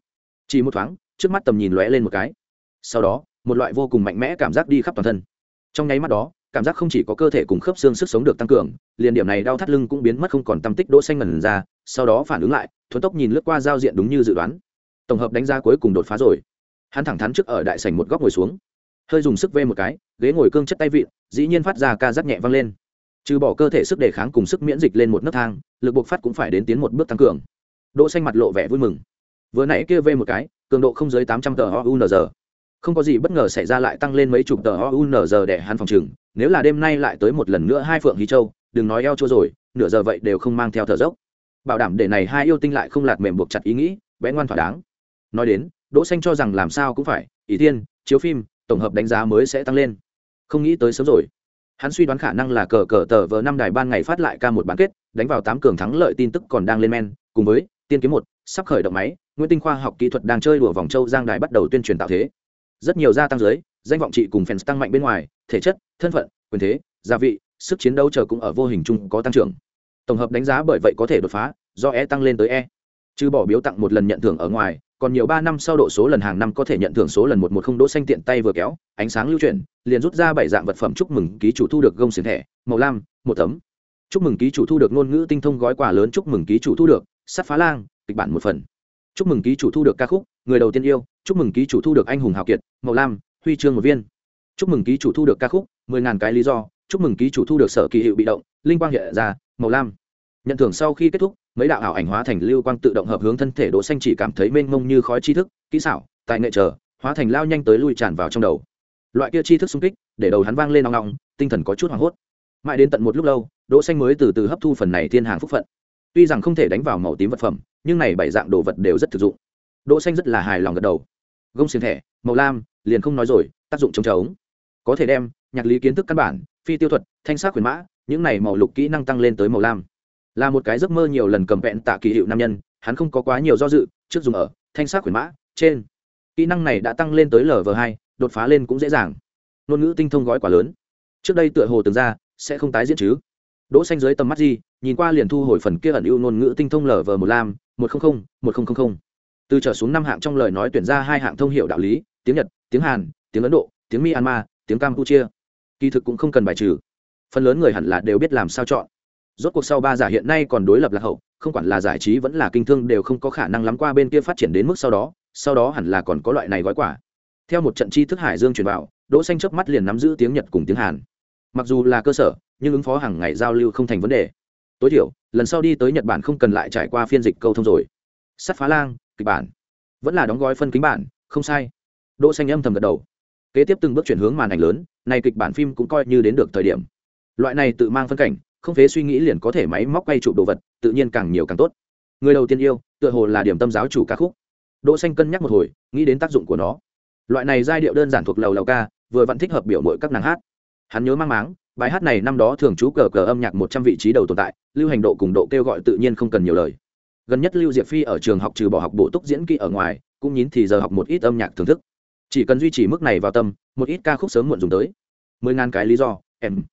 Chỉ một thoáng, trước mắt tầm nhìn lóe lên một cái. Sau đó, một loại vô cùng mạnh mẽ cảm giác đi khắp toàn thân. Trong nháy mắt đó cảm giác không chỉ có cơ thể cùng khớp xương sức sống được tăng cường, liền điểm này đau thắt lưng cũng biến mất không còn tâm tích đỗ xanh ngần ra, sau đó phản ứng lại thuấn tốc nhìn lướt qua giao diện đúng như dự đoán. Tổng hợp đánh giá cuối cùng đột phá rồi. Hắn thẳng thắn trước ở đại sảnh một góc ngồi xuống. Hơi dùng sức vê một cái, ghế ngồi cương chất tay vịn, dĩ nhiên phát ra ca rất nhẹ vang lên. Trừ bỏ cơ thể sức đề kháng cùng sức miễn dịch lên một nấc thang, lực buộc phát cũng phải đến tiến một bước tăng cường. Đỗ xanh mặt lộ vẻ vui mừng. Vừa nãy kia vê một cái, cường độ không dưới 800 tờ unz không có gì bất ngờ xảy ra lại tăng lên mấy chục tờ unz để hắn phòng trừng, nếu là đêm nay lại tới một lần nữa hai phượng hí châu, đừng nói eo chua rồi, nửa giờ vậy đều không mang theo thở dốc. Bảo đảm để này hai yêu tinh lại không lạt mềm buộc chặt ý nghĩ, bé ngoan thỏa đáng. Nói đến, đỗ xanh cho rằng làm sao cũng phải ý thiên, chiếu phim, tổng hợp đánh giá mới sẽ tăng lên. Không nghĩ tới sớm rồi. Hắn suy đoán khả năng là cờ cờ tờ vờ năm đài ban ngày phát lại ca một bán kết, đánh vào tám cường thắng lợi tin tức còn đang lên men. Cùng với, tiên kiếm một, sắp khởi động máy, nguyễn tinh khoa học kỹ thuật đang chơi đùa vòng châu giang đài bắt đầu tuyên truyền tạo thế rất nhiều gia tăng giới danh vọng trị cùng fans tăng mạnh bên ngoài, thể chất, thân phận, quyền thế, gia vị, sức chiến đấu chờ cũng ở vô hình chung có tăng trưởng. Tổng hợp đánh giá bởi vậy có thể đột phá, do e tăng lên tới e. Trừ bỏ biếu tặng một lần nhận thưởng ở ngoài, còn nhiều ba năm sau độ số lần hàng năm có thể nhận thưởng số lần một một không đỗ xanh tiện tay vừa kéo, ánh sáng lưu chuyển, liền rút ra bảy dạng vật phẩm chúc mừng ký chủ thu được gông xiềng thẻ, màu lam, một tấm. Chúc mừng ký chủ thu được ngôn ngữ tinh thông gói quà lớn chúc mừng ký chủ thu được, sắt phá lang, kịch bản một phần. Chúc mừng ký chủ thu được ca khúc người đầu tiên yêu, chúc mừng ký chủ thu được anh hùng hào kiệt, màu lam, huy chương một viên. Chúc mừng ký chủ thu được ca khúc, mười ngàn cái lý do, chúc mừng ký chủ thu được sở kỳ hiệu bị động, linh quang hiện ra, màu lam. Nhận thưởng sau khi kết thúc, mấy đạo ảo ảnh hóa thành lưu quang tự động hợp hướng thân thể đỗ xanh chỉ cảm thấy mênh mông như khói tri thức, kỹ xảo, tài nghệ chờ hóa thành lao nhanh tới lui tràn vào trong đầu. Loại kia tri thức xung kích, để đầu hắn vang lên nóng nóng tinh thần có chút hoảng hốt. Mãi đến tận một lúc lâu, đỗ xanh mới từ từ hấp thu phần này thiên hàng phúc phận. Tuy rằng không thể đánh vào màu tím vật phẩm, nhưng này bảy dạng đồ vật đều rất thực dụng đỗ xanh rất là hài lòng gật đầu. Gông xiềng thẻ màu lam liền không nói rồi tác dụng chống trống. Có thể đem nhạc lý kiến thức căn bản phi tiêu thuật thanh sát quyền mã những này màu lục kỹ năng tăng lên tới màu lam. Là một cái giấc mơ nhiều lần cầm vẹn tạ kỳ hiệu nam nhân hắn không có quá nhiều do dự trước dùng ở thanh sát quyền mã trên. Kỹ năng này đã tăng lên tới lv hai đột phá lên cũng dễ dàng. Ngôn ngữ tinh thông gói quả lớn. Trước đây tựa hồ từng ra sẽ không tái diễn chứ. Đỗ xanh dưới tầm mắt gì nhìn qua liền thu hồi phần kia ẩn ưu ngôn ngữ tinh thông lv một lam một không không, một không không không từ trở xuống năm hạng trong lời nói tuyển ra hai hạng thông hiệu đạo lý, tiếng nhật, tiếng hàn, tiếng ấn độ, tiếng myanmar, tiếng campuchia. Kỳ thực cũng không cần bài trừ. Phần lớn người hẳn là đều biết làm sao chọn. Rốt cuộc sau ba giả hiện nay còn đối lập lạc hậu, không quản là giải trí vẫn là kinh thương đều không có khả năng lắm qua bên kia phát triển đến mức sau đó sau đó hẳn là còn có loại này gói quả theo một trận chi thức hải dương truyền vào đỗ xanh chớp mắt liền nắm giữ tiếng nhật cùng tiếng hàn. Mặc dù là cơ sở, nhưng ứng phó hàng ngày giao lưu không thành vấn đề. Tối thiểu, lần sau đi tới nhật bản không cần lại trải qua phiên dịch câu thông rồi. Sắt phá lang kịch bản. Vẫn là đóng gói phân kính bản, không sai. Đỗ xanh âm thầm gật đầu. Kế tiếp từng bước chuyển hướng màn ảnh lớn, này kịch bản phim cũng coi như đến được thời điểm. Loại này tự mang phân cảnh, không phế suy nghĩ liền có thể máy móc quay chụp đồ vật, tự nhiên càng nhiều càng tốt. Người đầu tiên yêu, tựa hồ là điểm tâm giáo chủ ca khúc. Đỗ xanh cân nhắc một hồi, nghĩ đến tác dụng của nó. Loại này giai điệu đơn giản thuộc lầu lầu ca, vừa vẫn thích hợp biểu mỗi các nàng hát. Hắn nhớ mang máng, bài hát này năm đó thường trú cờ cờ âm nhạc một trăm vị trí đầu tồn tại, lưu hành độ cùng độ kêu gọi tự nhiên không cần nhiều lời gần nhất lưu diệp phi ở trường học trừ bỏ học bổ túc diễn kỹ ở ngoài, cũng nhín thì giờ học một ít âm nhạc thưởng thức. Chỉ cần duy trì mức này vào tâm, một ít ca khúc sớm muộn dùng tới. Mười ngàn cái lý do, em.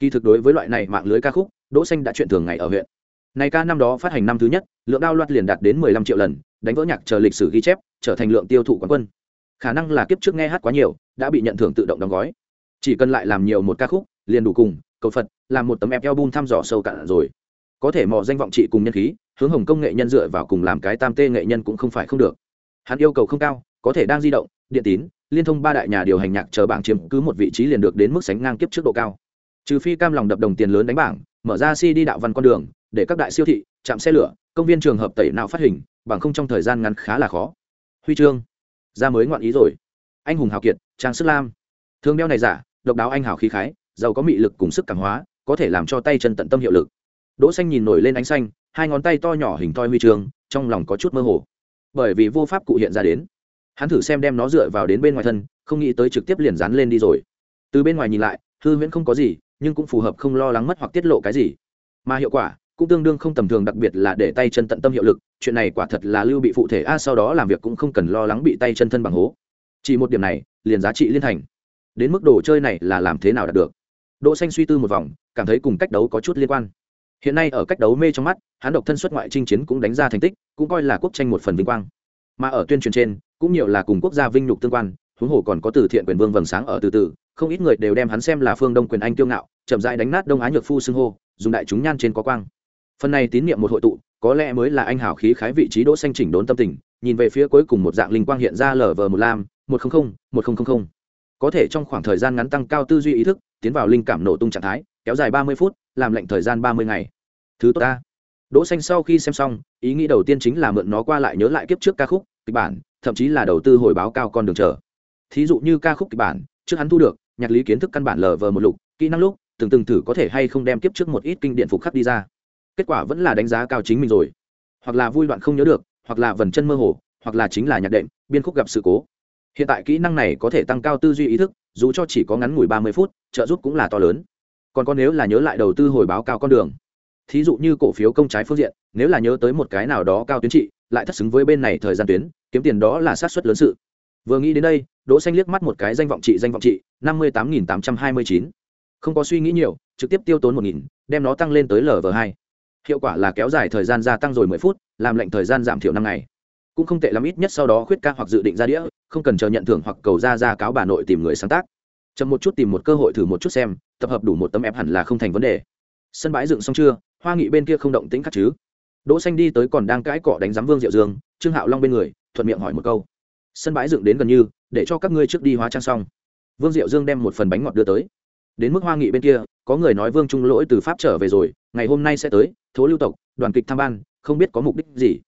Kỳ thực đối với loại này mạng lưới ca khúc, đỗ xanh đã chuyện thường ngày ở huyện. Này ca năm đó phát hành năm thứ nhất, lượng đao loạt liền đạt đến mười lăm triệu lần, đánh vỡ nhạc chờ lịch sử ghi chép, trở thành lượng tiêu thụ quán quân. Khả năng là kiếp trước nghe hát quá nhiều, đã bị nhận thưởng tự động đóng gói. Chỉ cần lại làm nhiều một ca khúc, liền đủ cùng, cầu phật, làm một tấm ép album thăm dò sâu cạn rồi có thể mò danh vọng trị cùng nhân khí, hướng hồng công nghệ nhân dựa vào cùng làm cái tam tê nghệ nhân cũng không phải không được. Hắn yêu cầu không cao, có thể đang di động, điện tín, liên thông ba đại nhà điều hành nhạc chờ bảng chiếm cứ một vị trí liền được đến mức sánh ngang kiếp trước độ cao. Trừ phi cam lòng đập đồng tiền lớn đánh bảng, mở ra si đi đạo văn con đường, để các đại siêu thị, trạm xe lửa, công viên trường hợp tẩy não phát hình, bằng không trong thời gian ngắn khá là khó. Huy chương. Ra mới ngoạn ý rồi. Anh hùng hào kiệt, trang sức lam. Thương đeo này giả, độc đáo anh hào khí khái, giàu có mị lực cùng sức cảm hóa, có thể làm cho tay chân tận tâm hiệu lực đỗ xanh nhìn nổi lên ánh xanh, hai ngón tay to nhỏ hình thoi huy chương trong lòng có chút mơ hồ. Bởi vì vô pháp cụ hiện ra đến. Hắn thử xem đem nó dựa vào đến bên ngoài thân, không nghĩ tới trực tiếp liền dán lên đi rồi. Từ bên ngoài nhìn lại, hư huyễn không có gì, nhưng cũng phù hợp không lo lắng mất hoặc tiết lộ cái gì. Mà hiệu quả cũng tương đương không tầm thường, đặc biệt là để tay chân tận tâm hiệu lực, chuyện này quả thật là lưu bị phụ thể a, sau đó làm việc cũng không cần lo lắng bị tay chân thân bằng hố. Chỉ một điểm này, liền giá trị liên thành. Đến mức đồ chơi này là làm thế nào đạt được? Đỗ xanh suy tư một vòng, cảm thấy cùng cách đấu có chút liên quan hiện nay ở cách đấu mê trong mắt, hắn độc thân xuất ngoại chinh chiến cũng đánh ra thành tích, cũng coi là quốc tranh một phần vinh quang. Mà ở tuyên truyền trên, cũng nhiều là cùng quốc gia vinh nhục tương quan, huống hồ còn có từ thiện quyền vương vầng sáng ở từ từ, không ít người đều đem hắn xem là phương đông quyền anh tiêu ngạo, chậm rãi đánh nát đông á nhược phu xưng hô, dùng đại chúng nhan trên có quang. Phần này tín niệm một hội tụ, có lẽ mới là anh hảo khí khái vị trí đỗ xanh chỉnh đốn tâm tình, nhìn về phía cuối cùng một dạng linh quang hiện ra lở vờ một lam, một không không, một không không không. Có thể trong khoảng thời gian ngắn tăng cao tư duy ý thức, tiến vào linh cảm nổ tung trạng thái kéo dài ba mươi phút, làm lệnh thời gian ba mươi ngày. Thứ tốt ta. Đỗ xanh sau khi xem xong, ý nghĩ đầu tiên chính là mượn nó qua lại nhớ lại kiếp trước ca khúc, kịch bản, thậm chí là đầu tư hồi báo cao con đường chờ. Thí dụ như ca khúc kịch bản, trước hắn thu được, nhạc lý kiến thức căn bản lờ vờ một lục, kỹ năng lúc, từng từng thử có thể hay không đem kiếp trước một ít kinh điển phục khắc đi ra. Kết quả vẫn là đánh giá cao chính mình rồi. Hoặc là vui loạn không nhớ được, hoặc là vần chân mơ hồ, hoặc là chính là nhạc đệm, biên khúc gặp sự cố. Hiện tại kỹ năng này có thể tăng cao tư duy ý thức, dù cho chỉ có ngắn ngủi ba mươi phút, trợ giúp cũng là to lớn còn có nếu là nhớ lại đầu tư hồi báo cao con đường. Thí dụ như cổ phiếu công trái phương diện, nếu là nhớ tới một cái nào đó cao tuyến trị, lại thất xứng với bên này thời gian tuyến, kiếm tiền đó là sát xuất lớn sự. Vừa nghĩ đến đây, đỗ xanh liếc mắt một cái danh vọng trị danh vọng trị, năm mươi tám nghìn tám trăm hai mươi chín. Không có suy nghĩ nhiều, trực tiếp tiêu tốn một nghìn, đem nó tăng lên tới lv hai. Hiệu quả là kéo dài thời gian gia tăng rồi mười phút, làm lệnh thời gian giảm thiểu năm ngày. Cũng không tệ lắm, ít nhất sau đó khuyết ca hoặc dự định ra đĩa, không cần chờ nhận thưởng hoặc cầu ra ra cáo bà nội tìm người sáng tác. Chậm một chút tìm một cơ hội thử một chút xem tập hợp đủ một tấm ép hẳn là không thành vấn đề. Sân bãi dựng xong chưa? Hoa nghị bên kia không động tĩnh khắc chứ? Đỗ xanh đi tới còn đang cãi cọ đánh giám vương diệu dương, trương hạo long bên người, thuận miệng hỏi một câu. Sân bãi dựng đến gần như, để cho các ngươi trước đi hóa trang xong. Vương diệu dương đem một phần bánh ngọt đưa tới. Đến mức hoa nghị bên kia, có người nói vương trung lỗi từ pháp trở về rồi, ngày hôm nay sẽ tới, thố lưu tộc, đoàn kịch tham ban, không biết có mục đích gì.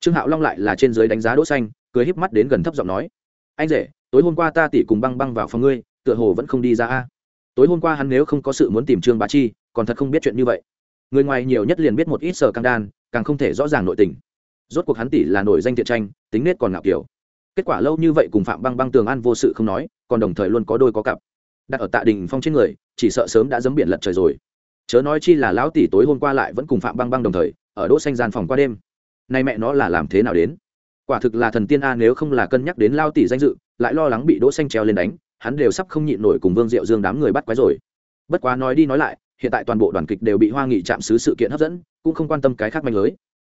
Trương hạo long lại là trên dưới đánh giá đỗ xanh, cười híp mắt đến gần thấp giọng nói. Anh rể, tối hôm qua ta tỷ cùng băng băng vào phòng ngươi, tựa hồ vẫn không đi ra a tối hôm qua hắn nếu không có sự muốn tìm trương bá chi, còn thật không biết chuyện như vậy. Người ngoài nhiều nhất liền biết một ít sở căng đan, càng không thể rõ ràng nội tình. Rốt cuộc hắn tỷ là nổi danh thiện tranh, tính nết còn ngạo kiểu. Kết quả lâu như vậy cùng phạm băng băng tường an vô sự không nói, còn đồng thời luôn có đôi có cặp. Đặt ở tạ đình phong trên người, chỉ sợ sớm đã dấm biển lật trời rồi. Chớ nói chi là lão tỷ tối hôm qua lại vẫn cùng phạm băng băng đồng thời, ở đỗ xanh gian phòng qua đêm. Nay mẹ nó là làm thế nào đến? Quả thực là thần tiên a nếu không là cân nhắc đến lao tỷ danh dự, lại lo lắng bị đỗ xanh treo lên đánh hắn đều sắp không nhịn nổi cùng vương diệu dương đám người bắt quái rồi. Bất quá nói đi nói lại, hiện tại toàn bộ đoàn kịch đều bị hoa nghị chạm xứ sự kiện hấp dẫn, cũng không quan tâm cái khác manh lưới.